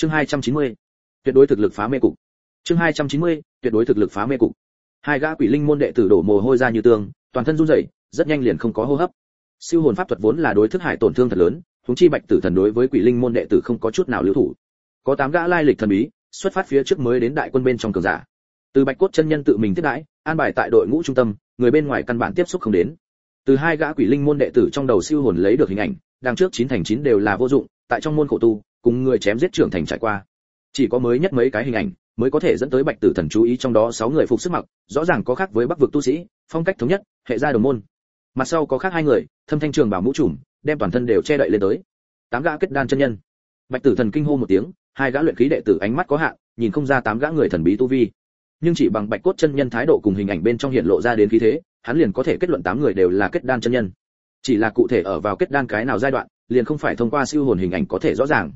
chương 290. tuyệt đối thực lực phá mê cục chương 290. tuyệt đối thực lực phá mê cục hai gã quỷ linh môn đệ tử đổ mồ hôi ra như tương toàn thân run rẩy, rất nhanh liền không có hô hấp siêu hồn pháp thuật vốn là đối thức hải tổn thương thật lớn chúng chi bạch tử thần đối với quỷ linh môn đệ tử không có chút nào lưu thủ có tám gã lai lịch thần bí, xuất phát phía trước mới đến đại quân bên trong cường giả từ bạch cốt chân nhân tự mình tiếp đãi, an bài tại đội ngũ trung tâm, người bên ngoài căn bản tiếp xúc không đến từ hai gã quỷ linh môn đệ tử trong đầu siêu hồn lấy được hình ảnh, đằng trước chín thành chín đều là vô dụng, tại trong môn khổ tu cùng người chém giết trưởng thành trải qua. Chỉ có mới nhất mấy cái hình ảnh mới có thể dẫn tới bạch tử thần chú ý trong đó sáu người phục sức mặc, rõ ràng có khác với bắc vực tu sĩ, phong cách thống nhất, hệ gia đồng môn. Mặt sau có khác hai người, thâm thanh trường bảo mũ trùm, đem toàn thân đều che đậy lên tới. Tám gã kết đan chân nhân. Bạch tử thần kinh hô một tiếng, hai gã luyện khí đệ tử ánh mắt có hạn, nhìn không ra tám gã người thần bí tu vi. Nhưng chỉ bằng bạch cốt chân nhân thái độ cùng hình ảnh bên trong hiện lộ ra đến khí thế, hắn liền có thể kết luận tám người đều là kết đan chân nhân. Chỉ là cụ thể ở vào kết đan cái nào giai đoạn, liền không phải thông qua siêu hồn hình ảnh có thể rõ ràng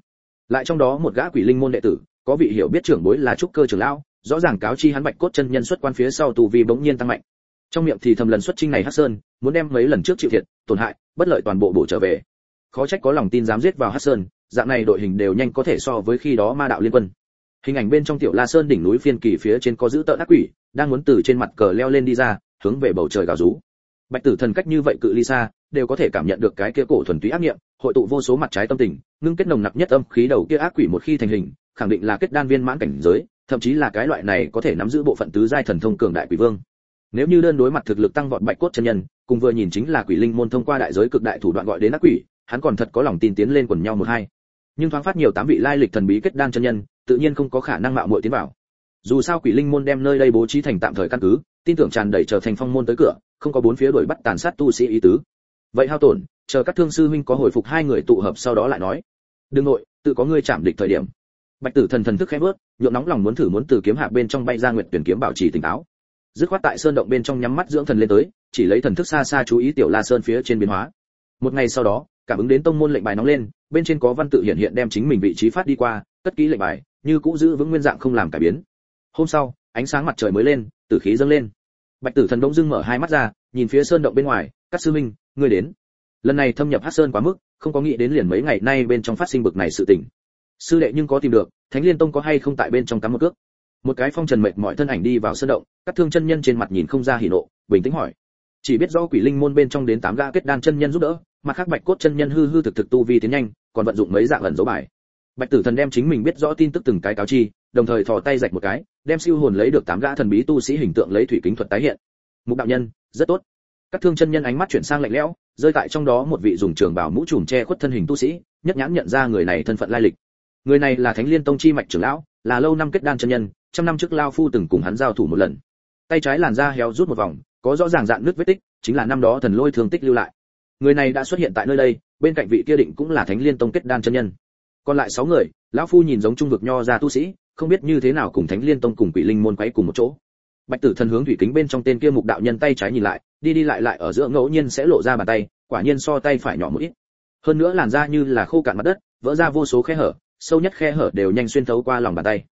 lại trong đó một gã quỷ linh môn đệ tử, có vị hiểu biết trưởng bối là trúc cơ trưởng lão, rõ ràng cáo chi hắn bạch cốt chân nhân xuất quan phía sau tù vi bỗng nhiên tăng mạnh. Trong miệng thì thầm lần xuất trinh này hắc sơn, muốn đem mấy lần trước chịu thiệt, tổn hại, bất lợi toàn bộ bổ trở về. Khó trách có lòng tin dám giết vào hắc sơn, dạng này đội hình đều nhanh có thể so với khi đó ma đạo liên quân. Hình ảnh bên trong tiểu la sơn đỉnh núi phiên kỳ phía trên có giữ tợn ác quỷ, đang muốn từ trên mặt cờ leo lên đi ra, hướng về bầu trời gào rú. Bạch tử thần cách như vậy cự ly xa đều có thể cảm nhận được cái kia cổ thuần túy ác nghiệm, hội tụ vô số mặt trái tâm tình, ngưng kết nồng nặc nhất âm khí đầu kia ác quỷ một khi thành hình, khẳng định là kết đan viên mãn cảnh giới, thậm chí là cái loại này có thể nắm giữ bộ phận tứ giai thần thông cường đại quỷ vương. Nếu như đơn đối mặt thực lực tăng vọt bạch cốt chân nhân, cùng vừa nhìn chính là quỷ linh môn thông qua đại giới cực đại thủ đoạn gọi đến ác quỷ, hắn còn thật có lòng tin tiến lên quần nhau một hai. Nhưng thoáng phát nhiều tám vị lai lịch thần bí kết đan chân nhân, tự nhiên không có khả năng mạo muội tiến vào. Dù sao quỷ linh môn đem nơi đây bố trí thành tạm thời căn cứ, tin tưởng tràn đầy trở thành phong môn tới cửa, không có bốn phía đuổi bắt tàn sát tu sĩ ý tứ vậy hao tổn, chờ các thương sư huynh có hồi phục hai người tụ hợp sau đó lại nói. Đương nội, tự có ngươi chạm địch thời điểm. Bạch tử thần thần thức khẽ bước nhượng nóng lòng muốn thử muốn từ kiếm hạ bên trong bay ra nguyệt tuyển kiếm bảo trì tỉnh táo. Dứt khoát tại sơn động bên trong nhắm mắt dưỡng thần lên tới, chỉ lấy thần thức xa xa chú ý tiểu la sơn phía trên biến hóa. Một ngày sau đó, cảm ứng đến tông môn lệnh bài nóng lên, bên trên có văn tự hiện hiện đem chính mình vị trí phát đi qua, cất kỹ lệnh bài, như cũ giữ vững nguyên dạng không làm cải biến. Hôm sau, ánh sáng mặt trời mới lên, tử khí dâng lên. Bạch tử thần đông dưng mở hai mắt ra, nhìn phía sơn động bên ngoài, các sư minh ngươi đến. Lần này thâm nhập hát sơn quá mức, không có nghĩ đến liền mấy ngày nay bên trong phát sinh bực này sự tình. Sư đệ nhưng có tìm được, thánh liên tông có hay không tại bên trong cắm một cước? Một cái phong trần mệt mọi thân ảnh đi vào sân động, các thương chân nhân trên mặt nhìn không ra hỉ nộ, bình tĩnh hỏi. Chỉ biết do quỷ linh môn bên trong đến tám gã kết đan chân nhân giúp đỡ mà khác bạch cốt chân nhân hư hư thực thực tu vi tiến nhanh, còn vận dụng mấy dạng ẩn dấu bài. Bạch tử thần đem chính mình biết rõ tin tức từng cái cáo chi, đồng thời thò tay rạch một cái, đem siêu hồn lấy được tám gã thần bí tu sĩ hình tượng lấy thủy kính thuật tái hiện. Mục đạo nhân, rất tốt các thương chân nhân ánh mắt chuyển sang lạnh lẽo, rơi tại trong đó một vị dùng trường bảo mũ trùm che khuất thân hình tu sĩ, nhất nhãn nhận ra người này thân phận lai lịch. Người này là thánh liên tông chi mạch trưởng lão, là lâu năm kết đan chân nhân, trăm năm trước lao phu từng cùng hắn giao thủ một lần. Tay trái làn da héo rút một vòng, có rõ ràng dạn nước vết tích, chính là năm đó thần lôi thương tích lưu lại. Người này đã xuất hiện tại nơi đây, bên cạnh vị kia định cũng là thánh liên tông kết đan chân nhân. Còn lại sáu người, lão phu nhìn giống trung vực nho ra tu sĩ, không biết như thế nào cùng thánh liên tông cùng quỷ linh môn quấy cùng một chỗ. Bạch tử thần hướng thủy kính bên trong tên kia mục đạo nhân tay trái nhìn lại đi đi lại lại ở giữa ngẫu nhiên sẽ lộ ra bàn tay, quả nhiên so tay phải nhỏ một ít. Hơn nữa làn da như là khô cạn mặt đất, vỡ ra vô số khe hở, sâu nhất khe hở đều nhanh xuyên thấu qua lòng bàn tay.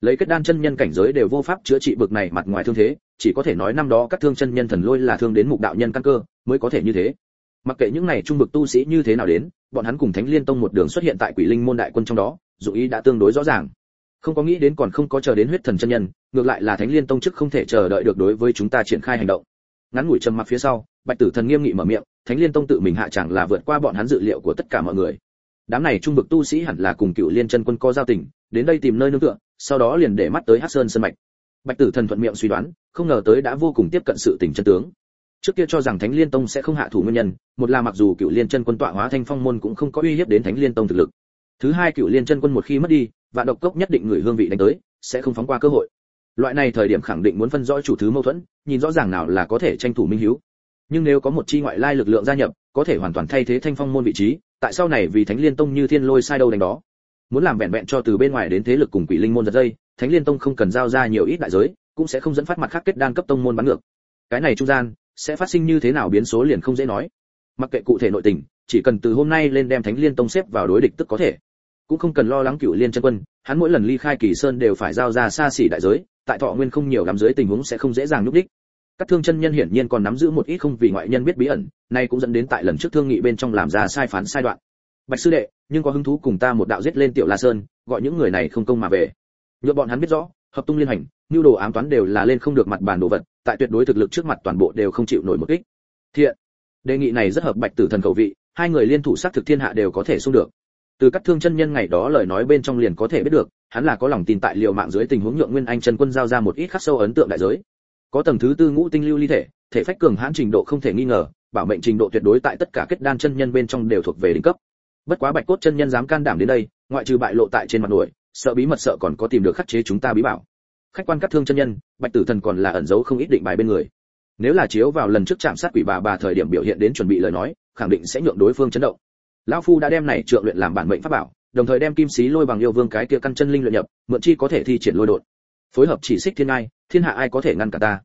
Lấy kết đan chân nhân cảnh giới đều vô pháp chữa trị bực này mặt ngoài thương thế, chỉ có thể nói năm đó các thương chân nhân thần lôi là thương đến mục đạo nhân căn cơ, mới có thể như thế. Mặc kệ những này trung bực tu sĩ như thế nào đến, bọn hắn cùng thánh liên tông một đường xuất hiện tại quỷ linh môn đại quân trong đó dụ ý đã tương đối rõ ràng. Không có nghĩ đến còn không có chờ đến huyết thần chân nhân, ngược lại là thánh liên tông chức không thể chờ đợi được đối với chúng ta triển khai hành động ngắn ngủi trầm mặc phía sau, bạch tử thần nghiêm nghị mở miệng, thánh liên tông tự mình hạ chẳng là vượt qua bọn hắn dự liệu của tất cả mọi người. Đám này trung vực tu sĩ hẳn là cùng cựu liên chân quân có giao tình, đến đây tìm nơi nương tựa, sau đó liền để mắt tới hắc sơn sân mạch. Bạch tử thần thuận miệng suy đoán, không ngờ tới đã vô cùng tiếp cận sự tình chân tướng. Trước kia cho rằng thánh liên tông sẽ không hạ thủ nguyên nhân, một là mặc dù cựu liên chân quân tọa hóa thanh phong môn cũng không có uy hiếp đến thánh liên tông thực lực. Thứ hai, cựu liên chân quân một khi mất đi và độc cốc nhất định người hương vị đánh tới, sẽ không phóng qua cơ hội loại này thời điểm khẳng định muốn phân rõ chủ thứ mâu thuẫn, nhìn rõ ràng nào là có thể tranh thủ minh hiếu. Nhưng nếu có một chi ngoại lai lực lượng gia nhập, có thể hoàn toàn thay thế thanh phong môn vị trí, tại sau này vì thánh liên tông như thiên lôi sai đâu đánh đó. Muốn làm vẹn vẹn cho từ bên ngoài đến thế lực cùng quỷ linh môn giật dây, thánh liên tông không cần giao ra nhiều ít đại giới, cũng sẽ không dẫn phát mặt khác kết đan cấp tông môn bắn ngược. Cái này trung gian, sẽ phát sinh như thế nào biến số liền không dễ nói. Mặc kệ cụ thể nội tình, chỉ cần từ hôm nay lên đem thánh liên tông xếp vào đối địch tức có thể. Cũng không cần lo lắng cựu liên chân quân, hắn mỗi lần ly khai kỳ sơn đều phải giao ra xa xỉ đại giới tại thọ nguyên không nhiều lắm dưới tình huống sẽ không dễ dàng núp đích các thương chân nhân hiển nhiên còn nắm giữ một ít không vì ngoại nhân biết bí ẩn, nay cũng dẫn đến tại lần trước thương nghị bên trong làm ra sai phán sai đoạn. Bạch sư đệ, nhưng có hứng thú cùng ta một đạo giết lên tiểu la sơn, gọi những người này không công mà về. Nhựa bọn hắn biết rõ, hợp tung liên hành, nhu đồ ám toán đều là lên không được mặt bàn đồ vật, tại tuyệt đối thực lực trước mặt toàn bộ đều không chịu nổi một kích. Thiện, đề nghị này rất hợp bạch tử thần cầu vị, hai người liên thủ sát thực thiên hạ đều có thể xung được từ các thương chân nhân ngày đó lời nói bên trong liền có thể biết được, hắn là có lòng tin tại liệu mạng dưới tình huống nhượng nguyên anh chân quân giao ra một ít khắc sâu ấn tượng đại giới. Có tầng thứ tư ngũ tinh lưu ly thể thể phách cường hãn trình độ không thể nghi ngờ, bảo mệnh trình độ tuyệt đối tại tất cả kết đan chân nhân bên trong đều thuộc về đỉnh cấp. Bất quá bạch cốt chân nhân dám can đảm đến đây, ngoại trừ bại lộ tại trên mặt nổi sợ bí mật sợ còn có tìm được khắc chế chúng ta bí bảo. Khách quan các thương chân nhân, bạch tử thần còn là ẩn giấu không ít định bài bên người. Nếu là chiếu vào lần trước chạm sát quỷ bà bà thời điểm biểu hiện đến chuẩn bị lời nói, khẳng định sẽ nhượng đối phương chấn động lão phu đã đem này trượng luyện làm bản mệnh pháp bảo, đồng thời đem kim sĩ lôi bằng yêu vương cái kia căn chân linh luyện nhập, mượn chi có thể thi triển lôi đột phối hợp chỉ xích thiên ai thiên hạ ai có thể ngăn cả ta?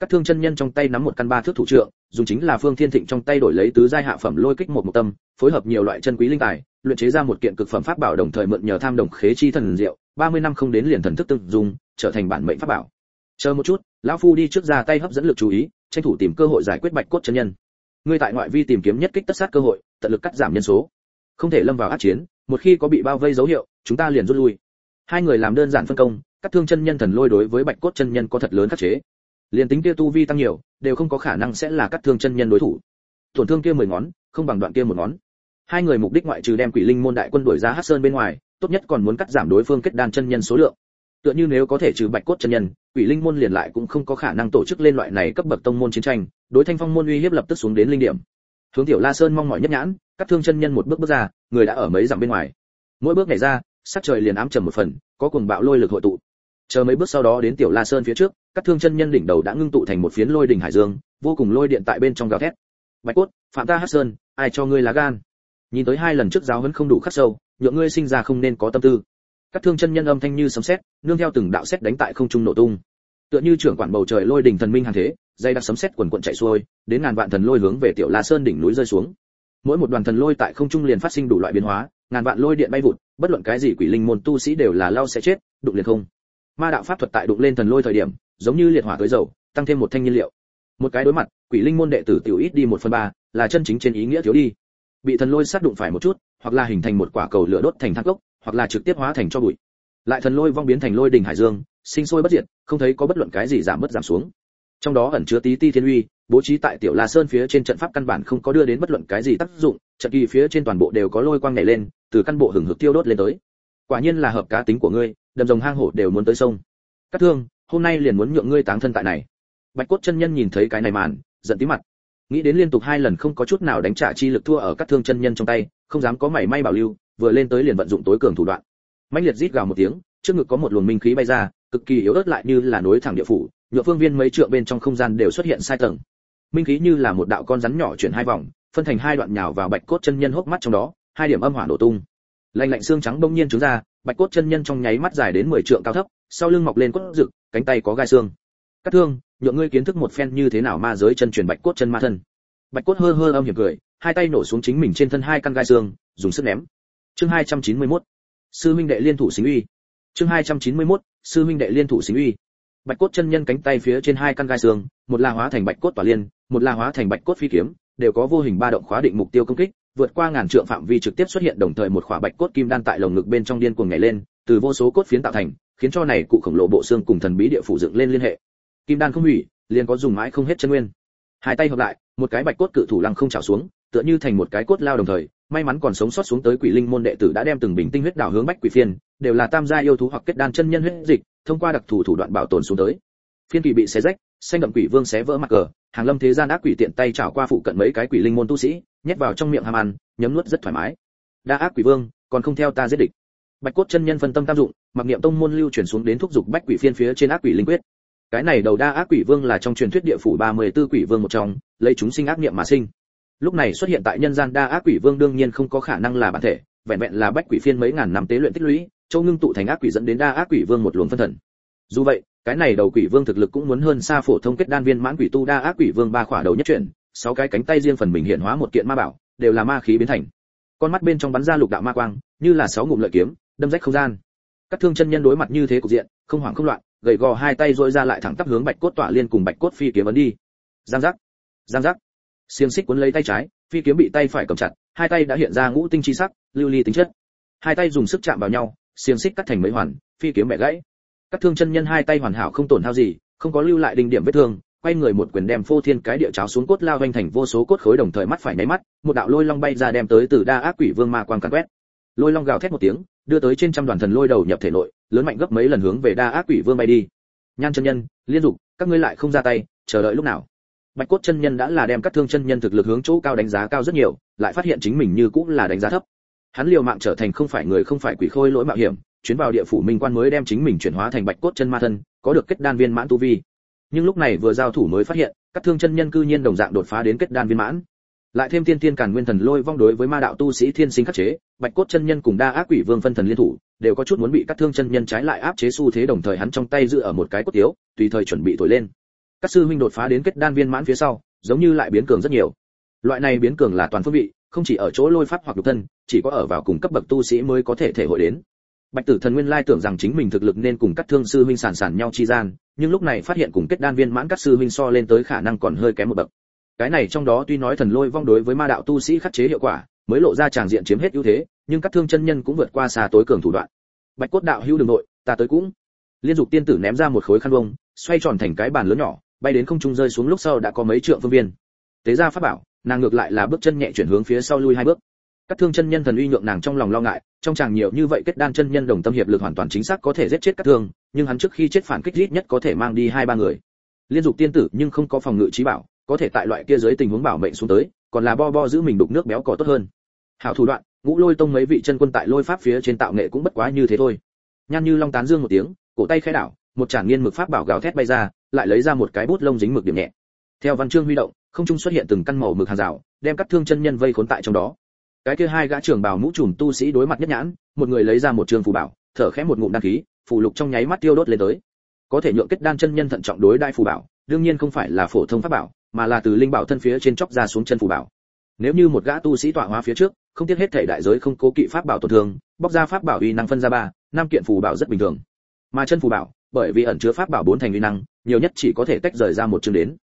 Các thương chân nhân trong tay nắm một căn ba thước thủ trượng, dùng chính là phương thiên thịnh trong tay đổi lấy tứ giai hạ phẩm lôi kích một một tâm, phối hợp nhiều loại chân quý linh tài, luyện chế ra một kiện cực phẩm pháp bảo đồng thời mượn nhờ tham đồng khế chi thần diệu 30 năm không đến liền thần thức tương dùng trở thành bản mệnh pháp bảo. Chờ một chút, lão phu đi trước ra tay hấp dẫn lực chú ý, tranh thủ tìm cơ hội giải quyết bạch cốt chân nhân. Ngươi tại ngoại vi tìm kiếm nhất kích tất sát cơ hội tận lực cắt giảm nhân số. Không thể lâm vào át chiến, một khi có bị bao vây dấu hiệu, chúng ta liền rút lui. Hai người làm đơn giản phân công, các thương chân nhân thần lôi đối với bạch cốt chân nhân có thật lớn khắc chế. Liền tính kia tu vi tăng nhiều, đều không có khả năng sẽ là các thương chân nhân đối thủ. Tổn thương kia mười ngón, không bằng đoạn kia một ngón. Hai người mục đích ngoại trừ đem quỷ linh môn đại quân đuổi ra hát sơn bên ngoài, tốt nhất còn muốn cắt giảm đối phương kết đan chân nhân số lượng. Tựa như nếu có thể trừ bạch cốt chân nhân, quỷ linh môn liền lại cũng không có khả năng tổ chức lên loại này cấp bậc tông môn chiến tranh, đối thanh phong môn uy hiếp lập tức xuống đến linh điểm hướng tiểu la sơn mong mỏi nhất nhãn cắt thương chân nhân một bước bước ra, người đã ở mấy dặm bên ngoài. Mỗi bước này ra, sắc trời liền ám trầm một phần, có cuồng bạo lôi lực hội tụ. Chờ mấy bước sau đó đến tiểu la sơn phía trước, các thương chân nhân đỉnh đầu đã ngưng tụ thành một phiến lôi đỉnh hải dương, vô cùng lôi điện tại bên trong gào thét. Bạch cốt, phạm ta hát sơn, ai cho ngươi lá gan? Nhìn tới hai lần trước giáo huấn không đủ khắc sâu, nhượng ngươi sinh ra không nên có tâm tư. Các thương chân nhân âm thanh như sấm sét, nương theo từng đạo sét đánh tại không trung nổ tung. Tựa như trưởng quản bầu trời lôi đỉnh thần minh hàng thế dây đặc sấm sét quần cuộn chạy xuôi, đến ngàn vạn thần lôi hướng về tiểu la sơn đỉnh núi rơi xuống. Mỗi một đoàn thần lôi tại không trung liền phát sinh đủ loại biến hóa, ngàn vạn lôi điện bay vụt, bất luận cái gì quỷ linh môn tu sĩ đều là lao sẽ chết, đụng liền không. Ma đạo pháp thuật tại đụng lên thần lôi thời điểm, giống như liệt hỏa tới dầu, tăng thêm một thanh nhiên liệu. Một cái đối mặt, quỷ linh môn đệ tử tiểu ít đi một phần ba, là chân chính trên ý nghĩa thiếu đi. Bị thần lôi sát đụng phải một chút, hoặc là hình thành một quả cầu lửa đốt thành than cốc, hoặc là trực tiếp hóa thành cho bụi. Lại thần lôi vong biến thành lôi đình hải dương, sinh sôi bất diệt, không thấy có bất luận cái gì giảm bớt giảm xuống trong đó ẩn chứa tí ti thiên uy, bố trí tại tiểu la sơn phía trên trận pháp căn bản không có đưa đến bất luận cái gì tác dụng, trận kỳ phía trên toàn bộ đều có lôi quang nhảy lên, từ căn bộ hừng hực tiêu đốt lên tới. Quả nhiên là hợp cá tính của ngươi, đầm rồng hang hổ đều muốn tới sông. Cát thương, hôm nay liền muốn nhượng ngươi táng thân tại này. Bạch cốt chân nhân nhìn thấy cái này màn, giận tí mặt. Nghĩ đến liên tục hai lần không có chút nào đánh trả chi lực thua ở các thương chân nhân trong tay, không dám có mảy may bảo lưu, vừa lên tới liền vận dụng tối cường thủ đoạn. Mãnh liệt rít gào một tiếng, trước ngực có một luồng minh khí bay ra, cực kỳ yếu ớt lại như là nối thẳng địa phủ nhựa phương viên mấy trượng bên trong không gian đều xuất hiện sai tầng. Minh khí như là một đạo con rắn nhỏ chuyển hai vòng, phân thành hai đoạn nhào vào bạch cốt chân nhân hốc mắt trong đó, hai điểm âm hỏa nổ tung. Lạnh lạnh xương trắng bỗng nhiên trứng ra, bạch cốt chân nhân trong nháy mắt dài đến 10 trượng cao thấp, sau lưng mọc lên cốt rực, cánh tay có gai xương. Cắt thương nhượng ngươi kiến thức một phen như thế nào ma giới chân truyền bạch cốt chân ma thân? Bạch cốt hơ hơ âm hiểm cười, hai tay nổ xuống chính mình trên thân hai căn gai xương, dùng sức ném. Chương 291 sư minh đệ liên thủ xính uy. Chương 291 sư minh đệ liên thủ xính uy bạch cốt chân nhân cánh tay phía trên hai căn gai xương, một là hóa thành bạch cốt tỏa liên, một là hóa thành bạch cốt phi kiếm, đều có vô hình ba động khóa định mục tiêu công kích, vượt qua ngàn trượng phạm vi trực tiếp xuất hiện đồng thời một khỏa bạch cốt kim đan tại lồng ngực bên trong điên cuồng nhảy lên, từ vô số cốt phiến tạo thành, khiến cho này cụ khổng lồ bộ xương cùng thần bí địa phủ dựng lên liên hệ. Kim đan không hủy, liền có dùng mãi không hết chân nguyên. Hai tay hợp lại, một cái bạch cốt cự thủ lăng không trào xuống, tựa như thành một cái cốt lao đồng thời, may mắn còn sống sót xuống tới quỷ linh môn đệ tử đã đem từng bình tinh huyết đảo hướng bách quỷ phiên, đều là tam gia yêu thú hoặc kết đan chân nhân huyết dịch thông qua đặc thù thủ đoạn bảo tồn xuống tới. Phiên kỳ bị xé rách, xanh đậm quỷ vương xé vỡ mặt cờ, hàng lâm thế gian ác quỷ tiện tay chảo qua phụ cận mấy cái quỷ linh môn tu sĩ, nhét vào trong miệng ham ăn, nhấm nuốt rất thoải mái. Đa ác quỷ vương, còn không theo ta giết địch. Bạch cốt chân nhân phân tâm tam dụng, mặc niệm tông môn lưu chuyển xuống đến thúc dục bách quỷ phiên phía trên ác quỷ linh quyết. Cái này đầu đa ác quỷ vương là trong truyền thuyết địa phủ 34 quỷ vương một trong, lấy chúng sinh ác niệm mà sinh. Lúc này xuất hiện tại nhân gian đa ác quỷ vương đương nhiên không có khả năng là bản thể, vẹn vẹn là bách quỷ phiên mấy ngàn năm tế luyện tích lũy châu ngưng tụ thành ác quỷ dẫn đến đa ác quỷ vương một luồng phân thần. Dù vậy, cái này đầu quỷ vương thực lực cũng muốn hơn xa phổ thông kết đan viên mãn quỷ tu đa ác quỷ vương ba khỏa đầu nhất chuyển, sáu cái cánh tay riêng phần mình hiện hóa một kiện ma bảo, đều là ma khí biến thành. Con mắt bên trong bắn ra lục đạo ma quang, như là sáu ngụm lợi kiếm, đâm rách không gian. Các thương chân nhân đối mặt như thế cục diện, không hoảng không loạn, gầy gò hai tay dội ra lại thẳng tắp hướng bạch cốt tỏa liên cùng bạch cốt phi kiếm ấn đi. Giang giác giang giác. Xiềng xích cuốn lấy tay trái, phi kiếm bị tay phải cầm chặt, hai tay đã hiện ra ngũ tinh chi sắc, lưu ly tính chất. Hai tay dùng sức chạm vào nhau xiềng xích cắt thành mấy hoàn, phi kiếm bẻ gãy. Các thương chân nhân hai tay hoàn hảo không tổn hao gì, không có lưu lại đinh điểm vết thương, quay người một quyền đem phô thiên cái địa cháo xuống cốt lao vanh thành vô số cốt khối đồng thời mắt phải nháy mắt, một đạo lôi long bay ra đem tới từ đa ác quỷ vương ma quang càn quét. Lôi long gào thét một tiếng, đưa tới trên trăm đoàn thần lôi đầu nhập thể nội, lớn mạnh gấp mấy lần hướng về đa ác quỷ vương bay đi. Nhan chân nhân, liên dục, các ngươi lại không ra tay, chờ đợi lúc nào? Bạch cốt chân nhân đã là đem các thương chân nhân thực lực hướng chỗ cao đánh giá cao rất nhiều, lại phát hiện chính mình như cũng là đánh giá thấp hắn liều mạng trở thành không phải người không phải quỷ khôi lỗi mạo hiểm, chuyến vào địa phủ minh quan mới đem chính mình chuyển hóa thành bạch cốt chân ma thân, có được kết đan viên mãn tu vi. Nhưng lúc này vừa giao thủ mới phát hiện, các thương chân nhân cư nhiên đồng dạng đột phá đến kết đan viên mãn. Lại thêm tiên tiên càn nguyên thần lôi vong đối với ma đạo tu sĩ thiên sinh khắc chế, bạch cốt chân nhân cùng đa ác quỷ vương phân thần liên thủ, đều có chút muốn bị các thương chân nhân trái lại áp chế xu thế đồng thời hắn trong tay giữ ở một cái cốt tiếu, tùy thời chuẩn bị thổi lên. Các sư huynh đột phá đến kết đan viên mãn phía sau, giống như lại biến cường rất nhiều. Loại này biến cường là toàn phương vị không chỉ ở chỗ lôi pháp hoặc nhục thân, chỉ có ở vào cùng cấp bậc tu sĩ mới có thể thể hội đến. Bạch tử thần nguyên lai tưởng rằng chính mình thực lực nên cùng các thương sư huynh sản sản nhau chi gian, nhưng lúc này phát hiện cùng kết đan viên mãn các sư huynh so lên tới khả năng còn hơi kém một bậc. Cái này trong đó tuy nói thần lôi vong đối với ma đạo tu sĩ khắc chế hiệu quả, mới lộ ra tràng diện chiếm hết ưu thế, nhưng các thương chân nhân cũng vượt qua xa tối cường thủ đoạn. Bạch cốt đạo hưu đường nội, ta tới cũng. Liên dục tiên tử ném ra một khối khăn bông, xoay tròn thành cái bàn lớn nhỏ, bay đến không trung rơi xuống lúc sau đã có mấy trượng phương viên. Tế ra pháp bảo nàng ngược lại là bước chân nhẹ chuyển hướng phía sau lui hai bước. Các thương chân nhân thần uy nhượng nàng trong lòng lo ngại, trong chàng nhiều như vậy kết đan chân nhân đồng tâm hiệp lực hoàn toàn chính xác có thể giết chết các thương, nhưng hắn trước khi chết phản kích ít nhất có thể mang đi hai ba người. Liên dục tiên tử nhưng không có phòng ngự trí bảo, có thể tại loại kia dưới tình huống bảo mệnh xuống tới, còn là bo bo giữ mình đục nước béo cò tốt hơn. Hảo thủ đoạn, ngũ lôi tông mấy vị chân quân tại lôi pháp phía trên tạo nghệ cũng bất quá như thế thôi. Nhan như long tán dương một tiếng, cổ tay khẽ đảo, một tràng nghiên mực pháp bảo gào thét bay ra, lại lấy ra một cái bút lông dính mực điểm nhẹ. Theo văn chương huy động không trung xuất hiện từng căn màu mực hàng rào, đem cắt thương chân nhân vây khốn tại trong đó. Cái kia hai gã trưởng bào mũ trùm tu sĩ đối mặt nhất nhãn, một người lấy ra một trường phù bảo, thở khẽ một ngụm đăng khí, phù lục trong nháy mắt tiêu đốt lên tới. Có thể nhượng kết đan chân nhân thận trọng đối đại phù bảo, đương nhiên không phải là phổ thông pháp bảo, mà là từ linh bảo thân phía trên chóc ra xuống chân phù bảo. Nếu như một gã tu sĩ tọa hóa phía trước, không tiếc hết thể đại giới không cố kỵ pháp bảo tổn thương, bóc ra pháp bảo uy năng phân ra ba, năm kiện phù bảo rất bình thường. Mà chân phù bảo, bởi vì ẩn chứa pháp bảo bốn thành uy năng, nhiều nhất chỉ có thể tách rời ra một chương đến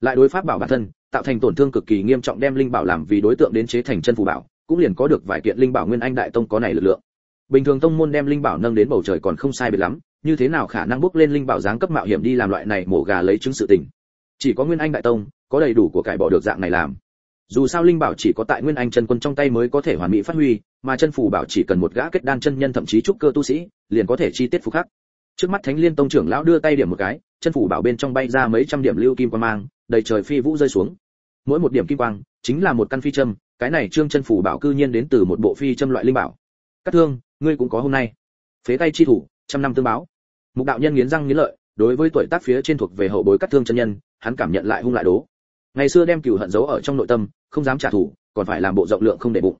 lại đối pháp bảo bản thân, tạo thành tổn thương cực kỳ nghiêm trọng đem linh bảo làm vì đối tượng đến chế thành chân phù bảo, cũng liền có được vài kiện linh bảo nguyên anh đại tông có này lực lượng. Bình thường tông môn đem linh bảo nâng đến bầu trời còn không sai biệt lắm, như thế nào khả năng bước lên linh bảo dáng cấp mạo hiểm đi làm loại này mổ gà lấy chứng sự tình? Chỉ có nguyên anh đại tông, có đầy đủ của cải bỏ được dạng này làm. Dù sao linh bảo chỉ có tại nguyên anh chân quân trong tay mới có thể hoàn mỹ phát huy, mà chân phù bảo chỉ cần một gã kết đan chân nhân thậm chí trúc cơ tu sĩ, liền có thể chi tiết phục khắc. Trước mắt thánh liên tông trưởng lão đưa tay điểm một cái chân phủ bảo bên trong bay ra mấy trăm điểm lưu kim quang mang, đầy trời phi vũ rơi xuống. Mỗi một điểm kim quang chính là một căn phi châm, cái này trương chân phủ bảo cư nhiên đến từ một bộ phi châm loại linh bảo. Cát thương, ngươi cũng có hôm nay. Phế tay chi thủ, trăm năm tương báo. Mục đạo nhân nghiến răng nghiến lợi, đối với tuổi tác phía trên thuộc về hậu bối cát thương chân nhân, hắn cảm nhận lại hung lại đố. Ngày xưa đem cừu hận giấu ở trong nội tâm, không dám trả thù, còn phải làm bộ rộng lượng không để bụng.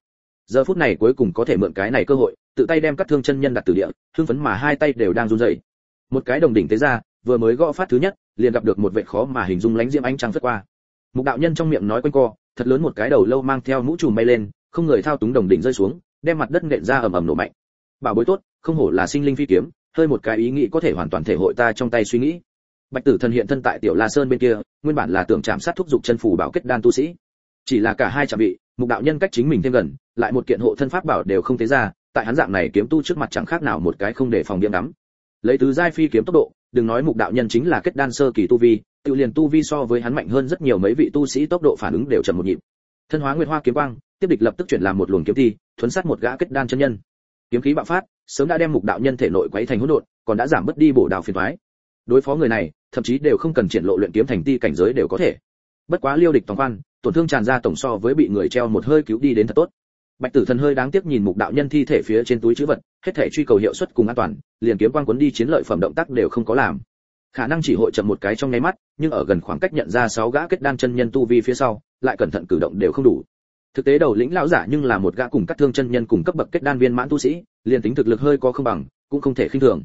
Giờ phút này cuối cùng có thể mượn cái này cơ hội, tự tay đem cắt thương chân nhân đặt từ địa, hưng phấn mà hai tay đều đang run rẩy. Một cái đồng đỉnh tế ra vừa mới gõ phát thứ nhất, liền gặp được một vệ khó mà hình dung lánh diễm ánh trăng phất qua. Mục đạo nhân trong miệng nói quanh co, thật lớn một cái đầu lâu mang theo mũ trùm bay lên, không người thao túng đồng đỉnh rơi xuống, đem mặt đất nện ra ầm ầm nổ mạnh. Bảo bối tốt, không hổ là sinh linh phi kiếm, hơi một cái ý nghĩ có thể hoàn toàn thể hội ta trong tay suy nghĩ. Bạch tử thần hiện thân tại tiểu la sơn bên kia, nguyên bản là tưởng chạm sát thúc dục chân phủ bảo kết đan tu sĩ. Chỉ là cả hai chạm vị, mục đạo nhân cách chính mình thêm gần, lại một kiện hộ thân pháp bảo đều không thấy ra, tại hắn dạng này kiếm tu trước mặt chẳng khác nào một cái không để phòng điểm đắm. Lấy tứ giai phi kiếm tốc độ đừng nói mục đạo nhân chính là kết đan sơ kỳ tu vi, tự liền tu vi so với hắn mạnh hơn rất nhiều mấy vị tu sĩ tốc độ phản ứng đều chậm một nhịp. Thân hóa nguyệt hoa kiếm quang, tiếp địch lập tức chuyển làm một luồng kiếm thi, thuấn sát một gã kết đan chân nhân. Kiếm khí bạo phát, sớm đã đem mục đạo nhân thể nội quấy thành hỗn độn, còn đã giảm bớt đi bổ đạo phiền toái. Đối phó người này, thậm chí đều không cần triển lộ luyện kiếm thành ti cảnh giới đều có thể. Bất quá liêu địch toàn quan, tổn thương tràn ra tổng so với bị người treo một hơi cứu đi đến thật tốt bạch tử thần hơi đáng tiếc nhìn mục đạo nhân thi thể phía trên túi chữ vật, hết thể truy cầu hiệu suất cùng an toàn, liền kiếm quang cuốn đi chiến lợi phẩm động tác đều không có làm. Khả năng chỉ hội chậm một cái trong nháy mắt, nhưng ở gần khoảng cách nhận ra sáu gã kết đan chân nhân tu vi phía sau, lại cẩn thận cử động đều không đủ. Thực tế đầu lĩnh lão giả nhưng là một gã cùng các thương chân nhân cùng cấp bậc kết đan viên mãn tu sĩ, liền tính thực lực hơi có không bằng, cũng không thể khinh thường.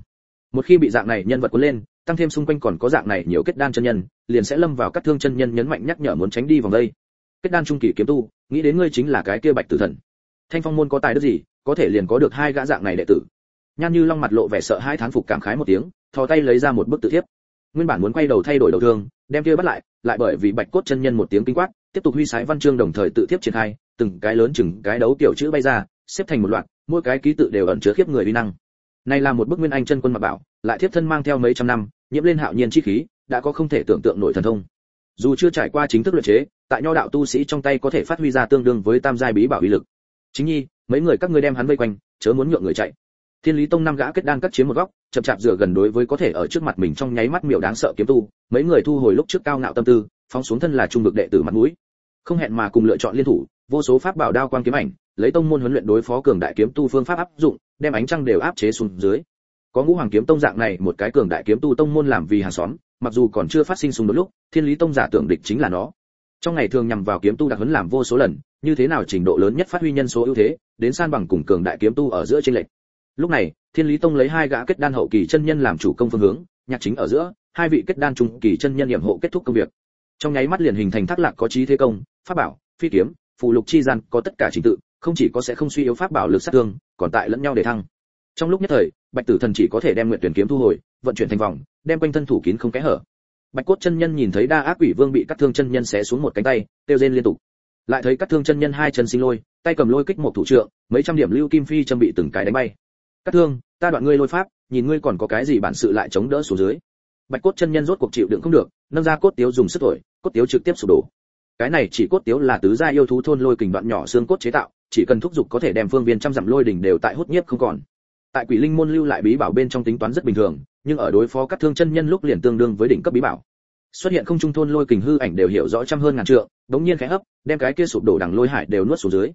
Một khi bị dạng này nhân vật cuốn lên, tăng thêm xung quanh còn có dạng này nhiều kết đan chân nhân, liền sẽ lâm vào các thương chân nhân nhấn mạnh nhắc nhở muốn tránh đi vòng đây. Kết đan trung kỳ kiếm tu, nghĩ đến ngươi chính là cái kia bạch tử thần thanh phong môn có tài đức gì, có thể liền có được hai gã dạng này đệ tử. Nhan như long mặt lộ vẻ sợ hai thán phục cảm khái một tiếng, thò tay lấy ra một bức tự thiếp. Nguyên bản muốn quay đầu thay đổi đầu thương, đem kia bắt lại lại bởi vì bạch cốt chân nhân một tiếng kinh quát, tiếp tục huy sái văn chương đồng thời tự thiếp triển khai, từng cái lớn chừng cái đấu tiểu chữ bay ra, xếp thành một loạt, mỗi cái ký tự đều ẩn chứa khiếp người uy năng. Này là một bức nguyên anh chân quân mà bảo, lại thiếp thân mang theo mấy trăm năm, nhiễm lên hạo nhiên chi khí, đã có không thể tưởng tượng nổi thần thông. Dù chưa trải qua chính thức luyện chế, tại nho đạo tu sĩ trong tay có thể phát huy ra tương đương với tam giai bí bảo uy lực chính nhi, mấy người các ngươi đem hắn vây quanh, chớ muốn nhượng người chạy. Thiên lý tông năm gã kết đan cắt chiếm một góc, chậm chạp dựa gần đối với có thể ở trước mặt mình trong nháy mắt miểu đáng sợ kiếm tu, mấy người thu hồi lúc trước cao ngạo tâm tư, phóng xuống thân là trung vực đệ tử mặt mũi. Không hẹn mà cùng lựa chọn liên thủ, vô số pháp bảo đao quang kiếm ảnh, lấy tông môn huấn luyện đối phó cường đại kiếm tu phương pháp áp dụng, đem ánh trăng đều áp chế xuống dưới. Có ngũ hoàng kiếm tông dạng này, một cái cường đại kiếm tu tông môn làm vì hàng xóm, mặc dù còn chưa phát sinh xung đột lúc, thiên lý tông giả tưởng địch chính là nó. Trong ngày thường nhằm vào kiếm tu đặc huấn làm vô số lần như thế nào trình độ lớn nhất phát huy nhân số ưu thế, đến san bằng cùng cường đại kiếm tu ở giữa trên lệnh lúc này, thiên lý tông lấy hai gã kết đan hậu kỳ chân nhân làm chủ công phương hướng, nhạc chính ở giữa, hai vị kết đan trung kỳ chân nhân nhiệm hộ kết thúc công việc. Trong nháy mắt liền hình thành thác lạc có trí thế công, pháp bảo, phi kiếm, phụ lục chi gian, có tất cả trình tự, không chỉ có sẽ không suy yếu pháp bảo lực sát thương, còn tại lẫn nhau để thăng. Trong lúc nhất thời, bạch tử thần chỉ có thể đem nguyện tuyển kiếm thu hồi, vận chuyển thành vòng, đem quanh thân thủ kín không kẽ hở. Bạch cốt chân nhân nhìn thấy đa ác quỷ vương bị cắt thương chân nhân xé xuống một cánh tay tiêu rên liên tục lại thấy các thương chân nhân hai chân sinh lôi, tay cầm lôi kích một thủ trượng, mấy trăm điểm lưu kim phi châm bị từng cái đánh bay. Các thương, ta đoạn ngươi lôi pháp, nhìn ngươi còn có cái gì bản sự lại chống đỡ xuống dưới. Bạch cốt chân nhân rốt cuộc chịu đựng không được, nâng ra cốt tiếu dùng sức thổi, cốt tiếu trực tiếp sụp đổ. Cái này chỉ cốt tiếu là tứ gia yêu thú thôn lôi kình đoạn nhỏ xương cốt chế tạo, chỉ cần thúc giục có thể đem phương viên trăm dặm lôi đỉnh đều tại hút nhiếp không còn. Tại quỷ linh môn lưu lại bí bảo bên trong tính toán rất bình thường, nhưng ở đối phó các thương chân nhân lúc liền tương đương với đỉnh cấp bí bảo xuất hiện không trung thôn lôi kình hư ảnh đều hiểu rõ trăm hơn ngàn trượng đống nhiên khẽ hấp, đem cái kia sụp đổ đằng lôi hải đều nuốt xuống dưới.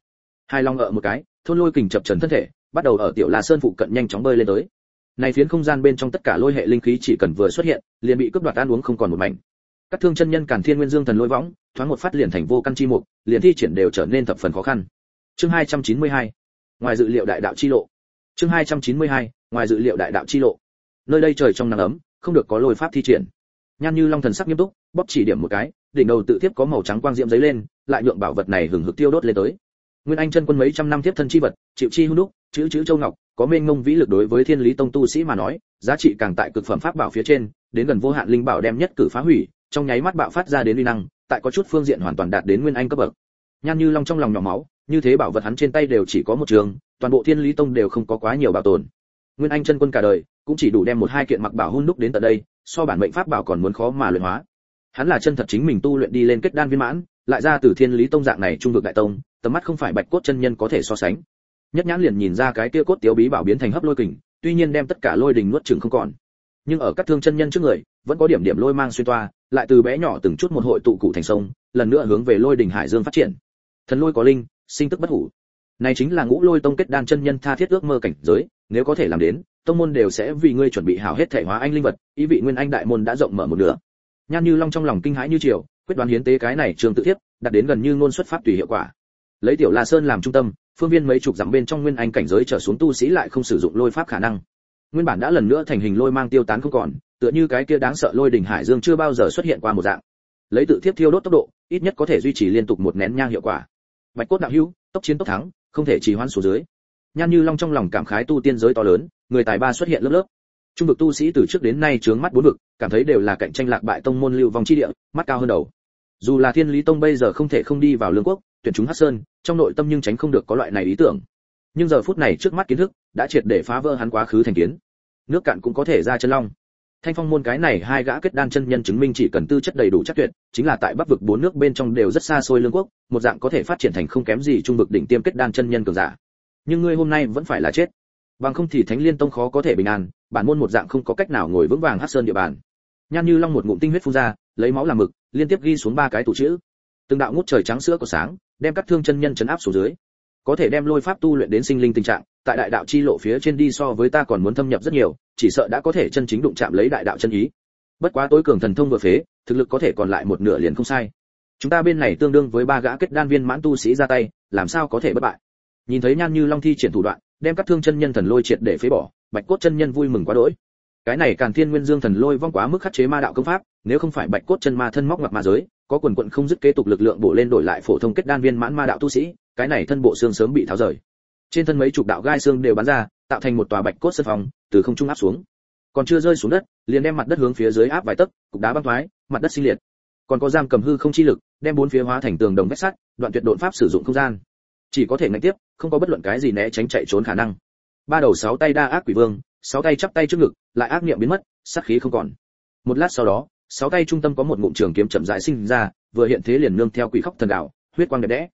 Hai long ở một cái, thôn lôi kình chập trần thân thể, bắt đầu ở tiểu la sơn phụ cận nhanh chóng bơi lên tới. Này phiến không gian bên trong tất cả lôi hệ linh khí chỉ cần vừa xuất hiện, liền bị cướp đoạt ăn uống không còn một mảnh. Các thương chân nhân càn thiên nguyên dương thần lôi võng, thoáng một phát liền thành vô căn chi mục, liền thi triển đều trở nên thập phần khó khăn. Chương 292 ngoài dự liệu đại đạo chi lộ. Chương 292 ngoài dự liệu đại đạo chi lộ. Nơi đây trời trong nắng ấm, không được có lôi pháp thi triển nhan như long thần sắc nghiêm túc, bóp chỉ điểm một cái, đỉnh đầu tự tiếp có màu trắng quang diễm giấy lên, lại nhượng bảo vật này hừng hực tiêu đốt lên tới. Nguyên anh chân quân mấy trăm năm tiếp thân chi vật, chịu chi hung đúc, chữ chữ châu ngọc, có mênh mông vĩ lực đối với thiên lý tông tu sĩ mà nói, giá trị càng tại cực phẩm pháp bảo phía trên, đến gần vô hạn linh bảo đem nhất cử phá hủy, trong nháy mắt bạo phát ra đến uy năng, tại có chút phương diện hoàn toàn đạt đến nguyên anh cấp bậc. Nhan như long trong lòng nhỏ máu, như thế bảo vật hắn trên tay đều chỉ có một trường, toàn bộ thiên lý tông đều không có quá nhiều bảo tồn. Nguyên anh chân quân cả đời, cũng chỉ đủ đem một hai kiện mặc bảo hun đúc đến tận đây so bản mệnh pháp bảo còn muốn khó mà luyện hóa. Hắn là chân thật chính mình tu luyện đi lên kết đan viên mãn, lại ra từ thiên lý tông dạng này trung vực đại tông, tầm mắt không phải bạch cốt chân nhân có thể so sánh. Nhất nhãn liền nhìn ra cái kia cốt tiếu bí bảo biến thành hấp lôi kình, tuy nhiên đem tất cả lôi đình nuốt chửng không còn. Nhưng ở các thương chân nhân trước người, vẫn có điểm điểm lôi mang xuyên toa, lại từ bé nhỏ từng chút một hội tụ cụ thành sông, lần nữa hướng về lôi đình hải dương phát triển. Thần lôi có linh, sinh tức bất hủ. Này chính là ngũ lôi tông kết đan chân nhân tha thiết ước mơ cảnh giới, nếu có thể làm đến tông môn đều sẽ vì ngươi chuẩn bị hảo hết thể hóa anh linh vật ý vị nguyên anh đại môn đã rộng mở một nửa. Nhan như long trong lòng kinh hãi như triều quyết đoán hiến tế cái này trường tự thiếp, đạt đến gần như ngôn xuất pháp tùy hiệu quả. Lấy tiểu la sơn làm trung tâm phương viên mấy chục dặm bên trong nguyên anh cảnh giới trở xuống tu sĩ lại không sử dụng lôi pháp khả năng. Nguyên bản đã lần nữa thành hình lôi mang tiêu tán không còn tựa như cái kia đáng sợ lôi đỉnh hải dương chưa bao giờ xuất hiện qua một dạng. Lấy tự thiếp thiêu đốt tốc độ ít nhất có thể duy trì liên tục một nén nhang hiệu quả. Bạch cốt đạo hữu tốc chiến tốc thắng không thể trì hoãn xuống dưới. Nhan như long trong lòng cảm khái tu tiên giới to lớn người tài ba xuất hiện lớp lớp. Trung vực tu sĩ từ trước đến nay trướng mắt bốn vực, cảm thấy đều là cạnh tranh lạc bại tông môn lưu vong chi địa, mắt cao hơn đầu. Dù là thiên lý tông bây giờ không thể không đi vào lương quốc, tuyển chúng hắc sơn, trong nội tâm nhưng tránh không được có loại này ý tưởng. Nhưng giờ phút này trước mắt kiến thức đã triệt để phá vỡ hắn quá khứ thành kiến. Nước cạn cũng có thể ra chân long. Thanh phong môn cái này hai gã kết đan chân nhân chứng minh chỉ cần tư chất đầy đủ chắc tuyệt, chính là tại bắc vực bốn nước bên trong đều rất xa xôi lương quốc, một dạng có thể phát triển thành không kém gì trung vực đỉnh tiêm kết đan chân nhân cường giả. Nhưng ngươi hôm nay vẫn phải là chết bằng không thì thánh liên tông khó có thể bình an, bản môn một dạng không có cách nào ngồi vững vàng hắc sơn địa bàn. Nhan như long một ngụm tinh huyết phun ra, lấy máu làm mực, liên tiếp ghi xuống ba cái tủ chữ. Từng đạo ngút trời trắng sữa của sáng, đem các thương chân nhân chấn áp xuống dưới. Có thể đem lôi pháp tu luyện đến sinh linh tình trạng, tại đại đạo chi lộ phía trên đi so với ta còn muốn thâm nhập rất nhiều, chỉ sợ đã có thể chân chính đụng chạm lấy đại đạo chân ý. Bất quá tối cường thần thông vừa phế, thực lực có thể còn lại một nửa liền không sai. Chúng ta bên này tương đương với ba gã kết đan viên mãn tu sĩ ra tay, làm sao có thể bất bại? Nhìn thấy nhan như long thi triển thủ đoạn đem các thương chân nhân thần lôi triệt để phế bỏ, bạch cốt chân nhân vui mừng quá đỗi. Cái này càn thiên nguyên dương thần lôi vong quá mức khắc chế ma đạo công pháp, nếu không phải bạch cốt chân ma thân móc ngoặt ma giới, có quần quận không dứt kế tục lực lượng bổ lên đổi lại phổ thông kết đan viên mãn ma đạo tu sĩ, cái này thân bộ xương sớm bị tháo rời. Trên thân mấy chục đạo gai xương đều bắn ra, tạo thành một tòa bạch cốt sân phòng, từ không trung áp xuống. Còn chưa rơi xuống đất, liền đem mặt đất hướng phía dưới áp vài tấc, cục đá băng thoái, mặt đất sinh liệt. Còn có giam cầm hư không chi lực, đem bốn phía hóa thành tường đồng vách sắt, đoạn tuyệt độn pháp sử dụng không gian. Chỉ có thể ngạnh tiếp không có bất luận cái gì né tránh chạy trốn khả năng. Ba đầu sáu tay đa ác quỷ vương, sáu tay chắp tay trước ngực, lại ác niệm biến mất, sát khí không còn. Một lát sau đó, sáu tay trung tâm có một ngụm trường kiếm chậm rãi sinh ra, vừa hiện thế liền nương theo quỷ khóc thần đạo, huyết quang đẹp đẽ.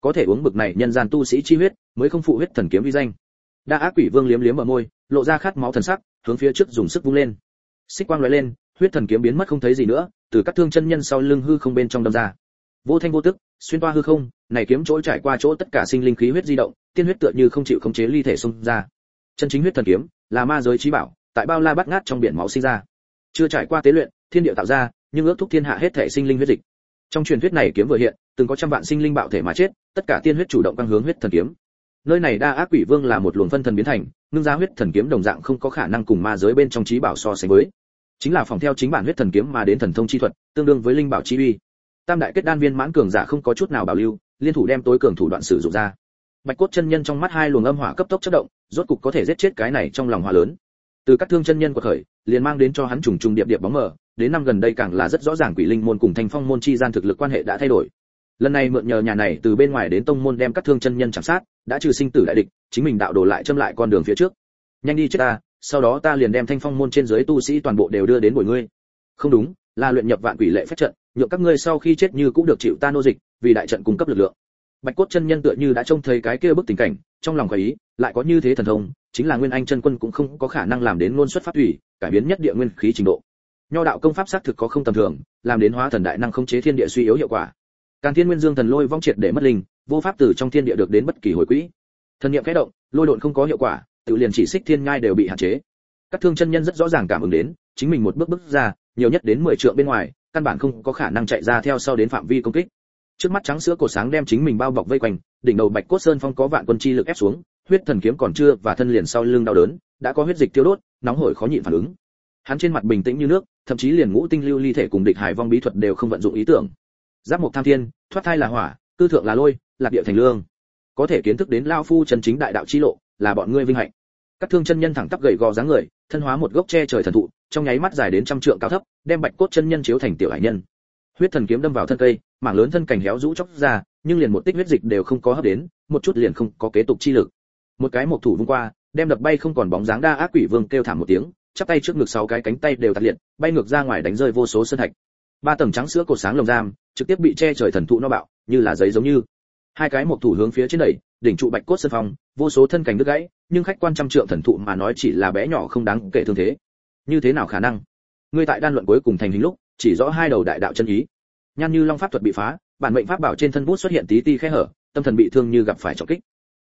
Có thể uống bực này nhân gian tu sĩ chi huyết, mới không phụ huyết thần kiếm vi danh. Đa ác quỷ vương liếm liếm ở môi, lộ ra khát máu thần sắc, hướng phía trước dùng sức vung lên. Xích quang lóe lên, huyết thần kiếm biến mất không thấy gì nữa, từ các thương chân nhân sau lưng hư không bên trong đâm ra vô thanh vô tức, xuyên toa hư không, này kiếm chỗ trải qua chỗ tất cả sinh linh khí huyết di động, tiên huyết tựa như không chịu khống chế ly thể xung ra. Chân chính huyết thần kiếm, là ma giới trí bảo, tại bao la bát ngát trong biển máu sinh ra. Chưa trải qua tế luyện, thiên địa tạo ra, nhưng ước thúc thiên hạ hết thể sinh linh huyết dịch. Trong truyền thuyết này kiếm vừa hiện, từng có trăm vạn sinh linh bạo thể mà chết, tất cả tiên huyết chủ động căng hướng huyết thần kiếm. Nơi này đa ác quỷ vương là một luồng phân thần biến thành, ngưng ra huyết thần kiếm đồng dạng không có khả năng cùng ma giới bên trong trí bảo so sánh với. Chính là phòng theo chính bản huyết thần kiếm mà đến thần thông chi thuật, tương đương với linh bảo chi uy tam đại kết đan viên mãn cường giả không có chút nào bảo lưu, liên thủ đem tối cường thủ đoạn sử dụng ra. Bạch cốt chân nhân trong mắt hai luồng âm hỏa cấp tốc chất động, rốt cục có thể giết chết cái này trong lòng hỏa lớn. Từ các thương chân nhân của khởi, liền mang đến cho hắn trùng trùng điệp điệp bóng mờ, đến năm gần đây càng là rất rõ ràng quỷ linh môn cùng thanh phong môn chi gian thực lực quan hệ đã thay đổi. Lần này mượn nhờ nhà này từ bên ngoài đến tông môn đem các thương chân nhân chạm sát, đã trừ sinh tử đại địch, chính mình đạo đổ lại châm lại con đường phía trước. Nhanh đi chết ta, sau đó ta liền đem thanh phong môn trên dưới tu sĩ toàn bộ đều đưa đến buổi ngươi. Không đúng, là luyện nhập vạn quỷ lệ phép trận nhượng các ngươi sau khi chết như cũng được chịu ta nô dịch, vì đại trận cung cấp lực lượng. Bạch cốt chân nhân tựa như đã trông thấy cái kia bức tình cảnh, trong lòng có ý, lại có như thế thần thông, chính là nguyên anh chân quân cũng không có khả năng làm đến ngôn xuất phát thủy, cải biến nhất địa nguyên khí trình độ. Nho đạo công pháp xác thực có không tầm thường, làm đến hóa thần đại năng khống chế thiên địa suy yếu hiệu quả. Càn thiên nguyên dương thần lôi vong triệt để mất linh, vô pháp từ trong thiên địa được đến bất kỳ hồi quỹ. Thần niệm khẽ động, lôi độn không có hiệu quả, tự liền chỉ xích thiên ngai đều bị hạn chế. Các thương chân nhân rất rõ ràng cảm ứng đến, chính mình một bước bước ra, nhiều nhất đến 10 trượng bên ngoài căn bản không có khả năng chạy ra theo sau đến phạm vi công kích. Trước mắt trắng sữa cổ sáng đem chính mình bao bọc vây quanh, đỉnh đầu bạch cốt sơn phong có vạn quân chi lực ép xuống, huyết thần kiếm còn chưa và thân liền sau lưng đau đớn, đã có huyết dịch tiêu đốt, nóng hổi khó nhịn phản ứng. Hắn trên mặt bình tĩnh như nước, thậm chí liền ngũ tinh lưu ly thể cùng địch hải vong bí thuật đều không vận dụng ý tưởng. Giáp mục tham thiên, thoát thai là hỏa, cư thượng là lôi, lạc địa thành lương. Có thể kiến thức đến lao phu chân chính đại đạo chi lộ, là bọn ngươi vinh hạnh các thương chân nhân thẳng tắp gầy gò dáng người, thân hóa một gốc tre trời thần thụ, trong nháy mắt dài đến trăm trượng cao thấp, đem bạch cốt chân nhân chiếu thành tiểu hải nhân. Huyết thần kiếm đâm vào thân cây, mảng lớn thân cảnh héo rũ chóc ra, nhưng liền một tích huyết dịch đều không có hấp đến, một chút liền không có kế tục chi lực. Một cái một thủ vung qua, đem đập bay không còn bóng dáng đa ác quỷ vương kêu thảm một tiếng, chắp tay trước ngực sáu cái cánh tay đều tạt liệt, bay ngược ra ngoài đánh rơi vô số sơn thạch. Ba tầng trắng sữa cột sáng lồng giam, trực tiếp bị che trời thần thụ no bạo, như là giấy giống như. Hai cái một thủ hướng phía trên đẩy, đỉnh trụ bạch cốt sơn phong, vô số thân cảnh đứt gãy nhưng khách quan trăm trượng thần thụ mà nói chỉ là bé nhỏ không đáng kể thương thế. Như thế nào khả năng? Ngươi tại đan luận cuối cùng thành hình lúc, chỉ rõ hai đầu đại đạo chân ý. Nhan như long pháp thuật bị phá, bản mệnh pháp bảo trên thân bút xuất hiện tí ti khe hở, tâm thần bị thương như gặp phải trọng kích.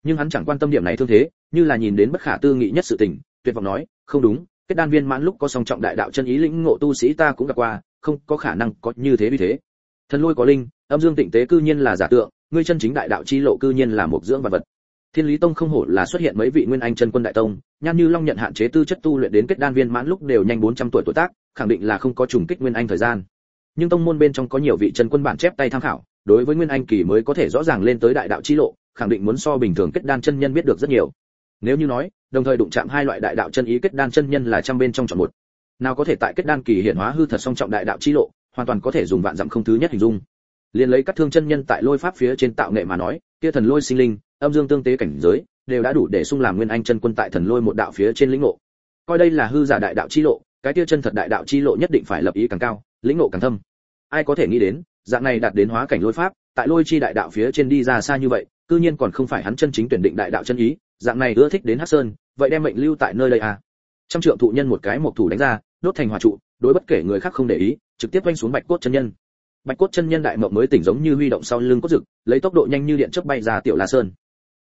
Nhưng hắn chẳng quan tâm điểm này thương thế, như là nhìn đến bất khả tư nghị nhất sự tình, tuyệt vọng nói, không đúng, kết đan viên mãn lúc có song trọng đại đạo chân ý lĩnh ngộ tu sĩ ta cũng gặp qua, không có khả năng có như thế vì thế. Thần lôi có linh, âm dương tịnh tế cư nhiên là giả tượng, ngươi chân chính đại đạo chi lộ cư nhiên là một dưỡng vật vật thiên lý tông không hổ là xuất hiện mấy vị nguyên anh chân quân đại tông, nhan như long nhận hạn chế tư chất tu luyện đến kết đan viên mãn lúc đều nhanh 400 tuổi tuổi tác, khẳng định là không có trùng kích nguyên anh thời gian. Nhưng tông môn bên trong có nhiều vị chân quân bản chép tay tham khảo, đối với nguyên anh kỳ mới có thể rõ ràng lên tới đại đạo chi lộ, khẳng định muốn so bình thường kết đan chân nhân biết được rất nhiều. Nếu như nói, đồng thời đụng chạm hai loại đại đạo chân ý kết đan chân nhân là trăm bên trong chọn một. Nào có thể tại kết đan kỳ hiện hóa hư thật song trọng đại đạo chi lộ, hoàn toàn có thể dùng vạn dặm không thứ nhất hình dung. Liền lấy các thương chân nhân tại lôi pháp phía trên tạo nghệ mà nói, kia thần lôi sinh linh âm dương tương tế cảnh giới, đều đã đủ để xung làm nguyên anh chân quân tại thần lôi một đạo phía trên lĩnh ngộ. Coi đây là hư giả đại đạo chi lộ, cái kia chân thật đại đạo chi lộ nhất định phải lập ý càng cao, lĩnh ngộ càng thâm. Ai có thể nghĩ đến, dạng này đạt đến hóa cảnh lôi pháp, tại lôi chi đại đạo phía trên đi ra xa như vậy, cư nhiên còn không phải hắn chân chính tuyển định đại đạo chân ý, dạng này ưa thích đến hắc sơn, vậy đem mệnh lưu tại nơi đây à? Trăm trượng thụ nhân một cái một thủ đánh ra, đốt thành hỏa trụ, đối bất kể người khác không để ý, trực tiếp quanh xuống bạch cốt chân nhân. Bạch cốt chân nhân đại mộng mới tỉnh giống như huy động sau lưng cốt rực lấy tốc độ nhanh như điện chớp bay ra tiểu la sơn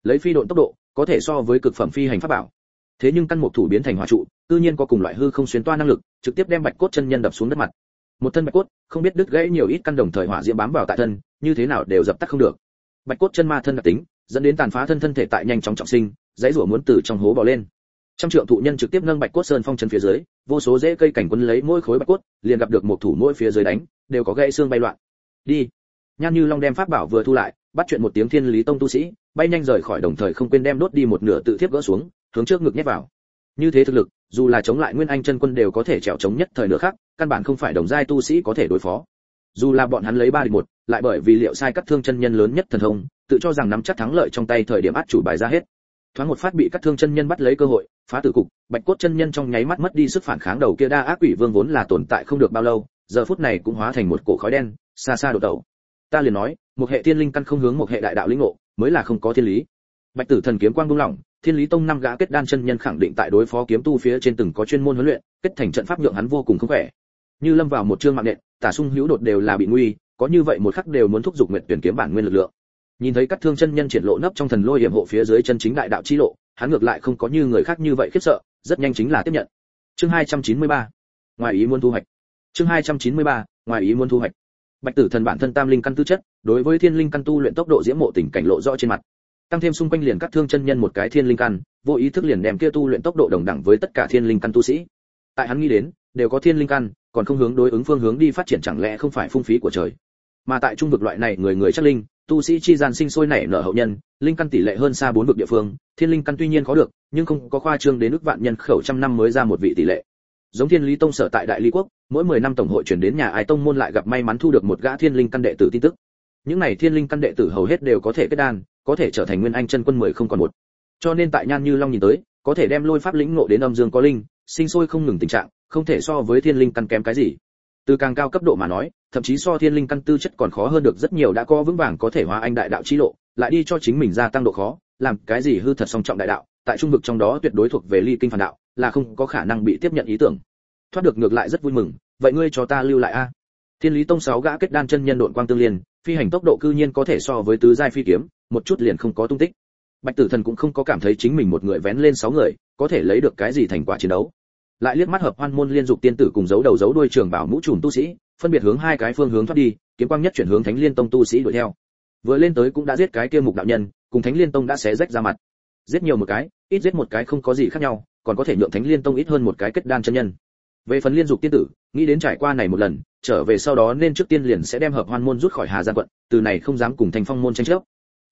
lấy phi độn tốc độ, có thể so với cực phẩm phi hành pháp bảo. Thế nhưng căn một thủ biến thành hỏa trụ tự nhiên có cùng loại hư không xuyên toa năng lực, trực tiếp đem bạch cốt chân nhân đập xuống đất mặt. Một thân bạch cốt, không biết đứt gãy nhiều ít căn đồng thời hỏa diễm bám vào tại thân, như thế nào đều dập tắt không được. Bạch cốt chân ma thân đặc tính, dẫn đến tàn phá thân thân thể tại nhanh chóng trọng sinh, dãy rủa muốn từ trong hố bò lên. Trăm trượng thụ nhân trực tiếp nâng bạch cốt sơn phong chân phía dưới, vô số rễ cây cảnh quân lấy mỗi khối bạch cốt, liền gặp được một thủ mỗi phía dưới đánh, đều có gãy xương bay loạn. Đi. Nhan như long đem pháp bảo vừa thu lại bắt chuyện một tiếng thiên lý tông tu sĩ, bay nhanh rời khỏi đồng thời không quên đem đốt đi một nửa tự thiếp gỡ xuống, hướng trước ngực nhét vào. Như thế thực lực, dù là chống lại nguyên anh chân quân đều có thể trèo chống nhất thời nửa khác căn bản không phải đồng giai tu sĩ có thể đối phó. Dù là bọn hắn lấy ba địch một, lại bởi vì liệu sai cắt thương chân nhân lớn nhất thần thông, tự cho rằng nắm chắc thắng lợi trong tay thời điểm át chủ bài ra hết. Thoáng một phát bị cắt thương chân nhân bắt lấy cơ hội, phá tử cục, bạch cốt chân nhân trong nháy mắt mất đi sức phản kháng đầu kia đa ác quỷ vương vốn là tồn tại không được bao lâu, giờ phút này cũng hóa thành một cổ khói đen, xa xa đổ đầu ta liền nói, một hệ thiên linh căn không hướng một hệ đại đạo linh ngộ, mới là không có thiên lý bạch tử thần kiếm quang buông lỏng, thiên lý tông năm gã kết đan chân nhân khẳng định tại đối phó kiếm tu phía trên từng có chuyên môn huấn luyện, kết thành trận pháp nhượng hắn vô cùng không khỏe như lâm vào một chương mạng nện, tả sung hữu đột đều là bị nguy, có như vậy một khắc đều muốn thúc giục nguyện tuyển kiếm bản nguyên lực lượng nhìn thấy các thương chân nhân triển lộ nấp trong thần lôi hiểm hộ phía dưới chân chính đại đạo chi lộ, hắn ngược lại không có như người khác như vậy khiếp sợ, rất nhanh chính là tiếp nhận chương 293. ngoài ý muốn thu hoạch chương 293. ngoài ý muốn thu hoạch bạch tử thần bản thân tam linh căn tư chất, đối với thiên linh căn tu luyện tốc độ diễm mộ tình cảnh lộ rõ trên mặt. Tăng thêm xung quanh liền các thương chân nhân một cái thiên linh căn, vô ý thức liền đem kia tu luyện tốc độ đồng đẳng với tất cả thiên linh căn tu sĩ. Tại hắn nghĩ đến, đều có thiên linh căn, còn không hướng đối ứng phương hướng đi phát triển chẳng lẽ không phải phung phí của trời. Mà tại trung vực loại này người người chắc linh, tu sĩ chi gian sinh sôi nảy nở hậu nhân, linh căn tỷ lệ hơn xa bốn vực địa phương, thiên linh căn tuy nhiên có được, nhưng không có khoa trương đến ước vạn nhân khẩu trăm năm mới ra một vị tỷ lệ giống thiên lý tông sở tại đại ly quốc, mỗi 10 năm tổng hội chuyển đến nhà ai tông môn lại gặp may mắn thu được một gã thiên linh căn đệ tử tin tức. Những này thiên linh căn đệ tử hầu hết đều có thể kết đan, có thể trở thành nguyên anh chân quân mười không còn một. Cho nên tại nhan như long nhìn tới, có thể đem lôi pháp lĩnh ngộ đến âm dương có linh, sinh sôi không ngừng tình trạng, không thể so với thiên linh căn kém cái gì. Từ càng cao cấp độ mà nói, thậm chí so thiên linh căn tư chất còn khó hơn được rất nhiều đã có vững vàng có thể hóa anh đại đạo chi lộ, lại đi cho chính mình gia tăng độ khó, làm cái gì hư thật song trọng đại đạo tại trung vực trong đó tuyệt đối thuộc về ly kinh phản đạo, là không có khả năng bị tiếp nhận ý tưởng. Thoát được ngược lại rất vui mừng, vậy ngươi cho ta lưu lại a. Thiên lý tông sáu gã kết đan chân nhân độn quang tương liên, phi hành tốc độ cư nhiên có thể so với tứ giai phi kiếm, một chút liền không có tung tích. Bạch tử thần cũng không có cảm thấy chính mình một người vén lên sáu người, có thể lấy được cái gì thành quả chiến đấu. Lại liếc mắt hợp hoan môn liên dục tiên tử cùng giấu đầu giấu đuôi trường bảo mũ trùm tu sĩ, phân biệt hướng hai cái phương hướng thoát đi, kiếm quang nhất chuyển hướng thánh liên tông tu sĩ đuổi theo. Vừa lên tới cũng đã giết cái kia mục đạo nhân, cùng thánh liên tông đã xé rách ra mặt giết nhiều một cái, ít giết một cái không có gì khác nhau, còn có thể nhượng thánh liên tông ít hơn một cái kết đan chân nhân. Về phần liên dục tiên tử, nghĩ đến trải qua này một lần, trở về sau đó nên trước tiên liền sẽ đem hợp hoan môn rút khỏi hà giang quận, từ này không dám cùng thành phong môn tranh chấp.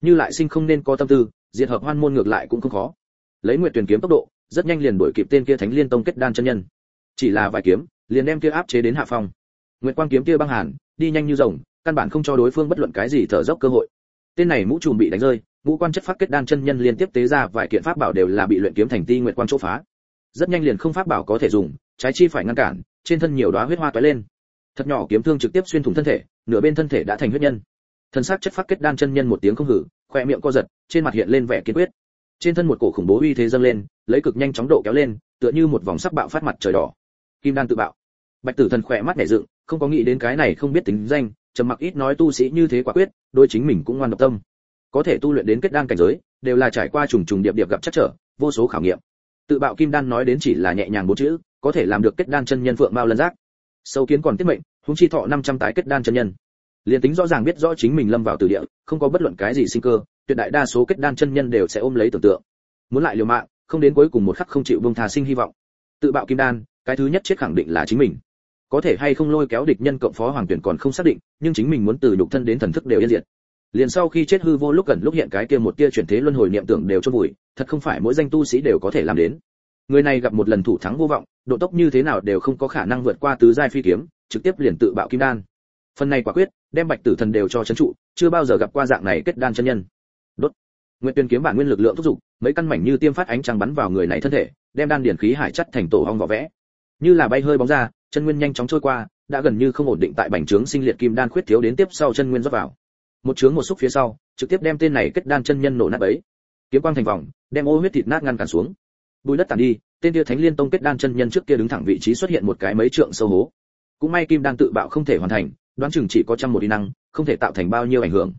Như lại sinh không nên có tâm tư, diệt hợp hoan môn ngược lại cũng không khó. Lấy nguyệt tuyển kiếm tốc độ, rất nhanh liền đuổi kịp tên kia thánh liên tông kết đan chân nhân. Chỉ là vài kiếm, liền đem kia áp chế đến hạ phong. Nguyệt quang kiếm kia băng hàn, đi nhanh như rồng, căn bản không cho đối phương bất luận cái gì thở dốc cơ hội. Tên này mũ trùm bị đánh rơi ngũ quan chất pháp kết đan chân nhân liên tiếp tế ra vài kiện pháp bảo đều là bị luyện kiếm thành ti nguyệt quang chỗ phá. Rất nhanh liền không pháp bảo có thể dùng, trái chi phải ngăn cản, trên thân nhiều đóa huyết hoa toái lên. Thật nhỏ kiếm thương trực tiếp xuyên thủng thân thể, nửa bên thân thể đã thành huyết nhân. Thân xác chất phát kết đan chân nhân một tiếng không hử khoe miệng co giật, trên mặt hiện lên vẻ kiên quyết. Trên thân một cổ khủng bố uy thế dâng lên, lấy cực nhanh chóng độ kéo lên, tựa như một vòng sắc bạo phát mặt trời đỏ. Kim đan tự bạo. Bạch tử thần khỏe mắt nhảy dựng, không có nghĩ đến cái này không biết tính danh, trầm mặc ít nói tu sĩ như thế quả quyết đôi chính mình cũng ngoan độc tâm có thể tu luyện đến kết đan cảnh giới, đều là trải qua trùng trùng điệp điệp gặp chắc trở, vô số khảo nghiệm. Tự bạo kim đan nói đến chỉ là nhẹ nhàng bốn chữ, có thể làm được kết đan chân nhân phượng bao lần giác. Sâu kiến còn tiết mệnh húng chi thọ 500 tái kết đan chân nhân. Liền tính rõ ràng biết rõ chính mình lâm vào từ địa, không có bất luận cái gì sinh cơ, tuyệt đại đa số kết đan chân nhân đều sẽ ôm lấy tưởng tượng. Muốn lại liều mạng, không đến cuối cùng một khắc không chịu buông thà sinh hy vọng. Tự bạo kim đan, cái thứ nhất chết khẳng định là chính mình. Có thể hay không lôi kéo địch nhân cộng phó hoàng tuyển còn không xác định, nhưng chính mình muốn từ nhục thân đến thần thức đều yên diệt liền sau khi chết hư vô lúc gần lúc hiện cái kia một tia chuyển thế luân hồi niệm tưởng đều chôn vùi, thật không phải mỗi danh tu sĩ đều có thể làm đến. Người này gặp một lần thủ thắng vô vọng, độ tốc như thế nào đều không có khả năng vượt qua tứ giai phi kiếm, trực tiếp liền tự bạo kim đan. Phần này quả quyết, đem bạch tử thần đều cho chấn trụ, chưa bao giờ gặp qua dạng này kết đan chân nhân. Đốt. Nguyệt tuyên kiếm bản nguyên lực lượng thúc giục, mấy căn mảnh như tiêm phát ánh trăng bắn vào người này thân thể, đem đan điển khí hải chất thành tổ ong vỏ vẽ. Như là bay hơi bóng ra, chân nguyên nhanh chóng trôi qua, đã gần như không ổn định tại bành trướng sinh liệt kim đan khuyết thiếu đến tiếp sau chân nguyên rót vào một chướng một xúc phía sau, trực tiếp đem tên này kết đan chân nhân nổ nát ấy kiếm quang thành vòng, đem ô huyết thịt nát ngăn cản xuống. Bùi đất tàn đi, tên kia thánh liên tông kết đan chân nhân trước kia đứng thẳng vị trí xuất hiện một cái mấy trượng sâu hố. Cũng may kim đang tự bạo không thể hoàn thành, đoán chừng chỉ có trăm một đi năng, không thể tạo thành bao nhiêu ảnh hưởng.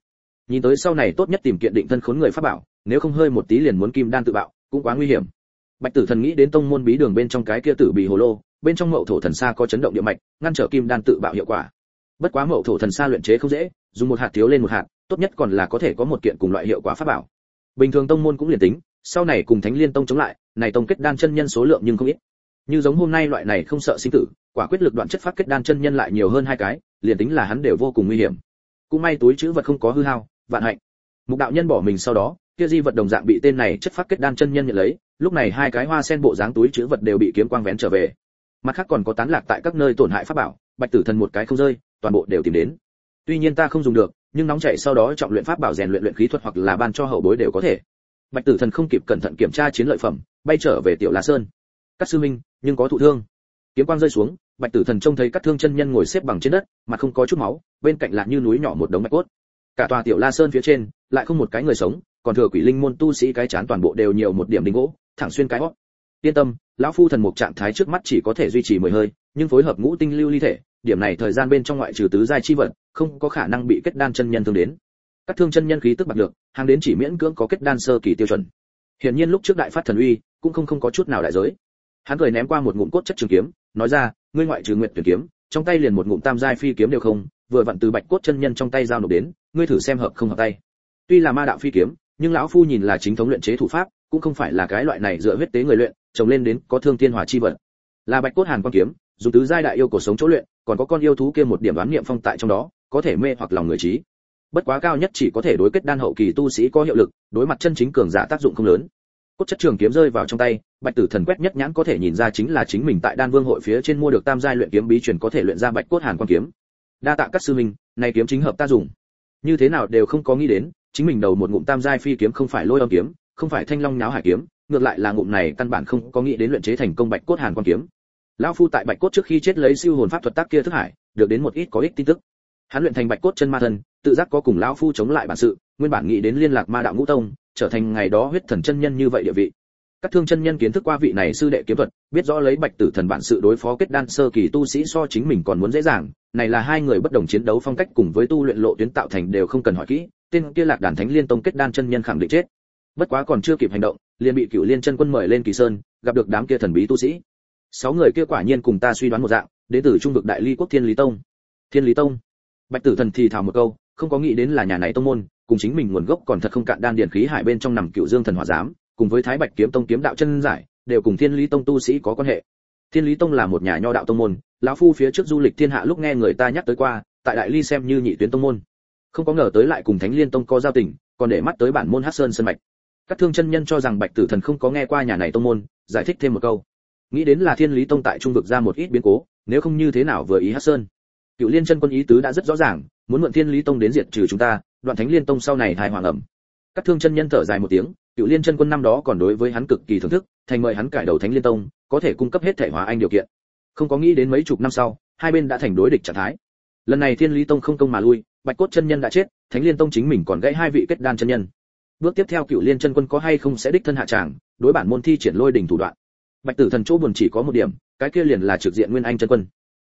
Nhìn tới sau này tốt nhất tìm kiện định thân khốn người pháp bảo, nếu không hơi một tí liền muốn kim đan tự bạo, cũng quá nguy hiểm. Bạch tử thần nghĩ đến tông môn bí đường bên trong cái kia tử bị hồ lô, bên trong mậu thổ thần xa có chấn động địa mạch, ngăn trở kim đan tự bạo hiệu quả. Bất quá mậu thổ thần xa luyện chế không dễ dùng một hạt thiếu lên một hạt, tốt nhất còn là có thể có một kiện cùng loại hiệu quả pháp bảo. Bình thường tông môn cũng liền tính, sau này cùng thánh liên tông chống lại, này tông kết đan chân nhân số lượng nhưng không ít. Như giống hôm nay loại này không sợ sinh tử, quả quyết lực đoạn chất phát kết đan chân nhân lại nhiều hơn hai cái, liền tính là hắn đều vô cùng nguy hiểm. Cũng may túi chữ vật không có hư hao, vạn hạnh. Mục đạo nhân bỏ mình sau đó, kia di vật đồng dạng bị tên này chất phát kết đan chân nhân nhận lấy, lúc này hai cái hoa sen bộ dáng túi chữ vật đều bị kiếm quang vén trở về. Mặt khác còn có tán lạc tại các nơi tổn hại pháp bảo, bạch tử thần một cái không rơi, toàn bộ đều tìm đến tuy nhiên ta không dùng được, nhưng nóng chảy sau đó trọng luyện pháp bảo rèn luyện luyện khí thuật hoặc là ban cho hậu bối đều có thể. Bạch tử thần không kịp cẩn thận kiểm tra chiến lợi phẩm, bay trở về tiểu la sơn. Các sư minh, nhưng có thụ thương. Kiếm quang rơi xuống, bạch tử thần trông thấy các thương chân nhân ngồi xếp bằng trên đất, mặt không có chút máu, bên cạnh là như núi nhỏ một đống mạch cốt. Cả tòa tiểu la sơn phía trên, lại không một cái người sống, còn thừa quỷ linh môn tu sĩ cái chán toàn bộ đều nhiều một điểm đinh gỗ, thẳng xuyên cái hót. Yên tâm, lão phu thần mục trạng thái trước mắt chỉ có thể duy trì mười hơi, nhưng phối hợp ngũ tinh lưu ly thể, điểm này thời gian bên trong ngoại trừ tứ giai chi vật không có khả năng bị kết đan chân nhân thương đến. Các thương chân nhân khí tức bạc được hàng đến chỉ miễn cưỡng có kết đan sơ kỳ tiêu chuẩn. Hiển nhiên lúc trước đại phát thần uy, cũng không không có chút nào đại giới. Hắn cười ném qua một ngụm cốt chất trường kiếm, nói ra, ngươi ngoại trừ nguyện tuyển kiếm, trong tay liền một ngụm tam giai phi kiếm đều không, vừa vặn từ bạch cốt chân nhân trong tay giao nộp đến, ngươi thử xem hợp không hợp tay. Tuy là ma đạo phi kiếm, nhưng lão phu nhìn là chính thống luyện chế thủ pháp, cũng không phải là cái loại này dựa huyết tế người luyện, trồng lên đến có thương tiên hỏa chi vật. Là bạch cốt hàn quan kiếm, dùng tứ giai đại yêu cổ sống chỗ luyện, còn có con yêu thú kia một điểm đoán niệm phong tại trong đó có thể mê hoặc lòng người trí. Bất quá cao nhất chỉ có thể đối kết đan hậu kỳ tu sĩ có hiệu lực, đối mặt chân chính cường giả tác dụng không lớn. Cốt chất trường kiếm rơi vào trong tay, bạch tử thần quét nhất nhãn có thể nhìn ra chính là chính mình tại đan vương hội phía trên mua được tam giai luyện kiếm bí truyền có thể luyện ra bạch cốt hàn quan kiếm. Đa tạ các sư minh này kiếm chính hợp ta dùng. Như thế nào đều không có nghĩ đến, chính mình đầu một ngụm tam giai phi kiếm không phải lôi âm kiếm, không phải thanh long nháo hải kiếm, ngược lại là ngụm này căn bản không có nghĩ đến luyện chế thành công bạch cốt hàn quan kiếm. Lão phu tại bạch cốt trước khi chết lấy siêu hồn pháp thuật tác kia thức hải, được đến một ít có ích tin tức hắn luyện thành bạch cốt chân ma thân tự giác có cùng lão phu chống lại bản sự, nguyên bản nghĩ đến liên lạc ma đạo ngũ tông, trở thành ngày đó huyết thần chân nhân như vậy địa vị. Các thương chân nhân kiến thức qua vị này sư đệ kiếm thuật, biết rõ lấy bạch tử thần bản sự đối phó kết đan sơ kỳ tu sĩ so chính mình còn muốn dễ dàng, này là hai người bất đồng chiến đấu phong cách cùng với tu luyện lộ tuyến tạo thành đều không cần hỏi kỹ, tên kia lạc đàn thánh liên tông kết đan chân nhân khẳng định chết. Bất quá còn chưa kịp hành động, liền bị cựu liên chân quân mời lên kỳ sơn, gặp được đám kia thần bí tu sĩ. Sáu người kia quả nhiên cùng ta suy đoán một dạng, đến từ trung vực đại ly quốc thiên lý tông. Thiên lý tông bạch tử thần thì thào một câu, không có nghĩ đến là nhà này tông môn, cùng chính mình nguồn gốc còn thật không cạn đan điển khí hải bên trong nằm cựu dương thần hỏa giám, cùng với thái bạch kiếm tông kiếm đạo chân giải, đều cùng thiên lý tông tu sĩ có quan hệ. Thiên lý tông là một nhà nho đạo tông môn, lão phu phía trước du lịch thiên hạ lúc nghe người ta nhắc tới qua, tại đại ly xem như nhị tuyến tông môn. Không có ngờ tới lại cùng thánh liên tông có giao tình, còn để mắt tới bản môn hát sơn sơn mạch. Các thương chân nhân cho rằng bạch tử thần không có nghe qua nhà này tông môn, giải thích thêm một câu. Nghĩ đến là thiên lý tông tại trung vực ra một ít biến cố, nếu không như thế nào vừa ý hát sơn cựu liên chân quân ý tứ đã rất rõ ràng, muốn mượn thiên lý tông đến diệt trừ chúng ta, đoạn thánh liên tông sau này hài hoàng ẩm. Các thương chân nhân thở dài một tiếng, cựu liên chân quân năm đó còn đối với hắn cực kỳ thưởng thức, thành mời hắn cải đầu thánh liên tông, có thể cung cấp hết thể hóa anh điều kiện. Không có nghĩ đến mấy chục năm sau, hai bên đã thành đối địch trạng thái. Lần này thiên lý tông không công mà lui, bạch cốt chân nhân đã chết, thánh liên tông chính mình còn gãy hai vị kết đan chân nhân. Bước tiếp theo cựu liên chân quân có hay không sẽ đích thân hạ tràng, đối bản môn thi triển lôi đỉnh thủ đoạn. Bạch tử thần chỗ buồn chỉ có một điểm, cái kia liền là trực diện nguyên anh chân quân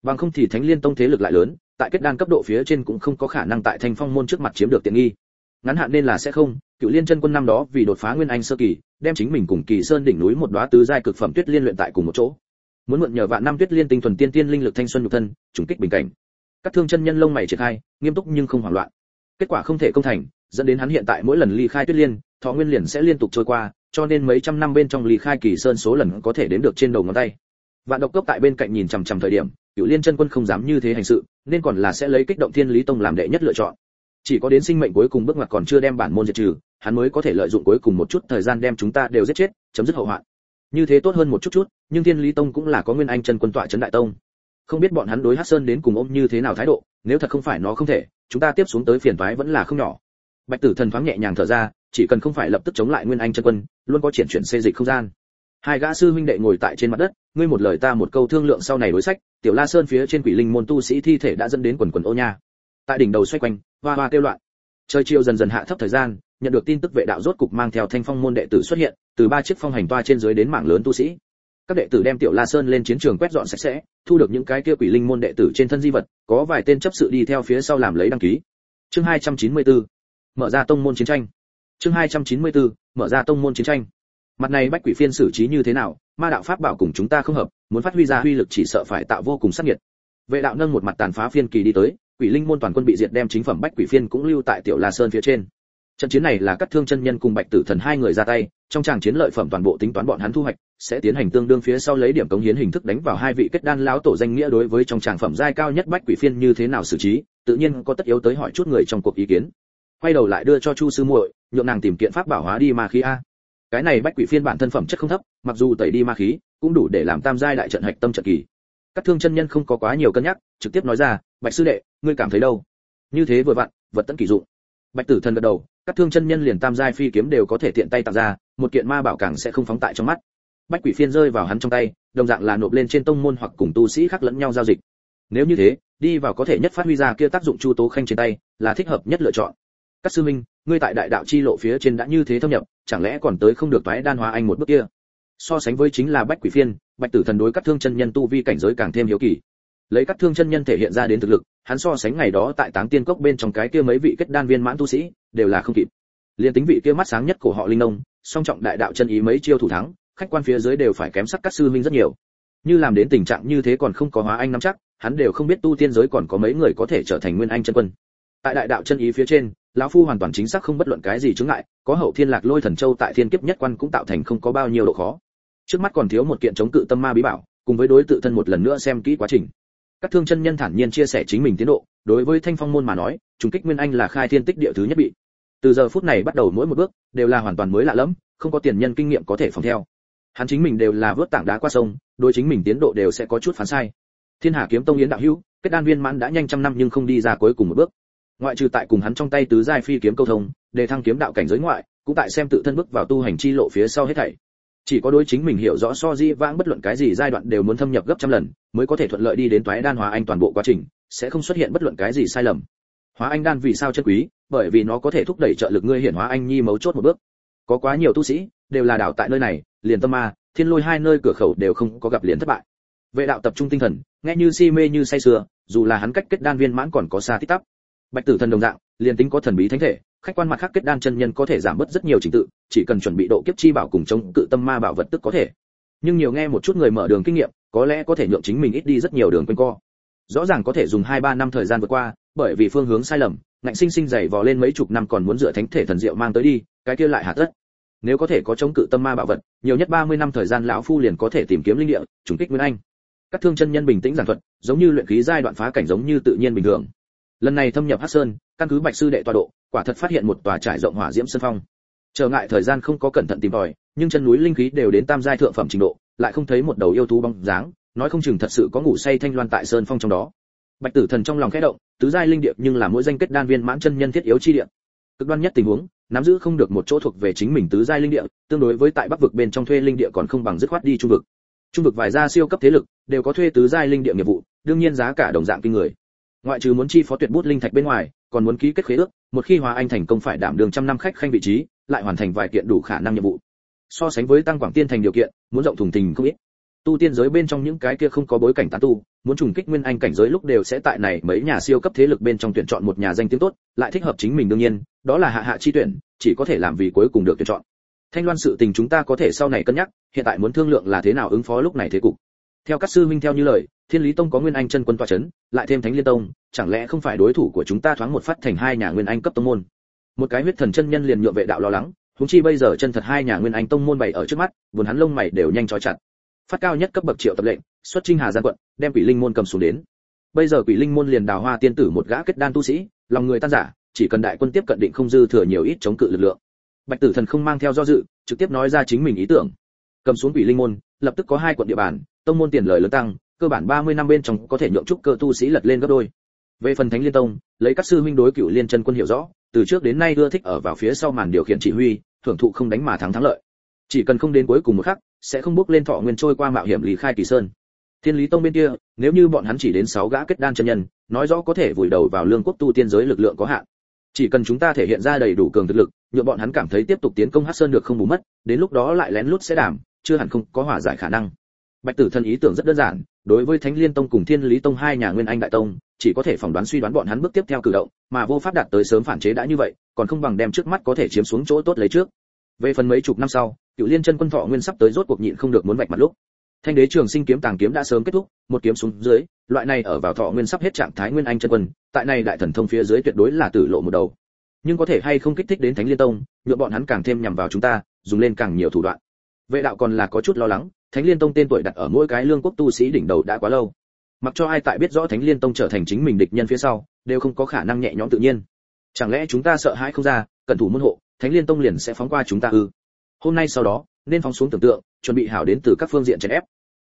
bằng không thì thánh liên tông thế lực lại lớn, tại kết đan cấp độ phía trên cũng không có khả năng tại thanh phong môn trước mặt chiếm được tiện nghi. Ngắn hạn nên là sẽ không, cựu liên chân quân năm đó vì đột phá nguyên anh sơ kỳ, đem chính mình cùng kỳ sơn đỉnh núi một đóa tứ giai cực phẩm tuyết liên luyện tại cùng một chỗ. Muốn mượn nhờ vạn năm tuyết liên tinh thuần tiên tiên linh lực thanh xuân nhục thân, trùng kích bình cảnh. Các thương chân nhân lông mày triển khai, nghiêm túc nhưng không hoảng loạn. Kết quả không thể công thành, dẫn đến hắn hiện tại mỗi lần ly khai tuyết liên, thọ nguyên liền sẽ liên tục trôi qua, cho nên mấy trăm năm bên trong ly khai kỳ sơn số lần có thể đến được trên đầu ngón tay. Vạn độc cốc tại bên cạnh nhìn chằm chằm thời điểm cựu liên chân quân không dám như thế hành sự, nên còn là sẽ lấy kích động thiên lý tông làm đệ nhất lựa chọn. Chỉ có đến sinh mệnh cuối cùng bước ngoặt còn chưa đem bản môn diệt trừ, hắn mới có thể lợi dụng cuối cùng một chút thời gian đem chúng ta đều giết chết, chấm dứt hậu hoạn. Như thế tốt hơn một chút chút, nhưng thiên lý tông cũng là có nguyên anh chân quân tọa trấn đại tông. Không biết bọn hắn đối hát sơn đến cùng ôm như thế nào thái độ, nếu thật không phải nó không thể, chúng ta tiếp xuống tới phiền toái vẫn là không nhỏ. Bạch tử thần thoáng nhẹ nhàng thở ra, chỉ cần không phải lập tức chống lại nguyên anh chân quân, luôn có triển chuyển xê dịch không gian hai gã sư huynh đệ ngồi tại trên mặt đất, ngươi một lời ta một câu thương lượng sau này đối sách, tiểu la sơn phía trên quỷ linh môn tu sĩ thi thể đã dẫn đến quần quần ô nha. Tại đỉnh đầu xoay quanh, hoa hoa kêu loạn. Trời chiều dần dần hạ thấp thời gian, nhận được tin tức vệ đạo rốt cục mang theo thanh phong môn đệ tử xuất hiện, từ ba chiếc phong hành toa trên dưới đến mảng lớn tu sĩ. Các đệ tử đem tiểu la sơn lên chiến trường quét dọn sạch sẽ, thu được những cái kia quỷ linh môn đệ tử trên thân di vật, có vài tên chấp sự đi theo phía sau làm lấy đăng ký. Chương 294 mở ra tông môn chiến tranh. Chương 294 mở ra tông môn chiến tranh mặt này bách quỷ phiên xử trí như thế nào, ma đạo pháp bảo cùng chúng ta không hợp, muốn phát huy ra huy lực chỉ sợ phải tạo vô cùng sát nhiệt vệ đạo nâng một mặt tàn phá phiên kỳ đi tới, quỷ linh môn toàn quân bị diệt đem chính phẩm bách quỷ phiên cũng lưu tại tiểu la sơn phía trên. Trận chiến này là cắt thương chân nhân cùng bạch tử thần hai người ra tay, trong tràng chiến lợi phẩm toàn bộ tính toán bọn hắn thu hoạch, sẽ tiến hành tương đương phía sau lấy điểm cống hiến hình thức đánh vào hai vị kết đan lão tổ danh nghĩa đối với trong tràng phẩm giai cao nhất bách quỷ phiên như thế nào xử trí, tự nhiên có tất yếu tới hỏi chút người trong cuộc ý kiến. Quay đầu lại đưa cho chu sư muội, nhượng nàng tìm kiện pháp bảo hóa đi mà khí a cái này bách quỷ phiên bản thân phẩm chất không thấp, mặc dù tẩy đi ma khí, cũng đủ để làm tam giai đại trận hạch tâm trận kỳ. Các thương chân nhân không có quá nhiều cân nhắc, trực tiếp nói ra, bạch sư đệ, ngươi cảm thấy đâu? Như thế vừa vặn, vật tận kỳ dụng. Bạch tử thần gật đầu, các thương chân nhân liền tam giai phi kiếm đều có thể tiện tay tạo ra, một kiện ma bảo càng sẽ không phóng tại trong mắt. Bách quỷ phiên rơi vào hắn trong tay, đồng dạng là nộp lên trên tông môn hoặc cùng tu sĩ khác lẫn nhau giao dịch. Nếu như thế, đi vào có thể nhất phát huy ra kia tác dụng chu tố khanh trên tay, là thích hợp nhất lựa chọn. Các sư minh ngươi tại đại đạo chi lộ phía trên đã như thế thâm nhập chẳng lẽ còn tới không được toái đan hóa anh một bước kia? So sánh với chính là bách quỷ phiên, bạch tử thần đối các thương chân nhân tu vi cảnh giới càng thêm hiếu kỳ. Lấy các thương chân nhân thể hiện ra đến thực lực, hắn so sánh ngày đó tại táng tiên cốc bên trong cái kia mấy vị kết đan viên mãn tu sĩ, đều là không kịp. Liên tính vị kia mắt sáng nhất của họ linh nông, song trọng đại đạo chân ý mấy chiêu thủ thắng, khách quan phía dưới đều phải kém sắc các sư minh rất nhiều. Như làm đến tình trạng như thế còn không có hóa anh nắm chắc, hắn đều không biết tu tiên giới còn có mấy người có thể trở thành nguyên anh chân quân tại đại đạo chân ý phía trên, lão phu hoàn toàn chính xác không bất luận cái gì chướng ngại, có hậu thiên lạc lôi thần châu tại thiên kiếp nhất quan cũng tạo thành không có bao nhiêu độ khó. Trước mắt còn thiếu một kiện chống cự tâm ma bí bảo, cùng với đối tự thân một lần nữa xem kỹ quá trình. Các thương chân nhân thản nhiên chia sẻ chính mình tiến độ, đối với thanh phong môn mà nói, trùng kích nguyên anh là khai thiên tích địa thứ nhất bị. Từ giờ phút này bắt đầu mỗi một bước, đều là hoàn toàn mới lạ lẫm, không có tiền nhân kinh nghiệm có thể phòng theo. Hắn chính mình đều là vớt tảng đá qua sông, đối chính mình tiến độ đều sẽ có chút phán sai. Thiên hà kiếm tông yến đạo hữu, kết đan viên mãn đã nhanh trăm năm nhưng không đi ra cuối cùng một bước ngoại trừ tại cùng hắn trong tay tứ giai phi kiếm câu thông, để thăng kiếm đạo cảnh giới ngoại, cũng tại xem tự thân bước vào tu hành chi lộ phía sau hết thảy. Chỉ có đối chính mình hiểu rõ so di vãng bất luận cái gì giai đoạn đều muốn thâm nhập gấp trăm lần, mới có thể thuận lợi đi đến toái đan hóa anh toàn bộ quá trình, sẽ không xuất hiện bất luận cái gì sai lầm. Hóa anh đan vì sao chân quý? Bởi vì nó có thể thúc đẩy trợ lực ngươi hiển hóa anh nhi mấu chốt một bước. Có quá nhiều tu sĩ, đều là đảo tại nơi này, liền tâm ma, thiên lôi hai nơi cửa khẩu đều không có gặp liền thất bại. Vệ đạo tập trung tinh thần, nghe như si mê như say sưa, dù là hắn cách kết đan viên mãn còn có xa tích tắp bạch tử thần đồng dạng, liền tính có thần bí thánh thể, khách quan mặt khác kết đan chân nhân có thể giảm bớt rất nhiều trình tự, chỉ cần chuẩn bị độ kiếp chi bảo cùng chống cự tâm ma bảo vật tức có thể. Nhưng nhiều nghe một chút người mở đường kinh nghiệm, có lẽ có thể nhượng chính mình ít đi rất nhiều đường quanh co. Rõ ràng có thể dùng hai ba năm thời gian vượt qua, bởi vì phương hướng sai lầm, ngạnh sinh sinh dày vò lên mấy chục năm còn muốn dựa thánh thể thần diệu mang tới đi, cái kia lại hạ tất nếu có thể có chống cự tâm ma bảo vật, nhiều nhất 30 năm thời gian lão phu liền có thể tìm kiếm linh địa, trùng kích nguyên anh. Các thương chân nhân bình tĩnh giản thuật, giống như luyện khí giai đoạn phá cảnh giống như tự nhiên bình thường lần này thâm nhập hắc sơn, căn cứ bạch sư đệ tọa độ, quả thật phát hiện một tòa trải rộng hỏa diễm sơn phong. Trở ngại thời gian không có cẩn thận tìm tòi, nhưng chân núi linh khí đều đến tam giai thượng phẩm trình độ, lại không thấy một đầu yêu thú bóng dáng, nói không chừng thật sự có ngủ say thanh loan tại sơn phong trong đó. Bạch tử thần trong lòng khẽ động, tứ giai linh địa nhưng là mỗi danh kết đan viên mãn chân nhân thiết yếu chi địa. Cực đoan nhất tình huống, nắm giữ không được một chỗ thuộc về chính mình tứ giai linh địa, tương đối với tại bắc vực bên trong thuê linh địa còn không bằng dứt khoát đi trung vực. Trung vực vài gia siêu cấp thế lực, đều có thuê tứ giai linh địa nghiệp vụ, đương nhiên giá cả đồng dạng kinh người ngoại trừ muốn chi phó tuyệt bút linh thạch bên ngoài, còn muốn ký kết khế ước, một khi hòa anh thành công phải đảm đường trăm năm khách khanh vị trí, lại hoàn thành vài kiện đủ khả năng nhiệm vụ. So sánh với tăng quảng tiên thành điều kiện, muốn rộng thùng tình không ít. Tu tiên giới bên trong những cái kia không có bối cảnh tán tu, muốn trùng kích nguyên anh cảnh giới lúc đều sẽ tại này mấy nhà siêu cấp thế lực bên trong tuyển chọn một nhà danh tiếng tốt, lại thích hợp chính mình đương nhiên, đó là hạ hạ chi tuyển, chỉ có thể làm vì cuối cùng được tuyển chọn. Thanh loan sự tình chúng ta có thể sau này cân nhắc, hiện tại muốn thương lượng là thế nào ứng phó lúc này thế cục. Theo các sư minh theo như lời thiên lý tông có nguyên anh chân quân tọa chấn, lại thêm thánh liên tông, chẳng lẽ không phải đối thủ của chúng ta thoáng một phát thành hai nhà nguyên anh cấp tông môn? Một cái huyết thần chân nhân liền nhượng vệ đạo lo lắng, huống chi bây giờ chân thật hai nhà nguyên anh tông môn bày ở trước mắt, buồn hắn lông mày đều nhanh chói chặt. Phát cao nhất cấp bậc triệu tập lệnh, xuất trinh hà giang quận, đem quỷ linh môn cầm xuống đến. Bây giờ quỷ linh môn liền đào hoa tiên tử một gã kết đan tu sĩ, lòng người tan giả, chỉ cần đại quân tiếp cận định không dư thừa nhiều ít chống cự lực lượng. Bạch tử thần không mang theo do dự, trực tiếp nói ra chính mình ý tưởng. Cầm xuống quỷ linh môn, lập tức có hai quận địa bàn, tông môn tiền lời lớn tăng cơ bản 30 năm bên trong có thể nhượng trúc cơ tu sĩ lật lên gấp đôi. Về phần thánh liên tông, lấy các sư huynh đối cựu liên chân quân hiểu rõ, từ trước đến nay ưa thích ở vào phía sau màn điều khiển chỉ huy, thưởng thụ không đánh mà thắng thắng lợi. Chỉ cần không đến cuối cùng một khắc, sẽ không bước lên thọ nguyên trôi qua mạo hiểm lý khai kỳ sơn. Thiên lý tông bên kia, nếu như bọn hắn chỉ đến sáu gã kết đan chân nhân, nói rõ có thể vùi đầu vào lương quốc tu tiên giới lực lượng có hạn. Chỉ cần chúng ta thể hiện ra đầy đủ cường thực lực, nhượng bọn hắn cảm thấy tiếp tục tiến công hắc sơn được không bù mất, đến lúc đó lại lén lút sẽ đảm, chưa hẳn không có hòa giải khả năng. Bạch tử thần ý tưởng rất đơn giản đối với thánh liên tông cùng thiên lý tông hai nhà nguyên anh đại tông, chỉ có thể phỏng đoán suy đoán bọn hắn bước tiếp theo cử động, mà vô pháp đạt tới sớm phản chế đã như vậy, còn không bằng đem trước mắt có thể chiếm xuống chỗ tốt lấy trước. Về phần mấy chục năm sau, cựu liên chân quân thọ nguyên sắp tới rốt cuộc nhịn không được muốn vạch mặt lúc. Thanh đế trường sinh kiếm tàng kiếm đã sớm kết thúc, một kiếm xuống dưới, loại này ở vào thọ nguyên sắp hết trạng thái nguyên anh chân quân, tại này đại thần thông phía dưới tuyệt đối là tử lộ một đầu. Nhưng có thể hay không kích thích đến thánh liên tông, nhượng bọn hắn càng thêm nhằm vào chúng ta, dùng lên càng nhiều thủ đoạn. Vệ đạo còn là có chút lo lắng thánh liên tông tên tuổi đặt ở mỗi cái lương quốc tu sĩ đỉnh đầu đã quá lâu. Mặc cho ai tại biết rõ thánh liên tông trở thành chính mình địch nhân phía sau, đều không có khả năng nhẹ nhõm tự nhiên. Chẳng lẽ chúng ta sợ hãi không ra, cẩn thủ môn hộ, thánh liên tông liền sẽ phóng qua chúng ta ư? Hôm nay sau đó, nên phóng xuống tưởng tượng, chuẩn bị hảo đến từ các phương diện chèn ép.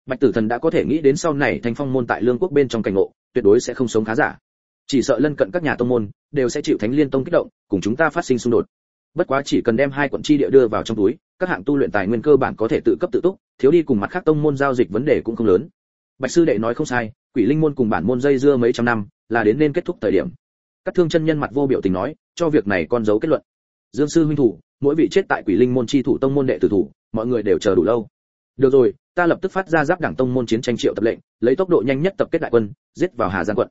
Bạch tử thần đã có thể nghĩ đến sau này thanh phong môn tại lương quốc bên trong cảnh ngộ, tuyệt đối sẽ không sống khá giả. Chỉ sợ lân cận các nhà tông môn, đều sẽ chịu thánh liên tông kích động, cùng chúng ta phát sinh xung đột bất quá chỉ cần đem hai quận chi địa đưa vào trong túi, các hạng tu luyện tài nguyên cơ bản có thể tự cấp tự túc, thiếu đi cùng mặt khác tông môn giao dịch vấn đề cũng không lớn. Bạch sư đệ nói không sai, quỷ linh môn cùng bản môn dây dưa mấy trăm năm, là đến nên kết thúc thời điểm. Các thương chân nhân mặt vô biểu tình nói, cho việc này con dấu kết luận. Dương sư huynh thủ, mỗi vị chết tại quỷ linh môn chi thủ tông môn đệ tử thủ, mọi người đều chờ đủ lâu. Được rồi, ta lập tức phát ra giáp đảng tông môn chiến tranh triệu tập lệnh, lấy tốc độ nhanh nhất tập kết đại quân, giết vào hà giang quận.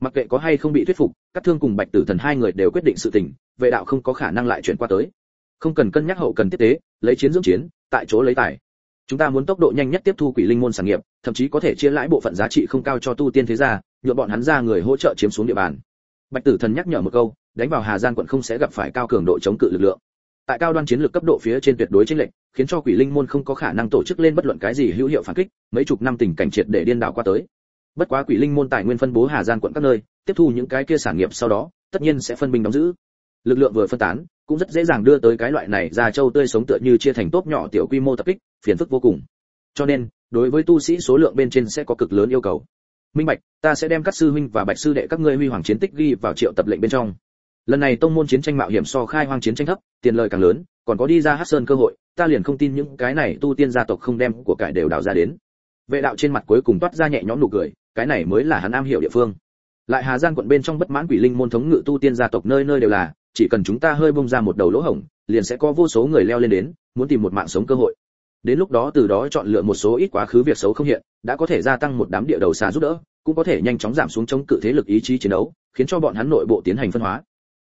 Mặc kệ có hay không bị thuyết phục, các thương cùng bạch tử thần hai người đều quyết định sự tình vệ đạo không có khả năng lại chuyển qua tới. Không cần cân nhắc hậu cần tiếp tế, lấy chiến dưỡng chiến, tại chỗ lấy tài. Chúng ta muốn tốc độ nhanh nhất tiếp thu quỷ linh môn sản nghiệp, thậm chí có thể chia lãi bộ phận giá trị không cao cho tu tiên thế gia nhuộm bọn hắn ra người hỗ trợ chiếm xuống địa bàn. Bạch tử thần nhắc nhở một câu, đánh vào hà giang quận không sẽ gặp phải cao cường độ chống cự lực lượng. Tại cao đoan chiến lược cấp độ phía trên tuyệt đối chênh lệnh khiến cho quỷ linh môn không có khả năng tổ chức lên bất luận cái gì hữu hiệu phản kích, mấy chục năm tình cảnh triệt để điên đảo qua tới. Bất quá quỷ linh môn tài nguyên phân bố hà giang quận các nơi, tiếp thu những cái kia sản nghiệp sau đó, tất nhiên sẽ phân binh đóng giữ lực lượng vừa phân tán, cũng rất dễ dàng đưa tới cái loại này ra châu tươi sống tựa như chia thành tốp nhỏ tiểu quy mô tập kích, phiền phức vô cùng. Cho nên, đối với tu sĩ số lượng bên trên sẽ có cực lớn yêu cầu. Minh bạch, ta sẽ đem các sư huynh và bạch sư đệ các ngươi huy hoàng chiến tích ghi vào triệu tập lệnh bên trong. Lần này tông môn chiến tranh mạo hiểm so khai hoang chiến tranh thấp, tiền lợi càng lớn, còn có đi ra hát sơn cơ hội, ta liền không tin những cái này tu tiên gia tộc không đem của cải đều đào ra đến. Vệ đạo trên mặt cuối cùng toát ra nhẹ nhõm nụ cười, cái này mới là hắn am hiểu địa phương. Lại hà giang quận bên trong bất mãn quỷ linh môn thống ngự tu tiên gia tộc nơi nơi đều là chỉ cần chúng ta hơi bung ra một đầu lỗ hổng, liền sẽ có vô số người leo lên đến, muốn tìm một mạng sống cơ hội. Đến lúc đó từ đó chọn lựa một số ít quá khứ việc xấu không hiện, đã có thể gia tăng một đám địa đầu xà giúp đỡ, cũng có thể nhanh chóng giảm xuống chống cự thế lực ý chí chiến đấu, khiến cho bọn hắn nội bộ tiến hành phân hóa.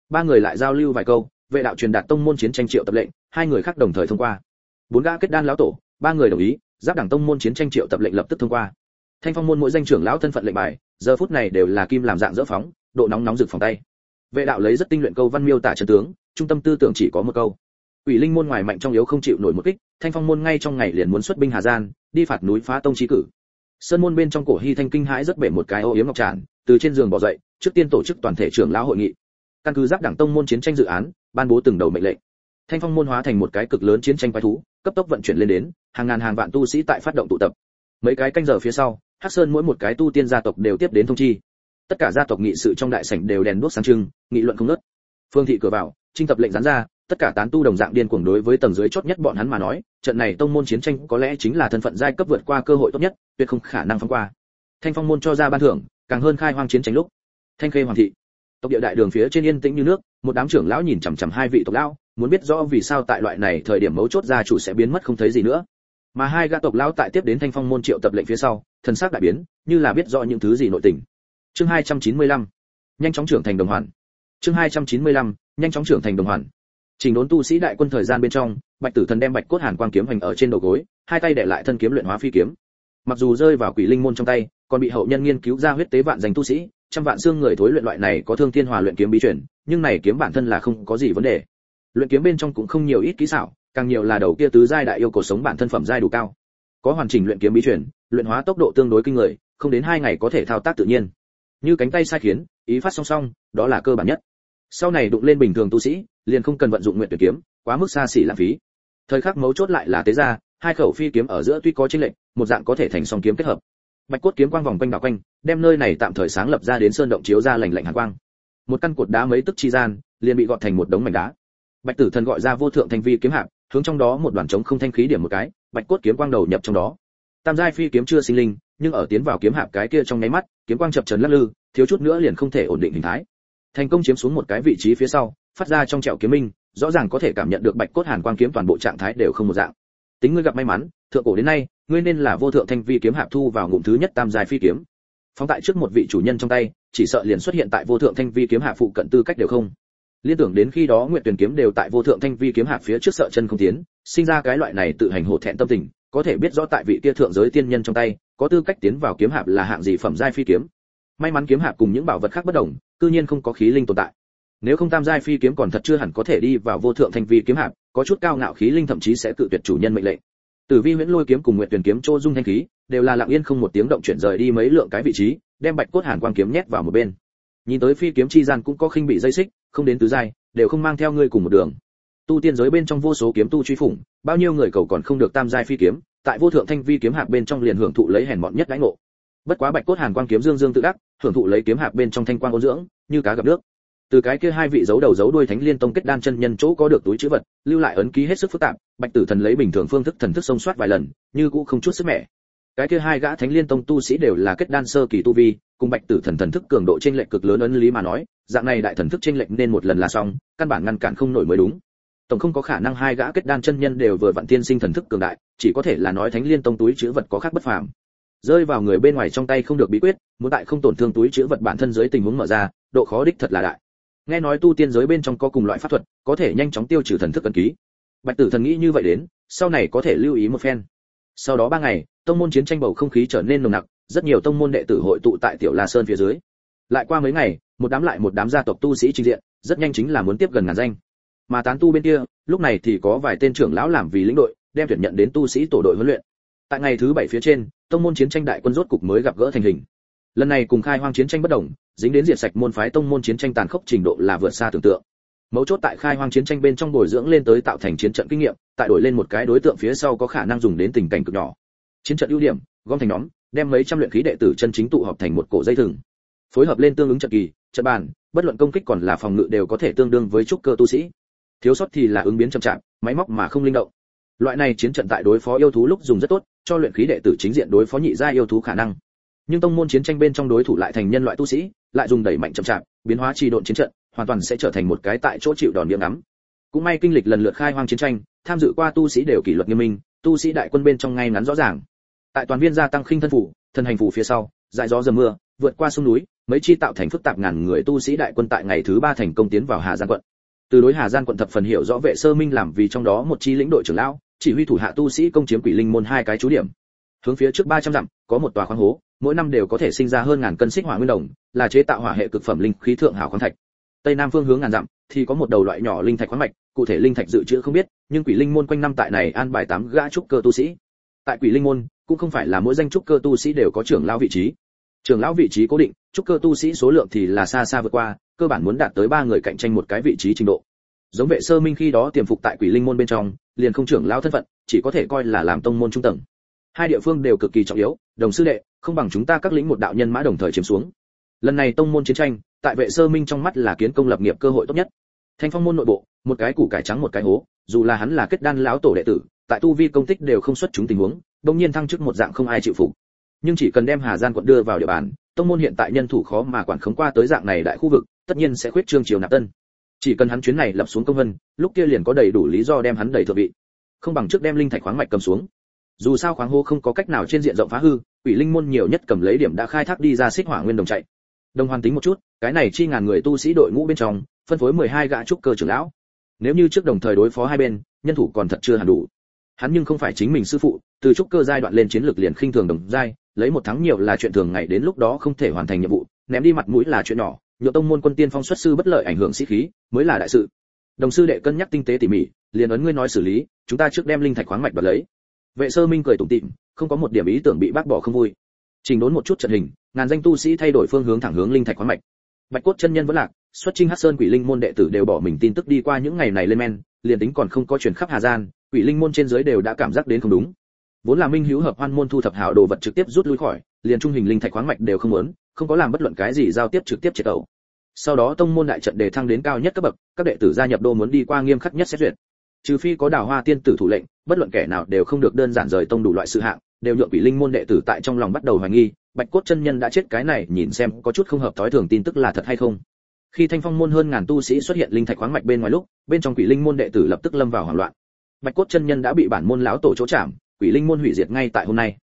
Ba người lại giao lưu vài câu, vệ đạo truyền đạt tông môn chiến tranh triệu tập lệnh, hai người khác đồng thời thông qua. Bốn gã kết đan lão tổ, ba người đồng ý, giáp đảng tông môn chiến tranh triệu tập lệnh lập tức thông qua. Thanh phong môn mỗi danh trưởng lão thân phận lệnh bài, giờ phút này đều là kim làm dạng dỡ phóng, độ nóng nóng rực phòng tay vệ đạo lấy rất tinh luyện câu văn miêu tả trận tướng, trung tâm tư tưởng chỉ có một câu. Quỷ linh môn ngoài mạnh trong yếu không chịu nổi một kích, thanh phong môn ngay trong ngày liền muốn xuất binh hà gian đi phạt núi phá tông chí cử. Sơn môn bên trong cổ hy thanh kinh hãi rất bể một cái ô yếm ngọc tràn, từ trên giường bỏ dậy, trước tiên tổ chức toàn thể trưởng lão hội nghị. Căn cứ giáp đảng tông môn chiến tranh dự án, ban bố từng đầu mệnh lệnh. Thanh phong môn hóa thành một cái cực lớn chiến tranh quái thú, cấp tốc vận chuyển lên đến, hàng ngàn hàng vạn tu sĩ tại phát động tụ tập. Mấy cái canh giờ phía sau, hắc sơn mỗi một cái tu tiên gia tộc đều tiếp đến thông chi tất cả gia tộc nghị sự trong đại sảnh đều đèn đuốc sáng trưng, nghị luận không ngớt. Phương thị cửa vào, trinh tập lệnh gián ra, tất cả tán tu đồng dạng điên cuồng đối với tầng dưới chót nhất bọn hắn mà nói, trận này tông môn chiến tranh có lẽ chính là thân phận giai cấp vượt qua cơ hội tốt nhất, tuyệt không khả năng phóng qua. Thanh phong môn cho ra ban thưởng, càng hơn khai hoang chiến tranh lúc. Thanh khê hoàng thị, tộc địa đại đường phía trên yên tĩnh như nước, một đám trưởng lão nhìn chằm chằm hai vị tộc lão, muốn biết rõ vì sao tại loại này thời điểm mấu chốt gia chủ sẽ biến mất không thấy gì nữa. Mà hai gã tộc lão tại tiếp đến thanh phong môn triệu tập lệnh phía sau, thần sắc đại biến, như là biết rõ những thứ gì nội tình chương 295 nhanh chóng trưởng thành đồng hoàn. Chương 295 nhanh chóng trưởng thành đồng hoàn. Trình đốn tu sĩ đại quân thời gian bên trong, bạch tử thần đem bạch cốt hàn quang kiếm hành ở trên đầu gối, hai tay để lại thân kiếm luyện hóa phi kiếm. Mặc dù rơi vào quỷ linh môn trong tay, còn bị hậu nhân nghiên cứu ra huyết tế vạn dành tu sĩ, trăm vạn xương người thối luyện loại này có thương thiên hòa luyện kiếm bí truyền, nhưng này kiếm bản thân là không có gì vấn đề. Luyện kiếm bên trong cũng không nhiều ít kỹ xảo, càng nhiều là đầu kia tứ giai đại yêu cầu sống bản thân phẩm giai đủ cao. Có hoàn chỉnh luyện kiếm bí truyền, luyện hóa tốc độ tương đối kinh người, không đến hai ngày có thể thao tác tự nhiên như cánh tay sai khiến ý phát song song đó là cơ bản nhất. Sau này đụng lên bình thường tu sĩ liền không cần vận dụng nguyện tuyệt kiếm quá mức xa xỉ lãng phí. Thời khắc mấu chốt lại là tế ra hai khẩu phi kiếm ở giữa tuy có chênh lệnh một dạng có thể thành song kiếm kết hợp. Bạch cốt kiếm quang vòng quanh đảo quanh đem nơi này tạm thời sáng lập ra đến sơn động chiếu ra lành lạnh hàn quang. Một căn cột đá mấy tức chi gian liền bị gọt thành một đống mảnh đá. Bạch tử thần gọi ra vô thượng thanh vi kiếm hạng, hướng trong đó một đoàn trống không thanh khí điểm một cái bạch cốt kiếm quang đầu nhập trong đó. Tam giai phi kiếm chưa sinh linh nhưng ở tiến vào kiếm hạp cái kia trong nháy mắt, kiếm quang chập chấn lắc lư, thiếu chút nữa liền không thể ổn định hình thái. Thành công chiếm xuống một cái vị trí phía sau, phát ra trong trẹo kiếm minh, rõ ràng có thể cảm nhận được bạch cốt hàn quang kiếm toàn bộ trạng thái đều không một dạng. Tính ngươi gặp may mắn, thượng cổ đến nay, ngươi nên là vô thượng thanh vi kiếm hạp thu vào ngụm thứ nhất tam giai phi kiếm. Phóng tại trước một vị chủ nhân trong tay, chỉ sợ liền xuất hiện tại vô thượng thanh vi kiếm hạp phụ cận tư cách đều không. Liên tưởng đến khi đó nguyện tuyển kiếm đều tại vô thượng thanh vi kiếm hạp phía trước sợ chân không tiến, sinh ra cái loại này tự hành hổ thẹn tâm tình, có thể biết rõ tại vị kia thượng giới tiên nhân trong tay có tư cách tiến vào kiếm hạp là hạng gì phẩm giai phi kiếm. May mắn kiếm hạp cùng những bảo vật khác bất đồng, cư nhiên không có khí linh tồn tại. Nếu không tam giai phi kiếm còn thật chưa hẳn có thể đi vào vô thượng thành vi kiếm hạp, có chút cao ngạo khí linh thậm chí sẽ tự tuyệt chủ nhân mệnh lệnh. Tử vi huyễn lôi kiếm cùng nguyện tuyển kiếm chô dung thanh khí, đều là lặng yên không một tiếng động chuyển rời đi mấy lượng cái vị trí, đem bạch cốt hàn quang kiếm nhét vào một bên. Nhìn tới phi kiếm chi gian cũng có khinh bị dây xích, không đến tứ giai, đều không mang theo ngươi cùng một đường tu tiên giới bên trong vô số kiếm tu truy phủng, bao nhiêu người cầu còn không được tam giai phi kiếm, tại vô thượng thanh vi kiếm hạc bên trong liền hưởng thụ lấy hèn mọn nhất đãi ngộ. Bất quá bạch cốt hàn quang kiếm dương dương tự đắc, hưởng thụ lấy kiếm hạc bên trong thanh quang ôn dưỡng, như cá gặp nước. Từ cái kia hai vị giấu đầu giấu đuôi thánh liên tông kết đan chân nhân chỗ có được túi chữ vật, lưu lại ấn ký hết sức phức tạp, bạch tử thần lấy bình thường phương thức thần thức xông soát vài lần, như cũng không chút sức mẻ. Cái kia hai gã thánh liên tông tu sĩ đều là kết đan sơ kỳ tu vi, cùng bạch tử thần thần thức cường độ trên lệch cực lớn ấn lý mà nói, dạng này đại thần thức trên lệch nên một lần là xong, căn bản ngăn cản không nổi mới đúng tổng không có khả năng hai gã kết đan chân nhân đều vừa vặn tiên sinh thần thức cường đại, chỉ có thể là nói thánh liên tông túi chứa vật có khác bất phàm. Rơi vào người bên ngoài trong tay không được bí quyết, muốn tại không tổn thương túi chứa vật bản thân dưới tình huống mở ra, độ khó đích thật là đại. Nghe nói tu tiên giới bên trong có cùng loại pháp thuật, có thể nhanh chóng tiêu trừ thần thức ấn ký. Bạch tử thần nghĩ như vậy đến, sau này có thể lưu ý một phen. Sau đó ba ngày, tông môn chiến tranh bầu không khí trở nên nồng nặc, rất nhiều tông môn đệ tử hội tụ tại tiểu la sơn phía dưới. Lại qua mấy ngày, một đám lại một đám gia tộc tu sĩ trình diện, rất nhanh chính là muốn tiếp gần ngàn danh mà tán tu bên kia, lúc này thì có vài tên trưởng lão làm vì lĩnh đội, đem tuyển nhận đến tu sĩ tổ đội huấn luyện. Tại ngày thứ bảy phía trên, tông môn chiến tranh đại quân rốt cục mới gặp gỡ thành hình. Lần này cùng khai hoang chiến tranh bất đồng, dính đến diệt sạch môn phái tông môn chiến tranh tàn khốc trình độ là vượt xa tưởng tượng. Mấu chốt tại khai hoang chiến tranh bên trong bồi dưỡng lên tới tạo thành chiến trận kinh nghiệm, tại đổi lên một cái đối tượng phía sau có khả năng dùng đến tình cảnh cực nhỏ. Chiến trận ưu điểm, gom thành nhóm, đem mấy trăm luyện khí đệ tử chân chính tụ họp thành một cổ dây thừng. Phối hợp lên tương ứng trận kỳ, trận bàn, bất luận công kích còn là phòng ngự đều có thể tương đương với trúc cơ tu sĩ thiếu sót thì là ứng biến chậm chạp, máy móc mà không linh động. Loại này chiến trận tại đối phó yêu thú lúc dùng rất tốt, cho luyện khí đệ tử chính diện đối phó nhị gia yêu thú khả năng. Nhưng tông môn chiến tranh bên trong đối thủ lại thành nhân loại tu sĩ, lại dùng đẩy mạnh chậm chạp, biến hóa chi độn chiến trận, hoàn toàn sẽ trở thành một cái tại chỗ chịu đòn điểm ngắm. Cũng may kinh lịch lần lượt khai hoang chiến tranh, tham dự qua tu sĩ đều kỷ luật nghiêm minh, tu sĩ đại quân bên trong ngay ngắn rõ ràng. Tại toàn viên gia tăng khinh thân phủ thân hành phủ phía sau, dại gió dầm mưa, vượt qua sông núi, mấy chi tạo thành phức tạp ngàn người tu sĩ đại quân tại ngày thứ ba thành công tiến vào hà giang quận từ đối hà giang quận thập phần hiểu rõ vệ sơ minh làm vì trong đó một chi lĩnh đội trưởng lão, chỉ huy thủ hạ tu sĩ công chiếm quỷ linh môn hai cái chú điểm. Hướng phía trước 300 dặm, có một tòa khoáng hố, mỗi năm đều có thể sinh ra hơn ngàn cân xích hỏa nguyên đồng, là chế tạo hỏa hệ cực phẩm linh khí thượng hảo khoáng thạch. Tây nam phương hướng ngàn dặm, thì có một đầu loại nhỏ linh thạch khoáng mạch, cụ thể linh thạch dự trữ không biết, nhưng quỷ linh môn quanh năm tại này an bài tám gã trúc cơ tu sĩ. Tại quỷ linh môn, cũng không phải là mỗi danh trúc cơ tu sĩ đều có trưởng lão vị trí trưởng lão vị trí cố định trúc cơ tu sĩ số lượng thì là xa xa vượt qua, cơ bản muốn đạt tới ba người cạnh tranh một cái vị trí trình độ. Giống vệ sơ minh khi đó tiềm phục tại quỷ linh môn bên trong, liền không trưởng lão thân phận, chỉ có thể coi là làm tông môn trung tầng. Hai địa phương đều cực kỳ trọng yếu, đồng sư đệ, không bằng chúng ta các lĩnh một đạo nhân mã đồng thời chiếm xuống. Lần này tông môn chiến tranh, tại vệ sơ minh trong mắt là kiến công lập nghiệp cơ hội tốt nhất. Thanh phong môn nội bộ, một cái củ cải trắng một cái hố, dù là hắn là kết đan lão tổ đệ tử, tại tu vi công tích đều không xuất chúng tình huống, đông nhiên thăng chức một dạng không ai chịu phục nhưng chỉ cần đem hà gian quận đưa vào địa bàn, tông môn hiện tại nhân thủ khó mà quản khống qua tới dạng này đại khu vực, tất nhiên sẽ khuyết trương triều nạp tân. Chỉ cần hắn chuyến này lập xuống công vân, lúc kia liền có đầy đủ lý do đem hắn đẩy thượng vị. Không bằng trước đem linh thạch khoáng mạch cầm xuống. Dù sao khoáng hô không có cách nào trên diện rộng phá hư ủy linh môn nhiều nhất cầm lấy điểm đã khai thác đi ra xích hỏa nguyên đồng chạy. Đồng hoàn tính một chút, cái này chi ngàn người tu sĩ đội ngũ bên trong, phân phối 12 gã trúc cơ trưởng lão. Nếu như trước đồng thời đối phó hai bên, nhân thủ còn thật chưa hẳn đủ hắn nhưng không phải chính mình sư phụ, từ trúc cơ giai đoạn lên chiến lược liền khinh thường đồng giai, lấy một thắng nhiều là chuyện thường ngày đến lúc đó không thể hoàn thành nhiệm vụ, ném đi mặt mũi là chuyện nhỏ nhựa tông môn quân tiên phong xuất sư bất lợi ảnh hưởng sĩ khí, mới là đại sự. Đồng sư đệ cân nhắc tinh tế tỉ mỉ, liền ấn ngươi nói xử lý, chúng ta trước đem linh thạch khoáng mạch đoạt lấy. Vệ sơ minh cười tủm tỉm, không có một điểm ý tưởng bị bác bỏ không vui. Trình đốn một chút trận hình, ngàn danh tu sĩ thay đổi phương hướng thẳng hướng linh thạch khoáng mạch. Bạch cốt chân nhân vẫn lạc, xuất trinh hắc sơn quỷ linh môn đệ tử đều bỏ mình tin tức đi qua những ngày này lên men, liền tính còn không có truyền khắp hà gian quỷ linh môn trên dưới đều đã cảm giác đến không đúng. Vốn là minh hữu hợp hoan môn thu thập hảo đồ vật trực tiếp rút lui khỏi, liền trung hình linh thạch khoáng mạch đều không muốn, không có làm bất luận cái gì giao tiếp trực tiếp triệt tẩu sau đó tông môn đại trận đề thăng đến cao nhất cấp bậc, các đệ tử gia nhập đô muốn đi qua nghiêm khắc nhất xét duyệt. Trừ phi có đào hoa tiên tử thủ lệnh, bất luận kẻ nào đều không được đơn giản rời tông đủ loại sự hạng, đều nhượng quỷ linh môn đệ tử tại trong lòng bắt đầu hoài nghi, bạch cốt chân nhân đã chết cái này, nhìn xem có chút không hợp thói thường tin tức là thật hay không. Khi thanh phong môn hơn ngàn tu sĩ xuất hiện linh thạch khoáng mạch bên ngoài lúc, bên trong quỷ linh môn đệ tử lập tức lâm vào hoảng loạn bạch cốt chân nhân đã bị bản môn lão tổ chỗ chạm, quỷ linh môn hủy diệt ngay tại hôm nay.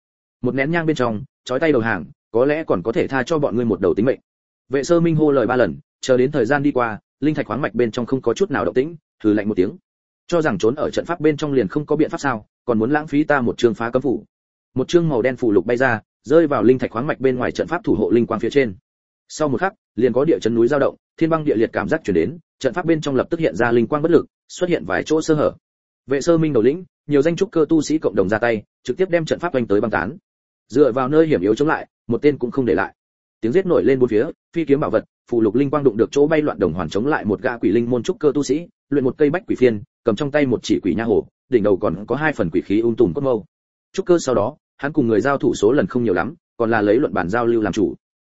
Một nén nhang bên trong, chói tay đầu hàng, có lẽ còn có thể tha cho bọn ngươi một đầu tính mệnh. Vệ sơ minh hô lời ba lần, chờ đến thời gian đi qua, linh thạch khoáng mạch bên trong không có chút nào động tĩnh thử lạnh một tiếng. Cho rằng trốn ở trận pháp bên trong liền không có biện pháp sao, còn muốn lãng phí ta một chương phá cấm phủ. Một chương màu đen phủ lục bay ra, rơi vào linh thạch khoáng mạch bên ngoài trận pháp thủ hộ linh quang phía trên. Sau một khắc, liền có địa chấn núi dao động, thiên băng địa liệt cảm giác chuyển đến, trận pháp bên trong lập tức hiện ra linh quang bất lực, xuất hiện vài chỗ sơ hở vệ sơ minh đầu lĩnh nhiều danh trúc cơ tu sĩ cộng đồng ra tay trực tiếp đem trận pháp đánh tới băng tán. Dựa vào nơi hiểm yếu chống lại một tên cũng không để lại. Tiếng giết nổi lên bốn phía phi kiếm bảo vật phụ lục linh quang đụng được chỗ bay loạn đồng hoàn chống lại một gã quỷ linh môn trúc cơ tu sĩ luyện một cây bách quỷ phiên cầm trong tay một chỉ quỷ nha hổ, đỉnh đầu còn có hai phần quỷ khí ung tùm cốt mâu. Trúc cơ sau đó hắn cùng người giao thủ số lần không nhiều lắm còn là lấy luận bản giao lưu làm chủ.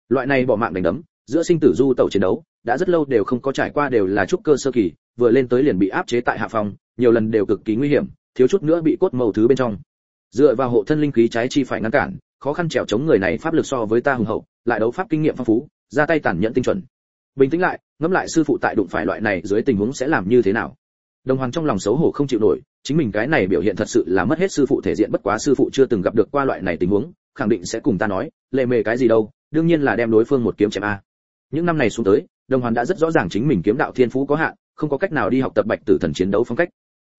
Loại này bỏ mạng đánh đấm giữa sinh tử du tẩu chiến đấu đã rất lâu đều không có trải qua đều là trúc cơ sơ kỳ vừa lên tới liền bị áp chế tại hạ phòng nhiều lần đều cực kỳ nguy hiểm, thiếu chút nữa bị cốt màu thứ bên trong. Dựa vào hộ thân linh khí trái chi phải ngăn cản, khó khăn trèo chống người này pháp lực so với ta hùng hậu, lại đấu pháp kinh nghiệm phong phú, ra tay tàn nhẫn tinh chuẩn. Bình tĩnh lại, ngẫm lại sư phụ tại đụng phải loại này dưới tình huống sẽ làm như thế nào. Đồng hoàng trong lòng xấu hổ không chịu nổi, chính mình cái này biểu hiện thật sự là mất hết sư phụ thể diện, bất quá sư phụ chưa từng gặp được qua loại này tình huống, khẳng định sẽ cùng ta nói, lệ mề cái gì đâu, đương nhiên là đem đối phương một kiếm chém a. Những năm này xuống tới, đồng hoàng đã rất rõ ràng chính mình kiếm đạo thiên phú có hạn, không có cách nào đi học tập bạch tử thần chiến đấu phong cách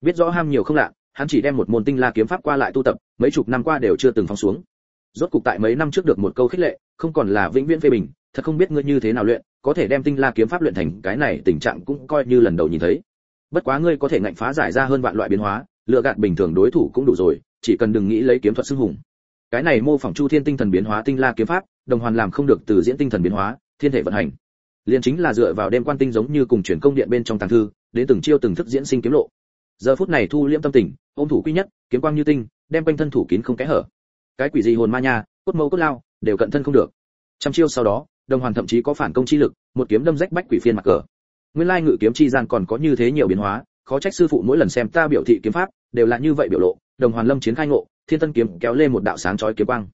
biết rõ ham nhiều không lạ, hắn chỉ đem một môn tinh la kiếm pháp qua lại tu tập, mấy chục năm qua đều chưa từng phóng xuống. Rốt cục tại mấy năm trước được một câu khích lệ, không còn là vĩnh viễn phê bình, thật không biết ngươi như thế nào luyện, có thể đem tinh la kiếm pháp luyện thành cái này, tình trạng cũng coi như lần đầu nhìn thấy. Bất quá ngươi có thể ngạnh phá giải ra hơn vạn loại biến hóa, lựa gạt bình thường đối thủ cũng đủ rồi, chỉ cần đừng nghĩ lấy kiếm thuật xưng hùng. Cái này mô phỏng chu thiên tinh thần biến hóa tinh la kiếm pháp, đồng hoàn làm không được từ diễn tinh thần biến hóa, thiên thể vận hành. Liền chính là dựa vào đêm quan tinh giống như cùng chuyển công điện bên trong tàng thư, đến từng chiêu từng thức diễn sinh kiếm lộ giờ phút này thu liễm tâm tình, ôm thủ quy nhất, kiếm quang như tinh, đem quanh thân thủ kín không kẽ hở. Cái quỷ gì hồn ma nha, cốt mâu cốt lao, đều cận thân không được. Trăm chiêu sau đó, đồng hoàn thậm chí có phản công chi lực, một kiếm đâm rách bách quỷ phiên mặt cờ. Nguyên lai ngự kiếm chi gian còn có như thế nhiều biến hóa, khó trách sư phụ mỗi lần xem ta biểu thị kiếm pháp, đều là như vậy biểu lộ. Đồng hoàn lâm chiến khai ngộ, thiên tân kiếm kéo lên một đạo sáng chói kiếm quang.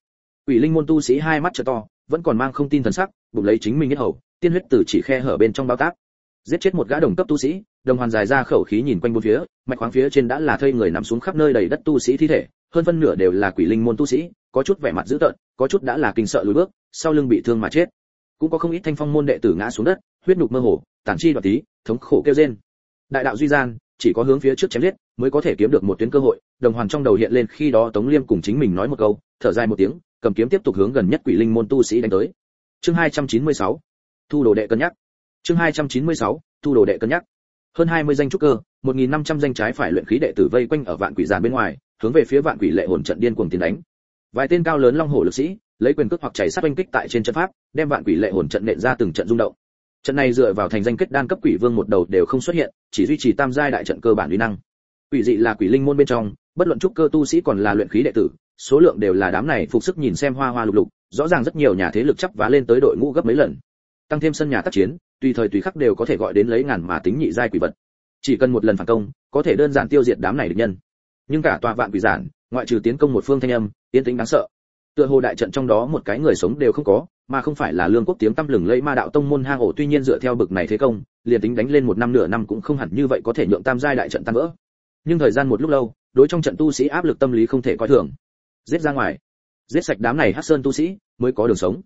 Quỷ linh môn tu sĩ hai mắt trợ to, vẫn còn mang không tin thần sắc, bụng lấy chính mình nhất hầu, tiên huyết từ chỉ khe hở bên trong bao tác. Giết chết một gã đồng cấp tu sĩ đồng hoàn dài ra khẩu khí nhìn quanh bốn phía, mạch khoáng phía trên đã là thây người nằm xuống khắp nơi đầy đất tu sĩ thi thể, hơn phân nửa đều là quỷ linh môn tu sĩ, có chút vẻ mặt dữ tợn, có chút đã là kinh sợ lùi bước, sau lưng bị thương mà chết. Cũng có không ít thanh phong môn đệ tử ngã xuống đất, huyết nhục mơ hồ, tản chi đoạt tí, thống khổ kêu rên. Đại đạo duy gian, chỉ có hướng phía trước chém giết mới có thể kiếm được một tuyến cơ hội, đồng hoàn trong đầu hiện lên khi đó tống liêm cùng chính mình nói một câu, thở dài một tiếng, cầm kiếm tiếp tục hướng gần nhất quỷ linh môn tu sĩ đánh tới. Chương 296 thu đồ đệ cân nhắc. Chương 296 thu đồ đệ cân nhắc hơn 20 danh trúc cơ 1.500 danh trái phải luyện khí đệ tử vây quanh ở vạn quỷ giàn bên ngoài, hướng về phía vạn quỷ lệ hồn trận điên cuồng tiến đánh. Vài tên cao lớn long hổ lực sĩ, lấy quyền cước hoặc chảy sát oanh kích tại trên trận pháp, đem vạn quỷ lệ hồn trận nện ra từng trận rung động. Trận này dựa vào thành danh kết đan cấp quỷ vương một đầu đều không xuất hiện, chỉ duy trì tam giai đại trận cơ bản uy năng. Quỷ dị là quỷ linh môn bên trong, bất luận trúc cơ tu sĩ còn là luyện khí đệ tử, số lượng đều là đám này phục sức nhìn xem hoa hoa lục lục, rõ ràng rất nhiều nhà thế lực chấp vá lên tới đội ngũ gấp mấy lần. Tăng thêm sân nhà tác chiến tùy thời tùy khắc đều có thể gọi đến lấy ngàn mà tính nhị giai quỷ vật. Chỉ cần một lần phản công, có thể đơn giản tiêu diệt đám này địch nhân. Nhưng cả tòa vạn quỷ giản, ngoại trừ tiến công một phương thanh âm tiến tính đáng sợ. Tựa hồ đại trận trong đó một cái người sống đều không có, mà không phải là lương quốc tiếng tăm lừng lẫy ma đạo tông môn hang ổ. Tuy nhiên dựa theo bực này thế công, liền tính đánh lên một năm nửa năm cũng không hẳn như vậy có thể nhượng tam giai đại trận tan vỡ. Nhưng thời gian một lúc lâu, đối trong trận tu sĩ áp lực tâm lý không thể coi thường. Giết ra ngoài. Giết sạch đám này hắc sơn tu sĩ, mới có đường sống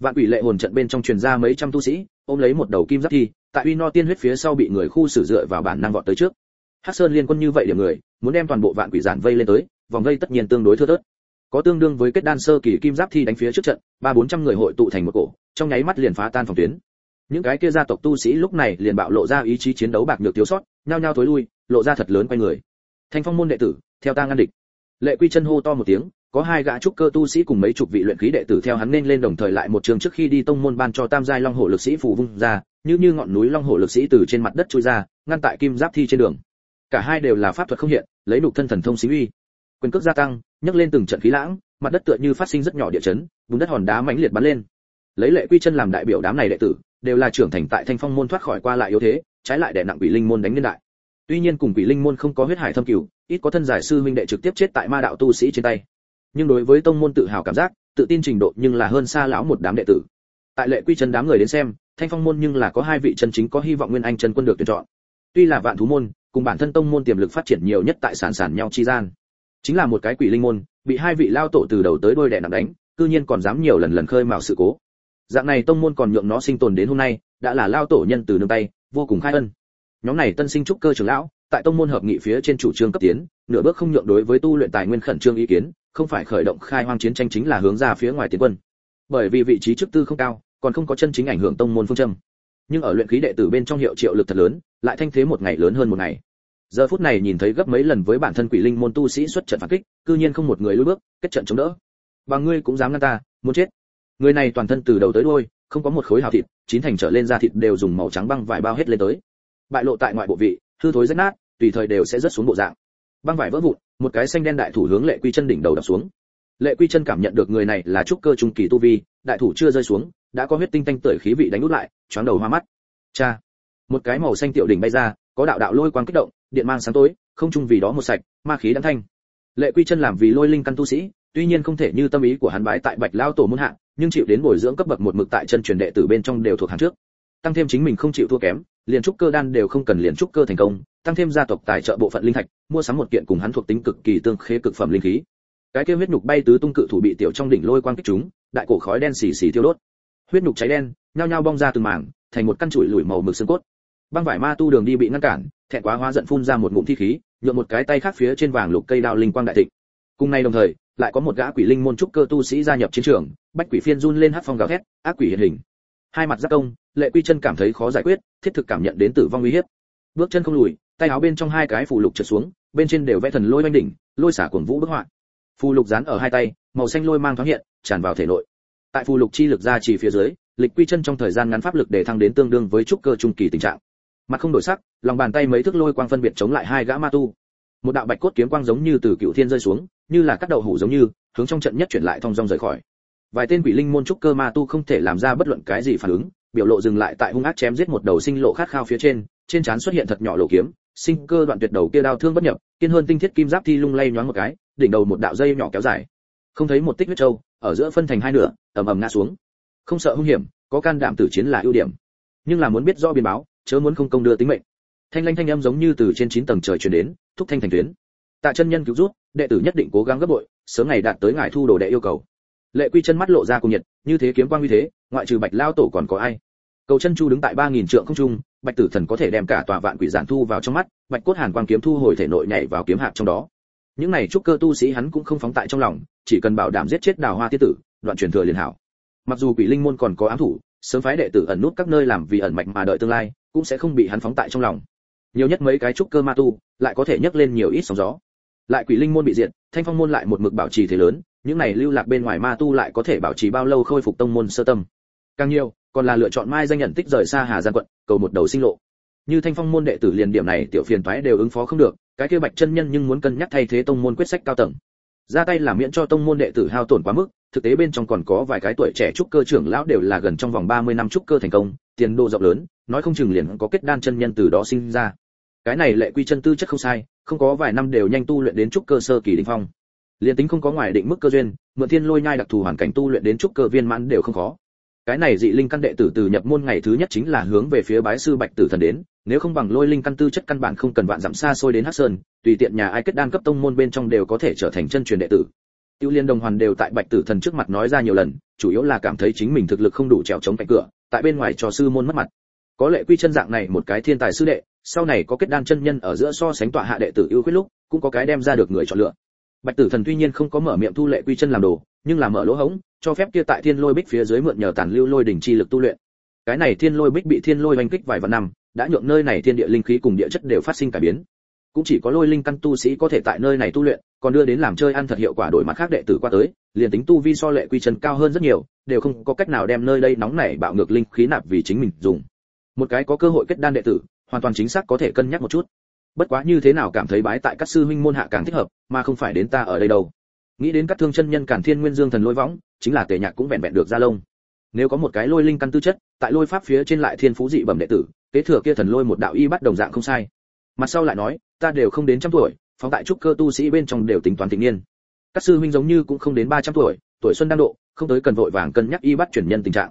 vạn quỷ lệ hồn trận bên trong truyền ra mấy trăm tu sĩ, ôm lấy một đầu kim giáp thi, tại uy no tiên huyết phía sau bị người khu xử dựa vào bản năng vọt tới trước. Hắc sơn liên quân như vậy điểm người, muốn đem toàn bộ vạn quỷ giản vây lên tới, vòng vây tất nhiên tương đối thưa thớt. Có tương đương với kết đan sơ kỳ kim giáp thi đánh phía trước trận, ba bốn trăm người hội tụ thành một cổ, trong nháy mắt liền phá tan phòng tuyến. Những cái kia gia tộc tu sĩ lúc này liền bạo lộ ra ý chí chiến đấu bạc nhược thiếu sót, nhao nhao thối lui, lộ ra thật lớn quay người. Thanh phong môn đệ tử, theo ta ngăn địch. Lệ quy chân hô to một tiếng có hai gã trúc cơ tu sĩ cùng mấy chục vị luyện khí đệ tử theo hắn nên lên đồng thời lại một trường trước khi đi tông môn ban cho tam giai long hổ lực sĩ phù vung ra, như như ngọn núi long hổ lực sĩ từ trên mặt đất chui ra, ngăn tại kim giáp thi trên đường. Cả hai đều là pháp thuật không hiện, lấy nục thân thần thông xí uy. Quyền cước gia tăng, nhấc lên từng trận khí lãng, mặt đất tựa như phát sinh rất nhỏ địa chấn vùng đất hòn đá mãnh liệt bắn lên. Lấy lệ quy chân làm đại biểu đám này đệ tử, đều là trưởng thành tại thanh phong môn thoát khỏi qua lại yếu thế, trái lại đè nặng quỷ linh môn đánh niên đại. Tuy nhiên cùng quỷ linh môn không có huyết hải thâm cửu ít có thân giải sư huynh đệ trực tiếp chết tại ma đạo tu sĩ trên tay nhưng đối với tông môn tự hào cảm giác, tự tin trình độ nhưng là hơn xa lão một đám đệ tử. Tại lệ quy chân đám người đến xem, thanh phong môn nhưng là có hai vị chân chính có hy vọng nguyên anh chân quân được tuyển chọn. Tuy là vạn thú môn, cùng bản thân tông môn tiềm lực phát triển nhiều nhất tại sản sản nhau chi gian. Chính là một cái quỷ linh môn, bị hai vị lao tổ từ đầu tới đôi đè nặng đánh, cư nhiên còn dám nhiều lần lần khơi mào sự cố. Dạng này tông môn còn nhượng nó sinh tồn đến hôm nay, đã là lao tổ nhân từ nương tay, vô cùng khai ân. Nhóm này tân sinh trúc cơ trưởng lão tại tông môn hợp nghị phía trên chủ trương cấp tiến, nửa bước không nhượng đối với tu luyện tài nguyên khẩn trương ý kiến, không phải khởi động khai hoang chiến tranh chính là hướng ra phía ngoài tiến quân. Bởi vì vị trí chức tư không cao, còn không có chân chính ảnh hưởng tông môn phương châm. Nhưng ở luyện khí đệ tử bên trong hiệu triệu lực thật lớn, lại thanh thế một ngày lớn hơn một ngày. Giờ phút này nhìn thấy gấp mấy lần với bản thân quỷ linh môn tu sĩ xuất trận phản kích, cư nhiên không một người lùi bước, kết trận chống đỡ. Và ngươi cũng dám ngăn ta, muốn chết. Người này toàn thân từ đầu tới đuôi, không có một khối hào thịt, chín thành trở lên da thịt đều dùng màu trắng băng vải bao hết lên tới. Bại lộ tại ngoại bộ vị, hư thối rách nát tùy thời đều sẽ rớt xuống bộ dạng. Băng vải vỡ vụn, một cái xanh đen đại thủ hướng lệ quy chân đỉnh đầu đập xuống. Lệ quy chân cảm nhận được người này là trúc cơ trung kỳ tu vi, đại thủ chưa rơi xuống, đã có huyết tinh tanh tưởi khí vị đánh út lại, choáng đầu hoa mắt. Cha! Một cái màu xanh tiểu đỉnh bay ra, có đạo đạo lôi quang kích động, điện mang sáng tối, không chung vì đó một sạch, ma khí đang thanh. Lệ quy chân làm vì lôi linh căn tu sĩ, tuy nhiên không thể như tâm ý của hắn bái tại bạch lao tổ môn hạ, nhưng chịu đến bồi dưỡng cấp bậc một mực tại chân truyền đệ tử bên trong đều thuộc hàng trước. Tăng thêm chính mình không chịu thua kém liền trúc cơ đan đều không cần liền trúc cơ thành công, tăng thêm gia tộc tài trợ bộ phận linh thạch, mua sắm một kiện cùng hắn thuộc tính cực kỳ tương khế cực phẩm linh khí. Cái kia huyết nhục bay tứ tung cự thủ bị tiểu trong đỉnh lôi quang kích chúng đại cổ khói đen xì xì thiêu đốt. Huyết nhục cháy đen, nhao nhao bong ra từng mảng, thành một căn chuỗi lủi màu mực xương cốt. Băng vải ma tu đường đi bị ngăn cản thẹn quá hóa giận phun ra một ngụm thi khí, nhượng một cái tay khác phía trên vàng lục cây đạo linh quang đại thịnh. Cùng ngày đồng thời, lại có một gã quỷ linh môn trúc cơ tu sĩ gia nhập chiến trường, bách quỷ phiên run lên hất phong gào thét, ác quỷ hiện hình. Hai mặt giáp công lệ quy chân cảm thấy khó giải quyết, thiết thực cảm nhận đến tử vong uy hiếp. Bước chân không lùi, tay áo bên trong hai cái phù lục trượt xuống, bên trên đều vẽ thần lôi oanh đỉnh, lôi xả cuồng vũ bức họa. Phù lục dán ở hai tay, màu xanh lôi mang thoáng hiện, tràn vào thể nội. Tại phù lục chi lực ra chỉ phía dưới, lịch quy chân trong thời gian ngắn pháp lực để thăng đến tương đương với trúc cơ trung kỳ tình trạng. Mặt không đổi sắc, lòng bàn tay mấy thước lôi quang phân biệt chống lại hai gã ma tu. Một đạo bạch cốt kiếm quang giống như từ cựu thiên rơi xuống, như là cắt đầu hủ giống như, hướng trong trận nhất chuyển lại thong dong rời khỏi. Vài tên quỷ linh môn trúc cơ ma tu không thể làm ra bất luận cái gì phản ứng biểu lộ dừng lại tại hung ác chém giết một đầu sinh lộ khát khao phía trên trên trán xuất hiện thật nhỏ lộ kiếm, sinh cơ đoạn tuyệt đầu kia đao thương bất nhập, kiên hơn tinh thiết kim giáp thi lung lay nhoáng một cái, đỉnh đầu một đạo dây nhỏ kéo dài. Không thấy một tích huyết châu ở giữa phân thành hai nửa, ầm ầm ngã xuống. Không sợ hung hiểm, có can đảm tử chiến là ưu điểm. Nhưng là muốn biết rõ biên báo, chớ muốn không công đưa tính mệnh. Thanh lanh thanh âm giống như từ trên chín tầng trời truyền đến, thúc thanh thành tuyến. Tạ chân nhân cứu rút đệ tử nhất định cố gắng gấp bội, sớm ngày đạt tới ngài thu đồ đệ yêu cầu lệ quy chân mắt lộ ra cùng nhiệt, như thế kiếm quang như thế, ngoại trừ bạch lao tổ còn có ai? Cầu chân chu đứng tại ba nghìn trượng không trung, bạch tử thần có thể đem cả tòa vạn quỷ giản thu vào trong mắt, bạch cốt hàn quang kiếm thu hồi thể nội nhảy vào kiếm hạp trong đó. Những này trúc cơ tu sĩ hắn cũng không phóng tại trong lòng, chỉ cần bảo đảm giết chết đào hoa tiết tử, đoạn truyền thừa liền hảo. Mặc dù quỷ linh môn còn có ám thủ, sớm phái đệ tử ẩn nút các nơi làm vì ẩn mạch mà đợi tương lai, cũng sẽ không bị hắn phóng tại trong lòng. Nhiều nhất mấy cái trúc cơ ma tu, lại có thể nhấc lên nhiều ít sóng gió. Lại quỷ linh môn bị diệt, thanh phong môn lại một mực bảo trì thế lớn những này lưu lạc bên ngoài ma tu lại có thể bảo trì bao lâu khôi phục tông môn sơ tâm. Càng nhiều, còn là lựa chọn mai danh nhận tích rời xa hà giang quận, cầu một đầu sinh lộ. Như thanh phong môn đệ tử liền điểm này, tiểu phiền toái đều ứng phó không được, cái kia bạch chân nhân nhưng muốn cân nhắc thay thế tông môn quyết sách cao tầng. Ra tay làm miễn cho tông môn đệ tử hao tổn quá mức, thực tế bên trong còn có vài cái tuổi trẻ trúc cơ trưởng lão đều là gần trong vòng 30 năm trúc cơ thành công, tiền đồ rộng lớn, nói không chừng liền có kết đan chân nhân từ đó sinh ra. Cái này lệ quy chân tư chất không sai, không có vài năm đều nhanh tu luyện đến trúc cơ sơ kỳ đỉnh phong liền tính không có ngoài định mức cơ duyên, mượn thiên lôi nhai đặc thù hoàn cảnh tu luyện đến trúc cơ viên mãn đều không khó. Cái này dị linh căn đệ tử từ nhập môn ngày thứ nhất chính là hướng về phía bái sư bạch tử thần đến, nếu không bằng lôi linh căn tư chất căn bản không cần vạn dặm xa xôi đến hắc sơn, tùy tiện nhà ai kết đan cấp tông môn bên trong đều có thể trở thành chân truyền đệ tử. Tiêu liên đồng hoàn đều tại bạch tử thần trước mặt nói ra nhiều lần, chủ yếu là cảm thấy chính mình thực lực không đủ trèo chống cạnh cửa, tại bên ngoài trò sư môn mất mặt. Có lệ quy chân dạng này một cái thiên tài sư đệ, sau này có kết đan chân nhân ở giữa so sánh tọa hạ đệ tử ưu khuyết lúc, cũng có cái đem ra được người chọn lựa bạch tử thần tuy nhiên không có mở miệng thu lệ quy chân làm đồ, nhưng là mở lỗ hống cho phép kia tại thiên lôi bích phía dưới mượn nhờ tàn lưu lôi đỉnh chi lực tu luyện. Cái này thiên lôi bích bị thiên lôi oanh kích vài vạn năm, đã nhượng nơi này thiên địa linh khí cùng địa chất đều phát sinh cải biến. Cũng chỉ có lôi linh căn tu sĩ có thể tại nơi này tu luyện, còn đưa đến làm chơi ăn thật hiệu quả đổi mặt khác đệ tử qua tới, liền tính tu vi so lệ quy chân cao hơn rất nhiều, đều không có cách nào đem nơi đây nóng nảy bạo ngược linh khí nạp vì chính mình dùng. Một cái có cơ hội kết đan đệ tử, hoàn toàn chính xác có thể cân nhắc một chút bất quá như thế nào cảm thấy bái tại các sư huynh môn hạ càng thích hợp, mà không phải đến ta ở đây đâu. Nghĩ đến các thương chân nhân cản thiên nguyên dương thần lôi võng, chính là tề nhạc cũng vẹn vẹn được ra lông. Nếu có một cái lôi linh căn tư chất, tại lôi pháp phía trên lại thiên phú dị bẩm đệ tử, kế thừa kia thần lôi một đạo y bắt đồng dạng không sai. Mặt sau lại nói, ta đều không đến trăm tuổi, phóng tại trúc cơ tu sĩ bên trong đều tính toán tình niên. Các sư huynh giống như cũng không đến ba trăm tuổi tuổi xuân đang độ, không tới cần vội vàng cân nhắc y bắt chuyển nhân tình trạng.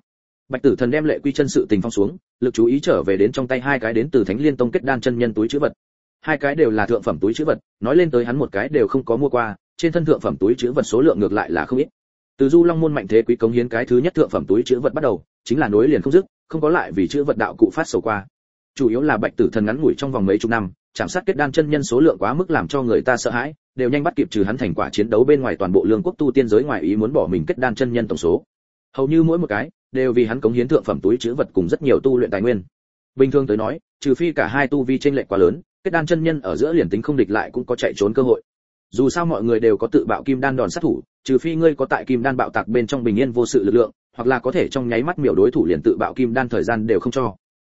Bạch tử thần đem lệ quy chân sự tình phong xuống, lực chú ý trở về đến trong tay hai cái đến từ thánh liên tông kết đan chân nhân túi chữ vật hai cái đều là thượng phẩm túi chữ vật, nói lên tới hắn một cái đều không có mua qua, trên thân thượng phẩm túi chữ vật số lượng ngược lại là không ít. Từ du long môn mạnh thế quý cống hiến cái thứ nhất thượng phẩm túi chữ vật bắt đầu, chính là nối liền không dứt, không có lại vì chữ vật đạo cụ phát sầu qua. Chủ yếu là bạch tử thần ngắn ngủi trong vòng mấy chục năm, chạm sát kết đan chân nhân số lượng quá mức làm cho người ta sợ hãi, đều nhanh bắt kịp trừ hắn thành quả chiến đấu bên ngoài toàn bộ lương quốc tu tiên giới ngoài ý muốn bỏ mình kết đan chân nhân tổng số. Hầu như mỗi một cái, đều vì hắn cống hiến thượng phẩm túi chữ vật cùng rất nhiều tu luyện tài nguyên. Bình thường tới nói, trừ phi cả hai tu vi chênh lệch quá lớn kết đan chân nhân ở giữa liền tính không địch lại cũng có chạy trốn cơ hội. Dù sao mọi người đều có tự bạo kim đan đòn sát thủ, trừ phi ngươi có tại kim đan bạo tạc bên trong bình yên vô sự lực lượng, hoặc là có thể trong nháy mắt miểu đối thủ liền tự bạo kim đan thời gian đều không cho.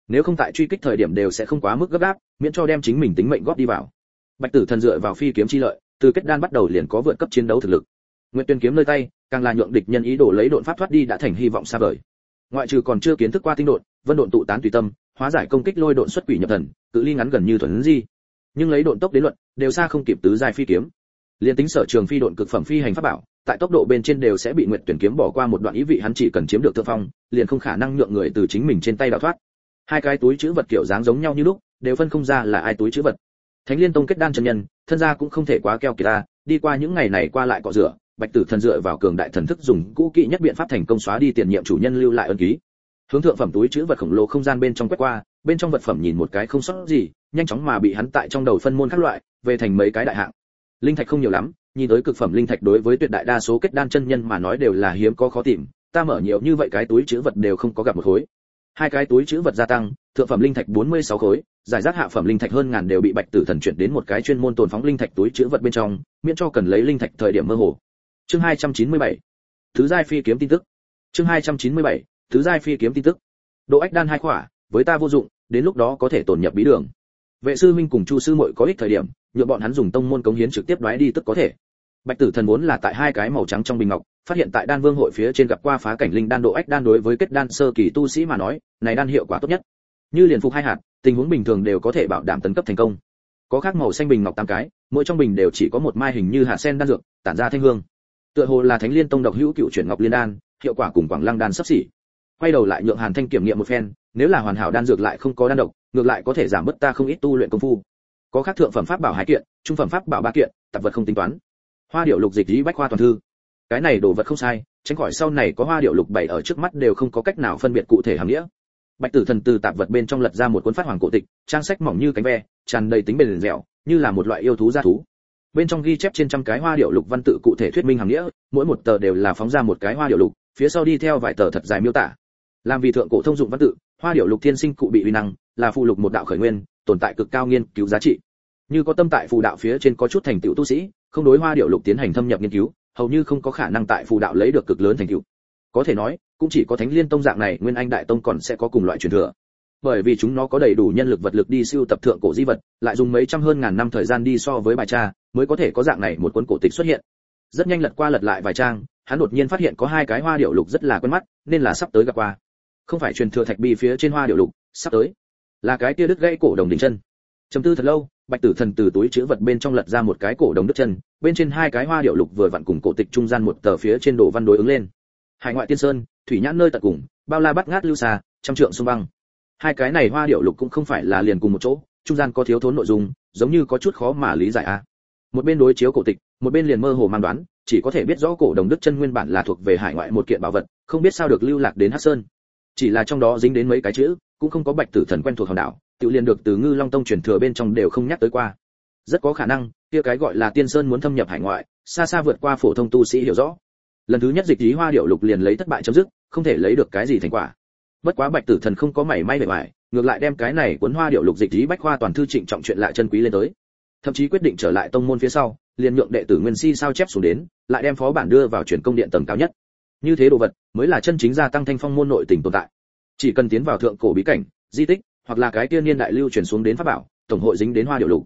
Nếu không tại truy kích thời điểm đều sẽ không quá mức gấp gáp, miễn cho đem chính mình tính mệnh góp đi vào. Bạch tử thần dựa vào phi kiếm chi lợi, từ kết đan bắt đầu liền có vượt cấp chiến đấu thực lực. Nguyệt tuyên kiếm nơi tay, càng là nhượng địch nhân ý đồ lấy độn pháp thoát đi đã thành hy vọng xa vời. Ngoại trừ còn chưa kiến thức qua tinh độn, vân độn tụ tán tùy tâm hóa giải công kích lôi độn xuất quỷ nhập thần, cự ly ngắn gần như thuần di. Nhưng lấy độn tốc đến luận, đều xa không kịp tứ giai phi kiếm. Liên tính sở trường phi độn cực phẩm phi hành pháp bảo, tại tốc độ bên trên đều sẽ bị nguyệt tuyển kiếm bỏ qua một đoạn ý vị hắn chỉ cần chiếm được thượng phong, liền không khả năng nhượng người từ chính mình trên tay đào thoát. Hai cái túi chữ vật kiểu dáng giống nhau như lúc, đều phân không ra là ai túi chữ vật. Thánh liên tông kết đan chân nhân, thân gia cũng không thể quá keo kiệt ta, đi qua những ngày này qua lại cọ rửa, bạch tử thần dựa vào cường đại thần thức dùng cũ kỹ nhất biện pháp thành công xóa đi tiền nhiệm chủ nhân lưu lại ân ký hướng thượng phẩm túi chữ vật khổng lồ không gian bên trong quét qua, bên trong vật phẩm nhìn một cái không sót gì, nhanh chóng mà bị hắn tại trong đầu phân môn các loại, về thành mấy cái đại hạng. Linh thạch không nhiều lắm, nhìn tới cực phẩm linh thạch đối với tuyệt đại đa số kết đan chân nhân mà nói đều là hiếm có khó tìm, ta mở nhiều như vậy cái túi chữ vật đều không có gặp một khối. Hai cái túi chữ vật gia tăng, thượng phẩm linh thạch 46 khối, giải rác hạ phẩm linh thạch hơn ngàn đều bị bạch tử thần chuyển đến một cái chuyên môn tồn phóng linh thạch túi chữ vật bên trong, miễn cho cần lấy linh thạch thời điểm mơ hồ. Chương 297 thứ giai phi kiếm tin tức. Chương 297 thứ giai phi kiếm tin tức. Độ ách đan hai khỏa, với ta vô dụng, đến lúc đó có thể tổn nhập bí đường. Vệ sư minh cùng chu sư muội có ích thời điểm nhựa bọn hắn dùng tông môn cống hiến trực tiếp đoái đi tức có thể. Bạch tử thần vốn là tại hai cái màu trắng trong bình ngọc, phát hiện tại đan vương hội phía trên gặp qua phá cảnh linh đan độ ách đan đối với kết đan sơ kỳ tu sĩ mà nói, này đan hiệu quả tốt nhất. Như liền phục hai hạt, tình huống bình thường đều có thể bảo đảm tấn cấp thành công. Có khác màu xanh bình ngọc tám cái, mỗi trong bình đều chỉ có một mai hình như hạt sen đan dược, tản ra thanh hương. Tựa hồ là thánh liên tông độc hữu cựu chuyển ngọc liên đan, hiệu quả cùng quảng lăng đan sắp xỉ quay đầu lại nhượng hàn thanh kiểm nghiệm một phen, nếu là hoàn hảo đan dược lại không có đan độc, ngược lại có thể giảm bớt ta không ít tu luyện công phu. Có khác thượng phẩm pháp bảo hai kiện, trung phẩm pháp bảo ba kiện, tạp vật không tính toán. Hoa điệu lục dịch lý bách khoa toàn thư. Cái này đồ vật không sai, tránh khỏi sau này có hoa điệu lục bảy ở trước mắt đều không có cách nào phân biệt cụ thể hàm nghĩa. Bạch tử thần từ tạp vật bên trong lật ra một cuốn phát hoàng cổ tịch, trang sách mỏng như cánh ve, tràn đầy tính bền dẻo, như là một loại yêu thú gia thú. Bên trong ghi chép trên trăm cái hoa điệu lục văn tự cụ thể thuyết minh hàm nghĩa, mỗi một tờ đều là phóng ra một cái hoa điệu lục, phía sau đi theo vài tờ thật dài miêu tả làm vì thượng cổ thông dụng văn tự, hoa điệu lục thiên sinh cụ bị uy năng, là phụ lục một đạo khởi nguyên, tồn tại cực cao nghiên cứu giá trị. Như có tâm tại phù đạo phía trên có chút thành tựu tu sĩ, không đối hoa điệu lục tiến hành thâm nhập nghiên cứu, hầu như không có khả năng tại phù đạo lấy được cực lớn thành tựu. Có thể nói, cũng chỉ có thánh liên tông dạng này, nguyên anh đại tông còn sẽ có cùng loại truyền thừa. Bởi vì chúng nó có đầy đủ nhân lực vật lực đi siêu tập thượng cổ di vật, lại dùng mấy trăm hơn ngàn năm thời gian đi so với bài tra, mới có thể có dạng này một cuốn cổ tịch xuất hiện. Rất nhanh lật qua lật lại vài trang, hắn đột nhiên phát hiện có hai cái hoa điệu lục rất là quen mắt, nên là sắp tới gặp qua không phải truyền thừa thạch bi phía trên hoa điệu lục, sắp tới. Là cái tia đứt gãy cổ đồng đỉnh chân. Chấm tư thật lâu, bạch tử thần từ túi chứa vật bên trong lật ra một cái cổ đồng đứt chân, bên trên hai cái hoa điệu lục vừa vặn cùng cổ tịch trung gian một tờ phía trên đồ văn đối ứng lên. Hải ngoại tiên sơn, thủy nhãn nơi tận cùng, bao la bắt ngát lưu xa, trăm trượng sông băng. Hai cái này hoa điệu lục cũng không phải là liền cùng một chỗ, trung gian có thiếu thốn nội dung, giống như có chút khó mà lý giải a. Một bên đối chiếu cổ tịch, một bên liền mơ hồ mang đoán, chỉ có thể biết rõ cổ đồng đức chân nguyên bản là thuộc về hải ngoại một kiện bảo vật, không biết sao được lưu lạc đến hắc sơn chỉ là trong đó dính đến mấy cái chữ, cũng không có bạch tử thần quen thuộc hòn đảo, tự liền được từ ngư long tông truyền thừa bên trong đều không nhắc tới qua. Rất có khả năng, kia cái gọi là tiên sơn muốn thâm nhập hải ngoại, xa xa vượt qua phổ thông tu sĩ hiểu rõ. Lần thứ nhất dịch lý hoa điệu lục liền lấy thất bại chấm dứt, không thể lấy được cái gì thành quả. Bất quá bạch tử thần không có mảy may bề ngoài, ngược lại đem cái này cuốn hoa điệu lục dịch lý bách khoa toàn thư trịnh trọng chuyện lại chân quý lên tới. Thậm chí quyết định trở lại tông môn phía sau, liền nhượng đệ tử nguyên si sao chép xuống đến, lại đem phó bản đưa vào truyền công điện tầng cao nhất như thế đồ vật mới là chân chính gia tăng thanh phong môn nội tình tồn tại. Chỉ cần tiến vào thượng cổ bí cảnh, di tích, hoặc là cái tiên niên đại lưu truyền xuống đến pháp bảo, tổng hội dính đến hoa điệu lục.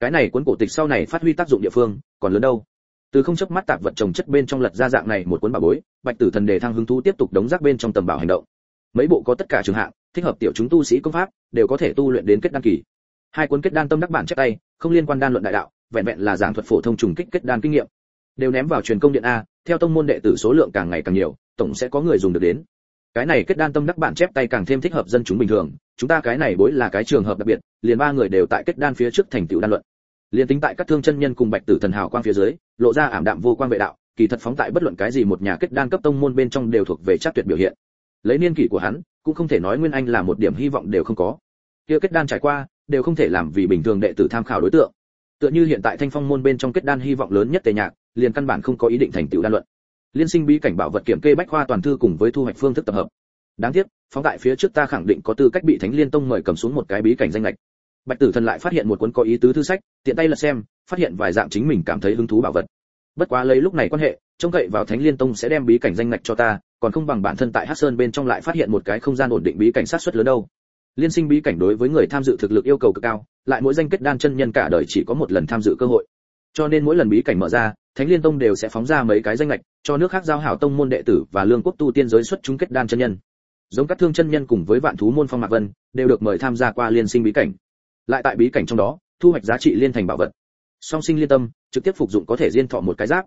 Cái này cuốn cổ tịch sau này phát huy tác dụng địa phương còn lớn đâu. Từ không chấp mắt tạp vật trồng chất bên trong lật ra dạng này một cuốn bảo bối, bạch tử thần đề thăng hứng thú tiếp tục đóng rác bên trong tầm bảo hành động. Mấy bộ có tất cả trường hạng, thích hợp tiểu chúng tu sĩ công pháp, đều có thể tu luyện đến kết đan kỳ. Hai cuốn kết đan tâm đắc bản chép tay, không liên quan đan luận đại đạo, vẹn vẹn là giảng thuật phổ thông trùng kích kết đan kinh nghiệm. Đều ném vào truyền công điện a theo tông môn đệ tử số lượng càng ngày càng nhiều, tổng sẽ có người dùng được đến. Cái này kết đan tâm đắc bản chép tay càng thêm thích hợp dân chúng bình thường. Chúng ta cái này bối là cái trường hợp đặc biệt, liền ba người đều tại kết đan phía trước thành tựu đan luận. Liền tính tại các thương chân nhân cùng bạch tử thần hào quang phía dưới, lộ ra ảm đạm vô quang vệ đạo, kỳ thật phóng tại bất luận cái gì một nhà kết đan cấp tông môn bên trong đều thuộc về chắc tuyệt biểu hiện. Lấy niên kỷ của hắn, cũng không thể nói nguyên anh là một điểm hy vọng đều không có. Kia kết đan trải qua, đều không thể làm vì bình thường đệ tử tham khảo đối tượng. Tựa như hiện tại thanh phong môn bên trong kết đan hy vọng lớn nhất tề nhạc liền căn bản không có ý định thành tựu đan luận. Liên sinh bí cảnh bảo vật kiểm kê bách khoa toàn thư cùng với thu hoạch phương thức tập hợp. Đáng tiếc, phóng tại phía trước ta khẳng định có tư cách bị thánh liên tông mời cầm xuống một cái bí cảnh danh lệch bạch tử thần lại phát hiện một cuốn có ý tứ thư sách, tiện tay lật xem, phát hiện vài dạng chính mình cảm thấy hứng thú bảo vật. Bất quá lấy lúc này quan hệ, trông cậy vào thánh liên tông sẽ đem bí cảnh danh lệch cho ta, còn không bằng bản thân tại hắc sơn bên trong lại phát hiện một cái không gian ổn định bí cảnh sát xuất lớn đâu. Liên sinh bí cảnh đối với người tham dự thực lực yêu cầu cực cao, lại mỗi danh kết đan chân nhân cả đời chỉ có một lần tham dự cơ hội. Cho nên mỗi lần bí cảnh mở ra thánh liên tông đều sẽ phóng ra mấy cái danh lệch, cho nước khác giao hảo tông môn đệ tử và lương quốc tu tiên giới xuất chúng kết đan chân nhân. Giống các thương chân nhân cùng với vạn thú môn phong mạc vân, đều được mời tham gia qua liên sinh bí cảnh. Lại tại bí cảnh trong đó, thu hoạch giá trị liên thành bảo vật. Song sinh liên tâm, trực tiếp phục dụng có thể diên thọ một cái giáp.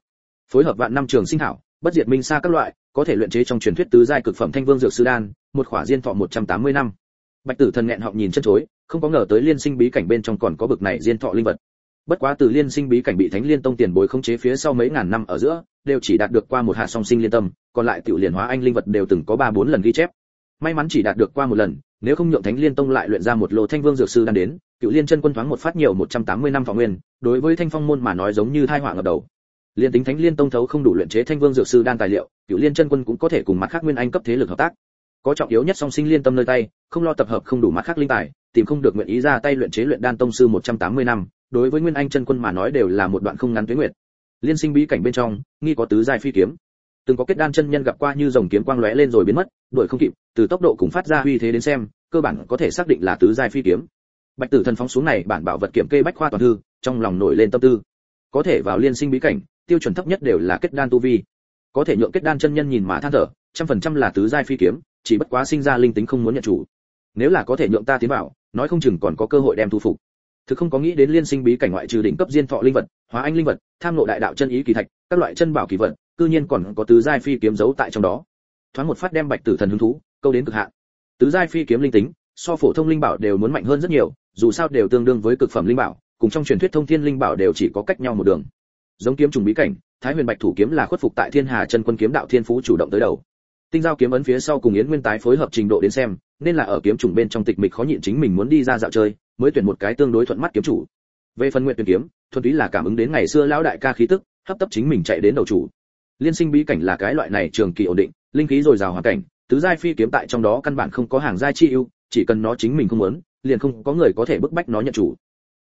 Phối hợp vạn năm trường sinh thảo bất diệt minh sa các loại, có thể luyện chế trong truyền thuyết tứ giai cực phẩm thanh vương dược sư đan, một khỏa diên thọ 180 năm. Bạch tử thần nghẹn họng nhìn chân chối, không có ngờ tới liên sinh bí cảnh bên trong còn có bực này diên thọ linh vật bất quá từ liên sinh bí cảnh bị thánh liên tông tiền bối khống chế phía sau mấy ngàn năm ở giữa, đều chỉ đạt được qua một hạ song sinh liên tâm, còn lại tiểu liền hóa anh linh vật đều từng có ba bốn lần ghi chép. May mắn chỉ đạt được qua một lần, nếu không nhượng thánh liên tông lại luyện ra một lô thanh vương dược sư đan đến, cựu liên chân quân thoáng một phát nhiều 180 năm phòng nguyên, đối với thanh phong môn mà nói giống như thai họa ngập đầu. Liên tính thánh liên tông thấu không đủ luyện chế thanh vương dược sư đan tài liệu, cựu liên chân quân cũng có thể cùng mặt khác nguyên anh cấp thế lực hợp tác. Có trọng yếu nhất song sinh liên tâm nơi tay, không lo tập hợp không đủ mặt khác linh tài, tìm không được nguyện ý ra tay luyện chế luyện đan tông sư 180 năm đối với nguyên anh chân quân mà nói đều là một đoạn không ngắn tuyến nguyệt. Liên sinh bí cảnh bên trong, nghi có tứ giai phi kiếm. Từng có kết đan chân nhân gặp qua như dòng kiếm quang lóe lên rồi biến mất, đuổi không kịp, từ tốc độ cùng phát ra uy thế đến xem, cơ bản có thể xác định là tứ giai phi kiếm. Bạch tử thần phóng xuống này, bản bảo vật kiểm kê bách khoa toàn thư, trong lòng nổi lên tâm tư. Có thể vào liên sinh bí cảnh, tiêu chuẩn thấp nhất đều là kết đan tu vi. Có thể nhượng kết đan chân nhân nhìn mà than thở, trăm phần trăm là tứ giai phi kiếm, chỉ bất quá sinh ra linh tính không muốn nhận chủ. Nếu là có thể nhượng ta tiến vào, nói không chừng còn có cơ hội đem thu phục thực không có nghĩ đến liên sinh bí cảnh ngoại trừ đỉnh cấp diên thọ linh vật, hóa anh linh vật, tham nội đại đạo chân ý kỳ thạch, các loại chân bảo kỳ vật, cư nhiên còn có tứ giai phi kiếm giấu tại trong đó. Thoáng một phát đem bạch tử thần hứng thú, câu đến cực hạn. Tứ giai phi kiếm linh tính, so phổ thông linh bảo đều muốn mạnh hơn rất nhiều, dù sao đều tương đương với cực phẩm linh bảo, cùng trong truyền thuyết thông thiên linh bảo đều chỉ có cách nhau một đường. Giống kiếm trùng bí cảnh, thái huyền bạch thủ kiếm là khuất phục tại thiên hà chân quân kiếm đạo thiên phú chủ động tới đầu. Tinh giao kiếm ấn phía sau cùng yến nguyên tái phối hợp trình độ đến xem, nên là ở kiếm trùng bên trong tịch mịch khó nhịn chính mình muốn đi ra dạo chơi mới tuyển một cái tương đối thuận mắt kiếm chủ. Về phần nguyện tuyển kiếm, thuần túy là cảm ứng đến ngày xưa lão đại ca khí tức, hấp tấp chính mình chạy đến đầu chủ. Liên sinh bí cảnh là cái loại này trường kỳ ổn định, linh khí dồi dào hoàn cảnh, tứ giai phi kiếm tại trong đó căn bản không có hàng giai chi ưu, chỉ cần nó chính mình không muốn, liền không có người có thể bức bách nó nhận chủ.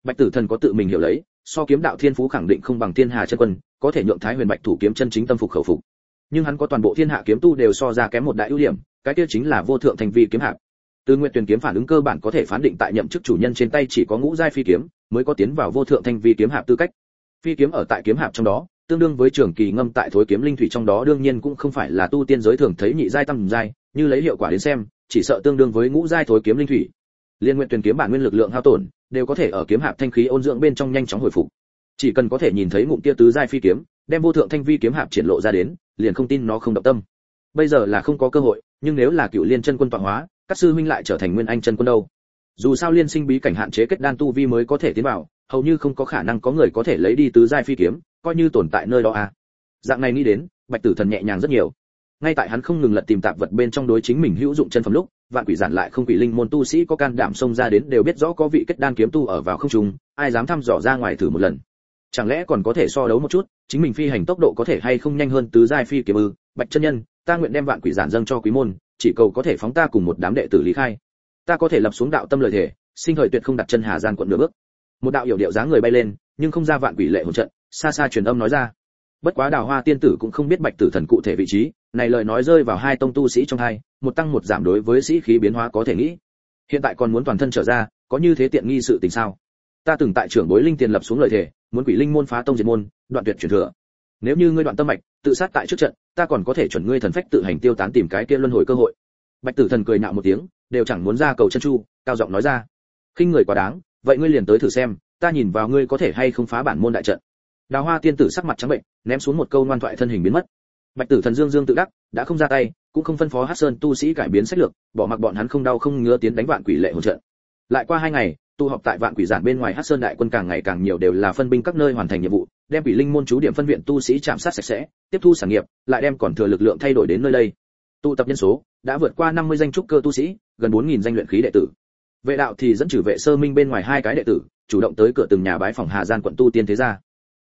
Bạch tử thần có tự mình hiểu lấy, so kiếm đạo thiên phú khẳng định không bằng thiên hà chân quân, có thể nhượng thái huyền bạch thủ kiếm chân chính tâm phục khẩu phục. Nhưng hắn có toàn bộ thiên hạ kiếm tu đều so ra kém một đại ưu điểm, cái kia chính là vô thượng thành vi kiếm hạp từ nguyện tuyển kiếm phản ứng cơ bản có thể phán định tại nhậm chức chủ nhân trên tay chỉ có ngũ giai phi kiếm mới có tiến vào vô thượng thanh vi kiếm hạp tư cách. Phi kiếm ở tại kiếm hạp trong đó, tương đương với trường kỳ ngâm tại thối kiếm linh thủy trong đó, đương nhiên cũng không phải là tu tiên giới thường thấy nhị giai tam giai, như lấy hiệu quả đến xem, chỉ sợ tương đương với ngũ giai thối kiếm linh thủy. Liên nguyện tuyển kiếm bản nguyên lực lượng hao tổn, đều có thể ở kiếm hạp thanh khí ôn dưỡng bên trong nhanh chóng hồi phục. Chỉ cần có thể nhìn thấy ngụm tia tứ giai phi kiếm, đem vô thượng thanh vi kiếm hạp triển lộ ra đến, liền không tin nó không động tâm. Bây giờ là không có cơ hội, nhưng nếu là cựu liên chân quân tọa hóa các sư huynh lại trở thành nguyên anh chân quân đâu. Dù sao liên sinh bí cảnh hạn chế kết đan tu vi mới có thể tiến vào, hầu như không có khả năng có người có thể lấy đi tứ giai phi kiếm, coi như tồn tại nơi đó à. Dạng này nghĩ đến, bạch tử thần nhẹ nhàng rất nhiều. Ngay tại hắn không ngừng lật tìm tạp vật bên trong đối chính mình hữu dụng chân phẩm lúc, vạn quỷ giản lại không quỷ linh môn tu sĩ có can đảm xông ra đến đều biết rõ có vị kết đan kiếm tu ở vào không trung, ai dám thăm dò ra ngoài thử một lần. Chẳng lẽ còn có thể so đấu một chút, chính mình phi hành tốc độ có thể hay không nhanh hơn tứ giai phi kiếm ư? Bạch chân nhân, ta nguyện đem vạn quỷ giản dâng cho quý môn chỉ cầu có thể phóng ta cùng một đám đệ tử lý khai. Ta có thể lập xuống đạo tâm lời thể sinh thời tuyệt không đặt chân hà gian quận nửa bước. Một đạo hiểu điệu dáng người bay lên, nhưng không ra vạn quỷ lệ hỗn trận, xa xa truyền âm nói ra. Bất quá đào hoa tiên tử cũng không biết bạch tử thần cụ thể vị trí, này lời nói rơi vào hai tông tu sĩ trong hai, một tăng một giảm đối với sĩ khí biến hóa có thể nghĩ. Hiện tại còn muốn toàn thân trở ra, có như thế tiện nghi sự tình sao? Ta từng tại trưởng bối linh tiền lập xuống lời thể muốn quỷ linh môn phá tông diệt môn, đoạn tuyệt truyền thừa nếu như ngươi đoạn tâm mạch, tự sát tại trước trận, ta còn có thể chuẩn ngươi thần phách tự hành tiêu tán tìm cái kia luân hồi cơ hội. Bạch tử thần cười nạo một tiếng, đều chẳng muốn ra cầu chân chu, cao giọng nói ra. Khinh người quá đáng, vậy ngươi liền tới thử xem, ta nhìn vào ngươi có thể hay không phá bản môn đại trận. Đào hoa tiên tử sắc mặt trắng bệnh, ném xuống một câu ngoan thoại thân hình biến mất. Bạch tử thần dương dương tự đắc, đã không ra tay, cũng không phân phó hát sơn tu sĩ cải biến sách lược, bỏ mặc bọn hắn không đau không ngứa tiến đánh vạn quỷ lệ hỗ trợ lại qua hai ngày tu họp tại vạn quỷ giản bên ngoài hát sơn đại quân càng ngày càng nhiều đều là phân binh các nơi hoàn thành nhiệm vụ đem bị linh môn chú điểm phân viện tu sĩ chạm sát sạch sẽ, tiếp thu sản nghiệp, lại đem còn thừa lực lượng thay đổi đến nơi đây. Tụ tập nhân số đã vượt qua 50 danh trúc cơ tu sĩ, gần 4.000 danh luyện khí đệ tử. Vệ đạo thì dẫn trừ vệ sơ minh bên ngoài hai cái đệ tử, chủ động tới cửa từng nhà bái phòng hà gian quận tu tiên thế gia.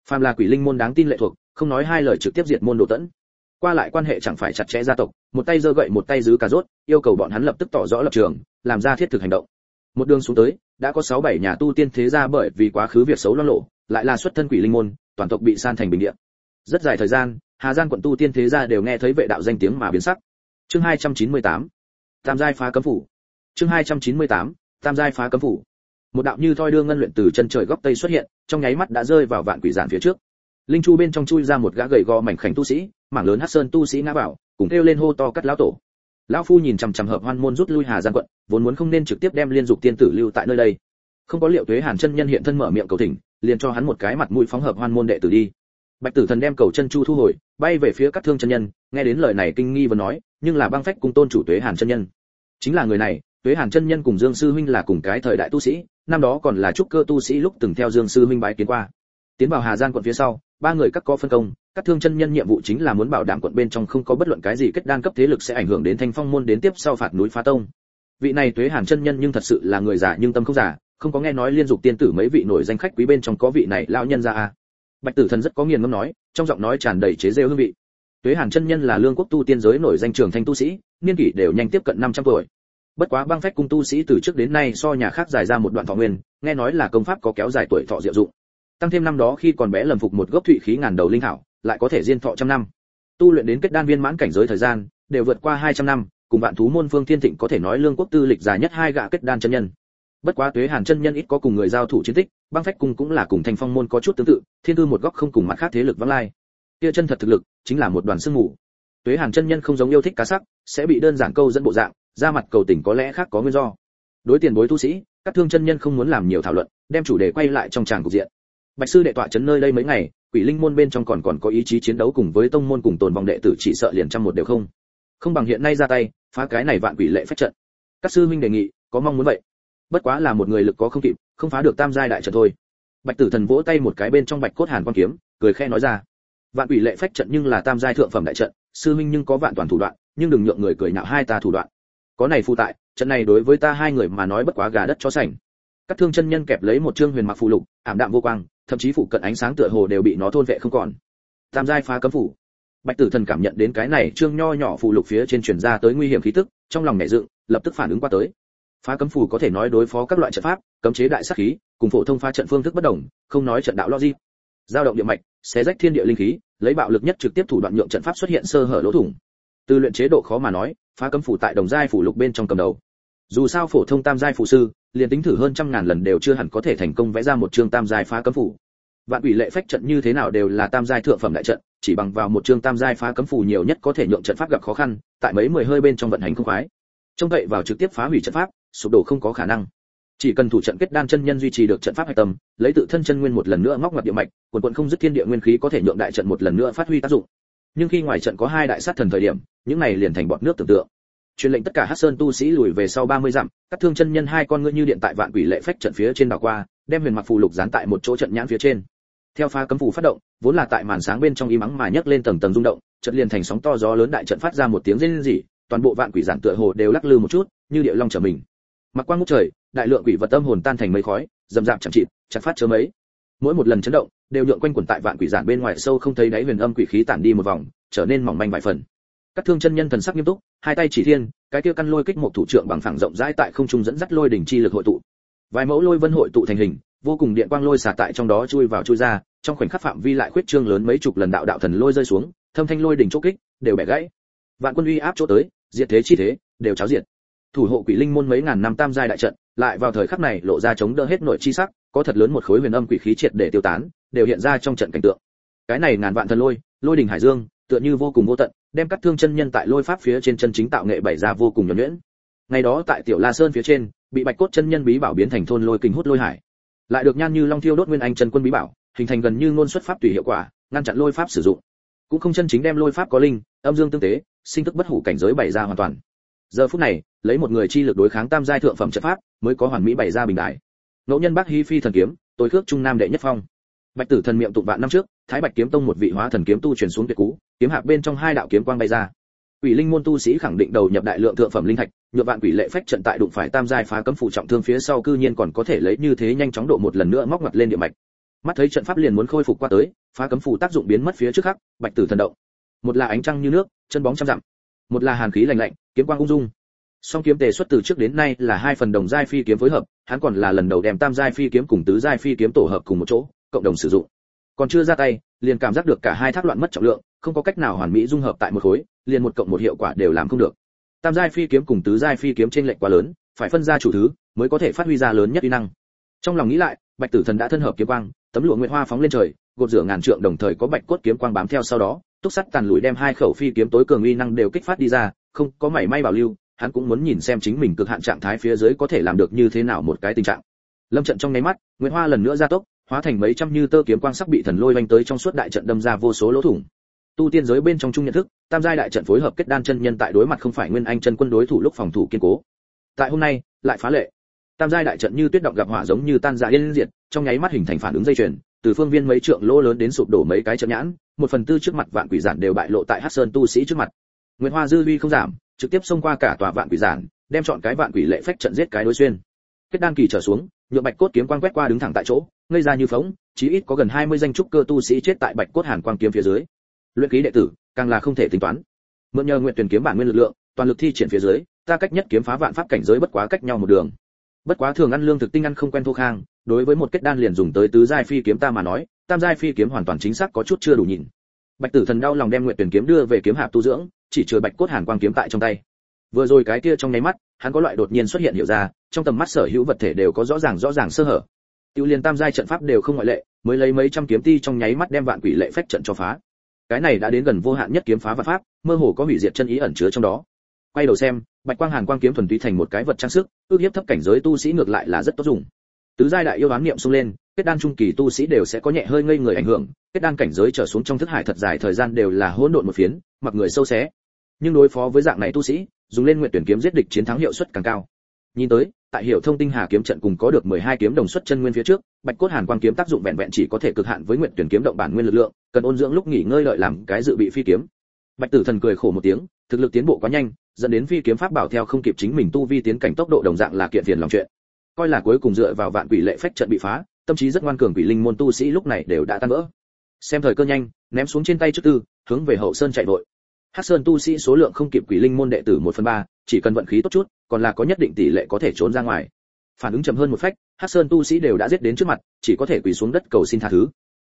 Phàm là quỷ linh môn đáng tin lệ thuộc, không nói hai lời trực tiếp diệt môn đồ tẫn. Qua lại quan hệ chẳng phải chặt chẽ gia tộc, một tay giơ gậy một tay giữ cà rốt, yêu cầu bọn hắn lập tức tỏ rõ lập trường, làm ra thiết thực hành động. Một đường xuống tới, đã có sáu bảy nhà tu tiên thế gia bởi vì quá khứ việc xấu lo lộ, lại là xuất thân quỷ linh môn toàn tộc bị san thành bình địa. Rất dài thời gian, hà giang quận tu tiên thế gia đều nghe thấy vệ đạo danh tiếng mà biến sắc. Chương 298 tam giai phá cấm phủ. Chương 298 tam giai phá cấm phủ. Một đạo như thoi đưa ngân luyện từ chân trời góc tây xuất hiện, trong nháy mắt đã rơi vào vạn quỷ giản phía trước. Linh chu bên trong chui ra một gã gầy gò mảnh khảnh tu sĩ, mảng lớn hắc sơn tu sĩ ngã vào, cùng kêu lên hô to cắt lão tổ. Lão phu nhìn chằm chằm hợp hoan môn rút lui hà giang quận, vốn muốn không nên trực tiếp đem liên dục tiên tử lưu tại nơi đây. Không có liệu tuế hàn chân nhân hiện thân mở miệng cầu thỉnh liền cho hắn một cái mặt mũi phóng hợp hoan môn đệ tử đi. Bạch tử thần đem cầu chân chu thu hồi, bay về phía các thương chân nhân, nghe đến lời này kinh nghi và nói, nhưng là băng phách cung tôn chủ tuế hàn chân nhân. Chính là người này, tuế hàn chân nhân cùng dương sư huynh là cùng cái thời đại tu sĩ, năm đó còn là trúc cơ tu sĩ lúc từng theo dương sư huynh bái kiến qua. Tiến vào hà giang quận phía sau, ba người các có phân công, các thương chân nhân nhiệm vụ chính là muốn bảo đảm quận bên trong không có bất luận cái gì kết đan cấp thế lực sẽ ảnh hưởng đến thanh phong môn đến tiếp sau phạt núi phá tông. Vị này tuế hàn chân nhân nhưng thật sự là người giả nhưng tâm không giả không có nghe nói liên dục tiên tử mấy vị nổi danh khách quý bên trong có vị này lão nhân ra à. Bạch tử thần rất có nghiền ngẫm nói, trong giọng nói tràn đầy chế rêu hương vị. Tuế hàn chân nhân là lương quốc tu tiên giới nổi danh trường thanh tu sĩ, niên kỷ đều nhanh tiếp cận 500 tuổi. Bất quá băng phách cung tu sĩ từ trước đến nay so nhà khác dài ra một đoạn thọ nguyên, nghe nói là công pháp có kéo dài tuổi thọ diệu dụng. Tăng thêm năm đó khi còn bé lầm phục một gốc thụy khí ngàn đầu linh thảo, lại có thể diên thọ trăm năm. Tu luyện đến kết đan viên mãn cảnh giới thời gian, đều vượt qua 200 năm, cùng bạn thú môn phương thiên thịnh có thể nói lương quốc tư lịch dài nhất hai gạ kết đan chân nhân bất quá tuế hàn chân nhân ít có cùng người giao thủ chiến tích, băng phách cung cũng là cùng thành phong môn có chút tương tự, thiên cư một góc không cùng mặt khác thế lực vắng lai. Kia chân thật thực lực, chính là một đoàn sương mù. Tuế hàn chân nhân không giống yêu thích cá sắc, sẽ bị đơn giản câu dẫn bộ dạng, ra mặt cầu tình có lẽ khác có nguyên do. Đối tiền bối tu sĩ, các thương chân nhân không muốn làm nhiều thảo luận, đem chủ đề quay lại trong tràng cục diện. Bạch sư đệ tọa chấn nơi đây mấy ngày, quỷ linh môn bên trong còn còn có ý chí chiến đấu cùng với tông môn cùng tồn vòng đệ tử chỉ sợ liền trăm một đều không. Không bằng hiện nay ra tay, phá cái này vạn quỷ lệ phách trận. Các sư huynh đề nghị, có mong muốn vậy? Bất quá là một người lực có không kịp, không phá được tam giai đại trận thôi. Bạch tử thần vỗ tay một cái bên trong bạch cốt hàn quan kiếm, cười khẽ nói ra. Vạn quỷ lệ phách trận nhưng là tam giai thượng phẩm đại trận, sư minh nhưng có vạn toàn thủ đoạn, nhưng đừng nhượng người cười nhạo hai ta thủ đoạn. Có này phụ tại, trận này đối với ta hai người mà nói bất quá gà đất chó sành. Các thương chân nhân kẹp lấy một trương huyền mặc phù lục, ảm đạm vô quang, thậm chí phụ cận ánh sáng tựa hồ đều bị nó thôn vệ không còn. Tam giai phá cấm phủ. Bạch tử thần cảm nhận đến cái này trương nho nhỏ phù lục phía trên truyền ra tới nguy hiểm khí tức, trong lòng nhẹ dựng, lập tức phản ứng qua tới phá cấm phù có thể nói đối phó các loại trận pháp, cấm chế đại sát khí, cùng phổ thông phá trận phương thức bất đồng, không nói trận đạo logic. Giao động địa mạch, xé rách thiên địa linh khí, lấy bạo lực nhất trực tiếp thủ đoạn nhượng trận pháp xuất hiện sơ hở lỗ thủng. Từ luyện chế độ khó mà nói, phá cấm phù tại đồng giai phủ lục bên trong cầm đầu. Dù sao phổ thông tam giai phù sư, liền tính thử hơn trăm ngàn lần đều chưa hẳn có thể thành công vẽ ra một chương tam giai phá cấm phủ vạn quỷ lệ phách trận như thế nào đều là tam giai thượng phẩm đại trận, chỉ bằng vào một chương tam giai phá cấm phủ nhiều nhất có thể nhượng trận pháp gặp khó khăn, tại mấy mười hơi bên trong vận hành không khoái. Trông cậy vào trực tiếp phá hủy trận pháp sụp đổ không có khả năng. Chỉ cần thủ trận kết đan chân nhân duy trì được trận pháp hạch tâm, lấy tự thân chân nguyên một lần nữa ngóc ngập địa mạch, quần quần không dứt thiên địa nguyên khí có thể nhượng đại trận một lần nữa phát huy tác dụng. Nhưng khi ngoài trận có hai đại sát thần thời điểm, những này liền thành bọt nước tưởng tượng. Truyền lệnh tất cả hắc sơn tu sĩ lùi về sau 30 dặm, các thương chân nhân hai con ngựa như điện tại vạn quỷ lệ phách trận phía trên đảo qua, đem huyền mặc phù lục dán tại một chỗ trận nhãn phía trên. Theo pha cấm phù phát động, vốn là tại màn sáng bên trong y mắng mà nhấc lên tầng tầng rung động trận liền thành sóng to gió lớn đại trận phát ra một tiếng rên rỉ, toàn bộ vạn quỷ giản tựa hồ đều lắc lư một chút, như điệu long trở mình mặc quang ngút trời, đại lượng quỷ vật tâm hồn tan thành mây khói, dầm dạp chẳng chịt, chặt phát chớ mấy. Mỗi một lần chấn động, đều nhượng quanh quẩn tại vạn quỷ giản bên ngoài sâu không thấy đáy huyền âm quỷ khí tản đi một vòng, trở nên mỏng manh vài phần. Các thương chân nhân thần sắc nghiêm túc, hai tay chỉ thiên, cái kia căn lôi kích một thủ trưởng bằng phẳng rộng rãi tại không trung dẫn dắt lôi đỉnh chi lực hội tụ. Vài mẫu lôi vân hội tụ thành hình, vô cùng điện quang lôi xả tại trong đó chui vào chui ra, trong khoảnh khắc phạm vi lại khuyết trương lớn mấy chục lần đạo đạo thần lôi rơi xuống, thâm thanh lôi đỉnh chỗ kích, đều bẻ gãy. Vạn quân uy áp chỗ tới, diệt thế chi thế, đều cháo diệt thủ hộ quỷ linh môn mấy ngàn năm tam giai đại trận, lại vào thời khắc này lộ ra chống đỡ hết nội chi sắc, có thật lớn một khối huyền âm quỷ khí triệt để tiêu tán, đều hiện ra trong trận cảnh tượng. Cái này ngàn vạn thần lôi lôi đỉnh hải dương, tựa như vô cùng vô tận, đem cắt thương chân nhân tại lôi pháp phía trên chân chính tạo nghệ bày ra vô cùng nhuần nhuyễn. Ngày đó tại tiểu la sơn phía trên, bị bạch cốt chân nhân bí bảo biến thành thôn lôi kinh hút lôi hải. Lại được nhan như long thiêu đốt nguyên anh chân quân bí bảo, hình thành gần như ngôn xuất pháp tùy hiệu quả, ngăn chặn lôi pháp sử dụng. Cũng không chân chính đem lôi pháp có linh, âm dương tương tế, sinh tức bất hủ cảnh giới bày ra hoàn toàn. Giờ phút này lấy một người chi lực đối kháng tam giai thượng phẩm trận pháp, mới có hoàn mỹ bày ra bình đại. Ngẫu nhân bác hy phi thần kiếm, tối khước trung nam đệ nhất phong. Bạch tử thần miệng tụng vạn năm trước, thái bạch kiếm tông một vị hóa thần kiếm tu truyền xuống tuyệt cú, kiếm hạc bên trong hai đạo kiếm quang bay ra. Quỷ linh môn tu sĩ khẳng định đầu nhập đại lượng thượng phẩm linh thạch nhựa vạn quỷ lệ phách trận tại đụng phải tam giai phá cấm phụ trọng thương phía sau cư nhiên còn có thể lấy như thế nhanh chóng độ một lần nữa móc mặt lên địa mạch. Mắt thấy trận pháp liền muốn khôi phục qua tới, phá cấm phù tác dụng biến mất phía trước khắc, bạch tử thần động. Một là ánh trăng như nước, chân bóng trăm dặm. Một là hàn khí lạnh lạnh, kiếm quang ung dung song kiếm tề xuất từ trước đến nay là hai phần đồng giai phi kiếm phối hợp, hắn còn là lần đầu đem tam giai phi kiếm cùng tứ giai phi kiếm tổ hợp cùng một chỗ, cộng đồng sử dụng. Còn chưa ra tay, liền cảm giác được cả hai thác loạn mất trọng lượng, không có cách nào hoàn mỹ dung hợp tại một khối, liền một cộng một hiệu quả đều làm không được. Tam giai phi kiếm cùng tứ giai phi kiếm trên lệnh quá lớn, phải phân ra chủ thứ mới có thể phát huy ra lớn nhất uy năng. Trong lòng nghĩ lại, bạch tử thần đã thân hợp kiếm quang, tấm lụa nguyệt hoa phóng lên trời, gột rửa ngàn trượng đồng thời có bạch cốt kiếm quang bám theo sau đó, túc sắt tàn lùi đem hai khẩu phi kiếm tối cường uy năng đều kích phát đi ra, không có mảy may bảo lưu hắn cũng muốn nhìn xem chính mình cực hạn trạng thái phía dưới có thể làm được như thế nào một cái tình trạng. Lâm trận trong nháy mắt, nguyệt hoa lần nữa ra tốc, hóa thành mấy trăm như tơ kiếm quang sắc bị thần lôi vanh tới trong suốt đại trận đâm ra vô số lỗ thủng. Tu tiên giới bên trong trung nhận thức, tam giai đại trận phối hợp kết đan chân nhân tại đối mặt không phải nguyên anh chân quân đối thủ lúc phòng thủ kiên cố. Tại hôm nay, lại phá lệ. Tam giai đại trận như tuyết động gặp hỏa giống như tan rã yên diệt, trong nháy mắt hình thành phản ứng dây chuyền, từ phương viên mấy trượng lỗ lớn đến sụp đổ mấy cái trận nhãn, một phần tư trước mặt vạn quỷ giản đều bại lộ tại hắc sơn tu sĩ trước mặt. Nguyệt hoa dư uy không giảm trực tiếp xông qua cả tòa vạn quỷ giản, đem chọn cái vạn quỷ lệ phách trận giết cái đối xuyên. Kết đan kỳ trở xuống nhựa bạch cốt kiếm quang quét qua đứng thẳng tại chỗ, ngây ra như phóng, chí ít có gần 20 danh trúc cơ tu sĩ chết tại bạch cốt hàn quang kiếm phía dưới. Luyện khí đệ tử, càng là không thể tính toán. Mượn nhờ nguyện tuyển kiếm bản nguyên lực lượng, toàn lực thi triển phía dưới, ta cách nhất kiếm phá vạn pháp cảnh giới bất quá cách nhau một đường. Bất quá thường ăn lương thực tinh ăn không quen thô khang, đối với một kết đan liền dùng tới tứ giai phi kiếm ta mà nói, tam giai phi kiếm hoàn toàn chính xác có chút chưa đủ nhìn bạch tử thần đau lòng đem nguyện tuyển kiếm đưa về kiếm hạp tu dưỡng, chỉ chừa bạch cốt hàn quang kiếm tại trong tay. Vừa rồi cái kia trong nháy mắt, hắn có loại đột nhiên xuất hiện hiểu ra, trong tầm mắt sở hữu vật thể đều có rõ ràng rõ ràng sơ hở. Tiêu liên tam giai trận pháp đều không ngoại lệ, mới lấy mấy trăm kiếm ti trong nháy mắt đem vạn quỷ lệ phách trận cho phá. Cái này đã đến gần vô hạn nhất kiếm phá vạn pháp, mơ hồ có hủy diệt chân ý ẩn chứa trong đó. Quay đầu xem, bạch quang hàn quang kiếm thuần túy thành một cái vật trang sức, ước hiếp thấp cảnh giới tu sĩ ngược lại là rất tốt dùng. Tứ giai đại yêu bám niệm xông lên kết đan trung kỳ tu sĩ đều sẽ có nhẹ hơi ngây người ảnh hưởng, kết đan cảnh giới trở xuống trong thức hải thật dài thời gian đều là hỗn độn một phiến, mặc người sâu xé. Nhưng đối phó với dạng này tu sĩ, dùng lên nguyện tuyển kiếm giết địch chiến thắng hiệu suất càng cao. Nhìn tới, tại hiểu thông tinh hà kiếm trận cùng có được 12 kiếm đồng xuất chân nguyên phía trước, bạch cốt hàn quang kiếm tác dụng vẹn vẹn chỉ có thể cực hạn với nguyện tuyển kiếm động bản nguyên lực lượng, cần ôn dưỡng lúc nghỉ ngơi lợi làm cái dự bị phi kiếm. Bạch tử thần cười khổ một tiếng, thực lực tiến bộ quá nhanh, dẫn đến phi kiếm pháp bảo theo không kịp chính mình tu vi tiến cảnh tốc độ đồng dạng là kiện phiền lòng chuyện. Coi là cuối cùng dựa vào vạn quỷ lệ phách trận bị phá tâm trí rất ngoan cường quỷ linh môn tu sĩ lúc này đều đã tan vỡ. Xem thời cơ nhanh, ném xuống trên tay trước tư, hướng về hậu sơn chạy vội. Hắc sơn tu sĩ số lượng không kịp quỷ linh môn đệ tử một phần ba, chỉ cần vận khí tốt chút, còn là có nhất định tỷ lệ có thể trốn ra ngoài. Phản ứng chậm hơn một phách, hắc sơn tu sĩ đều đã giết đến trước mặt, chỉ có thể quỳ xuống đất cầu xin tha thứ.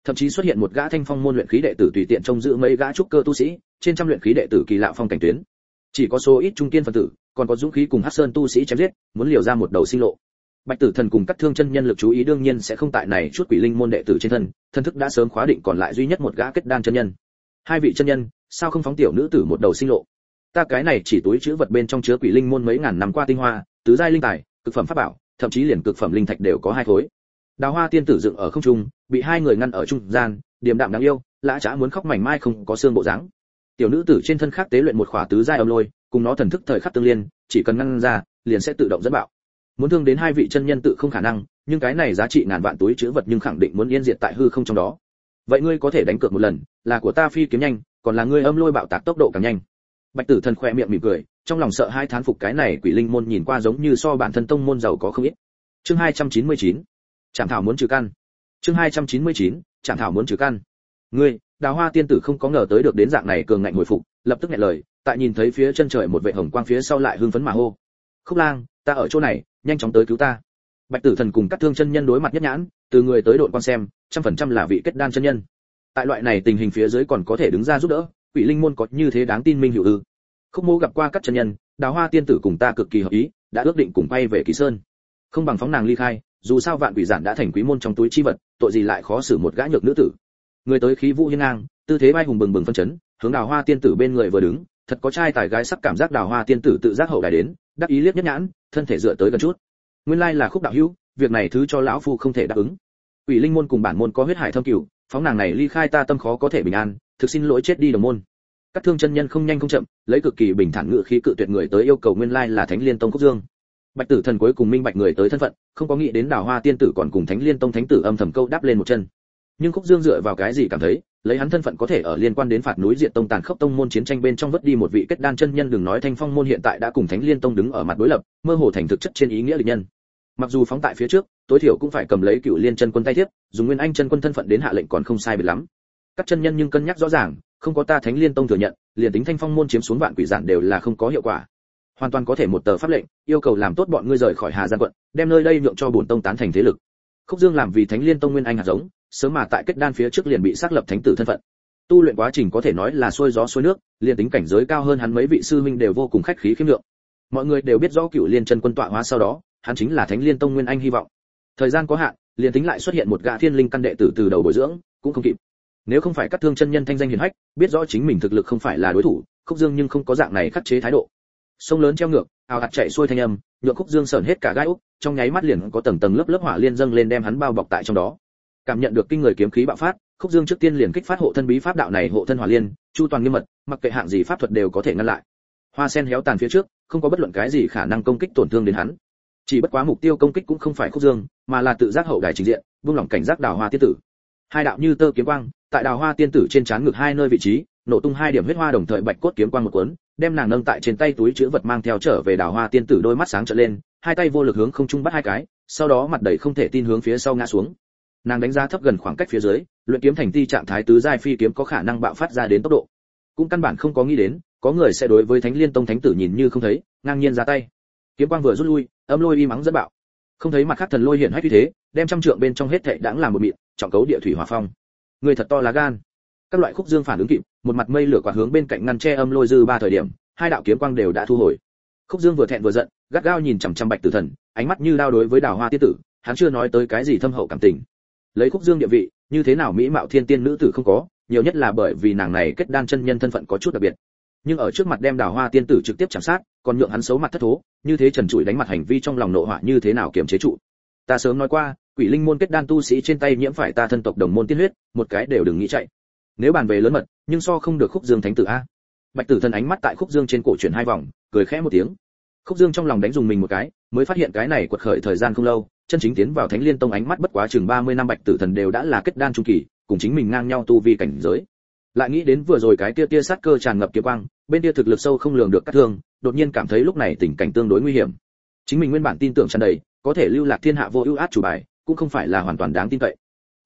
Thậm chí xuất hiện một gã thanh phong môn luyện khí đệ tử tùy tiện trông giữ mấy gã trúc cơ tu sĩ, trên trăm luyện khí đệ tử kỳ lạ phong cảnh tuyến. Chỉ có số ít trung tiên phân tử, còn có dũng khí cùng hắc sơn tu sĩ chém giết, muốn liều ra một đầu sinh lộ bạch tử thần cùng các thương chân nhân lực chú ý đương nhiên sẽ không tại này chút quỷ linh môn đệ tử trên thân thân thức đã sớm khóa định còn lại duy nhất một gã kết đan chân nhân. Hai vị chân nhân, sao không phóng tiểu nữ tử một đầu sinh lộ? Ta cái này chỉ túi chứa vật bên trong chứa quỷ linh môn mấy ngàn năm qua tinh hoa, tứ giai linh tài, cực phẩm pháp bảo, thậm chí liền cực phẩm linh thạch đều có hai khối. Đào hoa tiên tử dựng ở không trung, bị hai người ngăn ở trung gian, điềm đạm đáng yêu, lã chả muốn khóc mảnh mai không có xương bộ dáng. Tiểu nữ tử trên thân khắc tế luyện một khỏa tứ giai âm lôi, cùng nó thần thức thời khắc tương liên, chỉ cần ngăn ra, liền sẽ tự động dẫn bạo muốn thương đến hai vị chân nhân tự không khả năng, nhưng cái này giá trị ngàn vạn túi chứa vật nhưng khẳng định muốn yên diệt tại hư không trong đó vậy ngươi có thể đánh cược một lần, là của ta phi kiếm nhanh, còn là ngươi âm lôi bạo tạc tốc độ càng nhanh bạch tử thần khoe miệng mỉm cười, trong lòng sợ hai thán phục cái này quỷ linh môn nhìn qua giống như so bản thân tông môn giàu có không ít chương 299. trạm thảo muốn trừ căn chương 299. trạm thảo muốn trừ căn ngươi, đào hoa tiên tử không có ngờ tới được đến dạng này cường ngạnh hồi phục, lập tức nghẹn lời, tại nhìn thấy phía chân trời một vệ hồng quang phía sau lại hưng phấn mà hô khúc lang, ta ở chỗ này nhanh chóng tới cứu ta. Bạch tử thần cùng các thương chân nhân đối mặt nhất nhãn, từ người tới đội quan xem, trăm phần trăm là vị kết đan chân nhân. Tại loại này tình hình phía dưới còn có thể đứng ra giúp đỡ, quỷ linh môn có như thế đáng tin minh hữu ư? Không mô gặp qua các chân nhân, đào hoa tiên tử cùng ta cực kỳ hợp ý, đã ước định cùng quay về kỳ sơn. Không bằng phóng nàng ly khai, dù sao vạn quỷ giản đã thành quý môn trong túi chi vật, tội gì lại khó xử một gã nhược nữ tử. Người tới khí vũ hiên ngang, tư thế bay hùng bừng bừng phân chấn, hướng đào hoa tiên tử bên người vừa đứng, thật có trai tài gái sắc cảm giác đào hoa tiên tử tự giác hậu đài đến, đắc ý liếc nhất nhãn thân thể dựa tới gần chút. Nguyên lai là khúc đạo hữu, việc này thứ cho lão phu không thể đáp ứng. Ủy linh môn cùng bản môn có huyết hải thâm cửu, phóng nàng này ly khai ta tâm khó có thể bình an, thực xin lỗi chết đi đồng môn. Các thương chân nhân không nhanh không chậm, lấy cực kỳ bình thản ngự khí cự tuyệt người tới yêu cầu nguyên lai là thánh liên tông cốc dương. Bạch tử thần cuối cùng minh bạch người tới thân phận, không có nghĩ đến đào hoa tiên tử còn cùng thánh liên tông thánh tử âm thầm câu đáp lên một chân nhưng khúc dương dựa vào cái gì cảm thấy, lấy hắn thân phận có thể ở liên quan đến phạt núi diện tông tàn khốc tông môn chiến tranh bên trong vất đi một vị kết đan chân nhân đừng nói thanh phong môn hiện tại đã cùng thánh liên tông đứng ở mặt đối lập, mơ hồ thành thực chất trên ý nghĩa địch nhân. Mặc dù phóng tại phía trước, tối thiểu cũng phải cầm lấy cựu liên chân quân tay thiếp, dùng nguyên anh chân quân thân phận đến hạ lệnh còn không sai biệt lắm. Các chân nhân nhưng cân nhắc rõ ràng, không có ta thánh liên tông thừa nhận, liền tính thanh phong môn chiếm xuống vạn quỷ giản đều là không có hiệu quả. Hoàn toàn có thể một tờ pháp lệnh, yêu cầu làm tốt bọn ngươi rời khỏi hà giang quận, đem nơi đây nhượng cho bổn tông tán thành thế lực. Khúc dương làm vì thánh liên tông nguyên anh hạt giống sớm mà tại kết đan phía trước liền bị xác lập thánh tử thân phận. Tu luyện quá trình có thể nói là xuôi gió xuôi nước, liền tính cảnh giới cao hơn hắn mấy vị sư huynh đều vô cùng khách khí khiêm lượng. Mọi người đều biết rõ cựu liên chân quân tọa hóa sau đó, hắn chính là thánh liên tông nguyên anh hy vọng. Thời gian có hạn, liền tính lại xuất hiện một gã thiên linh căn đệ tử từ đầu bồi dưỡng, cũng không kịp. Nếu không phải các thương chân nhân thanh danh hiển hách, biết rõ chính mình thực lực không phải là đối thủ, khúc dương nhưng không có dạng này khắc chế thái độ. Sông lớn treo ngược, ào ạt chạy xuôi thanh âm, nhượng khúc dương sởn hết cả gai úc, trong nháy mắt liền có tầng tầng lớp lớp hỏa liên dâng lên đem hắn bao bọc tại trong đó cảm nhận được kinh người kiếm khí bạo phát, khúc dương trước tiên liền kích phát hộ thân bí pháp đạo này hộ thân hỏa liên, chu toàn nghiêm mật, mặc kệ hạng gì pháp thuật đều có thể ngăn lại. Hoa sen héo tàn phía trước, không có bất luận cái gì khả năng công kích tổn thương đến hắn. Chỉ bất quá mục tiêu công kích cũng không phải khúc dương, mà là tự giác hậu đài trình diện buông lỏng cảnh giác đào hoa tiên tử. Hai đạo như tơ kiếm quang, tại đào hoa tiên tử trên trán ngực hai nơi vị trí, nổ tung hai điểm huyết hoa đồng thời bạch cốt kiếm quang một cuốn, đem nàng nâng tại trên tay túi chứa vật mang theo trở về đào hoa tiên tử đôi mắt sáng trợn lên, hai tay vô lực hướng không trung bắt hai cái, sau đó mặt đầy không thể tin hướng phía sau ngã xuống nàng đánh giá thấp gần khoảng cách phía dưới, luyện kiếm thành ti trạng thái tứ giai phi kiếm có khả năng bạo phát ra đến tốc độ. Cũng căn bản không có nghĩ đến, có người sẽ đối với thánh liên tông thánh tử nhìn như không thấy, ngang nhiên ra tay. Kiếm quang vừa rút lui, âm lôi y mắng dẫn bạo. Không thấy mặt khác thần lôi hiện hách như thế, đem trăm trượng bên trong hết thệ đãng làm một mịn, trọng cấu địa thủy hỏa phong. Người thật to lá gan. Các loại khúc dương phản ứng kịp, một mặt mây lửa quạt hướng bên cạnh ngăn che âm lôi dư ba thời điểm, hai đạo kiếm quang đều đã thu hồi. Khúc dương vừa thẹn vừa giận, gắt gao nhìn chằm chằm bạch tử thần, ánh mắt như đao đối với đào hoa tiên tử, hắn chưa nói tới cái gì thâm hậu cảm tình lấy khúc dương địa vị, như thế nào mỹ mạo thiên tiên nữ tử không có, nhiều nhất là bởi vì nàng này kết đan chân nhân thân phận có chút đặc biệt. Nhưng ở trước mặt đem đào hoa tiên tử trực tiếp chạm sát, còn nhượng hắn xấu mặt thất thố, như thế trần trụi đánh mặt hành vi trong lòng nộ hỏa như thế nào kiềm chế trụ. Ta sớm nói qua, quỷ linh môn kết đan tu sĩ trên tay nhiễm phải ta thân tộc đồng môn tiên huyết, một cái đều đừng nghĩ chạy. Nếu bàn về lớn mật, nhưng so không được khúc dương thánh tử a. Bạch tử thần ánh mắt tại khúc dương trên cổ chuyển hai vòng, cười khẽ một tiếng. Khúc dương trong lòng đánh dùng mình một cái, mới phát hiện cái này quật khởi thời gian không lâu chân chính tiến vào thánh liên tông ánh mắt bất quá chừng 30 năm bạch tử thần đều đã là kết đan trung kỳ, cùng chính mình ngang nhau tu vi cảnh giới. Lại nghĩ đến vừa rồi cái tia tia sát cơ tràn ngập kiếm quang, bên tia thực lực sâu không lường được các thương, đột nhiên cảm thấy lúc này tình cảnh tương đối nguy hiểm. Chính mình nguyên bản tin tưởng tràn đầy, có thể lưu lạc thiên hạ vô ưu át chủ bài, cũng không phải là hoàn toàn đáng tin cậy.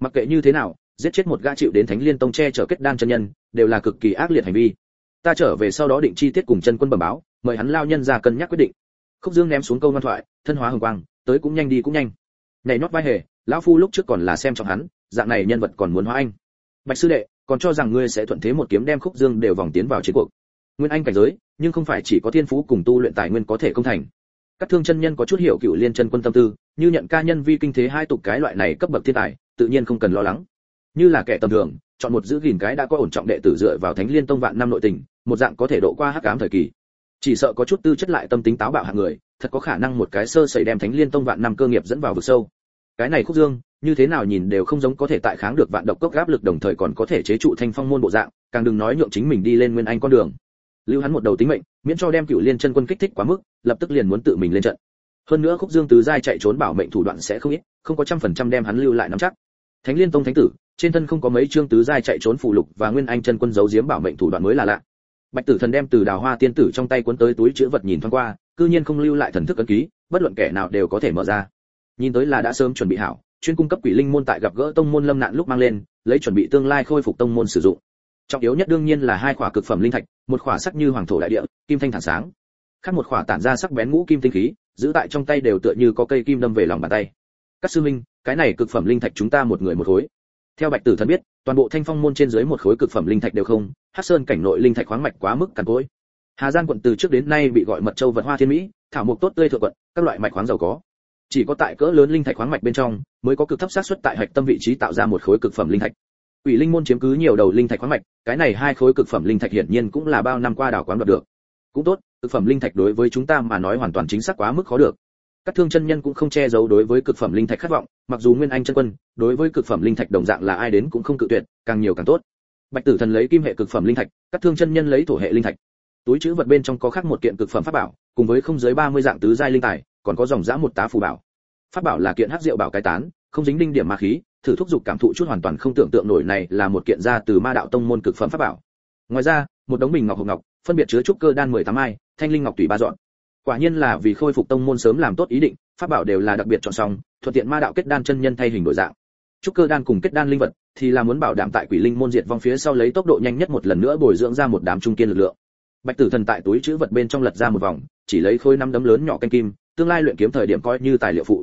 Mặc kệ như thế nào, giết chết một gã chịu đến thánh liên tông che chở kết đan chân nhân, đều là cực kỳ ác liệt hành vi. Ta trở về sau đó định chi tiết cùng chân quân bẩm báo, mời hắn lao nhân ra cân nhắc quyết định. Khúc dương ném xuống câu ngoan thoại, thân hóa hồng quang tới cũng nhanh đi cũng nhanh. Nhảy nót vai hề, lão phu lúc trước còn là xem trọng hắn, dạng này nhân vật còn muốn hóa anh. Bạch sư đệ, còn cho rằng ngươi sẽ thuận thế một kiếm đem khúc dương đều vòng tiến vào chiến cuộc. Nguyên anh cảnh giới, nhưng không phải chỉ có thiên phú cùng tu luyện tài nguyên có thể công thành. Các thương chân nhân có chút hiểu cựu liên chân quân tâm tư, như nhận ca nhân vi kinh thế hai tục cái loại này cấp bậc thiên tài, tự nhiên không cần lo lắng. Như là kẻ tầm thường, chọn một giữ gìn cái đã có ổn trọng đệ tử dựa vào thánh liên tông vạn năm nội tình, một dạng có thể độ qua hắc ám thời kỳ chỉ sợ có chút tư chất lại tâm tính táo bạo hạng người, thật có khả năng một cái sơ sẩy đem thánh liên tông vạn năm cơ nghiệp dẫn vào vực sâu. Cái này khúc dương, như thế nào nhìn đều không giống có thể tại kháng được vạn độc cốc áp lực đồng thời còn có thể chế trụ thanh phong môn bộ dạng, càng đừng nói nhượng chính mình đi lên nguyên anh con đường. Lưu hắn một đầu tính mệnh, miễn cho đem cựu liên chân quân kích thích quá mức, lập tức liền muốn tự mình lên trận. Hơn nữa khúc dương tứ giai chạy trốn bảo mệnh thủ đoạn sẽ không ít, không có trăm phần trăm đem hắn lưu lại nắm chắc. Thánh liên tông thánh tử, trên thân không có mấy chương tứ giai chạy trốn phụ lục và nguyên anh chân quân giấu giếm bảo mệnh thủ đoạn mới là lạ bạch tử thần đem từ đào hoa tiên tử trong tay cuốn tới túi chứa vật nhìn thoáng qua, cư nhiên không lưu lại thần thức ấn ký, bất luận kẻ nào đều có thể mở ra. Nhìn tới là đã sớm chuẩn bị hảo, chuyên cung cấp quỷ linh môn tại gặp gỡ tông môn lâm nạn lúc mang lên, lấy chuẩn bị tương lai khôi phục tông môn sử dụng. Trọng yếu nhất đương nhiên là hai khỏa cực phẩm linh thạch, một khỏa sắc như hoàng thổ đại địa, kim thanh thản sáng. Khác một khỏa tản ra sắc bén ngũ kim tinh khí, giữ tại trong tay đều tựa như có cây kim đâm về lòng bàn tay. Các sư minh cái này cực phẩm linh thạch chúng ta một người một khối theo bạch tử thần biết toàn bộ thanh phong môn trên dưới một khối cực phẩm linh thạch đều không hắc sơn cảnh nội linh thạch khoáng mạch quá mức cằn cỗi hà giang quận từ trước đến nay bị gọi mật châu vật hoa thiên mỹ thảo mộc tốt tươi thượng quận các loại mạch khoáng giàu có chỉ có tại cỡ lớn linh thạch khoáng mạch bên trong mới có cực thấp xác suất tại hạch tâm vị trí tạo ra một khối cực phẩm linh thạch Quỷ linh môn chiếm cứ nhiều đầu linh thạch khoáng mạch, cái này hai khối cực phẩm linh thạch hiển nhiên cũng là bao năm qua đào quán đoạt được. Cũng tốt, cực phẩm linh thạch đối với chúng ta mà nói hoàn toàn chính xác quá mức khó được. Các thương chân nhân cũng không che giấu đối với cực phẩm linh thạch khát vọng, mặc dù Nguyên Anh chân quân, đối với cực phẩm linh thạch đồng dạng là ai đến cũng không cự tuyệt, càng nhiều càng tốt. Bạch Tử Thần lấy kim hệ cực phẩm linh thạch, các thương chân nhân lấy thổ hệ linh thạch. Túi chữ vật bên trong có khác một kiện cực phẩm pháp bảo, cùng với không dưới 30 dạng tứ giai linh tài, còn có dòng dã một tá phù bảo. Pháp bảo là kiện hắc diệu bảo cái tán, không dính đinh điểm ma khí, thử thúc dục cảm thụ chút hoàn toàn không tưởng tượng nổi này là một kiện ra từ ma đạo tông môn cực phẩm pháp bảo. Ngoài ra, một đống bình ngọc hộp ngọc, phân biệt chứa trúc cơ đan 18 mai thanh linh ngọc tùy ba dọn. Quả nhiên là vì khôi phục tông môn sớm làm tốt ý định, pháp bảo đều là đặc biệt chọn xong, thuận tiện ma đạo kết đan chân nhân thay hình đổi dạng. Trúc cơ đan cùng kết đan linh vật thì là muốn bảo đảm tại quỷ linh môn diệt vong phía sau lấy tốc độ nhanh nhất một lần nữa bồi dưỡng ra một đám trung kiên lực lượng. Bạch Tử Thần tại túi trữ vật bên trong lật ra một vòng, chỉ lấy khối năm đấm lớn nhỏ canh kim, tương lai luyện kiếm thời điểm coi như tài liệu phụ.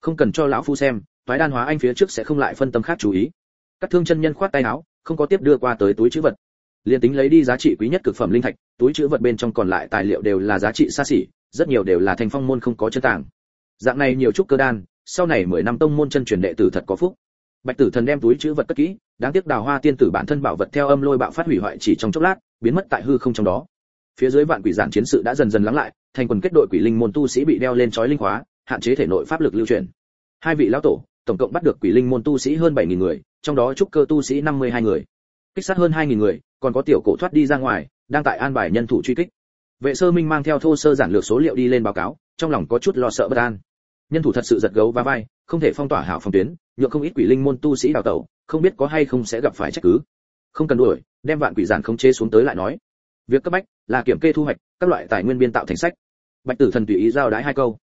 Không cần cho lão phu xem, thoái đan hóa anh phía trước sẽ không lại phân tâm khác chú ý các thương chân nhân khoát tay áo không có tiếp đưa qua tới túi chữ vật liền tính lấy đi giá trị quý nhất cực phẩm linh thạch túi chữ vật bên trong còn lại tài liệu đều là giá trị xa xỉ rất nhiều đều là thành phong môn không có chân tàng dạng này nhiều chút cơ đan, sau này 10 năm tông môn chân truyền đệ tử thật có phúc. Bạch tử thần đem túi chữ vật cất kỹ, đáng tiếc đào hoa tiên tử bản thân bảo vật theo âm lôi bạo phát hủy hoại chỉ trong chốc lát, biến mất tại hư không trong đó. Phía dưới vạn quỷ giản chiến sự đã dần dần lắng lại, thành quần kết đội quỷ linh môn tu sĩ bị đeo lên chói linh khóa, hạn chế thể nội pháp lực lưu truyền. Hai vị lão tổ, tổng cộng bắt được quỷ linh môn tu sĩ hơn 7.000 người, trong đó trúc cơ tu sĩ 52 người. Kích sát hơn 2.000 người, còn có tiểu cổ thoát đi ra ngoài, đang tại an bài nhân thủ truy kích vệ sơ minh mang theo thô sơ giản lược số liệu đi lên báo cáo, trong lòng có chút lo sợ bất an. Nhân thủ thật sự giật gấu và vai, không thể phong tỏa hảo phòng tuyến, nhượng không ít quỷ linh môn tu sĩ đào tẩu, không biết có hay không sẽ gặp phải trách cứ. Không cần đuổi, đem vạn quỷ giản không chế xuống tới lại nói. Việc cấp bách là kiểm kê thu hoạch các loại tài nguyên biên tạo thành sách. Bạch tử thần tùy ý giao đái hai câu.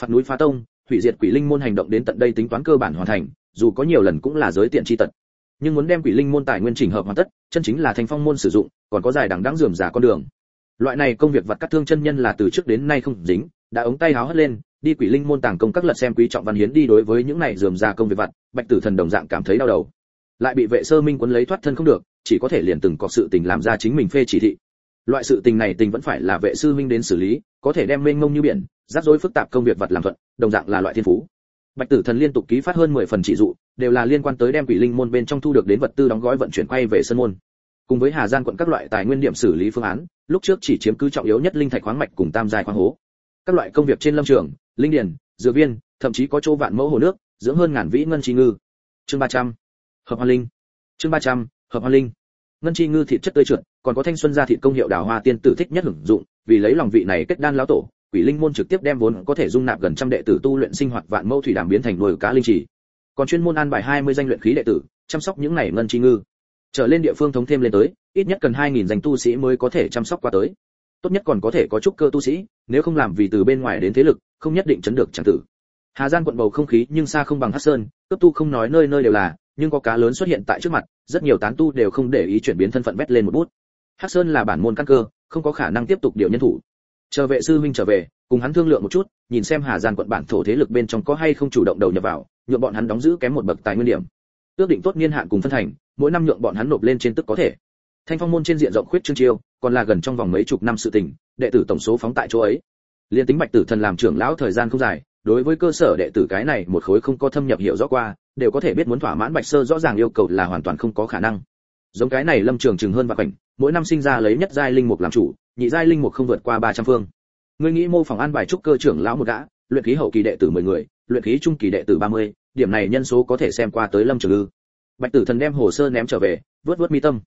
Phạt núi phá tông, hủy diệt quỷ linh môn hành động đến tận đây tính toán cơ bản hoàn thành, dù có nhiều lần cũng là giới tiện chi tật. Nhưng muốn đem quỷ linh môn tài nguyên chỉnh hợp hoàn tất, chân chính là thành phong môn sử dụng, còn có dài đằng đáng dườm giả con đường loại này công việc vặt cắt thương chân nhân là từ trước đến nay không dính, đã ống tay háo hất lên, đi quỷ linh môn tàng công các lật xem quý trọng văn hiến đi đối với những này dườm ra công việc vặt, bạch tử thần đồng dạng cảm thấy đau đầu. Lại bị vệ sơ minh quấn lấy thoát thân không được, chỉ có thể liền từng có sự tình làm ra chính mình phê chỉ thị. Loại sự tình này tình vẫn phải là vệ sư minh đến xử lý, có thể đem mênh mông như biển, rắc rối phức tạp công việc vật làm thuận, đồng dạng là loại thiên phú. Bạch tử thần liên tục ký phát hơn 10 phần chỉ dụ, đều là liên quan tới đem quỷ linh môn bên trong thu được đến vật tư đóng gói vận chuyển quay về sân môn cùng với hà giang quận các loại tài nguyên điểm xử lý phương án lúc trước chỉ chiếm cứ trọng yếu nhất linh thạch khoáng mạch cùng tam giai khoáng hố. Các loại công việc trên lâm trường linh điền dược viên thậm chí có chỗ vạn mẫu hồ nước dưỡng hơn ngàn vĩ ngân chi ngư. Chương 300. hợp hoa linh. Chương 300, hợp hoa linh. Ngân chi ngư thịt chất tươi trượt còn có thanh xuân gia thịt công hiệu đào hoa tiên tử thích nhất hưởng dụng vì lấy lòng vị này kết đan lão tổ quỷ linh môn trực tiếp đem vốn có thể dung nạp gần trăm đệ tử tu luyện sinh hoạt vạn mẫu thủy đàm biến thành nuôi cá linh trì. Còn chuyên môn an bài 20 danh luyện khí đệ tử chăm sóc những này ngân chi ngư trở lên địa phương thống thêm lên tới, ít nhất cần 2.000 danh tu sĩ mới có thể chăm sóc qua tới. Tốt nhất còn có thể có chút cơ tu sĩ, nếu không làm vì từ bên ngoài đến thế lực, không nhất định chấn được chẳng tử. Hà giang quận bầu không khí nhưng xa không bằng hắc sơn, cấp tu không nói nơi nơi đều là, nhưng có cá lớn xuất hiện tại trước mặt, rất nhiều tán tu đều không để ý chuyển biến thân phận vét lên một bút. Hắc sơn là bản môn căn cơ, không có khả năng tiếp tục điều nhân thủ. Chờ vệ sư huynh trở về, cùng hắn thương lượng một chút, nhìn xem hà giang quận bản thổ thế lực bên trong có hay không chủ động đầu nhập vào nhuộm bọn hắn đóng giữ kém một bậc tài nguyên điểm. Ước định tốt niên hạn cùng phân thành mỗi năm nhượng bọn hắn nộp lên trên tức có thể. Thanh phong môn trên diện rộng khuyết trương chiêu còn là gần trong vòng mấy chục năm sự tình đệ tử tổng số phóng tại chỗ ấy. Liên tính bạch tử thần làm trưởng lão thời gian không dài đối với cơ sở đệ tử cái này một khối không có thâm nhập hiểu rõ qua đều có thể biết muốn thỏa mãn bạch sơ rõ ràng yêu cầu là hoàn toàn không có khả năng. Giống cái này lâm trường chừng hơn và cảnh mỗi năm sinh ra lấy nhất giai linh mục làm chủ nhị giai linh mục không vượt qua 300 phương. Ngươi nghĩ mô phỏng an bài trúc cơ trưởng lão một gã luyện khí hậu kỳ đệ tử 10 người luyện khí trung kỳ đệ tử 30, điểm này nhân số có thể xem qua tới lâm trường ư bạch tử thần đem hồ sơ ném trở về, vớt vớt mi tâm.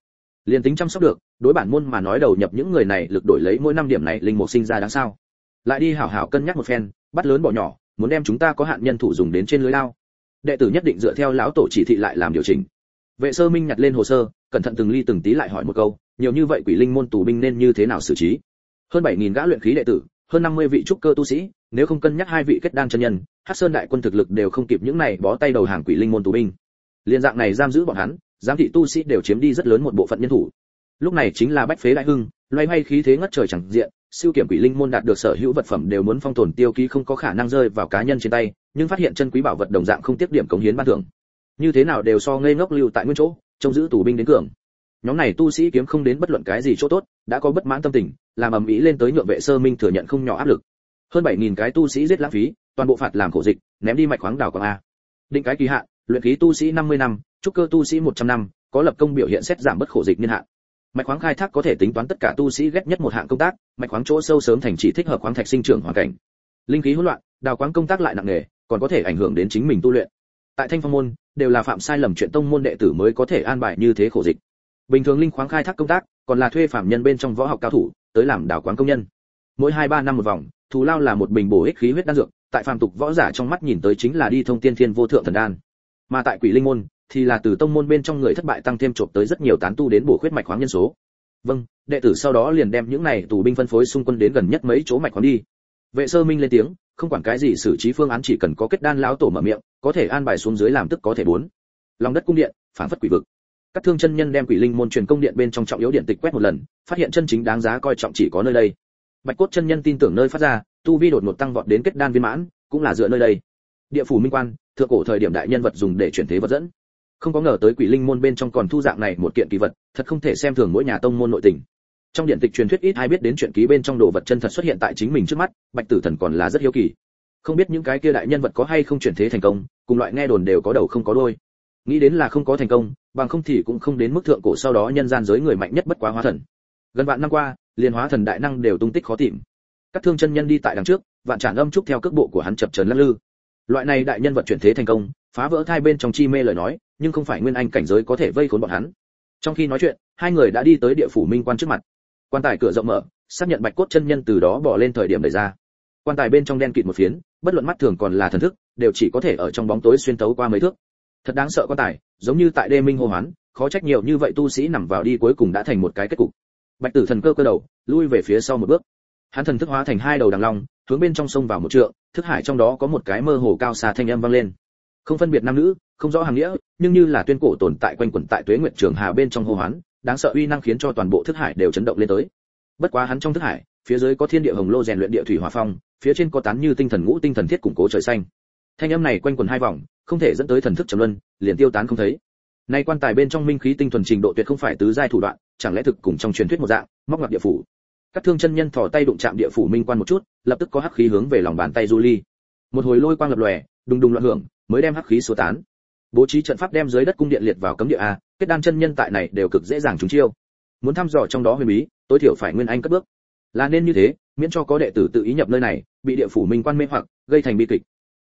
Liền tính chăm sóc được, đối bản môn mà nói đầu nhập những người này lực đổi lấy mỗi năm điểm này linh mục sinh ra đáng sao. Lại đi hảo hảo cân nhắc một phen, bắt lớn bỏ nhỏ, muốn đem chúng ta có hạn nhân thủ dùng đến trên lưới lao. Đệ tử nhất định dựa theo lão tổ chỉ thị lại làm điều chỉnh. Vệ sơ minh nhặt lên hồ sơ, cẩn thận từng ly từng tí lại hỏi một câu, nhiều như vậy quỷ linh môn tù binh nên như thế nào xử trí? Hơn bảy nghìn gã luyện khí đệ tử, hơn năm mươi vị trúc cơ tu sĩ, nếu không cân nhắc hai vị kết đan chân nhân, hắc sơn đại quân thực lực đều không kịp những này bó tay đầu hàng quỷ linh môn tù binh liên dạng này giam giữ bọn hắn, giám thị tu sĩ đều chiếm đi rất lớn một bộ phận nhân thủ. Lúc này chính là bách phế đại hưng, loay hoay khí thế ngất trời chẳng diện, siêu kiểm quỷ linh môn đạt được sở hữu vật phẩm đều muốn phong tồn tiêu ký không có khả năng rơi vào cá nhân trên tay, nhưng phát hiện chân quý bảo vật đồng dạng không tiếp điểm cống hiến ban thưởng. Như thế nào đều so ngây ngốc lưu tại nguyên chỗ, trông giữ tù binh đến cường. Nhóm này tu sĩ kiếm không đến bất luận cái gì chỗ tốt, đã có bất mãn tâm tình, làm ầm ĩ lên tới nhượng vệ sơ minh thừa nhận không nhỏ áp lực. Hơn bảy nghìn cái tu sĩ giết lãng phí, toàn bộ phạt làm khổ dịch, ném đi mạch khoáng đào quảng a. Định cái kỳ hạn luyện khí tu sĩ 50 năm, trúc cơ tu sĩ 100 năm, có lập công biểu hiện xét giảm bất khổ dịch niên hạn. Mạch khoáng khai thác có thể tính toán tất cả tu sĩ ghét nhất một hạng công tác, mạch khoáng chỗ sâu sớm thành chỉ thích hợp khoáng thạch sinh trưởng hoàn cảnh. Linh khí hỗn loạn, đào khoáng công tác lại nặng nề, còn có thể ảnh hưởng đến chính mình tu luyện. Tại thanh phong môn, đều là phạm sai lầm chuyện tông môn đệ tử mới có thể an bài như thế khổ dịch. Bình thường linh khoáng khai thác công tác, còn là thuê phạm nhân bên trong võ học cao thủ, tới làm đào quán công nhân. Mỗi hai ba năm một vòng, thù lao là một bình bổ ích khí huyết đan dược, tại phàm tục võ giả trong mắt nhìn tới chính là đi thông tiên thiên vô thượng thần đan mà tại quỷ linh môn thì là từ tông môn bên trong người thất bại tăng thêm trộm tới rất nhiều tán tu đến bổ khuyết mạch khoáng nhân số. Vâng đệ tử sau đó liền đem những này tù binh phân phối xung quân đến gần nhất mấy chỗ mạch khoáng đi. Vệ sơ minh lên tiếng, không quản cái gì xử trí phương án chỉ cần có kết đan lão tổ mở miệng, có thể an bài xuống dưới làm tức có thể bốn. Lòng đất cung điện phản phất quỷ vực. Các thương chân nhân đem quỷ linh môn truyền công điện bên trong trọng yếu điện tịch quét một lần, phát hiện chân chính đáng giá coi trọng chỉ có nơi đây. Bạch cốt chân nhân tin tưởng nơi phát ra, tu vi đột ngột tăng vọt đến kết đan viên mãn, cũng là dựa nơi đây. Địa phủ minh quan thượng cổ thời điểm đại nhân vật dùng để chuyển thế vật dẫn. Không có ngờ tới quỷ linh môn bên trong còn thu dạng này một kiện kỳ vật, thật không thể xem thường mỗi nhà tông môn nội tình. Trong điện tịch truyền thuyết ít ai biết đến chuyện ký bên trong đồ vật chân thật xuất hiện tại chính mình trước mắt, bạch tử thần còn là rất hiếu kỳ. Không biết những cái kia đại nhân vật có hay không chuyển thế thành công, cùng loại nghe đồn đều có đầu không có đuôi nghĩ đến là không có thành công, bằng không thì cũng không đến mức thượng cổ sau đó nhân gian giới người mạnh nhất bất quá hóa thần. Gần vạn năm qua liên hóa thần đại năng đều tung tích khó tìm. Các thương chân nhân đi tại đằng trước, vạn tràn âm trúc theo cước bộ của hắn chập chờn lắc lư loại này đại nhân vật chuyển thế thành công, phá vỡ thai bên trong chi mê lời nói, nhưng không phải nguyên anh cảnh giới có thể vây khốn bọn hắn. Trong khi nói chuyện, hai người đã đi tới địa phủ minh quan trước mặt. Quan tài cửa rộng mở, xác nhận bạch cốt chân nhân từ đó bỏ lên thời điểm đẩy ra. Quan tài bên trong đen kịt một phiến, bất luận mắt thường còn là thần thức, đều chỉ có thể ở trong bóng tối xuyên tấu qua mấy thước. Thật đáng sợ quan tài, giống như tại đê minh hô hoán, khó trách nhiều như vậy tu sĩ nằm vào đi cuối cùng đã thành một cái kết cục. Bạch tử thần cơ cơ đầu, lui về phía sau một bước hắn thần thức hóa thành hai đầu đằng long, hướng bên trong sông vào một trượng, thức hải trong đó có một cái mơ hồ cao xa thanh âm vang lên. Không phân biệt nam nữ, không rõ hàng nghĩa, nhưng như là tuyên cổ tồn tại quanh quẩn tại tuế nguyệt trường hà bên trong hô hoán, đáng sợ uy năng khiến cho toàn bộ thức hải đều chấn động lên tới. Bất quá hắn trong thức hải, phía dưới có thiên địa hồng lô rèn luyện địa thủy hỏa phong, phía trên có tán như tinh thần ngũ tinh thần thiết củng cố trời xanh. Thanh âm này quanh quẩn hai vòng, không thể dẫn tới thần thức trầm luân, liền tiêu tán không thấy. Nay quan tài bên trong minh khí tinh thuần trình độ tuyệt không phải tứ giai thủ đoạn, chẳng lẽ thực cùng trong truyền thuyết một dạng, móc ngọc địa phủ các thương chân nhân thò tay đụng chạm địa phủ minh quan một chút, lập tức có hắc khí hướng về lòng bàn tay du ly một hồi lôi quang lập lòe, đùng đùng loạn hưởng, mới đem hắc khí số tán. Bố trí trận pháp đem dưới đất cung điện liệt vào cấm địa a, kết đan chân nhân tại này đều cực dễ dàng trúng chiêu. Muốn thăm dò trong đó huyền bí, tối thiểu phải nguyên anh cất bước. Là nên như thế, miễn cho có đệ tử tự ý nhập nơi này, bị địa phủ minh quan mê hoặc, gây thành bi kịch.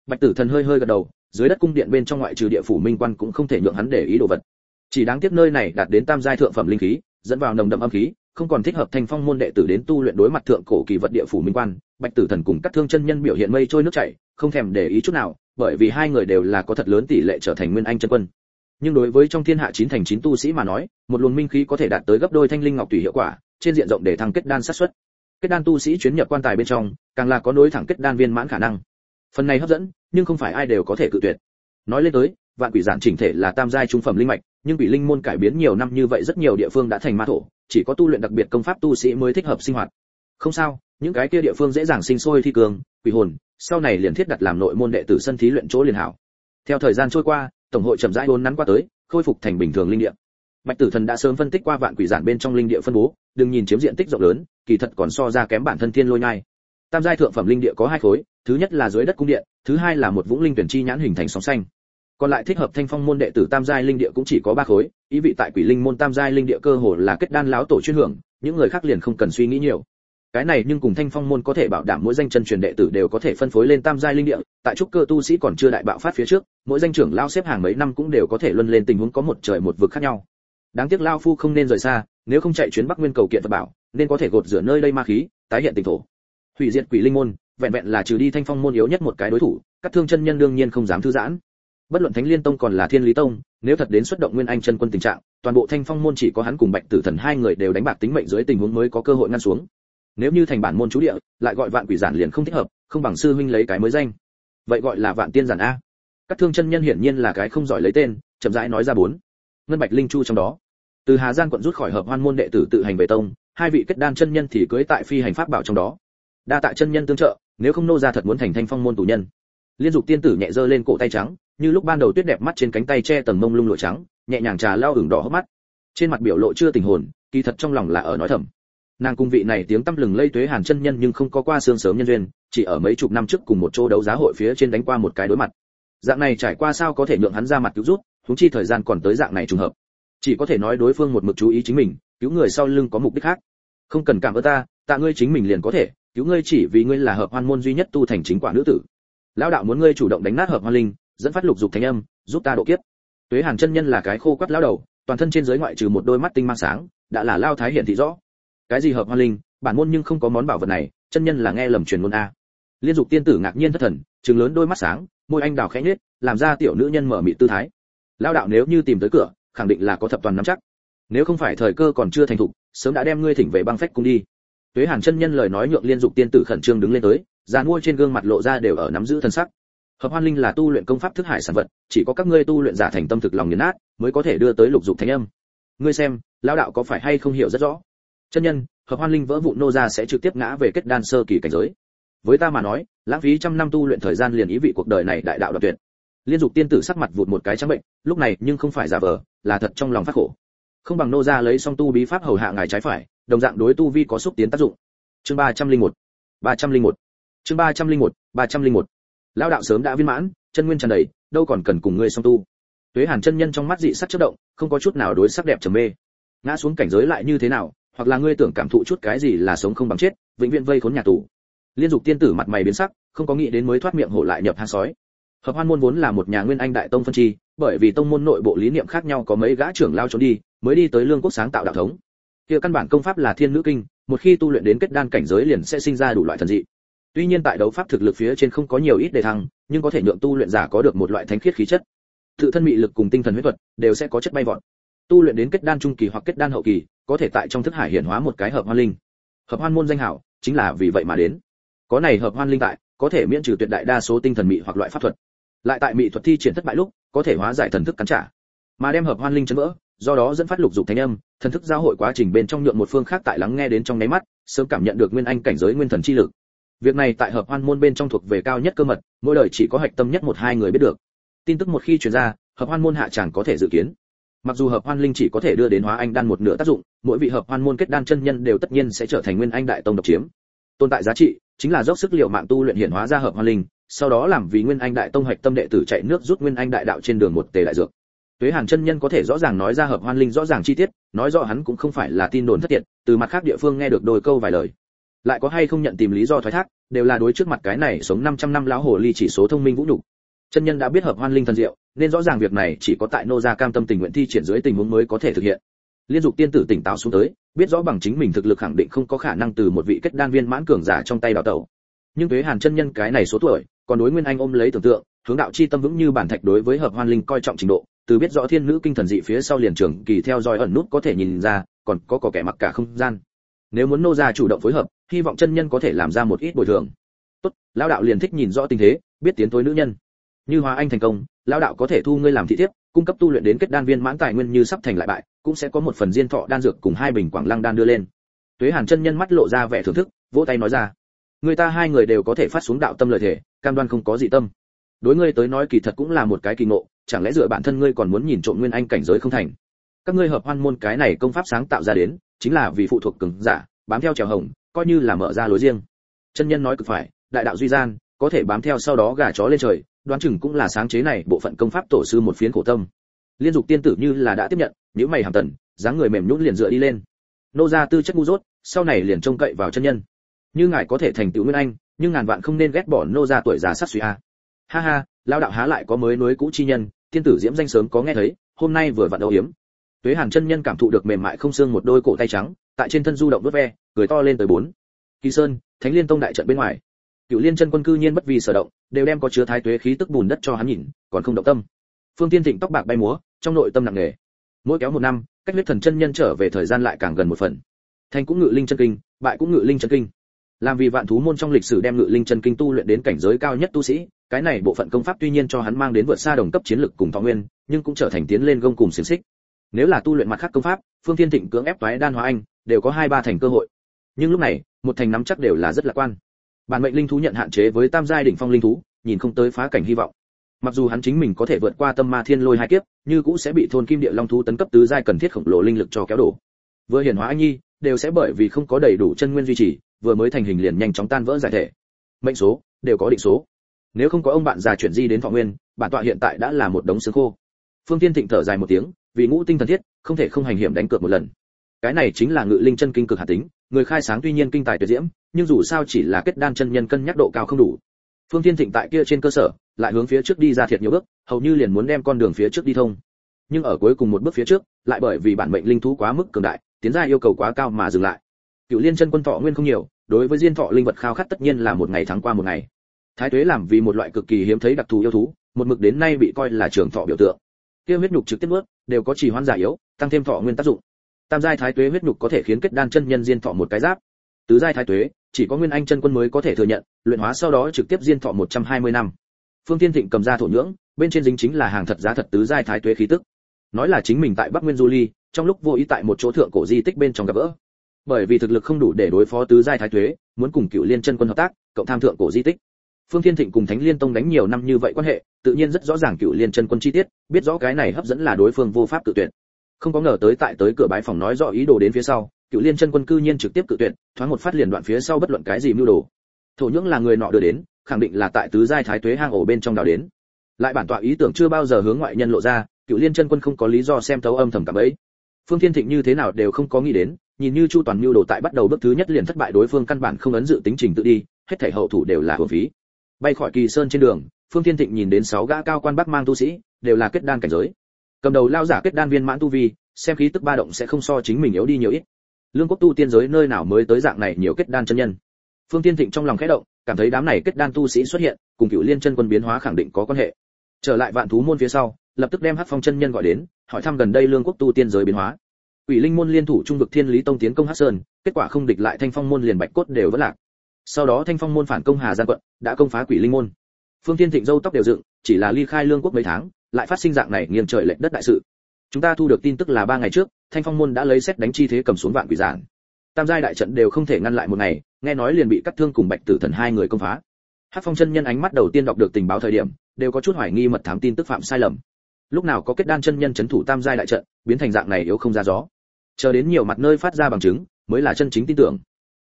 Bạch tử thần hơi hơi gật đầu, dưới đất cung điện bên trong ngoại trừ địa phủ minh quan cũng không thể nhượng hắn để ý đồ vật. Chỉ đáng tiếc nơi này đạt đến tam giai thượng phẩm linh khí, dẫn vào nồng đậm âm khí không còn thích hợp thành phong môn đệ tử đến tu luyện đối mặt thượng cổ kỳ vật địa phủ minh quan, bạch tử thần cùng các thương chân nhân biểu hiện mây trôi nước chảy, không thèm để ý chút nào, bởi vì hai người đều là có thật lớn tỷ lệ trở thành nguyên anh chân quân. Nhưng đối với trong thiên hạ chín thành chín tu sĩ mà nói, một luồng minh khí có thể đạt tới gấp đôi thanh linh ngọc tùy hiệu quả, trên diện rộng để thăng kết đan sát xuất. Kết đan tu sĩ chuyến nhập quan tài bên trong, càng là có nối thẳng kết đan viên mãn khả năng. Phần này hấp dẫn, nhưng không phải ai đều có thể cự tuyệt. Nói lên tới, vạn quỷ giản chỉnh thể là tam giai trung phẩm linh mạch, nhưng quỷ linh môn cải biến nhiều năm như vậy rất nhiều địa phương đã thành ma thổ chỉ có tu luyện đặc biệt công pháp tu sĩ mới thích hợp sinh hoạt. Không sao, những cái kia địa phương dễ dàng sinh sôi thi cường, quỷ hồn, sau này liền thiết đặt làm nội môn đệ tử sân thí luyện chỗ liền hảo. Theo thời gian trôi qua, tổng hội chậm rãi đốn nắn qua tới, khôi phục thành bình thường linh địa. Bạch tử thần đã sớm phân tích qua vạn quỷ giản bên trong linh địa phân bố, đừng nhìn chiếm diện tích rộng lớn, kỳ thật còn so ra kém bản thân thiên lôi nhai. Tam giai thượng phẩm linh địa có hai khối, thứ nhất là dưới đất cung điện, thứ hai là một vũng linh tuyển chi nhãn hình thành sóng xanh còn lại thích hợp thanh phong môn đệ tử tam giai linh địa cũng chỉ có ba khối, ý vị tại quỷ linh môn tam giai linh địa cơ hồ là kết đan láo tổ chuyên hưởng, những người khác liền không cần suy nghĩ nhiều. Cái này nhưng cùng thanh phong môn có thể bảo đảm mỗi danh chân truyền đệ tử đều có thể phân phối lên tam giai linh địa, tại trúc cơ tu sĩ còn chưa đại bạo phát phía trước, mỗi danh trưởng lao xếp hàng mấy năm cũng đều có thể luân lên tình huống có một trời một vực khác nhau. Đáng tiếc lao phu không nên rời xa, nếu không chạy chuyến bắc nguyên cầu kiện vật bảo, nên có thể gột rửa nơi đây ma khí, tái hiện tình thổ. Hủy diệt quỷ linh môn, vẹn vẹn là trừ đi thanh phong môn yếu nhất một cái đối thủ, các thương chân nhân đương nhiên không dám thư giãn bất luận thánh liên tông còn là thiên lý tông, nếu thật đến xuất động nguyên anh chân quân tình trạng, toàn bộ thanh phong môn chỉ có hắn cùng bạch tử thần hai người đều đánh bạc tính mệnh dưới tình huống mới có cơ hội ngăn xuống. Nếu như thành bản môn chú địa, lại gọi vạn quỷ giản liền không thích hợp, không bằng sư huynh lấy cái mới danh. Vậy gọi là vạn tiên giản a. Các thương chân nhân hiển nhiên là cái không giỏi lấy tên, chậm rãi nói ra bốn. Ngân bạch linh chu trong đó. Từ hà giang quận rút khỏi hợp hoan môn đệ tử tự hành về tông, hai vị kết đan chân nhân thì cưới tại phi hành pháp bảo trong đó. Đa tạ chân nhân tương trợ, nếu không nô ra thật muốn thành thanh phong môn tù nhân. Liên dục tiên tử nhẹ giơ lên cổ tay trắng như lúc ban đầu tuyết đẹp mắt trên cánh tay che tầng mông lung lụa trắng, nhẹ nhàng trà lao hưởng đỏ hốc mắt. Trên mặt biểu lộ chưa tình hồn, kỳ thật trong lòng là ở nói thầm. Nàng cung vị này tiếng tăm lừng lây tuế hàn chân nhân nhưng không có qua xương sớm nhân duyên, chỉ ở mấy chục năm trước cùng một chỗ đấu giá hội phía trên đánh qua một cái đối mặt. Dạng này trải qua sao có thể nhượng hắn ra mặt cứu rút chúng chi thời gian còn tới dạng này trùng hợp. Chỉ có thể nói đối phương một mực chú ý chính mình, cứu người sau lưng có mục đích khác. Không cần cảm ơn ta, tạ ngươi chính mình liền có thể, cứu ngươi chỉ vì ngươi là hợp hoan môn duy nhất tu thành chính quả nữ tử. Lão đạo muốn ngươi chủ động đánh nát hợp hoan linh dẫn phát lục dục thánh âm, giúp ta độ kiếp. Tuế hàn chân nhân là cái khô quắt lão đầu, toàn thân trên dưới ngoại trừ một đôi mắt tinh mang sáng, đã là lao thái hiển thị rõ. Cái gì hợp hoa linh, bản môn nhưng không có món bảo vật này, chân nhân là nghe lầm truyền ngôn a. Liên dục tiên tử ngạc nhiên thất thần, trừng lớn đôi mắt sáng, môi anh đào khẽ nhếch, làm ra tiểu nữ nhân mở mị tư thái. Lão đạo nếu như tìm tới cửa, khẳng định là có thập toàn nắm chắc. Nếu không phải thời cơ còn chưa thành thục, sớm đã đem ngươi thỉnh về băng phách cung đi. Tuế hàn chân nhân lời nói nhượng liên dục tiên tử khẩn trương đứng lên tới dàn mua trên gương mặt lộ ra đều ở nắm giữ thân sắc hợp hoan linh là tu luyện công pháp thức hải sản vật, chỉ có các ngươi tu luyện giả thành tâm thực lòng nghiền nát, mới có thể đưa tới lục dục thánh âm. Ngươi xem, lão đạo có phải hay không hiểu rất rõ? Chân nhân, hợp hoan linh vỡ vụn nô ra sẽ trực tiếp ngã về kết đan sơ kỳ cảnh giới. Với ta mà nói, lãng phí trăm năm tu luyện thời gian liền ý vị cuộc đời này đại đạo đoạt tuyệt. Liên dục tiên tử sắc mặt vụt một cái trắng bệnh, lúc này nhưng không phải giả vờ, là thật trong lòng phát khổ. Không bằng nô ra lấy song tu bí pháp hầu hạ ngài trái phải, đồng dạng đối tu vi có xúc tiến tác dụng. Chương ba trăm linh một, ba trăm linh một, chương ba trăm linh một, ba trăm linh một lão đạo sớm đã viên mãn, chân nguyên tràn đầy, đâu còn cần cùng ngươi song tu. Tuế hàn chân nhân trong mắt dị sắc chất động, không có chút nào đối sắc đẹp trầm mê. Ngã xuống cảnh giới lại như thế nào, hoặc là ngươi tưởng cảm thụ chút cái gì là sống không bằng chết, vĩnh viễn vây khốn nhà tù. Liên dục tiên tử mặt mày biến sắc, không có nghĩ đến mới thoát miệng hổ lại nhập hang sói. Hợp hoan môn vốn là một nhà nguyên anh đại tông phân chi, bởi vì tông môn nội bộ lý niệm khác nhau có mấy gã trưởng lao trốn đi, mới đi tới lương quốc sáng tạo đạo thống. Kia căn bản công pháp là thiên nữ kinh, một khi tu luyện đến kết đan cảnh giới liền sẽ sinh ra đủ loại thần dị tuy nhiên tại đấu pháp thực lực phía trên không có nhiều ít đề thăng, nhưng có thể nhượng tu luyện giả có được một loại thánh khiết khí chất. Tự thân mị lực cùng tinh thần huyết thuật đều sẽ có chất bay vọt. Tu luyện đến kết đan trung kỳ hoặc kết đan hậu kỳ, có thể tại trong thức hải hiển hóa một cái hợp hoan linh. Hợp hoan môn danh hảo, chính là vì vậy mà đến. Có này hợp hoan linh tại, có thể miễn trừ tuyệt đại đa số tinh thần mị hoặc loại pháp thuật. Lại tại mị thuật thi triển thất bại lúc, có thể hóa giải thần thức cắn trả. Mà đem hợp hoan linh chấn vỡ, do đó dẫn phát lục dục thánh âm, thần thức giao hội quá trình bên trong nhượng một phương khác tại lắng nghe đến trong nháy mắt, sớm cảm nhận được nguyên anh cảnh giới nguyên thần chi lực việc này tại hợp hoan môn bên trong thuộc về cao nhất cơ mật, mỗi đời chỉ có hạch tâm nhất một hai người biết được. Tin tức một khi truyền ra, hợp hoan môn hạ chẳng có thể dự kiến. Mặc dù hợp hoan linh chỉ có thể đưa đến hóa anh đan một nửa tác dụng, mỗi vị hợp hoan môn kết đan chân nhân đều tất nhiên sẽ trở thành nguyên anh đại tông độc chiếm. Tồn tại giá trị chính là dốc sức liệu mạng tu luyện hiện hóa ra hợp hoan linh, sau đó làm vì nguyên anh đại tông hạch tâm đệ tử chạy nước rút nguyên anh đại đạo trên đường một tề đại dược. Tuế hàn chân nhân có thể rõ ràng nói ra hợp hoan linh rõ ràng chi tiết, nói rõ hắn cũng không phải là tin đồn thất thiệt, từ mặt khác địa phương nghe được đôi câu vài lời lại có hay không nhận tìm lý do thoái thác, đều là đối trước mặt cái này sống 500 năm lão hồ ly chỉ số thông minh vũ nhục. Chân nhân đã biết hợp hoan linh thần diệu, nên rõ ràng việc này chỉ có tại nô gia cam tâm tình nguyện thi triển dưới tình huống mới có thể thực hiện. Liên dục tiên tử tỉnh táo xuống tới, biết rõ bằng chính mình thực lực khẳng định không có khả năng từ một vị kết đan viên mãn cường giả trong tay đào tẩu. Nhưng thuế hàn chân nhân cái này số tuổi, còn đối nguyên anh ôm lấy tưởng tượng, hướng đạo chi tâm vững như bản thạch đối với hợp hoan linh coi trọng trình độ, từ biết rõ thiên nữ kinh thần dị phía sau liền trường kỳ theo dõi ẩn nút có thể nhìn ra, còn có có kẻ mặc cả không gian nếu muốn nô gia chủ động phối hợp, hy vọng chân nhân có thể làm ra một ít bồi thường. Tốt, lão đạo liền thích nhìn rõ tình thế, biết tiến tối nữ nhân. Như hóa anh thành công, lão đạo có thể thu ngươi làm thị thiếp, cung cấp tu luyện đến kết đan viên mãn tài nguyên như sắp thành lại bại, cũng sẽ có một phần diên thọ đan dược cùng hai bình quảng lăng đan đưa lên. Tuế hàn chân nhân mắt lộ ra vẻ thưởng thức, vỗ tay nói ra. Người ta hai người đều có thể phát xuống đạo tâm lời thể cam đoan không có gì tâm. Đối ngươi tới nói kỳ thật cũng là một cái kỳ ngộ, chẳng lẽ dựa bản thân ngươi còn muốn nhìn trộm nguyên anh cảnh giới không thành? Các ngươi hợp hoan môn cái này công pháp sáng tạo ra đến, chính là vì phụ thuộc cứng giả, bám theo trèo hồng, coi như là mở ra lối riêng. Chân nhân nói cực phải, đại đạo duy gian, có thể bám theo sau đó gà chó lên trời, đoán chừng cũng là sáng chế này bộ phận công pháp tổ sư một phiến khổ tâm. Liên dục tiên tử như là đã tiếp nhận những mày hàm tần, dáng người mềm nhũn liền dựa đi lên. Nô gia tư chất ngu dốt, sau này liền trông cậy vào chân nhân. Như ngài có thể thành tựu nguyên anh, nhưng ngàn vạn không nên ghét bỏ nô gia tuổi già sát suy a. Ha ha lao đạo há lại có mới núi cũ chi nhân, tiên tử diễm danh sớm có nghe thấy, hôm nay vừa vặn đầu hiếm tuế hàn chân nhân cảm thụ được mềm mại không xương một đôi cổ tay trắng, tại trên thân du động vớt ve, cười to lên tới bốn. Kỳ sơn, thánh liên tông đại trận bên ngoài. Cựu liên chân quân cư nhiên bất vì sở động, đều đem có chứa thái tuế khí tức bùn đất cho hắn nhìn, còn không động tâm. Phương tiên thịnh tóc bạc bay múa, trong nội tâm nặng nề. Mỗi kéo một năm, cách huyết thần chân nhân trở về thời gian lại càng gần một phần. Thành cũng ngự linh chân kinh, bại cũng ngự linh chân kinh. Làm vì vạn thú môn trong lịch sử đem ngự linh chân kinh tu luyện đến cảnh giới cao nhất tu sĩ, cái này bộ phận công pháp tuy nhiên cho hắn mang đến vượt xa đồng cấp chiến lực cùng thọ nguyên, nhưng cũng trở thành tiến lên gông cùng xiềng xích nếu là tu luyện mặt khác công pháp, phương thiên thịnh cưỡng ép toái đan hóa anh, đều có hai ba thành cơ hội. Nhưng lúc này, một thành nắm chắc đều là rất lạc quan. Bản mệnh linh thú nhận hạn chế với tam giai đỉnh phong linh thú, nhìn không tới phá cảnh hy vọng. Mặc dù hắn chính mình có thể vượt qua tâm ma thiên lôi hai kiếp, như cũng sẽ bị thôn kim địa long thú tấn cấp tứ giai cần thiết khổng lồ linh lực cho kéo đổ. Vừa hiển hóa anh nhi, đều sẽ bởi vì không có đầy đủ chân nguyên duy trì, vừa mới thành hình liền nhanh chóng tan vỡ giải thể. Mệnh số, đều có định số. Nếu không có ông bạn già chuyển di đến thọ nguyên, bản tọa hiện tại đã là một đống xương khô. Phương tiên thịnh thở dài một tiếng vì ngũ tinh thần thiết, không thể không hành hiểm đánh cược một lần. Cái này chính là ngự linh chân kinh cực hạt tính, người khai sáng tuy nhiên kinh tài tuyệt diễm, nhưng dù sao chỉ là kết đan chân nhân cân nhắc độ cao không đủ. Phương thiên thịnh tại kia trên cơ sở, lại hướng phía trước đi ra thiệt nhiều bước, hầu như liền muốn đem con đường phía trước đi thông. Nhưng ở cuối cùng một bước phía trước, lại bởi vì bản mệnh linh thú quá mức cường đại, tiến ra yêu cầu quá cao mà dừng lại. Cựu liên chân quân thọ nguyên không nhiều, đối với diên thọ linh vật khao khát tất nhiên là một ngày thắng qua một ngày. Thái tuế làm vì một loại cực kỳ hiếm thấy đặc thù yêu thú, một mực đến nay bị coi là trường thọ biểu tượng. Kia huyết nhục trực tiếp nuốt đều có chỉ hoán giả yếu, tăng thêm thọ nguyên tác dụng. Tam giai thái tuế huyết nhục có thể khiến kết đan chân nhân diên thọ một cái giáp. Tứ giai thái tuế, chỉ có nguyên anh chân quân mới có thể thừa nhận, luyện hóa sau đó trực tiếp diên thọ 120 năm. Phương Thiên thịnh cầm ra thổ nhưỡng, bên trên dính chính là hàng thật giá thật tứ giai thái tuế khí tức. Nói là chính mình tại bắc nguyên du ly, trong lúc vô ý tại một chỗ thượng cổ di tích bên trong gặp gỡ. Bởi vì thực lực không đủ để đối phó tứ giai thái tuế, muốn cùng cựu liên chân quân hợp tác, cộng tham thượng cổ di tích phương thiên thịnh cùng thánh liên tông đánh nhiều năm như vậy quan hệ, tự nhiên rất rõ ràng cựu liên chân quân chi tiết, biết rõ cái này hấp dẫn là đối phương vô pháp tự tuyển không có ngờ tới tại tới cửa bái phòng nói rõ ý đồ đến phía sau cựu liên chân quân cư nhiên trực tiếp cự tuyển thoáng một phát liền đoạn phía sau bất luận cái gì mưu đồ. Thổ nhưỡng là người nọ đưa đến, khẳng định là tại tứ giai thái tuế hang ổ bên trong đào đến. Lại bản tọa ý tưởng chưa bao giờ hướng ngoại nhân lộ ra cựu liên chân quân không có lý do xem thấu âm thầm cảm ấy. phương thiên thịnh như thế nào đều không có nghĩ đến, nhìn như chu toàn mưu đồ tại bắt đầu bước thứ nhất liền thất bại đối phương căn bản không ấn dự tính trình tự đi, hết thảy hậu thủ đều là hưởng phí bay khỏi kỳ sơn trên đường, phương thiên thịnh nhìn đến sáu gã cao quan bắc mang tu sĩ, đều là kết đan cảnh giới. Cầm đầu lao giả kết đan viên mãn tu vi, xem khí tức ba động sẽ không so chính mình yếu đi nhiều ít. Lương quốc tu tiên giới nơi nào mới tới dạng này nhiều kết đan chân nhân? Phương thiên thịnh trong lòng khẽ động, cảm thấy đám này kết đan tu sĩ xuất hiện, cùng cựu liên chân quân biến hóa khẳng định có quan hệ. Trở lại vạn thú môn phía sau, lập tức đem hắc phong chân nhân gọi đến, hỏi thăm gần đây lương quốc tu tiên giới biến hóa. Quỷ linh môn liên thủ trung vực thiên lý tông tiến công hắc sơn, kết quả không địch lại thanh phong môn liền bạch cốt đều vẫn lạc sau đó thanh phong môn phản công hà giang quận đã công phá quỷ linh môn. Phương thiên thịnh dâu tóc đều dựng, chỉ là ly khai lương quốc mấy tháng, lại phát sinh dạng này nghiêng trời lệch đất đại sự. Chúng ta thu được tin tức là ba ngày trước, thanh phong môn đã lấy xét đánh chi thế cầm xuống vạn quỷ giản. Tam giai đại trận đều không thể ngăn lại một ngày, nghe nói liền bị cắt thương cùng bạch tử thần hai người công phá. Hát phong chân nhân ánh mắt đầu tiên đọc được tình báo thời điểm, đều có chút hoài nghi mật thám tin tức phạm sai lầm. Lúc nào có kết đan chân nhân chấn thủ tam giai đại trận, biến thành dạng này yếu không ra gió. Chờ đến nhiều mặt nơi phát ra bằng chứng, mới là chân chính tin tưởng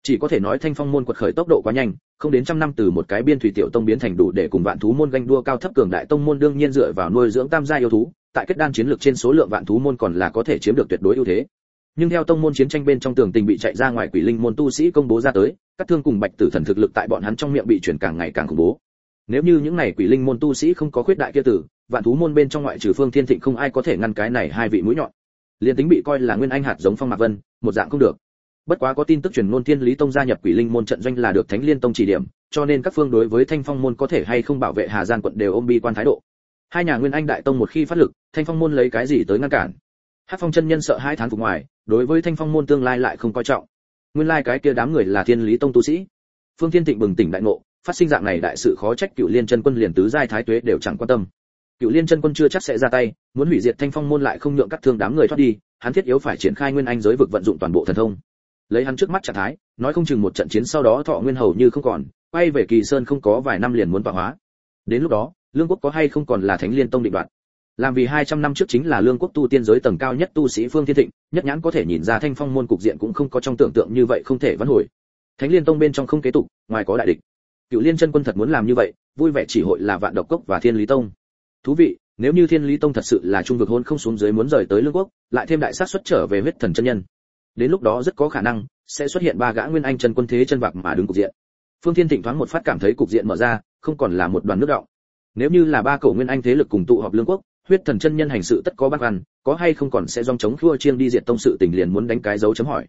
chỉ có thể nói thanh phong môn quật khởi tốc độ quá nhanh, không đến trăm năm từ một cái biên thủy tiểu tông biến thành đủ để cùng vạn thú môn ganh đua cao thấp cường đại tông môn đương nhiên dựa vào nuôi dưỡng tam gia yêu thú, tại kết đan chiến lược trên số lượng vạn thú môn còn là có thể chiếm được tuyệt đối ưu thế. Nhưng theo tông môn chiến tranh bên trong tường tình bị chạy ra ngoài quỷ linh môn tu sĩ công bố ra tới, các thương cùng bạch tử thần thực lực tại bọn hắn trong miệng bị chuyển càng ngày càng khủng bố. Nếu như những này quỷ linh môn tu sĩ không có khuyết đại kia tử, vạn thú môn bên trong ngoại trừ phương thiên thịnh không ai có thể ngăn cái này hai vị mũi nhọn. Liền tính bị coi là nguyên anh hạt giống phong mạc vân, một dạng không được bất quá có tin tức truyền ngôn thiên lý tông gia nhập quỷ linh môn trận doanh là được thánh liên tông chỉ điểm, cho nên các phương đối với thanh phong môn có thể hay không bảo vệ hà giang quận đều ôm bi quan thái độ. Hai nhà nguyên anh đại tông một khi phát lực, thanh phong môn lấy cái gì tới ngăn cản? Hát phong chân nhân sợ hai tháng phục ngoài, đối với thanh phong môn tương lai lại không coi trọng. Nguyên lai cái kia đám người là thiên lý tông tu sĩ. Phương thiên thịnh bừng tỉnh đại ngộ, phát sinh dạng này đại sự khó trách cựu liên chân quân liền tứ giai thái tuế đều chẳng quan tâm. Cựu liên chân quân chưa chắc sẽ ra tay, muốn hủy diệt thanh phong môn lại không nhượng các thương đám người thoát đi, hắn thiết yếu phải triển khai nguyên anh giới vực vận dụng toàn bộ thần thông lấy hắn trước mắt trạng thái, nói không chừng một trận chiến sau đó thọ nguyên hầu như không còn, quay về kỳ sơn không có vài năm liền muốn tọa hóa. Đến lúc đó, lương quốc có hay không còn là thánh liên tông định đoạn làm vì 200 năm trước chính là lương quốc tu tiên giới tầng cao nhất tu sĩ phương thiên thịnh, nhất nhãn có thể nhìn ra thanh phong môn cục diện cũng không có trong tưởng tượng như vậy không thể vãn hồi. Thánh liên tông bên trong không kế tục, ngoài có đại địch. Cựu liên chân quân thật muốn làm như vậy, vui vẻ chỉ hội là vạn độc cốc và thiên lý tông. Thú vị, nếu như thiên lý tông thật sự là trung vực hôn không xuống dưới muốn rời tới lương quốc, lại thêm đại sát xuất trở về huyết thần chân nhân đến lúc đó rất có khả năng sẽ xuất hiện ba gã nguyên anh chân quân thế chân vạc mà đứng cục diện. Phương thiên thịnh thoáng một phát cảm thấy cục diện mở ra không còn là một đoàn nước động. Nếu như là ba cổ nguyên anh thế lực cùng tụ họp lương quốc huyết thần chân nhân hành sự tất có bát văn, có hay không còn sẽ dòng chống khua chiêng đi diệt tông sự tình liền muốn đánh cái dấu chấm hỏi.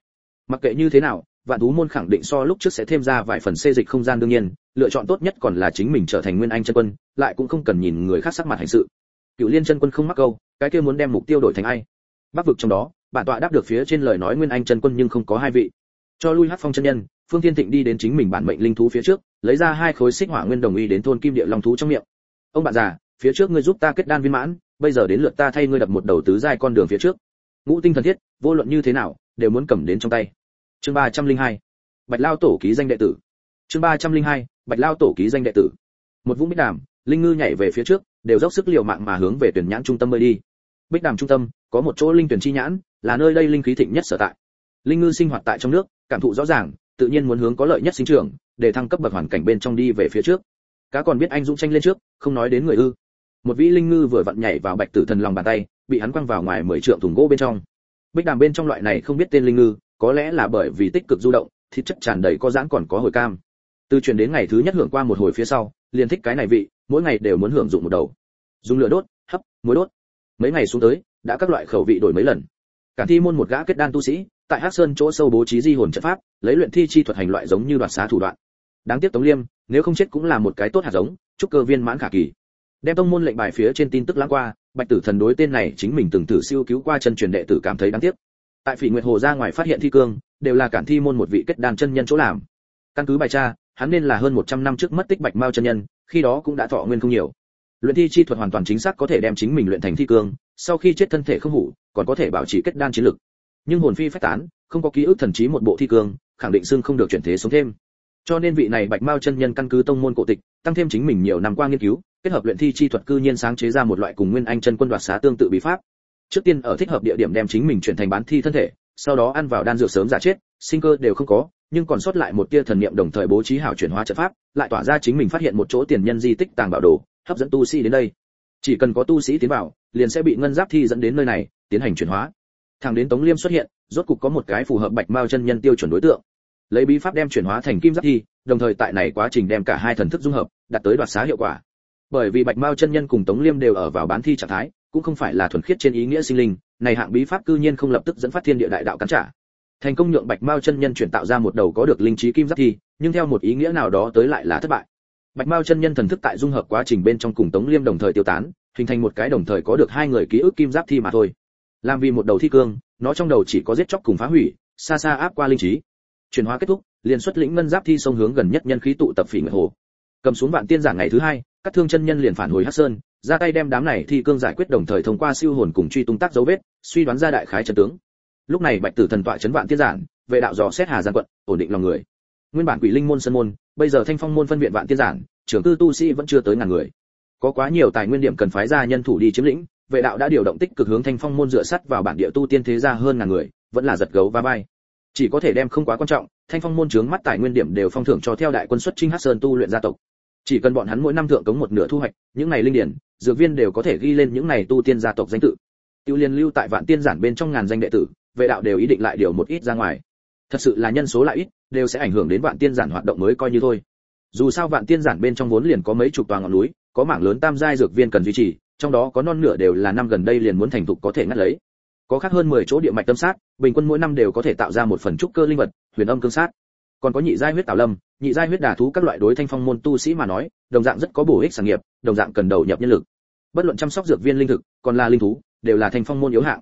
Mặc kệ như thế nào vạn thú môn khẳng định so lúc trước sẽ thêm ra vài phần xê dịch không gian đương nhiên lựa chọn tốt nhất còn là chính mình trở thành nguyên anh chân quân lại cũng không cần nhìn người khác sắc mặt hành sự. Cựu liên chân quân không mắc câu cái kia muốn đem mục tiêu đổi thành ai? Bắc vực trong đó bản tọa đáp được phía trên lời nói nguyên anh chân quân nhưng không có hai vị. Cho lui hát phong chân nhân, phương thiên thịnh đi đến chính mình bản mệnh linh thú phía trước, lấy ra hai khối xích hỏa nguyên đồng ý đến thôn kim địa long thú trong miệng. Ông bạn già, phía trước ngươi giúp ta kết đan viên mãn, bây giờ đến lượt ta thay ngươi đập một đầu tứ giai con đường phía trước. Ngũ tinh thần thiết, vô luận như thế nào, đều muốn cầm đến trong tay. Chương ba trăm linh hai, bạch lao tổ ký danh đệ tử. Chương ba trăm linh hai, bạch lao tổ ký danh đệ tử. Một vũng bích đàm, linh ngư nhảy về phía trước, đều dốc sức liều mạng mà hướng về tuyển nhãn trung tâm bơi đi. Bích đàm trung tâm có một chỗ linh tuyển chi nhãn, là nơi đây linh khí thịnh nhất sở tại. Linh ngư sinh hoạt tại trong nước, cảm thụ rõ ràng, tự nhiên muốn hướng có lợi nhất sinh trưởng, để thăng cấp bậc hoàn cảnh bên trong đi về phía trước. Cá còn biết anh dũng tranh lên trước, không nói đến người ư. Một vĩ linh ngư vừa vặn nhảy vào bạch tử thần lòng bàn tay, bị hắn quăng vào ngoài mười trượng thùng gỗ bên trong. Bích đàm bên trong loại này không biết tên linh ngư, có lẽ là bởi vì tích cực du động, thịt chất tràn đầy có giãn còn có hồi cam. Từ chuyển đến ngày thứ nhất hưởng qua một hồi phía sau, liền thích cái này vị, mỗi ngày đều muốn hưởng dụng một đầu. Dùng lửa đốt, hấp, muối đốt. Mấy ngày xuống tới đã các loại khẩu vị đổi mấy lần. Cả thi môn một gã kết đan tu sĩ, tại hắc sơn chỗ sâu bố trí di hồn trận pháp, lấy luyện thi chi thuật hành loại giống như đoạt xá thủ đoạn. Đáng tiếc tống liêm, nếu không chết cũng là một cái tốt hạt giống, chúc cơ viên mãn khả kỳ. Đem tông môn lệnh bài phía trên tin tức lãng qua, bạch tử thần đối tên này chính mình từng thử siêu cứu qua chân truyền đệ tử cảm thấy đáng tiếc. Tại phỉ nguyệt hồ ra ngoài phát hiện thi cương, đều là cản thi môn một vị kết đan chân nhân chỗ làm. Căn cứ bài tra, hắn nên là hơn 100 năm trước mất tích bạch mao chân nhân, khi đó cũng đã thọ nguyên không nhiều. Luyện thi chi thuật hoàn toàn chính xác có thể đem chính mình luyện thành thi cương sau khi chết thân thể không hủ, còn có thể bảo trì kết đan chiến lực. Nhưng hồn phi phách tán, không có ký ức thần trí một bộ thi cương, khẳng định xương không được chuyển thế sống thêm. Cho nên vị này bạch mao chân nhân căn cứ tông môn cổ tịch, tăng thêm chính mình nhiều năm qua nghiên cứu, kết hợp luyện thi chi thuật cư nhiên sáng chế ra một loại cùng nguyên anh chân quân đoạt xá tương tự bí pháp. Trước tiên ở thích hợp địa điểm đem chính mình chuyển thành bán thi thân thể, sau đó ăn vào đan dược sớm giả chết, sinh cơ đều không có, nhưng còn sót lại một tia thần niệm đồng thời bố trí hảo chuyển hóa trận pháp, lại tỏa ra chính mình phát hiện một chỗ tiền nhân di tích tàng bảo đồ, hấp dẫn tu sĩ đến đây chỉ cần có tu sĩ tiến vào, liền sẽ bị ngân giáp thi dẫn đến nơi này, tiến hành chuyển hóa. Thẳng đến tống liêm xuất hiện, rốt cục có một cái phù hợp bạch mao chân nhân tiêu chuẩn đối tượng. Lấy bí pháp đem chuyển hóa thành kim giáp thi, đồng thời tại này quá trình đem cả hai thần thức dung hợp, đạt tới đoạt xá hiệu quả. Bởi vì bạch mao chân nhân cùng tống liêm đều ở vào bán thi trạng thái, cũng không phải là thuần khiết trên ý nghĩa sinh linh, này hạng bí pháp cư nhiên không lập tức dẫn phát thiên địa đại đạo cắn trả. Thành công nhượng bạch mao chân nhân chuyển tạo ra một đầu có được linh trí kim giáp thi, nhưng theo một ý nghĩa nào đó tới lại là thất bại bạch mao chân nhân thần thức tại dung hợp quá trình bên trong cùng tống liêm đồng thời tiêu tán, hình thành một cái đồng thời có được hai người ký ức kim giáp thi mà thôi. Làm vì một đầu thi cương, nó trong đầu chỉ có giết chóc cùng phá hủy, xa xa áp qua linh trí. Chuyển hóa kết thúc, liền xuất lĩnh ngân giáp thi sông hướng gần nhất nhân khí tụ tập phỉ nguyệt hồ. Cầm xuống vạn tiên giảng ngày thứ hai, các thương chân nhân liền phản hồi hắc sơn, ra tay đem đám này thi cương giải quyết đồng thời thông qua siêu hồn cùng truy tung tác dấu vết, suy đoán ra đại khái trận tướng. Lúc này bạch tử thần tọa chấn vạn tiên giản vệ đạo dò xét hà giang quận, ổn định lòng người. Nguyên bản quỷ linh môn sân môn bây giờ thanh phong môn phân viện vạn tiên giản, trưởng tư tu sĩ vẫn chưa tới ngàn người. Có quá nhiều tài nguyên điểm cần phái ra nhân thủ đi chiếm lĩnh, vệ đạo đã điều động tích cực hướng thanh phong môn dựa sắt vào bản địa tu tiên thế gia hơn ngàn người, vẫn là giật gấu và vai. Chỉ có thể đem không quá quan trọng, thanh phong môn trướng mắt tài nguyên điểm đều phong thưởng cho theo đại quân xuất trinh hắc sơn tu luyện gia tộc. Chỉ cần bọn hắn mỗi năm thượng cống một nửa thu hoạch, những này linh điển, dược viên đều có thể ghi lên những này tu tiên gia tộc danh tự. Tiêu liên lưu tại vạn tiên giản bên trong ngàn danh đệ tử, vệ đạo đều ý định lại điều một ít ra ngoài. Thật sự là nhân số lại ít đều sẽ ảnh hưởng đến vạn tiên giản hoạt động mới coi như thôi. Dù sao vạn tiên giản bên trong vốn liền có mấy chục tòa ngọn núi, có mảng lớn tam giai dược viên cần duy trì, trong đó có non nửa đều là năm gần đây liền muốn thành thục có thể ngắt lấy. Có khác hơn 10 chỗ địa mạch tâm sát, bình quân mỗi năm đều có thể tạo ra một phần trúc cơ linh vật, huyền âm cương sát. Còn có nhị giai huyết tạo lâm, nhị giai huyết đà thú các loại đối thanh phong môn tu sĩ mà nói, đồng dạng rất có bổ ích sản nghiệp, đồng dạng cần đầu nhập nhân lực. Bất luận chăm sóc dược viên linh thực, còn là linh thú, đều là thanh phong môn yếu hạng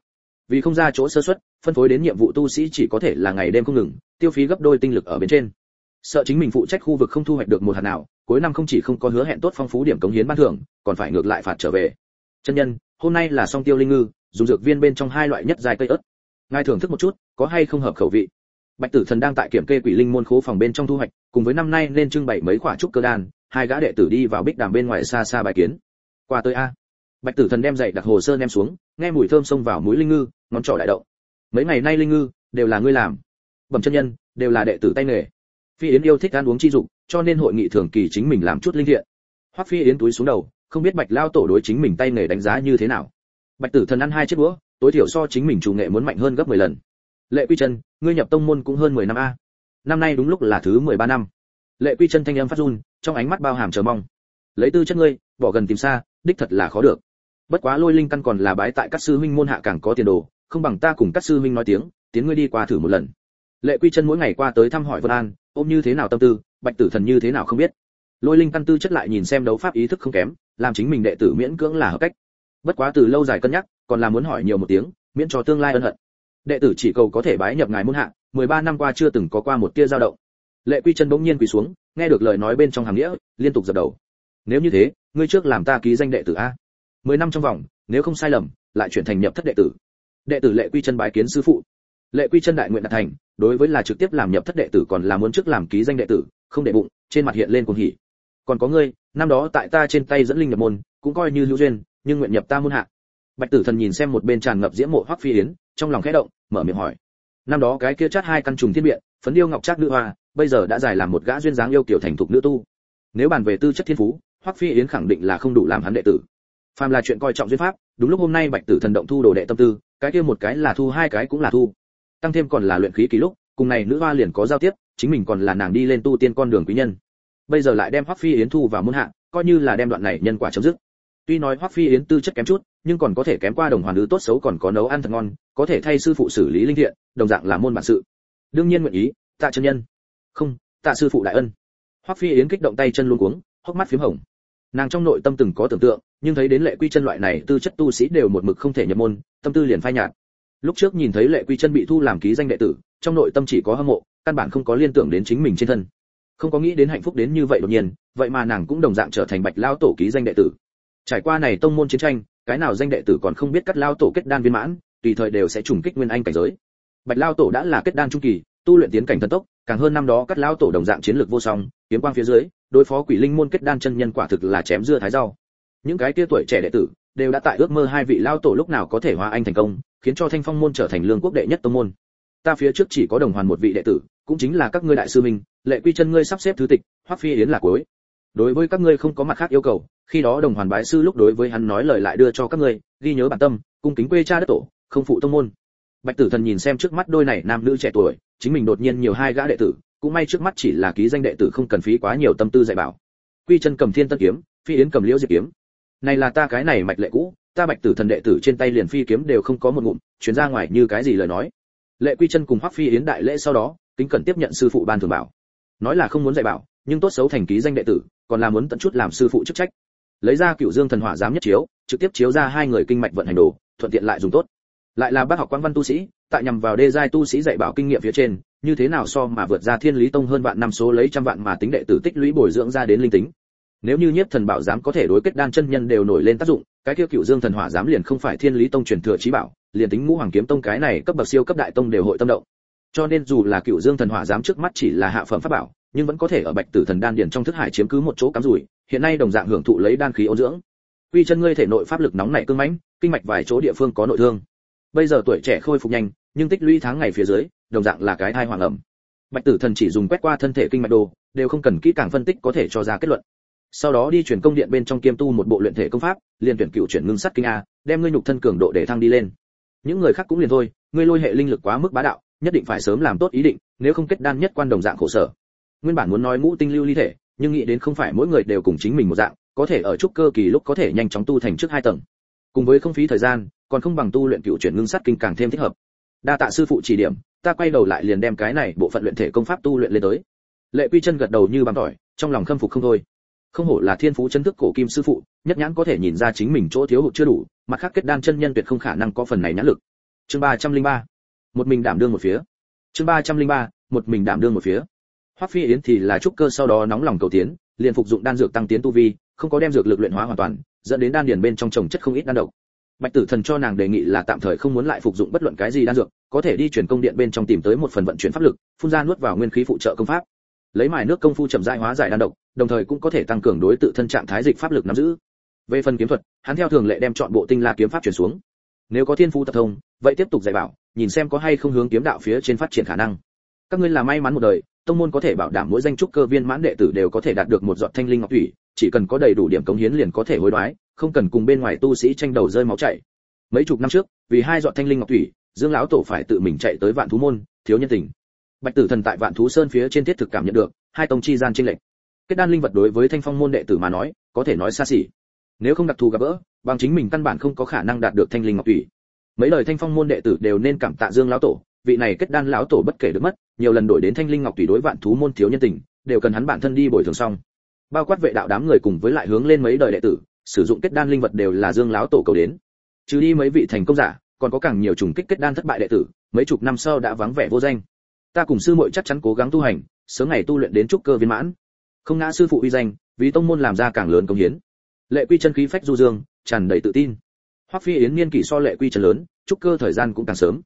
vì không ra chỗ sơ suất, phân phối đến nhiệm vụ tu sĩ chỉ có thể là ngày đêm không ngừng, tiêu phí gấp đôi tinh lực ở bên trên. Sợ chính mình phụ trách khu vực không thu hoạch được một hạt nào, cuối năm không chỉ không có hứa hẹn tốt phong phú điểm cống hiến ban thưởng, còn phải ngược lại phạt trở về. Chân nhân, hôm nay là song tiêu linh ngư, dùng dược viên bên trong hai loại nhất dài cây ớt. Ngài thưởng thức một chút, có hay không hợp khẩu vị? Bạch tử thần đang tại kiểm kê quỷ linh môn khố phòng bên trong thu hoạch, cùng với năm nay nên trưng bày mấy quả trúc cơ đan, hai gã đệ tử đi vào bích đàm bên ngoài xa xa bài kiến. Qua tới a. Bạch tử thần đem dậy đặt hồ sơ đem xuống, nghe mùi thơm xông vào mũi linh ngư ngón trỏ đại động. Mấy ngày nay linh ngư đều là ngươi làm. Bẩm chân nhân, đều là đệ tử tay nghề. Phi yến yêu thích ăn uống chi dục, cho nên hội nghị thường kỳ chính mình làm chút linh thiện. Hoắc phi yến túi xuống đầu, không biết bạch lao tổ đối chính mình tay nghề đánh giá như thế nào. Bạch tử thần ăn hai chiếc đũa tối thiểu so chính mình chủ nghệ muốn mạnh hơn gấp 10 lần. Lệ quy chân, ngươi nhập tông môn cũng hơn 10 năm a. Năm nay đúng lúc là thứ 13 năm. Lệ quy chân thanh âm phát run, trong ánh mắt bao hàm chờ mong. Lấy tư chất ngươi, bỏ gần tìm xa, đích thật là khó được. Bất quá lôi linh căn còn là bái tại các sư huynh môn hạ càng có tiền đồ không bằng ta cùng các sư huynh nói tiếng, tiến ngươi đi qua thử một lần. Lệ quy chân mỗi ngày qua tới thăm hỏi vân an, ôm như thế nào tâm tư, bạch tử thần như thế nào không biết. Lôi linh căn tư chất lại nhìn xem đấu pháp ý thức không kém, làm chính mình đệ tử miễn cưỡng là hợp cách. Bất quá từ lâu dài cân nhắc, còn là muốn hỏi nhiều một tiếng, miễn cho tương lai ân hận. Đệ tử chỉ cầu có thể bái nhập ngài môn hạ 13 năm qua chưa từng có qua một tia dao động. Lệ quy chân bỗng nhiên quỳ xuống, nghe được lời nói bên trong hàm nghĩa, liên tục dập đầu. Nếu như thế, ngươi trước làm ta ký danh đệ tử a. Mười năm trong vòng, nếu không sai lầm, lại chuyển thành nhập thất đệ tử đệ tử lệ quy chân bái kiến sư phụ. Lệ quy chân đại nguyện đạt thành, đối với là trực tiếp làm nhập thất đệ tử còn là muốn trước làm ký danh đệ tử, không để bụng, trên mặt hiện lên cuồng hỉ. Còn có ngươi, năm đó tại ta trên tay dẫn linh nhập môn, cũng coi như lưu duyên, nhưng nguyện nhập ta môn hạ. Bạch tử thần nhìn xem một bên tràn ngập diễm mộ hoắc phi yến, trong lòng khẽ động, mở miệng hỏi. Năm đó cái kia chát hai căn trùng thiên biện, phấn điêu ngọc trác nữ hoa, bây giờ đã giải làm một gã duyên dáng yêu kiểu thành thục nữ tu. Nếu bàn về tư chất thiên phú, hoắc phi yến khẳng định là không đủ làm hắn đệ tử. Phàm là chuyện coi trọng duyên pháp, đúng lúc hôm nay bạch tử thần động thu đồ đệ tâm tư cái kia một cái là thu, hai cái cũng là thu. Tăng thêm còn là luyện khí kỳ lúc, cùng này nữ hoa liền có giao tiếp, chính mình còn là nàng đi lên tu tiên con đường quý nhân. Bây giờ lại đem hoắc phi yến thu vào môn hạ, coi như là đem đoạn này nhân quả chấm dứt. Tuy nói hoắc phi yến tư chất kém chút, nhưng còn có thể kém qua đồng hoàn nữ tốt xấu còn có nấu ăn thật ngon, có thể thay sư phụ xử lý linh thiện, đồng dạng là môn bản sự. Đương nhiên nguyện ý, tạ chân nhân. Không, tạ sư phụ đại ân. Hoắc phi yến kích động tay chân luôn cuống, hốc mắt phím hồng nàng trong nội tâm từng có tưởng tượng, nhưng thấy đến lệ quy chân loại này, tư chất tu sĩ đều một mực không thể nhập môn, tâm tư liền phai nhạt. Lúc trước nhìn thấy lệ quy chân bị thu làm ký danh đệ tử, trong nội tâm chỉ có hâm mộ, căn bản không có liên tưởng đến chính mình trên thân. Không có nghĩ đến hạnh phúc đến như vậy đột nhiên, vậy mà nàng cũng đồng dạng trở thành bạch lao tổ ký danh đệ tử. Trải qua này tông môn chiến tranh, cái nào danh đệ tử còn không biết cắt lao tổ kết đan viên mãn, tùy thời đều sẽ trùng kích nguyên anh cảnh giới. Bạch lao tổ đã là kết đan trung kỳ tu luyện tiến cảnh thần tốc, càng hơn năm đó cắt lao tổ đồng dạng chiến lược vô song, kiếm quang phía dưới, đối phó quỷ linh môn kết đan chân nhân quả thực là chém dưa thái rau. Những cái kia tuổi trẻ đệ tử đều đã tại ước mơ hai vị lao tổ lúc nào có thể hóa anh thành công, khiến cho thanh phong môn trở thành lương quốc đệ nhất tông môn. Ta phía trước chỉ có đồng hoàn một vị đệ tử, cũng chính là các ngươi đại sư mình lệ quy chân ngươi sắp xếp thứ tịch, hoắc phi yến là cuối. Đối với các ngươi không có mặt khác yêu cầu, khi đó đồng hoàn bái sư lúc đối với hắn nói lời lại đưa cho các ngươi, ghi nhớ bản tâm, cung kính quê cha đất tổ, không phụ tông môn bạch tử thần nhìn xem trước mắt đôi này nam nữ trẻ tuổi, chính mình đột nhiên nhiều hai gã đệ tử, cũng may trước mắt chỉ là ký danh đệ tử không cần phí quá nhiều tâm tư dạy bảo. Quy chân cầm thiên tân kiếm, phi yến cầm liễu diệp kiếm. Này là ta cái này mạch lệ cũ, ta bạch tử thần đệ tử trên tay liền phi kiếm đều không có một ngụm chuyến ra ngoài như cái gì lời nói. Lệ quy chân cùng hoắc phi yến đại lễ sau đó, kính cẩn tiếp nhận sư phụ ban thường bảo. Nói là không muốn dạy bảo, nhưng tốt xấu thành ký danh đệ tử, còn là muốn tận chút làm sư phụ chức trách. Lấy ra cựu dương thần hỏa giám nhất chiếu, trực tiếp chiếu ra hai người kinh mạch vận hành đồ, thuận tiện lại dùng tốt lại là bác học quan văn tu sĩ, tại nhằm vào đê giai tu sĩ dạy bảo kinh nghiệm phía trên, như thế nào so mà vượt ra thiên lý tông hơn vạn năm số lấy trăm vạn mà tính đệ tử tích lũy bồi dưỡng ra đến linh tính. Nếu như nhất thần bảo giám có thể đối kết đan chân nhân đều nổi lên tác dụng, cái kia cựu dương thần hỏa giám liền không phải thiên lý tông truyền thừa trí bảo, liền tính ngũ hoàng kiếm tông cái này cấp bậc siêu cấp đại tông đều hội tâm động. Cho nên dù là cựu dương thần hỏa giám trước mắt chỉ là hạ phẩm pháp bảo, nhưng vẫn có thể ở bạch tử thần đan điền trong thức hải chiếm cứ một chỗ cắm rủi, hiện nay đồng dạng hưởng thụ lấy đan khí ô dưỡng. Quy chân ngươi thể nội pháp lực nóng nảy cương mãnh, kinh mạch vài chỗ địa phương có nội thương bây giờ tuổi trẻ khôi phục nhanh, nhưng tích lũy tháng ngày phía dưới, đồng dạng là cái thai hoàng ẩm. Bạch tử thần chỉ dùng quét qua thân thể kinh mạch đồ, đều không cần kỹ càng phân tích có thể cho ra kết luận. Sau đó đi chuyển công điện bên trong kiêm tu một bộ luyện thể công pháp, liền tuyển cựu chuyển ngưng sắt kinh a, đem ngươi nhục thân cường độ để thăng đi lên. Những người khác cũng liền thôi, ngươi lôi hệ linh lực quá mức bá đạo, nhất định phải sớm làm tốt ý định, nếu không kết đan nhất quan đồng dạng khổ sở. Nguyên bản muốn nói ngũ tinh lưu ly thể, nhưng nghĩ đến không phải mỗi người đều cùng chính mình một dạng, có thể ở trúc cơ kỳ lúc có thể nhanh chóng tu thành trước hai tầng. Cùng với không phí thời gian còn không bằng tu luyện cựu chuyển ngưng sắt kinh càng thêm thích hợp. Đa tạ sư phụ chỉ điểm, ta quay đầu lại liền đem cái này bộ phận luyện thể công pháp tu luyện lên tới. Lệ quy chân gật đầu như bằng tỏi, trong lòng khâm phục không thôi. Không hổ là thiên phú chân thức cổ kim sư phụ, nhất nhãn có thể nhìn ra chính mình chỗ thiếu hụt chưa đủ, mặt khác kết đan chân nhân tuyệt không khả năng có phần này nhãn lực. Chương ba trăm linh ba. Một mình đảm đương một phía. Chương ba trăm linh ba. Một mình đảm đương một phía. Hoắc phi yến thì là trúc cơ sau đó nóng lòng cầu tiến, liền phục dụng đan dược tăng tiến tu vi, không có đem dược lực luyện hóa hoàn toàn, dẫn đến đan điền bên trong trồng chất không ít đan độc bạch tử thần cho nàng đề nghị là tạm thời không muốn lại phục dụng bất luận cái gì đan dược, có thể đi chuyển công điện bên trong tìm tới một phần vận chuyển pháp lực, phun ra nuốt vào nguyên khí phụ trợ công pháp. Lấy mài nước công phu chậm rãi hóa giải đan độc, đồng thời cũng có thể tăng cường đối tự thân trạng thái dịch pháp lực nắm giữ. Về phần kiếm thuật, hắn theo thường lệ đem chọn bộ tinh la kiếm pháp chuyển xuống. Nếu có thiên phú tập thông, vậy tiếp tục dạy bảo, nhìn xem có hay không hướng kiếm đạo phía trên phát triển khả năng. Các ngươi là may mắn một đời, tông môn có thể bảo đảm mỗi danh trúc cơ viên mãn đệ tử đều có thể đạt được một giọt thanh linh ngọc thủy, chỉ cần có đầy đủ điểm cống hiến liền có thể hối đoái không cần cùng bên ngoài tu sĩ tranh đầu rơi máu chảy. Mấy chục năm trước, vì hai dọn thanh linh ngọc thủy, dương lão tổ phải tự mình chạy tới vạn thú môn, thiếu nhân tình. Bạch tử thần tại vạn thú sơn phía trên thiết thực cảm nhận được, hai tông chi gian chênh lệch. Kết đan linh vật đối với thanh phong môn đệ tử mà nói, có thể nói xa xỉ. Nếu không đặc thù gặp gỡ, bằng chính mình căn bản không có khả năng đạt được thanh linh ngọc thủy. Mấy lời thanh phong môn đệ tử đều nên cảm tạ dương lão tổ, vị này kết đan lão tổ bất kể được mất, nhiều lần đổi đến thanh linh ngọc thủy đối vạn thú môn thiếu nhân tình, đều cần hắn bản thân đi bồi thường xong. Bao quát vệ đạo đám người cùng với lại hướng lên mấy đời đệ tử sử dụng kết đan linh vật đều là dương lão tổ cầu đến. Trừ đi mấy vị thành công giả, còn có càng nhiều trùng kích kết đan thất bại đệ tử, mấy chục năm sau đã vắng vẻ vô danh. Ta cùng sư muội chắc chắn cố gắng tu hành, sớm ngày tu luyện đến trúc cơ viên mãn. Không ngã sư phụ uy danh, vì tông môn làm ra càng lớn công hiến. Lệ quy chân khí phách du dương, tràn đầy tự tin. Hoắc phi yến niên kỷ so lệ quy chân lớn, trúc cơ thời gian cũng càng sớm.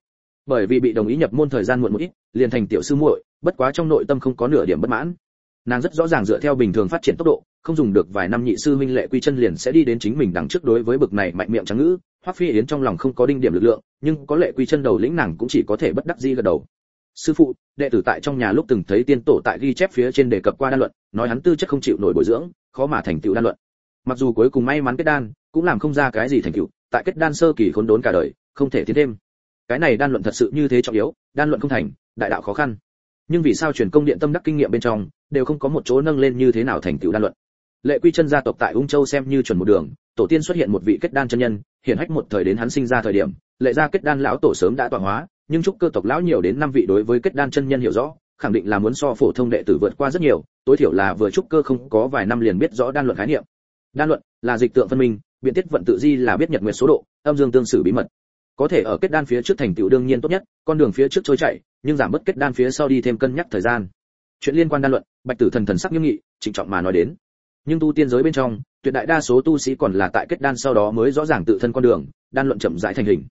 Bởi vì bị đồng ý nhập môn thời gian muộn một ít, liền thành tiểu sư muội, bất quá trong nội tâm không có nửa điểm bất mãn nàng rất rõ ràng dựa theo bình thường phát triển tốc độ, không dùng được vài năm nhị sư huynh lệ quy chân liền sẽ đi đến chính mình đằng trước đối với bực này mạnh miệng trắng ngữ, hoắc phi yến trong lòng không có đinh điểm lực lượng, nhưng có lệ quy chân đầu lĩnh nàng cũng chỉ có thể bất đắc dĩ gật đầu. Sư phụ, đệ tử tại trong nhà lúc từng thấy tiên tổ tại ghi chép phía trên đề cập qua đan luận, nói hắn tư chất không chịu nổi bồi dưỡng, khó mà thành tựu đan luận. Mặc dù cuối cùng may mắn kết đan, cũng làm không ra cái gì thành tựu, tại kết đan sơ kỳ khốn đốn cả đời, không thể tiến thêm. Cái này đan luận thật sự như thế trọng yếu, đan luận không thành, đại đạo khó khăn. Nhưng vì sao truyền công điện tâm đắc kinh nghiệm bên trong đều không có một chỗ nâng lên như thế nào thành tựu đan luận. Lệ quy chân gia tộc tại ung châu xem như chuẩn một đường tổ tiên xuất hiện một vị kết đan chân nhân hiển hách một thời đến hắn sinh ra thời điểm lệ gia kết đan lão tổ sớm đã tọa hóa nhưng trúc cơ tộc lão nhiều đến năm vị đối với kết đan chân nhân hiểu rõ khẳng định là muốn so phổ thông đệ tử vượt qua rất nhiều tối thiểu là vừa trúc cơ không có vài năm liền biết rõ đan luận khái niệm. Đan luận là dịch tượng phân minh biện tiết vận tự di là biết nhật nguyệt số độ âm dương tương xử bí mật. Có thể ở kết đan phía trước thành tựu đương nhiên tốt nhất con đường phía trước trôi chảy, nhưng giảm bớt kết đan phía sau đi thêm cân nhắc thời gian chuyện liên quan đan luận, bạch tử thần thần sắc nghiêm nghị, trịnh trọng mà nói đến. Nhưng tu tiên giới bên trong, tuyệt đại đa số tu sĩ còn là tại kết đan sau đó mới rõ ràng tự thân con đường, đan luận chậm rãi thành hình.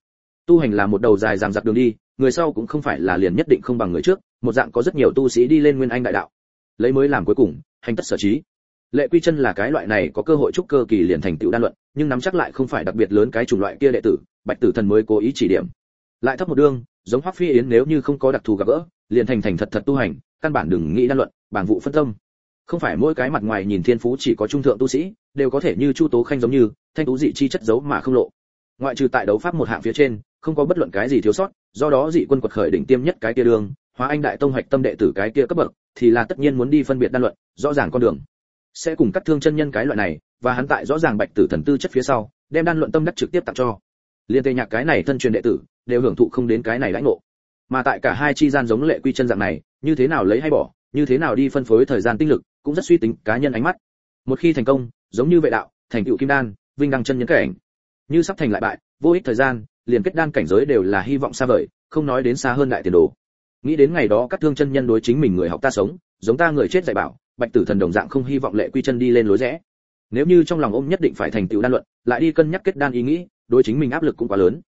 Tu hành là một đầu dài dằng dặc đường đi, người sau cũng không phải là liền nhất định không bằng người trước, một dạng có rất nhiều tu sĩ đi lên nguyên anh đại đạo. Lấy mới làm cuối cùng, hành tất sở trí. Lệ quy chân là cái loại này có cơ hội trúc cơ kỳ liền thành tựu đan luận, nhưng nắm chắc lại không phải đặc biệt lớn cái chủng loại kia đệ tử, bạch tử thần mới cố ý chỉ điểm. Lại thấp một đương giống hoắc phi yến nếu như không có đặc thù gặp gỡ, liền thành thành thật thật tu hành căn bản đừng nghĩ đan luận, bảng vụ phân tâm. Không phải mỗi cái mặt ngoài nhìn thiên phú chỉ có trung thượng tu sĩ, đều có thể như chu tố khanh giống như, thanh tú dị chi chất giấu mà không lộ. Ngoại trừ tại đấu pháp một hạng phía trên, không có bất luận cái gì thiếu sót, do đó dị quân quật khởi đỉnh tiêm nhất cái kia đường, hóa anh đại tông hoạch tâm đệ tử cái kia cấp bậc, thì là tất nhiên muốn đi phân biệt đan luận, rõ ràng con đường. Sẽ cùng cắt thương chân nhân cái loại này, và hắn tại rõ ràng bạch tử thần tư chất phía sau, đem đan luận tâm đắc trực tiếp tặng cho. Liên tề nhạc cái này thân truyền đệ tử, đều hưởng thụ không đến cái này lãnh ngộ. Mà tại cả hai chi gian giống lệ quy chân dạng này như thế nào lấy hay bỏ, như thế nào đi phân phối thời gian tinh lực, cũng rất suy tính cá nhân ánh mắt. Một khi thành công, giống như vệ đạo, thành tựu kim đan, vinh đăng chân nhân cảnh. Như sắp thành lại bại, vô ích thời gian, liền kết đan cảnh giới đều là hy vọng xa vời, không nói đến xa hơn đại tiền đồ. Nghĩ đến ngày đó các thương chân nhân đối chính mình người học ta sống, giống ta người chết dạy bảo, bạch tử thần đồng dạng không hy vọng lệ quy chân đi lên lối rẽ. Nếu như trong lòng ôm nhất định phải thành tựu đan luận, lại đi cân nhắc kết đan ý nghĩ, đối chính mình áp lực cũng quá lớn.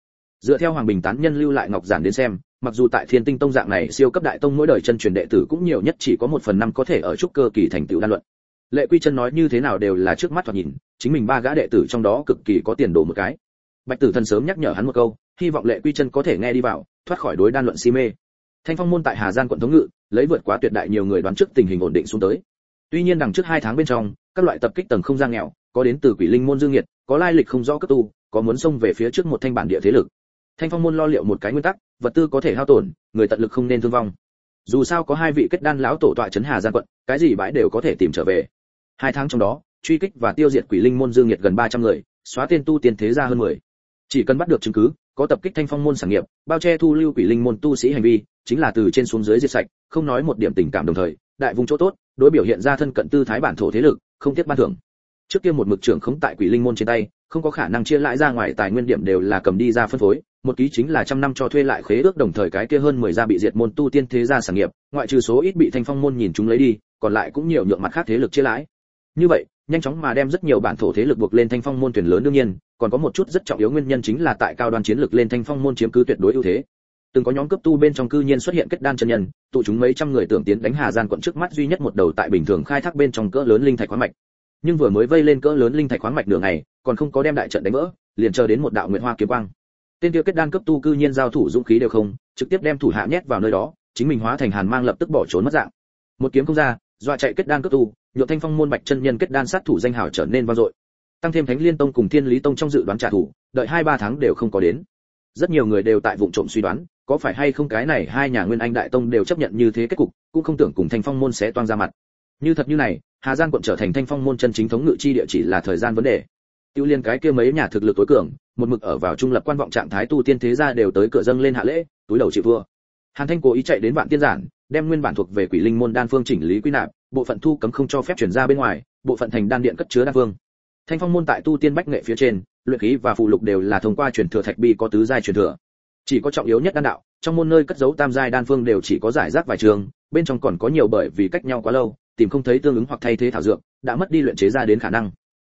Dựa theo hoàng bình tán nhân lưu lại ngọc giản đến xem mặc dù tại thiên tinh tông dạng này siêu cấp đại tông mỗi đời chân truyền đệ tử cũng nhiều nhất chỉ có một phần năm có thể ở trúc cơ kỳ thành tựu đan luận. Lệ quy chân nói như thế nào đều là trước mắt thoạt nhìn, chính mình ba gã đệ tử trong đó cực kỳ có tiền đồ một cái. Bạch tử thần sớm nhắc nhở hắn một câu, hy vọng lệ quy chân có thể nghe đi vào, thoát khỏi đối đan luận si mê. Thanh phong môn tại hà giang quận thống ngự, lấy vượt quá tuyệt đại nhiều người đoán trước tình hình ổn định xuống tới. Tuy nhiên đằng trước hai tháng bên trong, các loại tập kích tầng không gian nghèo, có đến từ quỷ linh môn dương nhiệt, có lai lịch không rõ cấp tu, có muốn xông về phía trước một thanh bản địa thế lực thanh phong môn lo liệu một cái nguyên tắc, vật tư có thể hao tổn, người tận lực không nên thương vong. Dù sao có hai vị kết đan lão tổ tọa trấn hà giang quận, cái gì bãi đều có thể tìm trở về. Hai tháng trong đó, truy kích và tiêu diệt quỷ linh môn dương nhiệt gần 300 người, xóa tên tu tiền thế ra hơn 10. chỉ cần bắt được chứng cứ, có tập kích thanh phong môn sản nghiệp, bao che thu lưu quỷ linh môn tu sĩ hành vi, chính là từ trên xuống dưới diệt sạch, không nói một điểm tình cảm đồng thời, đại vùng chỗ tốt, đối biểu hiện ra thân cận tư thái bản thổ thế lực, không tiếc ban thưởng trước kia một mực trưởng khống tại quỷ linh môn trên tay, không có khả năng chia lại ra ngoài tài nguyên điểm đều là cầm đi ra phân phối, một ký chính là trăm năm cho thuê lại khế ước đồng thời cái kia hơn 10 gia bị diệt môn tu tiên thế gia sản nghiệp, ngoại trừ số ít bị thanh phong môn nhìn chúng lấy đi, còn lại cũng nhiều nhượng mặt khác thế lực chia lãi. Như vậy, nhanh chóng mà đem rất nhiều bản thổ thế lực buộc lên thanh phong môn tuyển lớn đương nhiên, còn có một chút rất trọng yếu nguyên nhân chính là tại cao đoan chiến lực lên thanh phong môn chiếm cứ tuyệt đối ưu thế. Từng có nhóm cấp tu bên trong cư nhiên xuất hiện kết đan chân nhân, tụ chúng mấy trăm người tưởng tiến đánh hà gian quận trước mắt duy nhất một đầu tại bình thường khai thác bên trong cỡ lớn linh thạch khoáng mạch nhưng vừa mới vây lên cỡ lớn linh thạch khoáng mạch đường này còn không có đem đại trận đánh vỡ, liền chờ đến một đạo nguyệt hoa kiếm quang. Tên kia kết đan cấp tu cư nhiên giao thủ dũng khí đều không, trực tiếp đem thủ hạ nhét vào nơi đó, chính mình hóa thành hàn mang lập tức bỏ trốn mất dạng. Một kiếm không ra, dọa chạy kết đan cấp tu nhượng thanh phong môn bạch chân nhân kết đan sát thủ danh hào trở nên vang dội. Tăng thêm thánh liên tông cùng thiên lý tông trong dự đoán trả thù, đợi hai ba tháng đều không có đến. Rất nhiều người đều tại vụng trộm suy đoán, có phải hay không cái này hai nhà nguyên anh đại tông đều chấp nhận như thế kết cục, cũng không tưởng cùng thanh phong môn sẽ toang ra mặt. Như thật như này hà giang quận trở thành thanh phong môn chân chính thống ngự chi địa chỉ là thời gian vấn đề. Tiêu liên cái kia mấy nhà thực lực tối cường, một mực ở vào trung lập quan vọng trạng thái tu tiên thế gia đều tới cửa dâng lên hạ lễ, túi đầu chịu vua hàn thanh cố ý chạy đến vạn tiên giản, đem nguyên bản thuộc về quỷ linh môn đan phương chỉnh lý quy nạp, bộ phận thu cấm không cho phép chuyển ra bên ngoài, bộ phận thành đan điện cất chứa đan phương. Thanh phong môn tại tu tiên bách nghệ phía trên, luyện khí và phụ lục đều là thông qua truyền thừa thạch bi có tứ giai truyền thừa. Chỉ có trọng yếu nhất đan đạo, trong môn nơi cất giấu tam giai đan phương đều chỉ có giải rác vài trường, bên trong còn có nhiều bởi vì cách nhau quá lâu tìm không thấy tương ứng hoặc thay thế thảo dược, đã mất đi luyện chế ra đến khả năng.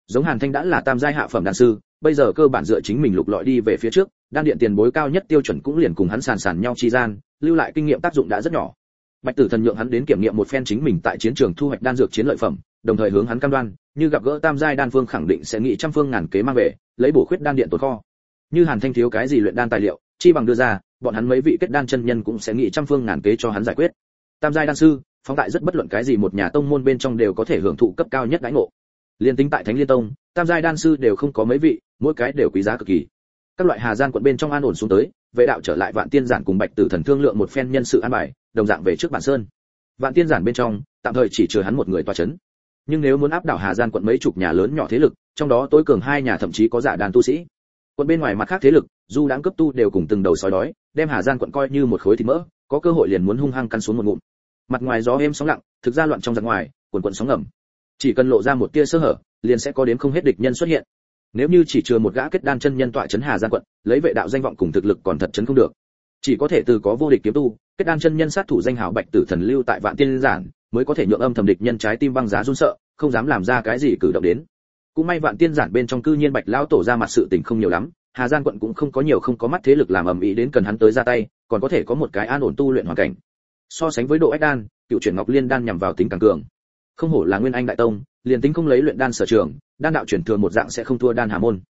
Giống hàn thanh đã là tam giai hạ phẩm đan sư, bây giờ cơ bản dựa chính mình lục lọi đi về phía trước, đan điện tiền bối cao nhất tiêu chuẩn cũng liền cùng hắn sàn sàn nhau chi gian, lưu lại kinh nghiệm tác dụng đã rất nhỏ. Bạch tử thần nhượng hắn đến kiểm nghiệm một phen chính mình tại chiến trường thu hoạch đan dược chiến lợi phẩm, đồng thời hướng hắn cam đoan, như gặp gỡ tam giai đan phương khẳng định sẽ nghị trăm phương ngàn kế mang về, lấy bổ khuyết đan điện tồn kho. Như hàn thanh thiếu cái gì luyện đan tài liệu, chi bằng đưa ra, bọn hắn mấy vị kết đan chân nhân cũng sẽ nghị trăm phương ngàn kế cho hắn giải quyết. Tam giai đan sư phóng tại rất bất luận cái gì một nhà tông môn bên trong đều có thể hưởng thụ cấp cao nhất đãi ngộ. Liên tính tại thánh liên tông, tam giai đan sư đều không có mấy vị, mỗi cái đều quý giá cực kỳ. Các loại hà gian quận bên trong an ổn xuống tới, vệ đạo trở lại vạn tiên giản cùng bạch tử thần thương lượng một phen nhân sự an bài, đồng dạng về trước bản sơn. Vạn tiên giản bên trong, tạm thời chỉ chờ hắn một người tọa chấn. Nhưng nếu muốn áp đảo hà gian quận mấy chục nhà lớn nhỏ thế lực, trong đó tối cường hai nhà thậm chí có giả đàn tu sĩ. Quận bên ngoài mặt khác thế lực, dù đáng cấp tu đều cùng từng đầu sói đói, đem hà gian quận coi như một khối thịt mỡ, có cơ hội liền muốn hung hăng căn xuống một ngụm mặt ngoài gió êm sóng lặng, thực ra loạn trong giặc ngoài quần quần sóng ngầm. Chỉ cần lộ ra một tia sơ hở, liền sẽ có đến không hết địch nhân xuất hiện. Nếu như chỉ chừa một gã kết đan chân nhân tọa chấn hà giang quận, lấy vệ đạo danh vọng cùng thực lực còn thật chấn không được. Chỉ có thể từ có vô địch kiếm tu, kết đan chân nhân sát thủ danh hào bạch tử thần lưu tại vạn tiên giản, mới có thể nhượng âm thầm địch nhân trái tim băng giá run sợ, không dám làm ra cái gì cử động đến. Cũng may vạn tiên giản bên trong cư nhiên bạch lão tổ ra mặt sự tình không nhiều lắm, hà giang quận cũng không có nhiều không có mắt thế lực làm ầm ĩ đến cần hắn tới ra tay, còn có thể có một cái an ổn tu luyện hoàn cảnh so sánh với độ ách đan, cựu chuyển ngọc liên đan nhằm vào tính càng cường. Không hổ là nguyên anh đại tông, liền tính không lấy luyện đan sở trường, đan đạo chuyển thừa một dạng sẽ không thua đan hà môn.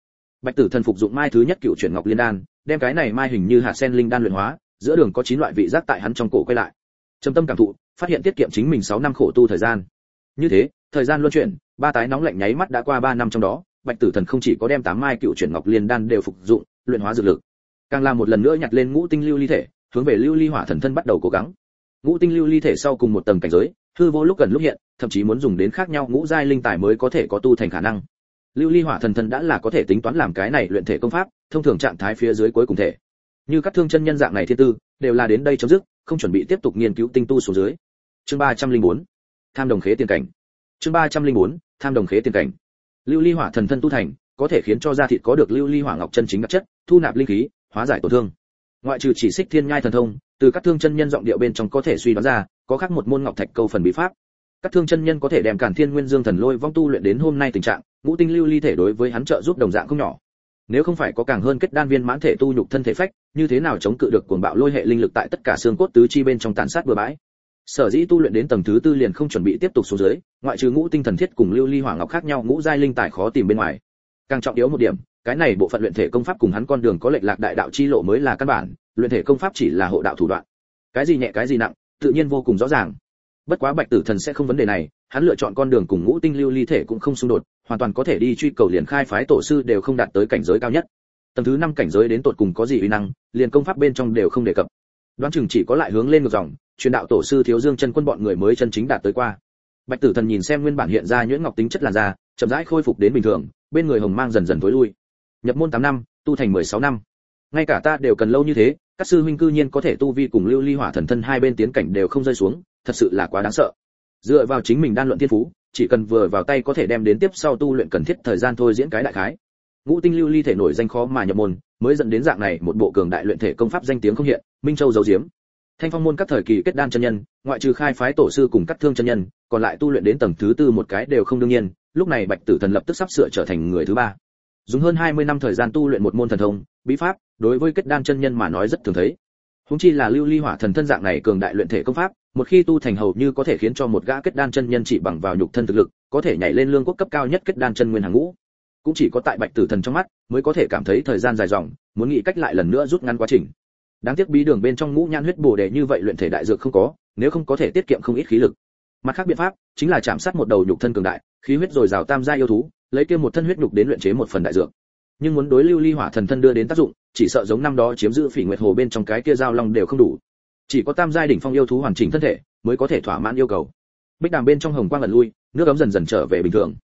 Bạch tử thần phục dụng mai thứ nhất cựu chuyển ngọc liên đan, đem cái này mai hình như hạt sen linh đan luyện hóa, giữa đường có chín loại vị giác tại hắn trong cổ quay lại. Trầm tâm cảm thụ, phát hiện tiết kiệm chính mình 6 năm khổ tu thời gian. Như thế, thời gian luân chuyển, ba tái nóng lạnh nháy mắt đã qua 3 năm trong đó, bạch tử thần không chỉ có đem tám mai cựu chuyển ngọc liên đan đều phục dụng, luyện hóa dược lực. Càng làm một lần nữa nhặt lên ngũ tinh lưu ly thể, hướng về lưu ly hỏa thần thân bắt đầu cố gắng ngũ tinh lưu ly thể sau cùng một tầng cảnh giới, hư vô lúc gần lúc hiện, thậm chí muốn dùng đến khác nhau ngũ giai linh tài mới có thể có tu thành khả năng. Lưu ly hỏa thần thân đã là có thể tính toán làm cái này luyện thể công pháp, thông thường trạng thái phía dưới cuối cùng thể. Như các thương chân nhân dạng này thiên tư, đều là đến đây chấm dứt, không chuẩn bị tiếp tục nghiên cứu tinh tu xuống dưới. Chương ba trăm linh bốn, tham đồng khế tiền cảnh. Chương ba trăm linh bốn, tham đồng khế tiền cảnh. Lưu ly hỏa thần thân tu thành, có thể khiến cho da thịt có được lưu ly hỏa ngọc chân chính đặc chất, thu nạp linh khí, hóa giải tổn thương. Ngoại trừ chỉ xích thiên nhai thần thông từ các thương chân nhân giọng điệu bên trong có thể suy đoán ra, có khác một môn ngọc thạch câu phần bí pháp. Các thương chân nhân có thể đem cản thiên nguyên dương thần lôi vong tu luyện đến hôm nay tình trạng, ngũ tinh lưu ly thể đối với hắn trợ giúp đồng dạng không nhỏ. Nếu không phải có càng hơn kết đan viên mãn thể tu nhục thân thể phách, như thế nào chống cự được cuồng bạo lôi hệ linh lực tại tất cả xương cốt tứ chi bên trong tàn sát bừa bãi? Sở dĩ tu luyện đến tầng thứ tư liền không chuẩn bị tiếp tục xuống dưới, ngoại trừ ngũ tinh thần thiết cùng lưu ly hỏa ngọc khác nhau ngũ giai linh tài khó tìm bên ngoài. Càng trọng yếu một điểm cái này bộ phận luyện thể công pháp cùng hắn con đường có lệch lạc đại đạo chi lộ mới là căn bản, luyện thể công pháp chỉ là hộ đạo thủ đoạn. Cái gì nhẹ, cái gì nặng, tự nhiên vô cùng rõ ràng. Bất quá bạch tử thần sẽ không vấn đề này, hắn lựa chọn con đường cùng ngũ tinh lưu ly thể cũng không xung đột, hoàn toàn có thể đi truy cầu liền khai phái tổ sư đều không đạt tới cảnh giới cao nhất. Tầng thứ năm cảnh giới đến tột cùng có gì uy năng, liền công pháp bên trong đều không đề cập. Đoán chừng chỉ có lại hướng lên ngược dòng, truyền đạo tổ sư thiếu dương chân quân bọn người mới chân chính đạt tới qua. Bạch tử thần nhìn xem nguyên bản hiện ra nhuyễn ngọc tính chất làn da, chậm rãi khôi phục đến bình thường, bên người hồng mang dần dần tối lui nhập môn 8 năm, tu thành 16 năm. Ngay cả ta đều cần lâu như thế, các sư huynh cư nhiên có thể tu vi cùng lưu ly hỏa thần thân hai bên tiến cảnh đều không rơi xuống, thật sự là quá đáng sợ. Dựa vào chính mình đan luận thiên phú, chỉ cần vừa vào tay có thể đem đến tiếp sau tu luyện cần thiết thời gian thôi diễn cái đại khái. Ngũ tinh lưu ly thể nổi danh khó mà nhập môn, mới dẫn đến dạng này một bộ cường đại luyện thể công pháp danh tiếng không hiện, minh châu giấu diếm thanh phong môn các thời kỳ kết đan chân nhân, ngoại trừ khai phái tổ sư cùng các thương chân nhân, còn lại tu luyện đến tầng thứ tư một cái đều không đương nhiên, lúc này bạch tử thần lập tức sắp sửa trở thành người thứ ba dùng hơn 20 năm thời gian tu luyện một môn thần thông, bí pháp, đối với kết đan chân nhân mà nói rất thường thấy. Huống chi là lưu ly hỏa thần thân dạng này cường đại luyện thể công pháp, một khi tu thành hầu như có thể khiến cho một gã kết đan chân nhân chỉ bằng vào nhục thân thực lực, có thể nhảy lên lương quốc cấp cao nhất kết đan chân nguyên hàng ngũ. Cũng chỉ có tại bạch tử thần trong mắt, mới có thể cảm thấy thời gian dài dòng, muốn nghĩ cách lại lần nữa rút ngắn quá trình. Đáng tiếc bí đường bên trong ngũ nhan huyết bổ để như vậy luyện thể đại dược không có, nếu không có thể tiết kiệm không ít khí lực. Mặt khác biện pháp, chính là chạm sát một đầu nhục thân cường đại, khí huyết dồi dào tam gia yêu thú lấy kia một thân huyết nhục đến luyện chế một phần đại dược. Nhưng muốn đối lưu ly hỏa thần thân đưa đến tác dụng, chỉ sợ giống năm đó chiếm giữ phỉ nguyệt hồ bên trong cái kia giao long đều không đủ. Chỉ có tam giai đỉnh phong yêu thú hoàn chỉnh thân thể, mới có thể thỏa mãn yêu cầu. Bích đàm bên trong hồng quang lần lui, nước ấm dần dần trở về bình thường.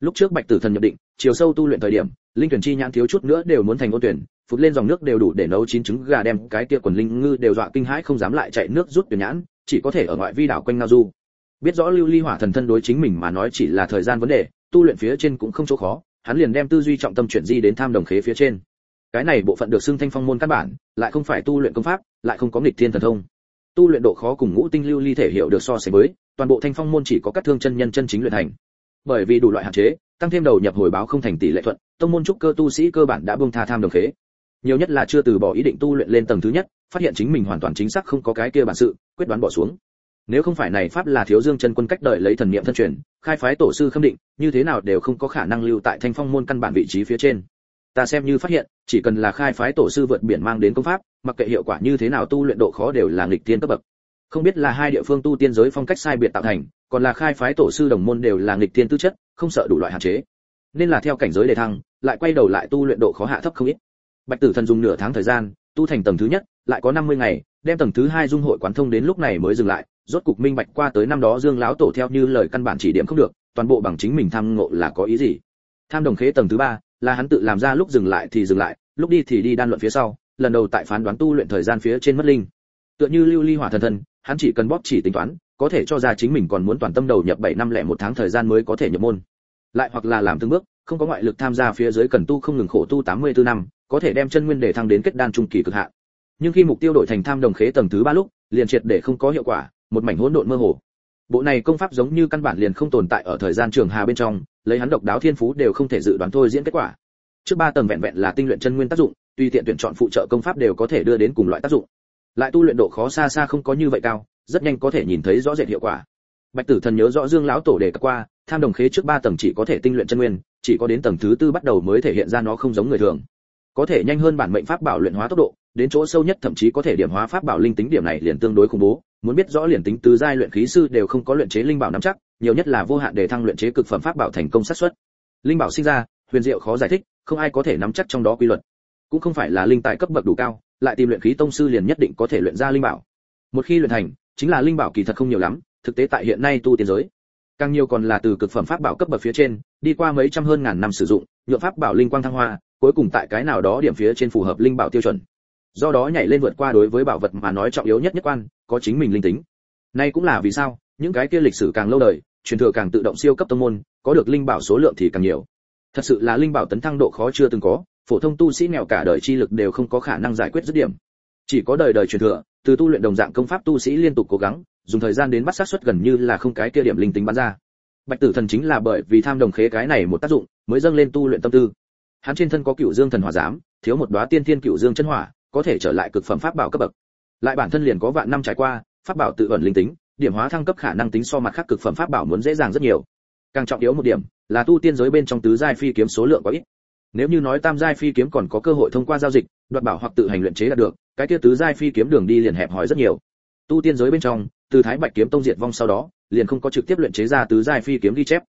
Lúc trước bạch tử thần nhập định, chiều sâu tu luyện thời điểm, linh tuyển chi nhãn thiếu chút nữa đều muốn thành ô tuyển, phụt lên dòng nước đều đủ để nấu chín trứng gà đem cái kia quần linh ngư đều dọa kinh hãi không dám lại chạy nước rút tuyển nhãn, chỉ có thể ở ngoại vi đảo quanh ngao du. Biết rõ lưu ly hỏa thần thân đối chính mình mà nói chỉ là thời gian vấn đề tu luyện phía trên cũng không chỗ khó, hắn liền đem tư duy trọng tâm chuyển di đến tham đồng khế phía trên. Cái này bộ phận được xưng thanh phong môn căn bản, lại không phải tu luyện công pháp, lại không có nghịch thiên thần thông. Tu luyện độ khó cùng ngũ tinh lưu ly thể hiểu được so sánh với, toàn bộ thanh phong môn chỉ có các thương chân nhân chân chính luyện hành. bởi vì đủ loại hạn chế, tăng thêm đầu nhập hồi báo không thành tỷ lệ thuận, tông môn trúc cơ tu sĩ cơ bản đã buông tha tham đồng khế. Nhiều nhất là chưa từ bỏ ý định tu luyện lên tầng thứ nhất, phát hiện chính mình hoàn toàn chính xác không có cái kia bản sự, quyết đoán bỏ xuống. Nếu không phải này pháp là thiếu dương chân quân cách đợi lấy thần niệm thân truyền khai phái tổ sư khâm định, như thế nào đều không có khả năng lưu tại thanh phong môn căn bản vị trí phía trên. Ta xem như phát hiện, chỉ cần là khai phái tổ sư vượt biển mang đến công pháp, mặc kệ hiệu quả như thế nào tu luyện độ khó đều là nghịch tiên cấp bậc. Không biết là hai địa phương tu tiên giới phong cách sai biệt tạo thành, còn là khai phái tổ sư đồng môn đều là nghịch tiên tư chất, không sợ đủ loại hạn chế. Nên là theo cảnh giới đề thăng, lại quay đầu lại tu luyện độ khó hạ thấp không ít. Bạch tử thần dùng nửa tháng thời gian, tu thành tầng thứ nhất lại có 50 ngày, đem tầng thứ hai dung hội quán thông đến lúc này mới dừng lại. Rốt cục minh bạch qua tới năm đó dương lão tổ theo như lời căn bản chỉ điểm không được, toàn bộ bằng chính mình tham ngộ là có ý gì? Tham đồng khế tầng thứ ba, là hắn tự làm ra lúc dừng lại thì dừng lại, lúc đi thì đi đan luận phía sau, lần đầu tại phán đoán tu luyện thời gian phía trên mất linh. Tựa như lưu ly hỏa thần thần, hắn chỉ cần bóp chỉ tính toán, có thể cho ra chính mình còn muốn toàn tâm đầu nhập 7 năm lẻ một tháng thời gian mới có thể nhập môn. Lại hoặc là làm từng bước, không có ngoại lực tham gia phía dưới cần tu không ngừng khổ tu 84 năm, có thể đem chân nguyên để thăng đến kết đan trung kỳ cực hạn nhưng khi mục tiêu đổi thành tham đồng khế tầng thứ ba lúc, liền triệt để không có hiệu quả, một mảnh hỗn độn mơ hồ. Bộ này công pháp giống như căn bản liền không tồn tại ở thời gian trường hà bên trong, lấy hắn độc đáo thiên phú đều không thể dự đoán thôi diễn kết quả. Trước ba tầng vẹn vẹn là tinh luyện chân nguyên tác dụng, tùy tiện tuyển chọn phụ trợ công pháp đều có thể đưa đến cùng loại tác dụng. Lại tu luyện độ khó xa xa không có như vậy cao, rất nhanh có thể nhìn thấy rõ rệt hiệu quả. Bạch tử thần nhớ rõ dương lão tổ đề cập qua, tham đồng khế trước ba tầng chỉ có thể tinh luyện chân nguyên, chỉ có đến tầng thứ tư bắt đầu mới thể hiện ra nó không giống người thường. Có thể nhanh hơn bản mệnh pháp bảo luyện hóa tốc độ đến chỗ sâu nhất thậm chí có thể điểm hóa pháp bảo linh tính điểm này liền tương đối khủng bố. Muốn biết rõ liền tính tứ giai luyện khí sư đều không có luyện chế linh bảo nắm chắc, nhiều nhất là vô hạn để thăng luyện chế cực phẩm pháp bảo thành công sát suất linh bảo sinh ra, huyền diệu khó giải thích, không ai có thể nắm chắc trong đó quy luật. Cũng không phải là linh tài cấp bậc đủ cao, lại tìm luyện khí tông sư liền nhất định có thể luyện ra linh bảo. Một khi luyện thành, chính là linh bảo kỳ thật không nhiều lắm, thực tế tại hiện nay tu tiên giới. Càng nhiều còn là từ cực phẩm pháp bảo cấp bậc phía trên, đi qua mấy trăm hơn ngàn năm sử dụng nhựa pháp bảo linh quang thăng hoa, cuối cùng tại cái nào đó điểm phía trên phù hợp linh bảo tiêu chuẩn do đó nhảy lên vượt qua đối với bảo vật mà nói trọng yếu nhất nhất quan, có chính mình linh tính. Nay cũng là vì sao, những cái kia lịch sử càng lâu đời, truyền thừa càng tự động siêu cấp tông môn, có được linh bảo số lượng thì càng nhiều. Thật sự là linh bảo tấn thăng độ khó chưa từng có, phổ thông tu sĩ nghèo cả đời chi lực đều không có khả năng giải quyết dứt điểm. Chỉ có đời đời truyền thừa, từ tu luyện đồng dạng công pháp tu sĩ liên tục cố gắng, dùng thời gian đến bắt sát suất gần như là không cái kia điểm linh tính bắn ra. Bạch tử thần chính là bởi vì tham đồng khế cái này một tác dụng, mới dâng lên tu luyện tâm tư. Hắn trên thân có cựu dương thần hỏa giám, thiếu một đóa tiên thiên cựu dương chân hỏa có thể trở lại cực phẩm pháp bảo cấp bậc. Lại bản thân liền có vạn năm trải qua, pháp bảo tự ẩn linh tính, điểm hóa thăng cấp khả năng tính so mặt khác cực phẩm pháp bảo muốn dễ dàng rất nhiều. Càng trọng yếu một điểm, là tu tiên giới bên trong tứ giai phi kiếm số lượng có ít. Nếu như nói tam giai phi kiếm còn có cơ hội thông qua giao dịch, đoạt bảo hoặc tự hành luyện chế đạt được, cái kia tứ giai phi kiếm đường đi liền hẹp hòi rất nhiều. Tu tiên giới bên trong, từ thái bạch kiếm tông diệt vong sau đó, liền không có trực tiếp luyện chế ra tứ giai phi kiếm ghi chép.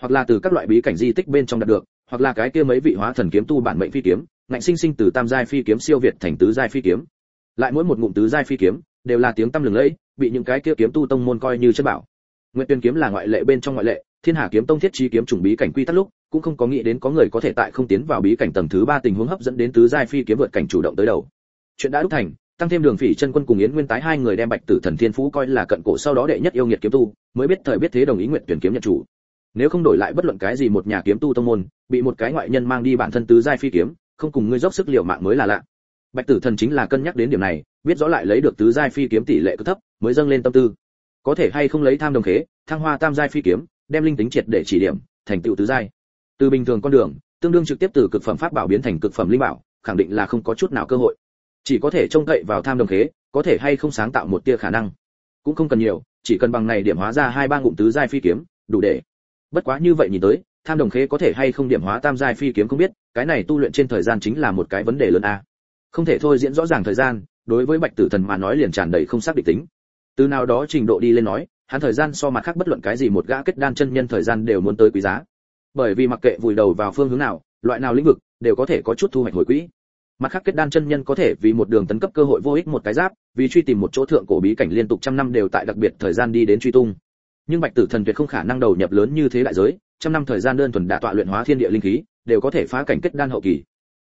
Hoặc là từ các loại bí cảnh di tích bên trong đạt được, hoặc là cái kia mấy vị hóa thần kiếm tu bản mệnh phi kiếm ngạnh sinh sinh từ tam giai phi kiếm siêu việt thành tứ giai phi kiếm. Lại mỗi một ngụm tứ giai phi kiếm đều là tiếng tăm lừng lẫy, bị những cái kia kiếm tu tông môn coi như chất bảo. Nguyệt tuyên kiếm là ngoại lệ bên trong ngoại lệ, thiên hà kiếm tông thiết trí kiếm trùng bí cảnh quy tắc lúc, cũng không có nghĩ đến có người có thể tại không tiến vào bí cảnh tầng thứ ba tình huống hấp dẫn đến tứ giai phi kiếm vượt cảnh chủ động tới đầu. Chuyện đã đúc thành, tăng thêm đường phỉ chân quân cùng yến nguyên tái hai người đem bạch tử thần thiên phú coi là cận cổ sau đó đệ nhất yêu nghiệt kiếm tu, mới biết thời biết thế đồng ý nguyệt tuyển kiếm nhận chủ. Nếu không đổi lại bất luận cái gì một nhà kiếm tu tông môn, bị một cái ngoại nhân mang đi bản thân tứ giai phi kiếm không cùng ngươi dốc sức liều mạng mới là lạ. Bạch tử thần chính là cân nhắc đến điểm này, biết rõ lại lấy được tứ giai phi kiếm tỷ lệ cứ thấp, mới dâng lên tâm tư. Có thể hay không lấy tham đồng khế, thăng hoa tam giai phi kiếm, đem linh tính triệt để chỉ điểm, thành tựu tứ giai. Từ bình thường con đường, tương đương trực tiếp từ cực phẩm pháp bảo biến thành cực phẩm linh bảo, khẳng định là không có chút nào cơ hội. Chỉ có thể trông cậy vào tham đồng khế, có thể hay không sáng tạo một tia khả năng. Cũng không cần nhiều, chỉ cần bằng này điểm hóa ra hai ba ngụm tứ giai phi kiếm, đủ để. Bất quá như vậy nhìn tới tham đồng khế có thể hay không điểm hóa tam giai phi kiếm không biết, cái này tu luyện trên thời gian chính là một cái vấn đề lớn a. Không thể thôi diễn rõ ràng thời gian, đối với bạch tử thần mà nói liền tràn đầy không xác định tính. Từ nào đó trình độ đi lên nói, hắn thời gian so mặt khác bất luận cái gì một gã kết đan chân nhân thời gian đều muốn tới quý giá. Bởi vì mặc kệ vùi đầu vào phương hướng nào, loại nào lĩnh vực, đều có thể có chút thu hoạch hồi quỹ. Mặt khác kết đan chân nhân có thể vì một đường tấn cấp cơ hội vô ích một cái giáp, vì truy tìm một chỗ thượng cổ bí cảnh liên tục trăm năm đều tại đặc biệt thời gian đi đến truy tung. Nhưng bạch tử thần tuyệt không khả năng đầu nhập lớn như thế đại giới trăm năm thời gian đơn thuần đã tọa luyện hóa thiên địa linh khí, đều có thể phá cảnh kết đan hậu kỳ.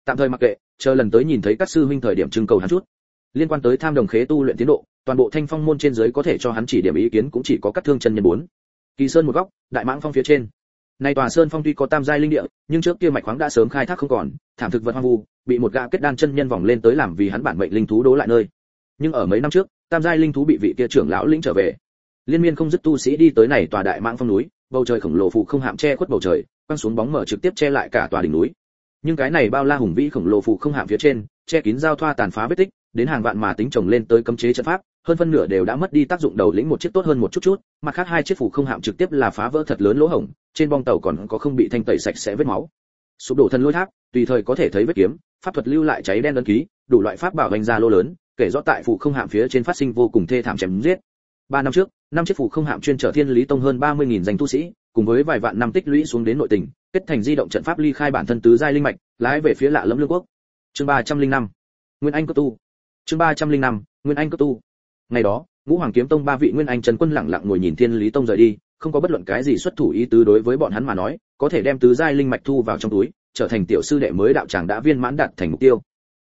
Tạm thời mặc kệ, chờ lần tới nhìn thấy các sư huynh thời điểm trưng cầu hắn chút. Liên quan tới tham đồng khế tu luyện tiến độ, toàn bộ thanh phong môn trên dưới có thể cho hắn chỉ điểm ý kiến cũng chỉ có các thương chân nhân bốn. Kỳ sơn một góc, đại mãng phong phía trên. Nay tòa sơn phong tuy có tam giai linh địa, nhưng trước kia mạch khoáng đã sớm khai thác không còn, thảm thực vật hoang vu, bị một gã kết đan chân nhân vòng lên tới làm vì hắn bản mệnh linh thú đố lại nơi. Nhưng ở mấy năm trước, tam giai linh thú bị vị kia trưởng lão lĩnh trở về. Liên miên không dứt tu sĩ đi tới này tòa đại mãng phong núi bầu trời khổng lồ phụ không hạm che khuất bầu trời, quăng xuống bóng mở trực tiếp che lại cả tòa đỉnh núi. Nhưng cái này bao la hùng vĩ khổng lồ phụ không hạm phía trên, che kín giao thoa tàn phá vết tích, đến hàng vạn mà tính chồng lên tới cấm chế trận pháp, hơn phân nửa đều đã mất đi tác dụng đầu lĩnh một chiếc tốt hơn một chút chút, mặt khác hai chiếc phụ không hạm trực tiếp là phá vỡ thật lớn lỗ hổng, trên bong tàu còn có không bị thanh tẩy sạch sẽ vết máu. Sụp đổ thân lôi tháp, tùy thời có thể thấy vết kiếm, pháp thuật lưu lại cháy đen đơn ký, đủ loại pháp bảo hành ra lô lớn, kể rõ tại phụ không hạm phía trên phát sinh vô cùng thê thảm chém giết ba năm trước, năm chiếc phủ không hạm chuyên trở thiên lý tông hơn ba mươi nghìn danh tu sĩ, cùng với vài vạn năm tích lũy xuống đến nội tỉnh kết thành di động trận pháp ly khai bản thân tứ giai linh mạch, lái về phía lạ lẫm lương quốc. Chương ba trăm linh năm, nguyên anh cơ tu. Chương ba trăm linh năm, nguyên anh cơ tu. Ngày đó, ngũ hoàng kiếm tông ba vị nguyên anh trần quân lặng lặng ngồi nhìn thiên lý tông rời đi, không có bất luận cái gì xuất thủ ý tứ đối với bọn hắn mà nói, có thể đem tứ giai linh mạch thu vào trong túi, trở thành tiểu sư đệ mới đạo tràng đã viên mãn đạt thành mục tiêu.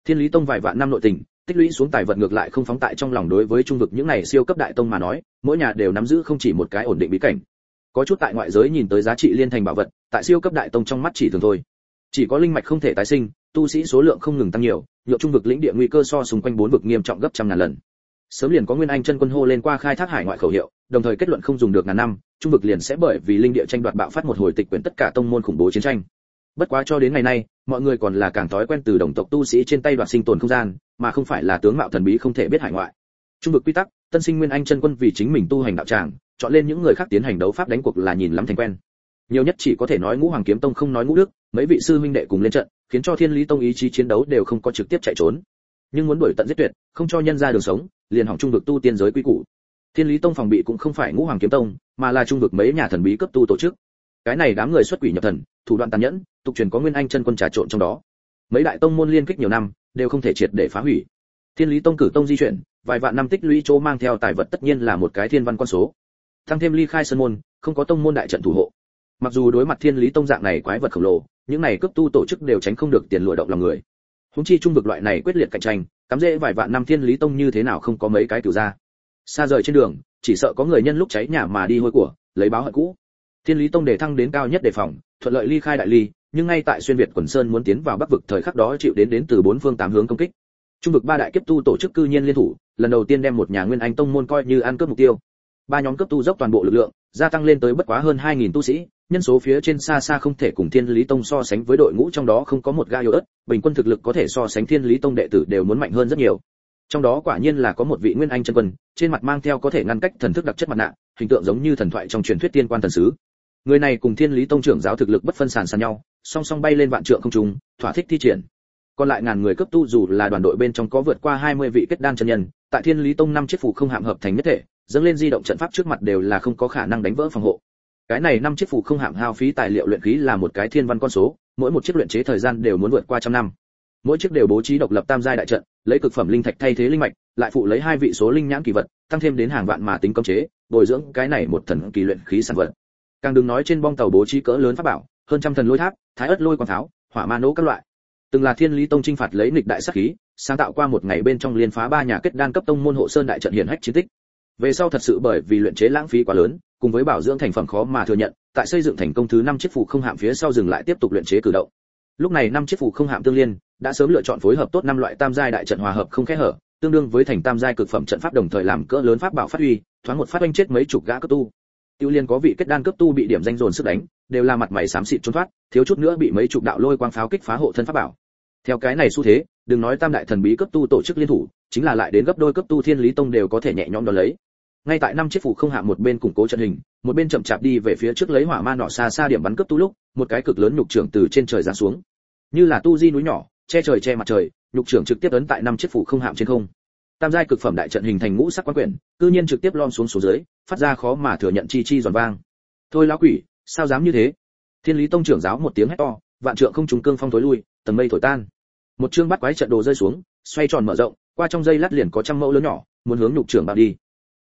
Thiên lý tông vài vạn năm nội tình tích lũy xuống tài vật ngược lại không phóng tại trong lòng đối với trung vực những này siêu cấp đại tông mà nói, mỗi nhà đều nắm giữ không chỉ một cái ổn định bí cảnh. Có chút tại ngoại giới nhìn tới giá trị liên thành bảo vật, tại siêu cấp đại tông trong mắt chỉ thường thôi. Chỉ có linh mạch không thể tái sinh, tu sĩ số lượng không ngừng tăng nhiều, nhộn trung vực lĩnh địa nguy cơ so xung quanh bốn vực nghiêm trọng gấp trăm ngàn lần. Sớm liền có nguyên anh chân quân hô lên qua khai thác hải ngoại khẩu hiệu, đồng thời kết luận không dùng được ngàn năm, trung vực liền sẽ bởi vì linh địa tranh đoạt bạo phát một hồi tịch quyển tất cả tông môn khủng bố chiến tranh bất quá cho đến ngày nay, mọi người còn là càng thói quen từ đồng tộc tu sĩ trên tay đoạt sinh tồn không gian, mà không phải là tướng mạo thần bí không thể biết hải ngoại. Trung vực quy tắc, tân sinh nguyên anh chân quân vì chính mình tu hành đạo tràng, chọn lên những người khác tiến hành đấu pháp đánh cuộc là nhìn lắm thành quen. Nhiều nhất chỉ có thể nói ngũ hoàng kiếm tông không nói ngũ đức, mấy vị sư huynh đệ cùng lên trận, khiến cho thiên lý tông ý chí chiến đấu đều không có trực tiếp chạy trốn. Nhưng muốn đuổi tận giết tuyệt, không cho nhân ra đường sống, liền hỏng trung vực tu tiên giới quy củ. Thiên lý tông phòng bị cũng không phải ngũ hoàng kiếm tông, mà là trung vực mấy nhà thần bí cấp tu tổ chức cái này đám người xuất quỷ nhập thần, thủ đoạn tàn nhẫn, tục truyền có nguyên anh chân quân trà trộn trong đó. Mấy đại tông môn liên kích nhiều năm, đều không thể triệt để phá hủy. Thiên lý tông cử tông di chuyển, vài vạn năm tích lũy chỗ mang theo tài vật tất nhiên là một cái thiên văn con số. Tăng thêm ly khai sơn môn, không có tông môn đại trận thủ hộ. Mặc dù đối mặt thiên lý tông dạng này quái vật khổng lồ, những này cấp tu tổ chức đều tránh không được tiền lụa động lòng người. Húng chi trung vực loại này quyết liệt cạnh tranh, cắm rễ vài vạn năm thiên lý tông như thế nào không có mấy cái cửu ra xa rời trên đường, chỉ sợ có người nhân lúc cháy nhà mà đi hôi của, lấy báo hận cũ thiên lý tông đề thăng đến cao nhất đề phòng, thuận lợi ly khai đại ly, nhưng ngay tại xuyên việt quần sơn muốn tiến vào bắc vực thời khắc đó chịu đến đến từ bốn phương tám hướng công kích. Trung vực ba đại kiếp tu tổ chức cư nhiên liên thủ, lần đầu tiên đem một nhà nguyên anh tông môn coi như ăn cướp mục tiêu. Ba nhóm cấp tu dốc toàn bộ lực lượng, gia tăng lên tới bất quá hơn 2.000 tu sĩ, nhân số phía trên xa xa không thể cùng thiên lý tông so sánh với đội ngũ trong đó không có một ga yếu ớt, bình quân thực lực có thể so sánh thiên lý tông đệ tử đều muốn mạnh hơn rất nhiều. Trong đó quả nhiên là có một vị nguyên anh chân quân, trên mặt mang theo có thể ngăn cách thần thức đặc chất mặt nạ, hình tượng giống như thần thoại trong truyền thuyết tiên quan thần sứ người này cùng thiên lý tông trưởng giáo thực lực bất phân sàn sàn nhau, song song bay lên vạn trượng không trung, thỏa thích thi triển. Còn lại ngàn người cấp tu dù là đoàn đội bên trong có vượt qua 20 vị kết đan chân nhân, tại thiên lý tông năm chiếc phủ không hạm hợp thành nhất thể, dâng lên di động trận pháp trước mặt đều là không có khả năng đánh vỡ phòng hộ. Cái này năm chiếc phủ không hạm hao phí tài liệu luyện khí là một cái thiên văn con số, mỗi một chiếc luyện chế thời gian đều muốn vượt qua trăm năm. Mỗi chiếc đều bố trí độc lập tam giai đại trận, lấy cực phẩm linh thạch thay thế linh mạch, lại phụ lấy hai vị số linh nhãn kỳ vật, tăng thêm đến hàng vạn mà tính công chế, bồi dưỡng cái này một thần kỳ luyện khí sản vật càng đừng nói trên bong tàu bố trí cỡ lớn pháp bảo, hơn trăm thần lôi tháp, thái ớt lôi quang tháo hỏa ma nỗ các loại. Từng là thiên lý tông trinh phạt lấy nghịch đại sát khí, sáng tạo qua một ngày bên trong liên phá ba nhà kết đan cấp tông môn hộ sơn đại trận hiển hách chiến tích. Về sau thật sự bởi vì luyện chế lãng phí quá lớn, cùng với bảo dưỡng thành phẩm khó mà thừa nhận, tại xây dựng thành công thứ năm chiếc phù không hạm phía sau dừng lại tiếp tục luyện chế cử động. Lúc này năm chiếc phù không hạm tương liên, đã sớm lựa chọn phối hợp tốt năm loại tam giai đại trận hòa hợp không kẽ hở, tương đương với thành tam giai cực phẩm trận pháp đồng thời làm cỡ lớn pháp bảo phát huy, thoáng một phát oanh chết mấy chục gã cơ tu tiêu liên có vị kết đan cấp tu bị điểm danh dồn sức đánh, đều là mặt mày xám xịt trốn thoát, thiếu chút nữa bị mấy chục đạo lôi quang pháo kích phá hộ thân pháp bảo. Theo cái này xu thế, đừng nói tam đại thần bí cấp tu tổ chức liên thủ, chính là lại đến gấp đôi cấp tu thiên lý tông đều có thể nhẹ nhõm đo lấy. Ngay tại năm chiếc phủ không hạ một bên củng cố trận hình, một bên chậm chạp đi về phía trước lấy hỏa ma nọ xa xa điểm bắn cấp tu lúc, một cái cực lớn nhục trưởng từ trên trời giáng xuống. Như là tu di núi nhỏ, che trời che mặt trời, nhục trưởng trực tiếp ấn tại năm chiếc phủ không hạm trên không tam giai cực phẩm đại trận hình thành ngũ sắc quan quyển, cư nhiên trực tiếp lom xuống số dưới, phát ra khó mà thừa nhận chi chi giòn vang. Thôi lão quỷ, sao dám như thế? Thiên lý tông trưởng giáo một tiếng hét to, vạn trượng không trùng cương phong tối lui, tầng mây thổi tan. Một chương bắt quái trận đồ rơi xuống, xoay tròn mở rộng, qua trong dây lát liền có trăm mẫu lớn nhỏ, muốn hướng nhục trưởng bạo đi.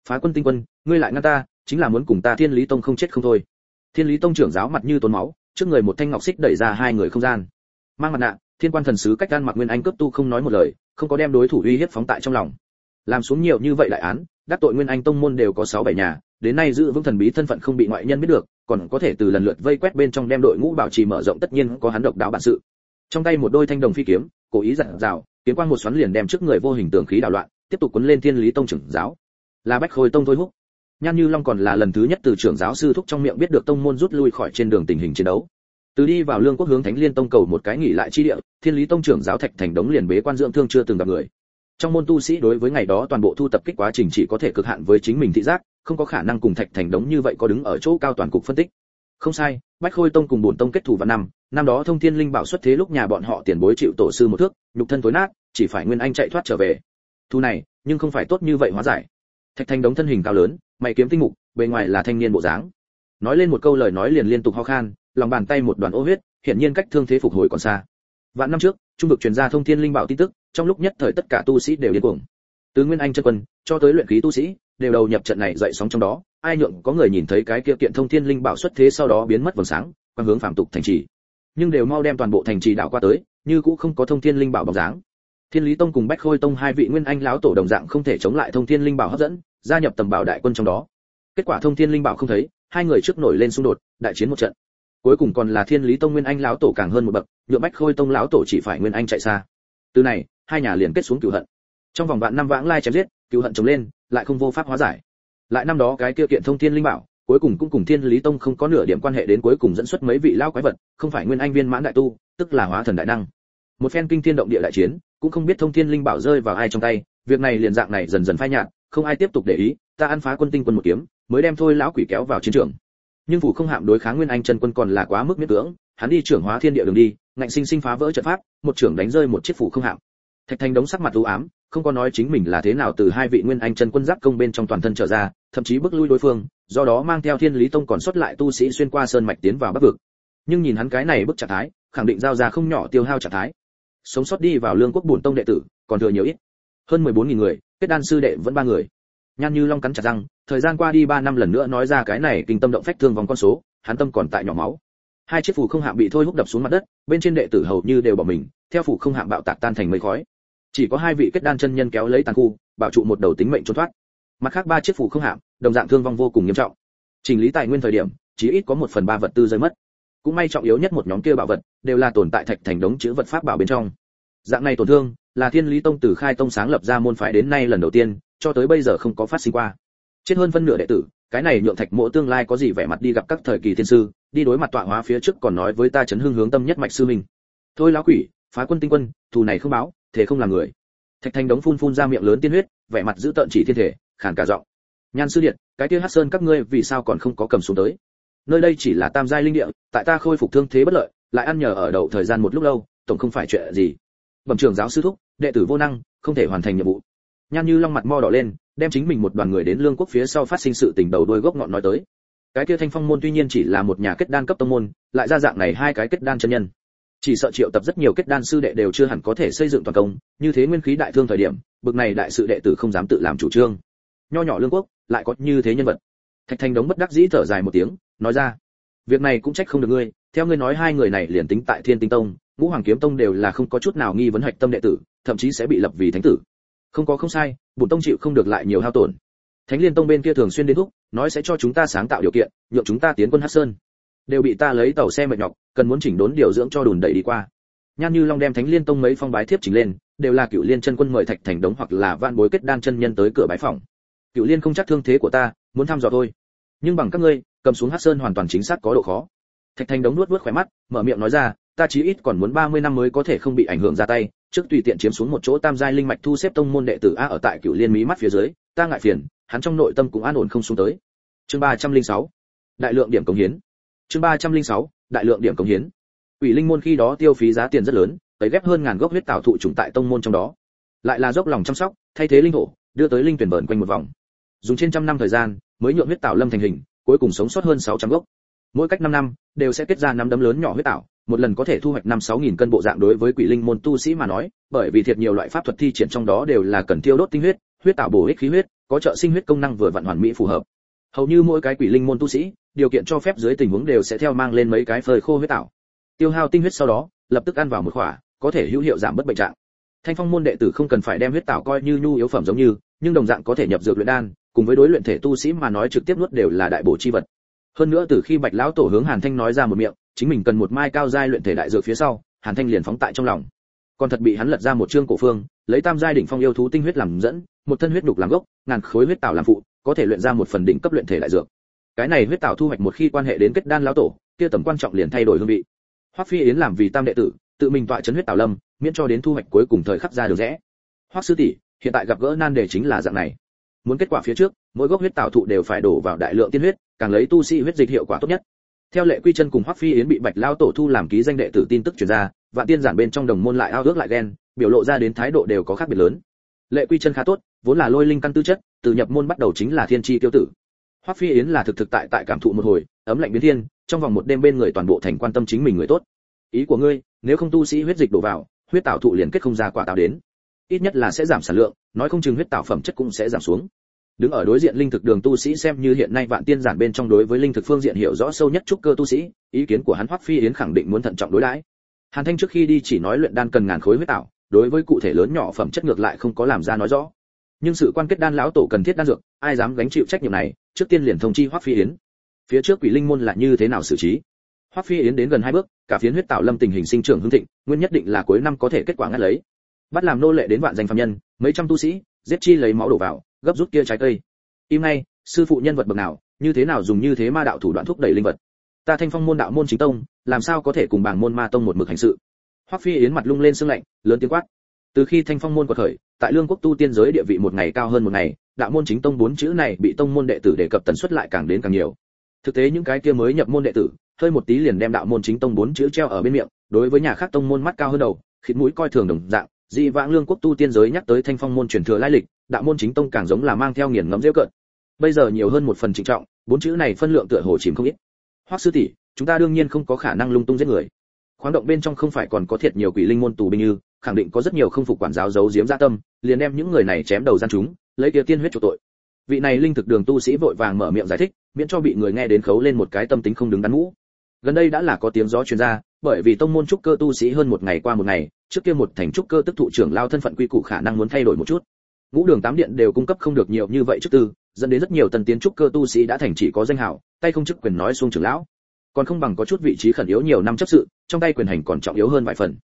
Phá quân tinh quân, ngươi lại ngăn ta, chính là muốn cùng ta thiên lý tông không chết không thôi. Thiên lý tông trưởng giáo mặt như tốn máu, trước người một thanh ngọc xích đẩy ra hai người không gian. Mang mặt nạ, thiên quan thần sứ cách gan mặc nguyên anh cấp tu không nói một lời, không có đem đối thủ uy hiếp phóng tại trong lòng làm xuống nhiều như vậy đại án, đắc tội nguyên anh tông môn đều có sáu bảy nhà, đến nay giữ vững thần bí thân phận không bị ngoại nhân biết được, còn có thể từ lần lượt vây quét bên trong đem đội ngũ bảo trì mở rộng tất nhiên có hắn độc đáo bản sự. Trong tay một đôi thanh đồng phi kiếm, cố ý giật rào, kiếm quang một xoắn liền đem trước người vô hình tường khí đảo loạn, tiếp tục cuốn lên thiên lý tông trưởng giáo. Là bách khôi tông thôi húc. Nhan như long còn là lần thứ nhất từ trưởng giáo sư thúc trong miệng biết được tông môn rút lui khỏi trên đường tình hình chiến đấu. Từ đi vào lương quốc hướng thánh liên tông cầu một cái nghỉ lại chi địa, thiên lý tông trưởng giáo thạch thành đống liền bế quan dưỡng thương chưa từng gặp người trong môn tu sĩ đối với ngày đó toàn bộ thu tập kích quá trình chỉ có thể cực hạn với chính mình thị giác, không có khả năng cùng thạch thành đống như vậy có đứng ở chỗ cao toàn cục phân tích. Không sai, bách khôi tông cùng bổn tông kết thủ vào năm năm đó thông thiên linh bảo xuất thế lúc nhà bọn họ tiền bối chịu tổ sư một thước, nhục thân tối nát, chỉ phải nguyên anh chạy thoát trở về. Thu này, nhưng không phải tốt như vậy hóa giải. Thạch thành đống thân hình cao lớn, mày kiếm tinh mục, bề ngoài là thanh niên bộ dáng. Nói lên một câu lời nói liền liên tục ho khan, lòng bàn tay một đoàn ô huyết, hiển nhiên cách thương thế phục hồi còn xa. Vạn năm trước trung vực truyền ra thông thiên linh bảo tin tức, trong lúc nhất thời tất cả tu sĩ đều điên cuồng. Từ nguyên anh chân quân, cho tới luyện khí tu sĩ, đều đầu nhập trận này dậy sóng trong đó, ai nhượng có người nhìn thấy cái kia kiện thông thiên linh bảo xuất thế sau đó biến mất vầng sáng quan hướng phạm tục thành trì. Nhưng đều mau đem toàn bộ thành trì đảo qua tới, như cũng không có thông thiên linh bảo bóng dáng. Thiên lý tông cùng bách khôi tông hai vị nguyên anh lão tổ đồng dạng không thể chống lại thông thiên linh bảo hấp dẫn, gia nhập tầm bảo đại quân trong đó. Kết quả thông thiên linh bảo không thấy, hai người trước nổi lên xung đột, đại chiến một trận cuối cùng còn là thiên lý tông nguyên anh lão tổ càng hơn một bậc nhựa bách khôi tông lão tổ chỉ phải nguyên anh chạy xa. Từ này, hai nhà liền kết xuống cửu hận. Trong vòng vạn năm vãng lai chém giết, cửu hận chống lên, lại không vô pháp hóa giải. Lại năm đó cái kia kiện thông thiên linh bảo, cuối cùng cũng cùng thiên lý tông không có nửa điểm quan hệ đến cuối cùng dẫn xuất mấy vị lao quái vật, không phải nguyên anh viên mãn đại tu, tức là hóa thần đại năng. Một phen kinh thiên động địa đại chiến, cũng không biết thông thiên linh bảo rơi vào ai trong tay, việc này liền dạng này dần dần phai nhạt, không ai tiếp tục để ý, ta ăn phá quân tinh quân một kiếm, mới đem thôi lão quỷ kéo vào chiến trường nhưng phủ không hạm đối kháng nguyên anh chân quân còn là quá mức miễn cưỡng, hắn đi trưởng hóa thiên địa đường đi, ngạnh sinh sinh phá vỡ trận pháp, một trưởng đánh rơi một chiếc phủ không hạm. Thạch thành đống sắc mặt u ám, không có nói chính mình là thế nào từ hai vị nguyên anh chân quân giáp công bên trong toàn thân trở ra, thậm chí bước lui đối phương, do đó mang theo thiên lý tông còn xuất lại tu sĩ xuyên qua sơn mạch tiến vào bắc vực. Nhưng nhìn hắn cái này bức trạng thái, khẳng định giao ra không nhỏ tiêu hao trạng thái. Sống sót đi vào lương quốc bổn tông đệ tử, còn thừa nhiều ít. Hơn 14.000 người, kết đan sư đệ vẫn ba người nhan như long cắn chặt răng, thời gian qua đi ba năm lần nữa nói ra cái này kinh tâm động phách thương vòng con số, hắn tâm còn tại nhỏ máu. Hai chiếc phù không hạm bị thôi húc đập xuống mặt đất, bên trên đệ tử hầu như đều bỏ mình, theo phù không hạm bạo tạc tan thành mây khói. Chỉ có hai vị kết đan chân nhân kéo lấy tàn khu, bảo trụ một đầu tính mệnh trốn thoát. Mặt khác ba chiếc phù không hạm, đồng dạng thương vong vô cùng nghiêm trọng. Chỉnh lý tài nguyên thời điểm chỉ ít có một phần ba vật tư rơi mất. Cũng may trọng yếu nhất một nhóm kia bảo vật, đều là tồn tại thạch thành đống chữ vật pháp bảo bên trong. Dạng này tổn thương, là thiên lý tông từ khai tông sáng lập ra môn phái đến nay lần đầu tiên cho tới bây giờ không có phát sinh qua. Chết hơn phân nửa đệ tử, cái này nhượng thạch mộ tương lai có gì vẻ mặt đi gặp các thời kỳ thiên sư, đi đối mặt tọa hóa phía trước còn nói với ta chấn hương hướng tâm nhất mạch sư mình thôi lão quỷ, phá quân tinh quân, thù này không báo thế không làm người. Thạch thành đống phun phun ra miệng lớn tiên huyết, vẻ mặt giữ tợn chỉ thiên thể, khàn cả giọng. Nhan sư điện, cái kia hát sơn các ngươi vì sao còn không có cầm xuống tới? Nơi đây chỉ là tam giai linh địa, tại ta khôi phục thương thế bất lợi, lại ăn nhờ ở đậu thời gian một lúc lâu, tổng không phải chuyện gì. Bẩm trưởng giáo sư thúc, đệ tử vô năng, không thể hoàn thành nhiệm vụ nhan như long mặt mo đỏ lên, đem chính mình một đoàn người đến lương quốc phía sau phát sinh sự tình đầu đôi gốc ngọn nói tới. Cái kia thanh phong môn tuy nhiên chỉ là một nhà kết đan cấp tông môn, lại ra dạng này hai cái kết đan chân nhân. Chỉ sợ triệu tập rất nhiều kết đan sư đệ đều chưa hẳn có thể xây dựng toàn công, như thế nguyên khí đại thương thời điểm, bực này đại sự đệ tử không dám tự làm chủ trương. Nho nhỏ lương quốc, lại có như thế nhân vật. Thạch thanh đống bất đắc dĩ thở dài một tiếng, nói ra, việc này cũng trách không được ngươi, theo ngươi nói hai người này liền tính tại thiên tinh tông, ngũ hoàng kiếm tông đều là không có chút nào nghi vấn hạch tâm đệ tử, thậm chí sẽ bị lập vì thánh tử không có không sai, bổn tông chịu không được lại nhiều hao tổn. Thánh liên tông bên kia thường xuyên đến thúc, nói sẽ cho chúng ta sáng tạo điều kiện, nhượng chúng ta tiến quân hát sơn. Đều bị ta lấy tàu xe mệt nhọc, cần muốn chỉnh đốn điều dưỡng cho đùn đẩy đi qua. Nhan như long đem thánh liên tông mấy phong bái thiếp chỉnh lên, đều là cựu liên chân quân mời thạch thành đống hoặc là van bối kết đan chân nhân tới cửa bái phòng. Cựu liên không chắc thương thế của ta, muốn thăm dò thôi. Nhưng bằng các ngươi, cầm xuống hát sơn hoàn toàn chính xác có độ khó. Thạch thành đống nuốt nuốt khỏe mắt, mở miệng nói ra ta chí ít còn muốn 30 năm mới có thể không bị ảnh hưởng ra tay, trước tùy tiện chiếm xuống một chỗ tam giai linh mạch thu xếp tông môn đệ tử a ở tại cửu liên mỹ mắt phía dưới, ta ngại phiền, hắn trong nội tâm cũng an ổn không xuống tới. Chương 306 đại lượng điểm công hiến. Chương 306 đại lượng điểm công hiến. Quỷ linh môn khi đó tiêu phí giá tiền rất lớn tới ghép hơn ngàn gốc huyết tạo thụ trùng tại tông môn trong đó. Lại là dốc lòng chăm sóc, thay thế linh thổ đưa tới linh tuyển bờn quanh một vòng. Dùng trên trăm năm thời gian, mới nhượng huyết tạo lâm thành hình, cuối cùng sống sót hơn 600 gốc. Mỗi cách 5 năm, đều sẽ kết ra năm đấm lớn nhỏ huyết tạo một lần có thể thu hoạch năm sáu nghìn cân bộ dạng đối với quỷ linh môn tu sĩ mà nói, bởi vì thiệt nhiều loại pháp thuật thi triển trong đó đều là cần tiêu đốt tinh huyết huyết tạo bổ ích khí huyết, có trợ sinh huyết công năng vừa vặn hoàn mỹ phù hợp. Hầu như mỗi cái quỷ linh môn tu sĩ, điều kiện cho phép dưới tình huống đều sẽ theo mang lên mấy cái phơi khô huyết tạo. Tiêu hao tinh huyết sau đó, lập tức ăn vào một khỏa, có thể hữu hiệu giảm bất bệnh trạng. Thanh phong môn đệ tử không cần phải đem huyết tạo coi như nhu yếu phẩm giống như, nhưng đồng dạng có thể nhập dược luyện đan, cùng với đối luyện thể tu sĩ mà nói trực tiếp nuốt đều là đại bổ chi vật hơn nữa từ khi bạch lão tổ hướng hàn thanh nói ra một miệng, chính mình cần một mai cao giai luyện thể đại dược phía sau, hàn thanh liền phóng tại trong lòng. Còn thật bị hắn lật ra một chương cổ phương, lấy tam giai đỉnh phong yêu thú tinh huyết làm dẫn, một thân huyết đục làm gốc, ngàn khối huyết tạo làm phụ, có thể luyện ra một phần đỉnh cấp luyện thể đại dược. Cái này huyết tạo thu hoạch một khi quan hệ đến kết đan lão tổ, kia tầm quan trọng liền thay đổi hương vị. Hoắc phi yến làm vì tam đệ tử, tự mình tọa chấn huyết tạo lâm, miễn cho đến thu hoạch cuối cùng thời khắc ra được rẽ. Hoắc sư tỷ, hiện tại gặp gỡ nan đề chính là dạng này. Muốn kết quả phía trước, mỗi gốc huyết tạo thụ đều phải đổ vào đại lượng tiên huyết càng lấy tu sĩ huyết dịch hiệu quả tốt nhất. Theo lệ quy chân cùng hoắc phi yến bị bạch lao tổ thu làm ký danh đệ tử tin tức truyền ra, vạn tiên giản bên trong đồng môn lại ao ước lại ghen, biểu lộ ra đến thái độ đều có khác biệt lớn. Lệ quy chân khá tốt, vốn là lôi linh căn tư chất, từ nhập môn bắt đầu chính là thiên chi tiêu tử. Hoắc phi yến là thực thực tại tại cảm thụ một hồi, ấm lạnh biến thiên, trong vòng một đêm bên người toàn bộ thành quan tâm chính mình người tốt. Ý của ngươi, nếu không tu sĩ huyết dịch đổ vào, huyết tạo thụ liền kết không ra quả tạo đến. Ít nhất là sẽ giảm sản lượng, nói không chừng huyết tạo phẩm chất cũng sẽ giảm xuống đứng ở đối diện linh thực đường tu sĩ xem như hiện nay vạn tiên giản bên trong đối với linh thực phương diện hiểu rõ sâu nhất trúc cơ tu sĩ, ý kiến của hắn hoắc phi yến khẳng định muốn thận trọng đối đãi. Hàn thanh trước khi đi chỉ nói luyện đan cần ngàn khối huyết tạo đối với cụ thể lớn nhỏ phẩm chất ngược lại không có làm ra nói rõ. Nhưng sự quan kết đan lão tổ cần thiết đan dược, ai dám gánh chịu trách nhiệm này, trước tiên liền thông chi hoắc phi yến. Phía trước quỷ linh môn là như thế nào xử trí? Hoắc phi yến đến gần hai bước, cả phiến huyết tạo lâm tình hình sinh trưởng hưng thịnh, nguyên nhất định là cuối năm có thể kết quả ngắt lấy. Bắt làm nô lệ đến vạn danh phạm nhân, mấy trăm tu sĩ, giết chi lấy máu đổ vào gấp rút kia trái cây. Im ngay, sư phụ nhân vật bậc nào, như thế nào dùng như thế ma đạo thủ đoạn thúc đẩy linh vật? Ta thanh phong môn đạo môn chính tông, làm sao có thể cùng bảng môn ma tông một mực hành sự? Hoắc phi yến mặt lung lên sương lạnh, lớn tiếng quát. Từ khi thanh phong môn quật khởi, tại lương quốc tu tiên giới địa vị một ngày cao hơn một ngày, đạo môn chính tông bốn chữ này bị tông môn đệ tử đề cập tần suất lại càng đến càng nhiều. Thực tế những cái kia mới nhập môn đệ tử, hơi một tí liền đem đạo môn chính tông bốn chữ treo ở bên miệng, đối với nhà khác tông môn mắt cao hơn đầu, khịt mũi coi thường đồng dạng dị vãng lương quốc tu tiên giới nhắc tới thanh phong môn truyền thừa lai lịch, đạo môn chính tông càng giống là mang theo nghiền ngẫm rêu cận bây giờ nhiều hơn một phần trịnh trọng, bốn chữ này phân lượng tựa hồ chìm không ít. Hoắc sư tỷ, chúng ta đương nhiên không có khả năng lung tung giết người. Khoáng động bên trong không phải còn có thiệt nhiều quỷ linh môn tù binh như, khẳng định có rất nhiều không phục quản giáo giấu giếm gia tâm, liền đem những người này chém đầu gian chúng, lấy kia tiên huyết chủ tội. Vị này linh thực đường tu sĩ vội vàng mở miệng giải thích, miễn cho bị người nghe đến khấu lên một cái tâm tính không đứng đắn ngũ. Gần đây đã là có tiếng gió truyền ra bởi vì tông môn trúc cơ tu sĩ hơn một ngày qua một ngày, trước kia một thành trúc cơ tức thụ trưởng lao thân phận quy củ khả năng muốn thay đổi một chút. Ngũ đường tám điện đều cung cấp không được nhiều như vậy trước tư, dẫn đến rất nhiều tần tiến trúc cơ tu sĩ đã thành chỉ có danh hào tay không chức quyền nói xuống trưởng lão. Còn không bằng có chút vị trí khẩn yếu nhiều năm chấp sự, trong tay quyền hành còn trọng yếu hơn vài phần.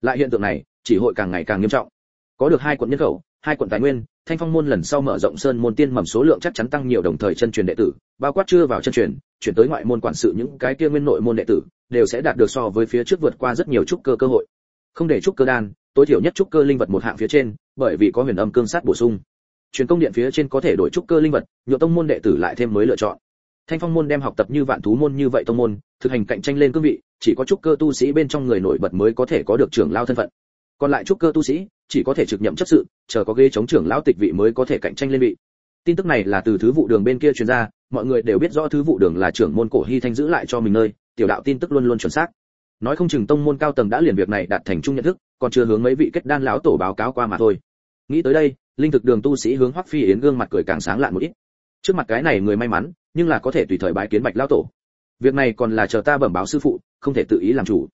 Lại hiện tượng này, chỉ hội càng ngày càng nghiêm trọng. Có được hai quận nhân khẩu, hai quận tài nguyên, thanh phong môn lần sau mở rộng sơn môn tiên mầm số lượng chắc chắn tăng nhiều đồng thời chân truyền đệ tử, bao quát chưa vào chân truyền chuyển tới ngoại môn quản sự những cái kia nguyên nội môn đệ tử, đều sẽ đạt được so với phía trước vượt qua rất nhiều trúc cơ cơ hội. Không để trúc cơ đan, tối thiểu nhất trúc cơ linh vật một hạng phía trên, bởi vì có huyền âm cương sát bổ sung. Truyền công điện phía trên có thể đổi trúc cơ linh vật nhựa tông môn đệ tử lại thêm mới lựa chọn. Thanh phong môn đem học tập như vạn thú môn như vậy tông môn, thực hành cạnh tranh lên cương vị, chỉ có trúc cơ tu sĩ bên trong người nổi bật mới có thể có được trưởng lao thân phận. Còn lại trúc cơ tu sĩ, chỉ có thể trực nhậm chấp sự, chờ có ghế chống trưởng lão tịch vị mới có thể cạnh tranh lên vị tin tức này là từ thứ vụ đường bên kia truyền ra, mọi người đều biết rõ thứ vụ đường là trưởng môn cổ hy thanh giữ lại cho mình nơi, tiểu đạo tin tức luôn luôn chuẩn xác. Nói không chừng tông môn cao tầng đã liền việc này đạt thành chung nhận thức, còn chưa hướng mấy vị kết đan lão tổ báo cáo qua mà thôi. Nghĩ tới đây, linh thực đường tu sĩ hướng hoắc phi yến gương mặt cười càng sáng lạn một ít. Trước mặt cái này người may mắn, nhưng là có thể tùy thời bái kiến bạch lão tổ. Việc này còn là chờ ta bẩm báo sư phụ, không thể tự ý làm chủ.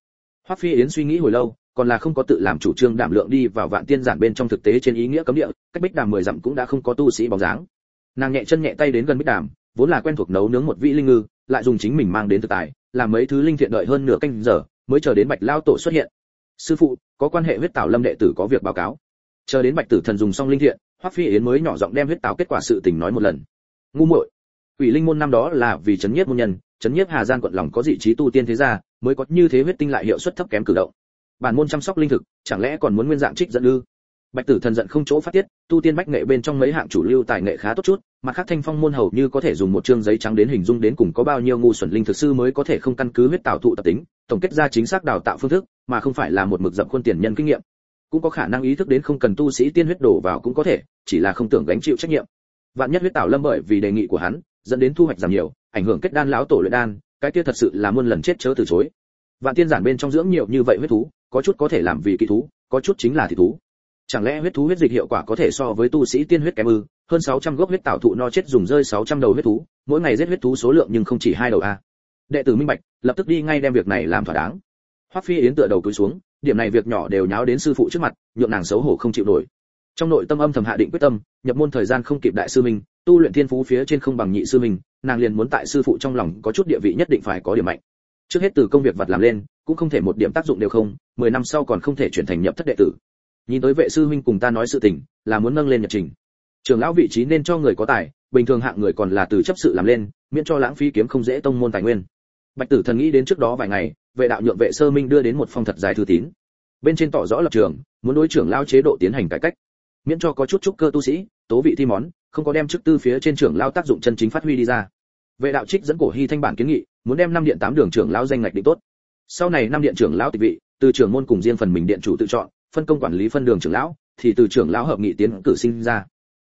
Hoắc phi yến suy nghĩ hồi lâu, còn là không có tự làm chủ trương đảm lượng đi vào vạn tiên giản bên trong thực tế trên ý nghĩa cấm địa, cách bích đàm mười dặm cũng đã không có tu sĩ bóng dáng nàng nhẹ chân nhẹ tay đến gần bích đàm, vốn là quen thuộc nấu nướng một vị linh ngư, lại dùng chính mình mang đến thực tài, làm mấy thứ linh thiện đợi hơn nửa canh giờ, mới chờ đến bạch lao tổ xuất hiện. Sư phụ, có quan hệ huyết tảo lâm đệ tử có việc báo cáo. Chờ đến bạch tử thần dùng xong linh thiện, hoắc phi yến mới nhỏ giọng đem huyết tảo kết quả sự tình nói một lần. Ngu muội, quỷ linh môn năm đó là vì chấn nhiếp môn nhân, chấn nhiếp hà gian quận lòng có dị trí tu tiên thế gia, mới có như thế huyết tinh lại hiệu suất thấp kém cử động. Bản môn chăm sóc linh thực, chẳng lẽ còn muốn nguyên dạng trích dẫn ư? Bạch tử thần giận không chỗ phát tiết, tu tiên bách nghệ bên trong mấy hạng chủ lưu tài nghệ khá tốt chút mà khác thanh phong môn hầu như có thể dùng một chương giấy trắng đến hình dung đến cùng có bao nhiêu ngu xuẩn linh thực sư mới có thể không căn cứ huyết tạo thụ tập tính, tổng kết ra chính xác đào tạo phương thức, mà không phải là một mực dậm khuôn tiền nhân kinh nghiệm. Cũng có khả năng ý thức đến không cần tu sĩ tiên huyết đổ vào cũng có thể, chỉ là không tưởng gánh chịu trách nhiệm. Vạn nhất huyết tạo lâm bởi vì đề nghị của hắn, dẫn đến thu hoạch giảm nhiều, ảnh hưởng kết đan lão tổ luyện đan, cái kia thật sự là muôn lần chết chớ từ chối. Vạn tiên giản bên trong dưỡng nhiều như vậy huyết thú, có chút có thể làm vì kỳ thú, có chút chính là thị thú chẳng lẽ huyết thú huyết dịch hiệu quả có thể so với tu sĩ tiên huyết kém ư? Hơn 600 gốc huyết tạo thụ no chết dùng rơi 600 đầu huyết thú, mỗi ngày giết huyết thú số lượng nhưng không chỉ hai đầu a. Đệ tử minh bạch, lập tức đi ngay đem việc này làm thỏa đáng. Hoắc phi yến tựa đầu cúi xuống, điểm này việc nhỏ đều nháo đến sư phụ trước mặt, nhượng nàng xấu hổ không chịu nổi. Trong nội tâm âm thầm hạ định quyết tâm, nhập môn thời gian không kịp đại sư minh, tu luyện thiên phú phía trên không bằng nhị sư minh, nàng liền muốn tại sư phụ trong lòng có chút địa vị nhất định phải có điểm mạnh. Trước hết từ công việc vật làm lên, cũng không thể một điểm tác dụng đều không, mười năm sau còn không thể chuyển thành nhập thất đệ tử nhìn tới vệ sư huynh cùng ta nói sự tình, là muốn nâng lên nhật trình. Trường lão vị trí nên cho người có tài, bình thường hạng người còn là từ chấp sự làm lên, miễn cho lãng phí kiếm không dễ tông môn tài nguyên. Bạch tử thần nghĩ đến trước đó vài ngày, vệ đạo nhượng vệ sơ minh đưa đến một phong thật dài thư tín. Bên trên tỏ rõ lập trường, muốn đối trưởng lao chế độ tiến hành cải cách. Miễn cho có chút chút cơ tu sĩ, tố vị thi món, không có đem chức tư phía trên trưởng lao tác dụng chân chính phát huy đi ra. Vệ đạo trích dẫn cổ hy thanh bản kiến nghị, muốn đem năm điện tám đường trưởng lão danh ngạch định tốt. Sau này năm điện trưởng lão tịch vị, từ trưởng môn cùng riêng phần mình điện chủ tự chọn phân công quản lý phân đường trưởng lão, thì từ trưởng lão hợp nghị tiến cử sinh ra.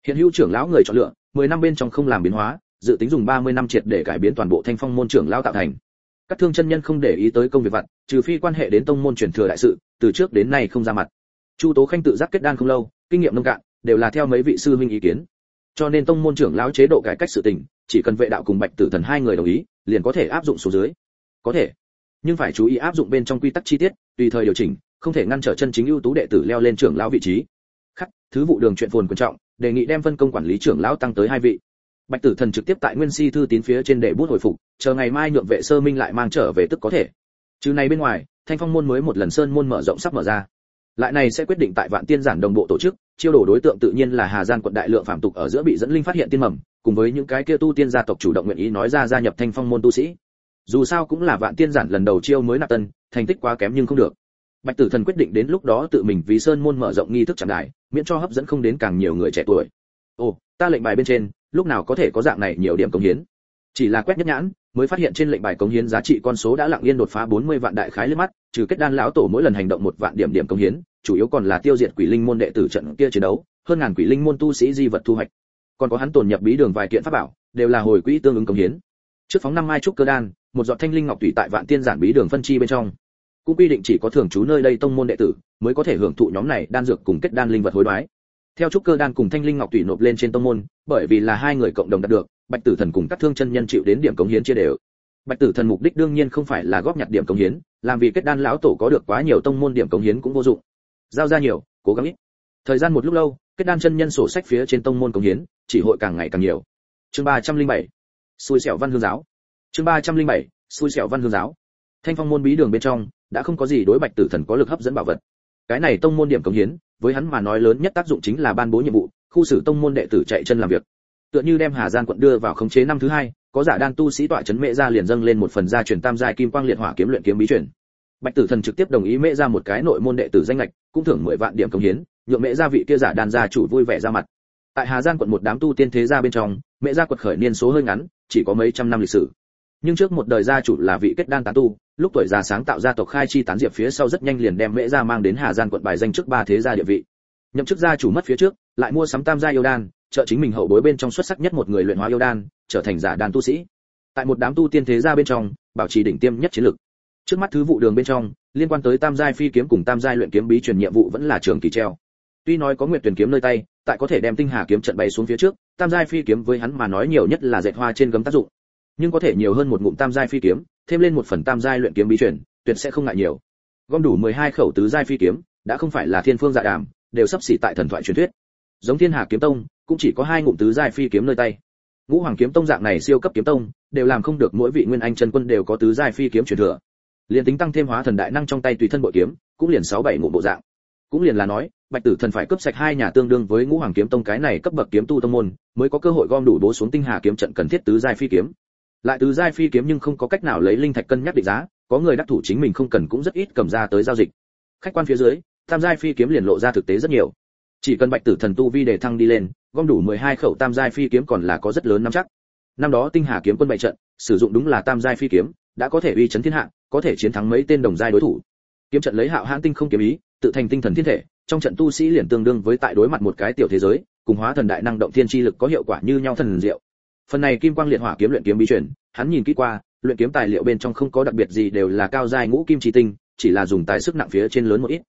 Hiện hữu trưởng lão người chọn lựa 10 năm bên trong không làm biến hóa, dự tính dùng 30 năm triệt để cải biến toàn bộ thanh phong môn trưởng lão tạo thành. Các thương chân nhân không để ý tới công việc vặt, trừ phi quan hệ đến tông môn truyền thừa đại sự, từ trước đến nay không ra mặt. Chu tố khanh tự giác kết đan không lâu, kinh nghiệm nông cạn, đều là theo mấy vị sư huynh ý kiến. Cho nên tông môn trưởng lão chế độ cải cách sự tình, chỉ cần vệ đạo cùng bạch tử thần hai người đồng ý, liền có thể áp dụng số dưới. Có thể. Nhưng phải chú ý áp dụng bên trong quy tắc chi tiết, tùy thời điều chỉnh không thể ngăn trở chân chính ưu tú đệ tử leo lên trưởng lão vị trí. Khắc thứ vụ đường chuyện phồn quan trọng, đề nghị đem phân công quản lý trưởng lão tăng tới hai vị. Bạch tử thần trực tiếp tại nguyên si thư tín phía trên để bút hồi phục, chờ ngày mai nhượng vệ sơ minh lại mang trở về tức có thể. Chứ này bên ngoài, thanh phong môn mới một lần sơn môn mở rộng sắp mở ra. Lại này sẽ quyết định tại vạn tiên giản đồng bộ tổ chức, chiêu đổ đối tượng tự nhiên là hà gian quận đại lượng phạm tục ở giữa bị dẫn linh phát hiện tiên mầm, cùng với những cái kia tu tiên gia tộc chủ động nguyện ý nói ra gia nhập thanh phong môn tu sĩ. Dù sao cũng là vạn tiên giản lần đầu chiêu mới nạp tân, thành tích quá kém nhưng không được bạch tử thần quyết định đến lúc đó tự mình vì sơn môn mở rộng nghi thức chẳng đại miễn cho hấp dẫn không đến càng nhiều người trẻ tuổi. Ồ, ta lệnh bài bên trên, lúc nào có thể có dạng này nhiều điểm công hiến. Chỉ là quét nhất nhãn, mới phát hiện trên lệnh bài cống hiến giá trị con số đã lặng yên đột phá 40 vạn đại khái lên mắt, trừ kết đan lão tổ mỗi lần hành động một vạn điểm điểm cống hiến, chủ yếu còn là tiêu diệt quỷ linh môn đệ tử trận kia chiến đấu, hơn ngàn quỷ linh môn tu sĩ di vật thu hoạch. Còn có hắn tổn nhập bí đường vài kiện pháp bảo, đều là hồi quỹ tương ứng cống hiến. Trước phóng năm mai trúc cơ đan, một giọt thanh linh ngọc tùy tại vạn tiên giản bí đường phân chi bên trong cũng quy định chỉ có thường trú nơi đây tông môn đệ tử mới có thể hưởng thụ nhóm này đan dược cùng kết đan linh vật hối đoái. Theo trúc cơ đan cùng thanh linh ngọc thủy nộp lên trên tông môn, bởi vì là hai người cộng đồng đạt được, bạch tử thần cùng các thương chân nhân chịu đến điểm cống hiến chia đều. Bạch tử thần mục đích đương nhiên không phải là góp nhặt điểm cống hiến, làm vì kết đan lão tổ có được quá nhiều tông môn điểm cống hiến cũng vô dụng. Giao ra nhiều, cố gắng ít. Thời gian một lúc lâu, kết đan chân nhân sổ sách phía trên tông môn cống hiến, chỉ hội càng ngày càng nhiều. Chương ba trăm linh bảy, xui xẻo văn hương giáo. Chương ba trăm linh bảy, xui xẻo văn hương giáo. Thanh phong môn bí đường bên trong đã không có gì đối bạch tử thần có lực hấp dẫn bảo vật. Cái này tông môn điểm cống hiến, với hắn mà nói lớn nhất tác dụng chính là ban bố nhiệm vụ, khu xử tông môn đệ tử chạy chân làm việc. Tựa như đem hà giang quận đưa vào khống chế năm thứ hai, có giả đan tu sĩ tọa chấn mẹ ra liền dâng lên một phần gia truyền tam giai kim quang liệt hỏa kiếm luyện kiếm bí truyền. Bạch tử thần trực tiếp đồng ý mẹ ra một cái nội môn đệ tử danh lệch cũng thưởng mười vạn điểm cống hiến, nhượng mẹ gia vị kia giả đan gia chủ vui vẻ ra mặt. Tại hà giang quận một đám tu tiên thế gia bên trong mẹ gia quật khởi niên số hơi ngắn, chỉ có mấy trăm năm lịch sử nhưng trước một đời gia chủ là vị kết đan tán tu, lúc tuổi già sáng tạo gia tộc khai chi tán diệp phía sau rất nhanh liền đem mẹ gia mang đến hà giang quận bài danh trước ba thế gia địa vị. Nhậm chức gia chủ mất phía trước, lại mua sắm tam gia yêu đan, trợ chính mình hậu bối bên trong xuất sắc nhất một người luyện hóa yêu đan, trở thành giả đan tu sĩ. Tại một đám tu tiên thế gia bên trong, bảo trì đỉnh tiêm nhất chiến lực. Trước mắt thứ vụ đường bên trong, liên quan tới tam giai phi kiếm cùng tam giai luyện kiếm bí truyền nhiệm vụ vẫn là trường kỳ treo. Tuy nói có nguyệt tuyển kiếm nơi tay, tại có thể đem tinh hà kiếm trận bày xuống phía trước, tam giai phi kiếm với hắn mà nói nhiều nhất là dệt hoa trên gấm tác dụng nhưng có thể nhiều hơn một ngụm tam giai phi kiếm, thêm lên một phần tam giai luyện kiếm bí truyền, tuyệt sẽ không ngại nhiều. Gom đủ 12 khẩu tứ giai phi kiếm, đã không phải là thiên phương dạ đàm, đều sắp xỉ tại thần thoại truyền thuyết. Giống thiên hà kiếm tông, cũng chỉ có hai ngụm tứ giai phi kiếm nơi tay. Ngũ hoàng kiếm tông dạng này siêu cấp kiếm tông, đều làm không được mỗi vị nguyên anh chân quân đều có tứ giai phi kiếm truyền thừa. Liền tính tăng thêm hóa thần đại năng trong tay tùy thân bội kiếm, cũng liền sáu bảy ngụm bộ dạng. Cũng liền là nói, bạch tử thần phải cướp sạch hai nhà tương đương với ngũ hoàng kiếm tông cái này cấp bậc kiếm tu tông môn, mới có cơ hội gom đủ bố xuống tinh hà kiếm trận cần thiết tứ giai phi kiếm lại từ giai phi kiếm nhưng không có cách nào lấy linh thạch cân nhắc định giá, có người đắc thủ chính mình không cần cũng rất ít cầm ra tới giao dịch. Khách quan phía dưới, tam giai phi kiếm liền lộ ra thực tế rất nhiều. Chỉ cần bạch tử thần tu vi để thăng đi lên, gom đủ 12 khẩu tam giai phi kiếm còn là có rất lớn nắm chắc. Năm đó tinh hà kiếm quân bại trận, sử dụng đúng là tam giai phi kiếm, đã có thể uy chấn thiên hạ, có thể chiến thắng mấy tên đồng giai đối thủ. Kiếm trận lấy hạo hãn tinh không kiếm ý, tự thành tinh thần thiên thể, trong trận tu sĩ liền tương đương với tại đối mặt một cái tiểu thế giới, cùng hóa thần đại năng động thiên chi lực có hiệu quả như nhau thần diệu phần này kim quang liệt hỏa kiếm luyện kiếm bí truyền, hắn nhìn kỹ qua, luyện kiếm tài liệu bên trong không có đặc biệt gì đều là cao giai ngũ kim chi tinh, chỉ là dùng tài sức nặng phía trên lớn một ít.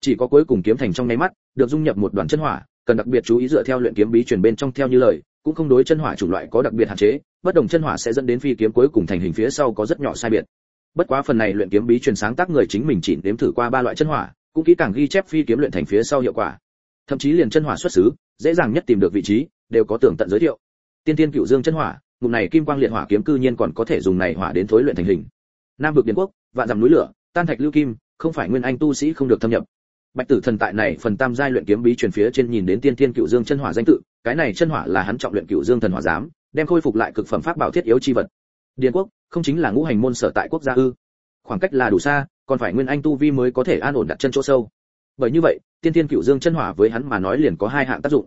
Chỉ có cuối cùng kiếm thành trong nháy mắt, được dung nhập một đoàn chân hỏa, cần đặc biệt chú ý dựa theo luyện kiếm bí truyền bên trong theo như lời, cũng không đối chân hỏa chủng loại có đặc biệt hạn chế, bất đồng chân hỏa sẽ dẫn đến phi kiếm cuối cùng thành hình phía sau có rất nhỏ sai biệt. Bất quá phần này luyện kiếm bí truyền sáng tác người chính mình chỉ đếm thử qua ba loại chân hỏa, cũng kỹ càng ghi chép phi kiếm luyện thành phía sau hiệu quả. Thậm chí liền chân hỏa xuất xứ, dễ dàng nhất tìm được vị trí, đều có tường tận giới thiệu tiên tiên cựu dương chân hỏa, ngụm này kim quang liệt hỏa kiếm cư nhiên còn có thể dùng này hỏa đến thối luyện thành hình. Nam vực điện quốc, vạn dặm núi lửa, tan thạch lưu kim, không phải nguyên anh tu sĩ không được thâm nhập. Bạch tử thần tại này phần tam giai luyện kiếm bí truyền phía trên nhìn đến tiên tiên cựu dương chân hỏa danh tự, cái này chân hỏa là hắn trọng luyện cựu dương thần hỏa giám, đem khôi phục lại cực phẩm pháp bảo thiết yếu chi vật. Điền quốc, không chính là ngũ hành môn sở tại quốc gia ư. Khoảng cách là đủ xa, còn phải nguyên anh tu vi mới có thể an ổn đặt chân chỗ sâu. Bởi như vậy, tiên tiên cựu dương chân hỏa với hắn mà nói liền có hai hạng tác dụng.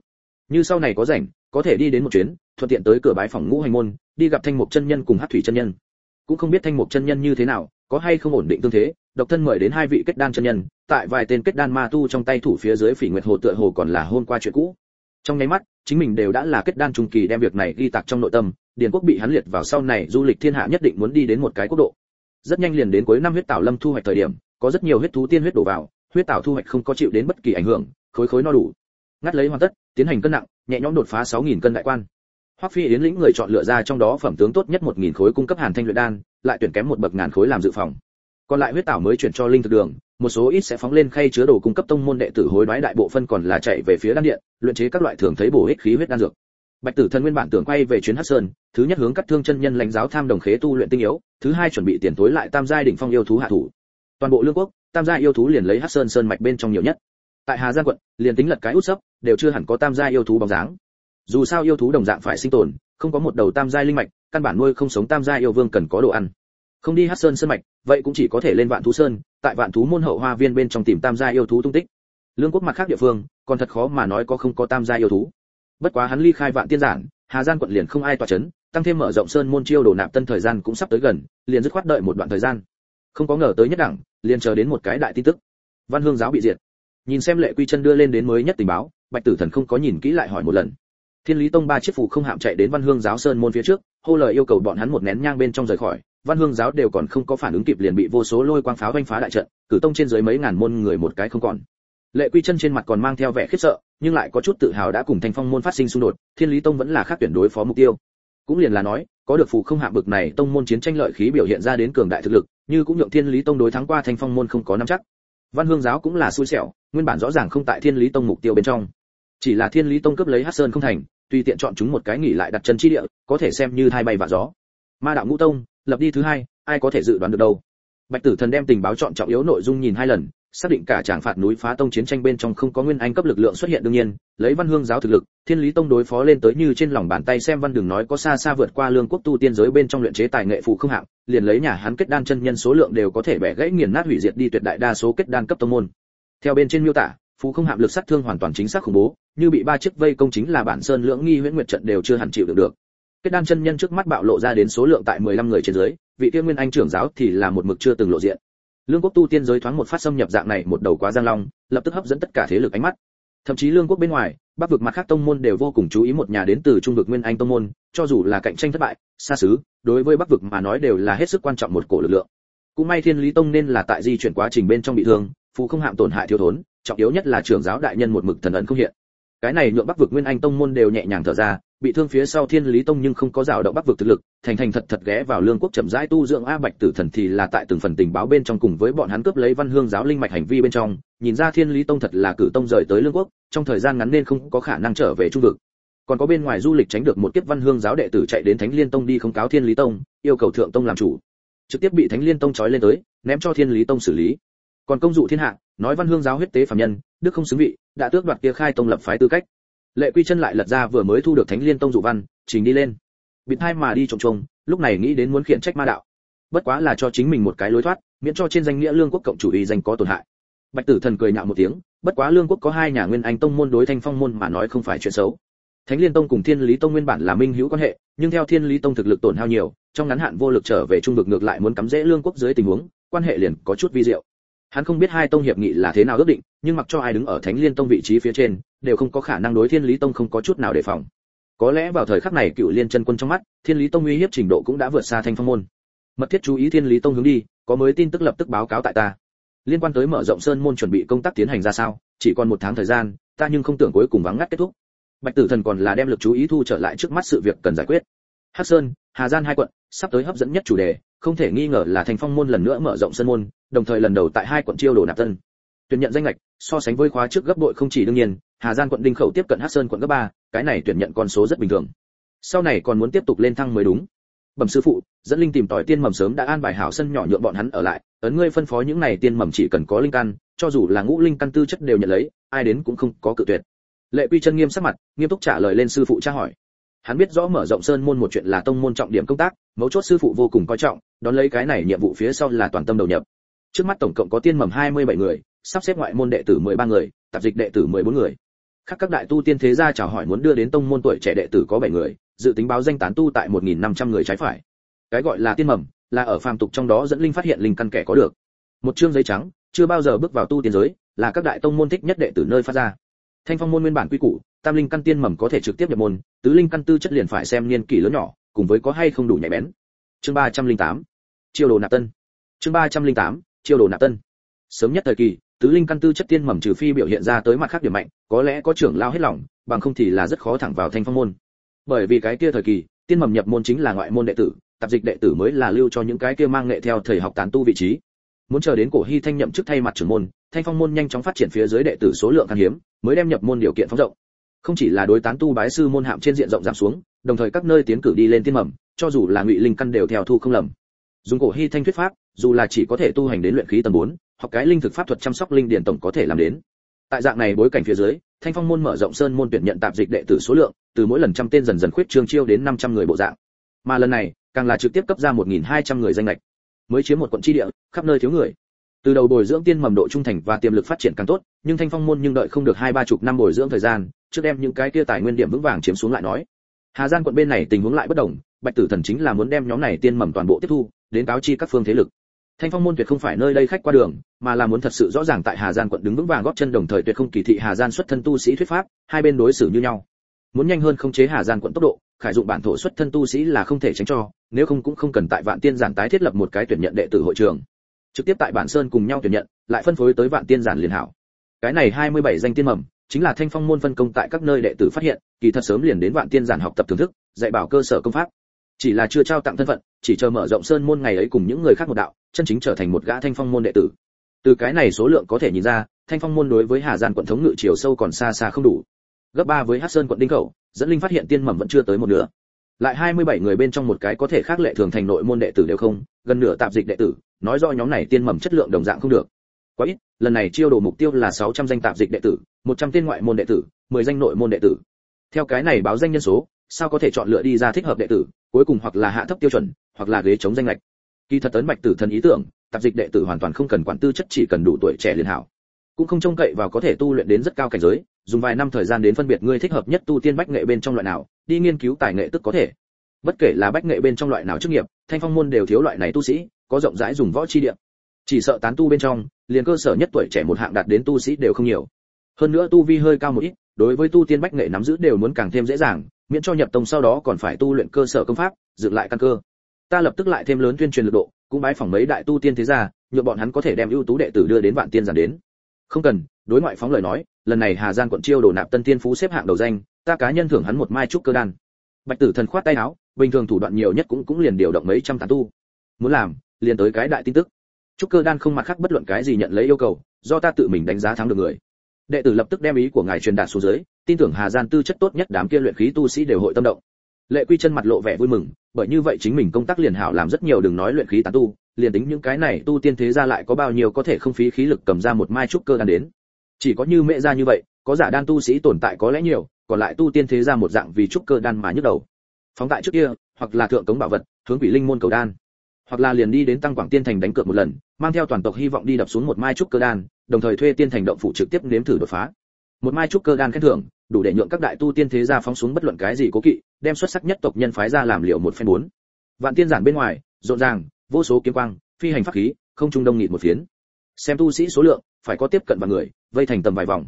Như sau này có rảnh, có thể đi đến một chuyến thuận tiện tới cửa bái phòng ngũ hành môn, đi gặp thanh mục chân nhân cùng hát thủy chân nhân. Cũng không biết thanh mục chân nhân như thế nào, có hay không ổn định tương thế, độc thân mời đến hai vị kết đan chân nhân, tại vài tên kết đan ma tu trong tay thủ phía dưới phỉ nguyệt hồ tựa hồ còn là hôm qua chuyện cũ. Trong nháy mắt, chính mình đều đã là kết đan trung kỳ đem việc này ghi tạc trong nội tâm, điền quốc bị hắn liệt vào sau này du lịch thiên hạ nhất định muốn đi đến một cái quốc độ. Rất nhanh liền đến cuối năm huyết tảo lâm thu hoạch thời điểm, có rất nhiều huyết thú tiên huyết đổ vào, huyết tảo thu hoạch không có chịu đến bất kỳ ảnh hưởng, khối khối no đủ. Ngắt lấy hoàn tất, tiến hành cân nặng, nhẹ nhõm đột phá 6.000 cân đại quan. Hoắc Phi Yến lĩnh người chọn lựa ra trong đó phẩm tướng tốt nhất 1000 khối cung cấp Hàn Thanh luyện đan, lại tuyển kém một bậc ngàn khối làm dự phòng. Còn lại huyết tảo mới chuyển cho linh thực đường, một số ít sẽ phóng lên khay chứa đồ cung cấp tông môn đệ tử hối đoái đại bộ phân còn là chạy về phía đan điện, luyện chế các loại thường thấy bổ ích khí huyết đan dược. Bạch Tử Thần nguyên bản tưởng quay về chuyến Hắc Sơn, thứ nhất hướng cắt thương chân nhân lãnh giáo tham đồng khế tu luyện tinh yếu, thứ hai chuẩn bị tiền tối lại tam giai đỉnh phong yêu thú hạ thủ. Toàn bộ lương quốc, tam giai yêu thú liền lấy Hắc Sơn sơn mạch bên trong nhiều nhất. Tại Hà Giang quận, liền tính lật cái út sấp, đều chưa hẳn có tam giai yêu thú bóng dáng. Dù sao yêu thú đồng dạng phải sinh tồn, không có một đầu tam giai linh mạch, căn bản nuôi không sống tam giai yêu vương cần có đồ ăn. Không đi hát Sơn sơn mạch, vậy cũng chỉ có thể lên Vạn thú sơn, tại Vạn thú môn hậu hoa viên bên trong tìm tam giai yêu thú tung tích. Lương quốc mặt khác địa phương, còn thật khó mà nói có không có tam giai yêu thú. Bất quá hắn ly khai Vạn tiên giản, Hà Giang quận liền không ai tỏa chấn, tăng thêm mở rộng sơn môn chiêu đồ nạp tân thời gian cũng sắp tới gần liền dứt khoát đợi một đoạn thời gian không có ngờ tới nhất đẳng liền chờ đến một cái đại tin tức văn hương giáo bị diệt nhìn xem lệ quy chân đưa lên đến mới nhất tình báo bạch tử thần không có nhìn kỹ lại hỏi một lần thiên lý tông ba chiếc phù không hạm chạy đến văn hương giáo sơn môn phía trước, hô lời yêu cầu bọn hắn một nén nhang bên trong rời khỏi. Văn hương giáo đều còn không có phản ứng kịp liền bị vô số lôi quang pháo vanh phá đại trận, cử tông trên dưới mấy ngàn môn người một cái không còn. Lệ quy chân trên mặt còn mang theo vẻ khiếp sợ, nhưng lại có chút tự hào đã cùng thanh phong môn phát sinh xung đột, thiên lý tông vẫn là khác tuyển đối phó mục tiêu. Cũng liền là nói, có được phù không hạ bực này, tông môn chiến tranh lợi khí biểu hiện ra đến cường đại thực lực, như cũng nhượng thiên lý tông đối thắng qua thanh phong môn không có nắm chắc. Văn hương giáo cũng là xui xẻo, nguyên bản rõ ràng không tại thiên lý tông mục tiêu bên trong chỉ là thiên lý tông cướp lấy hắc sơn không thành, tùy tiện chọn chúng một cái nghỉ lại đặt chân chi địa, có thể xem như thay bay vạ gió. Ma đạo ngũ tông, lập đi thứ hai, ai có thể dự đoán được đâu? Bạch tử thần đem tình báo chọn trọng yếu nội dung nhìn hai lần, xác định cả tràng phạt núi phá tông chiến tranh bên trong không có nguyên anh cấp lực lượng xuất hiện đương nhiên, lấy văn hương giáo thực lực, thiên lý tông đối phó lên tới như trên lòng bàn tay xem văn đường nói có xa xa vượt qua lương quốc tu tiên giới bên trong luyện chế tài nghệ phụ không hạng, liền lấy nhà hắn kết đan chân nhân số lượng đều có thể bẻ gãy nghiền nát hủy diệt đi tuyệt đại đa số kết đan cấp tông môn. Theo bên trên miêu tả, phụ không hạng lực sát thương hoàn toàn chính xác khủng bố như bị ba chiếc vây công chính là bản sơn lưỡng nghi huyễn nguyệt trận đều chưa hẳn chịu được được. Kết đan chân nhân trước mắt bạo lộ ra đến số lượng tại 15 người trên dưới, vị kia nguyên anh trưởng giáo thì là một mực chưa từng lộ diện. Lương quốc tu tiên giới thoáng một phát xâm nhập dạng này một đầu quá giang long, lập tức hấp dẫn tất cả thế lực ánh mắt. Thậm chí lương quốc bên ngoài, bắc vực mặt khác tông môn đều vô cùng chú ý một nhà đến từ trung vực nguyên anh tông môn, cho dù là cạnh tranh thất bại, xa xứ, đối với bắc vực mà nói đều là hết sức quan trọng một cổ lực lượng. Cũng may thiên lý tông nên là tại di chuyển quá trình bên trong bị thương, phù không hạm tổn hại thiếu thốn, trọng yếu nhất là trưởng giáo đại nhân một mực thần ấn không hiện cái này nhượng bắc vực nguyên anh tông môn đều nhẹ nhàng thở ra, bị thương phía sau thiên lý tông nhưng không có rào động bắc vực thực lực, thành thành thật thật ghé vào lương quốc chậm rãi tu dưỡng a bạch tử thần thì là tại từng phần tình báo bên trong cùng với bọn hắn cướp lấy văn hương giáo linh mạch hành vi bên trong, nhìn ra thiên lý tông thật là cử tông rời tới lương quốc, trong thời gian ngắn nên không có khả năng trở về trung vực. Còn có bên ngoài du lịch tránh được một kiếp văn hương giáo đệ tử chạy đến thánh liên tông đi không cáo thiên lý tông, yêu cầu thượng tông làm chủ. Trực tiếp bị thánh liên tông trói lên tới, ném cho thiên lý tông xử lý. Còn công dụ thiên hạ nói văn hương giáo huyết tế phạm nhân, đức không xứng vị, đã tước đoạt kia khai tông lập phái tư cách. Lệ quy chân lại lật ra vừa mới thu được thánh liên tông dụ văn, trình đi lên. Bịt hai mà đi trồng trồng lúc này nghĩ đến muốn khiển trách ma đạo. Bất quá là cho chính mình một cái lối thoát, miễn cho trên danh nghĩa lương quốc cộng chủ ý danh có tổn hại. Bạch tử thần cười nhạo một tiếng, bất quá lương quốc có hai nhà nguyên anh tông môn đối thanh phong môn mà nói không phải chuyện xấu. Thánh liên tông cùng thiên lý tông nguyên bản là minh hữu quan hệ, nhưng theo thiên lý tông thực lực tổn hao nhiều, trong ngắn hạn vô lực trở về trung vực ngược lại muốn cắm rễ lương quốc dưới tình huống, quan hệ liền có chút vi diệu hắn không biết hai tông hiệp nghị là thế nào ước định, nhưng mặc cho ai đứng ở thánh liên tông vị trí phía trên, đều không có khả năng đối thiên lý tông không có chút nào đề phòng. Có lẽ vào thời khắc này cựu liên chân quân trong mắt, thiên lý tông uy hiếp trình độ cũng đã vượt xa thanh phong môn. Mật thiết chú ý thiên lý tông hướng đi, có mới tin tức lập tức báo cáo tại ta. Liên quan tới mở rộng sơn môn chuẩn bị công tác tiến hành ra sao, chỉ còn một tháng thời gian, ta nhưng không tưởng cuối cùng vắng ngắt kết thúc. Bạch tử thần còn là đem lực chú ý thu trở lại trước mắt sự việc cần giải quyết. Hắc sơn, hà gian hai quận, sắp tới hấp dẫn nhất chủ đề không thể nghi ngờ là thành phong môn lần nữa mở rộng sân môn, đồng thời lần đầu tại hai quận chiêu đồ nạp tân. Tuyển nhận danh lệch so sánh với khóa trước gấp bội không chỉ đương nhiên, hà giang quận đinh khẩu tiếp cận hát sơn quận gấp ba, cái này tuyển nhận con số rất bình thường. Sau này còn muốn tiếp tục lên thăng mới đúng. Bẩm sư phụ, dẫn linh tìm tỏi tiên mầm sớm đã an bài hảo sân nhỏ nhượng bọn hắn ở lại, ấn ngươi phân phó những này tiên mầm chỉ cần có linh căn, cho dù là ngũ linh căn tư chất đều nhận lấy, ai đến cũng không có cự tuyệt. Lệ quy chân nghiêm sắc mặt, nghiêm túc trả lời lên sư phụ tra hỏi hắn biết rõ mở rộng sơn môn một chuyện là tông môn trọng điểm công tác, mấu chốt sư phụ vô cùng coi trọng, đón lấy cái này nhiệm vụ phía sau là toàn tâm đầu nhập. Trước mắt tổng cộng có tiên mầm 27 người, sắp xếp ngoại môn đệ tử 13 người, tạp dịch đệ tử 14 người. Khác các đại tu tiên thế gia chào hỏi muốn đưa đến tông môn tuổi trẻ đệ tử có 7 người, dự tính báo danh tán tu tại 1.500 người trái phải. Cái gọi là tiên mầm, là ở phàm tục trong đó dẫn linh phát hiện linh căn kẻ có được. Một chương giấy trắng, chưa bao giờ bước vào tu tiên giới, là các đại tông môn thích nhất đệ tử nơi phát ra. Thanh phong môn nguyên bản quy củ tam linh căn tiên mầm có thể trực tiếp nhập môn, tứ linh căn tư chất liền phải xem niên kỷ lớn nhỏ, cùng với có hay không đủ nhạy bén. Chương 308 chiêu đồ nạp tân. Chương 308 chiêu đồ nạp tân. Sớm nhất thời kỳ, tứ linh căn tư chất tiên mầm trừ phi biểu hiện ra tới mặt khác điểm mạnh, có lẽ có trưởng lao hết lòng, bằng không thì là rất khó thẳng vào thanh phong môn. Bởi vì cái kia thời kỳ, tiên mầm nhập môn chính là ngoại môn đệ tử, tạp dịch đệ tử mới là lưu cho những cái kia mang nghệ theo thời học tán tu vị trí. Muốn chờ đến cổ hy thanh nhậm chức thay mặt trưởng môn, thanh phong môn nhanh chóng phát triển phía dưới đệ tử số lượng khan hiếm, mới đem nhập môn điều kiện phóng rộng không chỉ là đối tán tu bái sư môn hạm trên diện rộng giảm xuống đồng thời các nơi tiến cử đi lên tiên mầm cho dù là ngụy linh căn đều theo thu không lầm. Dùng cổ hy thanh thuyết pháp dù là chỉ có thể tu hành đến luyện khí tầng 4, hoặc cái linh thực pháp thuật chăm sóc linh điển tổng có thể làm đến. Tại dạng này bối cảnh phía dưới thanh phong môn mở rộng sơn môn tuyển nhận tạp dịch đệ tử số lượng từ mỗi lần trăm tên dần dần khuyết trương chiêu đến 500 người bộ dạng. Mà lần này càng là trực tiếp cấp ra 1.200 người danh lệch mới chiếm một quận chi địa khắp nơi thiếu người. Từ đầu bồi dưỡng tiên mầm độ trung thành và tiềm lực phát triển càng tốt nhưng thanh phong môn nhưng đợi không được hai ba chục năm bồi dưỡng thời gian trước đem những cái kia tài nguyên điểm vững vàng chiếm xuống lại nói. Hà giang quận bên này tình huống lại bất đồng, bạch tử thần chính là muốn đem nhóm này tiên mầm toàn bộ tiếp thu, đến cáo chi các phương thế lực. Thanh phong môn tuyệt không phải nơi đây khách qua đường, mà là muốn thật sự rõ ràng tại hà giang quận đứng vững vàng góp chân đồng thời tuyệt không kỳ thị hà giang xuất thân tu sĩ thuyết pháp, hai bên đối xử như nhau. Muốn nhanh hơn không chế hà giang quận tốc độ, khải dụng bản thổ xuất thân tu sĩ là không thể tránh cho, nếu không cũng không cần tại vạn tiên giản tái thiết lập một cái tuyển nhận đệ tử hội trường. Trực tiếp tại bản sơn cùng nhau tuyển nhận, lại phân phối tới vạn tiên giản liền hảo. Cái này 27 danh tiên mầm chính là thanh phong môn phân công tại các nơi đệ tử phát hiện, kỳ thật sớm liền đến vạn tiên giản học tập thưởng thức, dạy bảo cơ sở công pháp. Chỉ là chưa trao tặng thân phận, chỉ chờ mở rộng sơn môn ngày ấy cùng những người khác một đạo, chân chính trở thành một gã thanh phong môn đệ tử. Từ cái này số lượng có thể nhìn ra, thanh phong môn đối với hà giàn quận thống ngự chiều sâu còn xa xa không đủ. Gấp ba với hát sơn quận đinh khẩu, dẫn linh phát hiện tiên mầm vẫn chưa tới một nửa. Lại 27 người bên trong một cái có thể khác lệ thường thành nội môn đệ tử đều không, gần nửa tạp dịch đệ tử, nói do nhóm này tiên mầm chất lượng đồng dạng không được. Quá ít, lần này chiêu đồ mục tiêu là 600 danh tạp dịch đệ tử 100 tiên ngoại môn đệ tử 10 danh nội môn đệ tử. Theo cái này báo danh nhân số, sao có thể chọn lựa đi ra thích hợp đệ tử, cuối cùng hoặc là hạ thấp tiêu chuẩn, hoặc là ghế chống danh lệch. Kỳ thật tấn bạch tử thần ý tưởng, tạp dịch đệ tử hoàn toàn không cần quản tư chất chỉ cần đủ tuổi trẻ liền hảo. Cũng không trông cậy vào có thể tu luyện đến rất cao cảnh giới, dùng vài năm thời gian đến phân biệt ngươi thích hợp nhất tu tiên bách nghệ bên trong loại nào, đi nghiên cứu tài nghệ tức có thể. Bất kể là bách nghệ bên trong loại nào chức nghiệp, thanh phong môn đều thiếu loại này tu sĩ, có rộng rãi dùng võ chi địa. Chỉ sợ tán tu bên trong, liền cơ sở nhất tuổi trẻ một hạng đạt đến tu sĩ đều không nhiều hơn nữa tu vi hơi cao một ít, đối với tu tiên bách nghệ nắm giữ đều muốn càng thêm dễ dàng, miễn cho nhập tông sau đó còn phải tu luyện cơ sở công pháp, dựng lại căn cơ. Ta lập tức lại thêm lớn tuyên truyền lực độ, cũng bái phỏng mấy đại tu tiên thế gia nhựa bọn hắn có thể đem ưu tú đệ tử đưa đến vạn tiên giản đến. Không cần, đối ngoại phóng lời nói, lần này hà giang quận chiêu đổ nạp tân tiên phú xếp hạng đầu danh, ta cá nhân thưởng hắn một mai trúc cơ đan. Bạch tử thần khoát tay áo, bình thường thủ đoạn nhiều nhất cũng cũng liền điều động mấy trăm tán tu. Muốn làm, liền tới cái đại tin tức. Trúc cơ đan không mặt khác bất luận cái gì nhận lấy yêu cầu, do ta tự mình đánh giá thắng được người đệ tử lập tức đem ý của ngài truyền đạt xuống dưới, tin tưởng hà Gian tư chất tốt nhất đám kia luyện khí tu sĩ đều hội tâm động. Lệ quy chân mặt lộ vẻ vui mừng, bởi như vậy chính mình công tác liền hảo làm rất nhiều đừng nói luyện khí tán tu, liền tính những cái này tu tiên thế gia lại có bao nhiêu có thể không phí khí lực cầm ra một mai trúc cơ đan đến. Chỉ có như mẹ ra như vậy, có giả đan tu sĩ tồn tại có lẽ nhiều, còn lại tu tiên thế gia một dạng vì trúc cơ đan mà nhức đầu. Phóng tại trước kia, hoặc là thượng cống bảo vật, hướng quỷ linh môn cầu đan hoặc là liền đi đến tăng quảng tiên thành đánh cược một lần, mang theo toàn tộc hy vọng đi đập xuống một mai trúc cơ đan, đồng thời thuê tiên thành động phủ trực tiếp nếm thử đột phá. Một mai trúc cơ đan khen thưởng, đủ để nhượng các đại tu tiên thế gia phóng xuống bất luận cái gì cố kỵ, đem xuất sắc nhất tộc nhân phái ra làm liệu một phen bốn. Vạn tiên giản bên ngoài, rộn ràng, vô số kiếm quang, phi hành pháp khí, không trung đông nghịt một phiến. Xem tu sĩ số lượng, phải có tiếp cận vào người, vây thành tầm vài vòng.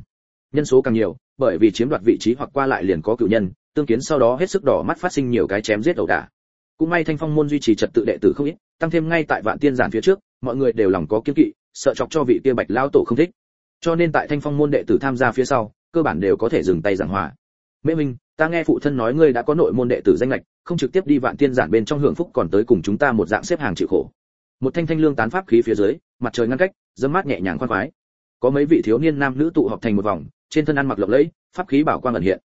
Nhân số càng nhiều, bởi vì chiếm đoạt vị trí hoặc qua lại liền có cựu nhân, tương kiến sau đó hết sức đỏ mắt phát sinh nhiều cái chém giết ẩu đả. Cũng may thanh phong môn duy trì trật tự đệ tử không ít tăng thêm ngay tại vạn tiên giản phía trước, mọi người đều lòng có kiên kỵ, sợ chọc cho vị kia bạch lão tổ không thích. Cho nên tại thanh phong môn đệ tử tham gia phía sau, cơ bản đều có thể dừng tay giảng hòa. Mễ minh, ta nghe phụ thân nói ngươi đã có nội môn đệ tử danh lệch không trực tiếp đi vạn tiên giản bên trong hưởng phúc còn tới cùng chúng ta một dạng xếp hàng chịu khổ. Một thanh thanh lương tán pháp khí phía dưới, mặt trời ngăn cách, dâm mát nhẹ nhàng khoan khoái. Có mấy vị thiếu niên nam nữ tụ họp thành một vòng, trên thân ăn mặc lộng lẫy, pháp khí bảo quang ẩn hiện.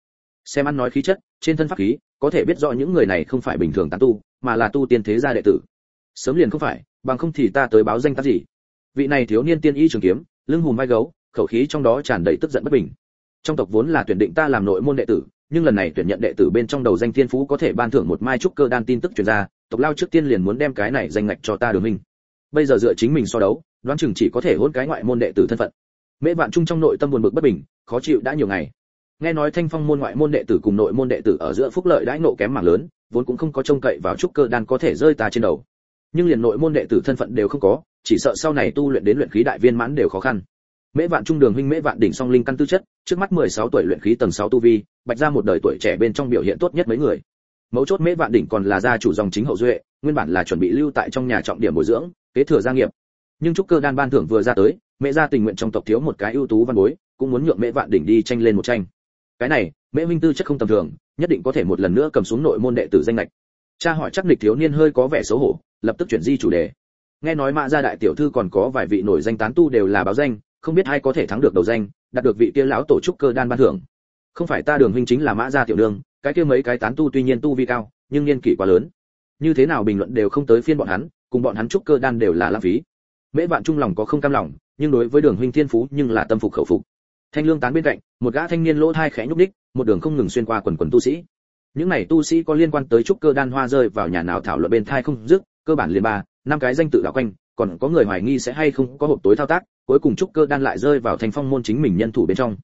Xem ăn nói khí chất, trên thân pháp khí, có thể biết rõ những người này không phải bình thường tán tu, mà là tu tiên thế gia đệ tử sớm liền không phải, bằng không thì ta tới báo danh tác gì. Vị này thiếu niên tiên y trường kiếm, lưng hùm vai gấu, khẩu khí trong đó tràn đầy tức giận bất bình. Trong tộc vốn là tuyển định ta làm nội môn đệ tử, nhưng lần này tuyển nhận đệ tử bên trong đầu danh thiên phú có thể ban thưởng một mai trúc cơ đan tin tức truyền ra, tộc lao trước tiên liền muốn đem cái này danh ngạch cho ta đường minh bây giờ dựa chính mình so đấu, đoán chừng chỉ có thể hôn cái ngoại môn đệ tử thân phận. Mễ vạn trung trong nội tâm buồn bực bất bình, khó chịu đã nhiều ngày. Nghe nói thanh phong môn ngoại môn đệ tử cùng nội môn đệ tử ở giữa phúc lợi đãi nộ kém mảng lớn, vốn cũng không có trông cậy vào trúc cơ đan có thể rơi ta trên đầu nhưng liền nội môn đệ tử thân phận đều không có, chỉ sợ sau này tu luyện đến luyện khí đại viên mãn đều khó khăn. Mễ vạn trung đường huynh mễ vạn đỉnh song linh căn tư chất, trước mắt 16 tuổi luyện khí tầng 6 tu vi, bạch ra một đời tuổi trẻ bên trong biểu hiện tốt nhất mấy người. Mấu chốt mễ vạn đỉnh còn là gia chủ dòng chính hậu duệ, nguyên bản là chuẩn bị lưu tại trong nhà trọng điểm bồi dưỡng, kế thừa gia nghiệp. Nhưng trúc cơ đan ban thưởng vừa ra tới mẹ gia tình nguyện trong tộc thiếu một cái ưu tú văn bối, cũng muốn nhượng mễ vạn đỉnh đi tranh lên một tranh. Cái này, mễ minh tư chất không tầm thường, nhất định có thể một lần nữa cầm xuống nội môn đệ tử danh lệch cha hỏi chắc lịch thiếu niên hơi có vẻ xấu hổ lập tức chuyển di chủ đề. Nghe nói mã gia đại tiểu thư còn có vài vị nổi danh tán tu đều là báo danh, không biết ai có thể thắng được đầu danh, đạt được vị kia lão tổ trúc cơ đan ban thưởng. Không phải ta đường huynh chính là mã gia tiểu đường cái kia mấy cái tán tu tuy nhiên tu vi cao, nhưng niên kỷ quá lớn. Như thế nào bình luận đều không tới phiên bọn hắn, cùng bọn hắn trúc cơ đan đều là lãng phí. Mễ vạn trung lòng có không cam lòng, nhưng đối với đường huynh thiên phú nhưng là tâm phục khẩu phục. Thanh lương tán bên cạnh, một gã thanh niên lỗ thai khẽ nhúc đích một đường không ngừng xuyên qua quần quần tu sĩ. Những này tu sĩ có liên quan tới trúc cơ đan hoa rơi vào nhà nào thảo luận bên thai không dứt cơ bản liền ba, năm cái danh tự đảo quanh, còn có người hoài nghi sẽ hay không có hộp tối thao tác, cuối cùng trúc cơ đan lại rơi vào thành phong môn chính mình nhân thủ bên trong.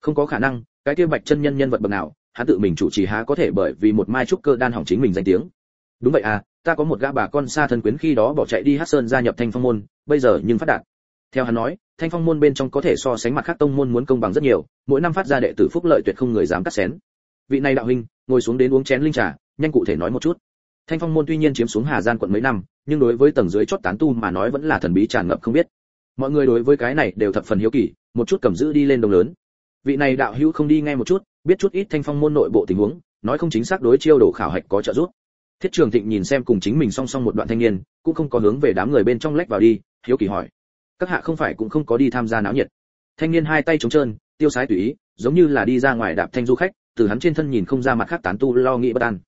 Không có khả năng, cái kia bạch chân nhân nhân vật bậc nào, hắn tự mình chủ trì há có thể bởi vì một mai trúc cơ đan hỏng chính mình danh tiếng. Đúng vậy à ta có một gã bà con xa thân quyến khi đó bỏ chạy đi hát sơn gia nhập thanh phong môn, bây giờ nhưng phát đạt. Theo hắn nói, thanh phong môn bên trong có thể so sánh mặt khác tông môn muốn công bằng rất nhiều, mỗi năm phát ra đệ tử phúc lợi tuyệt không người dám cắt xén. Vị này đạo huynh, ngồi xuống đến uống chén linh trà, nhanh cụ thể nói một chút thanh phong môn tuy nhiên chiếm xuống hà gian quận mấy năm, nhưng đối với tầng dưới chót tán tu mà nói vẫn là thần bí tràn ngập không biết. Mọi người đối với cái này đều thập phần hiếu kỳ, một chút cầm giữ đi lên đồng lớn. Vị này đạo hữu không đi ngay một chút, biết chút ít thanh phong môn nội bộ tình huống, nói không chính xác đối chiêu đổ khảo hạch có trợ giúp. Thiết trường thịnh nhìn xem cùng chính mình song song một đoạn thanh niên, cũng không có hướng về đám người bên trong lách vào đi, hiếu kỳ hỏi. Các hạ không phải cũng không có đi tham gia náo nhiệt. Thanh niên hai tay trống trơn, tiêu sái tùy ý, giống như là đi ra ngoài đạp thanh du khách, từ hắn trên thân nhìn không ra mặt khác tán tu lo nghĩ bất an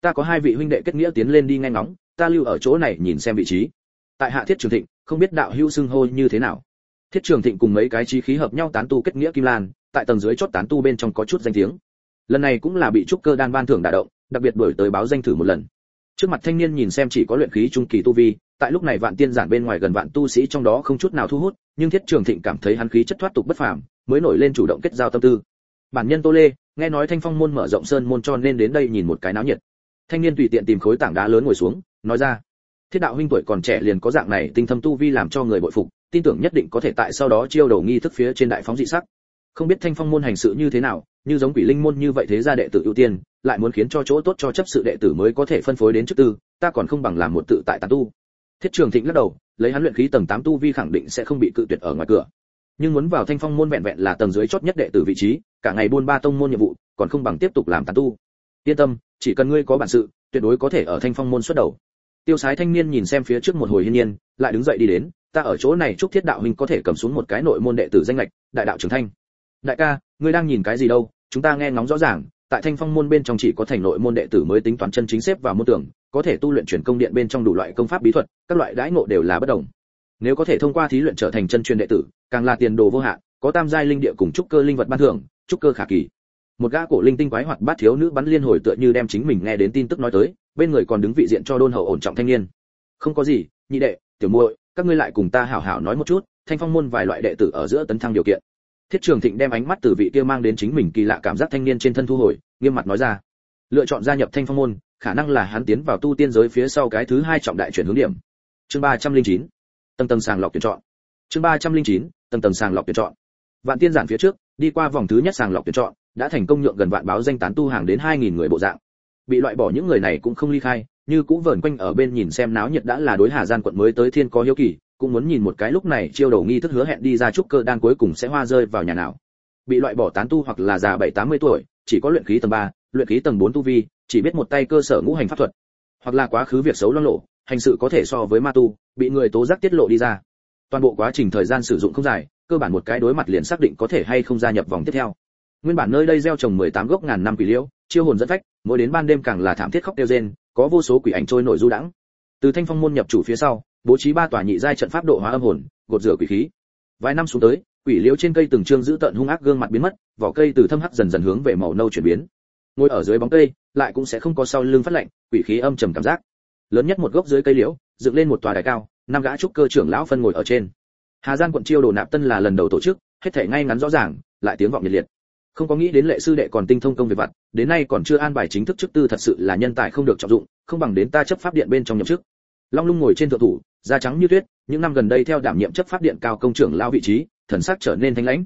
ta có hai vị huynh đệ kết nghĩa tiến lên đi nghe ngóng, ta lưu ở chỗ này nhìn xem vị trí. Tại hạ thiết trường thịnh, không biết đạo hữu xưng hô như thế nào. Thiết trường thịnh cùng mấy cái chi khí hợp nhau tán tu kết nghĩa kim lan, tại tầng dưới chót tán tu bên trong có chút danh tiếng. Lần này cũng là bị trúc cơ đan ban thưởng đả động, đặc biệt đổi tới báo danh thử một lần. Trước mặt thanh niên nhìn xem chỉ có luyện khí trung kỳ tu vi, tại lúc này vạn tiên giản bên ngoài gần vạn tu sĩ trong đó không chút nào thu hút, nhưng thiết trường thịnh cảm thấy hắn khí chất thoát tục bất phàm, mới nổi lên chủ động kết giao tâm tư. Bản nhân tô lê, nghe nói thanh phong môn mở rộng sơn môn cho nên đến đây nhìn một cái náo nhiệt thanh niên tùy tiện tìm khối tảng đá lớn ngồi xuống, nói ra, thiết đạo huynh tuổi còn trẻ liền có dạng này tinh thâm tu vi làm cho người bội phục, tin tưởng nhất định có thể tại sau đó chiêu đầu nghi thức phía trên đại phóng dị sắc. Không biết thanh phong môn hành sự như thế nào, như giống quỷ linh môn như vậy thế gia đệ tử ưu tiên, lại muốn khiến cho chỗ tốt cho chấp sự đệ tử mới có thể phân phối đến chức tư, ta còn không bằng làm một tự tại tán tu. Thiết trường thịnh lắc đầu, lấy hắn luyện khí tầng 8 tu vi khẳng định sẽ không bị cự tuyệt ở ngoài cửa. Nhưng muốn vào thanh phong môn vẹn vẹn là tầng dưới chót nhất đệ tử vị trí, cả ngày buôn ba tông môn nhiệm vụ, còn không bằng tiếp tục làm tán tu. Yên tâm chỉ cần ngươi có bản sự, tuyệt đối có thể ở thanh phong môn xuất đầu. Tiêu sái thanh niên nhìn xem phía trước một hồi hiên nhiên, lại đứng dậy đi đến, ta ở chỗ này chúc thiết đạo huynh có thể cầm xuống một cái nội môn đệ tử danh lệch đại đạo trưởng thanh. Đại ca, ngươi đang nhìn cái gì đâu? Chúng ta nghe ngóng rõ ràng, tại thanh phong môn bên trong chỉ có thành nội môn đệ tử mới tính toán chân chính xếp vào môn tưởng có thể tu luyện chuyển công điện bên trong đủ loại công pháp bí thuật, các loại đãi ngộ đều là bất đồng. Nếu có thể thông qua thí luyện trở thành chân truyền đệ tử, càng là tiền đồ vô hạn, có tam giai linh địa cùng trúc cơ linh vật ban thưởng, trúc cơ khả kỳ một gã cổ linh tinh quái hoặc bát thiếu nữ bắn liên hồi tựa như đem chính mình nghe đến tin tức nói tới, bên người còn đứng vị diện cho đôn hậu ổn trọng thanh niên. Không có gì, nhị đệ, tiểu muội, các ngươi lại cùng ta hảo hảo nói một chút, thanh phong môn vài loại đệ tử ở giữa tấn thăng điều kiện. Thiết trường thịnh đem ánh mắt từ vị kia mang đến chính mình kỳ lạ cảm giác thanh niên trên thân thu hồi, nghiêm mặt nói ra. Lựa chọn gia nhập thanh phong môn, khả năng là hắn tiến vào tu tiên giới phía sau cái thứ hai trọng đại chuyển hướng điểm. Chương ba trăm linh chín, tầng tầng sàng lọc tuyển chọn. Chương ba trăm linh chín, tầng tầng sàng lọc tuyển chọn. Vạn tiên giản phía trước, đi qua vòng thứ nhất sàng lọc tuyển chọn đã thành công nhượng gần vạn báo danh tán tu hàng đến hai nghìn người bộ dạng. Bị loại bỏ những người này cũng không ly khai như cũng vẩn quanh ở bên nhìn xem náo nhiệt đã là đối hà gian quận mới tới thiên có hiếu kỳ cũng muốn nhìn một cái lúc này chiêu đầu nghi thức hứa hẹn đi ra trúc cơ đan cuối cùng sẽ hoa rơi vào nhà nào. Bị loại bỏ tán tu hoặc là già bảy tám mươi tuổi chỉ có luyện khí tầng 3, luyện khí tầng 4 tu vi chỉ biết một tay cơ sở ngũ hành pháp thuật. Hoặc là quá khứ việc xấu loang lộ hành sự có thể so với ma tu bị người tố giác tiết lộ đi ra. Toàn bộ quá trình thời gian sử dụng không dài cơ bản một cái đối mặt liền xác định có thể hay không gia nhập vòng tiếp theo nguyên bản nơi đây gieo trồng 18 gốc ngàn năm quỷ liễu, chiêu hồn dẫn phách, mỗi đến ban đêm càng là thảm thiết khóc tiêu rên, có vô số quỷ ảnh trôi nổi du đãng. Từ thanh phong môn nhập chủ phía sau, bố trí ba tòa nhị giai trận pháp độ hóa âm hồn, gột rửa quỷ khí. Vài năm xuống tới, quỷ liễu trên cây từng trương giữ tận hung ác gương mặt biến mất, vỏ cây từ thâm hắc dần dần hướng về màu nâu chuyển biến. Ngồi ở dưới bóng cây, lại cũng sẽ không có sau lưng phát lạnh, quỷ khí âm trầm cảm giác. Lớn nhất một gốc dưới cây liễu, dựng lên một tòa đài cao, năm gã trúc cơ trưởng lão phân ngồi ở trên. Hà giang quận chiêu đồ nạp tân là lần đầu tổ chức, hết thể ngay ngắn rõ ràng, lại tiếng vọng nhiệt liệt không có nghĩ đến lệ sư đệ còn tinh thông công việc vặt, đến nay còn chưa an bài chính thức chức tư thật sự là nhân tài không được trọng dụng, không bằng đến ta chấp pháp điện bên trong nhậm chức. Long lung ngồi trên thượng thủ, da trắng như tuyết, những năm gần đây theo đảm nhiệm chấp pháp điện cao công trưởng lao vị trí, thần sắc trở nên thanh lãnh.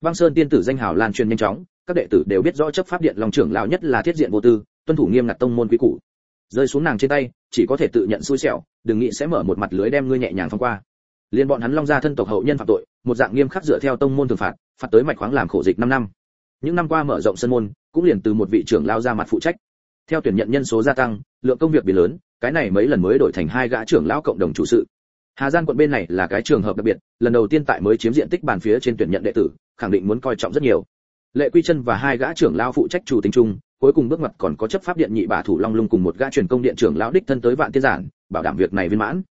Băng sơn tiên tử danh hào lan truyền nhanh chóng, các đệ tử đều biết rõ chấp pháp điện long trưởng lão nhất là thiết diện vô tư, tuân thủ nghiêm ngặt tông môn quý củ. Rơi xuống nàng trên tay, chỉ có thể tự nhận xui xẻo, đừng nghĩ sẽ mở một mặt lưới đem ngươi nhẹ nhàng phong qua. Liên bọn hắn long gia thân tộc hậu nhân phạm tội, một dạng nghiêm khắc dựa theo tông môn thường phạt phạt tới mạch khoáng làm khổ dịch 5 năm những năm qua mở rộng sân môn, cũng liền từ một vị trưởng lao ra mặt phụ trách. Theo tuyển nhận nhân số gia tăng, lượng công việc biến lớn, cái này mấy lần mới đổi thành hai gã trưởng lão cộng đồng chủ sự. Hà giang quận bên này là cái trường hợp đặc biệt, lần đầu tiên tại mới chiếm diện tích bàn phía trên tuyển nhận đệ tử, khẳng định muốn coi trọng rất nhiều. Lệ quy chân và hai gã trưởng lão phụ trách chủ tính chung, cuối cùng bước mặt còn có chấp pháp điện nhị bà thủ long lung cùng một gã truyền công điện trưởng lão đích thân tới vạn tiên giản, bảo đảm việc này viên mãn.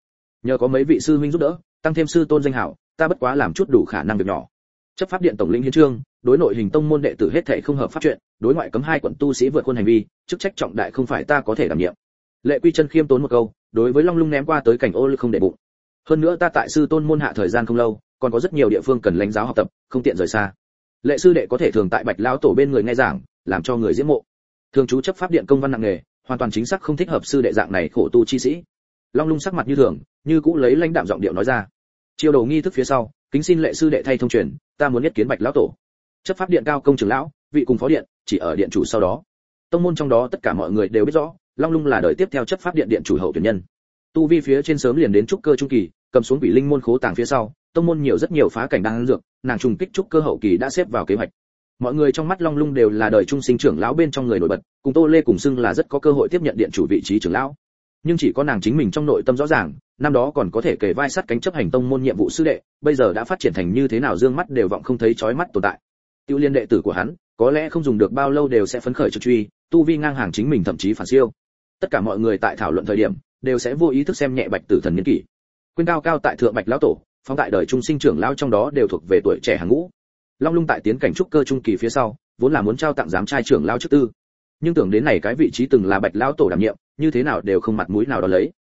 Nhờ có mấy vị sư huynh giúp đỡ, tăng thêm sư tôn danh hảo, ta bất quá làm chút đủ khả năng việc nhỏ. Chấp pháp điện tổng lĩnh hiến trương đối nội hình tông môn đệ tử hết thảy không hợp pháp chuyện, đối ngoại cấm hai quận tu sĩ vượt khuôn hành vi, chức trách trọng đại không phải ta có thể đảm nhiệm. Lệ quy chân khiêm tốn một câu, đối với long lung ném qua tới cảnh ô lực không để bụng. Hơn nữa ta tại sư tôn môn hạ thời gian không lâu, còn có rất nhiều địa phương cần lãnh giáo học tập, không tiện rời xa. Lệ sư đệ có thể thường tại bạch lão tổ bên người nghe giảng, làm cho người diễm mộ. Thường chú chấp pháp điện công văn nặng nghề hoàn toàn chính xác không thích hợp sư đệ dạng này khổ tu chi sĩ. Long lung sắc mặt như thường, như cũ lấy lãnh đạm giọng điệu nói ra. Chiêu đầu nghi thức phía sau, kính xin lệ sư đệ thay thông truyền, ta muốn nhất kiến bạch lão tổ chấp pháp điện cao công trưởng lão, vị cùng phó điện, chỉ ở điện chủ sau đó. Tông môn trong đó tất cả mọi người đều biết rõ, long lung là đời tiếp theo chấp pháp điện điện chủ hậu tuyển nhân. Tu vi phía trên sớm liền đến trúc cơ trung kỳ, cầm xuống quỷ linh môn khố tàng phía sau, tông môn nhiều rất nhiều phá cảnh đang dược, nàng trùng kích trúc cơ hậu kỳ đã xếp vào kế hoạch. Mọi người trong mắt long lung đều là đời trung sinh trưởng lão bên trong người nổi bật, cùng tô lê cùng xưng là rất có cơ hội tiếp nhận điện chủ vị trí trưởng lão. Nhưng chỉ có nàng chính mình trong nội tâm rõ ràng, năm đó còn có thể kể vai sát cánh chấp hành tông môn nhiệm vụ sư đệ, bây giờ đã phát triển thành như thế nào dương mắt đều vọng không thấy chói mắt tồn tại tiêu liên đệ tử của hắn, có lẽ không dùng được bao lâu đều sẽ phấn khởi trực truy, tu vi ngang hàng chính mình thậm chí phản siêu. Tất cả mọi người tại thảo luận thời điểm, đều sẽ vô ý thức xem nhẹ bạch tử thần niên kỷ. Quyên cao cao tại thượng bạch lão tổ phong tại đời trung sinh trưởng lao trong đó đều thuộc về tuổi trẻ hàng ngũ. Long lung tại tiến cảnh trúc cơ trung kỳ phía sau, vốn là muốn trao tặng giám trai trưởng lao trước tư. Nhưng tưởng đến này cái vị trí từng là bạch lão tổ đảm nhiệm, như thế nào đều không mặt mũi nào đó lấy.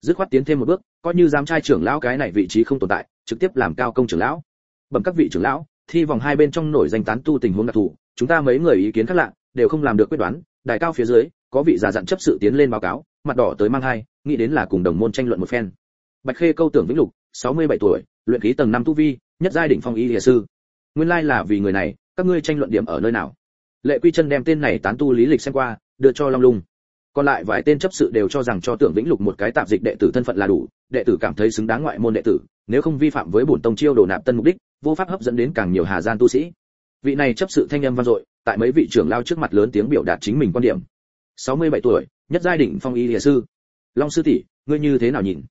Dứt khoát tiến thêm một bước, coi như giám trai trưởng lão cái này vị trí không tồn tại, trực tiếp làm cao công trưởng lão. Bẩm các vị trưởng lão thi vòng hai bên trong nổi danh tán tu tình huống đặc thù, chúng ta mấy người ý kiến khác lạ, đều không làm được quyết đoán, đại cao phía dưới, có vị già dặn chấp sự tiến lên báo cáo, mặt đỏ tới mang hai, nghĩ đến là cùng đồng môn tranh luận một phen. Bạch khê câu tưởng vĩnh lục 67 tuổi, luyện khí tầng 5 tu vi, nhất giai đỉnh phong y liệt sư. Nguyên lai là vì người này, các ngươi tranh luận điểm ở nơi nào? Lệ quy chân đem tên này tán tu lý lịch xem qua, đưa cho long lung. Còn lại vài tên chấp sự đều cho rằng cho tưởng vĩnh lục một cái tạm dịch đệ tử thân phận là đủ, đệ tử cảm thấy xứng đáng ngoại môn đệ tử, nếu không vi phạm với bổn tông chiêu đồ nạp tân mục đích vô pháp hấp dẫn đến càng nhiều hà gian tu sĩ. Vị này chấp sự thanh âm vang dội, tại mấy vị trưởng lao trước mặt lớn tiếng biểu đạt chính mình quan điểm. 67 tuổi, nhất giai đỉnh phong y liệt sư. Long sư tỷ, ngươi như thế nào nhìn?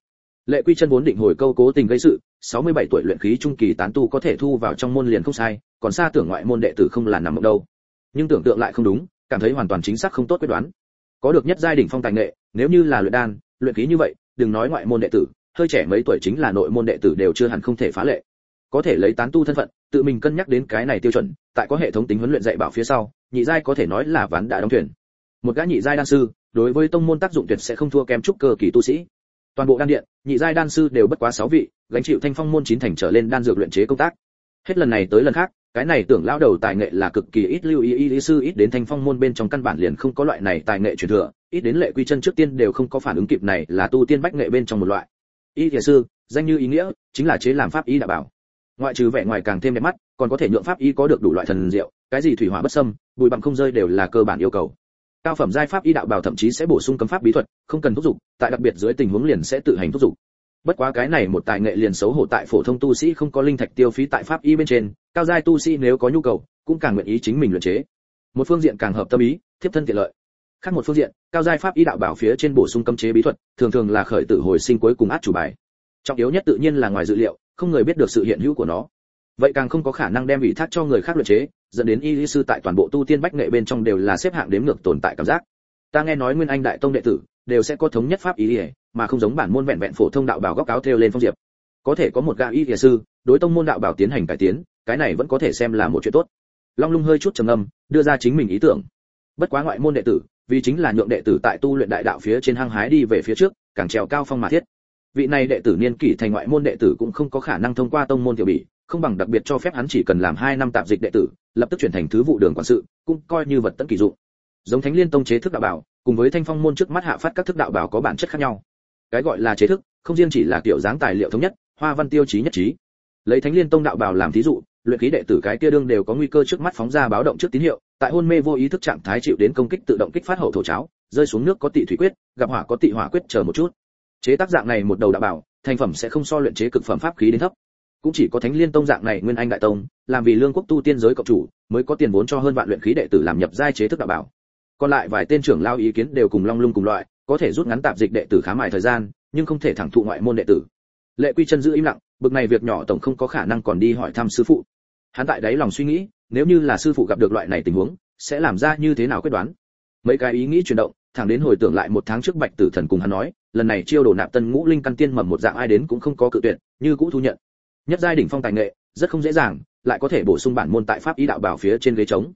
Lệ quy chân vốn định hồi câu cố tình gây sự 67 tuổi luyện khí trung kỳ tán tu có thể thu vào trong môn liền không sai, còn xa tưởng ngoại môn đệ tử không là nằm mộng đâu. Nhưng tưởng tượng lại không đúng, cảm thấy hoàn toàn chính xác không tốt quyết đoán. Có được nhất giai đỉnh phong tài nghệ, nếu như là luyện đan, luyện khí như vậy, đừng nói ngoại môn đệ tử, hơi trẻ mấy tuổi chính là nội môn đệ tử đều chưa hẳn không thể phá lệ có thể lấy tán tu thân phận, tự mình cân nhắc đến cái này tiêu chuẩn, tại có hệ thống tính huấn luyện dạy bảo phía sau, nhị giai có thể nói là ván đã đóng thuyền. Một gã nhị giai đan sư, đối với tông môn tác dụng tuyệt sẽ không thua kém trúc cơ kỳ tu sĩ. Toàn bộ đan điện, nhị giai đan sư đều bất quá sáu vị, gánh chịu thanh phong môn chín thành trở lên đan dược luyện chế công tác. Hết lần này tới lần khác, cái này tưởng lão đầu tài nghệ là cực kỳ ít lưu ý y lý sư ít đến thanh phong môn bên trong căn bản liền không có loại này tài nghệ truyền thừa, ít đến lệ quy chân trước tiên đều không có phản ứng kịp này là tu tiên bách nghệ bên trong một loại. Y thiền sư, danh như ý nghĩa, chính là chế làm pháp y đã bảo ngoại trừ vẻ ngoài càng thêm đẹp mắt, còn có thể nhượng pháp y có được đủ loại thần diệu, cái gì thủy hỏa bất xâm, bụi bặm không rơi đều là cơ bản yêu cầu. Cao phẩm giai pháp y đạo bảo thậm chí sẽ bổ sung cấm pháp bí thuật, không cần thúc dục tại đặc biệt dưới tình huống liền sẽ tự hành thúc dục bất quá cái này một tài nghệ liền xấu hổ tại phổ thông tu sĩ không có linh thạch tiêu phí tại pháp y bên trên, cao giai tu sĩ nếu có nhu cầu, cũng càng nguyện ý chính mình luyện chế. Một phương diện càng hợp tâm ý, thiếp thân tiện lợi. Khác một phương diện, cao giai pháp y đạo bảo phía trên bổ sung cấm chế bí thuật, thường thường là khởi tử hồi sinh cuối cùng át chủ bài. Trọng yếu nhất tự nhiên là ngoài dự liệu không người biết được sự hiện hữu của nó. Vậy càng không có khả năng đem ủy thác cho người khác luyện chế, dẫn đến y lý sư tại toàn bộ tu tiên bách nghệ bên trong đều là xếp hạng đếm ngược tồn tại cảm giác. Ta nghe nói nguyên anh đại tông đệ tử đều sẽ có thống nhất pháp ý ỉa mà không giống bản môn vẹn vẹn phổ thông đạo bảo góc áo theo lên phong diệp. Có thể có một gã y thiền sư, đối tông môn đạo bảo tiến hành cải tiến, cái này vẫn có thể xem là một chuyện tốt. Long lung hơi chút trầm âm đưa ra chính mình ý tưởng. Bất quá ngoại môn đệ tử, vì chính là nhượng đệ tử tại tu luyện đại đạo phía trên hăng hái đi về phía trước, càng trèo cao phong mà thiết vị này đệ tử niên kỷ thành ngoại môn đệ tử cũng không có khả năng thông qua tông môn tiểu bỉ, không bằng đặc biệt cho phép hắn chỉ cần làm 2 năm tạp dịch đệ tử, lập tức chuyển thành thứ vụ đường quản sự, cũng coi như vật tận kỳ dụng. Giống thánh liên tông chế thức đạo bảo, cùng với thanh phong môn trước mắt hạ phát các thức đạo bảo có bản chất khác nhau. Cái gọi là chế thức, không riêng chỉ là kiểu dáng tài liệu thống nhất, hoa văn tiêu chí nhất trí. Lấy thánh liên tông đạo bảo làm thí dụ, luyện khí đệ tử cái kia đương đều có nguy cơ trước mắt phóng ra báo động trước tín hiệu, tại hôn mê vô ý thức trạng thái chịu đến công kích tự động kích phát hậu thổ cháo, rơi xuống nước có tị thủy quyết, gặp hỏa có tị hỏa quyết chờ một chút chế tác dạng này một đầu đã bảo, thành phẩm sẽ không so luyện chế cực phẩm pháp khí đến thấp. Cũng chỉ có thánh liên tông dạng này nguyên anh đại tông, làm vì lương quốc tu tiên giới cộng chủ, mới có tiền vốn cho hơn vạn luyện khí đệ tử làm nhập giai chế thức đạo bảo. Còn lại vài tên trưởng lao ý kiến đều cùng long lung cùng loại, có thể rút ngắn tạp dịch đệ tử khá mài thời gian, nhưng không thể thẳng thụ ngoại môn đệ tử. Lệ quy chân giữ im lặng, bực này việc nhỏ tổng không có khả năng còn đi hỏi thăm sư phụ. Hắn tại đấy lòng suy nghĩ, nếu như là sư phụ gặp được loại này tình huống, sẽ làm ra như thế nào quyết đoán? Mấy cái ý nghĩ chuyển động, thẳng đến hồi tưởng lại một tháng trước bạch tử thần cùng hắn nói lần này chiêu đồ nạp tân ngũ linh căn tiên mầm một dạng ai đến cũng không có cự tuyệt, như cũ thu nhận. Nhất giai đỉnh phong tài nghệ, rất không dễ dàng, lại có thể bổ sung bản môn tại pháp ý đạo bảo phía trên ghế trống.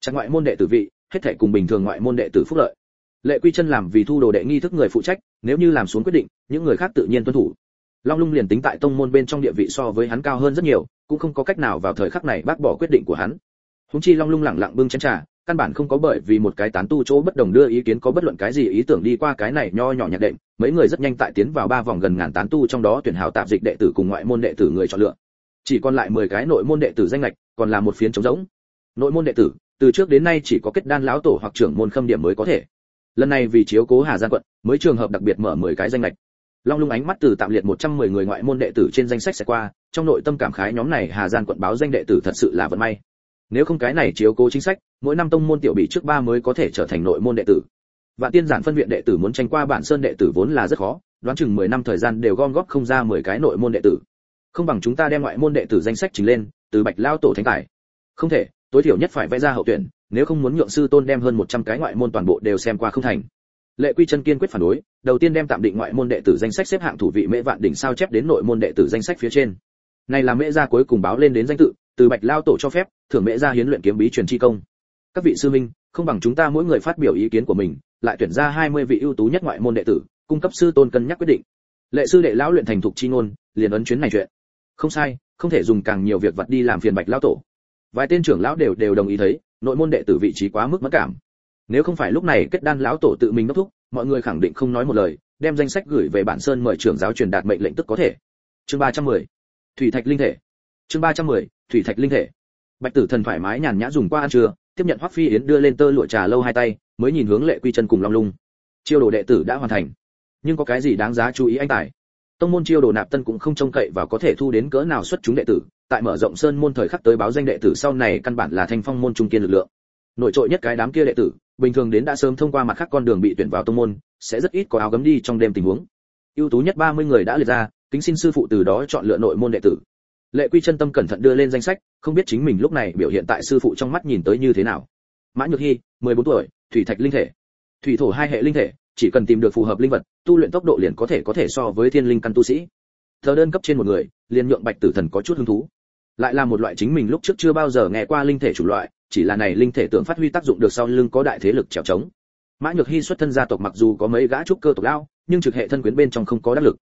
Chẳng ngoại môn đệ tử vị, hết thể cùng bình thường ngoại môn đệ tử phúc lợi. Lệ quy chân làm vì thu đồ đệ nghi thức người phụ trách, nếu như làm xuống quyết định, những người khác tự nhiên tuân thủ. Long lung liền tính tại tông môn bên trong địa vị so với hắn cao hơn rất nhiều, cũng không có cách nào vào thời khắc này bác bỏ quyết định của hắn. Húng chi long lung lẳng lặng bưng chén trà căn bản không có bởi vì một cái tán tu chỗ bất đồng đưa ý kiến có bất luận cái gì ý tưởng đi qua cái này nho nhỏ nhạc đệm, mấy người rất nhanh tại tiến vào ba vòng gần ngàn tán tu trong đó tuyển hào tạp dịch đệ tử cùng ngoại môn đệ tử người chọn lựa. Chỉ còn lại 10 cái nội môn đệ tử danh lệch còn là một phiến trống rỗng. Nội môn đệ tử, từ trước đến nay chỉ có kết đan lão tổ hoặc trưởng môn khâm điểm mới có thể. Lần này vì chiếu cố hà giang quận, mới trường hợp đặc biệt mở 10 cái danh lệch long lung ánh mắt từ tạm liệt 110 người ngoại môn đệ tử trên danh sách sẽ qua, trong nội tâm cảm khái nhóm này hà giang quận báo danh đệ tử thật sự là vận may nếu không cái này chiếu cố chính sách, mỗi năm tông môn tiểu bị trước ba mới có thể trở thành nội môn đệ tử. Và tiên giản phân viện đệ tử muốn tranh qua bản sơn đệ tử vốn là rất khó, đoán chừng 10 năm thời gian đều gom góp không ra 10 cái nội môn đệ tử. Không bằng chúng ta đem ngoại môn đệ tử danh sách trình lên, từ bạch lao tổ thánh tài. Không thể, tối thiểu nhất phải vẽ ra hậu tuyển, nếu không muốn nhượng sư tôn đem hơn 100 cái ngoại môn toàn bộ đều xem qua không thành. Lệ quy chân kiên quyết phản đối, đầu tiên đem tạm định ngoại môn đệ tử danh sách xếp hạng thủ vị mễ vạn đỉnh sao chép đến nội môn đệ tử danh sách phía trên. Này là mễ gia cuối cùng báo lên đến danh tự từ bạch lao tổ cho phép, thưởng mễ gia hiến luyện kiếm bí truyền chi công. Các vị sư minh không bằng chúng ta mỗi người phát biểu ý kiến của mình, lại tuyển ra 20 vị ưu tú nhất ngoại môn đệ tử, cung cấp sư tôn cân nhắc quyết định. Lệ sư đệ lão luyện thành thục chi ngôn, liền ấn chuyến này chuyện. Không sai, không thể dùng càng nhiều việc vật đi làm phiền bạch lão tổ. Vài tên trưởng lão đều đều đồng ý thấy, nội môn đệ tử vị trí quá mức mất cảm. Nếu không phải lúc này kết đan lão tổ tự mình đốc thúc, mọi người khẳng định không nói một lời, đem danh sách gửi về bản sơn mời trưởng giáo truyền đạt mệnh lệnh tức có thể. Chương 310. thủy thạch linh thể. Chương 310 thủy thạch linh thể. Bạch tử thần thoải mái nhàn nhã dùng qua ăn trưa, tiếp nhận hoắc phi yến đưa lên tơ lụa trà lâu hai tay, mới nhìn hướng lệ quy chân cùng long lung. Chiêu đồ đệ tử đã hoàn thành. Nhưng có cái gì đáng giá chú ý anh tài? Tông môn chiêu đồ nạp tân cũng không trông cậy và có thể thu đến cỡ nào xuất chúng đệ tử, tại mở rộng sơn môn thời khắc tới báo danh đệ tử sau này căn bản là thanh phong môn trung kiên lực lượng. Nội trội nhất cái đám kia đệ tử, bình thường đến đã sớm thông qua mặt khác con đường bị tuyển vào tông môn, sẽ rất ít có áo gấm đi trong đêm tình huống. Ưu tú nhất 30 người đã liệt ra, kính xin sư phụ từ đó chọn lựa nội môn đệ tử lệ quy chân tâm cẩn thận đưa lên danh sách, không biết chính mình lúc này biểu hiện tại sư phụ trong mắt nhìn tới như thế nào. Mã nhược hy 14 tuổi, thủy thạch linh thể. Thủy thổ hai hệ linh thể, chỉ cần tìm được phù hợp linh vật, tu luyện tốc độ liền có thể có thể so với thiên linh căn tu sĩ. Thờ đơn cấp trên một người, liền nhượng bạch tử thần có chút hứng thú. Lại là một loại chính mình lúc trước chưa bao giờ nghe qua linh thể chủ loại, chỉ là này linh thể tưởng phát huy tác dụng được sau lưng có đại thế lực trèo trống. Mã nhược hy xuất thân gia tộc mặc dù có mấy gã trúc cơ tộc lao nhưng trực hệ thân quyến bên trong không có đắc lực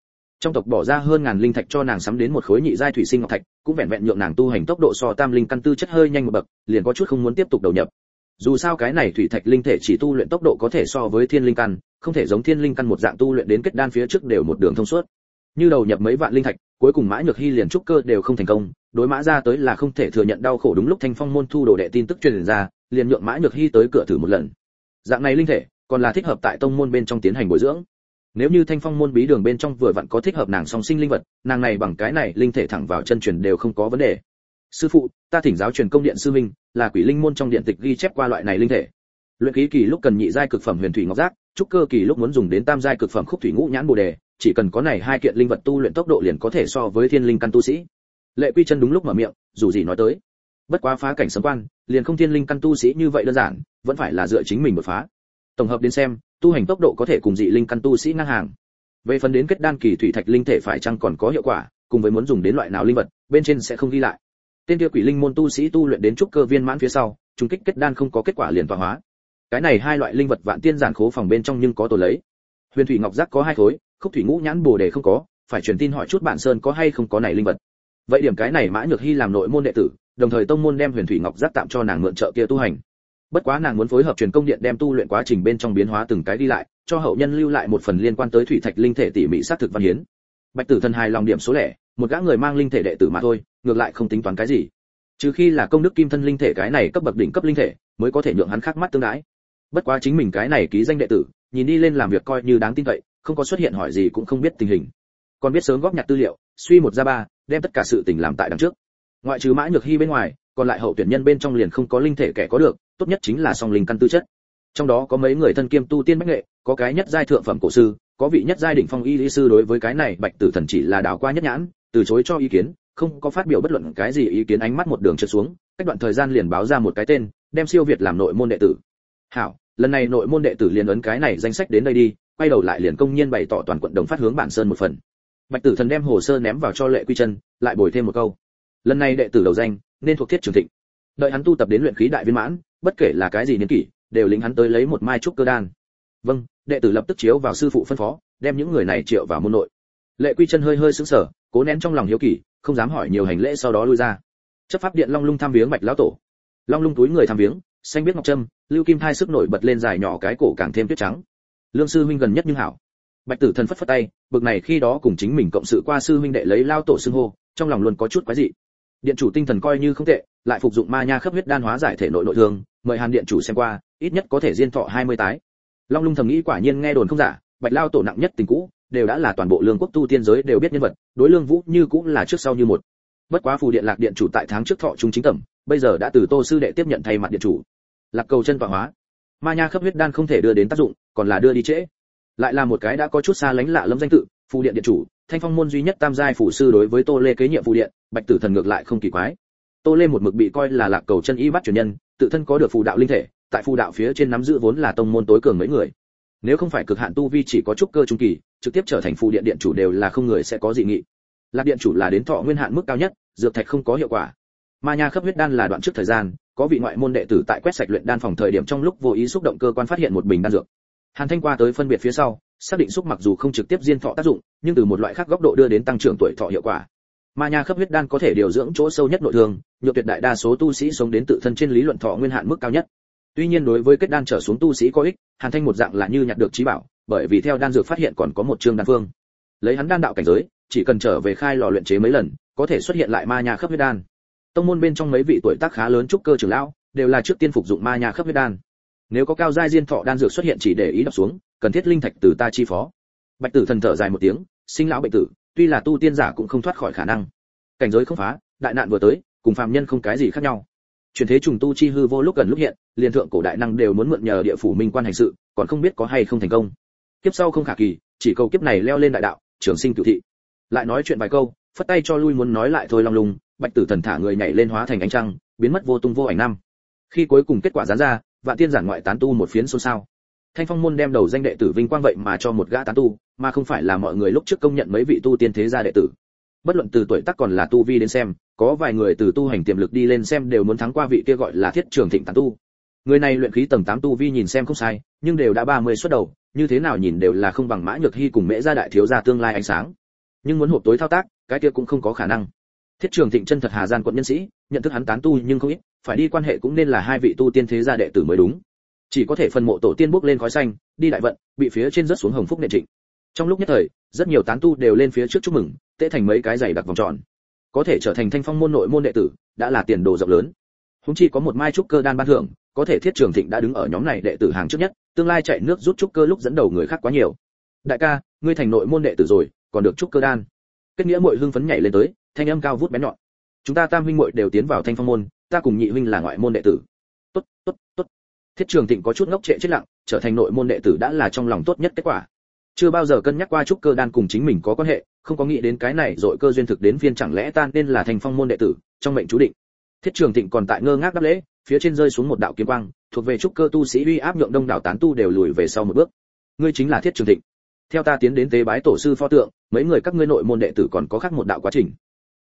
trong tộc bỏ ra hơn ngàn linh thạch cho nàng sắm đến một khối nhị giai thủy sinh ngọc thạch, cũng vẹn vẹn nhượng nàng tu hành tốc độ so tam linh căn tư chất hơi nhanh một bậc, liền có chút không muốn tiếp tục đầu nhập. Dù sao cái này thủy thạch linh thể chỉ tu luyện tốc độ có thể so với thiên linh căn, không thể giống thiên linh căn một dạng tu luyện đến kết đan phía trước đều một đường thông suốt. Như đầu nhập mấy vạn linh thạch, cuối cùng mã nhược hy liền trúc cơ đều không thành công, đối mã ra tới là không thể thừa nhận đau khổ đúng lúc thanh phong môn thu đồ đệ tin tức truyền ra, liền nhượng mã nhược hy tới cửa thử một lần. Dạng này linh thể, còn là thích hợp tại tông môn bên trong tiến hành bồi dưỡng nếu như thanh phong môn bí đường bên trong vừa vặn có thích hợp nàng song sinh linh vật, nàng này bằng cái này linh thể thẳng vào chân truyền đều không có vấn đề. Sư phụ, ta thỉnh giáo truyền công điện sư minh là quỷ linh môn trong điện tịch ghi chép qua loại này linh thể. Luyện khí kỳ lúc cần nhị giai cực phẩm huyền thủy ngọc giác, trúc cơ kỳ lúc muốn dùng đến tam giai cực phẩm khúc thủy ngũ nhãn bồ đề, chỉ cần có này hai kiện linh vật tu luyện tốc độ liền có thể so với thiên linh căn tu sĩ. Lệ quy chân đúng lúc mở miệng, dù gì nói tới. Bất quá phá cảnh sấm quan, liền không thiên linh căn tu sĩ như vậy đơn giản, vẫn phải là dựa chính mình một phá. Tổng hợp đến xem tu hành tốc độ có thể cùng dị linh căn tu sĩ ngang hàng. Về phần đến kết đan kỳ thủy thạch linh thể phải chăng còn có hiệu quả, cùng với muốn dùng đến loại nào linh vật, bên trên sẽ không ghi lại. Tên kia quỷ linh môn tu sĩ tu luyện đến trúc cơ viên mãn phía sau, trùng kích kết đan không có kết quả liền tọa hóa. Cái này hai loại linh vật vạn tiên giản khố phòng bên trong nhưng có tổ lấy. Huyền thủy ngọc giác có hai khối, khúc thủy ngũ nhãn bồ đề không có, phải truyền tin hỏi chút bạn sơn có hay không có này linh vật. Vậy điểm cái này mã nhược hy làm nội môn đệ tử, đồng thời tông môn đem huyền thủy ngọc giác tạm cho nàng mượn trợ kia tu hành bất quá nàng muốn phối hợp truyền công điện đem tu luyện quá trình bên trong biến hóa từng cái đi lại, cho hậu nhân lưu lại một phần liên quan tới thủy thạch linh thể tỉ mỉ xác thực văn hiến. Bạch tử thần hài lòng điểm số lẻ, một gã người mang linh thể đệ tử mà thôi, ngược lại không tính toán cái gì. Trừ khi là công đức kim thân linh thể cái này cấp bậc đỉnh cấp linh thể, mới có thể nhượng hắn khác mắt tương đái. Bất quá chính mình cái này ký danh đệ tử, nhìn đi lên làm việc coi như đáng tin cậy, không có xuất hiện hỏi gì cũng không biết tình hình. Còn biết sớm góp nhặt tư liệu, suy một ra ba, đem tất cả sự tình làm tại đằng trước. Ngoại trừ mã nhược hy bên ngoài, còn lại hậu tuyển nhân bên trong liền không có linh thể kẻ có được tốt nhất chính là song linh căn tư chất. Trong đó có mấy người thân kiêm tu tiên bách nghệ, có cái nhất giai thượng phẩm cổ sư, có vị nhất giai đỉnh phong y lý sư đối với cái này bạch tử thần chỉ là đảo qua nhất nhãn, từ chối cho ý kiến, không có phát biểu bất luận cái gì ý kiến ánh mắt một đường trượt xuống, cách đoạn thời gian liền báo ra một cái tên, đem siêu việt làm nội môn đệ tử. Hảo, lần này nội môn đệ tử liền ấn cái này danh sách đến đây đi, quay đầu lại liền công nhiên bày tỏ toàn quận đồng phát hướng bản sơn một phần. Bạch tử thần đem hồ sơ ném vào cho lệ quy chân, lại bồi thêm một câu. Lần này đệ tử đầu danh, nên thuộc thiết trường thịnh. Đợi hắn tu tập đến luyện khí đại viên mãn bất kể là cái gì niên kỷ, đều lính hắn tới lấy một mai trúc cơ đan. Vâng đệ tử lập tức chiếu vào sư phụ phân phó, đem những người này triệu vào môn nội. Lệ quy chân hơi hơi sững sờ, cố nén trong lòng hiếu kỳ, không dám hỏi nhiều hành lễ sau đó lui ra. Chấp pháp điện long lung tham viếng bạch lão tổ. Long lung túi người tham viếng, xanh biết ngọc trâm, lưu kim thai sức nổi bật lên dài nhỏ cái cổ càng thêm tuyết trắng. Lương sư huynh gần nhất nhưng hảo. Bạch tử thần phất phất tay, bực này khi đó cùng chính mình cộng sự qua sư huynh đệ lấy lao tổ xưng hô, trong lòng luôn có chút quái dị điện chủ tinh thần coi như không tệ, lại phục dụng ma nha khắp huyết đan hóa giải thể nội nội thương, mời hàn điện chủ xem qua, ít nhất có thể diên thọ 20 tái. Long lung thầm nghĩ quả nhiên nghe đồn không giả, bạch lao tổ nặng nhất tình cũ, đều đã là toàn bộ lương quốc tu tiên giới đều biết nhân vật, đối lương vũ như cũng là trước sau như một. Bất quá phù điện lạc điện chủ tại tháng trước thọ trung chính tẩm, bây giờ đã từ tô sư đệ tiếp nhận thay mặt điện chủ. Lạc cầu chân tọa hóa. Ma nha khắp huyết đan không thể đưa đến tác dụng, còn là đưa đi trễ. Lại là một cái đã có chút xa lánh lạ lẫm danh tự, phù điện điện chủ thanh phong môn duy nhất tam giai phủ sư đối với tô lê kế nhiệm phù điện, bạch tử thần ngược lại không kỳ quái. Tô lê một mực bị coi là lạc cầu chân y bắt truyền nhân, tự thân có được phù đạo linh thể, tại phù đạo phía trên nắm giữ vốn là tông môn tối cường mấy người. Nếu không phải cực hạn tu vi chỉ có chút cơ trung kỳ, trực tiếp trở thành phù điện điện chủ đều là không người sẽ có dị nghị. Lạc điện chủ là đến thọ nguyên hạn mức cao nhất, dược thạch không có hiệu quả. Ma nha khắp huyết đan là đoạn trước thời gian, có vị ngoại môn đệ tử tại quét sạch luyện đan phòng thời điểm trong lúc vô ý xúc động cơ quan phát hiện một bình đan dược. Hàn thanh qua tới phân biệt phía sau xác định xúc mặc dù không trực tiếp diên thọ tác dụng, nhưng từ một loại khác góc độ đưa đến tăng trưởng tuổi thọ hiệu quả. Ma nha khớp huyết đan có thể điều dưỡng chỗ sâu nhất nội thương nhược tuyệt đại đa số tu sĩ sống đến tự thân trên lý luận thọ nguyên hạn mức cao nhất. Tuy nhiên đối với kết đan trở xuống tu sĩ có ích, hàn thanh một dạng là như nhặt được trí bảo, bởi vì theo đan dược phát hiện còn có một chương đan phương. Lấy hắn đan đạo cảnh giới, chỉ cần trở về khai lò luyện chế mấy lần, có thể xuất hiện lại ma nha khớp huyết đan. Tông môn bên trong mấy vị tuổi tác khá lớn trúc cơ trưởng lão, đều là trước tiên phục dụng ma nha khớp huyết đan. Nếu có cao giai diên thọ đan dược xuất hiện chỉ để ý đọc xuống cần thiết linh thạch từ ta chi phó. Bạch tử thần thở dài một tiếng, sinh lão bệnh tử, tuy là tu tiên giả cũng không thoát khỏi khả năng. Cảnh giới không phá, đại nạn vừa tới, cùng phàm nhân không cái gì khác nhau. Chuyển thế trùng tu chi hư vô lúc gần lúc hiện, liền thượng cổ đại năng đều muốn mượn nhờ địa phủ minh quan hành sự, còn không biết có hay không thành công. Kiếp sau không khả kỳ, chỉ cầu kiếp này leo lên đại đạo, trường sinh cửu thị. Lại nói chuyện vài câu, phất tay cho lui muốn nói lại thôi long lùng, bạch tử thần thả người nhảy lên hóa thành ánh trăng, biến mất vô tung vô ảnh năm. Khi cuối cùng kết quả dán ra, vạn tiên giản ngoại tán tu một phiến xôn xao thanh phong môn đem đầu danh đệ tử vinh quang vậy mà cho một gã tán tu, mà không phải là mọi người lúc trước công nhận mấy vị tu tiên thế gia đệ tử. Bất luận từ tuổi tác còn là tu vi đến xem, có vài người từ tu hành tiềm lực đi lên xem đều muốn thắng qua vị kia gọi là thiết trường thịnh tán tu. Người này luyện khí tầng 8 tu vi nhìn xem không sai, nhưng đều đã 30 xuất đầu, như thế nào nhìn đều là không bằng mã nhược hy cùng mễ gia đại thiếu gia tương lai ánh sáng. Nhưng muốn hộp tối thao tác, cái kia cũng không có khả năng. Thiết trường thịnh chân thật hà gian quận nhân sĩ, nhận thức hắn tán tu nhưng không ít, phải đi quan hệ cũng nên là hai vị tu tiên thế gia đệ tử mới đúng chỉ có thể phân mộ tổ tiên bước lên khói xanh, đi đại vận, bị phía trên rớt xuống hồng phúc nệ trịnh. Trong lúc nhất thời, rất nhiều tán tu đều lên phía trước chúc mừng tễ thành mấy cái giày đặc vòng tròn. Có thể trở thành thanh phong môn nội môn đệ tử, đã là tiền đồ rộng lớn. Húng chi có một mai trúc cơ đan ban thưởng, có thể thiết trường thịnh đã đứng ở nhóm này đệ tử hàng trước nhất, tương lai chạy nước rút trúc cơ lúc dẫn đầu người khác quá nhiều. Đại ca, ngươi thành nội môn đệ tử rồi, còn được trúc cơ đan. Kết nghĩa muội hưng phấn nhảy lên tới, thanh âm cao vút bén nhọn. Chúng ta tam huynh muội đều tiến vào thanh phong môn, ta cùng nhị huynh là ngoại môn đệ tử. Tốt tốt thiết trường thịnh có chút ngốc trệ chết lặng, trở thành nội môn đệ tử đã là trong lòng tốt nhất kết quả. Chưa bao giờ cân nhắc qua trúc cơ đan cùng chính mình có quan hệ, không có nghĩ đến cái này rồi cơ duyên thực đến phiên chẳng lẽ tan nên là thành phong môn đệ tử, trong mệnh chú định. Thiết trường thịnh còn tại ngơ ngác đáp lễ, phía trên rơi xuống một đạo kiếm quang, thuộc về trúc cơ tu sĩ uy áp nhượng đông đảo tán tu đều lùi về sau một bước. Ngươi chính là thiết trường thịnh. Theo ta tiến đến tế bái tổ sư pho tượng, mấy người các ngươi nội môn đệ tử còn có khác một đạo quá trình.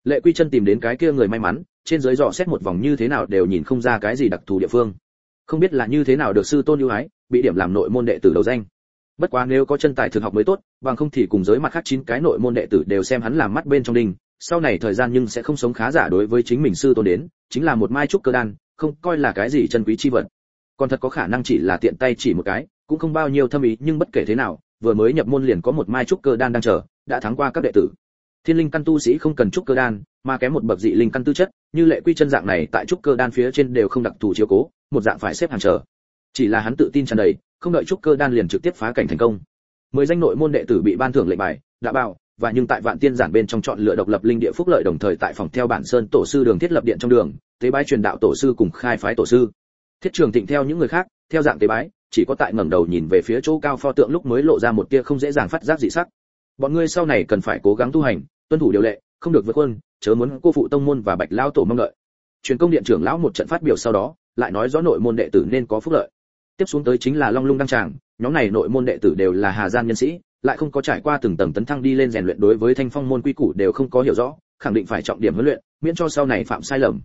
Lệ quy chân tìm đến cái kia người may mắn, trên dưới dò xét một vòng như thế nào đều nhìn không ra cái gì đặc thù địa phương không biết là như thế nào được sư tôn ưu ái, bị điểm làm nội môn đệ tử đầu danh. Bất quá nếu có chân tài thực học mới tốt, bằng không thì cùng giới mặt khác chín cái nội môn đệ tử đều xem hắn làm mắt bên trong đình. sau này thời gian nhưng sẽ không sống khá giả đối với chính mình sư tôn đến, chính là một mai trúc cơ đan, không coi là cái gì chân quý chi vật. Còn thật có khả năng chỉ là tiện tay chỉ một cái, cũng không bao nhiêu thâm ý, nhưng bất kể thế nào, vừa mới nhập môn liền có một mai trúc cơ đan đang chờ, đã thắng qua các đệ tử thiên linh căn tu sĩ không cần trúc cơ đan, mà kém một bậc dị linh căn tư chất, như lệ quy chân dạng này tại trúc cơ đan phía trên đều không đặc thù chiếu cố, một dạng phải xếp hàng chờ. Chỉ là hắn tự tin tràn đầy, không đợi trúc cơ đan liền trực tiếp phá cảnh thành công. Mười danh nội môn đệ tử bị ban thưởng lệnh bài, đã bảo, và nhưng tại vạn tiên giản bên trong chọn lựa độc lập linh địa phúc lợi đồng thời tại phòng theo bản sơn tổ sư đường thiết lập điện trong đường, tế bái truyền đạo tổ sư cùng khai phái tổ sư. Thiết trường thịnh theo những người khác, theo dạng tế bái, chỉ có tại ngẩng đầu nhìn về phía chỗ cao pho tượng lúc mới lộ ra một tia không dễ dàng phát giác dị sắc. Bọn ngươi sau này cần phải cố gắng tu hành tuân thủ điều lệ, không được vượt quân chớ muốn cô phụ tông môn và bạch lao tổ mong đợi. Truyền công điện trưởng lão một trận phát biểu sau đó, lại nói rõ nội môn đệ tử nên có phúc lợi. Tiếp xuống tới chính là long lung đăng tràng, nhóm này nội môn đệ tử đều là hà gian nhân sĩ, lại không có trải qua từng tầng tấn thăng đi lên rèn luyện đối với thanh phong môn quy củ đều không có hiểu rõ, khẳng định phải trọng điểm huấn luyện, miễn cho sau này phạm sai lầm.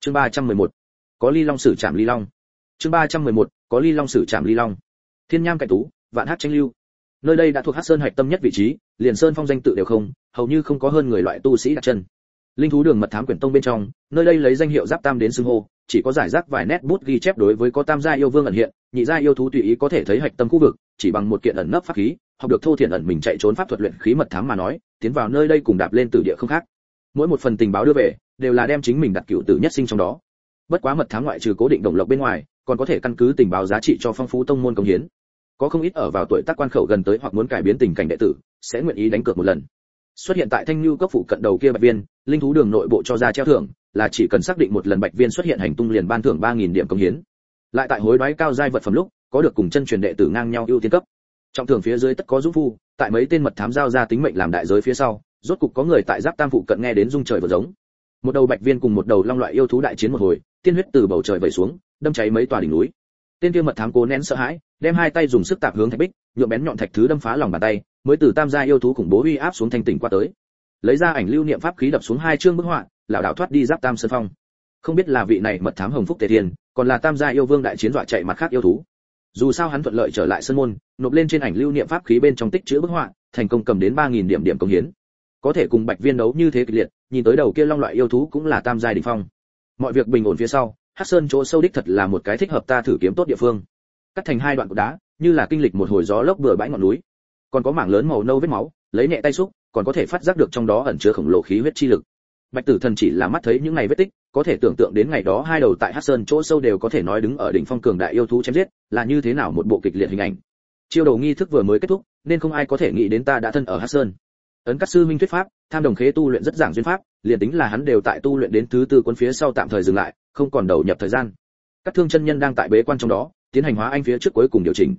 Chương 311 có ly long sử trạm ly long. Chương 311 có ly long sử trạm ly long. Thiên nham cải tú, vạn hát tranh lưu. Nơi đây đã thuộc hát sơn hạch tâm nhất vị trí liền sơn phong danh tự đều không, hầu như không có hơn người loại tu sĩ đặt chân. Linh thú đường mật thám quyển tông bên trong, nơi đây lấy danh hiệu giáp tam đến xưng hô, chỉ có giải rác vài nét bút ghi chép đối với có tam gia yêu vương ẩn hiện, nhị gia yêu thú tùy ý có thể thấy hạch tâm khu vực, chỉ bằng một kiện ẩn nấp pháp khí, học được thô thiện ẩn mình chạy trốn pháp thuật luyện khí mật thám mà nói, tiến vào nơi đây cùng đạp lên từ địa không khác. Mỗi một phần tình báo đưa về, đều là đem chính mình đặt cựu tử nhất sinh trong đó. Bất quá mật thám ngoại trừ cố định động lộc bên ngoài, còn có thể căn cứ tình báo giá trị cho phong phú tông môn công hiến có không ít ở vào tuổi tác quan khẩu gần tới hoặc muốn cải biến tình cảnh đệ tử, sẽ nguyện ý đánh cược một lần. Xuất hiện tại thanh lưu cấp phụ cận đầu kia bạch viên, linh thú đường nội bộ cho ra treo thưởng, là chỉ cần xác định một lần bạch viên xuất hiện hành tung liền ban thưởng ba nghìn điểm công hiến. Lại tại hối đoái cao giai vật phẩm lúc, có được cùng chân truyền đệ tử ngang nhau ưu tiên cấp. Trọng thưởng phía dưới tất có giúp phu, tại mấy tên mật thám giao ra tính mệnh làm đại giới phía sau, rốt cục có người tại giáp tam phụ cận nghe đến rung trời vừa giống. Một đầu bạch viên cùng một đầu long loại yêu thú đại chiến một hồi, tiên huyết từ bầu trời vẩy xuống, đâm cháy mấy tòa đỉnh núi tên kia mật thám cố nén sợ hãi, đem hai tay dùng sức tạp hướng thạch bích nhựa bén nhọn thạch thứ đâm phá lòng bàn tay, mới từ tam gia yêu thú khủng bố uy áp xuống thanh tỉnh qua tới. Lấy ra ảnh lưu niệm pháp khí đập xuống hai chương bức họa lão đạo thoát đi giáp tam sơn phong. Không biết là vị này mật thám hồng phúc tề thiên còn là tam gia yêu vương đại chiến dọa chạy mặt khác yêu thú. Dù sao hắn thuận lợi trở lại sân môn, nộp lên trên ảnh lưu niệm pháp khí bên trong tích chữ bức họa, thành công cầm đến ba nghìn điểm điểm công hiến. Có thể cùng bạch viên đấu như thế kịch liệt, nhìn tới đầu kia long loại yêu thú cũng là tam giai đỉnh phong. Mọi việc bình ổn phía sau hắc sơn chỗ sâu đích thật là một cái thích hợp ta thử kiếm tốt địa phương. Cắt thành hai đoạn cột đá, như là kinh lịch một hồi gió lốc bừa bãi ngọn núi. Còn có mảng lớn màu nâu vết máu, lấy nhẹ tay xúc, còn có thể phát giác được trong đó ẩn chứa khổng lồ khí huyết chi lực. Bạch tử thần chỉ là mắt thấy những ngày vết tích, có thể tưởng tượng đến ngày đó hai đầu tại hắc sơn chỗ sâu đều có thể nói đứng ở đỉnh phong cường đại yêu thú chém giết, là như thế nào một bộ kịch liệt hình ảnh. Chiêu đầu nghi thức vừa mới kết thúc, nên không ai có thể nghĩ đến ta đã thân ở hắc sơn. Ấn các sư minh thuyết pháp, tham đồng khế tu luyện rất giảng duyên pháp, liền tính là hắn đều tại tu luyện đến thứ tư quân phía sau tạm thời dừng lại không còn đầu nhập thời gian. Các thương chân nhân đang tại bế quan trong đó, tiến hành hóa anh phía trước cuối cùng điều chỉnh.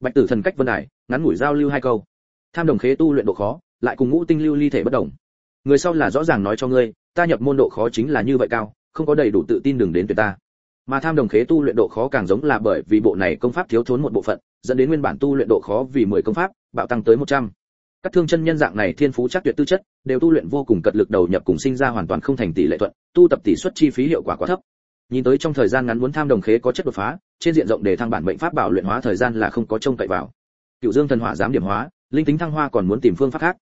Bạch tử thần cách vân đài, ngắn ngủi giao lưu hai câu. Tham đồng khế tu luyện độ khó, lại cùng ngũ tinh lưu ly thể bất đồng. Người sau là rõ ràng nói cho ngươi, ta nhập môn độ khó chính là như vậy cao, không có đầy đủ tự tin đừng đến tuyệt ta. Mà tham đồng khế tu luyện độ khó càng giống là bởi vì bộ này công pháp thiếu thốn một bộ phận, dẫn đến nguyên bản tu luyện độ khó vì 10 công pháp, bạo tăng tới 100. các thương chân nhân dạng này thiên phú chắc tuyệt tư chất, đều tu luyện vô cùng cật lực đầu nhập cùng sinh ra hoàn toàn không thành tỷ lệ thuận, tu tập tỷ suất chi phí hiệu quả quá thấp nhìn tới trong thời gian ngắn muốn tham đồng khế có chất đột phá, trên diện rộng để thăng bản mệnh pháp bảo luyện hóa thời gian là không có trông cậy vào. Cựu dương thần hỏa dám điểm hóa, linh tính thăng hoa còn muốn tìm phương pháp khác.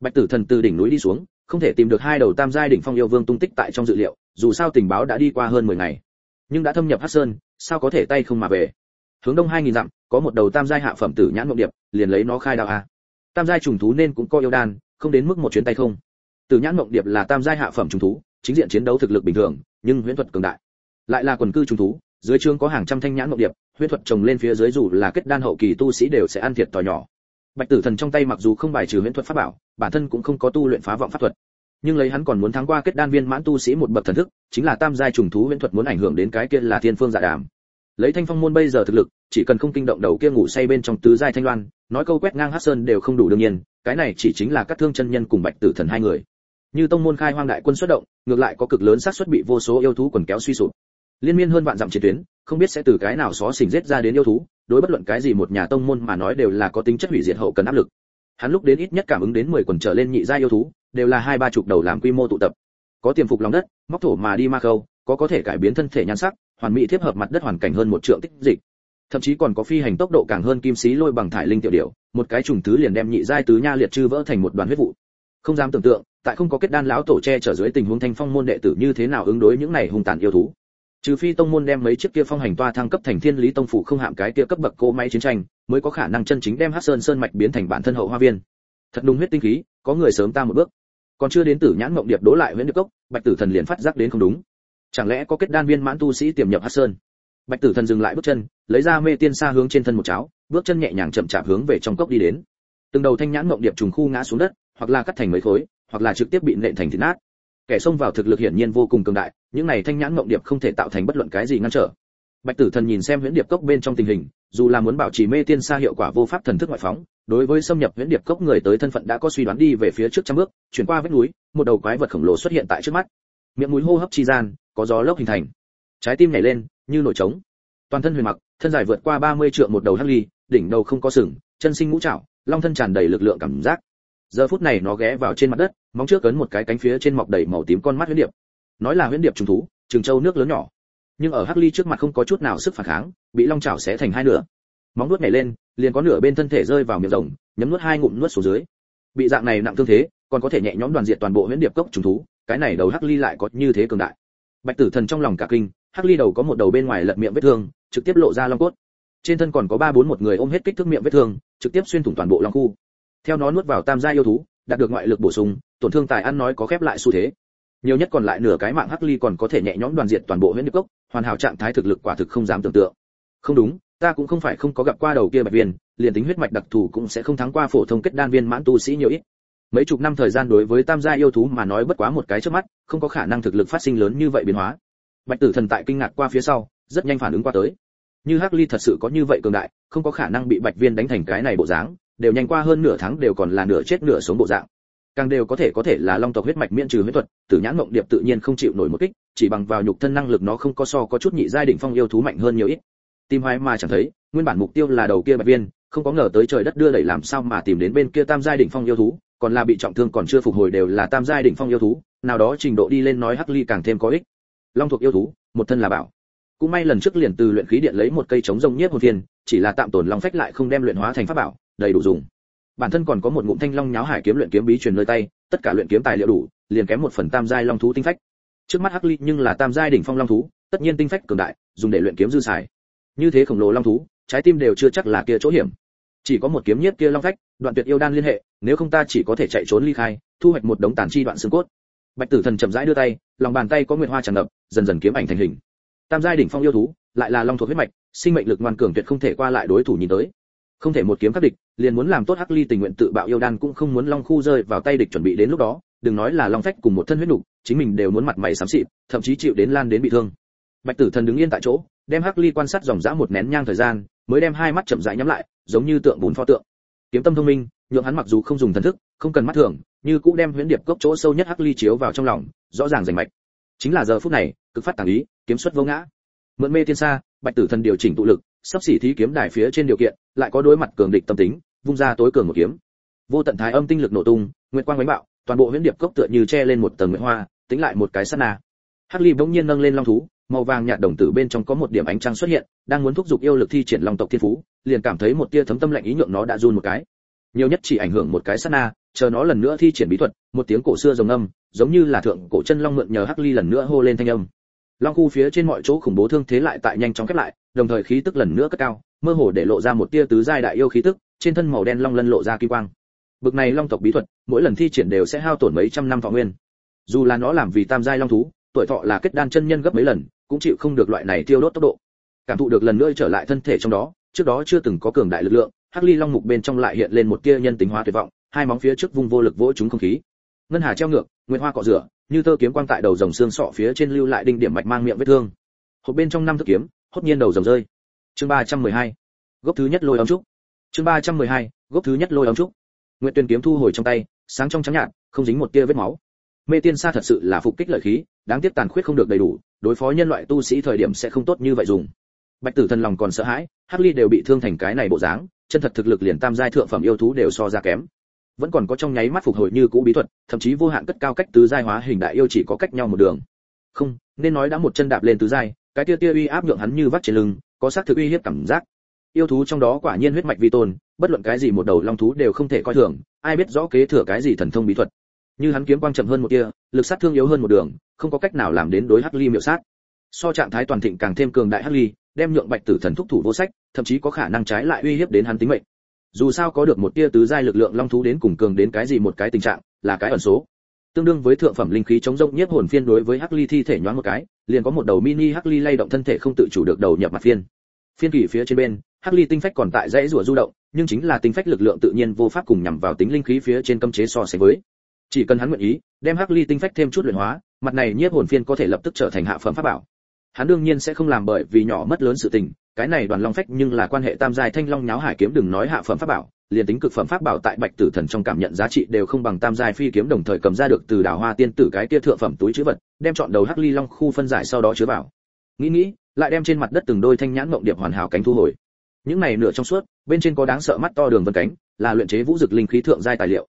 Bạch tử thần từ đỉnh núi đi xuống, không thể tìm được hai đầu tam giai đỉnh phong yêu vương tung tích tại trong dự liệu, dù sao tình báo đã đi qua hơn 10 ngày. Nhưng đã thâm nhập hắc sơn, sao có thể tay không mà về? Hướng đông 2000 dặm, có một đầu tam giai hạ phẩm tử nhãn mộng điệp, liền lấy nó khai đạo a. Tam giai trùng thú nên cũng có yêu đan, không đến mức một chuyến tay không. Tử nhãn mộng điệp là tam giai hạ phẩm trùng thú, chính diện chiến đấu thực lực bình thường, nhưng huyễn thuật cường đại lại là quần cư trùng thú, dưới trương có hàng trăm thanh nhãn mộng điệp huyết thuật trồng lên phía dưới dù là kết đan hậu kỳ tu sĩ đều sẽ ăn thiệt to nhỏ. Bạch tử thần trong tay mặc dù không bài trừ huyễn thuật pháp bảo, bản thân cũng không có tu luyện phá vọng pháp thuật. Nhưng lấy hắn còn muốn thắng qua kết đan viên mãn tu sĩ một bậc thần thức, chính là tam giai trùng thú huyễn thuật muốn ảnh hưởng đến cái kia là thiên phương dạ đàm. Lấy thanh phong môn bây giờ thực lực, chỉ cần không kinh động đầu kia ngủ say bên trong tứ giai thanh loan, nói câu quét ngang hát sơn đều không đủ đương nhiên, cái này chỉ chính là các thương chân nhân cùng bạch tử thần hai người. Như tông môn khai hoang đại quân xuất động, ngược lại có cực lớn xác suất bị vô số yêu thú quần kéo suy sụp liên miên hơn vạn dặm chiến tuyến, không biết sẽ từ cái nào xó xỉnh giết ra đến yêu thú, đối bất luận cái gì một nhà tông môn mà nói đều là có tính chất hủy diệt hậu cần áp lực. Hắn lúc đến ít nhất cảm ứng đến 10 quần trở lên nhị gia yêu thú, đều là hai ba chục đầu làm quy mô tụ tập. Có tiềm phục lòng đất, móc thổ mà đi ma khâu, có có thể cải biến thân thể nhan sắc, hoàn mỹ tiếp hợp mặt đất hoàn cảnh hơn một trượng tích dịch. Thậm chí còn có phi hành tốc độ càng hơn kim sĩ lôi bằng thải linh tiểu điểu, một cái trùng thứ liền đem nhị giai tứ nha liệt chư vỡ thành một đoàn huyết vụ. Không dám tưởng tượng, tại không có kết đan lão tổ che trở dưới tình huống thanh phong môn đệ tử như thế nào ứng đối những này hung tàn yêu thú trừ phi tông môn đem mấy chiếc kia phong hành toa thăng cấp thành thiên lý tông phủ không hạm cái kia cấp bậc cỗ máy chiến tranh, mới có khả năng chân chính đem hắc sơn sơn mạch biến thành bản thân hậu hoa viên. Thật đúng huyết tinh khí, có người sớm ta một bước. Còn chưa đến tử nhãn mộng điệp đố lại nguyễn điệp cốc, bạch tử thần liền phát giác đến không đúng. Chẳng lẽ có kết đan viên mãn tu sĩ tiềm nhập hắc sơn? Bạch tử thần dừng lại bước chân, lấy ra mê tiên xa hướng trên thân một cháo, bước chân nhẹ nhàng chậm chạp hướng về trong cốc đi đến. Từng đầu thanh nhãn mộng điệp trùng khu ngã xuống đất, hoặc là cắt thành mấy khối, hoặc là trực tiếp bị nện thành thịt nát kẻ xông vào thực lực hiển nhiên vô cùng cường đại, những này thanh nhãn mộng điệp không thể tạo thành bất luận cái gì ngăn trở. Bạch tử thần nhìn xem huyễn điệp cốc bên trong tình hình, dù là muốn bảo trì mê tiên xa hiệu quả vô pháp thần thức ngoại phóng, đối với xâm nhập huyễn điệp cốc người tới thân phận đã có suy đoán đi về phía trước trăm bước, chuyển qua vách núi, một đầu quái vật khổng lồ xuất hiện tại trước mắt. Miệng mũi hô hấp chi gian, có gió lốc hình thành. Trái tim nhảy lên, như nổi trống. Toàn thân huyền mặc, thân dài vượt qua 30 trượng một đầu hắc ly, đỉnh đầu không có sừng, chân sinh ngũ trảo, long thân tràn đầy lực lượng cảm giác. Giờ phút này nó ghé vào trên mặt đất móng trước cấn một cái cánh phía trên mọc đầy màu tím con mắt huyễn điệp. Nói là huyễn điệp trùng thú, trường châu nước lớn nhỏ. Nhưng ở hắc ly trước mặt không có chút nào sức phản kháng, bị long chảo xé thành hai nửa. Móng nuốt nhảy lên, liền có nửa bên thân thể rơi vào miệng rồng, nhấm nuốt hai ngụm nuốt xuống dưới. Bị dạng này nặng thương thế, còn có thể nhẹ nhõm đoàn diện toàn bộ huyễn điệp cốc trùng thú, cái này đầu hắc ly lại có như thế cường đại. Bạch tử thần trong lòng cả kinh, hắc ly đầu có một đầu bên ngoài lật miệng vết thương, trực tiếp lộ ra long cốt. Trên thân còn có ba bốn một người ôm hết kích thước miệng vết thương, trực tiếp xuyên thủng toàn bộ long khu. Theo nó nuốt vào tam gia yêu thú đạt được ngoại lực bổ sung, tổn thương tài ăn nói có khép lại xu thế. Nhiều nhất còn lại nửa cái mạng hắc ly còn có thể nhẹ nhõm đoàn diệt toàn bộ huyện điệp cốc, hoàn hảo trạng thái thực lực quả thực không dám tưởng tượng. Không đúng, ta cũng không phải không có gặp qua đầu kia bạch viên, liền tính huyết mạch đặc thù cũng sẽ không thắng qua phổ thông kết đan viên mãn tu sĩ nhiều ít. Mấy chục năm thời gian đối với tam gia yêu thú mà nói bất quá một cái trước mắt, không có khả năng thực lực phát sinh lớn như vậy biến hóa. Bạch tử thần tại kinh ngạc qua phía sau, rất nhanh phản ứng qua tới. Như hắc ly thật sự có như vậy cường đại, không có khả năng bị bạch viên đánh thành cái này bộ dáng đều nhanh qua hơn nửa tháng đều còn là nửa chết nửa sống bộ dạng. Càng đều có thể có thể là long tộc huyết mạch miễn trừ huyết thuật, tử nhãn mộng điệp tự nhiên không chịu nổi một kích, chỉ bằng vào nhục thân năng lực nó không có so có chút nhị giai đỉnh phong yêu thú mạnh hơn nhiều ít. Tìm hoài mà chẳng thấy, nguyên bản mục tiêu là đầu kia bạch viên, không có ngờ tới trời đất đưa đẩy làm sao mà tìm đến bên kia tam giai đỉnh phong yêu thú, còn là bị trọng thương còn chưa phục hồi đều là tam giai đỉnh phong yêu thú, nào đó trình độ đi lên nói hắc ly càng thêm có ích. Long thuộc yêu thú, một thân là bảo. Cũng may lần trước liền từ luyện khí điện lấy một cây chống rông nhiếp hồn phiền, chỉ là tạm tổn long phách lại không đem luyện hóa thành pháp bảo đầy đủ dùng. Bản thân còn có một ngụm thanh long nháo hải kiếm luyện kiếm bí truyền nơi tay, tất cả luyện kiếm tài liệu đủ, liền kém một phần tam giai long thú tinh phách. Trước mắt hắc ly nhưng là tam giai đỉnh phong long thú, tất nhiên tinh phách cường đại, dùng để luyện kiếm dư xài. Như thế khổng lồ long thú, trái tim đều chưa chắc là kia chỗ hiểm. Chỉ có một kiếm nhiếp kia long phách, đoạn tuyệt yêu đan liên hệ, nếu không ta chỉ có thể chạy trốn ly khai, thu hoạch một đống tàn chi đoạn xương cốt. Bạch tử thần chậm rãi đưa tay, lòng bàn tay có nguyệt hoa tràn ngập, dần dần kiếm ảnh thành hình. Tam giai đỉnh phong yêu thú, lại là long thuộc huyết mạch, sinh mệnh lực ngoan cường tuyệt không thể qua lại đối thủ nhìn tới không thể một kiếm các địch, liền muốn làm tốt hắc ly tình nguyện tự bạo yêu đan cũng không muốn long khu rơi vào tay địch chuẩn bị đến lúc đó, đừng nói là long phách cùng một thân huyết nục, chính mình đều muốn mặt mày xám xịt, thậm chí chịu đến lan đến bị thương. Bạch tử thần đứng yên tại chỗ, đem hắc ly quan sát dòng dã một nén nhang thời gian, mới đem hai mắt chậm rãi nhắm lại, giống như tượng bùn pho tượng. Kiếm tâm thông minh, nhượng hắn mặc dù không dùng thần thức, không cần mắt thường, như cũng đem huyễn điệp cốc chỗ sâu nhất hắc ly chiếu vào trong lòng, rõ ràng rành mạch. Chính là giờ phút này, cực phát tàng ý, kiếm xuất vô ngã. Mượn mê tiên xa bạch tử thần điều chỉnh tụ lực sắp xỉ thí kiếm đài phía trên điều kiện, lại có đối mặt cường địch tâm tính, vung ra tối cường một kiếm. Vô tận thái âm tinh lực nổ tung, nguyệt quang đánh bạo, toàn bộ huyễn điệp cốc tựa như che lên một tầng nguyệt hoa, tính lại một cái sát na. Hắc ly bỗng nhiên nâng lên long thú, màu vàng nhạt đồng tử bên trong có một điểm ánh trăng xuất hiện, đang muốn thúc giục yêu lực thi triển long tộc thiên phú, liền cảm thấy một tia thấm tâm lạnh ý nhượng nó đã run một cái. Nhiều nhất chỉ ảnh hưởng một cái sát na, chờ nó lần nữa thi triển bí thuật, một tiếng cổ xưa rồng âm, giống như là thượng cổ chân long mượn nhờ hắc ly lần nữa hô lên thanh âm. Long khu phía trên mọi chỗ khủng bố thương thế lại tại nhanh chóng khép lại đồng thời khí tức lần nữa cất cao, mơ hồ để lộ ra một tia tứ giai đại yêu khí tức, trên thân màu đen long lân lộ ra kim quang. Bực này long tộc bí thuật, mỗi lần thi triển đều sẽ hao tổn mấy trăm năm thọ nguyên. Dù là nó làm vì tam giai long thú, tuổi thọ là kết đan chân nhân gấp mấy lần, cũng chịu không được loại này tiêu đốt tốc độ. Cảm thụ được lần nữa trở lại thân thể trong đó, trước đó chưa từng có cường đại lực lượng, hắc ly long mục bên trong lại hiện lên một tia nhân tính hóa tuyệt vọng, hai móng phía trước vung vô lực vỗ chúng không khí. Ngân hà treo ngược, nguyệt hoa cọ rửa, như tơ kiếm quang tại đầu rồng xương sọ phía trên lưu lại đinh điểm mạch mang miệng vết thương. Hộp bên trong năm thức kiếm hốt nhiên đầu rồng rơi. Chương 312. gốc thứ nhất lôi ấm trúc. Chương 312. gốc thứ nhất lôi ấm trúc. Nguyệt tuyên kiếm thu hồi trong tay, sáng trong trắng nhạt, không dính một tia vết máu. Mê tiên sa thật sự là phục kích lợi khí, đáng tiếc tàn khuyết không được đầy đủ, đối phó nhân loại tu sĩ thời điểm sẽ không tốt như vậy dùng. Bạch tử thần lòng còn sợ hãi, hắc ly đều bị thương thành cái này bộ dáng, chân thật thực lực liền tam giai thượng phẩm yêu thú đều so ra kém. Vẫn còn có trong nháy mắt phục hồi như cũ bí thuật, thậm chí vô hạn cất cao cách tứ giai hóa hình đại yêu chỉ có cách nhau một đường. Không, nên nói đã một chân đạp lên tứ giai cái tia tia uy áp nhượng hắn như vắt trên lưng, có xác thực uy hiếp cảm giác. Yêu thú trong đó quả nhiên huyết mạch vi tôn, bất luận cái gì một đầu long thú đều không thể coi thường, ai biết rõ kế thừa cái gì thần thông bí thuật. Như hắn kiếm quang chậm hơn một tia, lực sát thương yếu hơn một đường, không có cách nào làm đến đối hắc ly miệu sát. So trạng thái toàn thịnh càng thêm cường đại hắc ly, đem nhượng bạch tử thần thúc thủ vô sách, thậm chí có khả năng trái lại uy hiếp đến hắn tính mệnh. Dù sao có được một tia tứ giai lực lượng long thú đến cùng cường đến cái gì một cái tình trạng, là cái ẩn số tương đương với thượng phẩm linh khí chống rộng nhiếp hồn phiên đối với hắc ly thi thể nhoáng một cái, liền có một đầu mini hắc ly lay động thân thể không tự chủ được đầu nhập mặt phiên. Phiên kỳ phía trên bên, hắc ly tinh phách còn tại dãy rủa du động, nhưng chính là tinh phách lực lượng tự nhiên vô pháp cùng nhằm vào tính linh khí phía trên cấm chế so sánh với. Chỉ cần hắn nguyện ý, đem hắc ly tinh phách thêm chút luyện hóa, mặt này nhiếp hồn phiên có thể lập tức trở thành hạ phẩm pháp bảo. Hắn đương nhiên sẽ không làm bởi vì nhỏ mất lớn sự tình, cái này đoàn long phách nhưng là quan hệ tam giai thanh long nháo hải kiếm đừng nói hạ phẩm pháp bảo liền tính cực phẩm pháp bảo tại bạch tử thần trong cảm nhận giá trị đều không bằng tam giai phi kiếm đồng thời cầm ra được từ đào hoa tiên tử cái kia thượng phẩm túi chứa vật, đem chọn đầu hắc ly long khu phân giải sau đó chứa vào. Nghĩ nghĩ, lại đem trên mặt đất từng đôi thanh nhãn mộng điệp hoàn hảo cánh thu hồi. Những này nửa trong suốt, bên trên có đáng sợ mắt to đường vân cánh, là luyện chế vũ dực linh khí thượng giai tài liệu.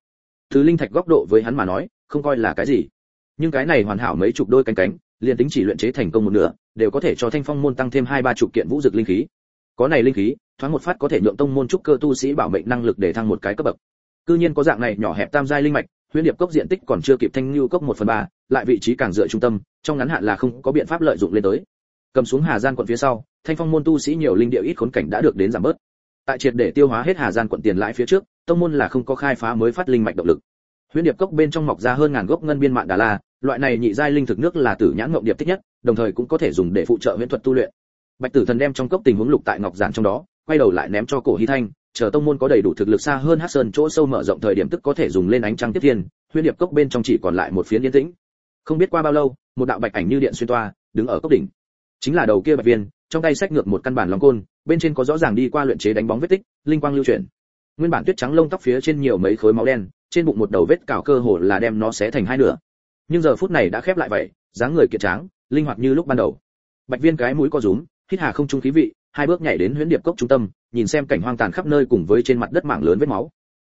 Thứ linh thạch góc độ với hắn mà nói, không coi là cái gì. Nhưng cái này hoàn hảo mấy chục đôi cánh cánh, liền tính chỉ luyện chế thành công một nửa, đều có thể cho thanh phong môn tăng thêm hai ba chục kiện vũ dực linh khí có này linh khí, thoáng một phát có thể nhượng tông môn trúc cơ tu sĩ bảo mệnh năng lực để thăng một cái cấp bậc. Cư nhiên có dạng này nhỏ hẹp tam giai linh mạch, huyễn điệp cốc diện tích còn chưa kịp thanh lưu cốc một phần ba, lại vị trí càng dựa trung tâm, trong ngắn hạn là không có biện pháp lợi dụng lên tới. Cầm xuống hà gian quận phía sau, thanh phong môn tu sĩ nhiều linh địa ít khốn cảnh đã được đến giảm bớt. Tại triệt để tiêu hóa hết hà gian quận tiền lãi phía trước, tông môn là không có khai phá mới phát linh mạch động lực. Huyễn điệp cốc bên trong mọc ra hơn ngàn gốc ngân biên mạng đà la, loại này nhị giai linh thực nước là tử nhãn ngọc điệp thích nhất, đồng thời cũng có thể dùng để phụ trợ huyễn thuật tu luyện bạch tử thần đem trong cốc tình huống lục tại ngọc giản trong đó, quay đầu lại ném cho cổ hy thanh, chờ tông môn có đầy đủ thực lực xa hơn hắc sơn chỗ sâu mở rộng thời điểm tức có thể dùng lên ánh trăng tiếp thiên Huyên điệp cốc bên trong chỉ còn lại một phiến yên tĩnh. Không biết qua bao lâu, một đạo bạch ảnh như điện xuyên toa, đứng ở cốc đỉnh. Chính là đầu kia bạch viên, trong tay sách ngược một căn bản long côn, bên trên có rõ ràng đi qua luyện chế đánh bóng vết tích, linh quang lưu chuyển. Nguyên bản tuyết trắng lông tóc phía trên nhiều mấy khối máu đen, trên bụng một đầu vết cào cơ hồ là đem nó xé thành hai nửa. Nhưng giờ phút này đã khép lại vậy, dáng người kiệt tráng, linh hoạt như lúc ban đầu. Bạch viên cái mũi co rúm hít hà không trung khí vị, hai bước nhảy đến huyễn điệp cốc trung tâm, nhìn xem cảnh hoang tàn khắp nơi cùng với trên mặt đất mảng lớn vết máu.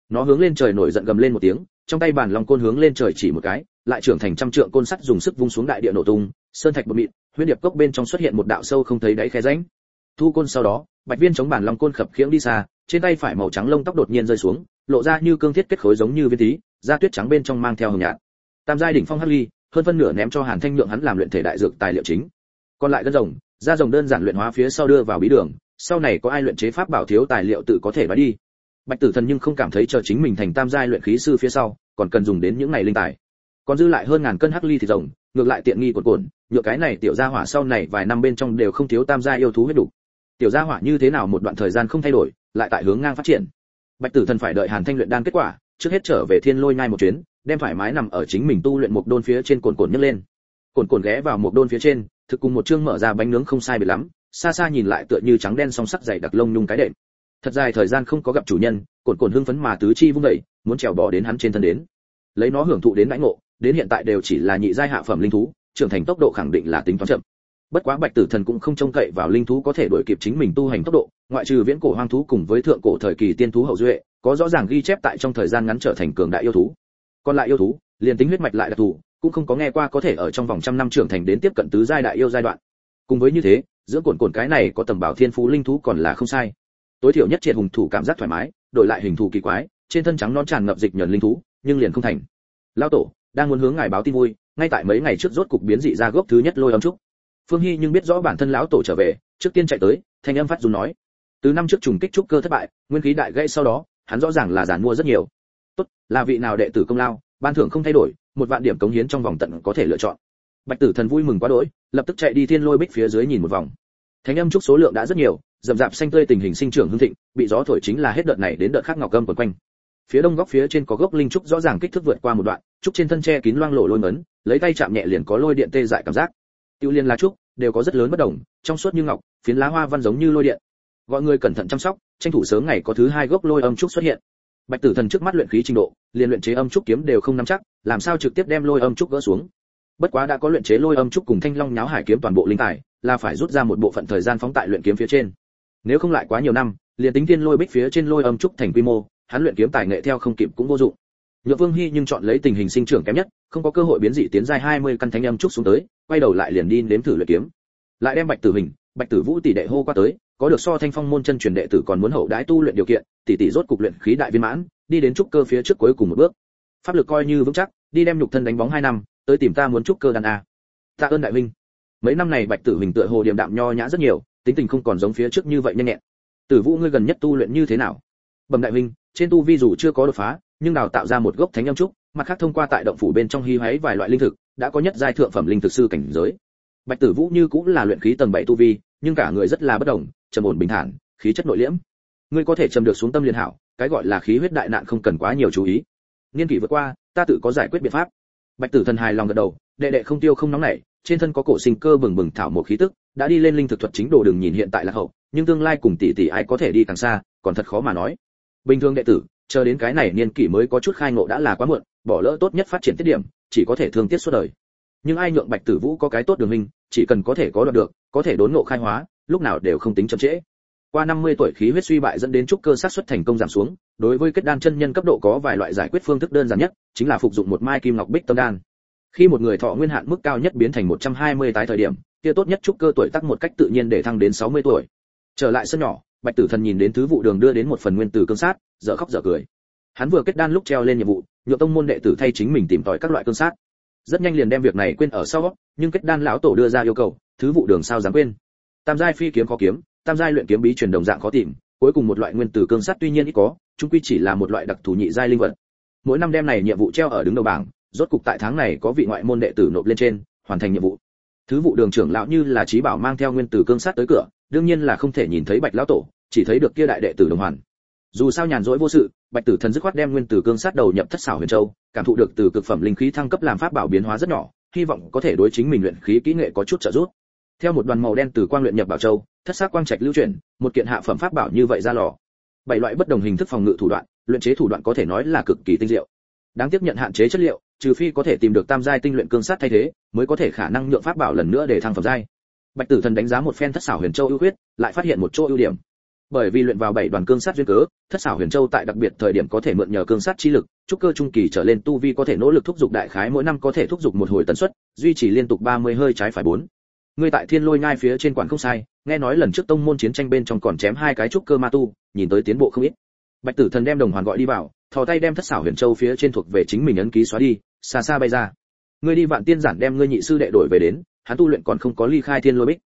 Nó hướng lên trời nổi giận gầm lên một tiếng, trong tay bàn long côn hướng lên trời chỉ một cái, lại trưởng thành trăm trượng côn sắt dùng sức vung xuống đại địa nổ tung, sơn thạch bột mịn, huyễn điệp cốc bên trong xuất hiện một đạo sâu không thấy đáy khe rãnh. Thu côn sau đó, bạch viên chống bàn long côn khập khiễng đi xa, trên tay phải màu trắng lông tóc đột nhiên rơi xuống, lộ ra như cương thiết kết khối giống như viên tí, da tuyết trắng bên trong mang theo hồng nhạt. Tam giai đỉnh phong hắc ly, hơn phân nửa ném cho hàn thanh nhượng hắn làm luyện thể đại dược tài liệu chính. Còn lại gân rồng da rồng đơn giản luyện hóa phía sau đưa vào bí đường, sau này có ai luyện chế pháp bảo thiếu tài liệu tự có thể nói đi. Bạch tử thần nhưng không cảm thấy chờ chính mình thành tam giai luyện khí sư phía sau, còn cần dùng đến những này linh tài. Còn dư lại hơn ngàn cân hắc ly thịt rồng, ngược lại tiện nghi cuộn cuộn, nhựa cái này tiểu gia hỏa sau này vài năm bên trong đều không thiếu tam gia yêu thú huyết đủ tiểu gia hỏa như thế nào một đoạn thời gian không thay đổi, lại tại hướng ngang phát triển. Bạch tử thần phải đợi hàn thanh luyện đan kết quả, trước hết trở về thiên lôi ngay một chuyến, đem thoải mái nằm ở chính mình tu luyện một đôn phía trên cồn cồn nhấc lên. Cồn cồn ghé vào một đôn phía trên thực cùng một chương mở ra bánh nướng không sai biệt lắm, xa xa nhìn lại tựa như trắng đen song sắc dày đặc lông nhung cái đệm. Thật dài thời gian không có gặp chủ nhân, cồn cồn hưng phấn mà tứ chi vung dậy, muốn trèo bò đến hắn trên thân đến. Lấy nó hưởng thụ đến đãi ngộ, đến hiện tại đều chỉ là nhị giai hạ phẩm linh thú, trưởng thành tốc độ khẳng định là tính toán chậm. Bất quá bạch tử thần cũng không trông cậy vào linh thú có thể đuổi kịp chính mình tu hành tốc độ, ngoại trừ viễn cổ hoang thú cùng với thượng cổ thời kỳ tiên thú hậu duệ, có rõ ràng ghi chép tại trong thời gian ngắn trở thành cường đại yêu thú. Còn lại yêu thú, liền tính huyết mạch lại đặc thù cũng không có nghe qua có thể ở trong vòng trăm năm trưởng thành đến tiếp cận tứ giai đại yêu giai đoạn. Cùng với như thế, dưỡng cồn cồn cái này có tầm bảo thiên phú linh thú còn là không sai. Tối thiểu nhất triệt hùng thủ cảm giác thoải mái, đổi lại hình thù kỳ quái, trên thân trắng non tràn ngập dịch nhờn linh thú, nhưng liền không thành. Lao tổ, đang muốn hướng ngài báo tin vui, ngay tại mấy ngày trước rốt cục biến dị ra gốc thứ nhất lôi âm trúc. Phương hy nhưng biết rõ bản thân lão tổ trở về, trước tiên chạy tới, thanh âm phát dùng nói. Từ năm trước trùng kích trúc cơ thất bại, nguyên khí đại gãy sau đó, hắn rõ ràng là giàn mua rất nhiều. Tốt, là vị nào đệ tử công lao, ban thưởng không thay đổi một vạn điểm cống hiến trong vòng tận có thể lựa chọn. Bạch tử thần vui mừng quá đỗi, lập tức chạy đi thiên lôi bích phía dưới nhìn một vòng. Thánh âm trúc số lượng đã rất nhiều, rậm rạp xanh tươi tình hình sinh trưởng hưng thịnh, bị gió thổi chính là hết đợt này đến đợt khác ngọc gâm quần quanh. Phía đông góc phía trên có gốc linh trúc rõ ràng kích thước vượt qua một đoạn, trúc trên thân tre kín loang lổ lôi ngấn lấy tay chạm nhẹ liền có lôi điện tê dại cảm giác. Tiêu liên lá trúc đều có rất lớn bất đồng, trong suốt như ngọc, phiến lá hoa văn giống như lôi điện. Gọi người cẩn thận chăm sóc, tranh thủ sớm ngày có thứ hai gốc lôi âm trúc xuất hiện. Bạch tử thần trước mắt luyện khí trình độ liền luyện chế âm trúc kiếm đều không nắm chắc, làm sao trực tiếp đem lôi âm trúc gỡ xuống? Bất quá đã có luyện chế lôi âm trúc cùng thanh long nháo hải kiếm toàn bộ linh tài, là phải rút ra một bộ phận thời gian phóng tại luyện kiếm phía trên. Nếu không lại quá nhiều năm, liền tính thiên lôi bích phía trên lôi âm trúc thành quy mô, hắn luyện kiếm tài nghệ theo không kịp cũng vô dụng. Nhược vương hy nhưng chọn lấy tình hình sinh trưởng kém nhất, không có cơ hội biến dị tiến giai 20 căn thánh âm trúc xuống tới, quay đầu lại liền đi nếm thử luyện kiếm. Lại đem bạch tử hình, bạch tử vũ tỷ đệ hô qua tới có được so thanh phong môn chân truyền đệ tử còn muốn hậu đãi tu luyện điều kiện, tỷ tỷ rốt cục luyện khí đại viên mãn, đi đến trúc cơ phía trước cuối cùng một bước. Pháp lực coi như vững chắc, đi đem nhục thân đánh bóng hai năm, tới tìm ta muốn trúc cơ đàn a. Tạ ơn đại huynh. Mấy năm này bạch tử hình tựa hồ điềm đạm nho nhã rất nhiều, tính tình không còn giống phía trước như vậy nhanh nhẹn. Tử vũ ngươi gần nhất tu luyện như thế nào? Bẩm đại huynh, trên tu vi dù chưa có đột phá, nhưng đào tạo ra một gốc thánh âm trúc, mặt khác thông qua tại động phủ bên trong hy hoáy vài loại linh thực, đã có nhất giai thượng phẩm linh thực sư cảnh giới bạch tử vũ như cũng là luyện khí tầng bảy tu vi, nhưng cả người rất là bất động trầm ổn bình thản, khí chất nội liễm. Ngươi có thể trầm được xuống tâm liên hảo, cái gọi là khí huyết đại nạn không cần quá nhiều chú ý. Niên kỷ vượt qua, ta tự có giải quyết biện pháp. Bạch tử thần hài lòng gật đầu, đệ đệ không tiêu không nóng nảy, trên thân có cổ sinh cơ bừng bừng thảo một khí tức, đã đi lên linh thực thuật chính đồ đừng nhìn hiện tại là hậu, nhưng tương lai cùng tỷ tỷ ai có thể đi càng xa, còn thật khó mà nói. Bình thường đệ tử, chờ đến cái này niên kỷ mới có chút khai ngộ đã là quá muộn, bỏ lỡ tốt nhất phát triển tiết điểm, chỉ có thể thương tiết suốt đời nhưng ai nhượng bạch tử vũ có cái tốt đường hình chỉ cần có thể có đoạt được, có thể đốn ngộ khai hóa, lúc nào đều không tính chậm trễ. Qua 50 tuổi khí huyết suy bại dẫn đến trúc cơ sát xuất thành công giảm xuống, đối với kết đan chân nhân cấp độ có vài loại giải quyết phương thức đơn giản nhất, chính là phục dụng một mai kim ngọc bích tâm đan. Khi một người thọ nguyên hạn mức cao nhất biến thành 120 tái thời điểm, kia tốt nhất trúc cơ tuổi tác một cách tự nhiên để thăng đến 60 tuổi. Trở lại sân nhỏ, bạch tử thần nhìn đến thứ vụ đường đưa đến một phần nguyên tử cương sát, dở khóc dở cười. Hắn vừa kết đan lúc treo lên nhiệm vụ nhựa tông môn đệ tử thay chính mình tìm tòi các loại cương sát rất nhanh liền đem việc này quên ở sau nhưng kết đan lão tổ đưa ra yêu cầu, thứ vụ đường sao dám quên. Tam giai phi kiếm khó kiếm, tam giai luyện kiếm bí truyền đồng dạng khó tìm, cuối cùng một loại nguyên tử cương sắt tuy nhiên ít có, chung quy chỉ là một loại đặc thù nhị giai linh vật. Mỗi năm đem này nhiệm vụ treo ở đứng đầu bảng, rốt cục tại tháng này có vị ngoại môn đệ tử nộp lên trên, hoàn thành nhiệm vụ. Thứ vụ đường trưởng lão như là trí bảo mang theo nguyên tử cương sắt tới cửa, đương nhiên là không thể nhìn thấy bạch lão tổ, chỉ thấy được kia đại đệ tử đồng hoàn dù sao nhàn rỗi vô sự, bạch tử thần dứt khoát đem nguyên tử cương sát đầu nhập thất xảo huyền châu, cảm thụ được từ cực phẩm linh khí thăng cấp làm pháp bảo biến hóa rất nhỏ, hy vọng có thể đối chính mình luyện khí kỹ nghệ có chút trợ giúp. Theo một đoàn màu đen từ quang luyện nhập bảo châu, thất sắc quang trạch lưu chuyển, một kiện hạ phẩm pháp bảo như vậy ra lò. Bảy loại bất đồng hình thức phòng ngự thủ đoạn, luyện chế thủ đoạn có thể nói là cực kỳ tinh diệu. Đáng tiếp nhận hạn chế chất liệu, trừ phi có thể tìm được tam giai tinh luyện cương sát thay thế, mới có thể khả năng nhượng pháp bảo lần nữa để thăng phẩm giai. Bạch tử thần đánh giá một phen thất xảo huyền châu ưu huyết lại phát hiện một chỗ ưu điểm bởi vì luyện vào bảy đoàn cương sát duyên cớ, thất xảo huyền châu tại đặc biệt thời điểm có thể mượn nhờ cương sát chi lực trúc cơ trung kỳ trở lên tu vi có thể nỗ lực thúc giục đại khái mỗi năm có thể thúc giục một hồi tần suất, duy trì liên tục 30 hơi trái phải bốn. Ngươi tại thiên lôi nhai phía trên quản không sai, nghe nói lần trước tông môn chiến tranh bên trong còn chém hai cái trúc cơ ma tu, nhìn tới tiến bộ không ít. Bạch tử thần đem đồng hoàn gọi đi vào, thò tay đem thất xảo huyền châu phía trên thuộc về chính mình ấn ký xóa đi, xa xa bay ra. Ngươi đi vạn tiên giản đem ngươi nhị sư đệ đổi về đến, hắn tu luyện còn không có ly khai thiên lôi bích.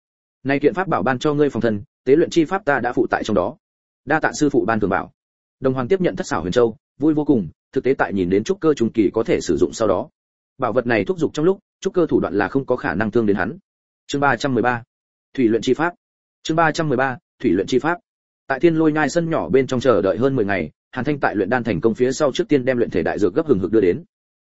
Nay kiện pháp bảo ban cho ngươi phòng thân tế luyện chi pháp ta đã phụ tại trong đó. Đa tạ sư phụ ban thường bảo. Đồng hoàng tiếp nhận thất xảo huyền châu, vui vô cùng, thực tế tại nhìn đến trúc cơ trung kỳ có thể sử dụng sau đó. Bảo vật này thúc giục trong lúc, trúc cơ thủ đoạn là không có khả năng thương đến hắn. Chương 313. thủy luyện chi pháp. Chương 313. thủy luyện chi pháp. Tại thiên lôi nhai sân nhỏ bên trong chờ đợi hơn 10 ngày, hàn thanh tại luyện đan thành công phía sau trước tiên đem luyện thể đại dược gấp hừng hực đưa đến.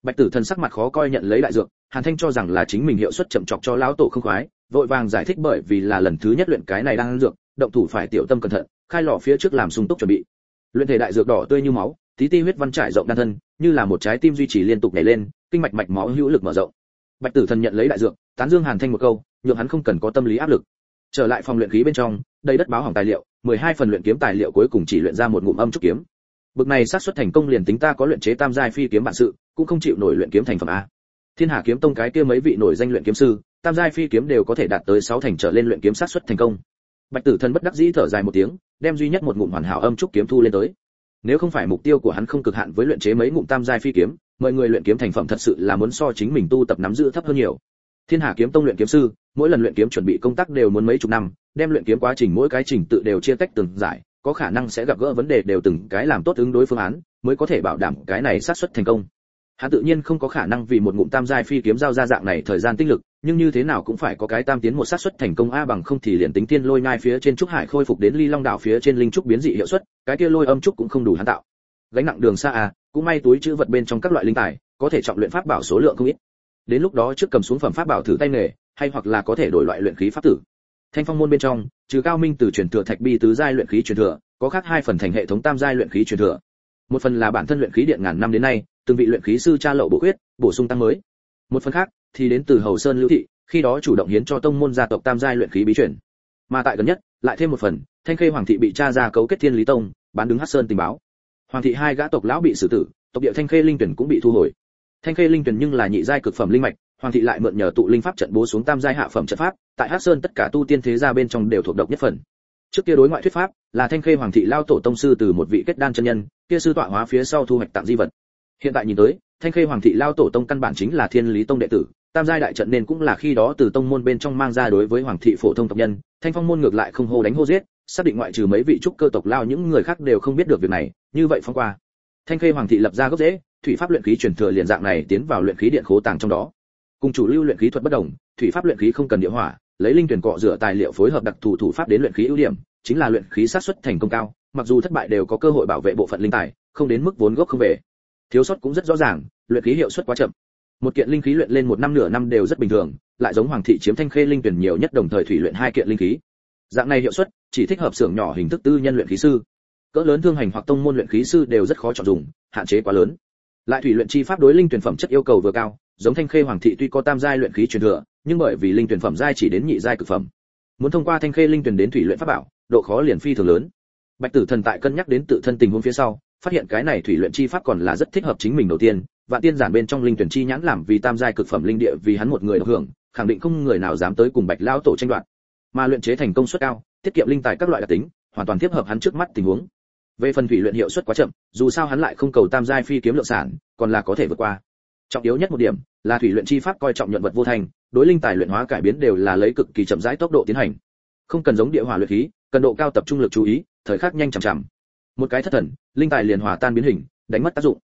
Bạch tử thần sắc mặt khó coi nhận lấy đại dược, hàn thanh cho rằng là chính mình hiệu suất chậm chọc cho lão tổ không khoái vội vàng giải thích bởi vì là lần thứ nhất luyện cái này đang dược, động thủ phải tiểu tâm cẩn thận, khai lò phía trước làm sung túc chuẩn bị. Luyện thể đại dược đỏ tươi như máu, tí ti huyết văn trải rộng đan thân, như là một trái tim duy trì liên tục nhảy lên, kinh mạch mạch máu hữu lực mở rộng. Bạch tử thần nhận lấy đại dược, tán dương hàn thanh một câu, nhượng hắn không cần có tâm lý áp lực. Trở lại phòng luyện khí bên trong đây đất báo hỏng tài liệu 12 phần luyện kiếm tài liệu cuối cùng chỉ luyện ra một ngụm âm trúc kiếm. Bực này xác suất thành công liền tính ta có luyện chế tam giai phi kiếm bản sự, cũng không chịu nổi luyện kiếm thành phẩm a. Thiên hà kiếm tông cái kia mấy vị nổi danh luyện kiếm sư tam giai phi kiếm đều có thể đạt tới 6 thành trở lên luyện kiếm sát suất thành công. Bạch tử thần bất đắc dĩ thở dài một tiếng, đem duy nhất một ngụm hoàn hảo âm trúc kiếm thu lên tới. Nếu không phải mục tiêu của hắn không cực hạn với luyện chế mấy ngụm tam giai phi kiếm, mọi người luyện kiếm thành phẩm thật sự là muốn so chính mình tu tập nắm giữ thấp hơn nhiều. Thiên hà kiếm tông luyện kiếm sư, mỗi lần luyện kiếm chuẩn bị công tác đều muốn mấy chục năm, đem luyện kiếm quá trình mỗi cái trình tự đều chia tách từng giải, có khả năng sẽ gặp gỡ vấn đề đều từng cái làm tốt ứng đối phương án, mới có thể bảo đảm cái này sát xuất thành công. Hắn tự nhiên không có khả năng vì một ngụm tam giai phi kiếm giao ra dạng này thời gian tinh lực nhưng như thế nào cũng phải có cái tam tiến một sát suất thành công a bằng không thì liền tính tiên lôi ngai phía trên trúc hải khôi phục đến ly long đảo phía trên linh trúc biến dị hiệu suất, cái kia lôi âm trúc cũng không đủ hắn tạo. Gánh nặng đường xa a, cũng may túi chữ vật bên trong các loại linh tài, có thể trọng luyện pháp bảo số lượng không ít. Đến lúc đó trước cầm xuống phẩm pháp bảo thử tay nghề, hay hoặc là có thể đổi loại luyện khí pháp tử. Thanh phong môn bên trong, trừ cao minh từ truyền thừa thạch bi tứ giai luyện khí truyền thừa, có khác hai phần thành hệ thống tam giai luyện khí truyền thừa. Một phần là bản thân luyện khí điện ngàn năm đến nay, từng vị luyện khí sư tra lậu bổ huyết bổ sung tăng mới. Một phần khác thì đến từ hầu sơn lưu thị, khi đó chủ động hiến cho tông môn gia tộc tam giai luyện khí bí truyền. Mà tại gần nhất, lại thêm một phần, thanh khê hoàng thị bị cha ra cấu kết thiên lý tông, bán đứng hắc sơn tình báo. Hoàng thị hai gã tộc lão bị xử tử, tộc địa thanh khê linh tuyển cũng bị thu hồi. Thanh khê linh tuyển nhưng là nhị giai cực phẩm linh mạch, hoàng thị lại mượn nhờ tụ linh pháp trận bố xuống tam giai hạ phẩm trận pháp, tại hắc sơn tất cả tu tiên thế gia bên trong đều thuộc độc nhất phần. Trước kia đối ngoại thuyết pháp, là thanh khê hoàng thị lao tổ tông sư từ một vị kết đan chân nhân, kia sư tọa hóa phía sau thu hoạch tặng di vật. Hiện tại nhìn tới, thanh khê hoàng thị lao tổ tông căn bản chính là thiên lý tông đệ tử tam giai đại trận nên cũng là khi đó từ tông môn bên trong mang ra đối với hoàng thị phổ thông tộc nhân, thanh phong môn ngược lại không hô đánh hô giết, xác định ngoại trừ mấy vị trúc cơ tộc lao những người khác đều không biết được việc này, như vậy phong qua. Thanh khê hoàng thị lập ra gốc rễ, thủy pháp luyện khí truyền thừa liền dạng này tiến vào luyện khí điện khố tàng trong đó. Cùng chủ lưu luyện khí thuật bất đồng, thủy pháp luyện khí không cần địa hỏa, lấy linh tuyển cọ rửa tài liệu phối hợp đặc thù thủ pháp đến luyện khí ưu điểm, chính là luyện khí sát xuất thành công cao, mặc dù thất bại đều có cơ hội bảo vệ bộ phận linh tài, không đến mức vốn gốc không về. Thiếu sót cũng rất rõ ràng, luyện khí hiệu suất quá chậm một kiện linh khí luyện lên một năm nửa năm đều rất bình thường, lại giống hoàng thị chiếm thanh khê linh tuyển nhiều nhất đồng thời thủy luyện hai kiện linh khí. Dạng này hiệu suất, chỉ thích hợp xưởng nhỏ hình thức tư nhân luyện khí sư. Cỡ lớn thương hành hoặc tông môn luyện khí sư đều rất khó chọn dùng, hạn chế quá lớn. Lại thủy luyện chi pháp đối linh tuyển phẩm chất yêu cầu vừa cao, giống thanh khê hoàng thị tuy có tam giai luyện khí truyền thừa, nhưng bởi vì linh tuyển phẩm giai chỉ đến nhị giai cực phẩm. Muốn thông qua thanh khê linh tuyển đến thủy luyện pháp bảo, độ khó liền phi thường lớn. Bạch tử thần tại cân nhắc đến tự thân tình huống phía sau phát hiện cái này thủy luyện chi pháp còn là rất thích hợp chính mình đầu tiên, và tiên giản bên trong linh tuyển chi nhãn làm vì tam giai cực phẩm linh địa vì hắn một người được hưởng, khẳng định không người nào dám tới cùng bạch lão tổ tranh đoạt. Mà luyện chế thành công suất cao, tiết kiệm linh tài các loại đặc tính, hoàn toàn tiếp hợp hắn trước mắt tình huống. Về phần thủy luyện hiệu suất quá chậm, dù sao hắn lại không cầu tam giai phi kiếm lượng sản, còn là có thể vượt qua. Trọng yếu nhất một điểm, là thủy luyện chi pháp coi trọng nhuận vật vô thành, đối linh tài luyện hóa cải biến đều là lấy cực kỳ chậm rãi tốc độ tiến hành. Không cần giống địa hỏa luyện khí, cần độ cao tập trung lực chú ý, thời khắc nhanh chậm chậm một cái thất thần, linh tài liền hòa tan biến hình, đánh mất tác dụng.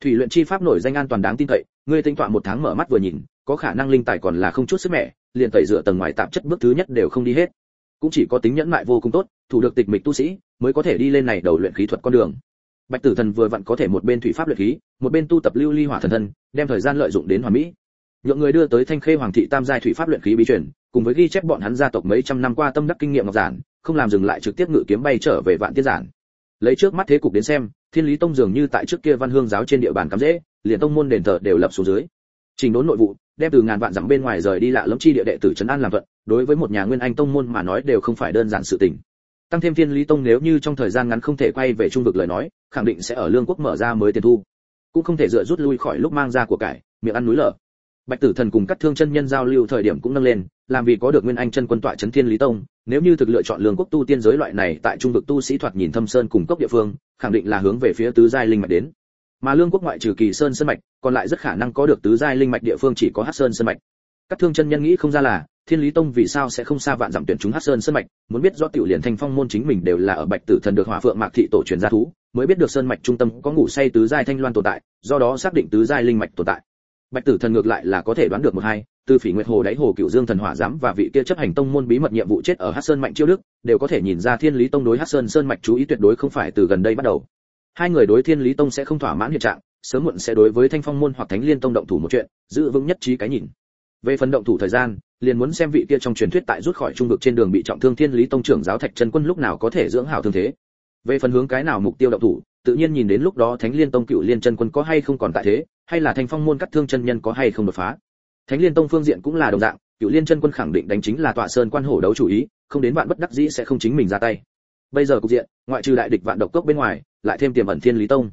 Thủy luyện chi pháp nổi danh an toàn đáng tin cậy, ngươi tính toán một tháng mở mắt vừa nhìn, có khả năng linh tài còn là không chút sức mẻ, liền tẩy rửa tầng ngoài tạp chất bước thứ nhất đều không đi hết. Cũng chỉ có tính nhẫn mại vô cùng tốt, thủ được tịch mịch tu sĩ, mới có thể đi lên này đầu luyện khí thuật con đường. Bạch tử thần vừa vặn có thể một bên thủy pháp luyện khí, một bên tu tập lưu ly hỏa thần thân, đem thời gian lợi dụng đến hoàn mỹ. Nhượng người đưa tới thanh khê hoàng thị tam giai thủy pháp luyện khí bí truyền, cùng với ghi chép bọn hắn gia tộc mấy trăm năm qua tâm đắc kinh nghiệm ngọc giản, không làm dừng lại trực tiếp ngự kiếm bay trở về vạn tiết giản lấy trước mắt thế cục đến xem, thiên lý tông dường như tại trước kia văn hương giáo trên địa bàn cắm dễ liền tông môn đền thờ đều lập xuống dưới. Trình đốn nội vụ, đem từ ngàn vạn dặm bên ngoài rời đi lạ lẫm chi địa đệ tử trấn an làm vận. đối với một nhà nguyên anh tông môn mà nói đều không phải đơn giản sự tình. Tăng thêm thiên lý tông nếu như trong thời gian ngắn không thể quay về trung vực lời nói, khẳng định sẽ ở lương quốc mở ra mới tiền thu. Cũng không thể dựa rút lui khỏi lúc mang ra của cải, miệng ăn núi lở. Bạch tử thần cùng các thương chân nhân giao lưu thời điểm cũng nâng lên, làm vì có được nguyên anh chân quân tọa chấn thiên lý tông nếu như thực lựa chọn lương quốc tu tiên giới loại này, tại trung vực tu sĩ thoạt nhìn thâm sơn cùng cốc địa phương, khẳng định là hướng về phía tứ giai linh mạch đến. Mà lương quốc ngoại trừ kỳ sơn sơn mạch, còn lại rất khả năng có được tứ giai linh mạch địa phương chỉ có hắc sơn sơn mạch. Các thương chân nhân nghĩ không ra là, thiên lý tông vì sao sẽ không xa vạn dặm tuyển chúng hắc sơn sơn mạch, muốn biết rõ tiểu liền thanh phong môn chính mình đều là ở bạch tử thần được hỏa phượng mạc thị tổ truyền gia thú, mới biết được sơn mạch trung tâm có ngủ say tứ giai thanh loan tồn tại, do đó xác định tứ giai linh mạch tồn tại bạch tử thần ngược lại là có thể đoán được một hai, từ phỉ nguyệt hồ đáy hồ cựu dương thần hỏa giám và vị kia chấp hành tông môn bí mật nhiệm vụ chết ở hắc sơn mạnh chiêu đức, đều có thể nhìn ra thiên lý tông đối hắc sơn sơn mạch chú ý tuyệt đối không phải từ gần đây bắt đầu. Hai người đối thiên lý tông sẽ không thỏa mãn hiện trạng, sớm muộn sẽ đối với thanh phong môn hoặc thánh liên tông động thủ một chuyện, giữ vững nhất trí cái nhìn. Về phần động thủ thời gian, liền muốn xem vị kia trong truyền thuyết tại rút khỏi trung vực trên đường bị trọng thương thiên lý tông trưởng giáo thạch chân quân lúc nào có thể dưỡng hảo thương thế. Về phần hướng cái nào mục tiêu động thủ tự nhiên nhìn đến lúc đó thánh liên tông cựu liên chân quân có hay không còn tại thế, hay là thanh phong môn cắt thương chân nhân có hay không đột phá. Thánh liên tông phương diện cũng là đồng dạng, cựu liên chân quân khẳng định đánh chính là tọa sơn quan hổ đấu chủ ý, không đến vạn bất đắc dĩ sẽ không chính mình ra tay. Bây giờ cục diện, ngoại trừ đại địch vạn độc cốc bên ngoài, lại thêm tiềm ẩn thiên lý tông.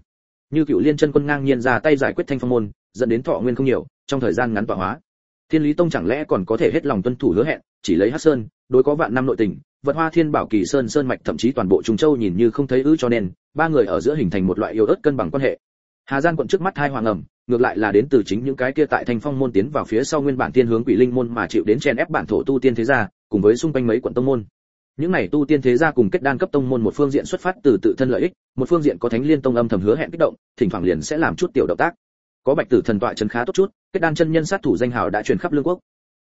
Như cựu liên chân quân ngang nhiên ra tay giải quyết thanh phong môn, dẫn đến thọ nguyên không nhiều, trong thời gian ngắn tọa hóa. Thiên lý tông chẳng lẽ còn có thể hết lòng tuân thủ hứa hẹn, chỉ lấy hắc sơn, đối có vạn năm nội tình vật hoa thiên bảo kỳ sơn sơn mạch thậm chí toàn bộ trung châu nhìn như không thấy ư cho nên, ba người ở giữa hình thành một loại yêu ớt cân bằng quan hệ. Hà giang quận trước mắt hai hoàng ẩm, ngược lại là đến từ chính những cái kia tại thanh phong môn tiến vào phía sau nguyên bản tiên hướng quỷ linh môn mà chịu đến chen ép bản thổ tu tiên thế gia, cùng với xung quanh mấy quận tông môn. Những này tu tiên thế gia cùng kết đan cấp tông môn một phương diện xuất phát từ tự thân lợi ích, một phương diện có thánh liên tông âm thầm hứa hẹn kích động, thỉnh thoảng liền sẽ làm chút tiểu động tác. Có bạch tử thần tọa chân khá tốt chút, kết đan chân nhân sát thủ danh hào đã truyền khắp lương quốc.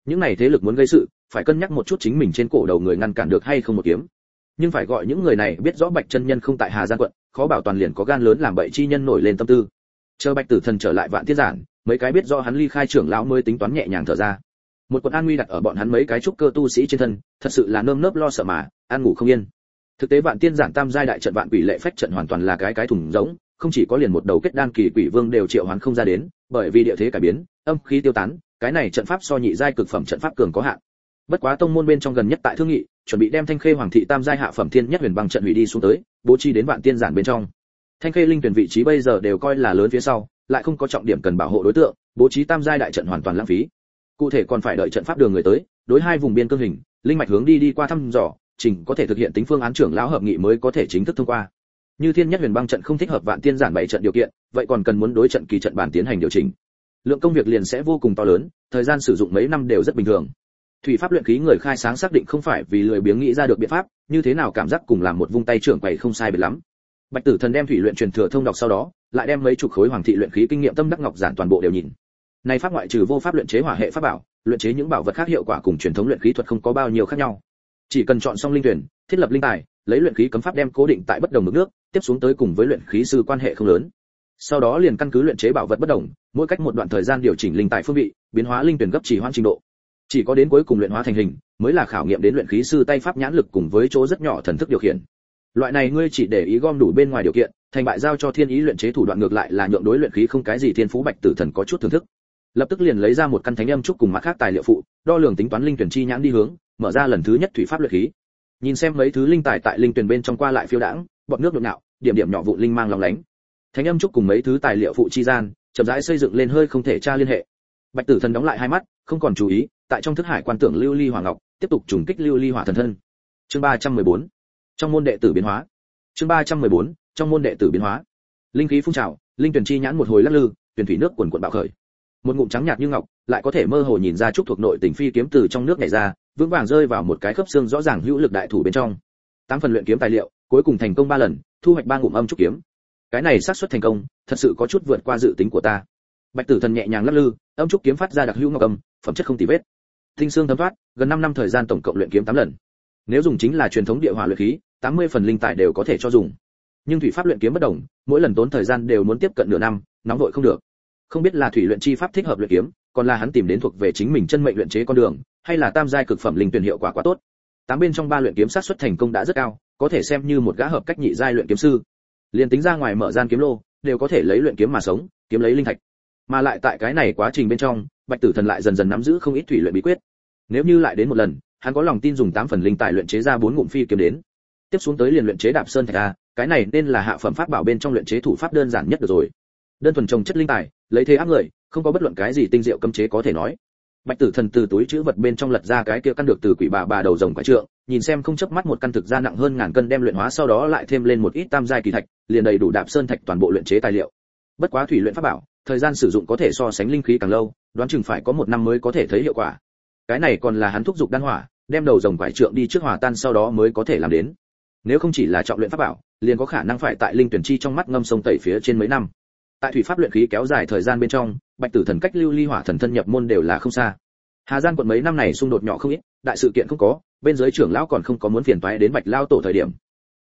Những này thế lực muốn gây sự phải cân nhắc một chút chính mình trên cổ đầu người ngăn cản được hay không một kiếm. Nhưng phải gọi những người này biết rõ bạch chân nhân không tại hà giang quận, khó bảo toàn liền có gan lớn làm bậy chi nhân nổi lên tâm tư. Chờ bạch tử thần trở lại vạn tiết giản, mấy cái biết do hắn ly khai trưởng lão mới tính toán nhẹ nhàng thở ra. Một quận an nguy đặt ở bọn hắn mấy cái trúc cơ tu sĩ trên thân, thật sự là nơm nớp lo sợ mà ăn ngủ không yên. Thực tế vạn tiên giản tam giai đại trận vạn quỷ lệ phách trận hoàn toàn là cái cái thùng giống không chỉ có liền một đầu kết đan kỳ quỷ vương đều triệu hoán không ra đến, bởi vì địa thế cải biến, âm khí tiêu tán, cái này trận pháp so nhị giai cực phẩm trận pháp cường có hạn bất quá tông môn bên trong gần nhất tại thương nghị, chuẩn bị đem thanh khê hoàng thị tam giai hạ phẩm thiên nhất huyền băng trận hủy đi xuống tới, bố trí đến vạn tiên giản bên trong. Thanh khê linh tuyển vị trí bây giờ đều coi là lớn phía sau, lại không có trọng điểm cần bảo hộ đối tượng, bố trí tam giai đại trận hoàn toàn lãng phí. Cụ thể còn phải đợi trận pháp đường người tới, đối hai vùng biên cương hình, linh mạch hướng đi đi qua thăm dò trình có thể thực hiện tính phương án trưởng lão hợp nghị mới có thể chính thức thông qua. Như thiên nhất huyền băng trận không thích hợp vạn tiên giản bảy trận điều kiện, vậy còn cần muốn đối trận kỳ trận bản tiến hành điều chỉnh. Lượng công việc liền sẽ vô cùng to lớn, thời gian sử dụng mấy năm đều rất bình thường thủy pháp luyện khí người khai sáng xác định không phải vì lười biếng nghĩ ra được biện pháp, như thế nào cảm giác cùng làm một vung tay trưởng quầy không sai biệt lắm. Bạch tử thần đem thủy luyện truyền thừa thông đọc sau đó, lại đem mấy chục khối hoàng thị luyện khí kinh nghiệm tâm đắc ngọc giản toàn bộ đều nhìn. Này pháp ngoại trừ vô pháp luyện chế hỏa hệ pháp bảo, luyện chế những bảo vật khác hiệu quả cùng truyền thống luyện khí thuật không có bao nhiêu khác nhau. Chỉ cần chọn xong linh tuyển, thiết lập linh tài, lấy luyện khí cấm pháp đem cố định tại bất đồng mực nước, tiếp xuống tới cùng với luyện khí sư quan hệ không lớn. Sau đó liền căn cứ luyện chế bảo vật bất đồng, mỗi cách một đoạn thời gian điều chỉnh linh tài phương vị, biến hóa linh tuyển gấp chỉ hoan trình độ chỉ có đến cuối cùng luyện hóa thành hình, mới là khảo nghiệm đến luyện khí sư tay pháp nhãn lực cùng với chỗ rất nhỏ thần thức điều khiển. Loại này ngươi chỉ để ý gom đủ bên ngoài điều kiện, thành bại giao cho thiên ý luyện chế thủ đoạn ngược lại là nhượng đối luyện khí không cái gì thiên phú bạch tử thần có chút thưởng thức. Lập tức liền lấy ra một căn thánh âm trúc cùng mặt khác tài liệu phụ, đo lường tính toán linh tuyển chi nhãn đi hướng, mở ra lần thứ nhất thủy pháp luyện khí. Nhìn xem mấy thứ linh tài tại linh tuyển bên trong qua lại phiêu đãng, bọt nước nhộn nhạo điểm điểm nhỏ vụ linh mang lòng lánh. Thánh âm trúc cùng mấy thứ tài liệu phụ chi gian, chậm rãi xây dựng lên hơi không thể tra liên hệ. Bạch tử thần đóng lại hai mắt, không còn chú ý tại trong thức hải quan tưởng lưu ly hỏa ngọc, tiếp tục trùng kích lưu ly hỏa thần thân. Chương 314 trong môn đệ tử biến hóa. Chương 314 trong môn đệ tử biến hóa. Linh khí phun trào, linh tuyển chi nhãn một hồi lắc lư, tuyển thủy nước cuồn cuộn bạo khởi. Một ngụm trắng nhạt như ngọc, lại có thể mơ hồ nhìn ra trúc thuộc nội tình phi kiếm từ trong nước nhảy ra, vững vàng rơi vào một cái khớp xương rõ ràng hữu lực đại thủ bên trong. Tám phần luyện kiếm tài liệu, cuối cùng thành công ba lần, thu hoạch ba ngụm âm trúc kiếm. Cái này xác suất thành công, thật sự có chút vượt qua dự tính của ta. Bạch tử thần nhẹ nhàng lắc lư, âm trúc kiếm phát ra đặc hữu ngọc âm, phẩm chất không tì vết tinh xương thấm thoát, gần 5 năm thời gian tổng cộng luyện kiếm 8 lần. Nếu dùng chính là truyền thống địa hỏa luyện khí 80 phần linh tài đều có thể cho dùng. Nhưng thủy pháp luyện kiếm bất đồng, mỗi lần tốn thời gian đều muốn tiếp cận nửa năm, nóng vội không được. Không biết là thủy luyện chi pháp thích hợp luyện kiếm, còn là hắn tìm đến thuộc về chính mình chân mệnh luyện chế con đường, hay là tam giai cực phẩm linh tuyển hiệu quả quá tốt. Tám bên trong ba luyện kiếm sát xuất thành công đã rất cao, có thể xem như một gã hợp cách nhị giai luyện kiếm sư. Liên tính ra ngoài mở gian kiếm lô, đều có thể lấy luyện kiếm mà sống, kiếm lấy linh thạch. Mà lại tại cái này quá trình bên trong bạch tử thần lại dần dần nắm giữ không ít thủy luyện bí quyết. Nếu như lại đến một lần, hắn có lòng tin dùng tám phần linh tài luyện chế ra bốn ngụm phi kiếm đến. Tiếp xuống tới liền luyện chế đạp sơn thạch a, cái này nên là hạ phẩm pháp bảo bên trong luyện chế thủ pháp đơn giản nhất được rồi. Đơn thuần trồng chất linh tài, lấy thế áp người, không có bất luận cái gì tinh diệu cấm chế có thể nói. Bạch tử thần từ túi chữ vật bên trong lật ra cái kia căn được từ quỷ bà bà đầu rồng quái trượng, nhìn xem không chớp mắt một căn thực ra nặng hơn ngàn cân đem luyện hóa sau đó lại thêm lên một ít tam giai kỳ thạch, liền đầy đủ đạp sơn thạch toàn bộ luyện chế tài liệu. Bất quá thủy luyện pháp bảo, thời gian sử dụng có thể so sánh linh khí càng lâu đoán chừng phải có một năm mới có thể thấy hiệu quả. Cái này còn là hắn thúc giục đan hỏa, đem đầu rồng quải trượng đi trước hòa tan sau đó mới có thể làm đến. Nếu không chỉ là trọng luyện pháp bảo, liền có khả năng phải tại linh tuyển chi trong mắt ngâm sông tẩy phía trên mấy năm. Tại thủy pháp luyện khí kéo dài thời gian bên trong, bạch tử thần cách lưu ly hỏa thần thân nhập môn đều là không xa. Hà giang quận mấy năm này xung đột nhỏ không ít, đại sự kiện không có, bên dưới trưởng lão còn không có muốn phiền toái đến bạch lao tổ thời điểm.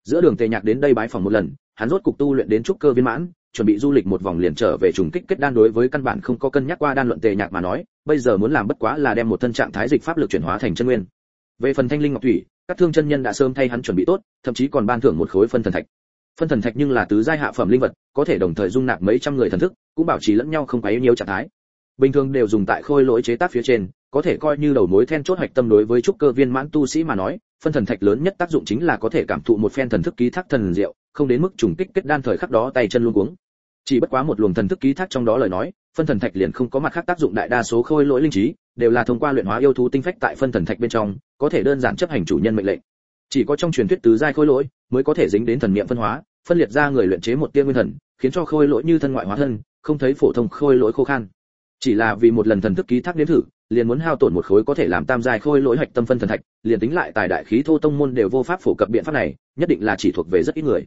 Giữa đường tề nhạc đến đây bái phòng một lần, hắn rốt cục tu luyện đến trúc cơ viên mãn chuẩn bị du lịch một vòng liền trở về trùng kích kết đan đối với căn bản không có cân nhắc qua đan luận tề nhạc mà nói, bây giờ muốn làm bất quá là đem một thân trạng thái dịch pháp lực chuyển hóa thành chân nguyên. Về phần thanh linh ngọc thủy, các thương chân nhân đã sớm thay hắn chuẩn bị tốt, thậm chí còn ban thưởng một khối phân thần thạch. Phân thần thạch nhưng là tứ giai hạ phẩm linh vật, có thể đồng thời dung nạp mấy trăm người thần thức, cũng bảo trì lẫn nhau không quá nhiều trạng thái. Bình thường đều dùng tại khôi lỗi chế tác phía trên, có thể coi như đầu mối then chốt hoạch tâm đối với trúc cơ viên mãn tu sĩ mà nói, phân thần thạch lớn nhất tác dụng chính là có thể cảm thụ một phen thần thức ký thác thần diệu, không đến mức trùng kích kết đan thời khắc đó tay chân luôn cuống chỉ bất quá một luồng thần thức ký thác trong đó lời nói, phân thần thạch liền không có mặt khác tác dụng đại đa số khôi lỗi linh trí, đều là thông qua luyện hóa yêu thú tinh phách tại phân thần thạch bên trong, có thể đơn giản chấp hành chủ nhân mệnh lệnh. Chỉ có trong truyền thuyết tứ giai khôi lỗi mới có thể dính đến thần niệm phân hóa, phân liệt ra người luyện chế một tiên nguyên thần, khiến cho khôi lỗi như thân ngoại hóa thân, không thấy phổ thông khôi lỗi khô khan. Chỉ là vì một lần thần thức ký thác đến thử, liền muốn hao tổn một khối có thể làm tam giai khôi lỗi hạch tâm phân thần thạch, liền tính lại tài đại khí thô tông môn đều vô pháp phổ cập biện pháp này, nhất định là chỉ thuộc về rất ít người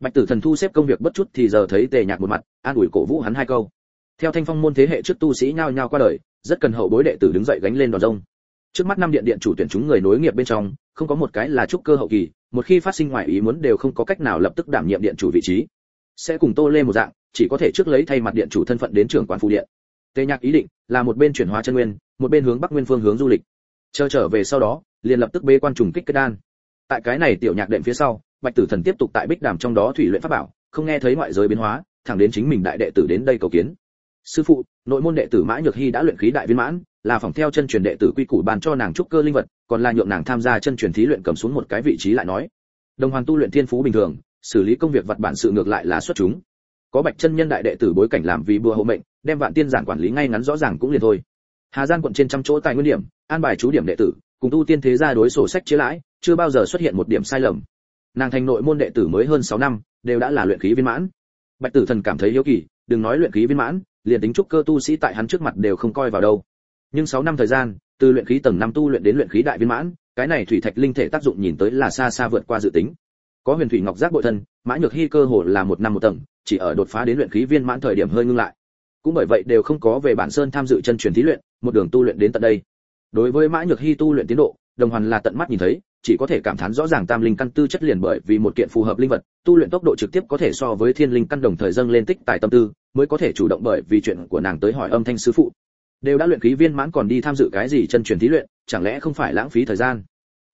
bạch tử thần thu xếp công việc bất chút thì giờ thấy tề nhạc một mặt, an ủi cổ vũ hắn hai câu. Theo thanh phong môn thế hệ trước tu sĩ nhao nhao qua đời, rất cần hậu bối đệ tử đứng dậy gánh lên đòn rông. Trước mắt năm điện điện chủ tuyển chúng người nối nghiệp bên trong, không có một cái là trúc cơ hậu kỳ, một khi phát sinh ngoại ý muốn đều không có cách nào lập tức đảm nhiệm điện chủ vị trí. Sẽ cùng tô lê một dạng, chỉ có thể trước lấy thay mặt điện chủ thân phận đến trưởng quản phụ điện. Tề nhạc ý định là một bên chuyển hóa chân nguyên, một bên hướng bắc nguyên phương hướng du lịch. Chờ trở về sau đó, liền lập tức bê quan trùng kích kết đan. Tại cái này tiểu nhạc đệm phía sau bạch tử thần tiếp tục tại bích đàm trong đó thủy luyện pháp bảo, không nghe thấy ngoại giới biến hóa, thẳng đến chính mình đại đệ tử đến đây cầu kiến. Sư phụ, nội môn đệ tử mã nhược hy đã luyện khí đại viên mãn, là phòng theo chân truyền đệ tử quy củ bàn cho nàng trúc cơ linh vật, còn là nhượng nàng tham gia chân truyền thí luyện cầm xuống một cái vị trí lại nói. Đồng hoàng tu luyện thiên phú bình thường, xử lý công việc vật bản sự ngược lại là xuất chúng. Có bạch chân nhân đại đệ tử bối cảnh làm vì bùa hộ mệnh, đem vạn tiên giản quản lý ngay ngắn rõ ràng cũng liền thôi. Hà giang quận trên trăm chỗ tài nguyên điểm, an bài chú điểm đệ tử, cùng tu tiên thế gia đối sổ sách chế lãi, chưa bao giờ xuất hiện một điểm sai lầm nàng thành nội môn đệ tử mới hơn 6 năm, đều đã là luyện khí viên mãn. Bạch tử thần cảm thấy hiếu kỳ, đừng nói luyện khí viên mãn, liền tính trúc cơ tu sĩ tại hắn trước mặt đều không coi vào đâu. Nhưng 6 năm thời gian, từ luyện khí tầng năm tu luyện đến luyện khí đại viên mãn, cái này thủy thạch linh thể tác dụng nhìn tới là xa xa vượt qua dự tính. Có huyền thủy ngọc giác bội thân, mã nhược hy cơ hồ là một năm một tầng, chỉ ở đột phá đến luyện khí viên mãn thời điểm hơi ngưng lại. Cũng bởi vậy đều không có về bản sơn tham dự chân truyền thí luyện, một đường tu luyện đến tận đây. Đối với mã nhược hy tu luyện tiến độ, đồng hoàn là tận mắt nhìn thấy chỉ có thể cảm thán rõ ràng tam linh căn tư chất liền bởi vì một kiện phù hợp linh vật, tu luyện tốc độ trực tiếp có thể so với thiên linh căn đồng thời dâng lên tích tài tâm tư, mới có thể chủ động bởi vì chuyện của nàng tới hỏi âm thanh sư phụ. Đều đã luyện khí viên mãn còn đi tham dự cái gì chân truyền thí luyện, chẳng lẽ không phải lãng phí thời gian?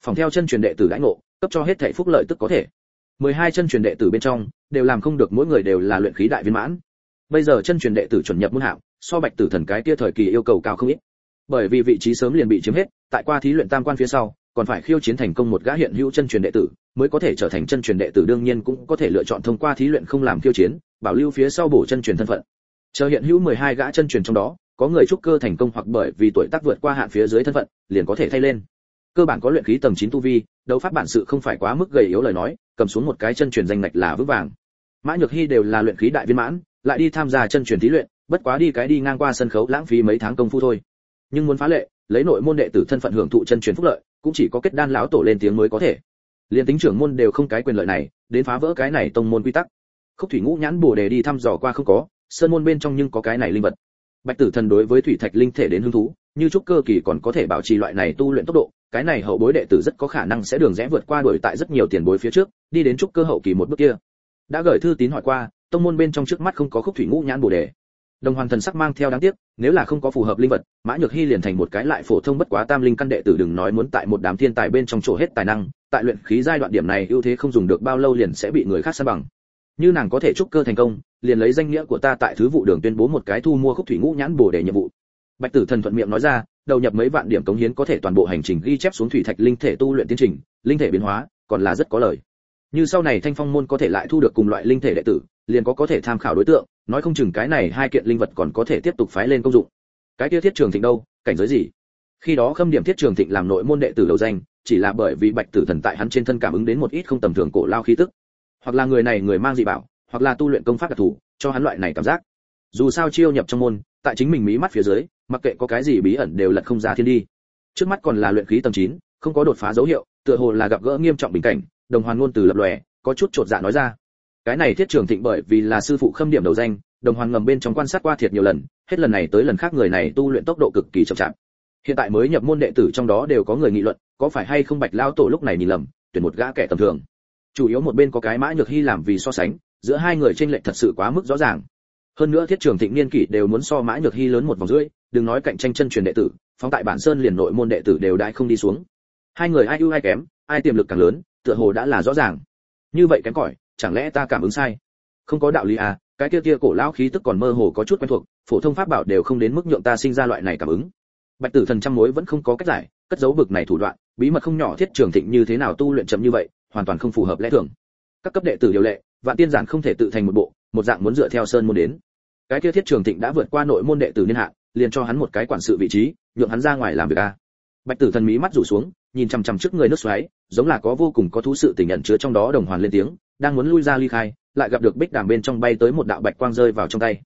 Phòng theo chân truyền đệ tử đãi ngộ, cấp cho hết thảy phúc lợi tức có thể. 12 chân truyền đệ tử bên trong, đều làm không được mỗi người đều là luyện khí đại viên mãn. Bây giờ chân truyền đệ tử chuẩn nhập môn hạng, so bạch tử thần cái kia thời kỳ yêu cầu cao không ít. Bởi vì vị trí sớm liền bị chiếm hết, tại qua thí luyện tam quan phía sau còn phải khiêu chiến thành công một gã hiện hữu chân truyền đệ tử, mới có thể trở thành chân truyền đệ tử đương nhiên cũng có thể lựa chọn thông qua thí luyện không làm khiêu chiến, bảo lưu phía sau bổ chân truyền thân phận. Chờ hiện hữu 12 gã chân truyền trong đó, có người trúc cơ thành công hoặc bởi vì tuổi tác vượt qua hạn phía dưới thân phận, liền có thể thay lên. Cơ bản có luyện khí tầng 9 tu vi, đấu pháp bản sự không phải quá mức gầy yếu lời nói, cầm xuống một cái chân truyền danh ngạch là vững vàng. Mã nhược hy đều là luyện khí đại viên mãn, lại đi tham gia chân truyền thí luyện, bất quá đi cái đi ngang qua sân khấu lãng phí mấy tháng công phu thôi. Nhưng muốn phá lệ, lấy nội môn đệ tử thân phận hưởng thụ chân truyền phúc lợi cũng chỉ có kết đan lão tổ lên tiếng mới có thể. Liên tính trưởng môn đều không cái quyền lợi này, đến phá vỡ cái này tông môn quy tắc. Khúc thủy ngũ nhãn bổ đề đi thăm dò qua không có, sơn môn bên trong nhưng có cái này linh vật. Bạch tử thần đối với thủy thạch linh thể đến hứng thú, như trúc cơ kỳ còn có thể bảo trì loại này tu luyện tốc độ, cái này hậu bối đệ tử rất có khả năng sẽ đường rẽ vượt qua đuổi tại rất nhiều tiền bối phía trước, đi đến trúc cơ hậu kỳ một bước kia. Đã gửi thư tín hỏi qua, tông môn bên trong trước mắt không có khúc thủy ngũ nhãn bổ đề đồng hoàn thần sắc mang theo đáng tiếc, nếu là không có phù hợp linh vật, mã nhược hy liền thành một cái lại phổ thông bất quá tam linh căn đệ tử đừng nói muốn tại một đám thiên tài bên trong chỗ hết tài năng, tại luyện khí giai đoạn điểm này ưu thế không dùng được bao lâu liền sẽ bị người khác san bằng. Như nàng có thể trúc cơ thành công, liền lấy danh nghĩa của ta tại thứ vụ đường tuyên bố một cái thu mua khúc thủy ngũ nhãn bổ để nhiệm vụ. Bạch tử thần thuận miệng nói ra, đầu nhập mấy vạn điểm cống hiến có thể toàn bộ hành trình ghi chép xuống thủy thạch linh thể tu luyện tiến trình, linh thể biến hóa, còn là rất có lời. Như sau này thanh phong môn có thể lại thu được cùng loại linh thể đệ tử liền có có thể tham khảo đối tượng nói không chừng cái này hai kiện linh vật còn có thể tiếp tục phái lên công dụng. Cái kia thiết trường thịnh đâu? Cảnh giới gì? Khi đó khâm điểm thiết trường thịnh làm nội môn đệ tử đầu danh chỉ là bởi vì bạch tử thần tại hắn trên thân cảm ứng đến một ít không tầm thường cổ lao khí tức. Hoặc là người này người mang dị bảo hoặc là tu luyện công pháp đặc thù cho hắn loại này cảm giác. Dù sao chiêu nhập trong môn tại chính mình mí mắt phía dưới mặc kệ có cái gì bí ẩn đều lật không ra thiên đi. Trước mắt còn là luyện khí tầng 9, không có đột phá dấu hiệu tựa hồ là gặp gỡ nghiêm trọng bình cảnh đồng hoàn ngôn từ lập lòe có chút trột dạ nói ra cái này thiết trường thịnh bởi vì là sư phụ khâm điểm đầu danh, đồng hoàn ngầm bên trong quan sát qua thiệt nhiều lần, hết lần này tới lần khác người này tu luyện tốc độ cực kỳ chậm chạp. Hiện tại mới nhập môn đệ tử trong đó đều có người nghị luận, có phải hay không bạch lao tổ lúc này nhìn lầm, tuyển một gã kẻ tầm thường. Chủ yếu một bên có cái mã nhược hy làm vì so sánh, giữa hai người trên lệch thật sự quá mức rõ ràng. Hơn nữa thiết trường thịnh niên kỷ đều muốn so mã nhược hy lớn một vòng rưỡi, đừng nói cạnh tranh chân truyền đệ tử, phóng tại bản sơn liền nội môn đệ tử đều đãi không đi xuống. Hai người ai ưu ai kém, ai tiềm lực càng lớn, tựa hồ đã là rõ ràng. Như vậy kém cỏi chẳng lẽ ta cảm ứng sai? Không có đạo lý à cái kia kia cổ lão khí tức còn mơ hồ có chút quen thuộc, phổ thông pháp bảo đều không đến mức nhượng ta sinh ra loại này cảm ứng. Bạch tử thần trăm mối vẫn không có cách giải, cất giấu bực này thủ đoạn, bí mật không nhỏ thiết trường thịnh như thế nào tu luyện chậm như vậy, hoàn toàn không phù hợp lẽ thường. Các cấp đệ tử điều lệ, vạn tiên giản không thể tự thành một bộ, một dạng muốn dựa theo sơn môn đến. Cái kia thiết trường thịnh đã vượt qua nội môn đệ tử niên hạn, liền cho hắn một cái quản sự vị trí, nhượng hắn ra ngoài làm việc a bạch tử thần mí mắt rủ xuống, nhìn chằm chằm trước người nước xoáy, giống là có vô cùng có thú sự tình nhận chứa trong đó đồng hoàn lên tiếng, đang muốn lui ra ly khai, lại gặp được bích đàm bên trong bay tới một đạo bạch quang rơi vào trong tay.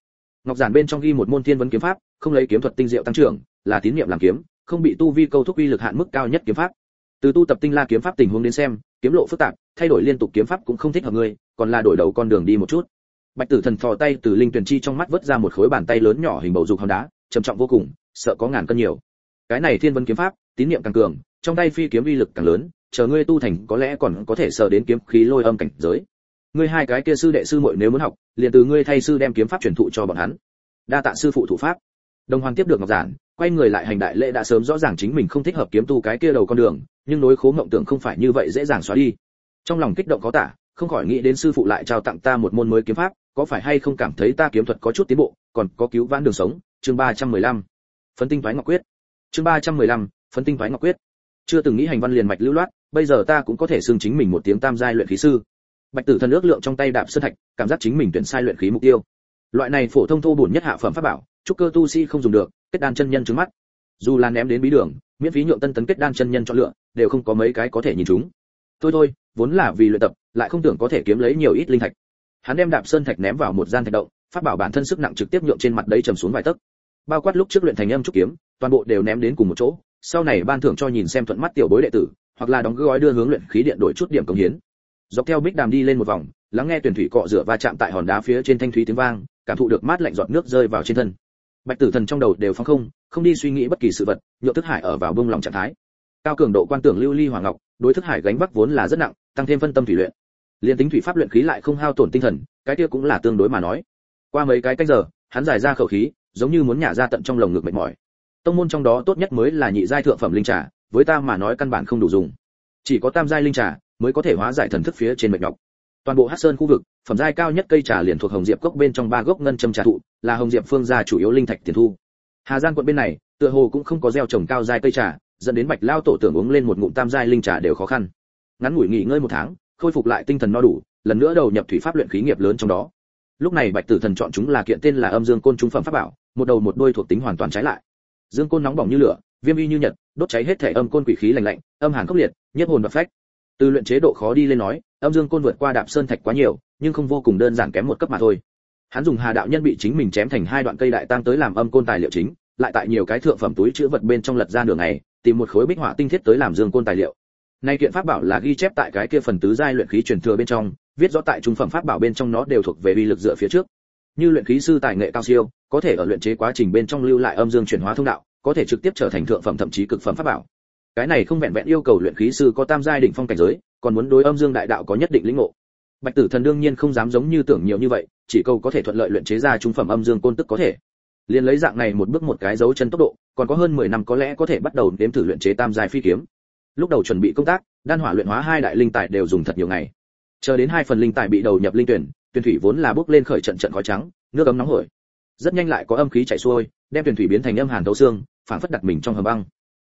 Ngọc giản bên trong ghi một môn thiên vấn kiếm pháp, không lấy kiếm thuật tinh diệu tăng trưởng, là tín niệm làm kiếm, không bị tu vi câu thúc uy lực hạn mức cao nhất kiếm pháp. Từ tu tập tinh la kiếm pháp tình huống đến xem, kiếm lộ phức tạp, thay đổi liên tục kiếm pháp cũng không thích hợp ngươi, còn là đổi đầu con đường đi một chút. Bạch tử thần thò tay từ linh tuyển chi trong mắt vớt ra một khối bàn tay lớn nhỏ hình bầu dục hòn đá, trầm trọng vô cùng, sợ có ngàn cân nhiều. Cái này thiên vấn kiếm pháp tín niệm càng cường trong tay phi kiếm uy lực càng lớn chờ ngươi tu thành có lẽ còn có thể sở đến kiếm khí lôi âm cảnh giới. Ngươi hai cái kia sư đệ sư muội nếu muốn học liền từ ngươi thay sư đem kiếm pháp truyền thụ cho bọn hắn. Đa tạ sư phụ thủ pháp. Đồng hoàng tiếp được ngọc giản quay người lại hành đại lễ đã sớm rõ ràng chính mình không thích hợp kiếm tu cái kia đầu con đường nhưng nối khố ngộng tưởng không phải như vậy dễ dàng xóa đi. Trong lòng kích động có tả không khỏi nghĩ đến sư phụ lại trao tặng ta một môn mới kiếm pháp có phải hay không cảm thấy ta kiếm thuật có chút tiến bộ còn có cứu vãn đường sống. Chương 315. phấn tinh thoái ngọc quyết. Chương 315, phấn tinh thoái ngọc quyết. Chưa từng nghĩ hành văn liền mạch lưu loát, bây giờ ta cũng có thể xưng chính mình một tiếng tam giai luyện khí sư. Bạch tử thần ước lượng trong tay đạp sơn thạch, cảm giác chính mình tuyển sai luyện khí mục tiêu. Loại này phổ thông thô bổn nhất hạ phẩm pháp bảo trúc cơ tu sĩ không dùng được, kết đan chân nhân trứng mắt. Dù là ném đến bí đường, miễn phí nhượng tân tấn kết đan chân nhân chọn lựa, đều không có mấy cái có thể nhìn chúng. Thôi thôi, vốn là vì luyện tập, lại không tưởng có thể kiếm lấy nhiều ít linh thạch. Hắn đem đạp sơn thạch ném vào một gian thạch động phát bảo bản thân sức nặng trực tiếp nhượng trên mặt đấy trầm xuống vài tấc. Bao quát lúc trước luyện thành âm trúc kiếm, toàn bộ đều ném đến cùng một chỗ sau này ban thưởng cho nhìn xem thuận mắt tiểu bối đệ tử, hoặc là đóng gói đưa hướng luyện khí điện đổi chút điểm công hiến. Dọc theo bích đàm đi lên một vòng, lắng nghe tuyển thủy cọ rửa va chạm tại hòn đá phía trên thanh thúy tiếng vang, cảm thụ được mát lạnh giọt nước rơi vào trên thân. Bạch tử thần trong đầu đều phóng không không đi suy nghĩ bất kỳ sự vật nhựa thức hải ở vào bông lòng trạng thái. Cao cường độ quan tưởng lưu ly hoàng ngọc, đối thức hải gánh vác vốn là rất nặng, tăng thêm phân tâm thủy luyện. Liên tính thủy pháp luyện khí lại không hao tổn tinh thần, cái kia cũng là tương đối mà nói. Qua mấy cái cách giờ, hắn giải ra khẩu khí, giống như muốn nhả ra tận trong lồng ngực mệt mỏi tông môn trong đó tốt nhất mới là nhị giai thượng phẩm linh trà, với ta mà nói căn bản không đủ dùng. Chỉ có tam giai linh trà mới có thể hóa giải thần thức phía trên mệt nhọc. Toàn bộ hắc sơn khu vực, phẩm giai cao nhất cây trà liền thuộc hồng diệp cốc bên trong ba gốc ngân châm trà thụ, là hồng diệp phương gia chủ yếu linh thạch tiền thu. Hà giang quận bên này, tựa hồ cũng không có gieo trồng cao giai cây trà, dẫn đến bạch lao tổ tưởng uống lên một ngụm tam giai linh trà đều khó khăn. Ngắn ngủi nghỉ ngơi một tháng, khôi phục lại tinh thần no đủ, lần nữa đầu nhập thủy pháp luyện khí nghiệp lớn trong đó. Lúc này bạch tử thần chọn chúng là kiện tên là âm dương côn trung phẩm pháp bảo, một đầu một đôi thuộc tính hoàn toàn trái lại dương côn nóng bỏng như lửa, viêm y như nhật, đốt cháy hết thể âm côn quỷ khí lạnh lạnh, âm hàn khốc liệt, nhất hồn và phách. Từ luyện chế độ khó đi lên nói, âm dương côn vượt qua đạp sơn thạch quá nhiều, nhưng không vô cùng đơn giản kém một cấp mà thôi. Hắn dùng hà đạo nhân bị chính mình chém thành hai đoạn cây đại tăng tới làm âm côn tài liệu chính, lại tại nhiều cái thượng phẩm túi chữ vật bên trong lật ra đường này tìm một khối bích họa tinh thiết tới làm dương côn tài liệu. Nay kiện pháp bảo là ghi chép tại cái kia phần tứ giai luyện khí truyền thừa bên trong, viết rõ tại trung phẩm pháp bảo bên trong nó đều thuộc về uy lực dựa phía trước như luyện khí sư tài nghệ cao siêu, có thể ở luyện chế quá trình bên trong lưu lại âm dương chuyển hóa thông đạo, có thể trực tiếp trở thành thượng phẩm thậm chí cực phẩm pháp bảo. Cái này không vẹn vẹn yêu cầu luyện khí sư có tam giai đỉnh phong cảnh giới, còn muốn đối âm dương đại đạo có nhất định lĩnh ngộ. Bạch tử thần đương nhiên không dám giống như tưởng nhiều như vậy, chỉ cầu có thể thuận lợi luyện chế ra trung phẩm âm dương côn tức có thể. Liền lấy dạng này một bước một cái dấu chân tốc độ, còn có hơn 10 năm có lẽ có thể bắt đầu đếm thử luyện chế tam giai phi kiếm. Lúc đầu chuẩn bị công tác, đan hỏa luyện hóa hai đại linh tài đều dùng thật nhiều ngày. Chờ đến hai phần linh tài bị đầu nhập linh tuyển tuyển thủy vốn là bốc lên khởi trận trận khói trắng, nước ấm nóng hổi. Rất nhanh lại có âm khí chảy xuôi, đem tuyển thủy biến thành âm hàn thấu xương phản phất đặt mình trong hầm băng.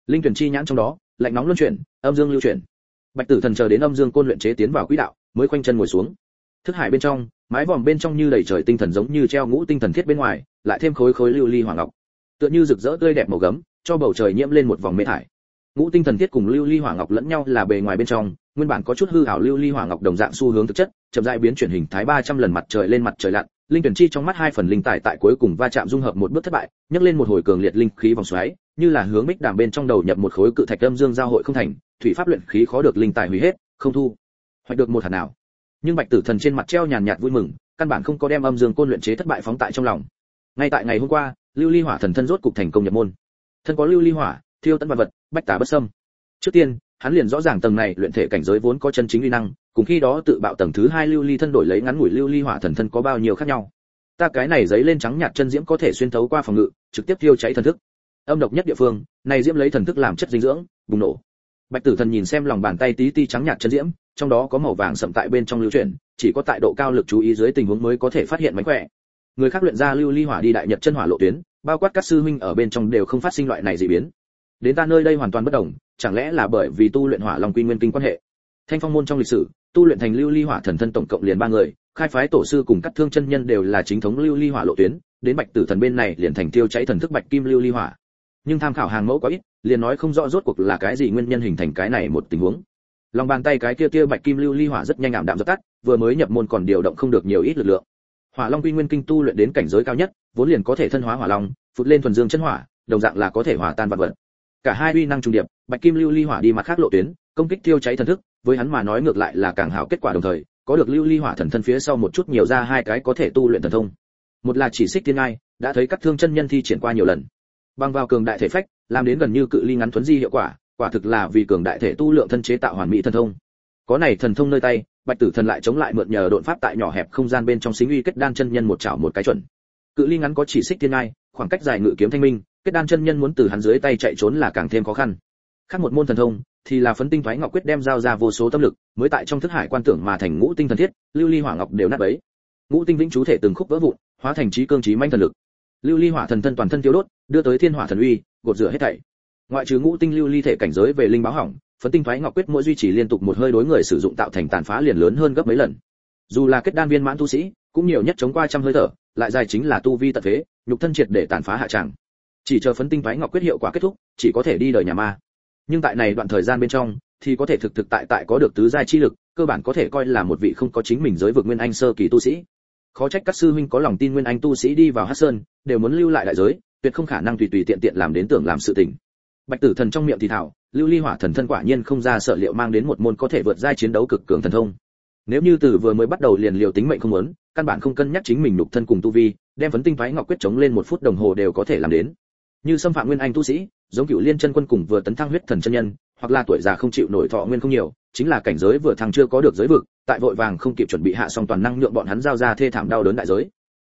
Linh tuyển chi nhãn trong đó, lạnh nóng luân chuyển, âm dương lưu chuyển. Bạch tử thần chờ đến âm dương côn luyện chế tiến vào quỹ đạo, mới khoanh chân ngồi xuống. Thức hải bên trong, mái vòm bên trong như đầy trời tinh thần giống như treo ngũ tinh thần thiết bên ngoài, lại thêm khối khối lưu ly hoàng ngọc. Tựa như rực rỡ tươi đẹp màu gấm, cho bầu trời nhiễm lên một vòng mê thải ngũ tinh thần thiết cùng lưu ly hỏa ngọc lẫn nhau là bề ngoài bên trong, nguyên bản có chút hư ảo lưu ly hỏa ngọc đồng dạng xu hướng thực chất, chậm rãi biến chuyển hình thái 300 lần mặt trời lên mặt trời lặn, linh tuyển chi trong mắt hai phần linh tài tại cuối cùng va chạm dung hợp một bước thất bại, nhấc lên một hồi cường liệt linh khí vòng xoáy, như là hướng bích đàm bên trong đầu nhập một khối cự thạch âm dương giao hội không thành, thủy pháp luyện khí khó được linh tài hủy hết, không thu hoạch được một hạt nào. Nhưng bạch tử thần trên mặt treo nhàn nhạt vui mừng, căn bản không có đem âm dương côn luyện chế thất bại phóng tại trong lòng. Ngay tại ngày hôm qua, lưu ly hỏa thần thân rốt cục thành công nhập môn. Thân có lưu ly hỏa thiêu tận vật vật, bách tả bất sâm. trước tiên, hắn liền rõ ràng tầng này luyện thể cảnh giới vốn có chân chính uy năng, cùng khi đó tự bạo tầng thứ hai lưu ly thân đổi lấy ngắn ngủi lưu ly hỏa thần thân có bao nhiêu khác nhau. Ta cái này giấy lên trắng nhạt chân diễm có thể xuyên thấu qua phòng ngự, trực tiếp thiêu cháy thần thức. Âm độc nhất địa phương, này diễm lấy thần thức làm chất dinh dưỡng, bùng nổ. Bạch tử thần nhìn xem lòng bàn tay tí ti trắng nhạt chân diễm, trong đó có màu vàng sậm tại bên trong lưu chuyển, chỉ có tại độ cao lực chú ý dưới tình huống mới có thể phát hiện mánh khỏe. Người khác luyện ra lưu ly hỏa đi đại nhật chân hỏa lộ tuyến, bao quát các sư huynh ở bên trong đều không phát sinh loại này dị biến đến ta nơi đây hoàn toàn bất đồng, chẳng lẽ là bởi vì tu luyện hỏa long quy nguyên kinh quan hệ? Thanh phong môn trong lịch sử, tu luyện thành lưu ly hỏa thần thân tổng cộng liền ba người, khai phái tổ sư cùng các thương chân nhân đều là chính thống lưu ly hỏa lộ tuyến, đến bạch tử thần bên này liền thành tiêu cháy thần thức bạch kim lưu ly hỏa. Nhưng tham khảo hàng mẫu quá ít, liền nói không rõ rốt cuộc là cái gì nguyên nhân hình thành cái này một tình huống. Lòng bàn tay cái kia kia bạch kim lưu ly hỏa rất nhanh ảm đạm dập tắt, vừa mới nhập môn còn điều động không được nhiều ít lực lượng. Hỏa long quy nguyên kinh tu luyện đến cảnh giới cao nhất, vốn liền có thể thân hóa hỏa long, phụt lên thuần dương chân hỏa, đồng dạng là có thể hòa tan vật vật cả hai uy năng trùng điệp, bạch kim lưu ly hỏa đi mặt khác lộ tuyến, công kích tiêu cháy thần thức, với hắn mà nói ngược lại là càng hảo kết quả đồng thời, có được lưu ly hỏa thần thân phía sau một chút nhiều ra hai cái có thể tu luyện thần thông. Một là chỉ xích tiên ngai, đã thấy các thương chân nhân thi triển qua nhiều lần. Bằng vào cường đại thể phách, làm đến gần như cự ly ngắn thuấn di hiệu quả quả thực là vì cường đại thể tu lượng thân chế tạo hoàn mỹ thần thông. Có này thần thông nơi tay, bạch tử thần lại chống lại mượn nhờ độn pháp tại nhỏ hẹp không gian bên trong xính uy kết đan chân nhân một chảo một cái chuẩn. Cự ly ngắn có chỉ xích tiên ngai, khoảng cách dài ngự kiếm thanh minh kết đan chân nhân muốn từ hắn dưới tay chạy trốn là càng thêm khó khăn. Khác một môn thần thông, thì là phấn tinh thoái ngọc quyết đem giao ra vô số tâm lực, mới tại trong thức hải quan tưởng mà thành ngũ tinh thần thiết, lưu ly hỏa ngọc đều nát bấy. Ngũ tinh vĩnh chú thể từng khúc vỡ vụn, hóa thành trí cương trí manh thần lực. Lưu ly hỏa thần thân toàn thân tiêu đốt, đưa tới thiên hỏa thần uy, gột rửa hết thảy. Ngoại trừ ngũ tinh lưu ly thể cảnh giới về linh báo hỏng, phấn tinh thoái ngọc quyết mỗi duy trì liên tục một hơi đối người sử dụng tạo thành tàn phá liền lớn hơn gấp mấy lần. Dù là kết đan viên mãn tu sĩ, cũng nhiều nhất chống qua trăm hơi thở, lại dài chính là tu vi tận thế, nhục thân triệt để tàn phá hạ tràng chỉ chờ phấn tinh thoái ngọc quyết hiệu quả kết thúc, chỉ có thể đi đời nhà ma. Nhưng tại này đoạn thời gian bên trong, thì có thể thực thực tại tại có được tứ giai chi lực, cơ bản có thể coi là một vị không có chính mình giới vực nguyên anh sơ kỳ tu sĩ. Khó trách các sư huynh có lòng tin nguyên anh tu sĩ đi vào hắc sơn, đều muốn lưu lại đại giới, tuyệt không khả năng tùy tùy tiện tiện làm đến tưởng làm sự tình. Bạch tử thần trong miệng thì thảo, lưu ly hỏa thần thân quả nhiên không ra sợ liệu mang đến một môn có thể vượt giai chiến đấu cực cường thần thông. Nếu như từ vừa mới bắt đầu liền liều tính mệnh không muốn, căn bản không cân nhắc chính mình nhục thân cùng tu vi, đem phấn tinh thoái ngọc quyết chống lên một phút đồng hồ đều có thể làm đến như xâm phạm nguyên anh tu sĩ, giống cựu liên chân quân cùng vừa tấn thăng huyết thần chân nhân, hoặc là tuổi già không chịu nổi thọ nguyên không nhiều, chính là cảnh giới vừa thăng chưa có được giới vực, tại vội vàng không kịp chuẩn bị hạ xong toàn năng nhượng bọn hắn giao ra thê thảm đau đớn đại giới.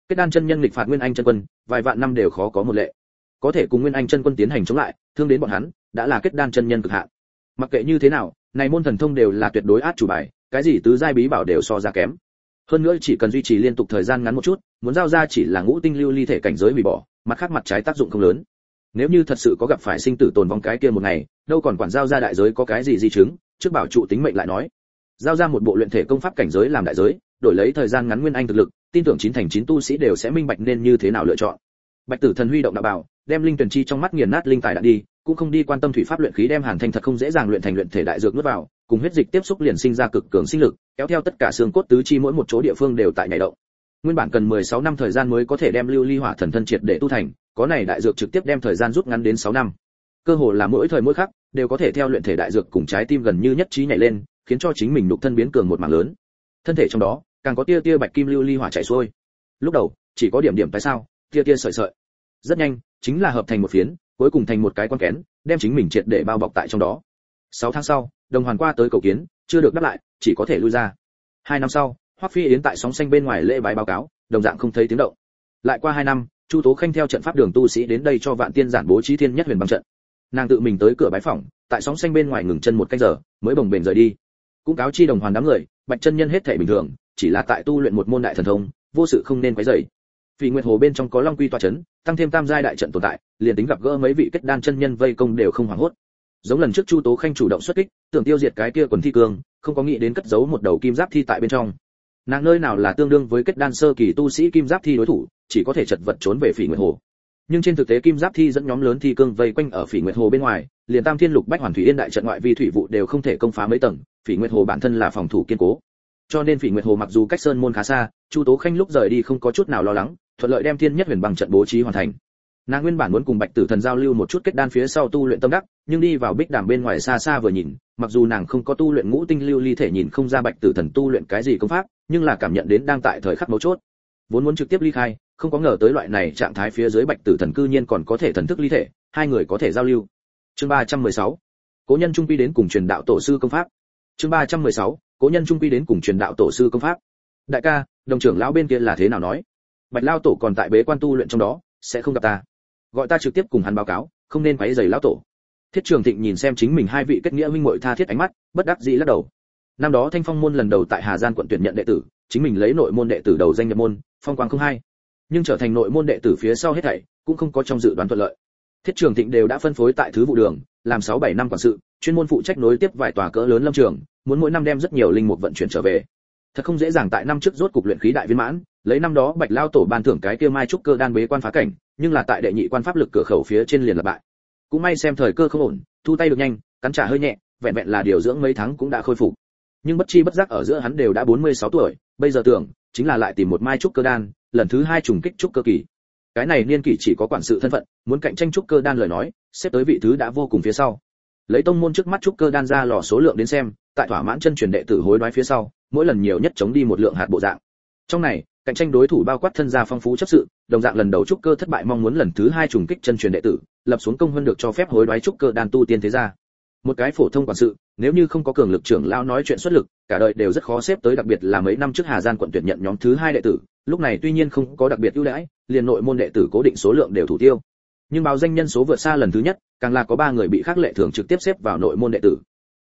Kết đan chân nhân lịch phạt nguyên anh chân quân, vài vạn năm đều khó có một lệ. Có thể cùng nguyên anh chân quân tiến hành chống lại, thương đến bọn hắn, đã là kết đan chân nhân cực hạn. Mặc kệ như thế nào, này môn thần thông đều là tuyệt đối át chủ bài, cái gì tứ giai bí bảo đều so ra kém. Hơn nữa chỉ cần duy trì liên tục thời gian ngắn một chút, muốn giao ra chỉ là ngũ tinh lưu ly thể cảnh giới hủy bỏ, mặt khác mặt trái tác dụng không lớn nếu như thật sự có gặp phải sinh tử tồn vong cái kia một ngày, đâu còn quản giao ra đại giới có cái gì di chứng, trước bảo trụ tính mệnh lại nói. Giao ra một bộ luyện thể công pháp cảnh giới làm đại giới, đổi lấy thời gian ngắn nguyên anh thực lực, tin tưởng chín thành chín tu sĩ đều sẽ minh bạch nên như thế nào lựa chọn. Bạch tử thần huy động đạo bảo, đem linh tuyển chi trong mắt nghiền nát linh tài đã đi, cũng không đi quan tâm thủy pháp luyện khí đem hàn thanh thật không dễ dàng luyện thành luyện thể đại dược nuốt vào, cùng huyết dịch tiếp xúc liền sinh ra cực cường sinh lực, kéo theo tất cả xương cốt tứ chi mỗi một chỗ địa phương đều tại nhảy động. Nguyên bản cần 16 năm thời gian mới có thể đem lưu ly hỏa thần thân triệt để tu thành có này đại dược trực tiếp đem thời gian rút ngắn đến 6 năm. Cơ hồ là mỗi thời mỗi khắc, đều có thể theo luyện thể đại dược cùng trái tim gần như nhất trí nhảy lên, khiến cho chính mình nhục thân biến cường một mảng lớn. Thân thể trong đó, càng có tia tia bạch kim lưu ly hỏa chảy xuôi. Lúc đầu, chỉ có điểm điểm tại sao, tia tia sợi sợi. Rất nhanh, chính là hợp thành một phiến, cuối cùng thành một cái quan kén, đem chính mình triệt để bao bọc tại trong đó. 6 tháng sau, đồng hoàn qua tới cầu kiến, chưa được đáp lại, chỉ có thể lui ra. Hai năm sau, hoắc phi yến tại sóng xanh bên ngoài lễ bái báo cáo, đồng dạng không thấy tiếng động. Lại qua hai năm chu tố khanh theo trận pháp đường tu sĩ đến đây cho vạn tiên giản bố trí thiên nhất huyền băng trận. Nàng tự mình tới cửa bái phòng, tại sóng xanh bên ngoài ngừng chân một canh giờ mới bồng bềnh rời đi. Cũng cáo chi đồng hoàn đám người bạch chân nhân hết thể bình thường chỉ là tại tu luyện một môn đại thần thông vô sự không nên quấy rầy. Vì nguyệt hồ bên trong có long quy tòa chấn tăng thêm tam giai đại trận tồn tại liền tính gặp gỡ mấy vị kết đan chân nhân vây công đều không hoảng hốt. Giống lần trước chu tố khanh chủ động xuất kích tưởng tiêu diệt cái kia quần thi cương không có nghĩ đến cất giấu một đầu kim giáp thi tại bên trong. Nàng nơi nào là tương đương với kết đan sơ kỳ tu sĩ kim giáp thi đối thủ chỉ có thể chật vật trốn về phỉ nguyệt hồ. Nhưng trên thực tế kim giáp thi dẫn nhóm lớn thi cương vây quanh ở phỉ nguyệt hồ bên ngoài, liền tam thiên lục bách hoàn thủy yên đại trận ngoại vi thủy vụ đều không thể công phá mấy tầng, phỉ nguyệt hồ bản thân là phòng thủ kiên cố. Cho nên phỉ nguyệt hồ mặc dù cách sơn môn khá xa, chu tố khanh lúc rời đi không có chút nào lo lắng, thuận lợi đem thiên nhất huyền bằng trận bố trí hoàn thành. Nàng nguyên bản muốn cùng bạch tử thần giao lưu một chút kết đan phía sau tu luyện tâm đắc, nhưng đi vào bích đàm bên ngoài xa xa vừa nhìn, mặc dù nàng không có tu luyện ngũ tinh lưu ly thể nhìn không ra bạch tử thần tu luyện cái gì công pháp, nhưng là cảm nhận đến đang tại thời khắc mấu chốt. Vốn muốn trực tiếp ly khai không có ngờ tới loại này trạng thái phía dưới bạch tử thần cư nhiên còn có thể thần thức ly thể, hai người có thể giao lưu. Chương ba trăm mười sáu. Cố nhân trung quy đến cùng truyền đạo tổ sư công pháp. Chương ba trăm mười sáu. Cố nhân trung quy đến cùng truyền đạo tổ sư công pháp. Đại ca, đồng trưởng lão bên kia là thế nào nói? Bạch lao tổ còn tại bế quan tu luyện trong đó, sẽ không gặp ta. Gọi ta trực tiếp cùng hắn báo cáo, không nên quấy giày lão tổ. Thiết trường thịnh nhìn xem chính mình hai vị kết nghĩa minh muội tha thiết ánh mắt, bất đắc dĩ lắc đầu. Năm đó thanh phong môn lần đầu tại hà giang quận tuyển nhận đệ tử, chính mình lấy nội môn đệ tử đầu danh nhập môn, phong quang không hai nhưng trở thành nội môn đệ tử phía sau hết thảy, cũng không có trong dự đoán thuận lợi. Thiết trường thịnh đều đã phân phối tại thứ vụ đường, làm sáu bảy năm quản sự, chuyên môn phụ trách nối tiếp vài tòa cỡ lớn lâm trường, muốn mỗi năm đem rất nhiều linh mục vận chuyển trở về. Thật không dễ dàng tại năm trước rốt cục luyện khí đại viên mãn, lấy năm đó bạch lao tổ ban thưởng cái kia mai trúc cơ đan bế quan phá cảnh, nhưng là tại đệ nhị quan pháp lực cửa khẩu phía trên liền là bại. Cũng may xem thời cơ không ổn, thu tay được nhanh, cắn trả hơi nhẹ, vẹn vẹn là điều dưỡng mấy tháng cũng đã khôi phục. Nhưng bất chi bất giác ở giữa hắn đều đã 46 tuổi, bây giờ tưởng chính là lại tìm một mai trúc cơ đan, lần thứ hai trùng kích trúc cơ kỳ. Cái này niên kỷ chỉ có quản sự thân phận, muốn cạnh tranh trúc cơ đan lời nói, xếp tới vị thứ đã vô cùng phía sau. Lấy tông môn trước mắt trúc cơ đan ra lò số lượng đến xem, tại thỏa mãn chân truyền đệ tử hối đoái phía sau, mỗi lần nhiều nhất chống đi một lượng hạt bộ dạng. Trong này, cạnh tranh đối thủ bao quát thân gia phong phú chấp sự, đồng dạng lần đầu trúc cơ thất bại mong muốn lần thứ hai trùng kích chân truyền đệ tử, lập xuống công hơn được cho phép hối đoái trúc cơ đan tu tiên thế gia. Một cái phổ thông quản sự nếu như không có cường lực trưởng lão nói chuyện xuất lực, cả đời đều rất khó xếp tới, đặc biệt là mấy năm trước hà gian quận tuyển nhận nhóm thứ hai đệ tử, lúc này tuy nhiên không có đặc biệt ưu đãi, liền nội môn đệ tử cố định số lượng đều thủ tiêu. Nhưng báo danh nhân số vượt xa lần thứ nhất, càng là có ba người bị khác lệ thường trực tiếp xếp vào nội môn đệ tử.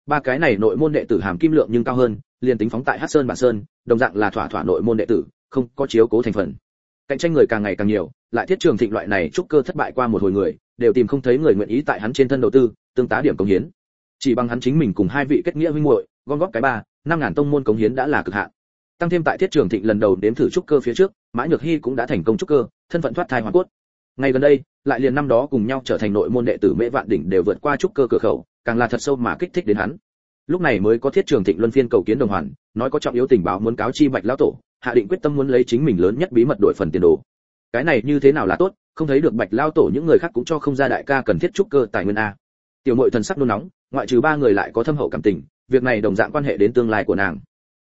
Ba cái này nội môn đệ tử hàm kim lượng nhưng cao hơn, liền tính phóng tại hắc sơn bản sơn, đồng dạng là thỏa thỏa nội môn đệ tử, không có chiếu cố thành phần. Cạnh tranh người càng ngày càng nhiều, lại thiết trường thịnh loại này trúc cơ thất bại qua một hồi người, đều tìm không thấy người nguyện ý tại hắn trên thân đầu tư, tương tá điểm công hiến chỉ bằng hắn chính mình cùng hai vị kết nghĩa huynh muội, gom góp cái ba, năm ngàn tông môn cống hiến đã là cực hạn. Tăng thêm tại thiết trường thịnh lần đầu đến thử trúc cơ phía trước, mã nhược hy cũng đã thành công trúc cơ, thân phận thoát thai hoàn cốt. Ngay gần đây, lại liền năm đó cùng nhau trở thành nội môn đệ tử mễ vạn đỉnh đều vượt qua trúc cơ cửa khẩu, càng là thật sâu mà kích thích đến hắn. Lúc này mới có thiết trường thịnh luân phiên cầu kiến đồng hoàn, nói có trọng yếu tình báo muốn cáo chi bạch lão tổ, hạ định quyết tâm muốn lấy chính mình lớn nhất bí mật đổi phần tiền đồ. Cái này như thế nào là tốt, không thấy được bạch lao tổ những người khác cũng cho không ra đại ca cần thiết trúc cơ tài nguyên a tiểu nội thần sắc nôn nóng, ngoại trừ ba người lại có thâm hậu cảm tình, việc này đồng dạng quan hệ đến tương lai của nàng.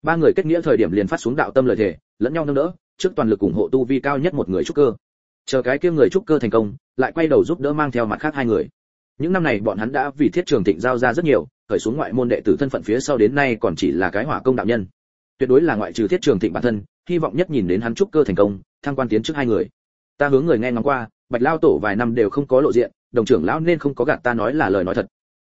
Ba người kết nghĩa thời điểm liền phát xuống đạo tâm lời thề, lẫn nhau nâng đỡ, trước toàn lực ủng hộ tu vi cao nhất một người trúc cơ. Chờ cái kia người trúc cơ thành công, lại quay đầu giúp đỡ mang theo mặt khác hai người. Những năm này bọn hắn đã vì thiết trường thịnh giao ra rất nhiều, khởi xuống ngoại môn đệ tử thân phận phía sau đến nay còn chỉ là cái hỏa công đạo nhân. Tuyệt đối là ngoại trừ thiết trường thịnh bản thân, hy vọng nhất nhìn đến hắn trúc cơ thành công, thăng quan tiến trước hai người. Ta hướng người nghe ngóng qua, bạch lao tổ vài năm đều không có lộ diện đồng trưởng lão nên không có gạt ta nói là lời nói thật.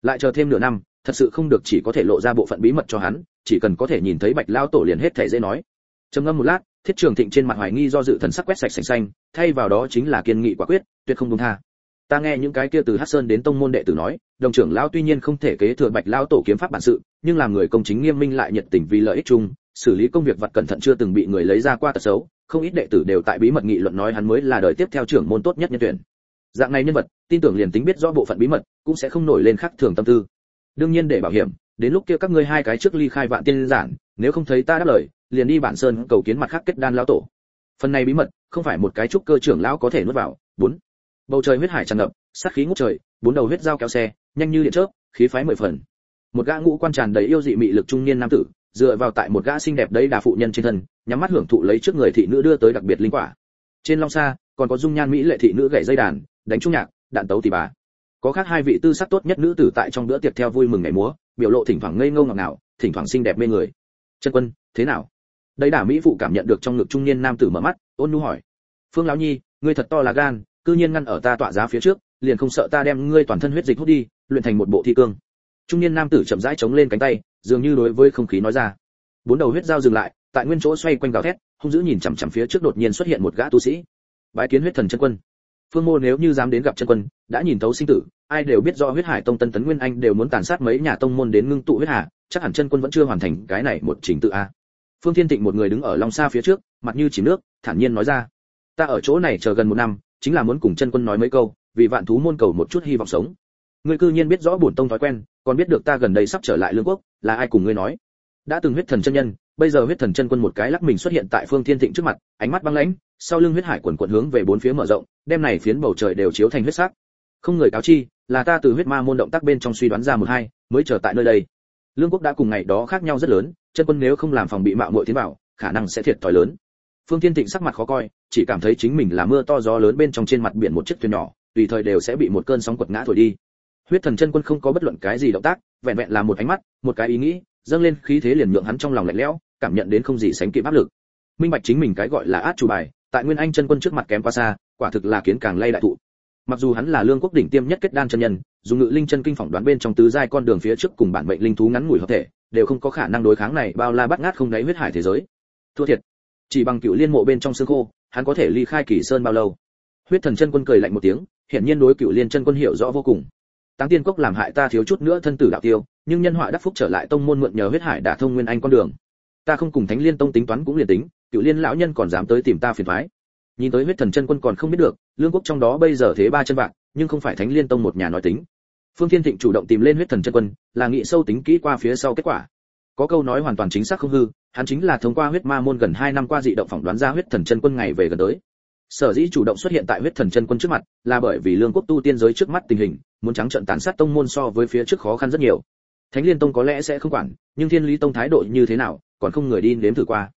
Lại chờ thêm nửa năm, thật sự không được chỉ có thể lộ ra bộ phận bí mật cho hắn, chỉ cần có thể nhìn thấy bạch lão tổ liền hết thể dễ nói. Trầm ngâm một lát, thiết trường thịnh trên mặt hoài nghi do dự thần sắc quét sạch sành xanh, thay vào đó chính là kiên nghị quả quyết, tuyệt không dung tha. Ta nghe những cái kia từ hắc sơn đến tông môn đệ tử nói, đồng trưởng lão tuy nhiên không thể kế thừa bạch lão tổ kiếm pháp bản sự, nhưng làm người công chính nghiêm minh lại nhiệt tình vì lợi ích chung, xử lý công việc vật cẩn thận chưa từng bị người lấy ra qua tật xấu, không ít đệ tử đều tại bí mật nghị luận nói hắn mới là đời tiếp theo trưởng môn tốt nhất nhân tuyển dạng này nhân vật, tin tưởng liền tính biết rõ bộ phận bí mật, cũng sẽ không nổi lên khắc thường tâm tư. Đương nhiên để bảo hiểm, đến lúc kia các ngươi hai cái trước ly khai vạn tiên giản, nếu không thấy ta đáp lời, liền đi bản sơn cầu kiến mặt khác kết đan lão tổ. Phần này bí mật, không phải một cái trúc cơ trưởng lão có thể nuốt vào. Bốn. Bầu trời huyết hải tràn ngập, sát khí ngút trời, bốn đầu huyết dao kéo xe, nhanh như điện chớp, khí phái mười phần. Một gã ngũ quan tràn đầy yêu dị mị lực trung niên nam tử, dựa vào tại một gã xinh đẹp đấy đà phụ nhân trên thân, nhắm mắt hưởng thụ lấy trước người thị nữ đưa tới đặc biệt linh quả. Trên long xa, còn có dung nhan mỹ lệ thị nữ gảy dây đàn đánh trung nhạc, đạn tấu tỷ bà. Có khác hai vị tư sắc tốt nhất nữ tử tại trong bữa tiệc theo vui mừng ngày múa, biểu lộ thỉnh thoảng ngây ngô ngọc ngào, thỉnh thoảng xinh đẹp mê người. Chân quân, thế nào? Đấy đả mỹ phụ cảm nhận được trong ngực trung niên nam tử mở mắt, ôn nhu hỏi. Phương lão nhi, ngươi thật to là gan, cư nhiên ngăn ở ta tọa giá phía trước, liền không sợ ta đem ngươi toàn thân huyết dịch hút đi, luyện thành một bộ thi cương. Trung niên nam tử chậm rãi chống lên cánh tay, dường như đối với không khí nói ra. Bốn đầu huyết dao dừng lại, tại nguyên chỗ xoay quanh gào thét, hung dữ nhìn chằm chằm phía trước đột nhiên xuất hiện một gã tu sĩ. Bái kiến huyết thần chân quân phương mô nếu như dám đến gặp chân quân, đã nhìn thấu sinh tử, ai đều biết do huyết hải tông tân tấn nguyên anh đều muốn tàn sát mấy nhà tông môn đến ngưng tụ huyết hà, chắc hẳn chân quân vẫn chưa hoàn thành cái này một trình tự a. Phương thiên tịnh một người đứng ở long xa phía trước, mặt như chỉ nước, thản nhiên nói ra. Ta ở chỗ này chờ gần một năm, chính là muốn cùng chân quân nói mấy câu, vì vạn thú môn cầu một chút hy vọng sống. Ngươi cư nhiên biết rõ bổn tông thói quen, còn biết được ta gần đây sắp trở lại lương quốc, là ai cùng ngươi nói? Đã từng huyết thần chân nhân, bây giờ huyết thần chân quân một cái lắc mình xuất hiện tại phương thiên thịnh trước mặt, ánh mắt băng lãnh, sau lưng huyết hải quần quận hướng về bốn phía mở rộng, đem này phiến bầu trời đều chiếu thành huyết sắc. Không người cáo chi, là ta từ huyết ma môn động tác bên trong suy đoán ra một hai, mới trở tại nơi đây. Lương quốc đã cùng ngày đó khác nhau rất lớn, chân quân nếu không làm phòng bị mạo muội tiến vào, khả năng sẽ thiệt thòi lớn. Phương thiên thịnh sắc mặt khó coi, chỉ cảm thấy chính mình là mưa to gió lớn bên trong trên mặt biển một chiếc thuyền nhỏ, tùy thời đều sẽ bị một cơn sóng quật ngã thổi đi. Huyết thần chân quân không có bất luận cái gì động tác, vẹn vẹn là một ánh mắt, một cái ý nghĩ dâng lên khí thế liền nhượng hắn trong lòng lạnh lẽo, cảm nhận đến không gì sánh kịp áp lực. Minh bạch chính mình cái gọi là át chủ bài, tại nguyên anh chân quân trước mặt kém quá xa, quả thực là kiến càng lay đại thụ. Mặc dù hắn là lương quốc đỉnh tiêm nhất kết đan chân nhân, dùng ngự linh chân kinh phỏng đoán bên trong tứ giai con đường phía trước cùng bản mệnh linh thú ngắn ngủi hợp thể, đều không có khả năng đối kháng này bao la bắt ngát không đáy huyết hải thế giới. Thua thiệt. Chỉ bằng cựu liên mộ bên trong xương khô, hắn có thể ly khai kỳ sơn bao lâu. Huyết thần chân quân cười lạnh một tiếng, hiển nhiên đối cựu liên chân quân hiểu rõ vô cùng. Táng tiên cốc làm hại ta thiếu chút nữa thân tử đạo tiêu nhưng nhân họa đắc phúc trở lại tông môn mượn nhờ huyết hải đả thông nguyên anh con đường. Ta không cùng thánh liên tông tính toán cũng liền tính, cựu liên lão nhân còn dám tới tìm ta phiền thoái nhìn tới huyết thần chân quân còn không biết được, lương quốc trong đó bây giờ thế ba chân vạn, nhưng không phải thánh liên tông một nhà nói tính. Phương thiên thịnh chủ động tìm lên huyết thần chân quân, là nghị sâu tính kỹ qua phía sau kết quả. Có câu nói hoàn toàn chính xác không hư, hắn chính là thông qua huyết ma môn gần hai năm qua dị động phỏng đoán ra huyết thần chân quân ngày về gần tới. Sở dĩ chủ động xuất hiện tại huyết thần chân quân trước mặt, là bởi vì lương quốc tu tiên giới trước mắt tình hình, muốn trắng trận tàn sát tông môn so với phía trước khó khăn rất nhiều thánh liên tông có lẽ sẽ không quản, nhưng thiên lý tông thái độ như thế nào, còn không người đi nếm thử qua.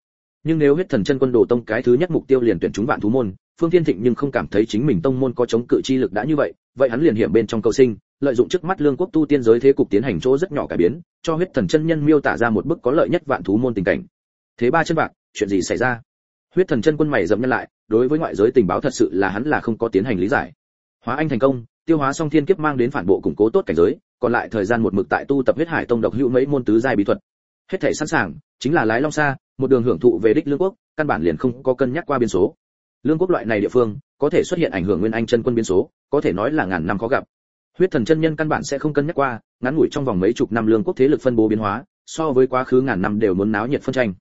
Nhưng nếu huyết thần chân quân đồ tông cái thứ nhất mục tiêu liền tuyển chúng vạn thú môn, phương thiên thịnh nhưng không cảm thấy chính mình tông môn có chống cự chi lực đã như vậy vậy hắn liền hiểm bên trong cầu sinh, lợi dụng trước mắt lương quốc tu tiên giới thế cục tiến hành chỗ rất nhỏ cải biến, cho huyết thần chân nhân miêu tả ra một bức có lợi nhất vạn thú môn tình cảnh. Thế ba chân bạc, chuyện gì xảy ra? Huyết thần chân quân mày dậm nhân lại, đối với ngoại giới tình báo thật sự là hắn là không có tiến hành lý giải. Hóa anh thành công, tiêu hóa xong thiên kiếp mang đến phản bộ củng cố tốt cảnh giới còn lại thời gian một mực tại tu tập huyết hải tông độc hữu mấy môn tứ giai bí thuật. Hết thể sẵn sàng, chính là lái long xa, một đường hưởng thụ về đích lương quốc, căn bản liền không có cân nhắc qua biên số. Lương quốc loại này địa phương, có thể xuất hiện ảnh hưởng nguyên anh chân quân biên số, có thể nói là ngàn năm khó gặp. Huyết thần chân nhân căn bản sẽ không cân nhắc qua, ngắn ngủi trong vòng mấy chục năm lương quốc thế lực phân bố biến hóa, so với quá khứ ngàn năm đều muốn náo nhiệt phân tranh.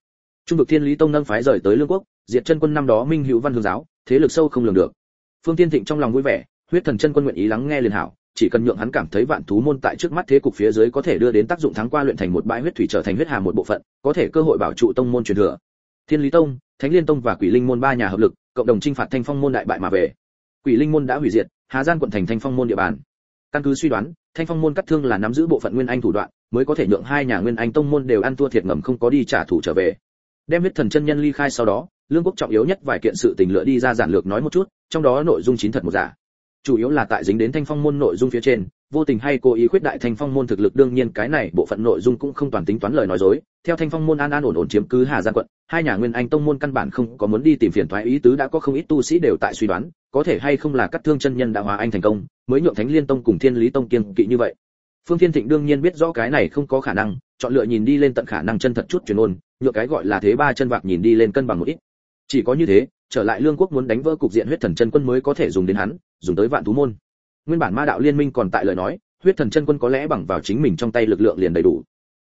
Trung vực thiên lý tông nâng phái rời tới lương quốc, diệt chân quân năm đó minh hữu văn hương giáo, thế lực sâu không lường được. Phương tiên thịnh trong lòng vui vẻ, huyết thần chân quân nguyện ý lắng nghe liền hảo chỉ cần nhượng hắn cảm thấy vạn thú môn tại trước mắt thế cục phía dưới có thể đưa đến tác dụng thắng qua luyện thành một bãi huyết thủy trở thành huyết hà một bộ phận, có thể cơ hội bảo trụ tông môn truyền thừa. Thiên lý tông, thánh liên tông và quỷ linh môn ba nhà hợp lực, cộng đồng chinh phạt thanh phong môn đại bại mà về. Quỷ linh môn đã hủy diệt, hà giang quận thành thanh phong môn địa bàn. Căn cứ suy đoán, thanh phong môn cắt thương là nắm giữ bộ phận nguyên anh thủ đoạn, mới có thể nhượng hai nhà nguyên anh tông môn đều ăn thua thiệt ngầm không có đi trả thù trở về. Đem huyết thần chân nhân ly khai sau đó, lương quốc trọng yếu nhất vài kiện sự tình lựa đi ra giản lược nói một chút, trong đó nội dung chính thật một giả chủ yếu là tại dính đến thanh phong môn nội dung phía trên, vô tình hay cố ý khuyết đại thanh phong môn thực lực đương nhiên cái này bộ phận nội dung cũng không toàn tính toán lời nói dối, theo thanh phong môn an an ổn ổn chiếm cứ hà giang quận, hai nhà nguyên anh tông môn căn bản không có muốn đi tìm phiền thoái ý tứ đã có không ít tu sĩ đều tại suy đoán, có thể hay không là cắt thương chân nhân đã hòa anh thành công, mới nhượng thánh liên tông cùng thiên lý tông kiên kỵ như vậy. Phương thiên thịnh đương nhiên biết rõ cái này không có khả năng, chọn lựa nhìn đi lên tận khả năng chân thật chút truyền ôn nhựa cái gọi là thế ba chân vạc nhìn đi lên cân bằng một ít. Chỉ có như thế trở lại lương quốc muốn đánh vỡ cục diện huyết thần chân quân mới có thể dùng đến hắn, dùng tới vạn thú môn. Nguyên bản ma đạo liên minh còn tại lời nói, huyết thần chân quân có lẽ bằng vào chính mình trong tay lực lượng liền đầy đủ.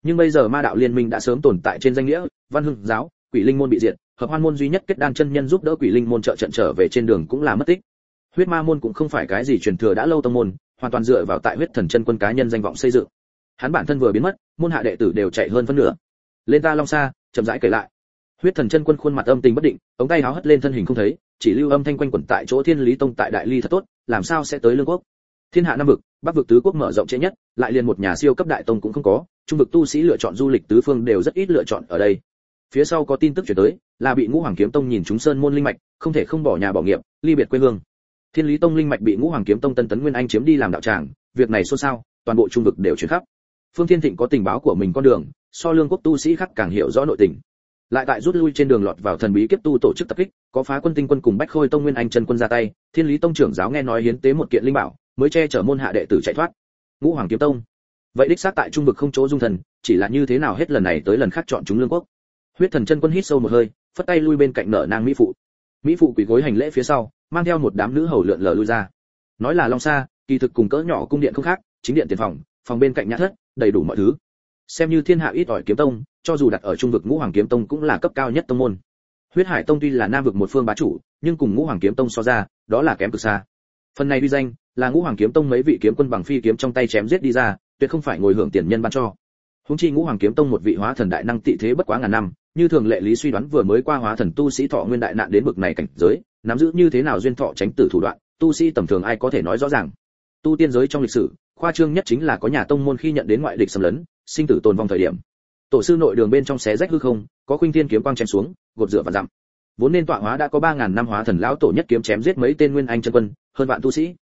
Nhưng bây giờ ma đạo liên minh đã sớm tồn tại trên danh nghĩa, văn hưng giáo, quỷ linh môn bị diệt, hợp hoan môn duy nhất kết đan chân nhân giúp đỡ quỷ linh môn trợ trận trở về trên đường cũng là mất tích. Huyết ma môn cũng không phải cái gì truyền thừa đã lâu tông môn, hoàn toàn dựa vào tại huyết thần chân quân cá nhân danh vọng xây dựng. Hắn bản thân vừa biến mất, môn hạ đệ tử đều chạy hơn phân nửa. Lên ta long xa, chậm rãi kể lại huyết thần chân quân khuôn mặt âm tình bất định, ống tay háo hất lên thân hình không thấy, chỉ lưu âm thanh quanh quẩn tại chỗ thiên lý tông tại đại ly thật tốt, làm sao sẽ tới lương quốc? Thiên hạ năm vực, bắc vực tứ quốc mở rộng trễ nhất, lại liền một nhà siêu cấp đại tông cũng không có, trung vực tu sĩ lựa chọn du lịch tứ phương đều rất ít lựa chọn ở đây. Phía sau có tin tức chuyển tới, là bị ngũ hoàng kiếm tông nhìn chúng sơn môn linh mạch, không thể không bỏ nhà bỏ nghiệp, ly biệt quê hương. Thiên lý tông linh mạch bị ngũ hoàng kiếm tông tân tấn nguyên anh chiếm đi làm đạo tràng, việc này xôn xao, toàn bộ trung vực đều chuyển khắp. Phương thiên thịnh có tình báo của mình con đường, so lương quốc tu sĩ khác càng hiểu rõ nội tình lại tại rút lui trên đường lọt vào thần bí kiếp tu tổ chức tập kích, có phá quân tinh quân cùng bách khôi tông nguyên anh chân quân ra tay, thiên lý tông trưởng giáo nghe nói hiến tế một kiện linh bảo, mới che chở môn hạ đệ tử chạy thoát. Ngũ hoàng kiếm tông. Vậy đích xác tại trung vực không chỗ dung thần, chỉ là như thế nào hết lần này tới lần khác chọn chúng lương quốc. Huyết thần chân quân hít sâu một hơi, phất tay lui bên cạnh nở nang mỹ phụ. Mỹ phụ quỳ gối hành lễ phía sau, mang theo một đám nữ hầu lượn lờ lui ra. Nói là long xa kỳ thực cùng cỡ nhỏ cung điện không khác, chính điện tiền phòng phòng bên cạnh nhã thất, đầy đủ mọi thứ xem như thiên hạ ít ỏi kiếm tông, cho dù đặt ở trung vực ngũ hoàng kiếm tông cũng là cấp cao nhất tông môn. Huyết hải tông tuy là nam vực một phương bá chủ, nhưng cùng ngũ hoàng kiếm tông so ra, đó là kém cực xa. Phần này uy danh, là ngũ hoàng kiếm tông mấy vị kiếm quân bằng phi kiếm trong tay chém giết đi ra, tuyệt không phải ngồi hưởng tiền nhân ban cho. Húng chi ngũ hoàng kiếm tông một vị hóa thần đại năng tị thế bất quá ngàn năm, như thường lệ lý suy đoán vừa mới qua hóa thần tu sĩ thọ nguyên đại nạn đến bực này cảnh giới, nắm giữ như thế nào duyên thọ tránh tử thủ đoạn, tu sĩ tầm thường ai có thể nói rõ ràng. Tu tiên giới trong lịch sử, khoa trương nhất chính là có nhà tông môn khi nhận đến ngoại địch xâm lấn sinh tử tồn vong thời điểm. Tổ sư nội đường bên trong xé rách hư không, có khuynh thiên kiếm quang chém xuống, gột rửa và dặm. Vốn nên tọa hóa đã có ba ngàn năm hóa thần lão tổ nhất kiếm chém giết mấy tên nguyên anh chân quân, hơn vạn tu sĩ.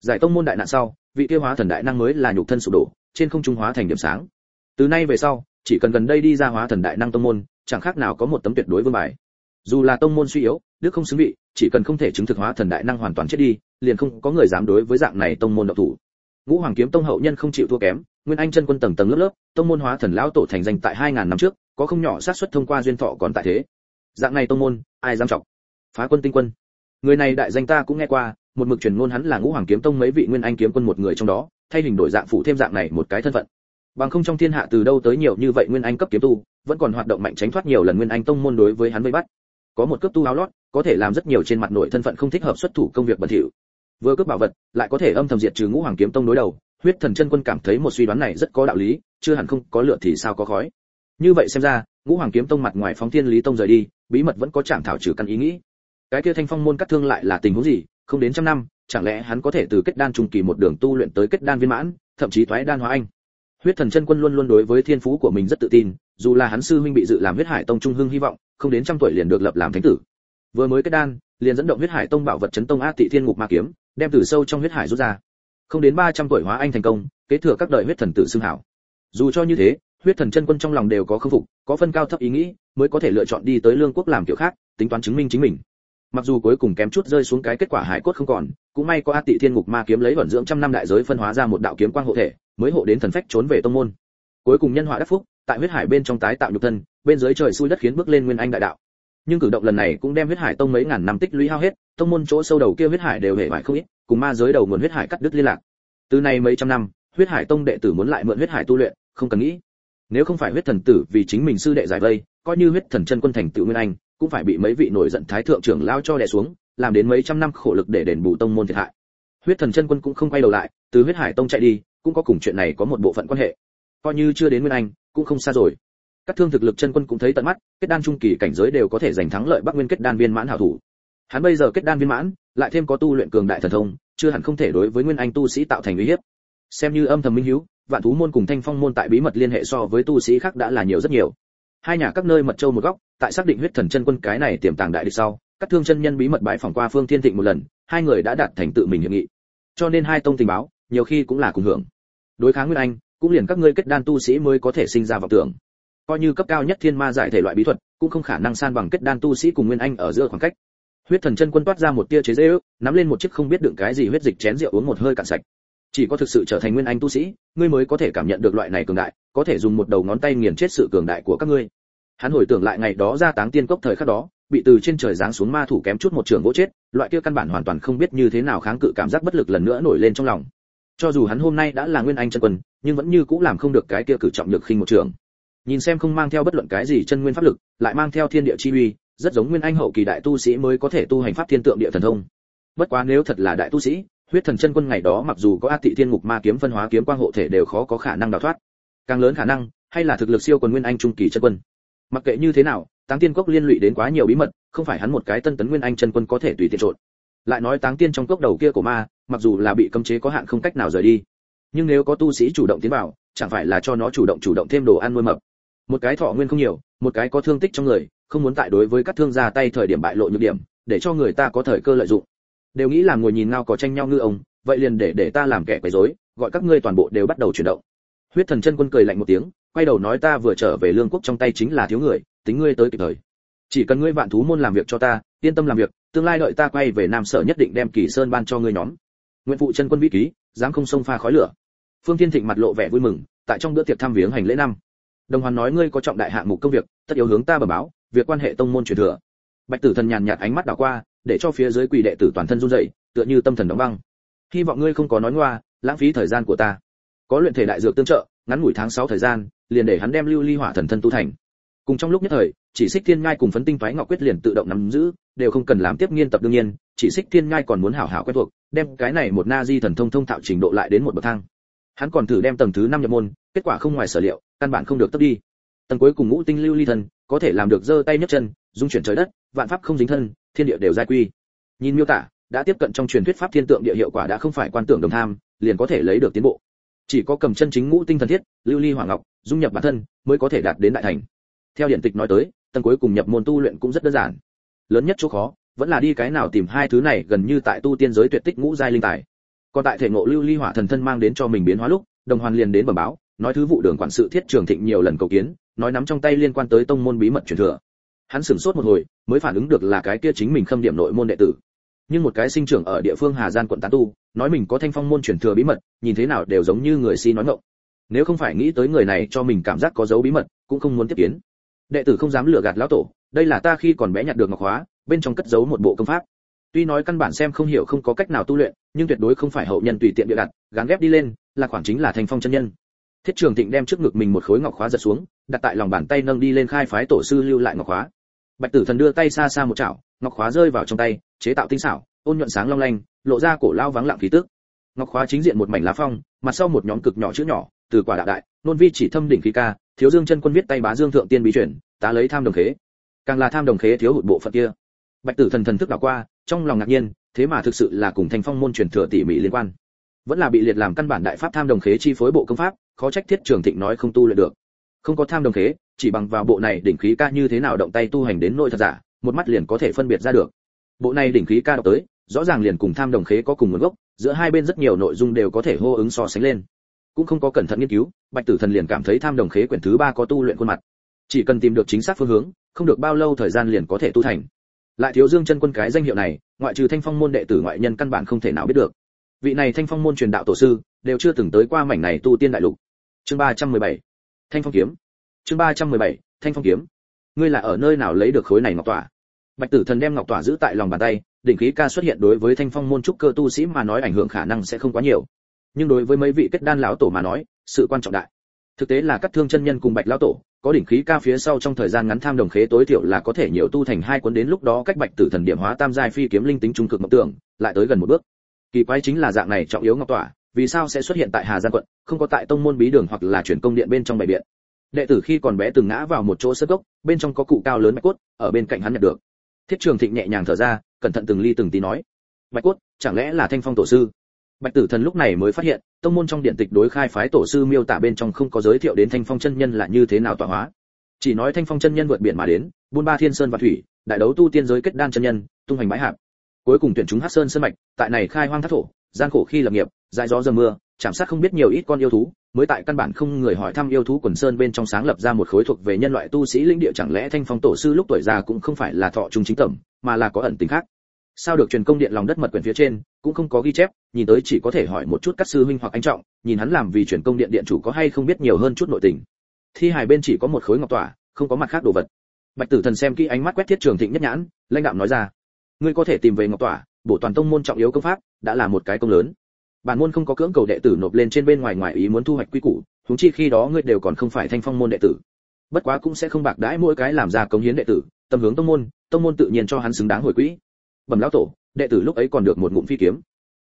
Giải tông môn đại nạn sau, vị kia hóa thần đại năng mới là nhục thân sụp đổ, trên không trung hóa thành điểm sáng. Từ nay về sau, chỉ cần gần đây đi ra hóa thần đại năng tông môn, chẳng khác nào có một tấm tuyệt đối vương bài. Dù là tông môn suy yếu, đức không xứng vị, chỉ cần không thể chứng thực hóa thần đại năng hoàn toàn chết đi, liền không có người dám đối với dạng này tông môn độc thủ. Ngũ hoàng kiếm tông hậu nhân không chịu thua kém nguyên anh chân quân tầng tầng lớp lớp, tông môn hóa thần lão tổ thành danh tại hai ngàn năm trước, có không nhỏ xác suất thông qua duyên thọ còn tại thế. Dạng này tông môn, ai dám trọng phá quân tinh quân. Người này đại danh ta cũng nghe qua, một mực truyền ngôn hắn là ngũ hoàng kiếm tông mấy vị nguyên anh kiếm quân một người trong đó, thay hình đổi dạng phụ thêm dạng này một cái thân phận. Bằng không trong thiên hạ từ đâu tới nhiều như vậy nguyên anh cấp kiếm tu, vẫn còn hoạt động mạnh tránh thoát nhiều lần nguyên anh tông môn đối với hắn vây bắt. Có một cấp tu áo lót, có thể làm rất nhiều trên mặt nội thân phận không thích hợp xuất thủ công việc bẩn thỉu. Vừa cướp bảo vật, lại có thể âm thầm diệt trừ ngũ hoàng kiếm tông đối đầu huyết thần chân quân cảm thấy một suy đoán này rất có đạo lý, chưa hẳn không có lựa thì sao có khói. Như vậy xem ra, ngũ hoàng kiếm tông mặt ngoài phóng thiên lý tông rời đi, bí mật vẫn có chạm thảo trừ căn ý nghĩ. Cái kia thanh phong môn cắt thương lại là tình huống gì, không đến trăm năm, chẳng lẽ hắn có thể từ kết đan trung kỳ một đường tu luyện tới kết đan viên mãn, thậm chí thoái đan hóa anh? Huyết thần chân quân luôn luôn đối với thiên phú của mình rất tự tin, dù là hắn sư huynh bị dự làm huyết hải tông trung hưng hy vọng, không đến trăm tuổi liền được lập làm thánh tử. Vừa mới kết đan, liền dẫn động huyết hải tông bảo vật chấn tông a tị thiên ngục ma kiếm, đem từ sâu trong huyết hải rút ra không đến 300 tuổi hóa anh thành công, kế thừa các đời huyết thần tự xưng hảo. Dù cho như thế, huyết thần chân quân trong lòng đều có khâm phục, có phân cao thấp ý nghĩ, mới có thể lựa chọn đi tới lương quốc làm kiểu khác, tính toán chứng minh chính mình. Mặc dù cuối cùng kém chút rơi xuống cái kết quả hải cốt không còn, cũng may có a tị thiên ngục ma kiếm lấy vận dưỡng trăm năm đại giới phân hóa ra một đạo kiếm quang hộ thể, mới hộ đến thần phách trốn về tông môn. Cuối cùng nhân họa đắc phúc, tại huyết hải bên trong tái tạo nhục thân, bên dưới trời xui đất khiến bước lên nguyên anh đại đạo nhưng cử động lần này cũng đem huyết hải tông mấy ngàn năm tích lũy hao hết, tông môn chỗ sâu đầu kia huyết hải đều hề bại không ít, cùng ma giới đầu nguồn huyết hải cắt đứt liên lạc. Từ nay mấy trăm năm, huyết hải tông đệ tử muốn lại mượn huyết hải tu luyện, không cần nghĩ. Nếu không phải huyết thần tử vì chính mình sư đệ giải vây, coi như huyết thần chân quân thành tựu nguyên anh, cũng phải bị mấy vị nổi giận thái thượng trưởng lao cho đè xuống, làm đến mấy trăm năm khổ lực để đền bù tông môn thiệt hại. Huyết thần chân quân cũng không quay đầu lại, từ huyết hải tông chạy đi, cũng có cùng chuyện này có một bộ phận quan hệ. Coi như chưa đến nguyên anh, cũng không xa rồi các thương thực lực chân quân cũng thấy tận mắt, kết đan trung kỳ cảnh giới đều có thể giành thắng lợi bắc nguyên kết đan viên mãn hảo thủ. Hắn bây giờ kết đan viên mãn, lại thêm có tu luyện cường đại thần thông, chưa hẳn không thể đối với nguyên anh tu sĩ tạo thành uy hiếp. Xem như âm thầm minh hiếu, vạn thú môn cùng thanh phong môn tại bí mật liên hệ so với tu sĩ khác đã là nhiều rất nhiều. Hai nhà các nơi mật châu một góc, tại xác định huyết thần chân quân cái này tiềm tàng đại địch sau, các thương chân nhân bí mật bãi phỏng qua phương thiên thịnh một lần, hai người đã đạt thành tự mình hiệp nghị. Cho nên hai tông tình báo, nhiều khi cũng là cùng hưởng. Đối kháng nguyên anh, cũng liền các ngươi kết đan tu sĩ mới có thể sinh ra vọng tưởng coi như cấp cao nhất thiên ma giải thể loại bí thuật, cũng không khả năng san bằng kết đan tu sĩ cùng nguyên anh ở giữa khoảng cách. Huyết thần chân quân toát ra một tia chế dễ ước, nắm lên một chiếc không biết đựng cái gì huyết dịch chén rượu uống một hơi cạn sạch. Chỉ có thực sự trở thành nguyên anh tu sĩ, ngươi mới có thể cảm nhận được loại này cường đại, có thể dùng một đầu ngón tay nghiền chết sự cường đại của các ngươi. Hắn hồi tưởng lại ngày đó ra táng tiên cốc thời khắc đó, bị từ trên trời giáng xuống ma thủ kém chút một trường gỗ chết, loại kia căn bản hoàn toàn không biết như thế nào kháng cự cảm giác bất lực lần nữa nổi lên trong lòng. Cho dù hắn hôm nay đã là nguyên anh chân quân, nhưng vẫn như cũng làm không được cái kia cử trọng được khinh một trường nhìn xem không mang theo bất luận cái gì chân nguyên pháp lực, lại mang theo thiên địa chi uy, rất giống nguyên anh hậu kỳ đại tu sĩ mới có thể tu hành pháp thiên tượng địa thần thông. Bất quá nếu thật là đại tu sĩ, huyết thần chân quân ngày đó mặc dù có ác tị thiên ngục ma kiếm, phân hóa kiếm quang hộ thể đều khó có khả năng đào thoát. Càng lớn khả năng, hay là thực lực siêu quần nguyên anh trung kỳ chân quân. Mặc kệ như thế nào, táng tiên cốc liên lụy đến quá nhiều bí mật, không phải hắn một cái tân tấn nguyên anh chân quân có thể tùy tiện trộn. Lại nói táng tiên trong cốc đầu kia của ma, mặc dù là bị cấm chế có hạn không cách nào rời đi. Nhưng nếu có tu sĩ chủ động tiến vào, chẳng phải là cho nó chủ động chủ động thêm đồ ăn nuôi mập một cái thọ nguyên không nhiều, một cái có thương tích trong người, không muốn tại đối với các thương gia tay thời điểm bại lộ nhược điểm, để cho người ta có thời cơ lợi dụng. Đều nghĩ là ngồi nhìn ngao có tranh nhau ngư ông, vậy liền để để ta làm kẻ quấy rối, gọi các ngươi toàn bộ đều bắt đầu chuyển động. Huyết thần chân quân cười lạnh một tiếng, quay đầu nói ta vừa trở về lương quốc trong tay chính là thiếu người, tính ngươi tới kịp thời. Chỉ cần ngươi vạn thú môn làm việc cho ta, yên tâm làm việc, tương lai đợi ta quay về nam sở nhất định đem kỳ sơn ban cho ngươi nhóm. Nguyện phụ chân quân vĩ ký, dám không xông pha khói lửa. Phương thiên thịnh mặt lộ vẻ vui mừng, tại trong bữa tiệc thăm viếng hành lễ năm đồng hoàn nói ngươi có trọng đại hạng mục công việc, tất yếu hướng ta bẩm báo, việc quan hệ tông môn truyền thừa. Bạch tử thần nhàn nhạt ánh mắt đảo qua, để cho phía dưới quỷ đệ tử toàn thân run rẩy, tựa như tâm thần đóng băng. Hy vọng ngươi không có nói ngoa, lãng phí thời gian của ta. Có luyện thể đại dược tương trợ, ngắn ngủi tháng 6 thời gian, liền để hắn đem lưu ly hỏa thần thân tu thành. Cùng trong lúc nhất thời, chỉ xích thiên ngai cùng phấn tinh thoái ngọc quyết liền tự động nắm giữ, đều không cần làm tiếp nghiên tập đương nhiên, chỉ xích thiên ngai còn muốn hảo hảo quen thuộc, đem cái này một na di thần thông thông thạo trình độ lại đến một bậc thang hắn còn thử đem tầng thứ năm nhập môn, kết quả không ngoài sở liệu, căn bản không được tấp đi. Tầng cuối cùng ngũ tinh lưu ly thần có thể làm được giơ tay nhấc chân, dung chuyển trời đất, vạn pháp không dính thân, thiên địa đều giai quy. Nhìn miêu tả, đã tiếp cận trong truyền thuyết pháp thiên tượng địa hiệu quả đã không phải quan tưởng đồng tham, liền có thể lấy được tiến bộ. Chỉ có cầm chân chính ngũ tinh thần thiết, lưu ly hoàng ngọc, dung nhập bản thân, mới có thể đạt đến đại thành. Theo điện tịch nói tới, tầng cuối cùng nhập môn tu luyện cũng rất đơn giản. Lớn nhất chỗ khó, vẫn là đi cái nào tìm hai thứ này gần như tại tu tiên giới tuyệt tích ngũ giai linh tài còn tại thể ngộ lưu ly hỏa thần thân mang đến cho mình biến hóa lúc, đồng hoàn liền đến bẩm báo, nói thứ vụ đường quản sự thiết trường thịnh nhiều lần cầu kiến, nói nắm trong tay liên quan tới tông môn bí mật truyền thừa. Hắn sửng sốt một hồi, mới phản ứng được là cái kia chính mình khâm điểm nội môn đệ tử. Nhưng một cái sinh trưởng ở địa phương hà gian quận tán tu, nói mình có thanh phong môn truyền thừa bí mật, nhìn thế nào đều giống như người si nói ngọng. Nếu không phải nghĩ tới người này cho mình cảm giác có dấu bí mật, cũng không muốn tiếp kiến. Đệ tử không dám lừa gạt lão tổ, đây là ta khi còn bé nhặt được ngọc hóa, bên trong cất giấu một bộ công pháp. Tuy nói căn bản xem không hiểu không có cách nào tu luyện nhưng tuyệt đối không phải hậu nhân tùy tiện địa đặt, gán ghép đi lên, là khoảng chính là thành phong chân nhân. Thiết trường thịnh đem trước ngực mình một khối ngọc khóa giật xuống, đặt tại lòng bàn tay nâng đi lên khai phái tổ sư lưu lại ngọc khóa. Bạch tử thần đưa tay xa xa một chảo, ngọc khóa rơi vào trong tay, chế tạo tinh xảo, ôn nhuận sáng long lanh, lộ ra cổ lao vắng lặng khí tức. Ngọc khóa chính diện một mảnh lá phong, mặt sau một nhóm cực nhỏ chữ nhỏ, từ quả đạo đại, nôn vi chỉ thâm đỉnh khí ca, thiếu dương chân quân viết tay bá dương thượng tiên bí chuyển tá lấy tham đồng khế. Càng là tham đồng khế thiếu hụt bộ phận kia. Bạch tử thần thần thức đảo qua, trong lòng ngạc nhiên thế mà thực sự là cùng thanh phong môn truyền thừa tỉ mỉ liên quan. Vẫn là bị liệt làm căn bản đại pháp tham đồng khế chi phối bộ công pháp, khó trách thiết trường thịnh nói không tu luyện được. Không có tham đồng khế, chỉ bằng vào bộ này đỉnh khí ca như thế nào động tay tu hành đến nội thật giả, một mắt liền có thể phân biệt ra được. Bộ này đỉnh khí ca đọc tới, rõ ràng liền cùng tham đồng khế có cùng nguồn gốc, giữa hai bên rất nhiều nội dung đều có thể hô ứng so sánh lên. Cũng không có cẩn thận nghiên cứu, bạch tử thần liền cảm thấy tham đồng khế quyển thứ ba có tu luyện khuôn mặt. Chỉ cần tìm được chính xác phương hướng, không được bao lâu thời gian liền có thể tu thành lại thiếu dương chân quân cái danh hiệu này, ngoại trừ thanh phong môn đệ tử ngoại nhân căn bản không thể nào biết được. Vị này thanh phong môn truyền đạo tổ sư, đều chưa từng tới qua mảnh này tu tiên đại lục. Chương ba trăm mười bảy, thanh phong kiếm. Chương ba trăm mười bảy, thanh phong kiếm. Ngươi là ở nơi nào lấy được khối này ngọc tỏa? Bạch tử thần đem ngọc tỏa giữ tại lòng bàn tay, đỉnh khí ca xuất hiện đối với thanh phong môn trúc cơ tu sĩ mà nói ảnh hưởng khả năng sẽ không quá nhiều. Nhưng đối với mấy vị kết đan lão tổ mà nói, sự quan trọng đại thực tế là cắt thương chân nhân cùng bạch lão tổ, có đỉnh khí ca phía sau trong thời gian ngắn tham đồng khế tối thiểu là có thể nhiều tu thành hai cuốn đến lúc đó cách bạch tử thần điểm hóa tam giai phi kiếm linh tính trung cực mộng tưởng, lại tới gần một bước. Kỳ quái chính là dạng này trọng yếu ngọc tỏa vì sao sẽ xuất hiện tại hà giang quận, không có tại tông môn bí đường hoặc là chuyển công điện bên trong bảy biện. Đệ tử khi còn bé từng ngã vào một chỗ sơ gốc bên trong có cụ cao lớn bạch cốt, ở bên cạnh hắn nhận được. Thiết trường thịnh nhẹ nhàng thở ra, cẩn thận từng ly từng tí nói, bạch cốt, chẳng lẽ là thanh phong tổ sư? Bạch tử thần lúc này mới phát hiện, tông môn trong điện tịch đối khai phái tổ sư miêu tả bên trong không có giới thiệu đến thanh phong chân nhân là như thế nào tọa hóa. Chỉ nói thanh phong chân nhân vượt biển mà đến, buôn ba thiên sơn và thủy, đại đấu tu tiên giới kết đan chân nhân, tung hành bãi hạp. Cuối cùng tuyển chúng hắc sơn sơn mạch, tại này khai hoang thác thổ, gian khổ khi lập nghiệp dài gió dầm mưa, chạm sát không biết nhiều ít con yêu thú, mới tại căn bản không người hỏi thăm yêu thú quần sơn bên trong sáng lập ra một khối thuộc về nhân loại tu sĩ linh địa chẳng lẽ thanh phong tổ sư lúc tuổi già cũng không phải là thọ trung chính tẩm mà là có ẩn tình khác sao được truyền công điện lòng đất mật quyển phía trên, cũng không có ghi chép, nhìn tới chỉ có thể hỏi một chút các sư huynh hoặc anh trọng, nhìn hắn làm vì truyền công điện điện chủ có hay không biết nhiều hơn chút nội tình. Thi hài bên chỉ có một khối ngọc tỏa, không có mặt khác đồ vật. Bạch tử thần xem kỹ ánh mắt quét thiết trường thịnh nhất nhãn, lãnh đạo nói ra, ngươi có thể tìm về ngọc tỏa, bổ toàn tông môn trọng yếu công pháp, đã là một cái công lớn. Bản môn không có cưỡng cầu đệ tử nộp lên trên bên ngoài ngoài ý muốn thu hoạch quy củ, huống chi khi đó ngươi đều còn không phải thanh phong môn đệ tử. Bất quá cũng sẽ không bạc đãi mỗi cái làm ra cống hiến đệ tử, tâm hướng tông môn tông môn tự nhiên cho hắn xứng đáng hồi quỹ bẩm lão tổ, đệ tử lúc ấy còn được một ngụm phi kiếm.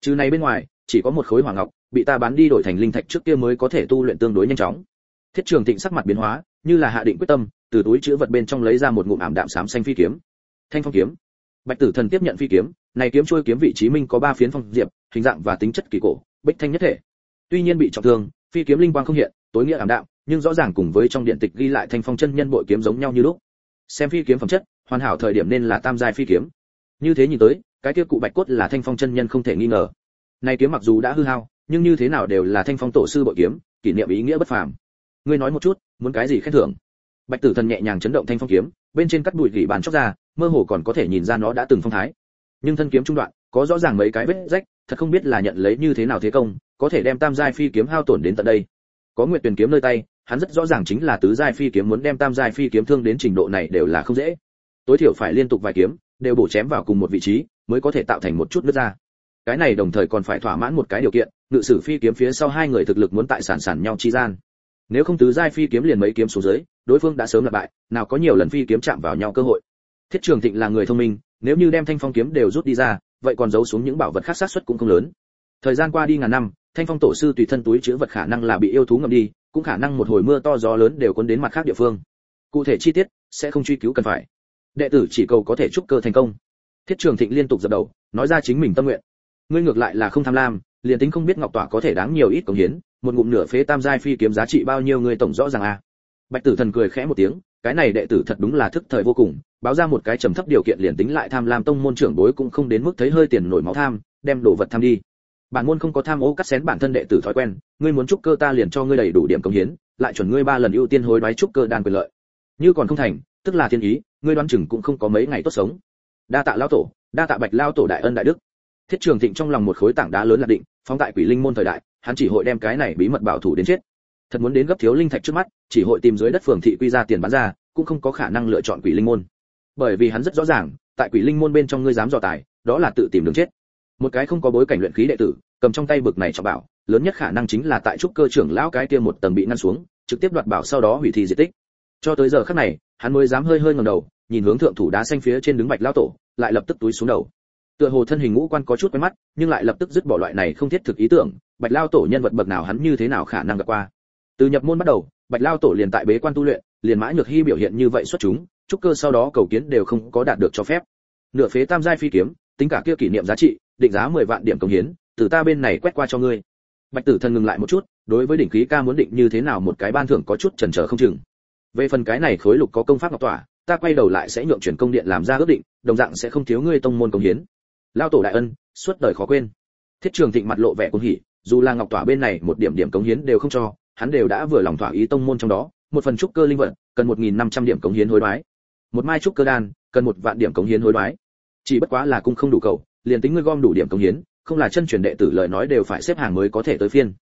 Trừ này bên ngoài, chỉ có một khối hoàng ngọc, bị ta bán đi đổi thành linh thạch trước kia mới có thể tu luyện tương đối nhanh chóng. Thiết trường thịnh sắc mặt biến hóa, như là hạ định quyết tâm, từ túi chứa vật bên trong lấy ra một ngụm ảm đạm xám xanh phi kiếm. Thanh phong kiếm. Bạch tử thần tiếp nhận phi kiếm, này kiếm trôi kiếm vị trí minh có ba phiến phong diệp, hình dạng và tính chất kỳ cổ, bích thanh nhất thể. Tuy nhiên bị trọng thương, phi kiếm linh quang không hiện, tối nghĩa ảm đạm, nhưng rõ ràng cùng với trong điện tịch ghi lại thanh phong chân nhân bội kiếm giống nhau như lúc. Xem phi kiếm phẩm chất, hoàn hảo thời điểm nên là tam giai phi kiếm như thế nhìn tới, cái kia cụ bạch cốt là thanh phong chân nhân không thể nghi ngờ. Nay kiếm mặc dù đã hư hao, nhưng như thế nào đều là thanh phong tổ sư bội kiếm, kỷ niệm ý nghĩa bất phàm. Ngươi nói một chút, muốn cái gì khen thưởng? Bạch tử thần nhẹ nhàng chấn động thanh phong kiếm, bên trên cắt bụi gỉ bàn chóc ra, mơ hồ còn có thể nhìn ra nó đã từng phong thái. Nhưng thân kiếm trung đoạn, có rõ ràng mấy cái vết rách, thật không biết là nhận lấy như thế nào thế công, có thể đem tam giai phi kiếm hao tổn đến tận đây. Có nguyệt tuyển kiếm nơi tay, hắn rất rõ ràng chính là tứ giai phi kiếm muốn đem tam giai phi kiếm thương đến trình độ này đều là không dễ. Tối thiểu phải liên tục vài kiếm đều bổ chém vào cùng một vị trí, mới có thể tạo thành một chút nước ra. Cái này đồng thời còn phải thỏa mãn một cái điều kiện, ngự sử phi kiếm phía sau hai người thực lực muốn tại sản sản nhau chi gian. Nếu không tứ giai phi kiếm liền mấy kiếm xuống dưới, đối phương đã sớm lặp bại nào có nhiều lần phi kiếm chạm vào nhau cơ hội. Thiết trường thịnh là người thông minh, nếu như đem thanh phong kiếm đều rút đi ra, vậy còn giấu xuống những bảo vật khác sát suất cũng không lớn. Thời gian qua đi ngàn năm, thanh phong tổ sư tùy thân túi chứa vật khả năng là bị yêu thú ngầm đi, cũng khả năng một hồi mưa to gió lớn đều cuốn đến mặt khác địa phương. Cụ thể chi tiết sẽ không truy cứu cần phải đệ tử chỉ cầu có thể chúc cơ thành công. Thiết trường thịnh liên tục dập đầu, nói ra chính mình tâm nguyện. Ngươi ngược lại là không tham lam, liền tính không biết ngọc tỏa có thể đáng nhiều ít công hiến, một ngụm nửa phế tam giai phi kiếm giá trị bao nhiêu người tổng rõ ràng a à. bạch tử thần cười khẽ một tiếng, cái này đệ tử thật đúng là thức thời vô cùng, báo ra một cái trầm thấp điều kiện liền tính lại tham lam tông môn trưởng bối cũng không đến mức thấy hơi tiền nổi máu tham, đem đồ vật tham đi. Bản môn không có tham ô cắt xén bản thân đệ tử thói quen, ngươi muốn trúc cơ ta liền cho ngươi đầy đủ điểm công hiến, lại chuẩn ngươi ba lần ưu tiên hối đoái trúc cơ đan quyền lợi. Như còn không thành, tức là thiên ý ngươi đoán chừng cũng không có mấy ngày tốt sống. Đa tạ lao tổ, đa tạ bạch lao tổ đại ân đại đức. Thiết trường thịnh trong lòng một khối tảng đá lớn là định, phóng tại quỷ linh môn thời đại, hắn chỉ hội đem cái này bí mật bảo thủ đến chết. Thật muốn đến gấp thiếu linh thạch trước mắt, chỉ hội tìm dưới đất phường thị quy ra tiền bán ra, cũng không có khả năng lựa chọn quỷ linh môn. Bởi vì hắn rất rõ ràng, tại quỷ linh môn bên trong ngươi dám dò tài, đó là tự tìm đường chết. Một cái không có bối cảnh luyện khí đệ tử, cầm trong tay bực này cho bảo, lớn nhất khả năng chính là tại trúc cơ trưởng lão cái kia một tầng bị ngăn xuống, trực tiếp đoạt bảo sau đó hủy thi di tích. Cho tới giờ khắc này, hắn mới dám hơi hơi ngẩng đầu nhìn hướng thượng thủ đá xanh phía trên đứng bạch lao tổ, lại lập tức túi xuống đầu. Tựa hồ thân hình ngũ quan có chút quen mắt, nhưng lại lập tức dứt bỏ loại này không thiết thực ý tưởng, bạch lao tổ nhân vật bậc nào hắn như thế nào khả năng gặp qua. Từ nhập môn bắt đầu, bạch lao tổ liền tại bế quan tu luyện, liền mã nhược hy biểu hiện như vậy xuất chúng trúc cơ sau đó cầu kiến đều không có đạt được cho phép. Nửa phế tam giai phi kiếm, tính cả kia kỷ niệm giá trị, định giá 10 vạn điểm công hiến, từ ta bên này quét qua cho ngươi. Bạch tử thần ngừng lại một chút, đối với đỉnh khí ca muốn định như thế nào một cái ban thưởng có chút chần chờ không chừng. Về phần cái này khối lục có công pháp ngọc tỏa ta quay đầu lại sẽ nhượng chuyển công điện làm ra ước định, đồng dạng sẽ không thiếu ngươi tông môn công hiến. Lao tổ đại ân, suốt đời khó quên. Thiết trường thịnh mặt lộ vẻ cuồng hỉ, dù là ngọc tỏa bên này một điểm điểm cống hiến đều không cho, hắn đều đã vừa lòng thỏa ý tông môn trong đó, một phần trúc cơ linh vật cần một nghìn năm trăm điểm cống hiến hối đoái. Một mai trúc cơ đan, cần một vạn điểm cống hiến hối đoái. Chỉ bất quá là cung không đủ cầu, liền tính ngươi gom đủ điểm cống hiến, không là chân truyền đệ tử lời nói đều phải xếp hàng mới có thể tới phiên.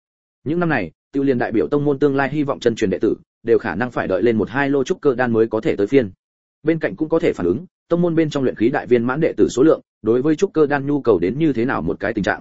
Những năm này, tiêu liên đại biểu tông môn tương lai hy vọng chân truyền đệ tử, đều khả năng phải đợi lên một hai lô trúc cơ đan mới có thể tới phiên bên cạnh cũng có thể phản ứng, tông môn bên trong luyện khí đại viên mãn đệ tử số lượng, đối với trúc cơ đan nhu cầu đến như thế nào một cái tình trạng.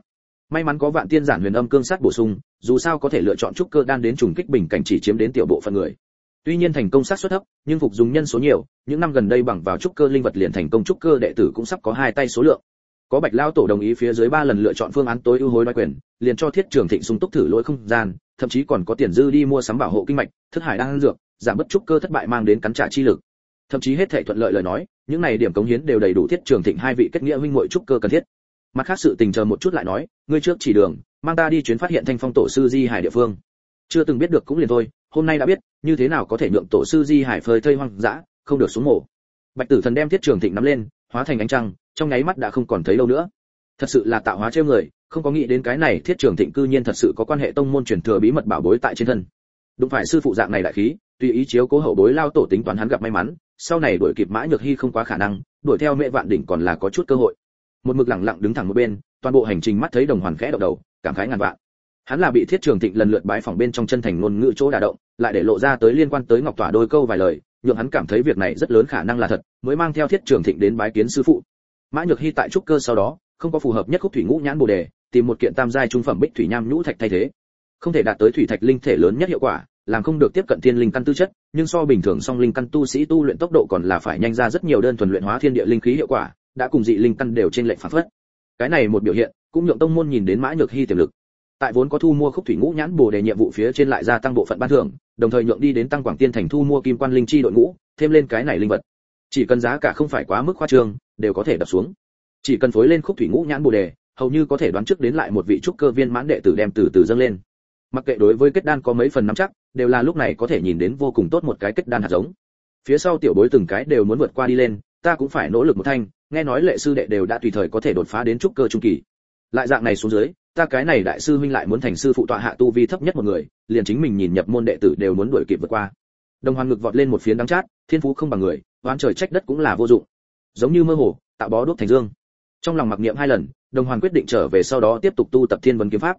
May mắn có vạn tiên giản huyền âm cương sát bổ sung, dù sao có thể lựa chọn trúc cơ đan đến trùng kích bình cảnh chỉ chiếm đến tiểu bộ phận người. Tuy nhiên thành công sát suất thấp, nhưng phục dùng nhân số nhiều, những năm gần đây bằng vào trúc cơ linh vật liền thành công trúc cơ đệ tử cũng sắp có hai tay số lượng. Có bạch lao tổ đồng ý phía dưới ba lần lựa chọn phương án tối ưu hối đoái quyền, liền cho thiết trường thịnh sung túc thử lỗi không gian, thậm chí còn có tiền dư đi mua sắm bảo hộ kinh mạch thức hải đang dược, giảm bất trúc cơ thất bại mang đến cắn trả chi lực thậm chí hết thảy thuận lợi lời nói, những này điểm cống hiến đều đầy đủ thiết trường thịnh hai vị kết nghĩa huynh muội trúc cơ cần thiết. Mặt khác sự tình chờ một chút lại nói, ngươi trước chỉ đường, mang ta đi chuyến phát hiện thanh phong tổ sư di hải địa phương. Chưa từng biết được cũng liền thôi, hôm nay đã biết, như thế nào có thể nhượng tổ sư di hải phơi thây hoang dã, không được xuống mổ bạch tử thần đem thiết trường thịnh nắm lên, hóa thành ánh trăng, trong nháy mắt đã không còn thấy đâu nữa. Thật sự là tạo hóa trêu người, không có nghĩ đến cái này thiết trường thịnh cư nhiên thật sự có quan hệ tông môn truyền thừa bí mật bảo bối tại trên thân. Đúng phải sư phụ dạng này đại khí tùy ý chiếu cố hậu bối lao tổ tính toán hắn gặp may mắn, sau này đuổi kịp mã nhược hy không quá khả năng, đuổi theo mẹ vạn đỉnh còn là có chút cơ hội. Một mực lặng lặng đứng thẳng một bên, toàn bộ hành trình mắt thấy đồng hoàn khẽ động đầu, cảm khái ngàn vạn. Hắn là bị thiết trường thịnh lần lượt bái phỏng bên trong chân thành ngôn ngữ chỗ đả động, lại để lộ ra tới liên quan tới ngọc tỏa đôi câu vài lời, nhượng hắn cảm thấy việc này rất lớn khả năng là thật, mới mang theo thiết trường thịnh đến bái kiến sư phụ. Mã nhược hy tại trúc cơ sau đó, không có phù hợp nhất khúc thủy ngũ nhãn bồ đề, tìm một kiện tam giai trung phẩm bích thủy nham nhũ thạch thay thế. Không thể đạt tới thủy thạch linh thể lớn nhất hiệu quả làm không được tiếp cận thiên linh căn tư chất, nhưng so bình thường song linh căn tu sĩ tu luyện tốc độ còn là phải nhanh ra rất nhiều đơn thuần luyện hóa thiên địa linh khí hiệu quả, đã cùng dị linh căn đều trên lệnh phản phất. Cái này một biểu hiện, cũng nhượng tông môn nhìn đến Mã Nhược Hi tiềm lực. Tại vốn có thu mua khúc thủy ngũ nhãn bổ đề nhiệm vụ phía trên lại gia tăng bộ phận ban thưởng, đồng thời nhượng đi đến tăng quảng tiên thành thu mua kim quan linh chi đội ngũ thêm lên cái này linh vật chỉ cần giá cả không phải quá mức khoa trương đều có thể đập xuống chỉ cần phối lên khúc thủy ngũ nhãn bổ đề hầu như có thể đoán trước đến lại một vị trúc cơ viên mãn đệ tử đem từ từ dâng lên mặc kệ đối với kết đan có mấy phần nắm chắc đều là lúc này có thể nhìn đến vô cùng tốt một cái kết đan hạt giống. Phía sau tiểu bối từng cái đều muốn vượt qua đi lên, ta cũng phải nỗ lực một thanh, nghe nói lệ sư đệ đều đã tùy thời có thể đột phá đến trúc cơ trung kỳ. Lại dạng này xuống dưới, ta cái này đại sư huynh lại muốn thành sư phụ tọa hạ tu vi thấp nhất một người, liền chính mình nhìn nhập môn đệ tử đều muốn đuổi kịp vượt qua. Đồng hoàng ngực vọt lên một phiến đắng chát, thiên phú không bằng người, oán trời trách đất cũng là vô dụng. Giống như mơ hồ, tạo bó đuốc thành dương. Trong lòng mặc niệm hai lần, đồng hoàng quyết định trở về sau đó tiếp tục tu tập thiên vấn kiếm pháp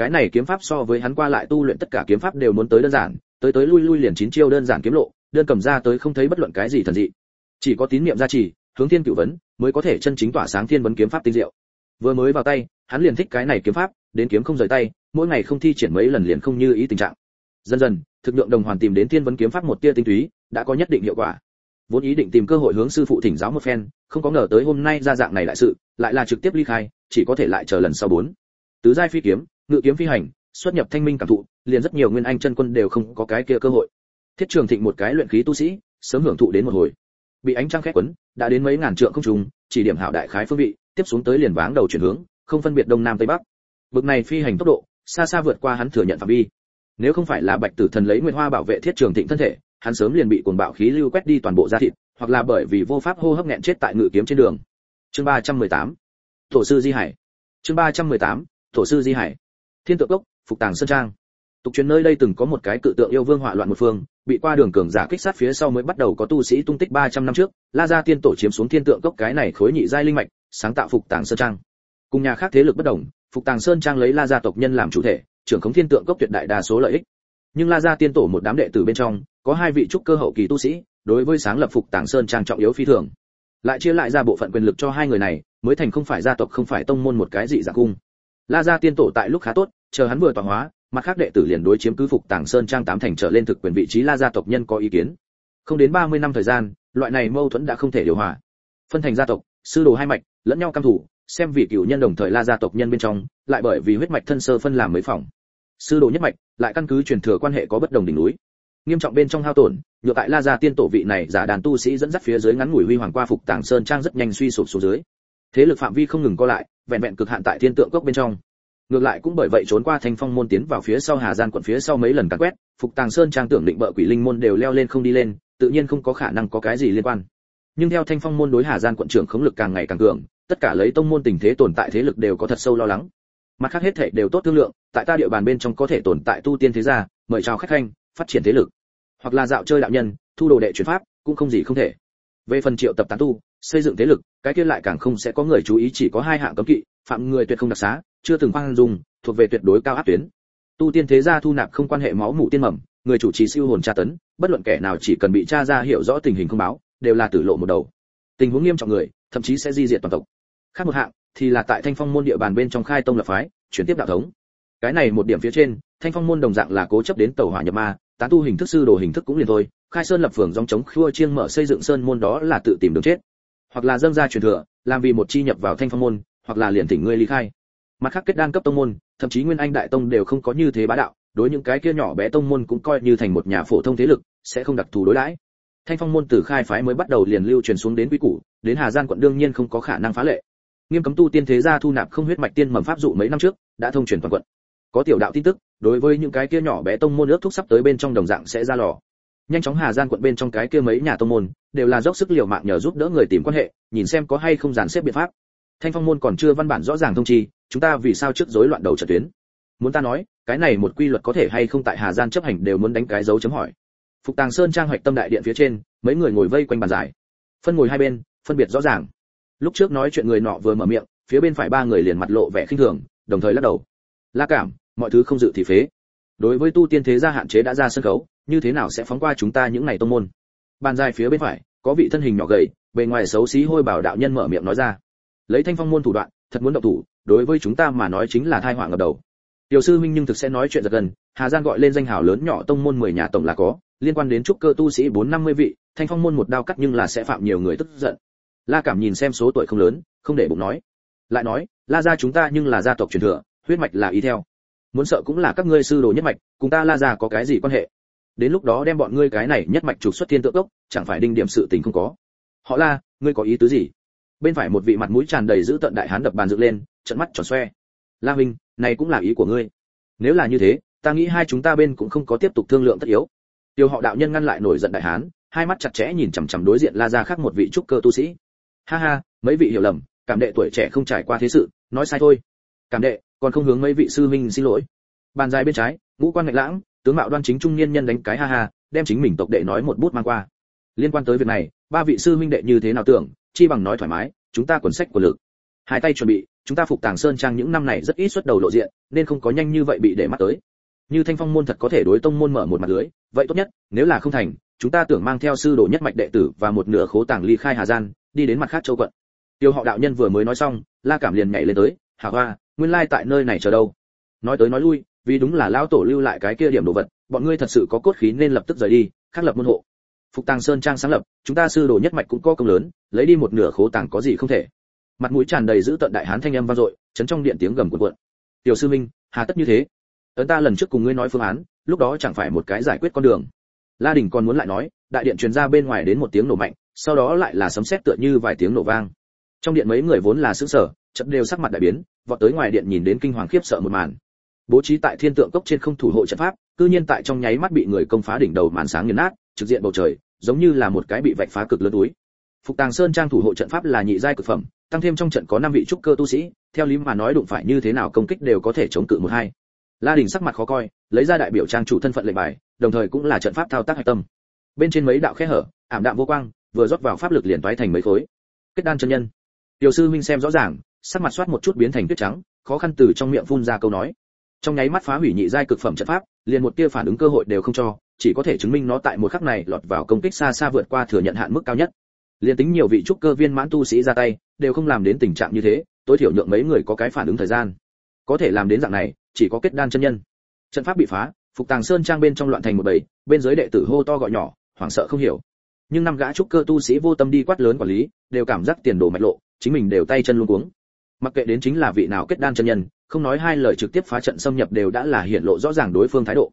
cái này kiếm pháp so với hắn qua lại tu luyện tất cả kiếm pháp đều muốn tới đơn giản, tới tới lui lui liền chín chiêu đơn giản kiếm lộ, đơn cầm ra tới không thấy bất luận cái gì thần dị. Chỉ có tín niệm gia trì, hướng thiên cửu vấn, mới có thể chân chính tỏa sáng thiên vấn kiếm pháp tinh diệu. Vừa mới vào tay, hắn liền thích cái này kiếm pháp, đến kiếm không rời tay, mỗi ngày không thi triển mấy lần liền không như ý tình trạng. Dần dần, thực lượng đồng hoàn tìm đến thiên vấn kiếm pháp một tia tinh túy, đã có nhất định hiệu quả. Vốn ý định tìm cơ hội hướng sư phụ thỉnh giáo một phen, không có ngờ tới hôm nay ra dạng này đại sự, lại là trực tiếp ly khai, chỉ có thể lại chờ lần sau bốn. Tứ giai phi kiếm ngự kiếm phi hành, xuất nhập thanh minh cảm thụ, liền rất nhiều nguyên anh chân quân đều không có cái kia cơ hội. Thiết trường thịnh một cái luyện khí tu sĩ, sớm hưởng thụ đến một hồi. Bị ánh trăng khét quấn, đã đến mấy ngàn trượng không trùng chỉ điểm hảo đại khái phương vị, tiếp xuống tới liền váng đầu chuyển hướng, không phân biệt đông nam tây bắc. Bực này phi hành tốc độ, xa xa vượt qua hắn thừa nhận phạm vi. Nếu không phải là bạch tử thần lấy nguyên hoa bảo vệ thiết trường thịnh thân thể, hắn sớm liền bị cuồng bạo khí lưu quét đi toàn bộ da thịt, hoặc là bởi vì vô pháp hô hấp nghẹn chết tại ngự kiếm trên đường. Chương 318 tổ sư di hải. Chương 318 tổ sư di hải thiên tượng cốc, phục tàng sơn trang. Tục truyền nơi đây từng có một cái cự tượng yêu vương hỏa loạn một phương, bị qua đường cường giả kích sát phía sau mới bắt đầu có tu sĩ tung tích 300 năm trước. La gia tiên tổ chiếm xuống thiên tượng cốc cái này khối nhị giai linh mạch, sáng tạo phục tàng sơn trang. Cùng nhà khác thế lực bất đồng, phục tàng sơn trang lấy la gia tộc nhân làm chủ thể, trưởng khống thiên tượng cốc tuyệt đại đa số lợi ích. Nhưng la gia tiên tổ một đám đệ tử bên trong, có hai vị trúc cơ hậu kỳ tu sĩ, đối với sáng lập phục tàng sơn trang trọng yếu phi thường. Lại chia lại ra bộ phận quyền lực cho hai người này, mới thành không phải gia tộc, không phải tông môn một cái dị dạng cung la gia tiên tổ tại lúc khá tốt, chờ hắn vừa tọa hóa, mặt khác đệ tử liền đối chiếm cứ phục tàng sơn trang tám thành trở lên thực quyền vị trí la gia tộc nhân có ý kiến. Không đến 30 năm thời gian, loại này mâu thuẫn đã không thể điều hòa. Phân thành gia tộc, sư đồ hai mạch, lẫn nhau cam thủ, xem vị cửu nhân đồng thời la gia tộc nhân bên trong, lại bởi vì huyết mạch thân sơ phân làm mấy phòng. Sư đồ nhất mạch, lại căn cứ truyền thừa quan hệ có bất đồng đỉnh núi. Nghiêm trọng bên trong hao tổn nhựa tại la gia tiên tổ vị này giả đàn tu sĩ dẫn dắt phía dưới ngắn ngủi huy hoàng qua phục tàng sơn trang rất nhanh suy sụp xuống dưới. Thế lực phạm vi không ngừng co lại vẹn vẹn cực hạn tại thiên tượng cốc bên trong. Ngược lại cũng bởi vậy trốn qua thanh phong môn tiến vào phía sau hà gian quận phía sau mấy lần càn quét, phục tàng sơn trang tưởng định bợ quỷ linh môn đều leo lên không đi lên, tự nhiên không có khả năng có cái gì liên quan. Nhưng theo thanh phong môn đối hà gian quận trưởng khống lực càng ngày càng cường, tất cả lấy tông môn tình thế tồn tại thế lực đều có thật sâu lo lắng. Mặt khác hết thảy đều tốt thương lượng, tại ta địa bàn bên trong có thể tồn tại tu tiên thế gia, mời chào khách khanh, phát triển thế lực. Hoặc là dạo chơi đạo nhân, thu đồ đệ chuyển pháp, cũng không gì không thể. Về phần triệu tập tán tu xây dựng thế lực cái kia lại càng không sẽ có người chú ý chỉ có hai hạng cấm kỵ phạm người tuyệt không đặc xá chưa từng khoan dùng, thuộc về tuyệt đối cao áp tuyến. Tu tiên thế gia thu nạp không quan hệ máu mủ tiên mầm người chủ trì siêu hồn tra tấn bất luận kẻ nào chỉ cần bị tra ra hiểu rõ tình hình không báo đều là tử lộ một đầu. Tình huống nghiêm trọng người thậm chí sẽ di diệt toàn tộc. Khác một hạng thì là tại thanh phong môn địa bàn bên trong khai tông lập phái chuyển tiếp đạo thống. Cái này một điểm phía trên thanh phong môn đồng dạng là cố chấp đến tàu hỏa nhập ma tán tu hình thức sư đồ hình thức cũng liền thôi khai sơn lập phường dòng chống khua chiêng mở xây dựng sơn môn đó là tự tìm đường chết hoặc là dâng ra truyền thừa, làm vì một chi nhập vào thanh phong môn, hoặc là liền thỉnh ngươi ly khai. Mặt khác kết đan cấp tông môn, thậm chí nguyên anh đại tông đều không có như thế bá đạo, đối những cái kia nhỏ bé tông môn cũng coi như thành một nhà phổ thông thế lực, sẽ không đặc thù đối đãi. Thanh phong môn từ khai phái mới bắt đầu liền lưu truyền xuống đến quý củ, đến hà giang quận đương nhiên không có khả năng phá lệ. Nghiêm cấm tu tiên thế gia thu nạp không huyết mạch tiên mầm pháp dụ mấy năm trước, đã thông truyền toàn quận. Có tiểu đạo tin tức, đối với những cái kia nhỏ bé tông môn ước thúc sắp tới bên trong đồng dạng sẽ ra lò nhanh chóng hà gian quận bên trong cái kia mấy nhà tông môn, đều là dốc sức liều mạng nhờ giúp đỡ người tìm quan hệ, nhìn xem có hay không dàn xếp biện pháp. Thanh phong môn còn chưa văn bản rõ ràng thông chi, chúng ta vì sao trước rối loạn đầu trận tuyến? Muốn ta nói, cái này một quy luật có thể hay không tại hà gian chấp hành đều muốn đánh cái dấu chấm hỏi. Phục tàng sơn trang hoạch tâm đại điện phía trên, mấy người ngồi vây quanh bàn giải. Phân ngồi hai bên, phân biệt rõ ràng. Lúc trước nói chuyện người nọ vừa mở miệng, phía bên phải ba người liền mặt lộ vẻ khinh thường, đồng thời lắc đầu. La cảm, mọi thứ không dự thì phế. Đối với tu tiên thế gia hạn chế đã ra sân khấu như thế nào sẽ phóng qua chúng ta những này tông môn? Bàn dài phía bên phải, có vị thân hình nhỏ gầy, bề ngoài xấu xí hôi bảo đạo nhân mở miệng nói ra. Lấy thanh phong môn thủ đoạn, thật muốn động thủ, đối với chúng ta mà nói chính là thai họa ngập đầu. Tiểu sư huynh nhưng thực sẽ nói chuyện giật gần, hà giang gọi lên danh hào lớn nhỏ tông môn mười nhà tổng là có, liên quan đến trúc cơ tu sĩ bốn năm mươi vị, thanh phong môn một đao cắt nhưng là sẽ phạm nhiều người tức giận. La cảm nhìn xem số tuổi không lớn, không để bụng nói. Lại nói, la gia chúng ta nhưng là gia tộc truyền thừa, huyết mạch là ý theo. Muốn sợ cũng là các ngươi sư đồ nhất mạch, cùng ta la gia có cái gì quan hệ? Đến lúc đó đem bọn ngươi cái này nhất mạch trục xuất thiên tượng cốc chẳng phải đinh điểm sự tình không có. Họ la, ngươi có ý tứ gì? Bên phải một vị mặt mũi tràn đầy giữ tận đại hán đập bàn dựng lên trận mắt tròn xoe. La huynh, này cũng là ý của ngươi. Nếu là như thế, ta nghĩ hai chúng ta bên cũng không có tiếp tục thương lượng tất yếu. Tiêu họ đạo nhân ngăn lại nổi giận đại hán, hai mắt chặt chẽ nhìn chằm chằm đối diện la ra khác một vị trúc cơ tu sĩ. Ha ha, mấy vị hiểu lầm, cảm đệ tuổi trẻ không trải qua thế sự, nói sai thôi. Cảm đệ, còn không hướng mấy vị sư minh xin lỗi. Bàn dài bên trái, ngũ quan ngạch lãng tướng mạo đoan chính trung niên nhân đánh cái ha ha, đem chính mình tộc đệ nói một bút mang qua. Liên quan tới việc này, ba vị sư minh đệ như thế nào tưởng, chi bằng nói thoải mái, chúng ta quần sách của lực. Hai tay chuẩn bị, chúng ta phục tàng sơn trang những năm này rất ít xuất đầu lộ diện, nên không có nhanh như vậy bị để mắt tới. Như thanh phong môn thật có thể đối tông môn mở một mặt lưới, vậy tốt nhất, nếu là không thành, chúng ta tưởng mang theo sư đồ nhất mạch đệ tử và một nửa khố tàng ly khai hà gian đi đến mặt khác châu quận. Tiêu họ đạo nhân vừa mới nói xong, la cảm liền nhảy lên tới, hà hoa, nguyên lai tại nơi này chờ đâu? Nói tới nói lui vì đúng là lão tổ lưu lại cái kia điểm đồ vật, bọn ngươi thật sự có cốt khí nên lập tức rời đi, khắc lập môn hộ. Phục tàng sơn trang sáng lập, chúng ta sư đồ nhất mạch cũng có công lớn, lấy đi một nửa khố tàng có gì không thể. Mặt mũi tràn đầy giữ tận đại hán thanh âm vang dội, chấn trong điện tiếng gầm cuộn cuộn. Tiểu sư minh, hà tất như thế. Ấn ta lần trước cùng ngươi nói phương án, lúc đó chẳng phải một cái giải quyết con đường. La đình còn muốn lại nói, đại điện truyền ra bên ngoài đến một tiếng nổ mạnh, sau đó lại là sấm sét tựa như vài tiếng nổ vang. Trong điện mấy người vốn là sững sờ, chợt đều sắc mặt đại biến, vọt tới ngoài điện nhìn đến kinh hoàng khiếp sợ một màn bố trí tại thiên tượng cốc trên không thủ hộ trận pháp, cư nhiên tại trong nháy mắt bị người công phá đỉnh đầu màn sáng nghiền nát, trực diện bầu trời, giống như là một cái bị vạch phá cực lớn túi. Phục tàng sơn trang thủ hộ trận pháp là nhị giai cực phẩm, tăng thêm trong trận có năm vị trúc cơ tu sĩ, theo lý mà nói đụng phải như thế nào công kích đều có thể chống cự một hai. La đình sắc mặt khó coi, lấy ra đại biểu trang chủ thân phận lệnh bài, đồng thời cũng là trận pháp thao tác hạch tâm. Bên trên mấy đạo khe hở, ảm đạm vô quang, vừa rót vào pháp lực liền toái thành mấy khối. Kết đan chân nhân. Tiểu sư minh xem rõ ràng, sắc mặt soát một chút biến thành tuyết trắng, khó khăn từ trong miệng phun ra câu nói trong nháy mắt phá hủy nhị giai cực phẩm trận pháp, liền một tia phản ứng cơ hội đều không cho, chỉ có thể chứng minh nó tại một khắc này lọt vào công kích xa xa vượt qua thừa nhận hạn mức cao nhất. Liền tính nhiều vị trúc cơ viên mãn tu sĩ ra tay, đều không làm đến tình trạng như thế, tối thiểu nhượng mấy người có cái phản ứng thời gian. Có thể làm đến dạng này, chỉ có kết đan chân nhân. Trận pháp bị phá, phục tàng sơn trang bên trong loạn thành một bầy, bên dưới đệ tử hô to gọi nhỏ, hoảng sợ không hiểu. Nhưng năm gã trúc cơ tu sĩ vô tâm đi quát lớn quản lý, đều cảm giác tiền đồ mạch lộ, chính mình đều tay chân luống cuống. Mặc kệ đến chính là vị nào kết đan chân nhân không nói hai lời trực tiếp phá trận xâm nhập đều đã là hiện lộ rõ ràng đối phương thái độ.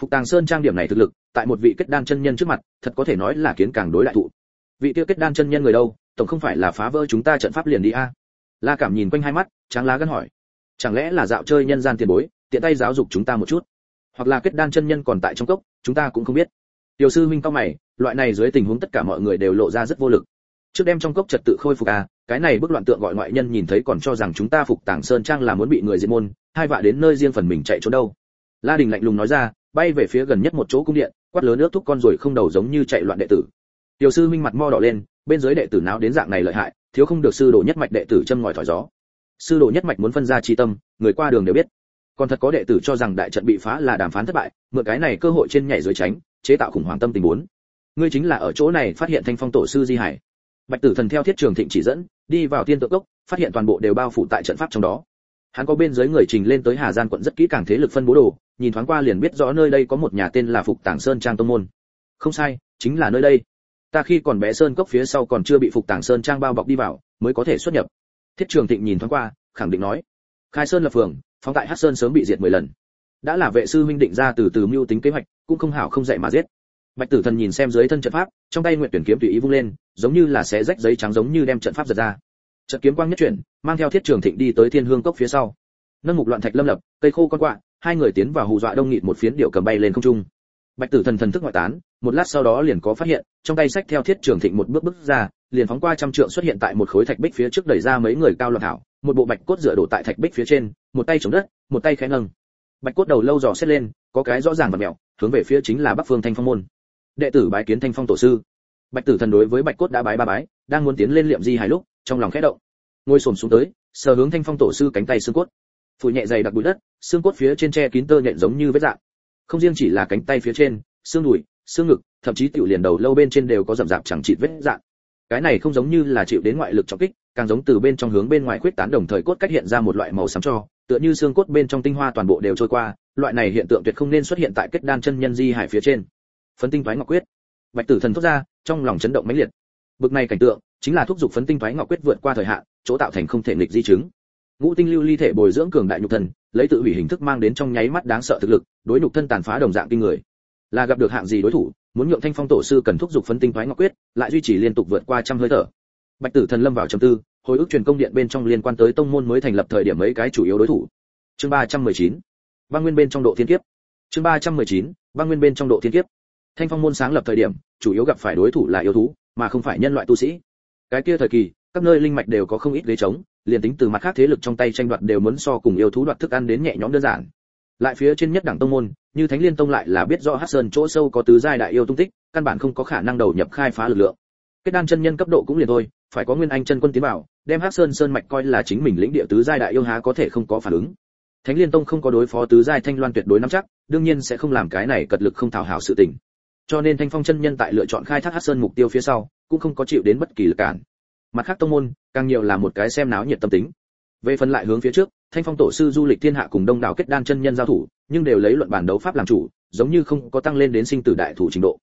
Phục tàng sơn trang điểm này thực lực, tại một vị kết đan chân nhân trước mặt, thật có thể nói là kiến càng đối lại thụ. Vị tiêu kết đan chân nhân người đâu, tổng không phải là phá vỡ chúng ta trận pháp liền đi a? La cảm nhìn quanh hai mắt, tráng lá gân hỏi. Chẳng lẽ là dạo chơi nhân gian tiền bối, tiện tay giáo dục chúng ta một chút? Hoặc là kết đan chân nhân còn tại trong cốc, chúng ta cũng không biết. Tiểu sư minh cao mày, loại này dưới tình huống tất cả mọi người đều lộ ra rất vô lực. Trước đem trong cốc trật tự khôi phục a cái này bức loạn tượng gọi ngoại nhân nhìn thấy còn cho rằng chúng ta phục tàng sơn trang là muốn bị người diệt môn, hai vạ đến nơi riêng phần mình chạy trốn đâu. La đình lạnh lùng nói ra, bay về phía gần nhất một chỗ cung điện, quát lớn nước thúc con rồi không đầu giống như chạy loạn đệ tử. Tiểu sư minh mặt mo đỏ lên, bên dưới đệ tử nào đến dạng này lợi hại, thiếu không được sư đồ nhất mạch đệ tử châm ngòi thổi gió. Sư đồ nhất mạch muốn phân ra chi tâm, người qua đường đều biết. Còn thật có đệ tử cho rằng đại trận bị phá là đàm phán thất bại, mượn cái này cơ hội trên nhảy dưới tránh, chế tạo khủng hoảng tâm tình muốn ngươi chính là ở chỗ này phát hiện thanh phong tổ sư di hải. Bạch tử thần theo thiết trường thịnh chỉ dẫn đi vào tiên tượng cốc, phát hiện toàn bộ đều bao phủ tại trận pháp trong đó. Hắn có bên dưới người trình lên tới hà gian quận rất kỹ càng thế lực phân bố đồ, nhìn thoáng qua liền biết rõ nơi đây có một nhà tên là phục tàng sơn trang tông môn. Không sai, chính là nơi đây. Ta khi còn bé sơn cốc phía sau còn chưa bị phục tàng sơn trang bao bọc đi vào, mới có thể xuất nhập. Thiết trường thịnh nhìn thoáng qua, khẳng định nói, khai sơn là phường, phóng tại hát sơn sớm bị diệt mười lần. Đã là vệ sư huynh định ra từ từ mưu tính kế hoạch, cũng không hảo không dạy mà giết bạch tử thần nhìn xem dưới thân trận pháp, trong tay nguyện tuyển kiếm tùy ý vung lên, giống như là xé rách giấy trắng giống như đem trận pháp giật ra. Trận kiếm quang nhất chuyển, mang theo thiết trường thịnh đi tới thiên hương cốc phía sau. Nâng mục loạn thạch lâm lập, cây khô con quạ, hai người tiến vào hù dọa đông nghịt một phiến điệu cầm bay lên không trung. Bạch tử thần thần thức ngoại tán, một lát sau đó liền có phát hiện, trong tay sách theo thiết trường thịnh một bước bước ra, liền phóng qua trăm trượng xuất hiện tại một khối thạch bích phía trước đẩy ra mấy người cao loạn thảo, một bộ bạch cốt dựa đổ tại thạch bích phía trên, một tay chống đất, một tay khẽ nâng. Bạch cốt đầu lâu dò xét lên, có cái rõ ràng và mèo hướng về phía chính là bắc phương thanh phong môn đệ tử bái kiến thanh phong tổ sư. Bạch tử thần đối với bạch cốt đã bái ba bái, đang muốn tiến lên liệm di hài lúc, trong lòng khẽ động. Ngồi xổm xuống tới, sờ hướng thanh phong tổ sư cánh tay xương cốt. Phủ nhẹ dày đặc bụi đất, xương cốt phía trên tre kín tơ nhện giống như vết dạng. Không riêng chỉ là cánh tay phía trên, xương đùi, xương ngực, thậm chí tiểu liền đầu lâu bên trên đều có rậm rạp chẳng chịt vết dạng. Cái này không giống như là chịu đến ngoại lực trọng kích, càng giống từ bên trong hướng bên ngoài khuyết tán đồng thời cốt cách hiện ra một loại màu xám cho, tựa như xương cốt bên trong tinh hoa toàn bộ đều trôi qua, loại này hiện tượng tuyệt không nên xuất hiện tại kết đan chân nhân di hải phía trên phấn tinh thoái ngọc quyết. Bạch tử thần thốt ra, trong lòng chấn động mãnh liệt. Bực này cảnh tượng, chính là thúc giục phấn tinh thoái ngọc quyết vượt qua thời hạn, chỗ tạo thành không thể nghịch di chứng. Ngũ tinh lưu ly thể bồi dưỡng cường đại nhục thần, lấy tự hủy hình thức mang đến trong nháy mắt đáng sợ thực lực, đối nhục thân tàn phá đồng dạng kinh người. Là gặp được hạng gì đối thủ, muốn nhượng thanh phong tổ sư cần thúc giục phấn tinh thoái ngọc quyết, lại duy trì liên tục vượt qua trăm hơi thở. Bạch tử thần lâm vào trầm tư, hồi ức truyền công điện bên trong liên quan tới tông môn mới thành lập thời điểm mấy cái chủ yếu đối thủ. Chương 319 băng nguyên bên trong độ thiên kiếp. Chương 319 băng nguyên bên trong độ thiên kiếp thanh phong môn sáng lập thời điểm, chủ yếu gặp phải đối thủ là yêu thú, mà không phải nhân loại tu sĩ. Cái kia thời kỳ, các nơi linh mạch đều có không ít ghế trống, liền tính từ mặt khác thế lực trong tay tranh đoạt đều muốn so cùng yêu thú đoạt thức ăn đến nhẹ nhõm đơn giản. Lại phía trên nhất đẳng tông môn, như thánh liên tông lại là biết rõ hắc sơn chỗ sâu có tứ giai đại yêu tung tích, căn bản không có khả năng đầu nhập khai phá lực lượng. Kết đan chân nhân cấp độ cũng liền thôi, phải có nguyên anh chân quân tiến vào, đem hắc sơn sơn mạch coi là chính mình lĩnh địa tứ giai đại yêu há có thể không có phản ứng. Thánh liên tông không có đối phó tứ giai thanh loan tuyệt đối nắm chắc, đương nhiên sẽ không làm cái này cật lực không thảo hảo sự tình cho nên thanh phong chân nhân tại lựa chọn khai thác hắc sơn mục tiêu phía sau, cũng không có chịu đến bất kỳ lực cản. Mặt khác tông môn, càng nhiều là một cái xem náo nhiệt tâm tính. Về phần lại hướng phía trước, thanh phong tổ sư du lịch thiên hạ cùng đông đảo kết đan chân nhân giao thủ, nhưng đều lấy luận bản đấu pháp làm chủ, giống như không có tăng lên đến sinh tử đại thủ trình độ.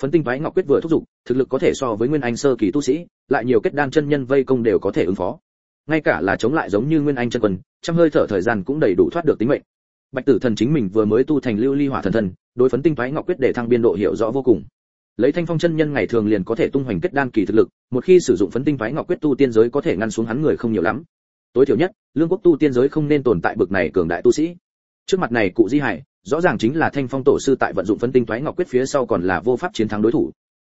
Phấn tinh váy ngọc quyết vừa thúc giục, thực lực có thể so với nguyên anh sơ kỳ tu sĩ, lại nhiều kết đan chân nhân vây công đều có thể ứng phó. Ngay cả là chống lại giống như nguyên anh chân quân, trăm hơi thở thời gian cũng đầy đủ thoát được tính mệnh. Bạch tử thần chính mình vừa mới tu thành lưu ly hỏa thần thần đối phấn tinh thoái ngọc quyết để thăng biên độ hiểu rõ vô cùng. Lấy thanh phong chân nhân ngày thường liền có thể tung hoành kết đan kỳ thực lực, một khi sử dụng phấn tinh thoái ngọc quyết tu tiên giới có thể ngăn xuống hắn người không nhiều lắm. Tối thiểu nhất, lương quốc tu tiên giới không nên tồn tại bực này cường đại tu sĩ. Trước mặt này cụ di hải, rõ ràng chính là thanh phong tổ sư tại vận dụng phấn tinh thoái ngọc quyết phía sau còn là vô pháp chiến thắng đối thủ.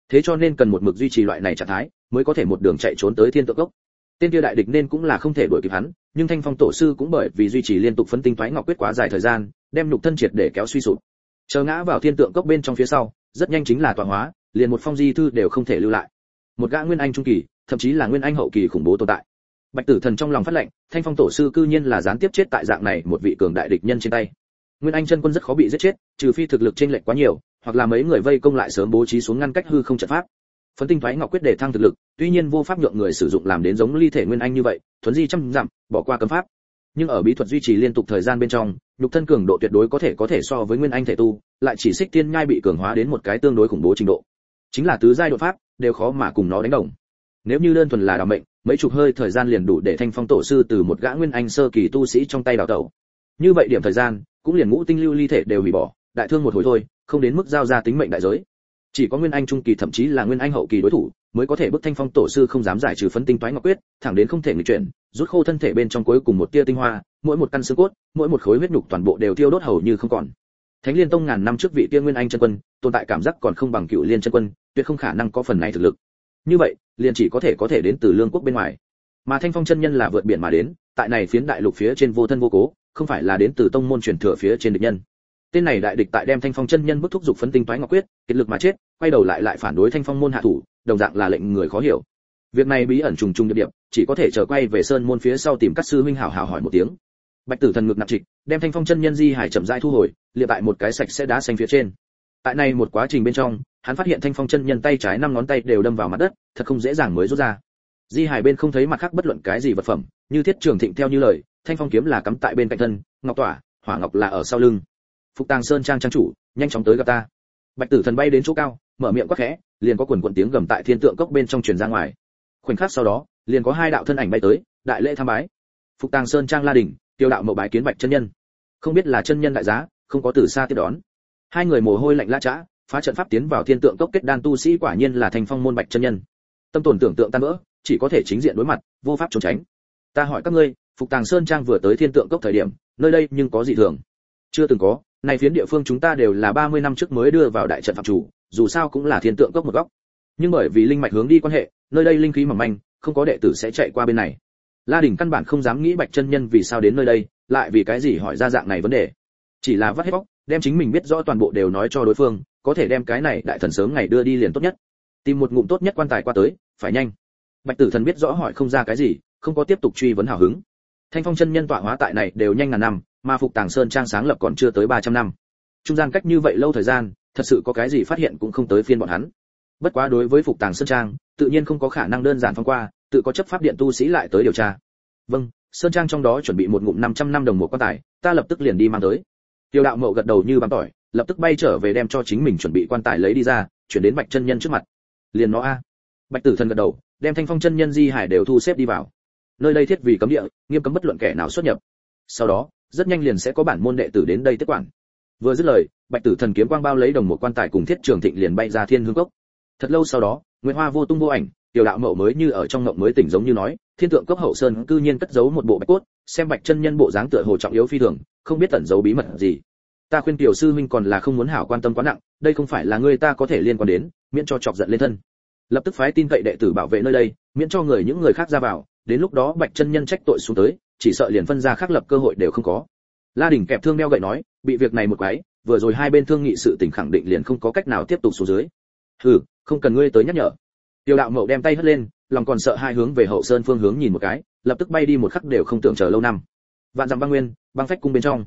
Thế cho nên cần một mực duy trì loại này trạng thái, mới có thể một đường chạy trốn tới thiên tượng cốc. Tên kia đại địch nên cũng là không thể đuổi kịp hắn, nhưng thanh phong tổ sư cũng bởi vì duy trì liên tục phấn tinh thoái ngọc quyết quá dài thời gian, đem nhục thân triệt để kéo suy sụp chờ ngã vào thiên tượng cốc bên trong phía sau, rất nhanh chính là tọa hóa, liền một phong di thư đều không thể lưu lại. Một gã nguyên anh trung kỳ, thậm chí là nguyên anh hậu kỳ khủng bố tồn tại. Bạch tử thần trong lòng phát lệnh, thanh phong tổ sư cư nhiên là gián tiếp chết tại dạng này một vị cường đại địch nhân trên tay. Nguyên anh chân quân rất khó bị giết chết, trừ phi thực lực trên lệch quá nhiều, hoặc là mấy người vây công lại sớm bố trí xuống ngăn cách hư không trận pháp. Phấn tinh thoái ngọc quyết để thăng thực lực, tuy nhiên vô pháp nhượng người sử dụng làm đến giống ly thể nguyên anh như vậy, thuấn di trăm dặm, bỏ qua cấm pháp. Nhưng ở bí thuật duy trì liên tục thời gian bên trong nhục thân cường độ tuyệt đối có thể có thể so với nguyên anh thể tu, lại chỉ xích tiên nhai bị cường hóa đến một cái tương đối khủng bố trình độ. Chính là tứ giai đột pháp, đều khó mà cùng nó đánh đồng. Nếu như đơn thuần là đảm mệnh, mấy chục hơi thời gian liền đủ để thanh phong tổ sư từ một gã nguyên anh sơ kỳ tu sĩ trong tay đào tẩu. Như vậy điểm thời gian, cũng liền ngũ tinh lưu ly thể đều hủy bỏ, đại thương một hồi thôi, không đến mức giao ra tính mệnh đại giới. Chỉ có nguyên anh trung kỳ thậm chí là nguyên anh hậu kỳ đối thủ, mới có thể bức thanh phong tổ sư không dám giải trừ phấn tinh toái ngọc quyết, thẳng đến không thể nghịch chuyển rút khô thân thể bên trong cuối cùng một tia tinh hoa, mỗi một căn xương cốt, mỗi một khối huyết nhục toàn bộ đều tiêu đốt hầu như không còn. Thánh liên tông ngàn năm trước vị tia nguyên anh chân quân, tồn tại cảm giác còn không bằng cựu liên chân quân, tuyệt không khả năng có phần này thực lực. Như vậy, liền chỉ có thể có thể đến từ lương quốc bên ngoài. Mà thanh phong chân nhân là vượt biển mà đến, tại này phiến đại lục phía trên vô thân vô cố, không phải là đến từ tông môn truyền thừa phía trên địch nhân. Tên này đại địch tại đem thanh phong chân nhân bức thúc dục phấn tinh toái ngọc quyết, kết lực mà chết, quay đầu lại lại phản đối thanh phong môn hạ thủ, đồng dạng là lệnh người khó hiểu việc này bí ẩn trùng trùng điệp điệp chỉ có thể chờ quay về sơn môn phía sau tìm các sư huynh hảo hảo hỏi một tiếng. Bạch tử thần ngực nặng trịch, đem thanh phong chân nhân di hải chậm rãi thu hồi liệt tại một cái sạch sẽ đá xanh phía trên. Tại này một quá trình bên trong, hắn phát hiện thanh phong chân nhân tay trái năm ngón tay đều đâm vào mặt đất, thật không dễ dàng mới rút ra. Di hải bên không thấy mặt khác bất luận cái gì vật phẩm, như thiết trường thịnh theo như lời, thanh phong kiếm là cắm tại bên cạnh thân, ngọc tỏa, hỏa ngọc là ở sau lưng. Phục tàng sơn trang trang chủ, nhanh chóng tới gặp ta. Bạch tử thần bay đến chỗ cao, mở miệng quát khẽ, liền có quần quần tiếng gầm tại thiên tượng cốc bên trong truyền ra ngoài khoảnh khắc sau đó, liền có hai đạo thân ảnh bay tới, đại lễ tham bái. Phục tàng sơn trang la đình, tiêu đạo mậu bái kiến bạch chân nhân. Không biết là chân nhân đại giá, không có từ xa tiếp đón. Hai người mồ hôi lạnh la chã phá trận pháp tiến vào thiên tượng cốc kết đan tu sĩ quả nhiên là thành phong môn bạch chân nhân. Tâm tổn tưởng tượng tan vỡ, chỉ có thể chính diện đối mặt, vô pháp trốn tránh. Ta hỏi các ngươi, phục tàng sơn trang vừa tới thiên tượng cốc thời điểm, nơi đây nhưng có gì thường? Chưa từng có này phiến địa phương chúng ta đều là 30 năm trước mới đưa vào đại trận phạm chủ, dù sao cũng là thiên tượng cốc một góc nhưng bởi vì linh mạch hướng đi quan hệ, nơi đây linh khí mỏng manh, không có đệ tử sẽ chạy qua bên này. La đình căn bản không dám nghĩ bạch chân nhân vì sao đến nơi đây, lại vì cái gì hỏi ra dạng này vấn đề. Chỉ là vắt hết bóc, đem chính mình biết rõ toàn bộ đều nói cho đối phương, có thể đem cái này đại thần sớm ngày đưa đi liền tốt nhất. Tìm một ngụm tốt nhất quan tài qua tới, phải nhanh. Bạch tử thần biết rõ hỏi không ra cái gì, không có tiếp tục truy vấn hào hứng. Thanh phong chân nhân tọa hóa tại này đều nhanh ngàn năm, mà phục tàng sơn trang sáng lập còn chưa tới 300 năm. Trung gian cách như vậy lâu thời gian, thật sự có cái gì phát hiện cũng không tới phiên bọn hắn bất quá đối với phục tàng sơn trang, tự nhiên không có khả năng đơn giản phong qua, tự có chấp pháp điện tu sĩ lại tới điều tra. Vâng sơn trang trong đó chuẩn bị một ngụm 500 năm đồng một quan tài, ta lập tức liền đi mang tới. Tiêu đạo mậu gật đầu như bằng tỏi, lập tức bay trở về đem cho chính mình chuẩn bị quan tài lấy đi ra, chuyển đến bạch chân nhân trước mặt. Liền nó a. Bạch tử thần gật đầu, đem thanh phong chân nhân di hải đều thu xếp đi vào. Nơi đây thiết vì cấm địa, nghiêm cấm bất luận kẻ nào xuất nhập. Sau đó, rất nhanh liền sẽ có bản môn đệ tử đến đây tiếp quản. Vừa dứt lời, bạch tử thần kiếm quang bao lấy đồng một quan tài cùng thiết trường thịnh liền bay ra thiên hương cốc thật lâu sau đó nguyễn hoa vô tung vô ảnh, tiểu đạo mậu mới như ở trong ngộng mới tỉnh giống như nói, thiên tượng cốc hậu sơn cư nhiên cất giấu một bộ bạch cốt, xem bạch chân nhân bộ dáng tựa hồ trọng yếu phi thường, không biết tẩn giấu bí mật gì. Ta khuyên tiểu sư huynh còn là không muốn hảo quan tâm quá nặng, đây không phải là người ta có thể liên quan đến, miễn cho chọc giận lên thân. Lập tức phái tin cậy đệ tử bảo vệ nơi đây, miễn cho người những người khác ra vào, đến lúc đó bạch chân nhân trách tội xuống tới, chỉ sợ liền phân ra khác lập cơ hội đều không có. La đình kẹp thương đeo gậy nói, bị việc này một quái, vừa rồi hai bên thương nghị sự tình khẳng định liền không có cách nào tiếp tục xuống dưới. Hừ không cần ngươi tới nhắc nhở. Tiêu đạo mậu đem tay hất lên, lòng còn sợ hai hướng về hậu sơn phương hướng nhìn một cái, lập tức bay đi một khắc đều không tưởng chờ lâu năm. Vạn dặm băng nguyên, băng phách cung bên trong.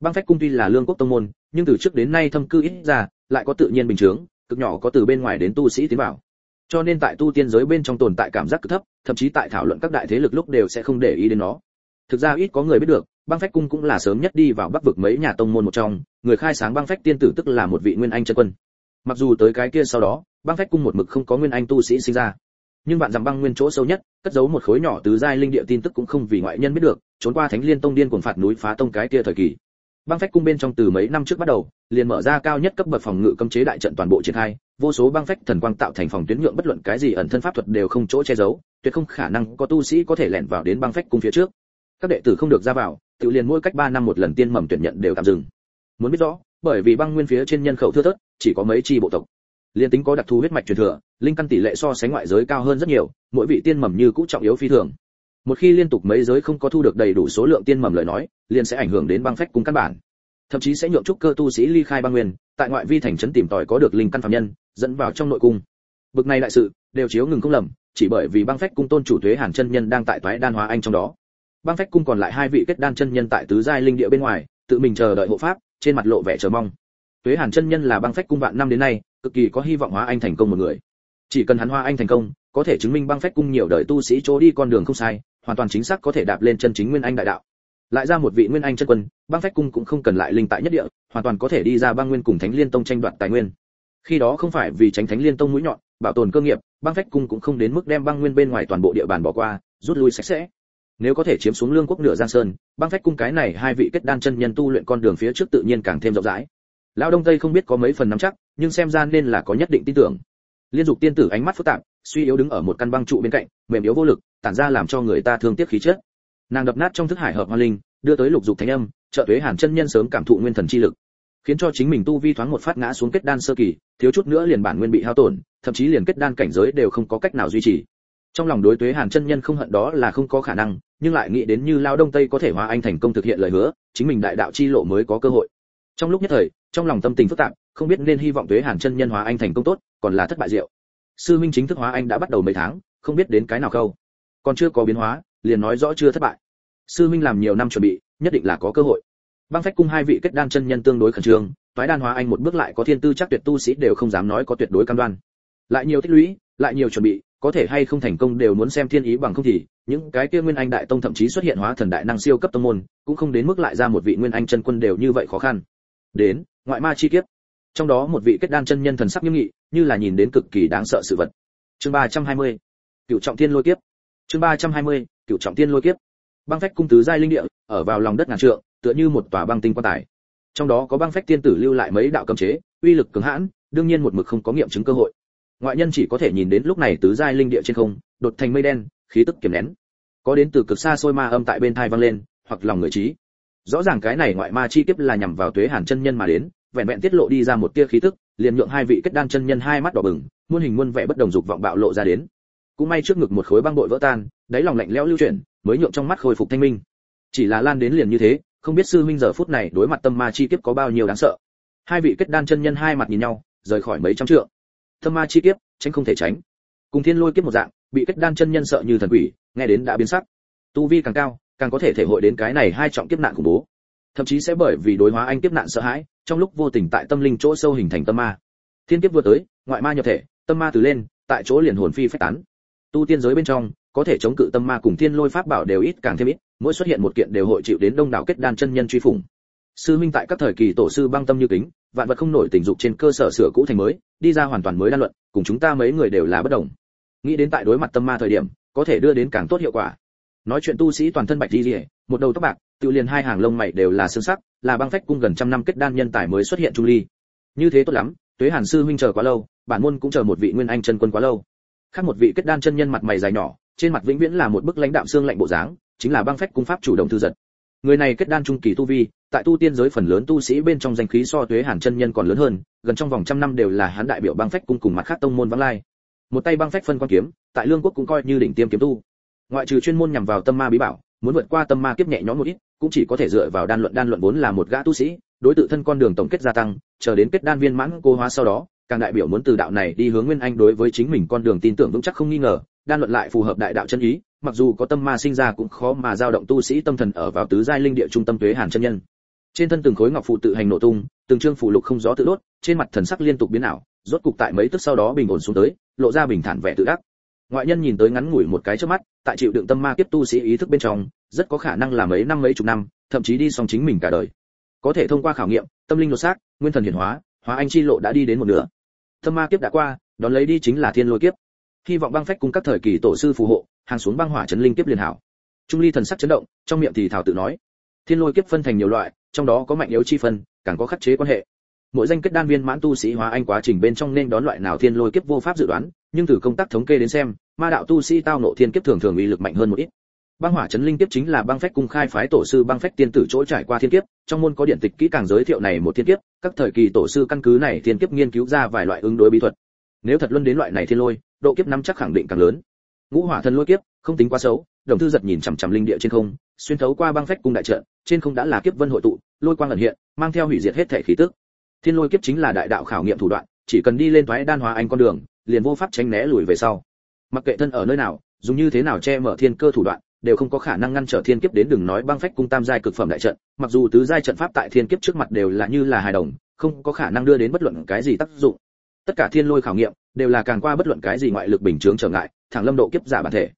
Băng phách cung tuy là lương quốc tông môn, nhưng từ trước đến nay thâm cư ít ra, lại có tự nhiên bình chướng, cực nhỏ có từ bên ngoài đến tu sĩ tiến vào. Cho nên tại tu tiên giới bên trong tồn tại cảm giác cực thấp, thậm chí tại thảo luận các đại thế lực lúc đều sẽ không để ý đến nó. Thực ra ít có người biết được, băng phách cung cũng là sớm nhất đi vào bắc vực mấy nhà tông môn một trong, người khai sáng băng phách tiên tử tức là một vị nguyên anh chân quân mặc dù tới cái kia sau đó, băng phách cung một mực không có nguyên anh tu sĩ sinh ra. Nhưng bạn dằm băng nguyên chỗ sâu nhất, cất giấu một khối nhỏ tứ giai linh địa tin tức cũng không vì ngoại nhân biết được, trốn qua thánh liên tông điên cuồng phạt núi phá tông cái kia thời kỳ. Băng phách cung bên trong từ mấy năm trước bắt đầu, liền mở ra cao nhất cấp bậc phòng ngự cấm chế đại trận toàn bộ triển khai, vô số băng phách thần quang tạo thành phòng tuyến nhượng bất luận cái gì ẩn thân pháp thuật đều không chỗ che giấu, tuyệt không khả năng có tu sĩ có thể lẻn vào đến băng phách cung phía trước. Các đệ tử không được ra vào, tự liền mỗi cách 3 năm một lần tiên mầm tuyển nhận đều tạm dừng. Muốn biết rõ bởi vì băng nguyên phía trên nhân khẩu thưa thớt, chỉ có mấy chi bộ tộc. Liên tính có đặc thù huyết mạch truyền thừa, linh căn tỷ lệ so sánh ngoại giới cao hơn rất nhiều, mỗi vị tiên mầm như cũ trọng yếu phi thường. Một khi liên tục mấy giới không có thu được đầy đủ số lượng tiên mầm lời nói, liền sẽ ảnh hưởng đến băng phách cung căn bản. Thậm chí sẽ nhượng trúc cơ tu sĩ ly khai băng nguyên, tại ngoại vi thành trấn tìm tòi có được linh căn phạm nhân, dẫn vào trong nội cung. Bực này đại sự, đều chiếu ngừng không lầm, chỉ bởi vì băng phách cung tôn chủ thuế hàn chân nhân đang tại toái đan hóa anh trong đó. Băng phách cung còn lại hai vị kết đan chân nhân tại tứ giai linh địa bên ngoài, tự mình chờ đợi hộ pháp trên mặt lộ vẻ chờ mong. Tuế hàn chân nhân là băng phách cung vạn năm đến nay, cực kỳ có hy vọng hóa anh thành công một người. Chỉ cần hắn hóa anh thành công, có thể chứng minh băng phách cung nhiều đời tu sĩ chỗ đi con đường không sai, hoàn toàn chính xác có thể đạp lên chân chính nguyên anh đại đạo. Lại ra một vị nguyên anh chân quân, băng phách cung cũng không cần lại linh tại nhất địa, hoàn toàn có thể đi ra băng nguyên cùng thánh liên tông tranh đoạt tài nguyên. Khi đó không phải vì tránh thánh liên tông mũi nhọn, bảo tồn cơ nghiệp, băng phách cung cũng không đến mức đem băng nguyên bên ngoài toàn bộ địa bàn bỏ qua, rút lui sạch sẽ nếu có thể chiếm xuống lương quốc nửa giang sơn, băng phách cung cái này hai vị kết đan chân nhân tu luyện con đường phía trước tự nhiên càng thêm rộng rãi. Lão đông tây không biết có mấy phần nắm chắc, nhưng xem ra nên là có nhất định tin tưởng. Liên dục tiên tử ánh mắt phức tạp, suy yếu đứng ở một căn băng trụ bên cạnh, mềm yếu vô lực, tản ra làm cho người ta thương tiếc khí chết nàng đập nát trong thức hải hợp hoa linh, đưa tới lục dục thánh âm, trợ tuế hàn chân nhân sớm cảm thụ nguyên thần chi lực. Khiến cho chính mình tu vi thoáng một phát ngã xuống kết đan sơ kỳ, thiếu chút nữa liền bản nguyên bị hao tổn, thậm chí liền kết đan cảnh giới đều không có cách nào duy trì. Trong lòng đối tuế hàn chân nhân không hận đó là không có khả năng nhưng lại nghĩ đến như lao đông tây có thể hóa anh thành công thực hiện lời hứa, chính mình đại đạo chi lộ mới có cơ hội. Trong lúc nhất thời, trong lòng tâm tình phức tạp, không biết nên hy vọng tuế hàn chân nhân hóa anh thành công tốt, còn là thất bại diệu sư minh chính thức hóa anh đã bắt đầu mấy tháng, không biết đến cái nào khâu. Còn chưa có biến hóa, liền nói rõ chưa thất bại. Sư minh làm nhiều năm chuẩn bị, nhất định là có cơ hội. Băng phách cung hai vị kết đan chân nhân tương đối khẩn trương, toái đan hóa anh một bước lại có thiên tư chắc tuyệt tu sĩ đều không dám nói có tuyệt đối cam đoan. Lại nhiều tích lũy, lại nhiều chuẩn bị có thể hay không thành công đều muốn xem thiên ý bằng không thì, những cái kia nguyên anh đại tông thậm chí xuất hiện hóa thần đại năng siêu cấp tông môn, cũng không đến mức lại ra một vị nguyên anh chân quân đều như vậy khó khăn. Đến, ngoại ma chi kiếp. Trong đó một vị kết đan chân nhân thần sắc nghiêm nghị, như là nhìn đến cực kỳ đáng sợ sự vật. Chương 320 cựu trọng thiên lôi kiếp. Chương 320 cựu trọng thiên lôi kiếp. Băng phách cung tứ giai linh địa, ở vào lòng đất ngàn trượng, tựa như một tòa băng tinh quan tài. Trong đó có băng phách tiên tử lưu lại mấy đạo cấm chế, uy lực cứng hãn, đương nhiên một mực không có nghiệm chứng cơ hội ngoại nhân chỉ có thể nhìn đến lúc này tứ giai linh địa trên không, đột thành mây đen, khí tức kiềm nén. Có đến từ cực xa xôi ma âm tại bên thai vang lên, hoặc lòng người trí. Rõ ràng cái này ngoại ma chi kiếp là nhằm vào tuế hàn chân nhân mà đến, vẹn vẹn tiết lộ đi ra một tia khí tức, liền nhượng hai vị kết đan chân nhân hai mắt đỏ bừng, muôn hình muôn vẻ bất đồng dục vọng bạo lộ ra đến. Cũng may trước ngực một khối băng bội vỡ tan, đáy lòng lạnh lẽo lưu chuyển, mới nhượng trong mắt khôi phục thanh minh. Chỉ là lan đến liền như thế, không biết sư huynh giờ phút này đối mặt tâm ma chi kiếp có bao nhiêu đáng sợ. Hai vị kết đan chân nhân hai mặt nhìn nhau, rời khỏi mấy trăm trượng. Thâm ma chi kiếp, tránh không thể tránh. Cùng thiên lôi kiếp một dạng, bị kết đan chân nhân sợ như thần quỷ, nghe đến đã biến sắc. Tu vi càng cao, càng có thể thể hội đến cái này hai trọng kiếp nạn khủng bố. Thậm chí sẽ bởi vì đối hóa anh kiếp nạn sợ hãi, trong lúc vô tình tại tâm linh chỗ sâu hình thành tâm ma. Thiên kiếp vừa tới, ngoại ma nhập thể, tâm ma từ lên, tại chỗ liền hồn phi phách tán. Tu tiên giới bên trong, có thể chống cự tâm ma cùng thiên lôi pháp bảo đều ít càng thêm ít, mỗi xuất hiện một kiện đều hội chịu đến đông đảo kết đan chân nhân truy phủng. Sư minh tại các thời kỳ tổ sư băng tâm như kính vạn vật không nổi tình dục trên cơ sở sửa cũ thành mới, đi ra hoàn toàn mới đan luận, cùng chúng ta mấy người đều là bất đồng. Nghĩ đến tại đối mặt tâm ma thời điểm, có thể đưa đến càng tốt hiệu quả. Nói chuyện tu sĩ toàn thân bạch di rỉa một đầu tóc bạc, tự liền hai hàng lông mày đều là xương sắc, là băng phách cung gần trăm năm kết đan nhân tài mới xuất hiện trung ly. Như thế tốt lắm, tuế hàn sư huynh chờ quá lâu, bản môn cũng chờ một vị nguyên anh chân quân quá lâu. Khác một vị kết đan chân nhân mặt mày dài nhỏ, trên mặt vĩnh viễn là một bức lãnh đạm xương lạnh bộ dáng, chính là băng phách cung pháp chủ động thư giật. Người này kết đan trung kỳ tu vi tại tu tiên giới phần lớn tu sĩ bên trong danh khí so tuế hàn chân nhân còn lớn hơn, gần trong vòng trăm năm đều là hắn đại biểu băng phách cung cùng mặt khác tông môn vắng lai. Một tay băng phách phân quan kiếm, tại lương quốc cũng coi như đỉnh tiêm kiếm tu. Ngoại trừ chuyên môn nhằm vào tâm ma bí bảo, muốn vượt qua tâm ma kiếp nhẹ nhõm một ít, cũng chỉ có thể dựa vào đan luận đan luận vốn là một gã tu sĩ, đối tự thân con đường tổng kết gia tăng, chờ đến kết đan viên mãn cô hóa sau đó, càng đại biểu muốn từ đạo này đi hướng nguyên anh đối với chính mình con đường tin tưởng vững chắc không nghi ngờ, đan luận lại phù hợp đại đạo chân ý, mặc dù có tâm ma sinh ra cũng khó mà dao động tu sĩ tâm thần ở vào tứ giai linh địa trung tâm tuế hàn chân nhân trên thân từng khối ngọc phụ tự hành nổ tung, từng trương phụ lục không gió tự đốt, trên mặt thần sắc liên tục biến ảo, rốt cục tại mấy tức sau đó bình ổn xuống tới, lộ ra bình thản vẻ tự đắc. Ngoại nhân nhìn tới ngắn ngủi một cái trước mắt, tại chịu đựng tâm ma kiếp tu sĩ ý thức bên trong, rất có khả năng là mấy năm mấy chục năm, thậm chí đi xong chính mình cả đời. Có thể thông qua khảo nghiệm, tâm linh lột xác, nguyên thần hiển hóa hóa anh chi lộ đã đi đến một nửa. Tâm ma kiếp đã qua, đón lấy đi chính là thiên lôi kiếp. Hy vọng băng phách cùng các thời kỳ tổ sư phù hộ, hàng xuống băng hỏa chấn linh kiếp liền hảo. Trung ly thần sắc chấn động, trong miệng thì thảo tự nói, thiên lôi kiếp phân thành nhiều loại trong đó có mạnh yếu chi phân, càng có khắc chế quan hệ. Mỗi danh kết đan viên mãn tu sĩ hóa anh quá trình bên trong nên đón loại nào thiên lôi kiếp vô pháp dự đoán, nhưng từ công tác thống kê đến xem, ma đạo tu sĩ tao nộ thiên kiếp thường thường uy lực mạnh hơn một ít. Băng hỏa chấn linh kiếp chính là băng phách cung khai phái tổ sư băng phách tiên tử chỗ trải qua thiên kiếp, trong môn có điển tịch kỹ càng giới thiệu này một thiên kiếp, các thời kỳ tổ sư căn cứ này thiên kiếp nghiên cứu ra vài loại ứng đối bí thuật. Nếu thật luân đến loại này thiên lôi, độ kiếp năm chắc khẳng định càng lớn. Ngũ hỏa thần lôi kiếp, không tính quá xấu đồng thư giật nhìn chằm chằm linh địa trên không, xuyên thấu qua băng phách cung đại trận, trên không đã là kiếp vân hội tụ, lôi quang ẩn hiện, mang theo hủy diệt hết thể khí tức. Thiên lôi kiếp chính là đại đạo khảo nghiệm thủ đoạn, chỉ cần đi lên thoái đan hóa anh con đường, liền vô pháp tránh né lùi về sau. Mặc kệ thân ở nơi nào, dùng như thế nào che mở thiên cơ thủ đoạn, đều không có khả năng ngăn trở thiên kiếp đến đừng nói băng phách cung tam giai cực phẩm đại trận, mặc dù tứ giai trận pháp tại thiên kiếp trước mặt đều là như là hài đồng, không có khả năng đưa đến bất luận cái gì tác dụng. Tất cả thiên lôi khảo nghiệm, đều là càng qua bất luận cái gì ngoại lực bình chướng trở ngại, thẳng lâm độ kiếp giả bản thể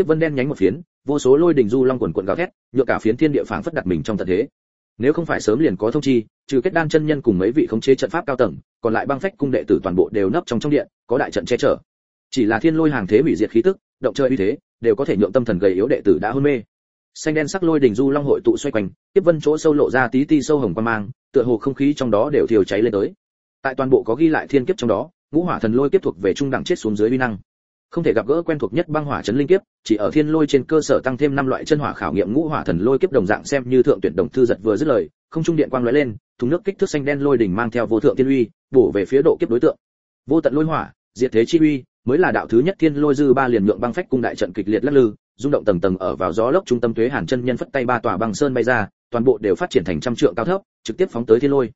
kiếp vân đen nhánh một phiến, vô số lôi đỉnh du long quần quần gào thét, nhựa cả phiến thiên địa phảng phất đặt mình trong tận thế. Nếu không phải sớm liền có thông chi, trừ kết đan chân nhân cùng mấy vị khống chế trận pháp cao tầng, còn lại băng phách cung đệ tử toàn bộ đều nấp trong trong điện, có đại trận che chở. Chỉ là thiên lôi hàng thế hủy diệt khí tức, động chơi uy thế, đều có thể nhượng tâm thần gầy yếu đệ tử đã hôn mê. Xanh đen sắc lôi đỉnh du long hội tụ xoay quanh tiếp vân chỗ sâu lộ ra tí ti sâu hồng quan mang, tựa hồ không khí trong đó đều thiêu cháy lên tới. Tại toàn bộ có ghi lại thiên kiếp trong đó, ngũ hỏa thần lôi kiếp thuộc về trung đẳng chết xuống dưới uy năng không thể gặp gỡ quen thuộc nhất băng hỏa chấn linh kiếp, chỉ ở thiên lôi trên cơ sở tăng thêm năm loại chân hỏa khảo nghiệm ngũ hỏa thần lôi kiếp đồng dạng xem như thượng tuyển đồng thư giật vừa dứt lời, không trung điện quang lóe lên, thùng nước kích thước xanh đen lôi đỉnh mang theo vô thượng thiên uy, bổ về phía độ kiếp đối tượng. Vô tận lôi hỏa, diệt thế chi uy, mới là đạo thứ nhất thiên lôi dư ba liền nhượng băng phách cung đại trận kịch liệt lắc lư, rung động tầng tầng ở vào gió lốc trung tâm tuế hàn chân nhân phất tay ba tòa băng sơn bay ra, toàn bộ đều phát triển thành trăm trượng cao thấp, trực tiếp phóng tới thiên lôi.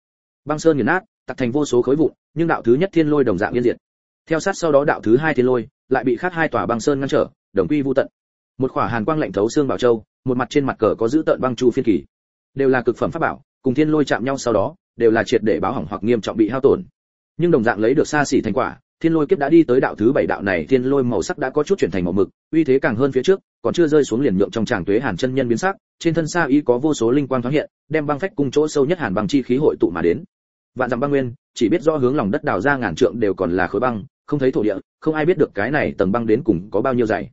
Băng sơn nghiền nát, tạc thành vô số khối vụn, nhưng đạo thứ nhất thiên lôi đồng dạng yên diệt theo sát sau đó đạo thứ hai thiên lôi, lại bị khác hai tòa băng sơn ngăn trở, đồng quy vu tận. Một khỏa hàn quang lạnh thấu xương bảo châu, một mặt trên mặt cờ có giữ tận băng chu phiên kỳ. Đều là cực phẩm pháp bảo, cùng thiên lôi chạm nhau sau đó, đều là triệt để báo hỏng hoặc nghiêm trọng bị hao tổn. Nhưng đồng dạng lấy được xa xỉ thành quả, thiên lôi kiếp đã đi tới đạo thứ bảy đạo này, thiên lôi màu sắc đã có chút chuyển thành màu mực, uy thế càng hơn phía trước, còn chưa rơi xuống liền nhượng trong tràng tuế hàn chân nhân biến sắc, trên thân xa y có vô số linh quang thoáng hiện, đem băng phách cung chỗ sâu nhất hàn băng chi khí hội tụ mà đến. Vạn dặm băng nguyên, chỉ biết rõ hướng lòng đất đào ra ngàn trượng đều còn là khối băng không thấy thổ địa, không ai biết được cái này tầng băng đến cùng có bao nhiêu dày.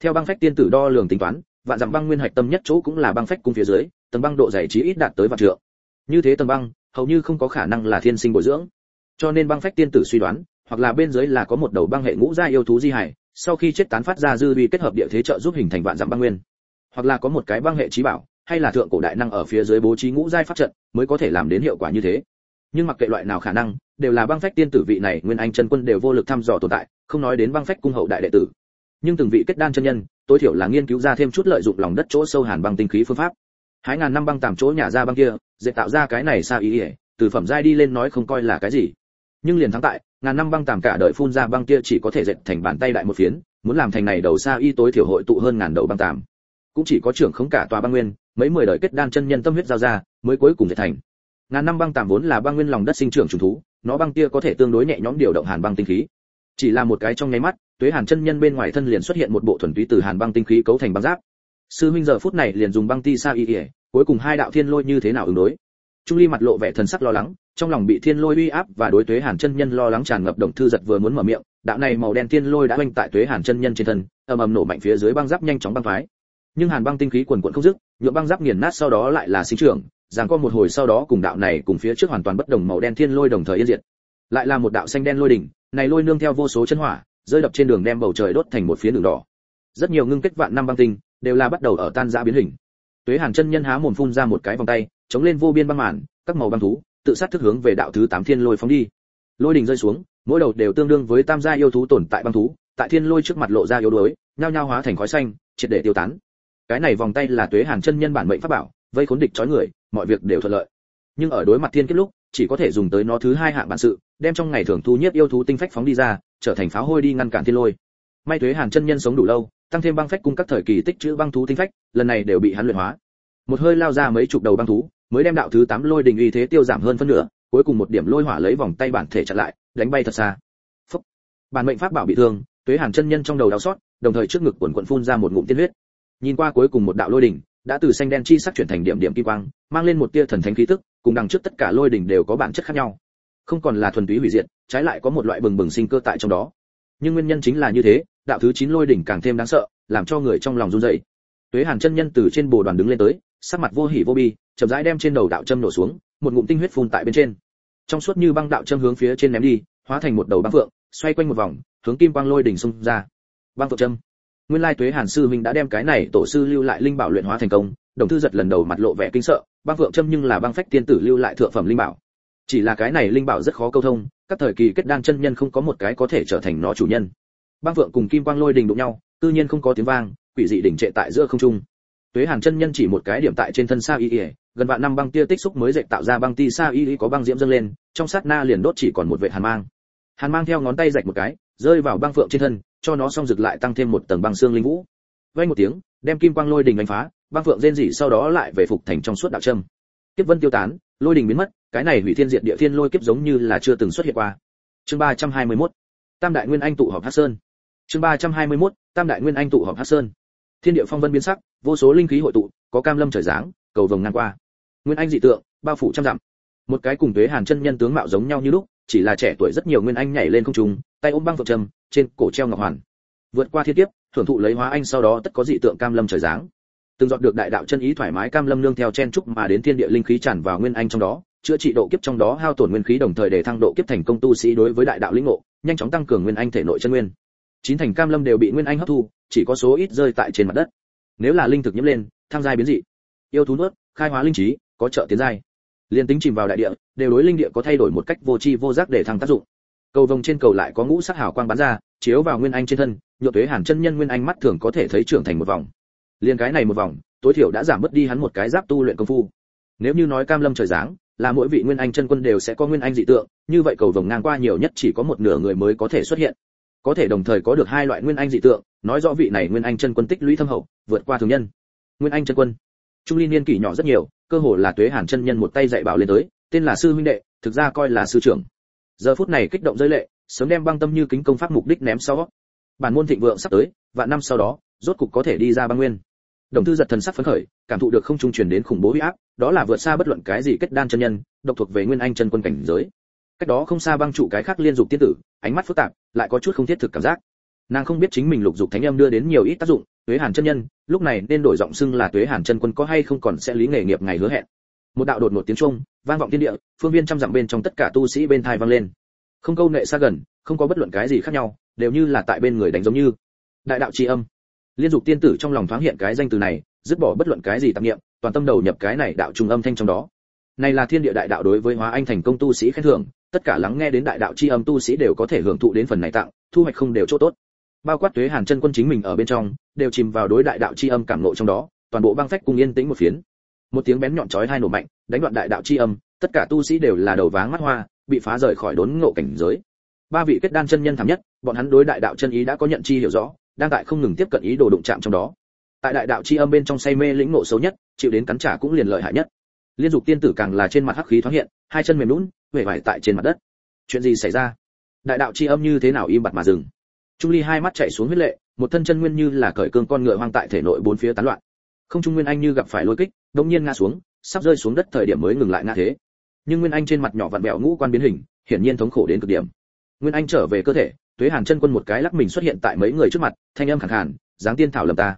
Theo băng phách tiên tử đo lường tính toán, vạn dặm băng nguyên hạch tâm nhất chỗ cũng là băng phách cung phía dưới, tầng băng độ dày chí ít đạt tới vạn trượng. Như thế tầng băng, hầu như không có khả năng là thiên sinh bồi dưỡng. Cho nên băng phách tiên tử suy đoán, hoặc là bên dưới là có một đầu băng hệ ngũ gia yêu thú di hải, sau khi chết tán phát ra dư uy kết hợp địa thế trợ giúp hình thành vạn dặm băng nguyên. Hoặc là có một cái băng hệ trí bảo, hay là thượng cổ đại năng ở phía dưới bố trí ngũ giai pháp trận, mới có thể làm đến hiệu quả như thế nhưng mặc kệ loại nào khả năng, đều là băng phách tiên tử vị này, nguyên anh chân quân đều vô lực thăm dò tồn tại, không nói đến băng phách cung hậu đại đệ tử. Nhưng từng vị kết đan chân nhân, tối thiểu là nghiên cứu ra thêm chút lợi dụng lòng đất chỗ sâu hàn băng tinh khí phương pháp. Hái ngàn năm băng tạm chỗ nhà ra băng kia, dễ tạo ra cái này sao ý ỉa từ phẩm giai đi lên nói không coi là cái gì. Nhưng liền thắng tại, ngàn năm băng tạm cả đời phun ra băng kia chỉ có thể dệt thành bàn tay đại một phiến, muốn làm thành này đầu xa y tối thiểu hội tụ hơn ngàn đầu băng tạm cũng chỉ có trưởng không cả tòa băng nguyên, mấy mười đời kết đan chân nhân tâm huyết giao ra, mới cuối cùng dệt thành ngàn năm băng tạm vốn là băng nguyên lòng đất sinh trưởng trùng thú, nó băng kia có thể tương đối nhẹ nhõm điều động hàn băng tinh khí. Chỉ là một cái trong nháy mắt, tuế hàn chân nhân bên ngoài thân liền xuất hiện một bộ thuần túy từ hàn băng tinh khí cấu thành băng giáp. Sư huynh giờ phút này liền dùng băng ti sa y ỉa cuối cùng hai đạo thiên lôi như thế nào ứng đối? Trung ly mặt lộ vẻ thần sắc lo lắng, trong lòng bị thiên lôi uy áp và đối tuế hàn chân nhân lo lắng tràn ngập động thư giật vừa muốn mở miệng, đạo này màu đen thiên lôi đã oanh tại tuế hàn chân nhân trên thân, ầm ầm nổ mạnh phía dưới băng giáp nhanh chóng băng phái nhưng hàn băng tinh khí quần quần không dứt nhựa băng giáp nghiền nát sau đó lại là sinh trưởng rằng co một hồi sau đó cùng đạo này cùng phía trước hoàn toàn bất đồng màu đen thiên lôi đồng thời yên diệt. Lại là một đạo xanh đen lôi đỉnh, này lôi nương theo vô số chân hỏa, rơi đập trên đường đem bầu trời đốt thành một phía đường đỏ. Rất nhiều ngưng kết vạn năm băng tinh, đều là bắt đầu ở tan rã biến hình. Tuế hàn chân nhân há mồm phun ra một cái vòng tay, chống lên vô biên băng màn, các màu băng thú, tự sát thức hướng về đạo thứ tám thiên lôi phóng đi. Lôi đỉnh rơi xuống, mỗi đầu đều tương đương với tam gia yêu thú tồn tại băng thú, tại thiên lôi trước mặt lộ ra yếu đuối, nhao nhao hóa thành khói xanh, triệt để tiêu tán. Cái này vòng tay là tuế hàn chân nhân bản mệnh pháp bảo, vây khốn địch chói người mọi việc đều thuận lợi. Nhưng ở đối mặt thiên kiếp lúc, chỉ có thể dùng tới nó thứ hai hạng bản sự, đem trong ngày thường thu nhiếp yêu thú tinh phách phóng đi ra, trở thành pháo hôi đi ngăn cản thiên lôi. May thuế hàn chân nhân sống đủ lâu, tăng thêm băng phách cung các thời kỳ tích trữ băng thú tinh phách, lần này đều bị hắn luyện hóa. Một hơi lao ra mấy chục đầu băng thú, mới đem đạo thứ tám lôi đình uy thế tiêu giảm hơn phân nửa, cuối cùng một điểm lôi hỏa lấy vòng tay bản thể chặn lại, đánh bay thật xa. Phúc. bản mệnh pháp bảo bị thương thuế hàn chân nhân trong đầu đau xót, đồng thời trước ngực quần quận phun ra một ngụm tiên huyết. Nhìn qua cuối cùng một đạo lôi đỉnh đã từ xanh đen chi sắc chuyển thành điểm điểm kim quang, mang lên một tia thần thánh khí tức, cùng đằng trước tất cả lôi đỉnh đều có bản chất khác nhau. Không còn là thuần túy hủy diệt, trái lại có một loại bừng bừng sinh cơ tại trong đó. Nhưng nguyên nhân chính là như thế, đạo thứ chín lôi đỉnh càng thêm đáng sợ, làm cho người trong lòng run rẩy. Tuế hàn chân nhân từ trên bồ đoàn đứng lên tới, sắc mặt vô hỉ vô bi, chậm rãi đem trên đầu đạo châm nổ xuống, một ngụm tinh huyết phun tại bên trên. Trong suốt như băng đạo châm hướng phía trên ném đi, hóa thành một đầu băng phượng, xoay quanh một vòng, hướng kim quang lôi đỉnh xung ra. Băng phượng châm nguyên lai tuế hàn sư minh đã đem cái này tổ sư lưu lại linh bảo luyện hóa thành công, đồng thư giật lần đầu mặt lộ vẻ kinh sợ, băng phượng châm nhưng là băng phách tiên tử lưu lại thượng phẩm linh bảo. Chỉ là cái này linh bảo rất khó câu thông, các thời kỳ kết đan chân nhân không có một cái có thể trở thành nó chủ nhân. Băng phượng cùng kim quang lôi đình đụng nhau tự nhiên không có tiếng vang, quỷ dị đỉnh trệ tại giữa không trung. Tuế hàn chân nhân chỉ một cái điểm tại trên thân sa y ỉa gần vạn năm băng tia tích xúc mới dệt tạo ra băng ti sa y y có băng diễm dâng lên, trong sát na liền đốt chỉ còn một vệ hàn mang. Hàn mang theo ngón tay rạch một cái, rơi vào băng phượng trên thân cho nó xong rực lại tăng thêm một tầng băng xương linh vũ. Vang một tiếng, đem kim quang lôi đình đánh phá, băng phượng rên rỉ sau đó lại về phục thành trong suốt đạo châm kiếp vân tiêu tán, lôi đình biến mất, cái này hủy thiên diệt địa thiên lôi kiếp giống như là chưa từng xuất hiện qua. Chương 321 tam đại nguyên anh tụ họp hắc sơn. Chương 321 tam đại nguyên anh tụ họp hắc sơn. Thiên địa phong vân biến sắc, vô số linh khí hội tụ, có cam lâm trời giáng, cầu vồng ngang qua. Nguyên anh dị tượng, bao phủ trăm dặm. Một cái cùng tuế hàn chân nhân tướng mạo giống nhau như lúc, chỉ là trẻ tuổi rất nhiều nguyên anh nhảy lên không trung, tay ôm băng phượng trầm trên cổ treo ngọc hoàn. Vượt qua thiên kiếp, thưởng thụ lấy hóa anh sau đó tất có dị tượng cam lâm trời giáng. Từng dọn được đại đạo chân ý thoải mái cam lâm nương theo chen trúc mà đến thiên địa linh khí tràn vào nguyên anh trong đó, chữa trị độ kiếp trong đó hao tổn nguyên khí đồng thời để thăng độ kiếp thành công tu sĩ đối với đại đạo linh ngộ, nhanh chóng tăng cường nguyên anh thể nội chân nguyên. Chín thành cam lâm đều bị nguyên anh hấp thu, chỉ có số ít rơi tại trên mặt đất. Nếu là linh thực nhiễm lên, thăng giai biến dị. Yêu thú nuốt, khai hóa linh trí, có trợ tiến giai. Liên tính chìm vào đại địa, đều đối linh địa có thay đổi một cách vô tri vô giác để thăng tác dụng cầu vồng trên cầu lại có ngũ sắc hào quang bắn ra, chiếu vào nguyên anh trên thân nhựa tuế hàn chân nhân nguyên anh mắt thường có thể thấy trưởng thành một vòng. Liên cái này một vòng, tối thiểu đã giảm mất đi hắn một cái giáp tu luyện công phu. Nếu như nói cam lâm trời giáng, là mỗi vị nguyên anh chân quân đều sẽ có nguyên anh dị tượng, như vậy cầu vồng ngang qua nhiều nhất chỉ có một nửa người mới có thể xuất hiện. Có thể đồng thời có được hai loại nguyên anh dị tượng, nói rõ vị này nguyên anh chân quân tích lũy thâm hậu, vượt qua thường nhân. Nguyên anh chân quân, trung ly niên kỷ nhỏ rất nhiều, cơ hồ là tuế hàn chân nhân một tay dạy bảo lên tới, tên là sư huynh đệ, thực ra coi là sư trưởng giờ phút này kích động rơi lệ, sớm đem băng tâm như kính công pháp mục đích ném sau. Bản môn thịnh vượng sắp tới, vạn năm sau đó, rốt cục có thể đi ra băng nguyên. Đồng thư giật thần sắc phấn khởi, cảm thụ được không trung truyền đến khủng bố huy áp, đó là vượt xa bất luận cái gì kết đan chân nhân, độc thuộc về nguyên anh chân quân cảnh giới. Cách đó không xa băng trụ cái khác liên dục tiên tử, ánh mắt phức tạp, lại có chút không thiết thực cảm giác. Nàng không biết chính mình lục dục thánh âm đưa đến nhiều ít tác dụng, tuế hàn chân nhân, lúc này nên đổi giọng xưng là tuế hàn chân quân có hay không còn sẽ lý nghề nghiệp ngày hứa hẹn một đạo đột ngột tiếng trung vang vọng thiên địa, phương viên trăm dặm bên trong tất cả tu sĩ bên thai vang lên. Không câu nệ xa gần, không có bất luận cái gì khác nhau, đều như là tại bên người đánh giống như. Đại đạo tri âm. Liên dục tiên tử trong lòng thoáng hiện cái danh từ này, dứt bỏ bất luận cái gì tạp niệm, toàn tâm đầu nhập cái này đạo trung âm thanh trong đó. Này là thiên địa đại đạo đối với hóa anh thành công tu sĩ khen thưởng, tất cả lắng nghe đến đại đạo chi âm tu sĩ đều có thể hưởng thụ đến phần này tặng, thu hoạch không đều chỗ tốt. Bao quát tuế hàn chân quân chính mình ở bên trong, đều chìm vào đối đại đạo chi âm cảm ngộ trong đó, toàn bộ băng phách cung yên tĩnh một phiến một tiếng bén nhọn chói hai nổ mạnh, đánh đoạn đại đạo chi âm, tất cả tu sĩ đều là đầu váng mắt hoa, bị phá rời khỏi đốn ngộ cảnh giới. Ba vị kết đan chân nhân thảm nhất, bọn hắn đối đại đạo chân ý đã có nhận chi hiểu rõ, đang tại không ngừng tiếp cận ý đồ đụng chạm trong đó. Tại đại đạo chi âm bên trong say mê lĩnh ngộ xấu nhất, chịu đến cắn trả cũng liền lợi hại nhất. Liên dục tiên tử càng là trên mặt hắc khí thoáng hiện, hai chân mềm lún huệ vải tại trên mặt đất. Chuyện gì xảy ra? Đại đạo chi âm như thế nào im bặt mà dừng? Trung ly hai mắt chạy xuống huyết lệ, một thân chân nguyên như là cởi cương con ngựa hoang tại thể nội bốn phía tán loạn không trung nguyên anh như gặp phải lôi kích đột nhiên ngã xuống, sắp rơi xuống đất thời điểm mới ngừng lại ngã thế. Nhưng nguyên anh trên mặt nhỏ vặn bẹo ngũ quan biến hình, hiển nhiên thống khổ đến cực điểm. Nguyên anh trở về cơ thể, tuế hàn chân quân một cái lắc mình xuất hiện tại mấy người trước mặt, thanh âm khẳng khàn, giáng tiên thảo lầm ta.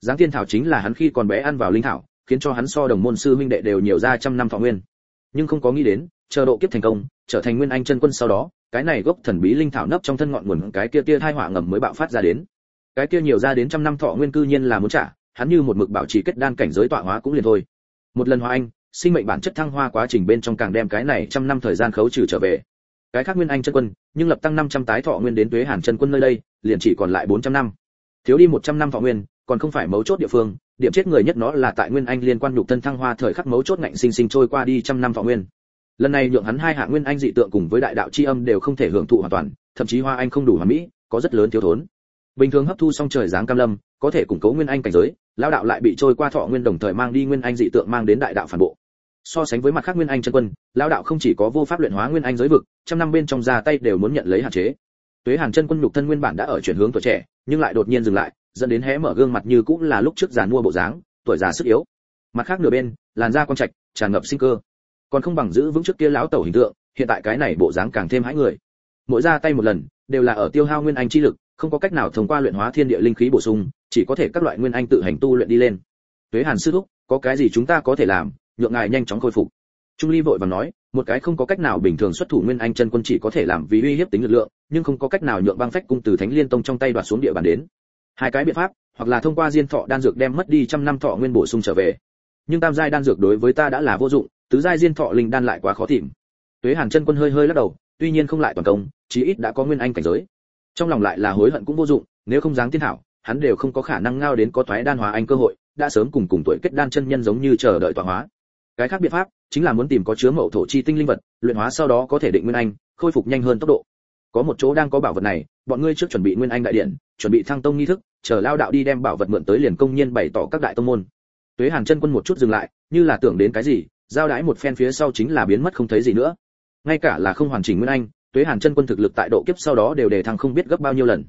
Giáng tiên thảo chính là hắn khi còn bé ăn vào linh thảo, khiến cho hắn so đồng môn sư huynh đệ đều nhiều ra trăm năm thọ nguyên. Nhưng không có nghĩ đến, chờ độ kiếp thành công, trở thành nguyên anh chân quân sau đó, cái này gốc thần bí linh thảo nấp trong thân ngọn nguồn cái kia tia thai họa ngầm mới bạo phát ra đến. Cái kia nhiều ra đến trăm năm thọ nguyên cư nhiên là muốn trả hắn như một mực bảo trì kết đan cảnh giới tọa hóa cũng liền thôi. Một lần hóa anh, sinh mệnh bản chất thăng hoa quá trình bên trong càng đem cái này trăm năm thời gian khấu trừ trở về. Cái khác nguyên anh chân quân, nhưng lập tăng 500 tái thọ nguyên đến tuế hàn chân quân nơi đây, liền chỉ còn lại 400 năm. Thiếu đi 100 năm thọ nguyên, còn không phải mấu chốt địa phương, điểm chết người nhất nó là tại nguyên anh liên quan nhục thân thăng hoa thời khắc mấu chốt ngạnh sinh sinh trôi qua đi trăm năm thọ nguyên. Lần này nhượng hắn hai hạng nguyên anh dị tượng cùng với đại đạo chi âm đều không thể hưởng thụ hoàn toàn, thậm chí hoa anh không đủ hoàn mỹ, có rất lớn thiếu thốn. Bình thường hấp thu xong trời giáng cam lâm, có thể củng cố nguyên anh cảnh giới Lão đạo lại bị trôi qua thọ nguyên đồng thời mang đi nguyên anh dị tượng mang đến đại đạo phản bộ. So sánh với mặt khác nguyên anh chân quân, lão đạo không chỉ có vô pháp luyện hóa nguyên anh giới vực, trăm năm bên trong ra tay đều muốn nhận lấy hạn chế. Tuế hàn chân quân nhục thân nguyên bản đã ở chuyển hướng tuổi trẻ, nhưng lại đột nhiên dừng lại, dẫn đến hé mở gương mặt như cũng là lúc trước già mua bộ dáng, tuổi già sức yếu. Mặt khác nửa bên, làn da quan trạch, tràn ngập sinh cơ. Còn không bằng giữ vững trước kia lão tẩu hình tượng, hiện tại cái này bộ dáng càng thêm hãi người. Mỗi ra tay một lần, đều là ở tiêu hao nguyên anh chi lực không có cách nào thông qua luyện hóa thiên địa linh khí bổ sung, chỉ có thể các loại nguyên anh tự hành tu luyện đi lên. Tuế hàn sư thúc, có cái gì chúng ta có thể làm, nhượng ngài nhanh chóng khôi phục. Trung ly vội vàng nói, một cái không có cách nào bình thường xuất thủ nguyên anh chân quân chỉ có thể làm vì uy hiếp tính lực lượng, nhưng không có cách nào nhượng băng phách cung từ thánh liên tông trong tay đoạt xuống địa bàn đến. Hai cái biện pháp, hoặc là thông qua diên thọ đan dược đem mất đi trăm năm thọ nguyên bổ sung trở về. Nhưng tam giai đan dược đối với ta đã là vô dụng, tứ giai diên thọ linh đan lại quá khó tìm. Tuế hàn chân quân hơi hơi lắc đầu, tuy nhiên không lại toàn công, chí ít đã có nguyên anh cảnh giới trong lòng lại là hối hận cũng vô dụng, nếu không dáng tiên thảo, hắn đều không có khả năng ngao đến có toái đan hóa anh cơ hội, đã sớm cùng cùng tuổi kết đan chân nhân giống như chờ đợi tọa hóa. Cái khác biện pháp, chính là muốn tìm có chứa mậu thổ chi tinh linh vật, luyện hóa sau đó có thể định nguyên anh, khôi phục nhanh hơn tốc độ. Có một chỗ đang có bảo vật này, bọn ngươi trước chuẩn bị nguyên anh đại điện, chuẩn bị thăng tông nghi thức, chờ lao đạo đi đem bảo vật mượn tới liền công nhiên bày tỏ các đại tông môn. Tuế hàn chân quân một chút dừng lại, như là tưởng đến cái gì, giao đãi một phen phía sau chính là biến mất không thấy gì nữa. Ngay cả là không hoàn chỉnh nguyên anh tuế hàn chân quân thực lực tại độ kiếp sau đó đều đề thăng không biết gấp bao nhiêu lần.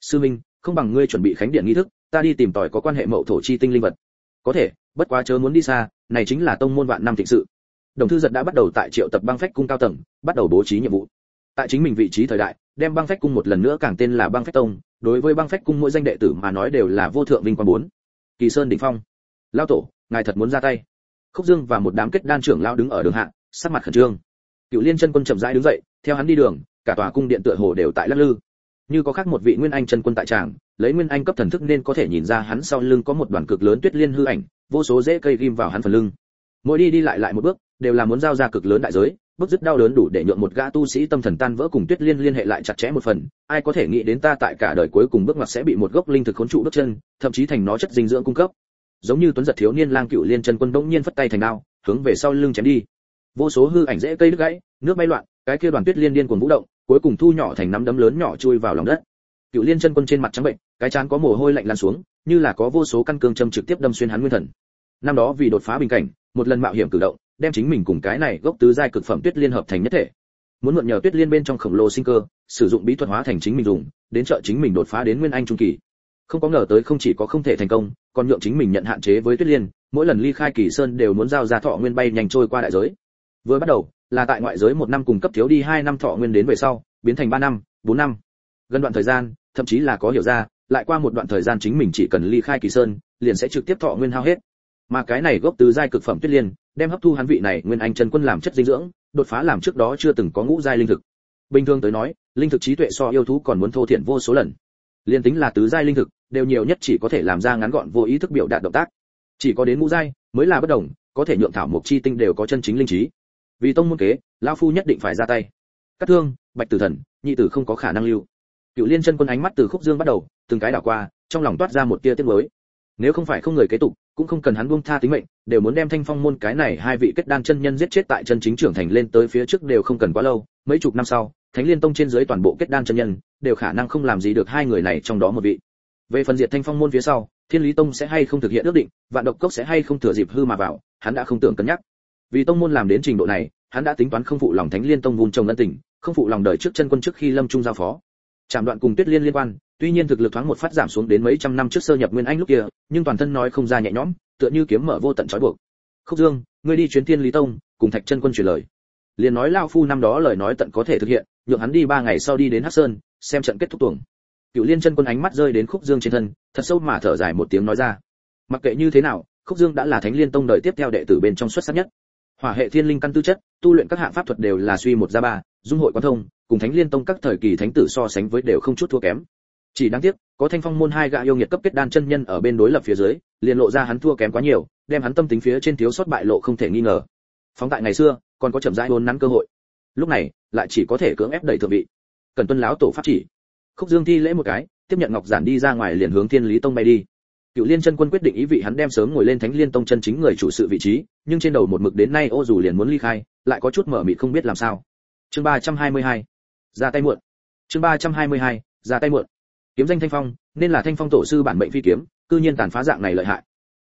Sư minh, không bằng ngươi chuẩn bị khánh điện nghi thức, ta đi tìm tòi có quan hệ mậu thổ chi tinh linh vật. Có thể, bất quá chớ muốn đi xa, này chính là tông môn vạn năm thịnh sự. Đồng thư giật đã bắt đầu tại triệu tập băng phách cung cao tầng, bắt đầu bố trí nhiệm vụ. Tại chính mình vị trí thời đại, đem băng phách cung một lần nữa càng tên là băng phách tông, đối với băng phách cung mỗi danh đệ tử mà nói đều là vô thượng vinh quang bốn. Kỳ sơn đỉnh phong. Lao tổ, ngài thật muốn ra tay. Khúc dương và một đám kết đan trưởng lao đứng ở đường hạ, sắc mặt khẩn trương. Cựu liên chân quân chậm rãi đứng dậy theo hắn đi đường, cả tòa cung điện tựa hồ đều tại lắc lư. Như có khác một vị nguyên anh chân quân tại tràng, lấy nguyên anh cấp thần thức nên có thể nhìn ra hắn sau lưng có một đoàn cực lớn tuyết liên hư ảnh, vô số rễ cây ghim vào hắn phần lưng. Mỗi đi đi lại lại một bước, đều là muốn giao ra cực lớn đại giới, bước dứt đau đớn đủ để nhượng một gã tu sĩ tâm thần tan vỡ cùng tuyết liên liên hệ lại chặt chẽ một phần. Ai có thể nghĩ đến ta tại cả đời cuối cùng bước ngoặt sẽ bị một gốc linh thực khốn trụ bước chân, thậm chí thành nó chất dinh dưỡng cung cấp. Giống như tuấn giật thiếu niên lang cựu liên chân quân bỗng nhiên phất tay thành đao, hướng về sau lưng chém đi. Vô số hư ảnh dễ cây đứt gãy, nước bay loạn cái kia đoàn tuyết liên điên cuồng vũ động, cuối cùng thu nhỏ thành nắm đấm lớn nhỏ chui vào lòng đất. Cựu liên chân quân trên mặt trắng bệnh, cái chán có mồ hôi lạnh lan xuống, như là có vô số căn cương châm trực tiếp đâm xuyên hắn nguyên thần. Năm đó vì đột phá bình cảnh, một lần mạo hiểm cử động, đem chính mình cùng cái này gốc tứ giai cực phẩm tuyết liên hợp thành nhất thể. Muốn mượn nhờ tuyết liên bên trong khổng lồ sinh cơ, sử dụng bí thuật hóa thành chính mình dùng, đến trợ chính mình đột phá đến nguyên anh trung kỳ. Không có ngờ tới không chỉ có không thể thành công, còn nhượng chính mình nhận hạn chế với tuyết liên, mỗi lần ly khai kỳ sơn đều muốn giao ra thọ nguyên bay nhanh trôi qua đại giới. Vừa bắt đầu là tại ngoại giới một năm cùng cấp thiếu đi hai năm thọ nguyên đến về sau, biến thành ba năm, bốn năm. Gần đoạn thời gian, thậm chí là có hiểu ra, lại qua một đoạn thời gian chính mình chỉ cần ly khai kỳ sơn, liền sẽ trực tiếp thọ nguyên hao hết. Mà cái này gốc từ giai cực phẩm tuyết liên, đem hấp thu hắn vị này nguyên anh chân quân làm chất dinh dưỡng, đột phá làm trước đó chưa từng có ngũ giai linh thực. Bình thường tới nói, linh thực trí tuệ so yêu thú còn muốn thô thiện vô số lần. Liền tính là tứ giai linh thực, đều nhiều nhất chỉ có thể làm ra ngắn gọn vô ý thức biểu đạt động tác. Chỉ có đến ngũ giai, mới là bất đồng, có thể nhượng thảo một chi tinh đều có chân chính linh trí vì tông môn kế, lão phu nhất định phải ra tay. Cắt thương, bạch tử thần, nhị tử không có khả năng lưu. Cựu liên chân quân ánh mắt từ khúc dương bắt đầu, từng cái đảo qua, trong lòng toát ra một tia tiếc nuối. Nếu không phải không người kế tục, cũng không cần hắn buông tha tính mệnh, đều muốn đem thanh phong môn cái này hai vị kết đan chân nhân giết chết tại chân chính trưởng thành lên tới phía trước đều không cần quá lâu, mấy chục năm sau, thánh liên tông trên dưới toàn bộ kết đan chân nhân, đều khả năng không làm gì được hai người này trong đó một vị. Về phần diệt thanh phong môn phía sau, thiên lý tông sẽ hay không thực hiện ước định, vạn độc cốc sẽ hay không thừa dịp hư mà vào, hắn đã không tưởng cân nhắc vì tông môn làm đến trình độ này, hắn đã tính toán không phụ lòng thánh liên tông vun trồng ân tình, không phụ lòng đời trước chân quân trước khi lâm trung giao phó. Chạm đoạn cùng tuyết liên liên quan, tuy nhiên thực lực thoáng một phát giảm xuống đến mấy trăm năm trước sơ nhập nguyên anh lúc kia, nhưng toàn thân nói không ra nhẹ nhõm, tựa như kiếm mở vô tận trói buộc. Khúc dương, ngươi đi chuyến thiên lý tông, cùng thạch chân quân truyền lời. Liền nói lao phu năm đó lời nói tận có thể thực hiện, nhượng hắn đi ba ngày sau đi đến hắc sơn, xem trận kết thúc tuồng. Cựu liên chân quân ánh mắt rơi đến khúc dương trên thân, thật sâu mà thở dài một tiếng nói ra. Mặc kệ như thế nào, khúc dương đã là thánh liên tông đời tiếp theo đệ tử bên trong xuất sắc nhất hỏa hệ thiên linh căn tư chất, tu luyện các hạng pháp thuật đều là suy một ra ba, dung hội quan thông, cùng thánh liên tông các thời kỳ thánh tử so sánh với đều không chút thua kém. Chỉ đáng tiếc, có thanh phong môn hai gã yêu nghiệt cấp kết đan chân nhân ở bên đối lập phía dưới, liền lộ ra hắn thua kém quá nhiều, đem hắn tâm tính phía trên thiếu sót bại lộ không thể nghi ngờ. Phóng tại ngày xưa, còn có chậm rãi hôn nắn cơ hội. Lúc này, lại chỉ có thể cưỡng ép đẩy thượng vị. Cần tuân láo tổ pháp chỉ. Khúc dương thi lễ một cái, tiếp nhận ngọc giản đi ra ngoài liền hướng thiên lý tông bay đi cựu liên chân quân quyết định ý vị hắn đem sớm ngồi lên thánh liên tông chân chính người chủ sự vị trí, nhưng trên đầu một mực đến nay ô dù liền muốn ly khai, lại có chút mở mịt không biết làm sao. Chương ba trăm hai mươi hai, ra tay muộn. Chương ba trăm hai mươi hai, ra tay muộn. Kiếm danh thanh phong, nên là thanh phong tổ sư bản mệnh phi kiếm, cư nhiên tàn phá dạng này lợi hại.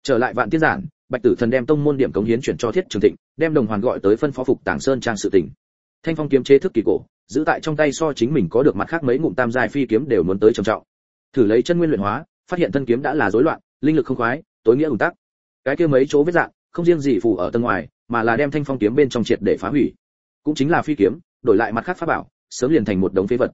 Trở lại vạn tiết giản, bạch tử thần đem tông môn điểm cống hiến chuyển cho thiết trường thịnh, đem đồng hoàn gọi tới phân phó phục tàng sơn trang sự tình. Thanh phong kiếm chế thức kỳ cổ, giữ tại trong tay so chính mình có được mặt khác mấy ngụm tam giai phi kiếm đều muốn tới trầm trọng. Thử lấy chân nguyên luyện hóa phát hiện thân kiếm đã là rối loạn, linh lực không khoái, tối nghĩa ủng tắc. Cái kia mấy chỗ vết dạng, không riêng gì phù ở tầng ngoài, mà là đem thanh phong kiếm bên trong triệt để phá hủy. Cũng chính là phi kiếm, đổi lại mặt khác pháp bảo, sớm liền thành một đống phế vật.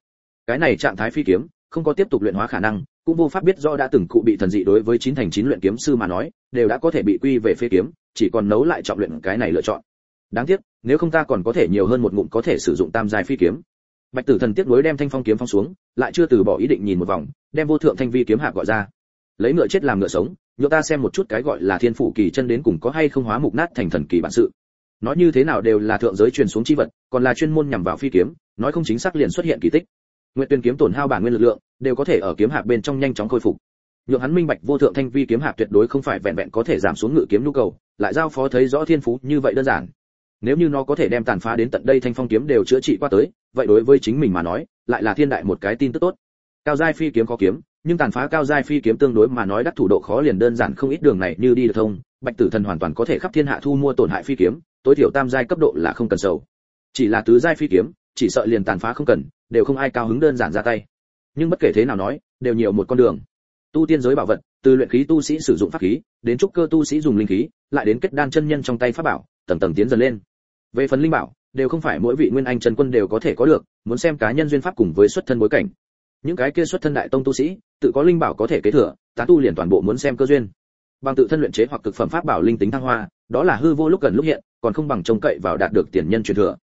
Cái này trạng thái phi kiếm, không có tiếp tục luyện hóa khả năng, cũng vô pháp biết rõ đã từng cụ bị thần dị đối với chín thành chín luyện kiếm sư mà nói, đều đã có thể bị quy về phế kiếm, chỉ còn nấu lại trọng luyện cái này lựa chọn. Đáng tiếc, nếu không ta còn có thể nhiều hơn một ngụm có thể sử dụng tam giai phi kiếm bạch tử thần tiếc nuối đem thanh phong kiếm phong xuống, lại chưa từ bỏ ý định nhìn một vòng, đem vô thượng thanh vi kiếm hạ gọi ra. Lấy ngựa chết làm ngựa sống nhựa ta xem một chút cái gọi là thiên phủ kỳ chân đến cùng có hay không hóa mục nát thành thần kỳ bản sự. Nói như thế nào đều là thượng giới truyền xuống chi vật, còn là chuyên môn nhằm vào phi kiếm, nói không chính xác liền xuất hiện kỳ tích. Nguyện tuyên kiếm tổn hao bản nguyên lực lượng, đều có thể ở kiếm hạc bên trong nhanh chóng khôi phục. Nhượng hắn minh bạch vô thượng thanh vi kiếm hạc tuyệt đối không phải vẹn vẹn có thể giảm xuống ngự kiếm nhu cầu, lại giao phó thấy rõ thiên phú như vậy đơn giản nếu như nó có thể đem tàn phá đến tận đây thanh phong kiếm đều chữa trị qua tới, vậy đối với chính mình mà nói, lại là thiên đại một cái tin tức tốt. Cao giai phi kiếm có kiếm, nhưng tàn phá cao giai phi kiếm tương đối mà nói đắc thủ độ khó liền đơn giản không ít đường này như đi được thông, bạch tử thần hoàn toàn có thể khắp thiên hạ thu mua tổn hại phi kiếm, tối thiểu tam giai cấp độ là không cần sầu. Chỉ là tứ giai phi kiếm, chỉ sợ liền tàn phá không cần, đều không ai cao hứng đơn giản ra tay. Nhưng bất kể thế nào nói, đều nhiều một con đường. Tu tiên giới bảo vật, từ luyện khí tu sĩ sử dụng pháp khí, đến trúc cơ tu sĩ dùng linh khí, lại đến kết đan chân nhân trong tay pháp bảo tầng tầng tiến dần lên. Về phần linh bảo, đều không phải mỗi vị nguyên anh chân quân đều có thể có được, muốn xem cá nhân duyên pháp cùng với xuất thân bối cảnh. Những cái kia xuất thân đại tông tu sĩ, tự có linh bảo có thể kế thừa, tá tu liền toàn bộ muốn xem cơ duyên. Bằng tự thân luyện chế hoặc cực phẩm pháp bảo linh tính thăng hoa, đó là hư vô lúc gần lúc hiện, còn không bằng trông cậy vào đạt được tiền nhân truyền thừa.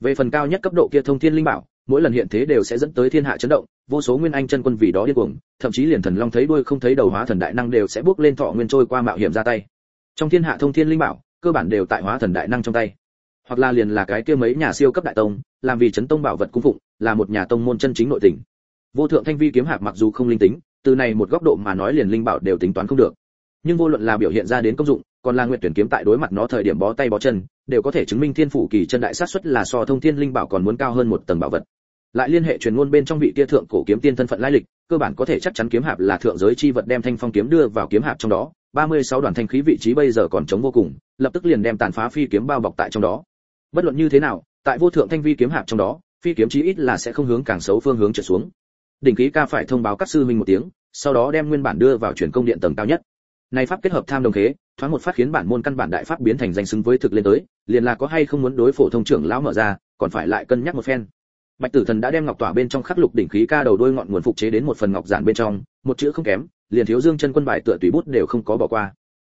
Về phần cao nhất cấp độ kia thông thiên linh bảo, mỗi lần hiện thế đều sẽ dẫn tới thiên hạ chấn động, vô số nguyên anh chân quân vì đó điên cuồng, thậm chí liền thần long thấy đuôi không thấy đầu hóa thần đại năng đều sẽ bước lên thọ nguyên trôi qua mạo hiểm ra tay. Trong thiên hạ thông thiên linh bảo cơ bản đều tại hóa thần đại năng trong tay. Hoặc là liền là cái kia mấy nhà siêu cấp đại tông, làm vì chấn tông bảo vật cung phụng, là một nhà tông môn chân chính nội tình. Vô thượng thanh vi kiếm hạc mặc dù không linh tính, từ này một góc độ mà nói liền linh bảo đều tính toán không được. Nhưng vô luận là biểu hiện ra đến công dụng, còn là nguyện tuyển kiếm tại đối mặt nó thời điểm bó tay bó chân, đều có thể chứng minh thiên phủ kỳ chân đại sát xuất là so thông thiên linh bảo còn muốn cao hơn một tầng bảo vật. Lại liên hệ truyền ngôn bên trong vị kia thượng cổ kiếm tiên thân phận lai lịch, cơ bản có thể chắc chắn kiếm hạp là thượng giới chi vật đem thanh phong kiếm đưa vào kiếm hạp trong đó. 36 đoàn thanh khí vị trí bây giờ còn chống vô cùng, lập tức liền đem tàn phá phi kiếm bao bọc tại trong đó. Bất luận như thế nào, tại vô thượng thanh vi kiếm hạp trong đó, phi kiếm chí ít là sẽ không hướng càng xấu phương hướng trở xuống. Đỉnh khí ca phải thông báo các sư minh một tiếng, sau đó đem nguyên bản đưa vào truyền công điện tầng cao nhất. Này pháp kết hợp tham đồng khế, thoáng một phát khiến bản môn căn bản đại pháp biến thành danh xứng với thực lên tới, liền là có hay không muốn đối phổ thông trưởng lão mở ra, còn phải lại cân nhắc một phen. Bạch tử thần đã đem ngọc tỏa bên trong khắc lục đỉnh khí ca đầu đôi ngọn nguồn phục chế đến một phần ngọc giản bên trong, một chữ không kém liền thiếu dương chân quân bài tựa tùy bút đều không có bỏ qua.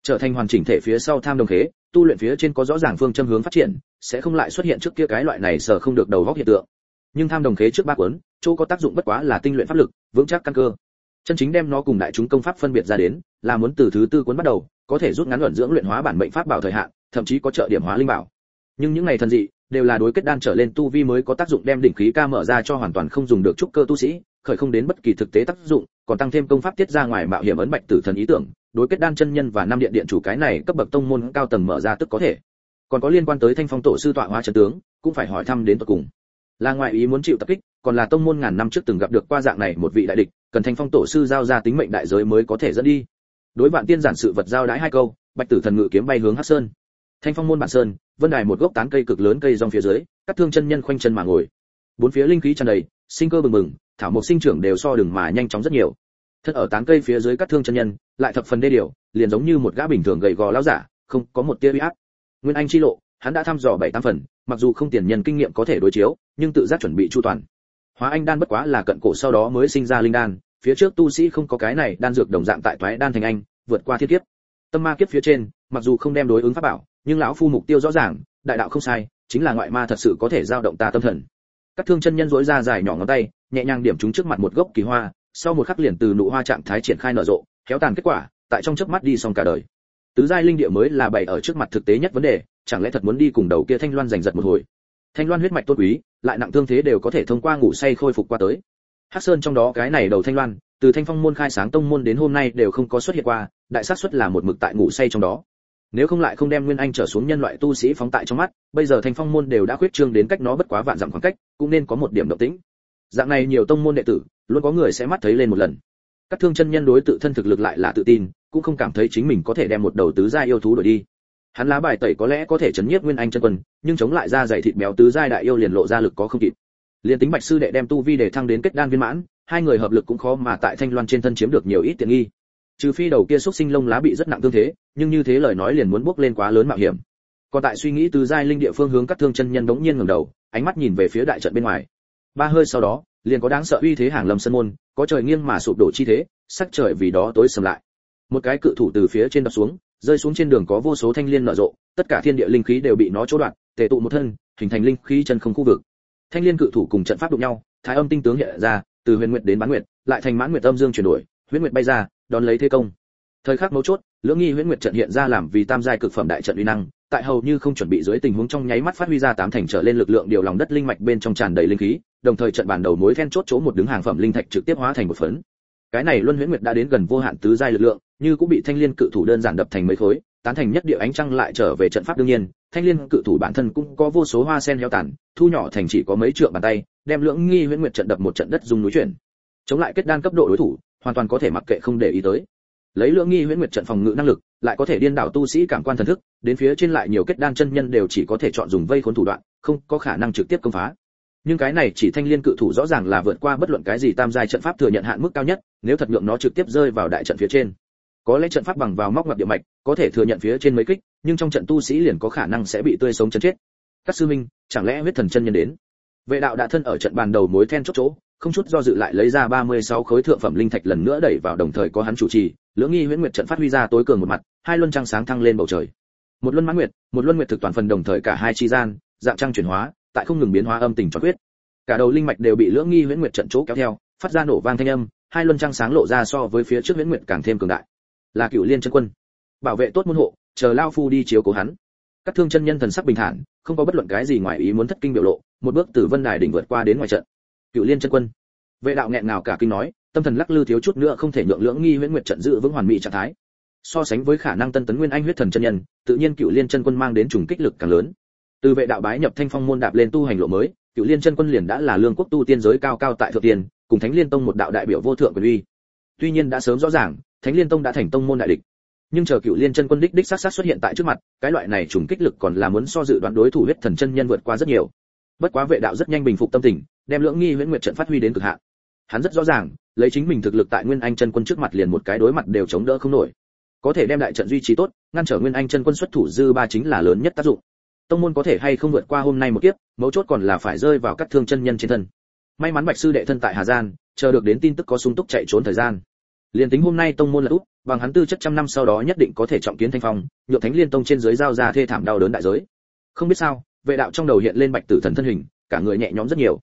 Trở thành hoàn chỉnh thể phía sau tham đồng khế, tu luyện phía trên có rõ ràng phương châm hướng phát triển, sẽ không lại xuất hiện trước kia cái loại này sở không được đầu góc hiện tượng. Nhưng tham đồng khế trước ba cuốn, chỗ có tác dụng bất quá là tinh luyện pháp lực, vững chắc căn cơ. Chân chính đem nó cùng đại chúng công pháp phân biệt ra đến, là muốn từ thứ tư cuốn bắt đầu, có thể rút ngắn luận dưỡng luyện hóa bản mệnh pháp bảo thời hạn, thậm chí có trợ điểm hóa linh bảo. Nhưng những ngày thần dị đều là đối kết đan trở lên tu vi mới có tác dụng đem đỉnh khí ca mở ra cho hoàn toàn không dùng được trúc cơ tu sĩ, khởi không đến bất kỳ thực tế tác dụng, còn tăng thêm công pháp tiết ra ngoài mạo hiểm ấn bạch tử thần ý tưởng, đối kết đan chân nhân và năm điện điện chủ cái này cấp bậc tông môn cao tầng mở ra tức có thể. Còn có liên quan tới thanh phong tổ sư tọa hóa trận tướng, cũng phải hỏi thăm đến tận cùng. Là ngoại ý muốn chịu tập kích, còn là tông môn ngàn năm trước từng gặp được qua dạng này một vị đại địch, cần thanh phong tổ sư giao ra tính mệnh đại giới mới có thể dẫn đi. Đối vạn tiên giản sự vật giao đái hai câu, bạch tử thần ngự kiếm bay hướng hắc sơn thanh phong môn bản sơn, vân đài một gốc tán cây cực lớn cây rong phía dưới, các thương chân nhân khoanh chân mà ngồi. Bốn phía linh khí tràn đầy, sinh cơ bừng bừng, thảo mộc sinh trưởng đều so đường mà nhanh chóng rất nhiều. Thân ở tán cây phía dưới các thương chân nhân, lại thập phần đê điều, liền giống như một gã bình thường gầy gò lão giả, không có một tia uy áp. Nguyên anh chi lộ, hắn đã thăm dò bảy tám phần, mặc dù không tiền nhân kinh nghiệm có thể đối chiếu, nhưng tự giác chuẩn bị chu toàn. Hóa anh đan bất quá là cận cổ sau đó mới sinh ra linh đan, phía trước tu sĩ không có cái này, đan dược đồng dạng tại toái đan thành anh, vượt qua thiết kiếp. Tâm ma kiếp phía trên, mặc dù không đem đối ứng pháp bảo nhưng lão phu mục tiêu rõ ràng, đại đạo không sai, chính là ngoại ma thật sự có thể giao động ta tâm thần. Các thương chân nhân dối ra dài nhỏ ngón tay, nhẹ nhàng điểm chúng trước mặt một gốc kỳ hoa, sau một khắc liền từ nụ hoa trạng thái triển khai nở rộ, kéo tàn kết quả, tại trong chớp mắt đi xong cả đời. Tứ giai linh địa mới là bày ở trước mặt thực tế nhất vấn đề, chẳng lẽ thật muốn đi cùng đầu kia thanh loan giành giật một hồi? Thanh loan huyết mạch tốt quý, lại nặng thương thế đều có thể thông qua ngủ say khôi phục qua tới. Hắc sơn trong đó cái này đầu thanh loan, từ thanh phong môn khai sáng tông môn đến hôm nay đều không có xuất hiện qua, đại xác suất là một mực tại ngủ say trong đó nếu không lại không đem nguyên anh trở xuống nhân loại tu sĩ phóng tại trong mắt, bây giờ thanh phong môn đều đã khuyết trương đến cách nó bất quá vạn dặm khoảng cách, cũng nên có một điểm động tĩnh. Dạng này nhiều tông môn đệ tử, luôn có người sẽ mắt thấy lên một lần. Các thương chân nhân đối tự thân thực lực lại là tự tin, cũng không cảm thấy chính mình có thể đem một đầu tứ gia yêu thú đổi đi. Hắn lá bài tẩy có lẽ có thể chấn nhiếp nguyên anh chân quân, nhưng chống lại ra dày thịt béo tứ giai đại yêu liền lộ ra lực có không kịp. Liền tính bạch sư đệ đem tu vi để thăng đến kết đan viên mãn, hai người hợp lực cũng khó mà tại thanh loan trên thân chiếm được nhiều ít tiện nghi trừ phi đầu kia xúc sinh lông lá bị rất nặng thương thế, nhưng như thế lời nói liền muốn bước lên quá lớn mạo hiểm. Còn tại suy nghĩ từ giai linh địa phương hướng các thương chân nhân đống nhiên ngẩng đầu, ánh mắt nhìn về phía đại trận bên ngoài. Ba hơi sau đó, liền có đáng sợ uy thế hàng lâm sân môn, có trời nghiêng mà sụp đổ chi thế, sắc trời vì đó tối sầm lại. Một cái cự thủ từ phía trên đập xuống, rơi xuống trên đường có vô số thanh liên nở rộ, tất cả thiên địa linh khí đều bị nó chỗ đoạn tề tụ một thân, hình thành linh khí chân không khu vực. Thanh liên cự thủ cùng trận pháp đụng nhau, thái âm tinh tướng hiện ra, từ huyền nguyệt đến bán nguyệt, lại thành mãn nguyệt âm dương chuyển đổi huyễn nguyệt bay ra, đón lấy thế công. Thời khắc mấu chốt, lưỡng nghi huyễn nguyệt trận hiện ra làm vì tam giai cực phẩm đại trận uy năng, tại hầu như không chuẩn bị dưới tình huống trong nháy mắt phát huy ra tám thành trở lên lực lượng điều lòng đất linh mạch bên trong tràn đầy linh khí, đồng thời trận bản đầu mối then chốt chỗ một đứng hàng phẩm linh thạch trực tiếp hóa thành một phấn. Cái này luân huyễn nguyệt đã đến gần vô hạn tứ giai lực lượng, như cũng bị thanh liên cự thủ đơn giản đập thành mấy khối, tán thành nhất địa ánh trăng lại trở về trận pháp đương nhiên, thanh liên cự thủ bản thân cũng có vô số hoa sen heo tàn, thu nhỏ thành chỉ có mấy trượng bàn tay, đem lưỡng nghi huyễn nguyệt trận đập một trận đất dung núi chuyển. Chống lại kết đan cấp độ đối thủ hoàn toàn có thể mặc kệ không để ý tới. Lấy lưỡng nghi huyễn nguyệt trận phòng ngự năng lực, lại có thể điên đảo tu sĩ cảm quan thần thức, đến phía trên lại nhiều kết đan chân nhân đều chỉ có thể chọn dùng vây khốn thủ đoạn, không có khả năng trực tiếp công phá. Nhưng cái này chỉ thanh liên cự thủ rõ ràng là vượt qua bất luận cái gì tam giai trận pháp thừa nhận hạn mức cao nhất, nếu thật nhượng nó trực tiếp rơi vào đại trận phía trên. Có lẽ trận pháp bằng vào móc ngập địa mạch, có thể thừa nhận phía trên mấy kích, nhưng trong trận tu sĩ liền có khả năng sẽ bị tươi sống chấn chết. Các sư minh, chẳng lẽ huyết thần chân nhân đến? Vệ đạo đã thân ở trận bàn đầu mối then chốt chỗ không chút do dự lại lấy ra 36 khối thượng phẩm linh thạch lần nữa đẩy vào đồng thời có hắn chủ trì, lưỡng nghi huyễn nguyệt trận phát huy ra tối cường một mặt, hai luân trăng sáng thăng lên bầu trời. Một luân mãn nguyệt, một luân nguyệt thực toàn phần đồng thời cả hai chi gian, dạng trăng chuyển hóa, tại không ngừng biến hóa âm tình cho quyết. Cả đầu linh mạch đều bị lưỡng nghi huyễn nguyệt trận chỗ kéo theo, phát ra nổ vang thanh âm, hai luân trăng sáng lộ ra so với phía trước huyễn nguyệt càng thêm cường đại. Là cựu liên chân quân, bảo vệ tốt môn hộ, chờ lao phu đi chiếu cố hắn. Các thương chân nhân thần sắc bình thản, không có bất luận cái gì ngoài ý muốn thất kinh biểu lộ, một bước từ vân đài đỉnh vượt qua đến ngoài trận cựu liên chân quân. Vệ đạo nghẹn nào cả kinh nói, tâm thần lắc lư thiếu chút nữa không thể nhượng lưỡng nghi huyễn nguyệt trận dự vững hoàn mỹ trạng thái. So sánh với khả năng tân tấn nguyên anh huyết thần chân nhân, tự nhiên cựu liên chân quân mang đến trùng kích lực càng lớn. Từ vệ đạo bái nhập thanh phong môn đạp lên tu hành lộ mới, cựu liên chân quân liền đã là lương quốc tu tiên giới cao cao tại thượng tiền cùng thánh liên tông một đạo đại biểu vô thượng quyền uy. Tuy nhiên đã sớm rõ ràng, thánh liên tông đã thành tông môn đại địch. Nhưng chờ cựu liên chân quân đích đích sát sát xuất hiện tại trước mặt, cái loại này trùng kích lực còn là muốn so dự đoán đối thủ huyết thần chân nhân vượt qua rất nhiều. Bất quá vệ đạo rất nhanh bình phục tâm tình đem lưỡng nghi huyễn nguyệt trận phát huy đến cực hạn. Hắn rất rõ ràng, lấy chính mình thực lực tại nguyên anh chân quân trước mặt liền một cái đối mặt đều chống đỡ không nổi. Có thể đem đại trận duy trì tốt, ngăn trở nguyên anh chân quân xuất thủ dư ba chính là lớn nhất tác dụng. Tông môn có thể hay không vượt qua hôm nay một kiếp, mấu chốt còn là phải rơi vào các thương chân nhân trên thân. May mắn bạch sư đệ thân tại hà gian, chờ được đến tin tức có sung túc chạy trốn thời gian. Liền tính hôm nay tông môn là úp, bằng hắn tư chất trăm năm sau đó nhất định có thể trọng kiến thanh phong, nhượng thánh liên tông trên dưới giao ra thê thảm đau đớn đại giới. Không biết sao, vệ đạo trong đầu hiện lên bạch tử thần thân hình, cả người nhẹ nhõm rất nhiều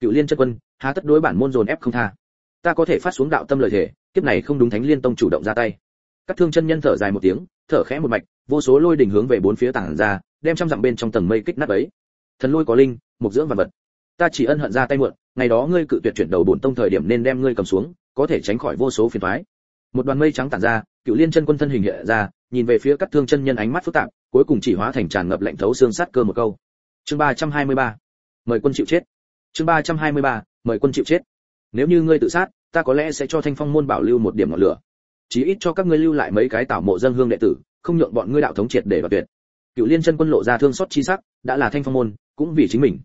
cựu liên chân quân, há tất đối bản môn dồn ép không tha. Ta có thể phát xuống đạo tâm lời thể kiếp này không đúng thánh liên tông chủ động ra tay. Các thương chân nhân thở dài một tiếng, thở khẽ một mạch, vô số lôi đỉnh hướng về bốn phía tảng ra, đem trăm dặm bên trong tầng mây kích nát ấy. Thần lôi có linh, mục dưỡng vật vật. Ta chỉ ân hận ra tay muộn, ngày đó ngươi cự tuyệt chuyển đầu bổn tông thời điểm nên đem ngươi cầm xuống, có thể tránh khỏi vô số phiền toái. Một đoàn mây trắng tản ra, cựu liên chân quân thân hình hiện ra, nhìn về phía các thương chân nhân ánh mắt phức tạp, cuối cùng chỉ hóa thành tràn ngập lạnh thấu xương sát cơ một câu. Chương ba trăm hai mươi ba. Mời quân chịu chết chương ba trăm hai mươi ba, mời quân chịu chết. Nếu như ngươi tự sát, ta có lẽ sẽ cho thanh phong môn bảo lưu một điểm ngọn lửa. Chí ít cho các ngươi lưu lại mấy cái tảo mộ dân hương đệ tử, không nhượng bọn ngươi đạo thống triệt để và tuyệt. Cựu liên chân quân lộ ra thương xót chi sắc, đã là thanh phong môn, cũng vì chính mình.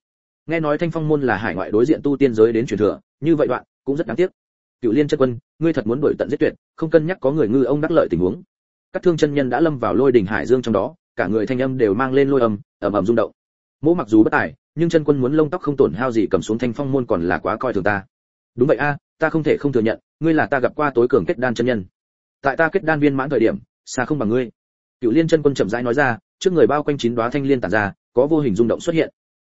Nghe nói thanh phong môn là hải ngoại đối diện tu tiên giới đến truyền thừa, như vậy đoạn, cũng rất đáng tiếc. Cựu liên chân quân, ngươi thật muốn đuổi tận giết tuyệt, không cân nhắc có người ngư ông đắc lợi tình huống. Các thương chân nhân đã lâm vào lôi đỉnh hải dương trong đó, cả người thanh âm đều mang lên lôi âm, ầm ầm rung động. Mỗ mặc dù bất tài nhưng chân quân muốn lông tóc không tổn hao gì cầm xuống thanh phong môn còn là quá coi thường ta. Đúng vậy a, ta không thể không thừa nhận, ngươi là ta gặp qua tối cường kết đan chân nhân. Tại ta kết đan viên mãn thời điểm, xa không bằng ngươi. Cựu liên chân quân chậm rãi nói ra, trước người bao quanh chín đóa thanh liên tản ra, có vô hình rung động xuất hiện.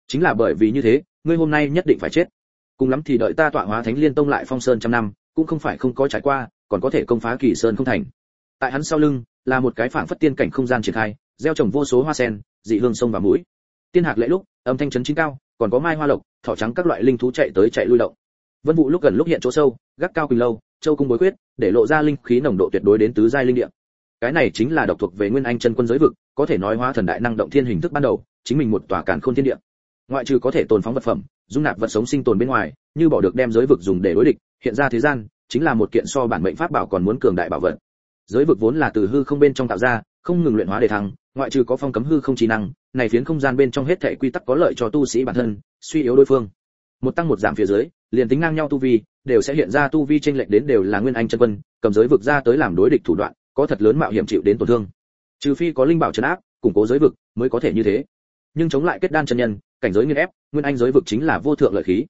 Chính là bởi vì như thế, ngươi hôm nay nhất định phải chết. Cùng lắm thì đợi ta tọa hóa thánh liên tông lại phong sơn trăm năm, cũng không phải không có trải qua, còn có thể công phá kỳ sơn không thành. Tại hắn sau lưng, là một cái phảng phất tiên cảnh không gian triển khai, gieo trồng vô số hoa sen, dị hương sông và mũi tiên hạc lễ lúc, âm thanh chấn chính cao, còn có mai hoa lộc, thỏ trắng các loại linh thú chạy tới chạy lui động. Vân vụ lúc gần lúc hiện chỗ sâu, gác cao quỳnh lâu, châu cung bối quyết, để lộ ra linh khí nồng độ tuyệt đối đến tứ giai linh địa. Cái này chính là độc thuộc về nguyên anh chân quân giới vực, có thể nói hóa thần đại năng động thiên hình thức ban đầu, chính mình một tòa càn khôn thiên địa. Ngoại trừ có thể tồn phóng vật phẩm, dung nạp vật sống sinh tồn bên ngoài, như bỏ được đem giới vực dùng để đối địch, hiện ra thế gian, chính là một kiện so bản mệnh pháp bảo còn muốn cường đại bảo vật. Giới vực vốn là từ hư không bên trong tạo ra, không ngừng luyện hóa để thăng ngoại trừ có phong cấm hư không trí năng, này phiến không gian bên trong hết thảy quy tắc có lợi cho tu sĩ bản thân, suy yếu đối phương. Một tăng một giảm phía dưới, liền tính ngang nhau tu vi, đều sẽ hiện ra tu vi chênh lệch đến đều là nguyên anh chân quân, cầm giới vực ra tới làm đối địch thủ đoạn, có thật lớn mạo hiểm chịu đến tổn thương. Trừ phi có linh bảo trấn áp, củng cố giới vực mới có thể như thế. Nhưng chống lại kết đan chân nhân, cảnh giới nguyên ép, nguyên anh giới vực chính là vô thượng lợi khí.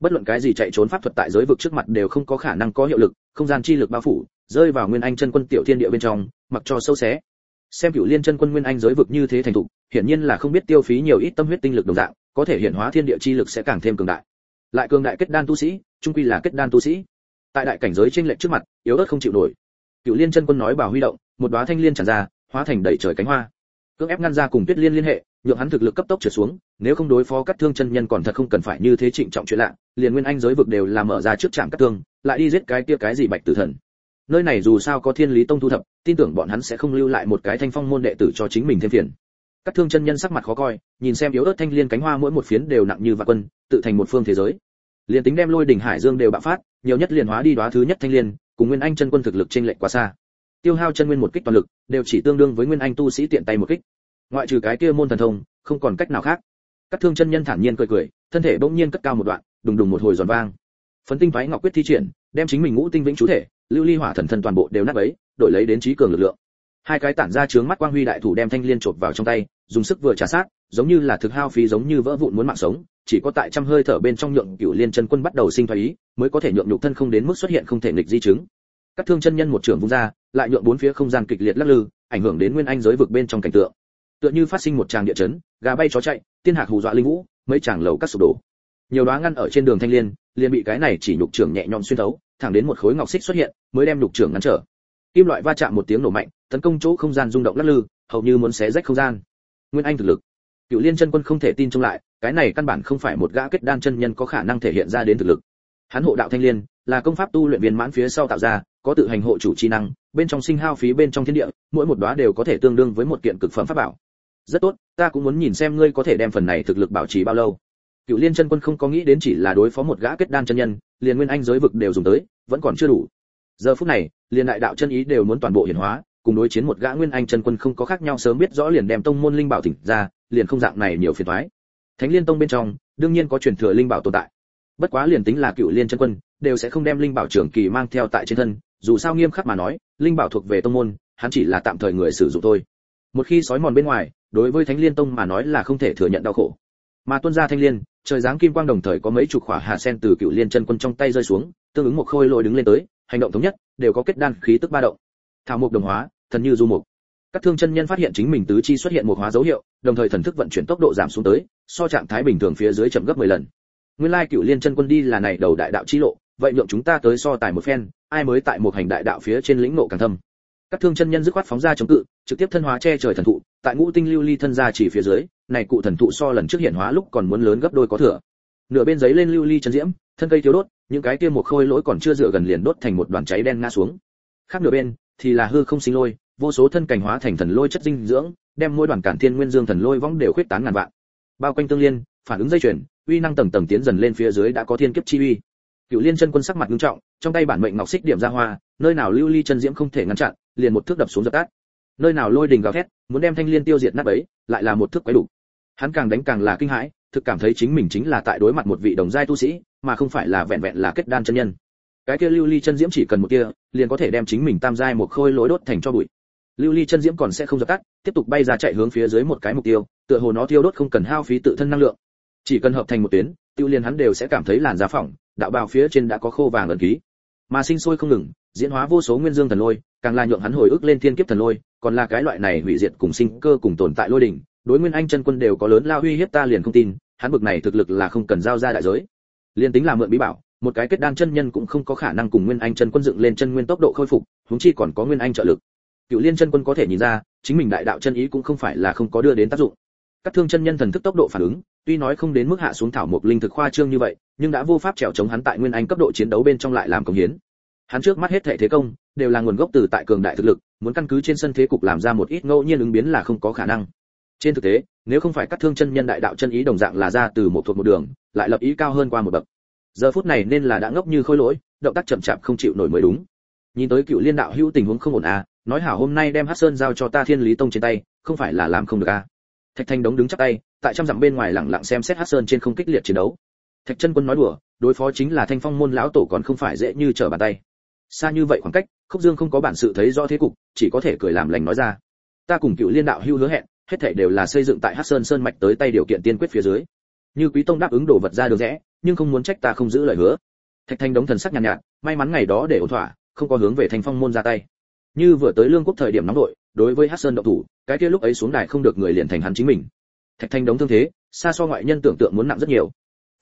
Bất luận cái gì chạy trốn pháp thuật tại giới vực trước mặt đều không có khả năng có hiệu lực, không gian chi lực bao phủ, rơi vào nguyên anh chân quân tiểu thiên địa bên trong, mặc cho sâu xé xem cựu liên chân quân nguyên anh giới vực như thế thành thục, hiển nhiên là không biết tiêu phí nhiều ít tâm huyết tinh lực đồng dạng, có thể hiện hóa thiên địa chi lực sẽ càng thêm cường đại. Lại cường đại kết đan tu sĩ, trung quy là kết đan tu sĩ. Tại đại cảnh giới trên lệnh trước mặt, yếu ớt không chịu nổi. Cựu liên chân quân nói bảo huy động, một đóa thanh liên tràn ra, hóa thành đầy trời cánh hoa. Cưỡng ép ngăn ra cùng tuyết liên liên hệ, nhượng hắn thực lực cấp tốc trở xuống, nếu không đối phó cắt thương chân nhân còn thật không cần phải như thế trịnh trọng chuyện lạ, liền nguyên anh giới vực đều là mở ra trước trạm cắt thương, lại đi giết cái kia cái gì bạch tử thần nơi này dù sao có thiên lý tông thu thập, tin tưởng bọn hắn sẽ không lưu lại một cái thanh phong môn đệ tử cho chính mình thêm phiền. Các thương chân nhân sắc mặt khó coi, nhìn xem yếu ớt thanh liên cánh hoa mỗi một phiến đều nặng như vạn quân, tự thành một phương thế giới. Liền tính đem lôi đỉnh hải dương đều bạo phát, nhiều nhất liền hóa đi đóa thứ nhất thanh liên, cùng nguyên anh chân quân thực lực trên lệch quá xa. Tiêu hao chân nguyên một kích toàn lực, đều chỉ tương đương với nguyên anh tu sĩ tiện tay một kích. Ngoại trừ cái kia môn thần thông, không còn cách nào khác. Các thương chân nhân thản nhiên cười cười, thân thể bỗng nhiên cất cao một đoạn, đùng đùng một hồi giòn vang. Phấn tinh váy ngọc quyết thi triển, đem chính mình ngũ tinh vĩnh chú thể lưu ly hỏa thần thân toàn bộ đều nát ấy đổi lấy đến trí cường lực lượng. Hai cái tản ra trướng mắt quang huy đại thủ đem thanh liên chộp vào trong tay, dùng sức vừa trả sát, giống như là thực hao phí giống như vỡ vụn muốn mạng sống, chỉ có tại trăm hơi thở bên trong nhượng cửu liên chân quân bắt đầu sinh thái ý, mới có thể nhượng nhục thân không đến mức xuất hiện không thể nghịch di chứng. Các thương chân nhân một trường vung ra, lại nhượng bốn phía không gian kịch liệt lắc lư, ảnh hưởng đến nguyên anh giới vực bên trong cảnh tượng. Tựa như phát sinh một tràng địa chấn, gà bay chó chạy, tiên hạc hù dọa linh vũ, mấy tràng lầu các sụp đổ nhiều đóa ngăn ở trên đường thanh liên, liền bị cái này chỉ nhục trưởng nhẹ nhõm xuyên thấu, thẳng đến một khối ngọc xích xuất hiện, mới đem nhục trưởng ngăn trở. Kim loại va chạm một tiếng nổ mạnh, tấn công chỗ không gian rung động lắc lư, hầu như muốn xé rách không gian. Nguyên anh thực lực. Cựu liên chân quân không thể tin trông lại, cái này căn bản không phải một gã kết đan chân nhân có khả năng thể hiện ra đến thực lực. Hắn hộ đạo thanh liên, là công pháp tu luyện viên mãn phía sau tạo ra, có tự hành hộ chủ chi năng, bên trong sinh hao phí bên trong thiên địa, mỗi một đóa đều có thể tương đương với một kiện cực phẩm pháp bảo. Rất tốt, ta cũng muốn nhìn xem ngươi có thể đem phần này thực lực bảo trì bao lâu cựu liên chân quân không có nghĩ đến chỉ là đối phó một gã kết đan chân nhân, liền nguyên anh giới vực đều dùng tới, vẫn còn chưa đủ. Giờ phút này, liền đại đạo chân ý đều muốn toàn bộ hiển hóa, cùng đối chiến một gã nguyên anh chân quân không có khác nhau, sớm biết rõ liền đem tông môn linh bảo thỉnh ra, liền không dạng này nhiều phiền toái. Thánh liên tông bên trong, đương nhiên có truyền thừa linh bảo tồn tại. Bất quá liền tính là cựu liên chân quân, đều sẽ không đem linh bảo trưởng kỳ mang theo tại trên thân, dù sao nghiêm khắc mà nói, linh bảo thuộc về tông môn, hắn chỉ là tạm thời người sử dụng thôi. Một khi sói mòn bên ngoài, đối với thánh liên tông mà nói là không thể thừa nhận đau khổ mà tuân gia thanh liên, trời giáng kim quang đồng thời có mấy chục khỏa hạ sen từ cựu liên chân quân trong tay rơi xuống, tương ứng một khôi lội đứng lên tới, hành động thống nhất, đều có kết đan khí tức ba động. Thảo mục đồng hóa, thần như du mục các thương chân nhân phát hiện chính mình tứ chi xuất hiện một hóa dấu hiệu, đồng thời thần thức vận chuyển tốc độ giảm xuống tới, so trạng thái bình thường phía dưới chậm gấp 10 lần. Nguyên lai cựu liên chân quân đi là này đầu đại đạo chi lộ, vậy nhượng chúng ta tới so tài một phen, ai mới tại một hành đại đạo phía trên lĩnh nộ càng thâm. Các thương chân nhân dứt khoát phóng ra chống cự, trực tiếp thân hóa che trời thần thụ, tại ngũ tinh lưu ly thân ra chỉ phía dưới này cụ thần thụ so lần trước hiện hóa lúc còn muốn lớn gấp đôi có thừa. Nửa bên giấy lên lưu ly chân diễm, thân cây thiếu đốt, những cái kia một khôi lỗi còn chưa dựa gần liền đốt thành một đoàn cháy đen ngã xuống. Khác nửa bên, thì là hư không sinh lôi, vô số thân cảnh hóa thành thần lôi chất dinh dưỡng, đem mỗi đoàn cản thiên nguyên dương thần lôi võng đều khuyết tán ngàn vạn. Bao quanh tương liên, phản ứng dây chuyển uy năng tầng tầng tiến dần lên phía dưới đã có thiên kiếp chi uy. Cựu liên chân quân sắc mặt nghiêm trọng, trong tay bản mệnh ngọc xích điểm ra hoa, nơi nào lưu ly chân diễm không thể ngăn chặn, liền một thước đập xuống dập tắt. Nơi nào lôi đình gào thét, muốn đem thanh liên tiêu diệt nát ấy, lại là một thước quái đủ hắn càng đánh càng là kinh hãi, thực cảm thấy chính mình chính là tại đối mặt một vị đồng giai tu sĩ, mà không phải là vẹn vẹn là kết đan chân nhân. Cái kia lưu ly chân diễm chỉ cần một kia liền có thể đem chính mình tam giai một khôi lối đốt thành cho bụi. Lưu ly chân diễm còn sẽ không dập tắt, tiếp tục bay ra chạy hướng phía dưới một cái mục tiêu, tựa hồ nó tiêu đốt không cần hao phí tự thân năng lượng. Chỉ cần hợp thành một tuyến, tiêu liền hắn đều sẽ cảm thấy làn da phỏng, đạo bào phía trên đã có khô vàng ẩn ký. Mà sinh sôi không ngừng, diễn hóa vô số nguyên dương thần lôi, càng là nhượng hắn hồi ức lên thiên kiếp thần lôi, còn là cái loại này hủy diệt cùng sinh cơ cùng tồn tại lôi đỉnh đối nguyên anh chân quân đều có lớn lao uy hiếp ta liền không tin, hắn bực này thực lực là không cần giao ra đại giới. Liên tính là mượn bí bảo, một cái kết đan chân nhân cũng không có khả năng cùng nguyên anh chân quân dựng lên chân nguyên tốc độ khôi phục, huống chi còn có nguyên anh trợ lực. Cựu liên chân quân có thể nhìn ra, chính mình đại đạo chân ý cũng không phải là không có đưa đến tác dụng. Các thương chân nhân thần thức tốc độ phản ứng, tuy nói không đến mức hạ xuống thảo mộc linh thực khoa trương như vậy, nhưng đã vô pháp trèo chống hắn tại nguyên anh cấp độ chiến đấu bên trong lại làm công hiến. Hắn trước mắt hết thể thế công, đều là nguồn gốc từ tại cường đại thực lực, muốn căn cứ trên sân thế cục làm ra một ít ngẫu nhiên ứng biến là không có khả năng trên thực tế, nếu không phải các thương chân nhân đại đạo chân ý đồng dạng là ra từ một thuộc một đường, lại lập ý cao hơn qua một bậc. Giờ phút này nên là đã ngốc như khôi lỗi, động tác chậm chạp không chịu nổi mới đúng. Nhìn tới cựu liên đạo hữu tình huống không ổn à nói hảo hôm nay đem hát sơn giao cho ta thiên lý tông trên tay, không phải là làm không được à. Thạch thanh đống đứng chắc tay, tại trăm dặm bên ngoài lặng lặng xem xét hát sơn trên không kích liệt chiến đấu. Thạch chân quân nói đùa, đối phó chính là thanh phong môn lão tổ còn không phải dễ như trở bàn tay. Xa như vậy khoảng cách, khúc dương không có bản sự thấy rõ thế cục, chỉ có thể cười làm lành nói ra. Ta cùng cựu liên đạo hưu hứa hẹn hết thảy đều là xây dựng tại Hắc sơn sơn mạch tới tay điều kiện tiên quyết phía dưới. Như quý tông đáp ứng đổ vật ra được rẽ nhưng không muốn trách ta không giữ lời hứa. Thạch thanh đống thần sắc nhàn nhạt, nhạt may mắn ngày đó để ổn thỏa không có hướng về thanh phong môn ra tay. Như vừa tới lương quốc thời điểm nóng đội đối với Hắc sơn động thủ cái kia lúc ấy xuống đài không được người liền thành hắn chính mình. Thạch thanh đống thương thế xa so ngoại nhân tưởng tượng muốn nặng rất nhiều.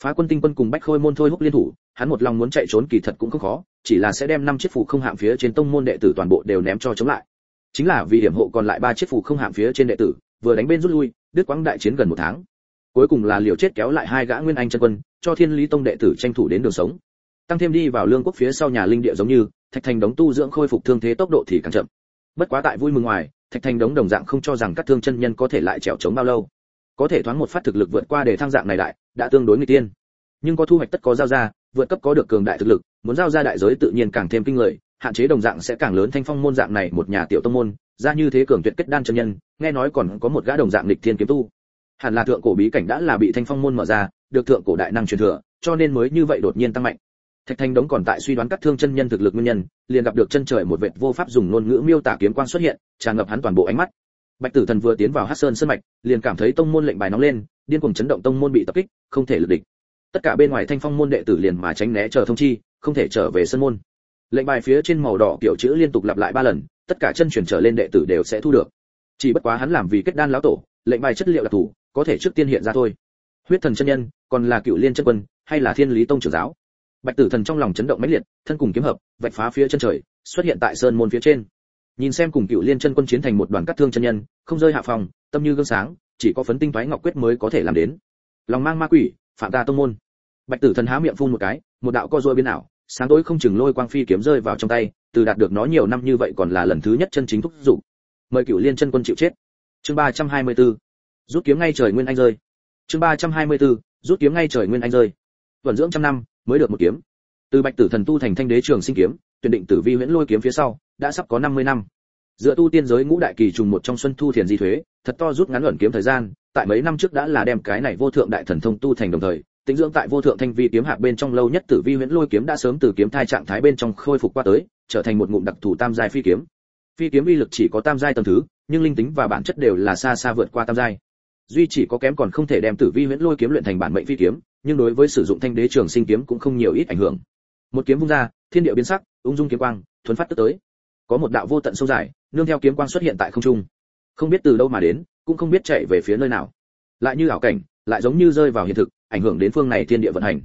Phá quân tinh quân cùng bách khôi môn thôi húc liên thủ hắn một lòng muốn chạy trốn kỳ thật cũng không khó chỉ là sẽ đem năm chiếc phù không hạng phía trên tông môn đệ tử toàn bộ đều ném cho chống lại. Chính là vì điểm hộ còn lại ba chiếc phù không hạng phía trên đệ tử vừa đánh bên rút lui đứt quãng đại chiến gần một tháng. Cuối cùng là liều chết kéo lại hai gã nguyên anh chân quân, cho thiên lý tông đệ tử tranh thủ đến đường sống. Tăng thêm đi vào lương quốc phía sau nhà linh địa giống như, thạch thành đống tu dưỡng khôi phục thương thế tốc độ thì càng chậm. Bất quá tại vui mừng ngoài, thạch thành đống đồng dạng không cho rằng các thương chân nhân có thể lại trèo chống bao lâu. Có thể thoáng một phát thực lực vượt qua để thăng dạng này đại đã tương đối người tiên. Nhưng có thu hoạch tất có giao ra, vượt cấp có được cường đại thực lực, muốn giao ra đại giới tự nhiên càng thêm kinh người, hạn chế đồng dạng sẽ càng lớn thanh phong môn dạng này một nhà tiểu tông môn ra như thế cường tuyệt kết đan chân nhân, nghe nói còn có một gã đồng dạng lịch thiên kiếm tu. Hẳn là thượng cổ bí cảnh đã là bị thanh phong môn mở ra, được thượng cổ đại năng truyền thừa, cho nên mới như vậy đột nhiên tăng mạnh. Thạch thanh đống còn tại suy đoán các thương chân nhân thực lực nguyên nhân, liền gặp được chân trời một vệt vô pháp dùng ngôn ngữ miêu tả kiếm quang xuất hiện, tràn ngập hắn toàn bộ ánh mắt. Bạch tử thần vừa tiến vào hắc sơn sơn mạch, liền cảm thấy tông môn lệnh bài nóng lên, điên cuồng chấn động tông môn bị tập kích, không thể lực địch. Tất cả bên ngoài thanh phong môn đệ tử liền mà tránh né chờ thông chi, không thể trở về sân môn. Lệnh bài phía trên màu đỏ kiểu chữ liên tục lặp lại ba lần tất cả chân truyền trở lên đệ tử đều sẽ thu được. Chỉ bất quá hắn làm vì kết đan lão tổ, lệnh bài chất liệu là thủ có thể trước tiên hiện ra thôi. Huyết thần chân nhân, còn là cựu liên chân quân, hay là thiên lý tông trưởng giáo? Bạch tử thần trong lòng chấn động mãnh liệt, thân cùng kiếm hợp, vạch phá phía chân trời, xuất hiện tại sơn môn phía trên. Nhìn xem cùng cựu liên chân quân chiến thành một đoàn cắt thương chân nhân, không rơi hạ phòng, tâm như gương sáng, chỉ có phấn tinh toái ngọc quyết mới có thể làm đến. Lòng mang ma quỷ, phạm ta tông môn. Bạch tử thần há miệng phun một cái, một đạo co rôi biến ảo sáng tối không chừng lôi quang phi kiếm rơi vào trong tay, từ đạt được nó nhiều năm như vậy còn là lần thứ nhất chân chính thúc dụng mời cựu liên chân quân chịu chết. Chương 324. rút kiếm ngay trời nguyên anh rơi. Chương 324. rút kiếm ngay trời nguyên anh rơi. Tuần dưỡng trăm năm, mới được một kiếm. Từ bạch tử thần tu thành thanh đế trường sinh kiếm, tuyển định tử vi huyễn lôi kiếm phía sau, đã sắp có 50 năm. Dựa tu tiên giới ngũ đại kỳ trùng một trong xuân thu thiền di thuế, thật to rút ngắn luận kiếm thời gian, tại mấy năm trước đã là đem cái này vô thượng đại thần thông tu thành đồng thời tính dưỡng tại vô thượng thanh vi kiếm hạp bên trong lâu nhất tử vi huyễn lôi kiếm đã sớm từ kiếm thai trạng thái bên trong khôi phục qua tới, trở thành một ngụm đặc thù tam giai phi kiếm. Phi kiếm uy lực chỉ có tam giai tầng thứ, nhưng linh tính và bản chất đều là xa xa vượt qua tam giai. Duy chỉ có kém còn không thể đem tử vi huyễn lôi kiếm luyện thành bản mệnh phi kiếm, nhưng đối với sử dụng thanh đế trường sinh kiếm cũng không nhiều ít ảnh hưởng. Một kiếm vung ra, thiên địa biến sắc, ung dung kiếm quang, thuấn phát tức tới. Có một đạo vô tận sâu dài, nương theo kiếm quang xuất hiện tại không trung. Không biết từ đâu mà đến, cũng không biết chạy về phía nơi nào. Lại như ảo cảnh, lại giống như rơi vào hiện thực ảnh hưởng đến phương này thiên địa vận hành.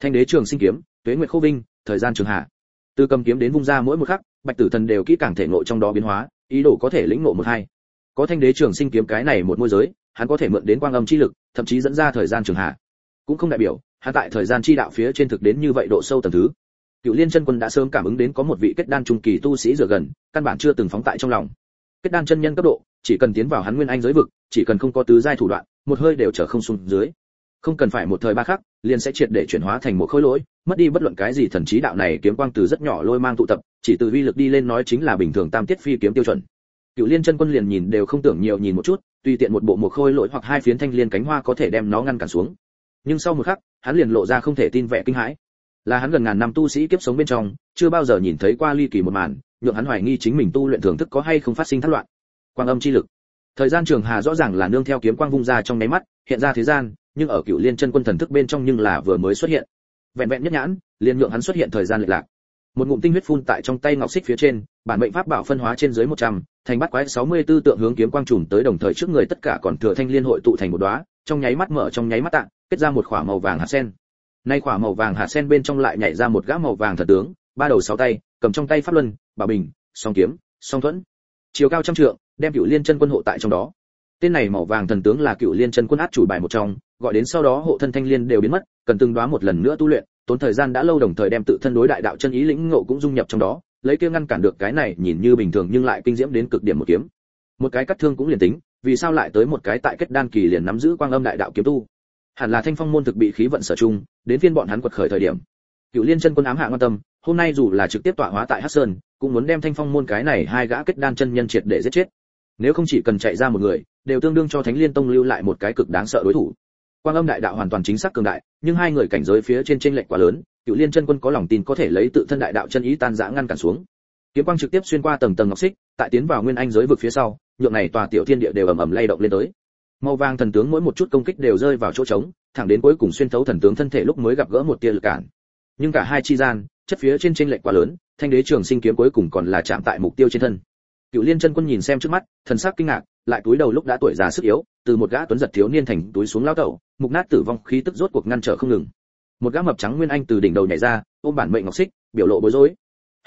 Thanh đế trường sinh kiếm, tuế nguyệt khô vinh, thời gian trường hạ. Từ cầm kiếm đến vung ra mỗi một khắc, bạch tử thần đều kỹ càng thể ngộ trong đó biến hóa, ý đồ có thể lĩnh ngộ một hai. Có thanh đế trường sinh kiếm cái này một môi giới, hắn có thể mượn đến quang âm chi lực, thậm chí dẫn ra thời gian trường hạ. Cũng không đại biểu, hắn tại thời gian chi đạo phía trên thực đến như vậy độ sâu tầng thứ. Cựu liên chân quân đã sớm cảm ứng đến có một vị kết đan trung kỳ tu sĩ dựa gần, căn bản chưa từng phóng tại trong lòng. Kết đan chân nhân cấp độ, chỉ cần tiến vào hắn nguyên anh giới vực, chỉ cần không có tứ giai thủ đoạn, một hơi đều trở không xuống dưới không cần phải một thời ba khắc, liền sẽ triệt để chuyển hóa thành một khối lỗi, mất đi bất luận cái gì thần trí đạo này kiếm quang từ rất nhỏ lôi mang tụ tập, chỉ từ vi lực đi lên nói chính là bình thường tam tiết phi kiếm tiêu chuẩn. Cựu liên chân quân liền nhìn đều không tưởng nhiều nhìn một chút, tùy tiện một bộ một khôi lỗi hoặc hai phiến thanh liên cánh hoa có thể đem nó ngăn cản xuống. Nhưng sau một khắc, hắn liền lộ ra không thể tin vẻ kinh hãi. Là hắn gần ngàn năm tu sĩ kiếp sống bên trong, chưa bao giờ nhìn thấy qua ly kỳ một màn, nhượng hắn hoài nghi chính mình tu luyện thưởng thức có hay không phát sinh thất loạn. Quang âm chi lực. Thời gian trường hà rõ ràng là nương theo kiếm quang vung ra trong nháy mắt, hiện ra thế gian nhưng ở cựu liên chân quân thần thức bên trong nhưng là vừa mới xuất hiện. Vẹn vẹn nhất nhãn liền nhượng hắn xuất hiện thời gian lệch lạc. Một ngụm tinh huyết phun tại trong tay ngọc xích phía trên bản mệnh pháp bảo phân hóa trên dưới 100, thành bắt quái 64 tượng hướng kiếm quang trùm tới đồng thời trước người tất cả còn thừa thanh liên hội tụ thành một đóa trong nháy mắt mở trong nháy mắt tạng kết ra một khỏa màu vàng hạt sen. Nay khỏa màu vàng hạt sen bên trong lại nhảy ra một gã màu vàng thật tướng ba đầu sáu tay cầm trong tay pháp luân bảo bình song kiếm song thuẫn. Chiều cao trăm trượng đem cựu liên chân quân hộ tại trong đó. Tên này màu vàng thần tướng là cựu liên chân quân át chủ bài một trong gọi đến sau đó hộ thân thanh liên đều biến mất, cần từng đóa một lần nữa tu luyện, tốn thời gian đã lâu đồng thời đem tự thân đối đại đạo chân ý lĩnh ngộ cũng dung nhập trong đó, lấy kia ngăn cản được cái này nhìn như bình thường nhưng lại kinh diễm đến cực điểm một kiếm. Một cái cắt thương cũng liền tính, vì sao lại tới một cái tại kết đan kỳ liền nắm giữ quang âm đại đạo kiếm tu? Hẳn là thanh phong môn thực bị khí vận sở chung đến phiên bọn hắn quật khởi thời điểm. Cửu liên chân quân ám hạ quan tâm, hôm nay dù là trực tiếp tọa hóa tại hắc sơn, cũng muốn đem thanh phong môn cái này hai gã kết đan chân nhân triệt để giết chết. Nếu không chỉ cần chạy ra một người, đều tương đương cho thánh liên tông lưu lại một cái cực đáng sợ đối thủ quang âm đại đạo hoàn toàn chính xác cường đại, nhưng hai người cảnh giới phía trên trên lệnh quá lớn, cựu liên chân quân có lòng tin có thể lấy tự thân đại đạo chân ý tan rã ngăn cản xuống. Kiếm quang trực tiếp xuyên qua tầng tầng ngọc xích, tại tiến vào nguyên anh giới vực phía sau, nhượng này tòa tiểu thiên địa đều ầm ầm lay động lên tới. Màu vàng thần tướng mỗi một chút công kích đều rơi vào chỗ trống, thẳng đến cuối cùng xuyên thấu thần tướng thân thể lúc mới gặp gỡ một tia lực cản. Nhưng cả hai chi gian, chất phía trên trên lệnh quá lớn, thanh đế trường sinh kiếm cuối cùng còn là chạm tại mục tiêu trên thân cựu liên chân quân nhìn xem trước mắt, thần sắc kinh ngạc, lại túi đầu lúc đã tuổi già sức yếu, từ một gã tuấn giật thiếu niên thành túi xuống lao tẩu, mục nát tử vong khí tức rốt cuộc ngăn trở không ngừng. Một gã mập trắng nguyên anh từ đỉnh đầu nhảy ra, ôm bản mệnh ngọc xích, biểu lộ bối rối.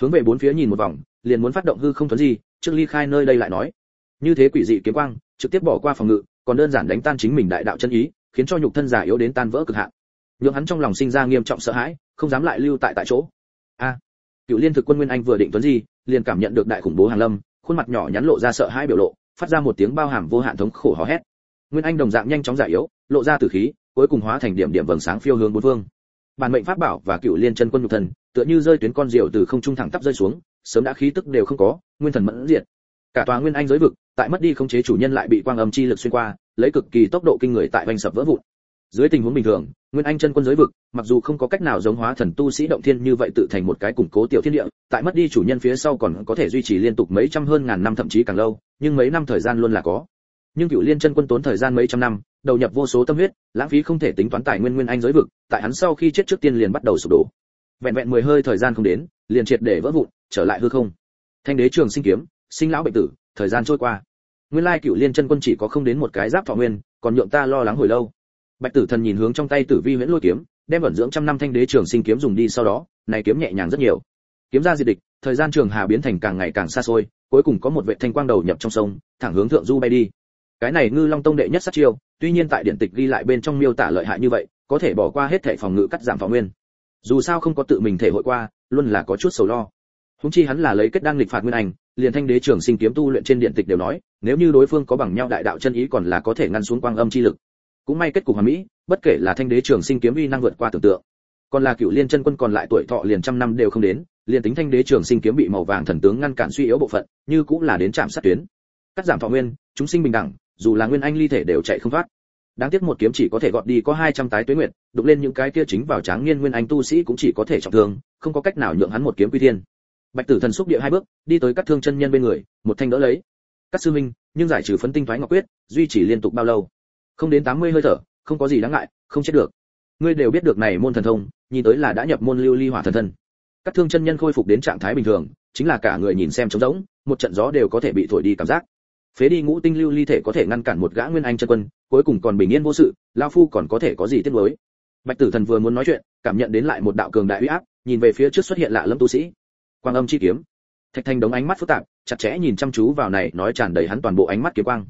Hướng về bốn phía nhìn một vòng, liền muốn phát động hư không thuấn gì trước ly khai nơi đây lại nói. Như thế quỷ dị kiếm quang, trực tiếp bỏ qua phòng ngự, còn đơn giản đánh tan chính mình đại đạo chân ý, khiến cho nhục thân giả yếu đến tan vỡ cực hạn. Nhưng hắn trong lòng sinh ra nghiêm trọng sợ hãi, không dám lại lưu tại tại chỗ. A. Cựu liên thực quân nguyên anh vừa định tuấn gì liền cảm nhận được đại khủng bố hàng lâm khuôn mặt nhỏ nhắn lộ ra sợ hãi biểu lộ, phát ra một tiếng bao hàm vô hạn thống khổ hò hét. Nguyên anh đồng dạng nhanh chóng giải yếu, lộ ra tử khí, cuối cùng hóa thành điểm điểm vầng sáng phiêu hướng bốn phương. Bản mệnh pháp bảo và cựu liên chân quân nhục thần, tựa như rơi tuyến con diều từ không trung thẳng tắp rơi xuống, sớm đã khí tức đều không có, nguyên thần mẫn diệt. Cả tòa nguyên anh giới vực, tại mất đi khống chế chủ nhân lại bị quang âm chi lực xuyên qua, lấy cực kỳ tốc độ kinh người tại vành sập vỡ vụn dưới tình huống bình thường, nguyên anh chân quân giới vực, mặc dù không có cách nào giống hóa thần tu sĩ động thiên như vậy tự thành một cái củng cố tiểu thiên địa, tại mất đi chủ nhân phía sau còn có thể duy trì liên tục mấy trăm hơn ngàn năm thậm chí càng lâu, nhưng mấy năm thời gian luôn là có. Nhưng cựu liên chân quân tốn thời gian mấy trăm năm, đầu nhập vô số tâm huyết, lãng phí không thể tính toán tài nguyên nguyên anh giới vực, tại hắn sau khi chết trước tiên liền bắt đầu sụp đổ. Vẹn vẹn mười hơi thời gian không đến, liền triệt để vỡ vụn, trở lại hư không. Thanh đế trường sinh kiếm, sinh lão bệnh tử, thời gian trôi qua. Nguyên lai cựu liên chân quân chỉ có không đến một cái giáp thọ nguyên, còn nhượng ta lo lắng hồi lâu bạch tử thần nhìn hướng trong tay tử vi huyễn lôi kiếm đem vận dưỡng trăm năm thanh đế trường sinh kiếm dùng đi sau đó này kiếm nhẹ nhàng rất nhiều. Kiếm ra diệt địch thời gian trường hà biến thành càng ngày càng xa xôi cuối cùng có một vệ thanh quang đầu nhập trong sông thẳng hướng thượng du bay đi. Cái này ngư long tông đệ nhất sát chiêu tuy nhiên tại điện tịch ghi lại bên trong miêu tả lợi hại như vậy có thể bỏ qua hết thể phòng ngự cắt giảm phòng nguyên. Dù sao không có tự mình thể hội qua luôn là có chút sầu lo. Húng chi hắn là lấy kết đăng lịch phạt nguyên ảnh, liền thanh đế trường sinh kiếm tu luyện trên điện tịch đều nói nếu như đối phương có bằng nhau đại đạo chân ý còn là có thể ngăn xuống quang âm chi lực cũng may kết cục hoàn mỹ, bất kể là thanh đế trường sinh kiếm uy năng vượt qua tưởng tượng. Còn là cựu liên chân quân còn lại tuổi thọ liền trăm năm đều không đến, liền tính thanh đế trường sinh kiếm bị màu vàng thần tướng ngăn cản suy yếu bộ phận, như cũng là đến chạm sát tuyến. Cắt giảm thọ nguyên, chúng sinh bình đẳng, dù là nguyên anh ly thể đều chạy không thoát. Đáng tiếc một kiếm chỉ có thể gọt đi có 200 tái tuế nguyệt đục lên những cái kia chính vào tráng niên nguyên anh tu sĩ cũng chỉ có thể trọng thương, không có cách nào nhượng hắn một kiếm quy thiên. Bạch tử thần xúc địa hai bước, đi tới các thương chân nhân bên người, một thanh đỡ lấy. Các sư minh nhưng giải trừ phấn tinh thoái ngọc quyết, duy trì liên tục bao lâu? Không đến 80 hơi thở, không có gì đáng ngại, không chết được. Ngươi đều biết được này môn thần thông, nhìn tới là đã nhập môn lưu ly hỏa thần thân. Các thương chân nhân khôi phục đến trạng thái bình thường, chính là cả người nhìn xem trống rỗng, một trận gió đều có thể bị thổi đi cảm giác. Phế đi ngũ tinh lưu ly thể có thể ngăn cản một gã nguyên anh chân quân, cuối cùng còn bình yên vô sự lao phu còn có thể có gì tiếc nuối? Bạch tử thần vừa muốn nói chuyện, cảm nhận đến lại một đạo cường đại uy áp, nhìn về phía trước xuất hiện lạ lâm tu sĩ. Quang âm chi kiếm. Thạch thanh đống ánh mắt phức tạp, chặt chẽ nhìn chăm chú vào này, nói tràn đầy hắn toàn bộ ánh mắt kiếm quang.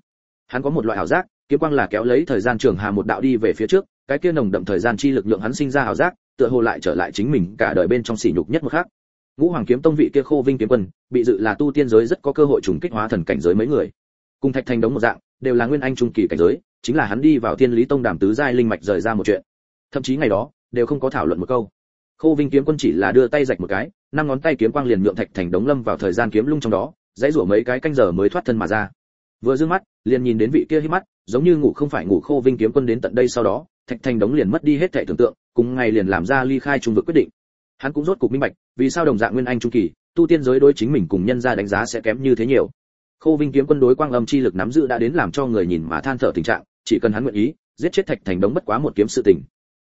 Hắn có một loại ảo giác kiếm quang là kéo lấy thời gian trường hà một đạo đi về phía trước, cái kia nồng đậm thời gian chi lực lượng hắn sinh ra ảo giác, tựa hồ lại trở lại chính mình cả đời bên trong sỉ nhục nhất một khác. Ngũ hoàng kiếm tông vị kia khô vinh kiếm quân, bị dự là tu tiên giới rất có cơ hội trùng kích hóa thần cảnh giới mấy người. Cùng thạch thành đống một dạng, đều là nguyên anh trung kỳ cảnh giới, chính là hắn đi vào thiên lý tông đàm tứ giai linh mạch rời ra một chuyện. Thậm chí ngày đó, đều không có thảo luận một câu. Khô vinh kiếm quân chỉ là đưa tay rạch một cái, năm ngón tay kiếm quang liền nhượng thạch thành đống lâm vào thời gian kiếm lung trong đó, dãy rủa mấy cái canh giờ mới thoát thân mà ra. Vừa dương mắt, liền nhìn đến vị kia hít mắt giống như ngủ không phải ngủ khô vinh kiếm quân đến tận đây sau đó, thạch thành đống liền mất đi hết thể tưởng tượng, cùng ngày liền làm ra ly khai trung vực quyết định. Hắn cũng rốt cục minh bạch, vì sao đồng dạng nguyên anh trung kỳ, tu tiên giới đối chính mình cùng nhân gia đánh giá sẽ kém như thế nhiều. Khô vinh kiếm quân đối quang âm chi lực nắm giữ đã đến làm cho người nhìn mà than thở tình trạng, chỉ cần hắn nguyện ý, giết chết thạch thành đống bất quá một kiếm sự tình.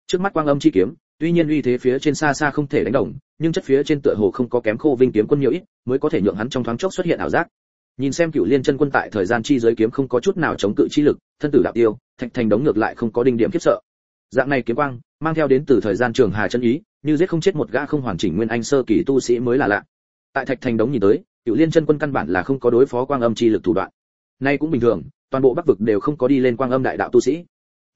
Trước mắt quang âm chi kiếm, tuy nhiên uy thế phía trên xa xa không thể đánh đồng, nhưng chất phía trên tựa hồ không có kém khô vinh kiếm quân nhiều ít, mới có thể nhượng hắn trong thoáng chốc xuất hiện ảo giác nhìn xem cựu liên chân quân tại thời gian chi giới kiếm không có chút nào chống cự chi lực, thân tử đạo tiêu, thạch thành đống ngược lại không có đinh điểm khiếp sợ. Dạng này kiếm quang, mang theo đến từ thời gian trường hà chân ý, như giết không chết một gã không hoàn chỉnh nguyên anh sơ kỳ tu sĩ mới là lạ. Tại thạch thành đống nhìn tới cựu liên chân quân căn bản là không có đối phó quang âm chi lực thủ đoạn. Nay cũng bình thường, toàn bộ bắc vực đều không có đi lên quang âm đại đạo tu sĩ.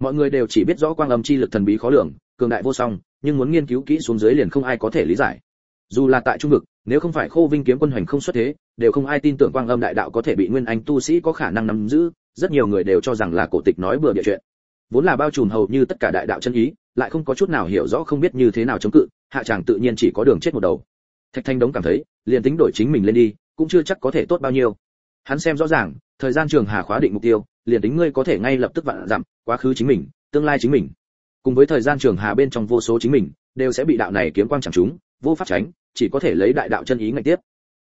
Mọi người đều chỉ biết rõ quang âm chi lực thần bí khó lường, cường đại vô song, nhưng muốn nghiên cứu kỹ xuống dưới liền không ai có thể lý giải. Dù là tại trung vực, nếu không phải khô vinh kiếm quân hoành không xuất thế đều không ai tin tưởng quang âm đại đạo có thể bị nguyên anh tu sĩ có khả năng nắm giữ, rất nhiều người đều cho rằng là cổ tịch nói bừa địa chuyện. Vốn là bao trùm hầu như tất cả đại đạo chân ý, lại không có chút nào hiểu rõ không biết như thế nào chống cự, hạ chàng tự nhiên chỉ có đường chết một đầu. Thạch thanh đống cảm thấy, liền tính đổi chính mình lên đi, cũng chưa chắc có thể tốt bao nhiêu. Hắn xem rõ ràng, thời gian trường hà khóa định mục tiêu, liền tính ngươi có thể ngay lập tức vạn giảm, quá khứ chính mình, tương lai chính mình. Cùng với thời gian trường hà bên trong vô số chính mình, đều sẽ bị đạo này kiếm quang chẳng chúng vô pháp tránh, chỉ có thể lấy đại đạo chân ý ngay tiếp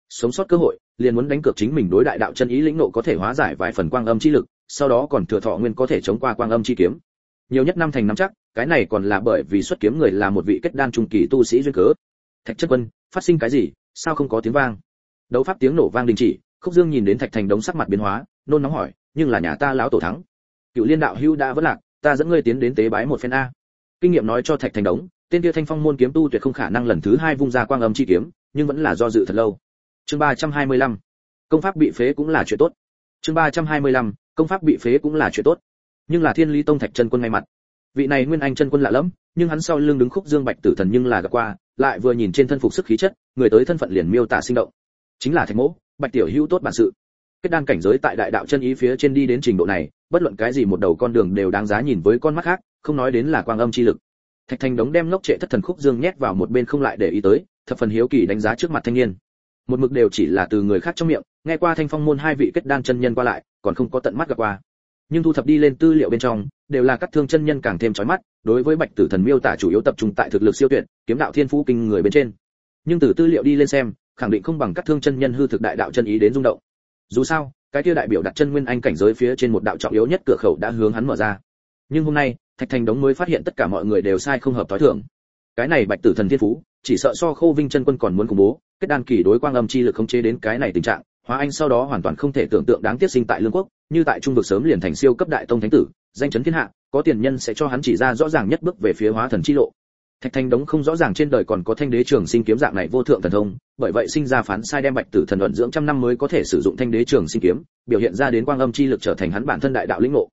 sống sót cơ hội, liền muốn đánh cược chính mình đối đại đạo chân ý lĩnh nộ có thể hóa giải vài phần quang âm chi lực, sau đó còn thừa thọ nguyên có thể chống qua quang âm chi kiếm. Nhiều nhất năm thành năm chắc, cái này còn là bởi vì xuất kiếm người là một vị kết đan trung kỳ tu sĩ duyên cớ. Thạch chất quân, phát sinh cái gì? Sao không có tiếng vang? Đấu pháp tiếng nổ vang đình chỉ, khúc dương nhìn đến thạch thành đống sắc mặt biến hóa, nôn nóng hỏi, nhưng là nhà ta lão tổ thắng. Cựu liên đạo hưu đã vất lạc, ta dẫn ngươi tiến đến tế bái một phen a. Kinh nghiệm nói cho thạch thành đống, tên kia thanh phong môn kiếm tu tuyệt không khả năng lần thứ hai vung ra quang âm chi kiếm, nhưng vẫn là do dự thật lâu chương ba trăm hai mươi lăm. Công pháp bị phế cũng là chuyện tốt. Chương ba trăm hai mươi lăm, công pháp bị phế cũng là chuyện tốt. Nhưng là thiên lý tông thạch chân quân ngay mặt. Vị này nguyên anh chân quân lạ lẫm, nhưng hắn sau lưng đứng khúc dương bạch tử thần nhưng là gặp qua, lại vừa nhìn trên thân phục sức khí chất, người tới thân phận liền miêu tả sinh động. Chính là thạch mỗ, bạch tiểu hữu tốt bản sự. Kết đan cảnh giới tại đại đạo chân ý phía trên đi đến trình độ này, bất luận cái gì một đầu con đường đều đáng giá nhìn với con mắt khác, không nói đến là quang âm chi lực. Thạch thành đống đem ngốc trệ thất thần khúc dương nhét vào một bên không lại để ý tới, thập phần hiếu kỳ đánh giá trước mặt thanh niên một mực đều chỉ là từ người khác trong miệng, nghe qua thanh phong môn hai vị kết đan chân nhân qua lại, còn không có tận mắt gặp qua. Nhưng thu thập đi lên tư liệu bên trong, đều là các thương chân nhân càng thêm chói mắt, đối với bạch tử thần miêu tả chủ yếu tập trung tại thực lực siêu tuyệt, kiếm đạo thiên phú kinh người bên trên. Nhưng từ tư liệu đi lên xem, khẳng định không bằng các thương chân nhân hư thực đại đạo chân ý đến rung động. Dù sao, cái kia đại biểu đặt chân nguyên anh cảnh giới phía trên một đạo trọng yếu nhất cửa khẩu đã hướng hắn mở ra. Nhưng hôm nay, thạch thành đống mới phát hiện tất cả mọi người đều sai không hợp tối thường. cái này bạch tử thần thiên phú chỉ sợ so khô vinh chân quân còn muốn cùng bố, kết đan kỳ đối quang âm chi lực không chế đến cái này tình trạng, hóa anh sau đó hoàn toàn không thể tưởng tượng đáng tiếc sinh tại lương quốc, như tại trung vực sớm liền thành siêu cấp đại tông thánh tử, danh chấn thiên hạ, có tiền nhân sẽ cho hắn chỉ ra rõ ràng nhất bước về phía hóa thần chi lộ. Thạch thanh đống không rõ ràng trên đời còn có thanh đế trường sinh kiếm dạng này vô thượng thần thông, bởi vậy sinh ra phán sai đem bạch tử thần luận dưỡng trăm năm mới có thể sử dụng thanh đế trường sinh kiếm, biểu hiện ra đến quang âm chi lực trở thành hắn bản thân đại đạo lĩnh ngộ.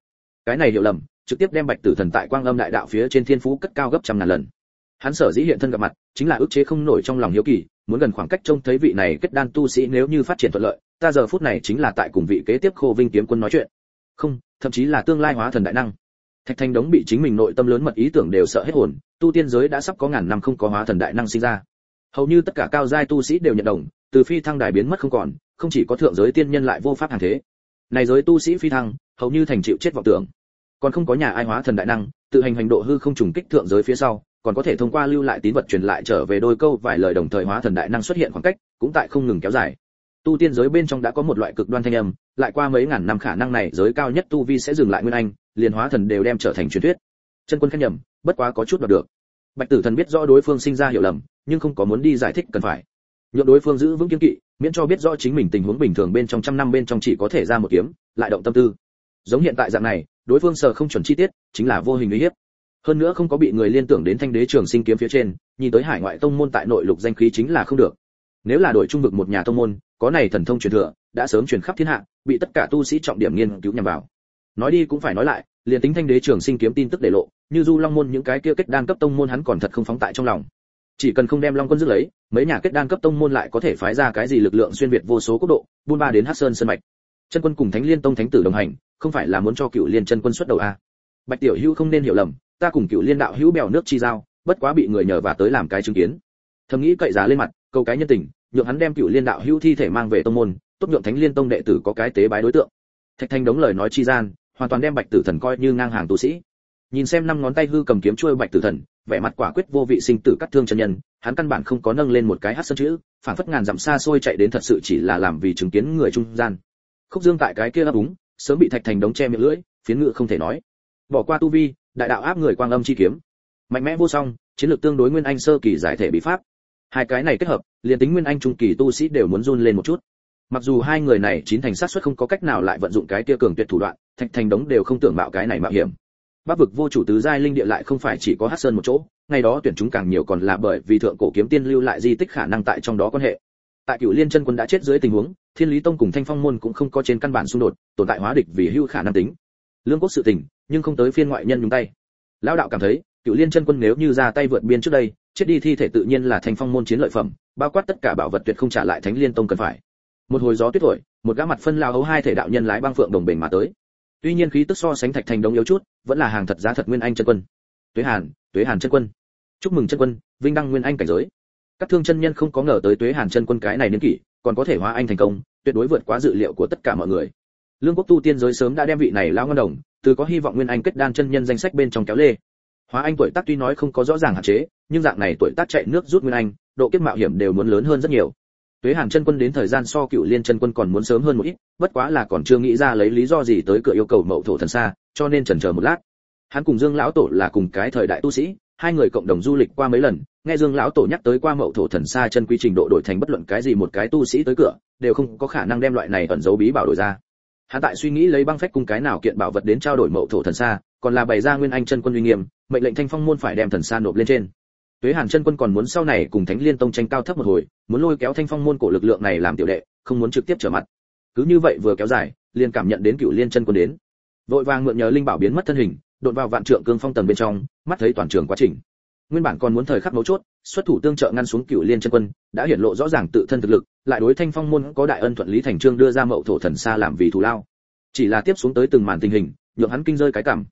Cái này hiểu lầm, trực tiếp đem bạch tử thần tại quang âm đại đạo phía trên thiên phú cất cao gấp trăm ngàn lần hắn sở dĩ hiện thân gặp mặt, chính là ức chế không nổi trong lòng hiếu kỳ, muốn gần khoảng cách trông thấy vị này kết đan tu sĩ nếu như phát triển thuận lợi, ta giờ phút này chính là tại cùng vị kế tiếp khô vinh kiếm quân nói chuyện. Không, thậm chí là tương lai hóa thần đại năng. Thạch thanh đống bị chính mình nội tâm lớn mật ý tưởng đều sợ hết hồn, tu tiên giới đã sắp có ngàn năm không có hóa thần đại năng sinh ra. Hầu như tất cả cao giai tu sĩ đều nhận đồng, từ phi thăng đài biến mất không còn, không chỉ có thượng giới tiên nhân lại vô pháp hàng thế. Này giới tu sĩ phi thăng, hầu như thành chịu chết vọng tưởng. Còn không có nhà ai hóa thần đại năng, tự hành hành độ hư không trùng kích thượng giới phía sau còn có thể thông qua lưu lại tín vật truyền lại trở về đôi câu vài lời đồng thời hóa thần đại năng xuất hiện khoảng cách, cũng tại không ngừng kéo dài. Tu tiên giới bên trong đã có một loại cực đoan thanh âm, lại qua mấy ngàn năm khả năng này, giới cao nhất tu vi sẽ dừng lại nguyên anh, liền hóa thần đều đem trở thành truyền thuyết. Chân quân khen nhầm, bất quá có chút đoạt được. Bạch tử thần biết rõ đối phương sinh ra hiểu lầm, nhưng không có muốn đi giải thích cần phải. Nhượng đối phương giữ vững kiên kỵ, miễn cho biết rõ chính mình tình huống bình thường bên trong trăm năm bên trong chỉ có thể ra một kiếm, lại động tâm tư. Giống hiện tại dạng này, đối phương sợ không chuẩn chi tiết, chính là vô hình uy hiếp hơn nữa không có bị người liên tưởng đến thanh đế trường sinh kiếm phía trên, nhìn tới hải ngoại tông môn tại nội lục danh khí chính là không được. Nếu là đội trung vực một nhà tông môn, có này thần thông truyền thừa, đã sớm truyền khắp thiên hạ, bị tất cả tu sĩ trọng điểm nghiên cứu nhằm vào. Nói đi cũng phải nói lại, liền tính thanh đế trường sinh kiếm tin tức để lộ, như du long môn những cái kia kết đan cấp tông môn hắn còn thật không phóng tại trong lòng. Chỉ cần không đem long quân giữ lấy, mấy nhà kết đan cấp tông môn lại có thể phái ra cái gì lực lượng xuyên việt vô số quốc độ, buôn ba đến hắc sơn sơn mạch. Chân quân cùng thánh liên tông thánh tử đồng hành, không phải là muốn cho cựu liên chân quân xuất đầu a à. bạch tiểu hữu không nên hiểu lầm ta cùng cựu liên đạo hữu bèo nước chi giao, bất quá bị người nhờ và tới làm cái chứng kiến. Thầm nghĩ cậy giá lên mặt, câu cái nhân tình, nhượng hắn đem cựu liên đạo hữu thi thể mang về tông môn, tốt nhượng thánh liên tông đệ tử có cái tế bái đối tượng. Thạch thanh đống lời nói chi gian, hoàn toàn đem bạch tử thần coi như ngang hàng tu sĩ. Nhìn xem năm ngón tay hư cầm kiếm chuôi bạch tử thần, vẻ mặt quả quyết vô vị sinh tử cắt thương chân nhân, hắn căn bản không có nâng lên một cái hát sân chữ phản phất ngàn dặm xa xôi chạy đến thật sự chỉ là làm vì chứng kiến người trung gian. Khúc dương tại cái kia ấp úng, sớm bị thạch thành đống che miệng lưỡi, phiến ngựa không thể nói. Bỏ qua tu vi đại đạo áp người quang âm chi kiếm. Mạnh mẽ vô song, chiến lược tương đối nguyên anh sơ kỳ giải thể bí pháp. Hai cái này kết hợp, liền tính nguyên anh trung kỳ tu sĩ đều muốn run lên một chút. Mặc dù hai người này chín thành sát suất không có cách nào lại vận dụng cái tia cường tuyệt thủ đoạn, thạch thành đống đều không tưởng bạo cái này mạo hiểm. Bắc vực vô chủ tứ giai linh địa lại không phải chỉ có hắc sơn một chỗ, ngày đó tuyển chúng càng nhiều còn là bởi vì thượng cổ kiếm tiên lưu lại di tích khả năng tại trong đó quan hệ. Tại cựu liên chân quân đã chết dưới tình huống, thiên lý tông cùng thanh phong môn cũng không có trên căn bản xung đột, tồn tại hóa địch vì hưu khả năng tính. Lương quốc sự tình nhưng không tới phiên ngoại nhân nhúng tay. Lão đạo cảm thấy, cựu liên chân quân nếu như ra tay vượt biên trước đây, chết đi thi thể tự nhiên là thành phong môn chiến lợi phẩm, bao quát tất cả bảo vật tuyệt không trả lại thánh liên tông cần phải. Một hồi gió tuyết thổi, một gã mặt phân lao hấu hai thể đạo nhân lái băng phượng đồng bình mà tới. Tuy nhiên khí tức so sánh thạch thành đông yếu chút, vẫn là hàng thật giá thật nguyên anh chân quân. Tuế hàn tuế hàn chân quân. Chúc mừng chân quân, vinh đăng nguyên anh cảnh giới. Các thương chân nhân không có ngờ tới tuế hàn chân quân cái này niên kỷ, còn có thể hóa anh thành công, tuyệt đối vượt quá dự liệu của tất cả mọi người. Lương quốc tu tiên giới sớm đã đem vị này lao ngân đồng từ có hy vọng nguyên anh kết đan chân nhân danh sách bên trong kéo lê. Hóa anh tuổi tác tuy nói không có rõ ràng hạn chế, nhưng dạng này tuổi tác chạy nước rút nguyên anh, độ kiếp mạo hiểm đều muốn lớn hơn rất nhiều. Tuế hàn chân quân đến thời gian so cựu liên chân quân còn muốn sớm hơn một ít, bất quá là còn chưa nghĩ ra lấy lý do gì tới cửa yêu cầu mậu thổ thần xa, cho nên chần chờ một lát. Hắn cùng dương lão tổ là cùng cái thời đại tu sĩ, hai người cộng đồng du lịch qua mấy lần, nghe dương lão tổ nhắc tới qua mậu thổ thần xa chân quy trình độ đổi thành bất luận cái gì một cái tu sĩ tới cửa, đều không có khả năng đem loại này ẩn dấu bí bảo đổi ra hắn tại suy nghĩ lấy băng phách cung cái nào kiện bảo vật đến trao đổi mậu thổ thần xa, còn là bày ra nguyên anh chân quân uy nghiêm, mệnh lệnh thanh phong môn phải đem thần xa nộp lên trên. Tuế hàn chân quân còn muốn sau này cùng thánh liên tông tranh cao thấp một hồi, muốn lôi kéo thanh phong môn cổ lực lượng này làm tiểu đệ, không muốn trực tiếp trở mặt. Cứ như vậy vừa kéo dài, liền cảm nhận đến cựu liên chân quân đến. Vội vàng mượn nhờ linh bảo biến mất thân hình, đột vào vạn trượng cương phong tầng bên trong, mắt thấy toàn trường quá trình nguyên bản còn muốn thời khắc mấu chốt, xuất thủ tương trợ ngăn xuống cựu liên chân quân, đã hiển lộ rõ ràng tự thân thực lực, lại đối thanh phong môn có đại ân thuận lý thành trương đưa ra mậu thổ thần xa làm vì thù lao. Chỉ là tiếp xuống tới từng màn tình hình, nhượng hắn kinh rơi cái cảm.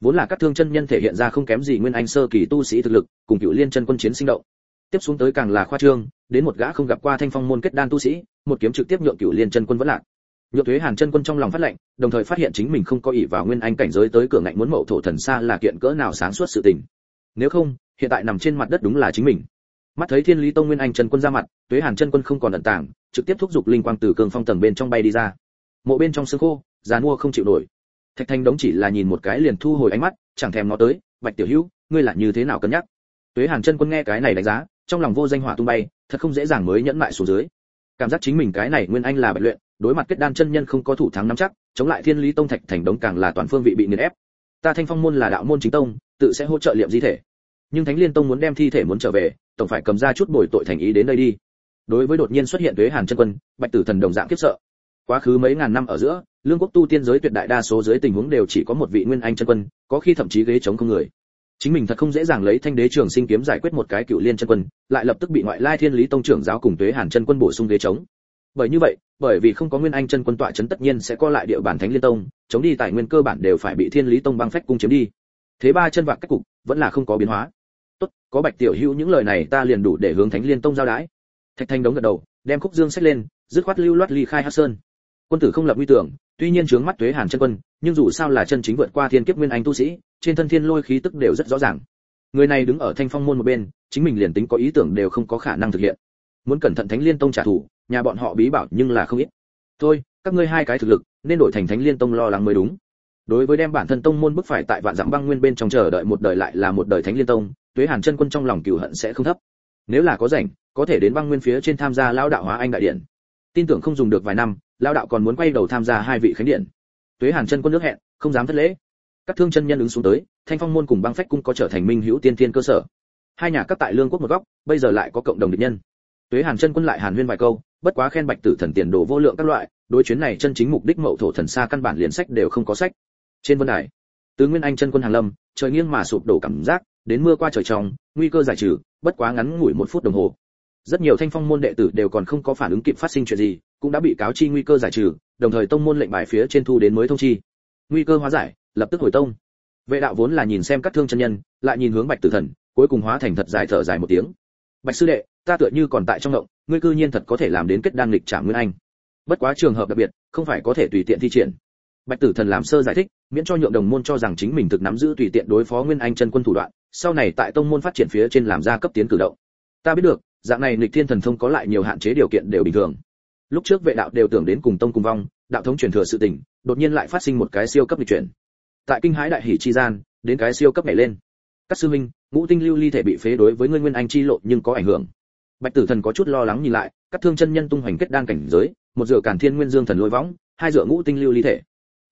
Vốn là các thương chân nhân thể hiện ra không kém gì nguyên anh sơ kỳ tu sĩ thực lực, cùng cựu liên chân quân chiến sinh động. Tiếp xuống tới càng là khoa trương, đến một gã không gặp qua thanh phong môn kết đan tu sĩ, một kiếm trực tiếp nhượng cựu liên chân quân vẫn lạc. Nhượng thuế hàn chân quân trong lòng phát lệnh, đồng thời phát hiện chính mình không có ỷ vào nguyên anh cảnh giới tới cửa ngạnh muốn mậu thổ thần xa là kiện cỡ nào sáng suốt sự tình. Nếu không hiện tại nằm trên mặt đất đúng là chính mình. Mắt thấy thiên lý tông nguyên anh chân quân ra mặt, tuế hàn chân quân không còn ẩn tàng, trực tiếp thúc giục linh quang từ cường phong tầng bên trong bay đi ra. Mộ bên trong xương khô, già mua không chịu nổi. Thạch thanh đống chỉ là nhìn một cái liền thu hồi ánh mắt, chẳng thèm nó tới, bạch tiểu hữu, ngươi là như thế nào cân nhắc? Tuế hàn chân quân nghe cái này đánh giá, trong lòng vô danh hỏa tung bay, thật không dễ dàng mới nhẫn lại xuống dưới. Cảm giác chính mình cái này nguyên anh là bạch luyện, đối mặt kết đan chân nhân không có thủ thắng nắm chắc, chống lại thiên lý tông thạch thành đống càng là toàn phương vị bị nghiền ép. Ta thanh phong môn là đạo môn chính tông, tự sẽ hỗ trợ liệm di thể nhưng thánh liên tông muốn đem thi thể muốn trở về, tổng phải cầm ra chút bồi tội thành ý đến đây đi. Đối với đột nhiên xuất hiện tuế hàn chân quân, bạch tử thần đồng dạng kiếp sợ. Quá khứ mấy ngàn năm ở giữa, lương quốc tu tiên giới tuyệt đại đa số dưới tình huống đều chỉ có một vị nguyên anh chân quân, có khi thậm chí ghế chống không người. Chính mình thật không dễ dàng lấy thanh đế trường sinh kiếm giải quyết một cái cựu liên chân quân, lại lập tức bị ngoại lai thiên lý tông trưởng giáo cùng tuế hàn chân quân bổ sung ghế chống bởi như vậy, bởi vì không có nguyên anh chân quân tọa chấn tất nhiên sẽ co lại địa bàn thánh liên tông, chống đi tài nguyên cơ bản đều phải bị thiên lý tông băng phách cung chiếm đi thế ba chân vạc cách cục, vẫn là không có biến hóa. Tốt, có bạch tiểu hữu những lời này ta liền đủ để hướng thánh liên tông giao đái. Thạch thanh đống gật đầu, đem khúc dương sách lên, dứt khoát lưu loát ly khai hắc sơn. Quân tử không lập nguy tưởng, tuy nhiên trướng mắt tuế hàn chân quân, nhưng dù sao là chân chính vượt qua thiên kiếp nguyên anh tu sĩ, trên thân thiên lôi khí tức đều rất rõ ràng. Người này đứng ở thanh phong môn một bên, chính mình liền tính có ý tưởng đều không có khả năng thực hiện. Muốn cẩn thận thánh liên tông trả thù, nhà bọn họ bí bảo nhưng là không ít. Thôi, các ngươi hai cái thực lực, nên đổi thành thánh liên tông lo lắng mới đúng đối với đem bản thân tông môn bức phải tại vạn dặm băng nguyên bên trong chờ đợi một đời lại là một đời thánh liên tông, tuế hàn chân quân trong lòng cừu hận sẽ không thấp. Nếu là có rảnh, có thể đến băng nguyên phía trên tham gia lão đạo hóa anh đại điện. Tin tưởng không dùng được vài năm, lão đạo còn muốn quay đầu tham gia hai vị khánh điện. Tuế hàn chân quân nước hẹn, không dám thất lễ. Các thương chân nhân ứng xuống tới, thanh phong môn cùng băng phách cung có trở thành minh hữu tiên thiên cơ sở. Hai nhà các tại lương quốc một góc, bây giờ lại có cộng đồng địch nhân. Tuế hàn chân quân lại hàn huyên vài câu, bất quá khen bạch tử thần tiền đồ vô lượng các loại, đối chuyến này chân chính mục đích mậu thổ thần xa căn bản liền sách đều không có sách trên vân đài. Tứ nguyên anh chân quân hàng lâm, trời nghiêng mà sụp đổ cảm giác, đến mưa qua trời trong nguy cơ giải trừ, bất quá ngắn ngủi một phút đồng hồ. Rất nhiều thanh phong môn đệ tử đều còn không có phản ứng kịp phát sinh chuyện gì, cũng đã bị cáo chi nguy cơ giải trừ, đồng thời tông môn lệnh bài phía trên thu đến mới thông chi. Nguy cơ hóa giải, lập tức hồi tông. Vệ đạo vốn là nhìn xem các thương chân nhân, lại nhìn hướng bạch tử thần, cuối cùng hóa thành thật dài thở dài một tiếng. Bạch sư đệ, ta tựa như còn tại trong động ngươi cư nhiên thật có thể làm đến kết đan lịch trả nguyên anh. Bất quá trường hợp đặc biệt, không phải có thể tùy tiện thi triển bạch tử thần làm sơ giải thích, miễn cho nhượng đồng môn cho rằng chính mình thực nắm giữ tùy tiện đối phó nguyên anh chân quân thủ đoạn, sau này tại tông môn phát triển phía trên làm ra cấp tiến cử động. Ta biết được, dạng này nghịch thiên thần thông có lại nhiều hạn chế điều kiện đều bình thường. Lúc trước vệ đạo đều tưởng đến cùng tông cùng vong, đạo thống truyền thừa sự tình, đột nhiên lại phát sinh một cái siêu cấp nghịch chuyển. Tại kinh hãi đại hỷ chi gian, đến cái siêu cấp nhảy lên. Các sư minh ngũ tinh lưu ly thể bị phế đối với ngươi nguyên anh chi lộ nhưng có ảnh hưởng. Bạch tử thần có chút lo lắng nhìn lại, các thương chân nhân tung hoành kết đan cảnh giới, một dựa cản thiên nguyên dương thần lôi võng, hai dựa ngũ tinh lưu ly thể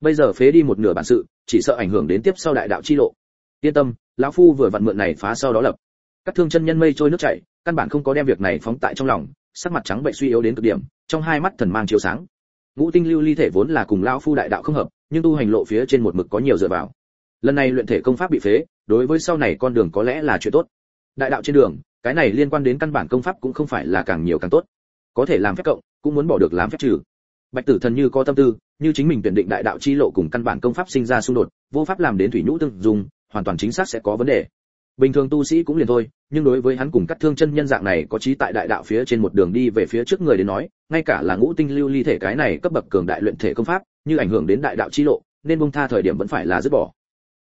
bây giờ phế đi một nửa bản sự, chỉ sợ ảnh hưởng đến tiếp sau đại đạo chi lộ. Yên tâm, lão phu vừa vặn mượn này phá sau đó lập. Các thương chân nhân mây trôi nước chảy, căn bản không có đem việc này phóng tại trong lòng, sắc mặt trắng bệnh suy yếu đến cực điểm, trong hai mắt thần mang chiếu sáng. Ngũ tinh lưu ly thể vốn là cùng lão phu đại đạo không hợp, nhưng tu hành lộ phía trên một mực có nhiều dựa vào. Lần này luyện thể công pháp bị phế, đối với sau này con đường có lẽ là chuyện tốt. Đại đạo trên đường, cái này liên quan đến căn bản công pháp cũng không phải là càng nhiều càng tốt. Có thể làm phép cộng, cũng muốn bỏ được làm phép trừ bạch tử thần như có tâm tư, như chính mình tuyển định đại đạo chi lộ cùng căn bản công pháp sinh ra xung đột, vô pháp làm đến thủy nhũ tương dùng, hoàn toàn chính xác sẽ có vấn đề. Bình thường tu sĩ cũng liền thôi, nhưng đối với hắn cùng cắt thương chân nhân dạng này có trí tại đại đạo phía trên một đường đi về phía trước người đến nói, ngay cả là ngũ tinh lưu ly thể cái này cấp bậc cường đại luyện thể công pháp, như ảnh hưởng đến đại đạo chi lộ, nên bông tha thời điểm vẫn phải là dứt bỏ.